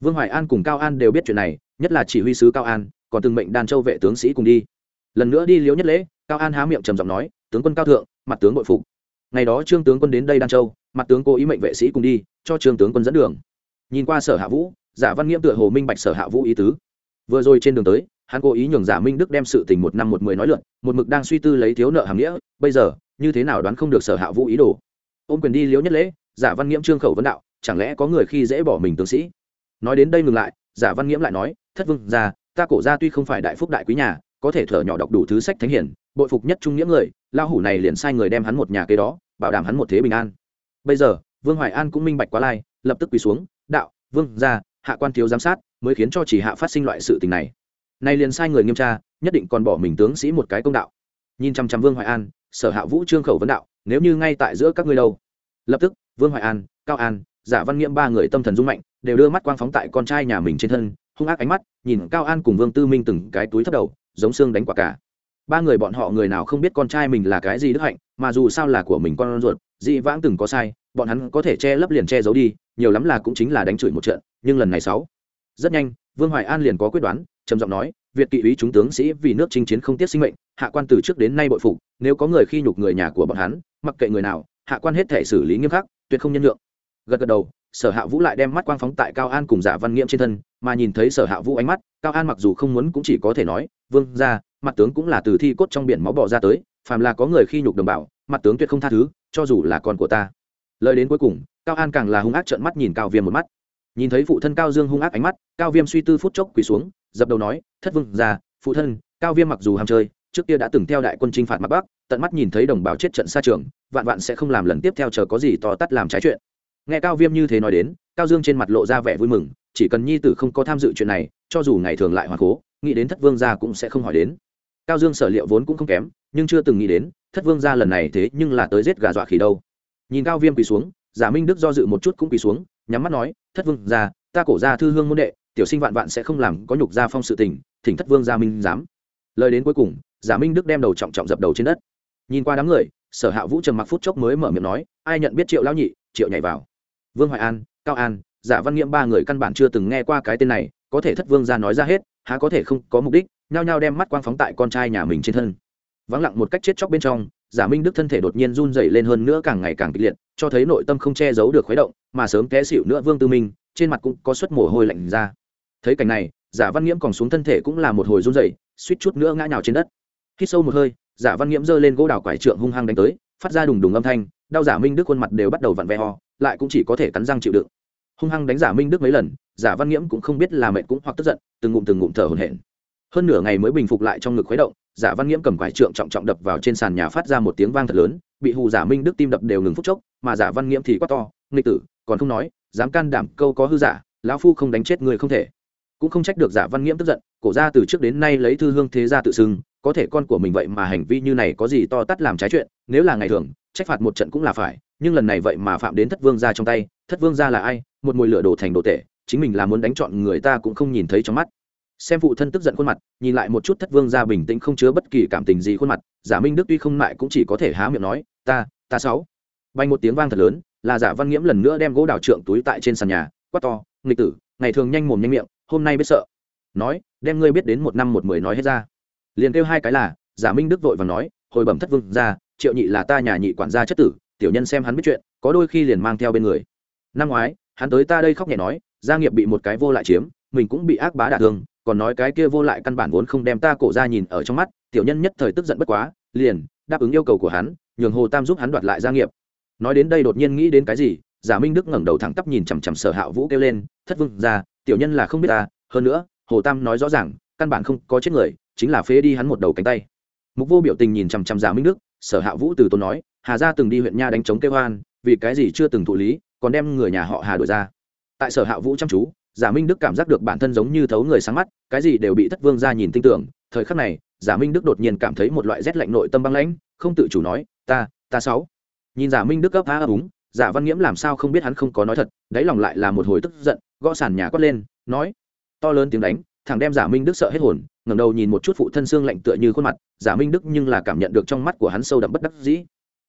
Vương hoài an cùng cao an đều biết chuyện này, nhất là chỉ huy sứ cao an, còn từng mệnh đàn châu vệ tướng sĩ cùng đi lần nữa đi liếu nhất lễ, cao an há miệng trầm giọng nói, tướng quân cao thượng, mặt tướng bội phục. Ngày đó trương tướng quân đến đây đan châu, mặt tướng cố ý mệnh vệ sĩ cùng đi, cho trương tướng quân dẫn đường. Nhìn qua sở hạ vũ, giả văn nghiễm tựa hồ minh bạch sở hạ vũ ý tứ. Vừa rồi trên đường tới, hắn cố ý nhường giả minh đức đem sự tình một năm một mười nói luận một mực đang suy tư lấy thiếu nợ hàm nghĩa, bây giờ, như thế nào đoán không được sở hạ vũ ý đồ. Ôm quyền đi liếu nhất lễ, giả văn nghiễm trương khẩu vấn đạo, chẳng lẽ có người khi dễ bỏ mình tướng sĩ? Nói đến đây ngừng lại, giả văn nghiễm lại nói, thất vương ra ta cổ ra tuy không phải đại phúc đại quý nhà có thể thở nhỏ đọc đủ thứ sách thánh hiển, bội phục nhất trung nghĩa người lao hủ này liền sai người đem hắn một nhà kế đó, bảo đảm hắn một thế bình an. Bây giờ, vương hoài an cũng minh bạch quá lai, lập tức quỳ xuống, đạo, vương ra hạ quan thiếu giám sát, mới khiến cho chỉ hạ phát sinh loại sự tình này. Nay liền sai người nghiêm tra, nhất định còn bỏ mình tướng sĩ một cái công đạo. Nhìn chăm chăm vương hoài an, sở hạ vũ trương khẩu vấn đạo, nếu như ngay tại giữa các ngươi đâu? Lập tức, vương hoài an, cao an, giả văn nghiễm ba người tâm thần dung mạnh, đều đưa mắt quang phóng tại con trai nhà mình trên thân, hung ác ánh mắt, nhìn cao an cùng vương tư minh từng cái túi thấp đầu giống xương đánh quả cả. Ba người bọn họ người nào không biết con trai mình là cái gì đức hạnh, mà dù sao là của mình con ruột, dị vãng từng có sai, bọn hắn có thể che lấp liền che giấu đi, nhiều lắm là cũng chính là đánh chửi một trận, nhưng lần này sáu, rất nhanh, vương hoài an liền có quyết đoán, trầm giọng nói, việt kỵ úy chúng tướng sĩ vì nước chinh chiến không tiếc sinh mệnh, hạ quan từ trước đến nay bội phục, nếu có người khi nhục người nhà của bọn hắn, mặc kệ người nào, hạ quan hết thể xử lý nghiêm khắc, tuyệt không nhân nhượng. Gật gật đầu sở hạ vũ lại đem mắt quang phóng tại cao an cùng giả văn nghiễm trên thân, mà nhìn thấy sở hạ vũ ánh mắt, cao an mặc dù không muốn cũng chỉ có thể nói, vương ra mặt tướng cũng là từ thi cốt trong biển máu bỏ ra tới, phàm là có người khi nhục đồng bào, mặt tướng tuyệt không tha thứ, cho dù là con của ta. Lời đến cuối cùng, cao an càng là hung ác trợn mắt nhìn cao viêm một mắt. Nhìn thấy phụ thân cao dương hung ác ánh mắt, cao viêm suy tư phút chốc quỳ xuống, dập đầu nói, thất vương ra phụ thân, cao viêm mặc dù ham chơi, trước kia đã từng theo đại quân chinh phạt mặt bắc, tận mắt nhìn thấy đồng bào chết trận xa trường, vạn vạn sẽ không làm lần tiếp theo chờ có gì to tắt làm trái chuyện nghe cao viêm như thế nói đến, cao dương trên mặt lộ ra vẻ vui mừng, chỉ cần nhi tử không có tham dự chuyện này, cho dù ngày thường lại hoàng cố, nghĩ đến thất vương gia cũng sẽ không hỏi đến. Cao dương sở liệu vốn cũng không kém, nhưng chưa từng nghĩ đến, thất vương gia lần này thế nhưng là tới giết gà dọa khỉ đâu. Nhìn cao viêm quỳ xuống, giả minh đức do dự một chút cũng quỳ xuống, nhắm mắt nói, thất vương gia, ta cổ ra thư hương môn đệ, tiểu sinh vạn vạn sẽ không làm có nhục gia phong sự tình, thỉnh thất vương gia minh dám lời đến cuối cùng, giả minh đức đem đầu trọng trọng dập đầu trên đất. Nhìn qua đám người, sở hạ vũ trầm mặc phút chốc mới mở miệng nói, ai nhận biết triệu lão nhị, triệu nhảy vào vương hoài an, cao an giả văn nghiễm ba người căn bản chưa từng nghe qua cái tên này, có thể thất vương ra nói ra hết, há có thể không có mục đích, nhao nhao đem mắt quang phóng tại con trai nhà mình trên thân. Vắng lặng một cách chết chóc bên trong giả minh đức thân thể đột nhiên run dày lên hơn nữa càng ngày càng kịch liệt, cho thấy nội tâm không che giấu được khuấy động, mà sớm té xịu nữa vương tư minh, trên mặt cũng có suất mồ hôi lạnh ra. Thấy cảnh này giả văn nghiễm còn xuống thân thể cũng là một hồi run dày suýt chút nữa ngã nhào trên đất. Khi sâu một hơi giả văn nghiễm giơ lên gỗ đào quải trượng hung hăng đánh tới phát ra đùng đùng âm thanh, đau giả minh đức khuôn mặt đều bắt đầu vặn ve ho lại cũng chỉ có thể cắn răng chịu đựng. Hung hăng đánh giả minh đức mấy lần, giả văn nghiễm cũng không biết là mệt cũng hoặc tức giận, từng ngụm từng ngụm thở hổn hển. Hơn nửa ngày mới bình phục lại trong ngực khuấy động, giả văn nghiễm cầm quải trượng trọng trọng đập vào trên sàn nhà phát ra một tiếng vang thật lớn, bị hù giả minh đức tim đập đều ngừng phút chốc, mà giả văn nghiễm thì quát to, nghịch tử, còn không nói, dám can đảm câu có hư giả, lão phu không đánh chết người không thể. Cũng không trách được giả văn nghiễm tức giận, cổ ra từ trước đến nay lấy thư hương thế ra tự xưng có thể con của mình vậy mà hành vi như này có gì to tát làm trái chuyện, nếu là ngày thường, trách phạt một trận cũng là phải, nhưng lần này vậy mà phạm đến thất vương gia trong tay, thất vương gia là ai, một mùi lửa đổ thành đồ tệ chính mình là muốn đánh chọn người ta cũng không nhìn thấy trong mắt. Xem phụ thân tức giận khuôn mặt, nhìn lại một chút thất vương gia bình tĩnh không chứa bất kỳ cảm tình gì khuôn mặt, giả minh đức tuy không mại cũng chỉ có thể há miệng nói, ta ta sáu. Bay một tiếng vang thật lớn, là giả văn nghiễm lần nữa đem gỗ đào trượng túi tại trên sàn nhà, quát to, nghịch tử, ngày thường nhanh mồm nhanh miệng, hôm nay biết sợ. Nói, đem ngươi biết đến một năm một mười nói hết ra liền kêu hai cái là, giả minh đức vội và nói, hồi bẩm thất vương ra triệu nhị là ta nhà nhị quản gia chất tử, tiểu nhân xem hắn biết chuyện, có đôi khi liền mang theo bên người. Năm ngoái, hắn tới ta đây khóc nhẹ nói, gia nghiệp bị một cái vô lại chiếm, mình cũng bị ác bá đả thương, còn nói cái kia vô lại căn bản vốn không đem ta cổ ra nhìn ở trong mắt, tiểu nhân nhất thời tức giận bất quá, liền đáp ứng yêu cầu của hắn, nhường hồ tam giúp hắn đoạt lại gia nghiệp. Nói đến đây đột nhiên nghĩ đến cái gì, giả minh đức ngẩng đầu thẳng tắp nhìn chằm chằm sở hạ vũ kêu lên, thất vương ra tiểu nhân là không biết ta, hơn nữa, hồ tam nói rõ ràng, căn bản không có chết người chính là phế đi hắn một đầu cánh tay. Mục vô biểu tình nhìn chằm chằm giả minh đức, sở hạ vũ từ tốn nói, hà gia từng đi huyện nha đánh chống kêu hoan vì cái gì chưa từng thụ lý, còn đem người nhà họ hà đổi ra. Tại sở hạ vũ chăm chú giả minh đức cảm giác được bản thân giống như thấu người sáng mắt, cái gì đều bị thất vương ra nhìn tin tưởng. Thời khắc này giả minh đức đột nhiên cảm thấy một loại rét lạnh nội tâm băng lãnh, không tự chủ nói, ta ta sáu. Nhìn giả minh đức gấp á ấp úng giả văn nghiễm làm sao không biết hắn không có nói thật, đáy lòng lại là một hồi tức giận, gõ sàn nhà quát lên, nói, to lớn tiếng đánh thằng đem giả minh đức sợ hết hồn, ngẩng đầu nhìn một chút phụ thân xương lạnh tựa như khuôn mặt, giả minh đức nhưng là cảm nhận được trong mắt của hắn sâu đậm bất đắc dĩ.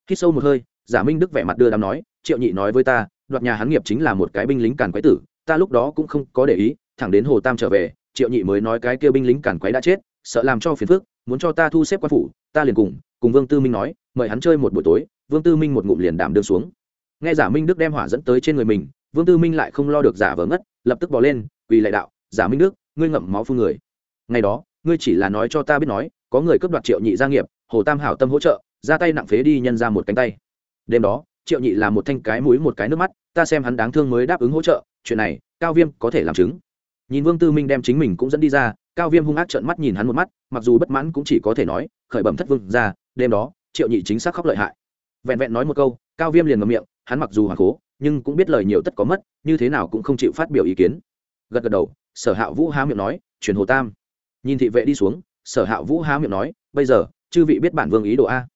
Khi sâu một hơi, giả minh đức vẻ mặt đưa đám nói, triệu nhị nói với ta, đoạt nhà hắn nghiệp chính là một cái binh lính càn quái tử, ta lúc đó cũng không có để ý, thẳng đến hồ tam trở về, triệu nhị mới nói cái kia binh lính càn quái đã chết, sợ làm cho phiền phức, muốn cho ta thu xếp quan phủ, ta liền cùng cùng vương tư minh nói, mời hắn chơi một buổi tối, vương tư minh một ngụm liền đảm đương xuống. Nghe giả minh đức đem hỏa dẫn tới trên người mình, vương tư minh lại không lo được giả vờ ngất, lập tức bỏ lên, quỳ lại đạo, giả minh đức ngươi ngậm máu phương người. Ngày đó, ngươi chỉ là nói cho ta biết nói, có người cướp đoạt triệu nhị gia nghiệp, hồ tam hảo tâm hỗ trợ, ra tay nặng phế đi nhân ra một cánh tay. Đêm đó, triệu nhị là một thanh cái mũi một cái nước mắt, ta xem hắn đáng thương mới đáp ứng hỗ trợ, chuyện này, cao viêm có thể làm chứng. Nhìn vương tư minh đem chính mình cũng dẫn đi ra, cao viêm hung ác trợn mắt nhìn hắn một mắt, mặc dù bất mãn cũng chỉ có thể nói, khởi bẩm thất vương ra, đêm đó, triệu nhị chính xác khóc lợi hại. Vẹn vẹn nói một câu, cao viêm liền ngậm miệng, hắn mặc dù hoàng cố nhưng cũng biết lời nhiều tất có mất, như thế nào cũng không chịu phát biểu ý kiến. Gật gật đầu sở hạ vũ há miệng nói, truyền hồ tam. Nhìn thị vệ đi xuống, sở hạ vũ há miệng nói, bây giờ, chư vị biết bản vương ý đồ a.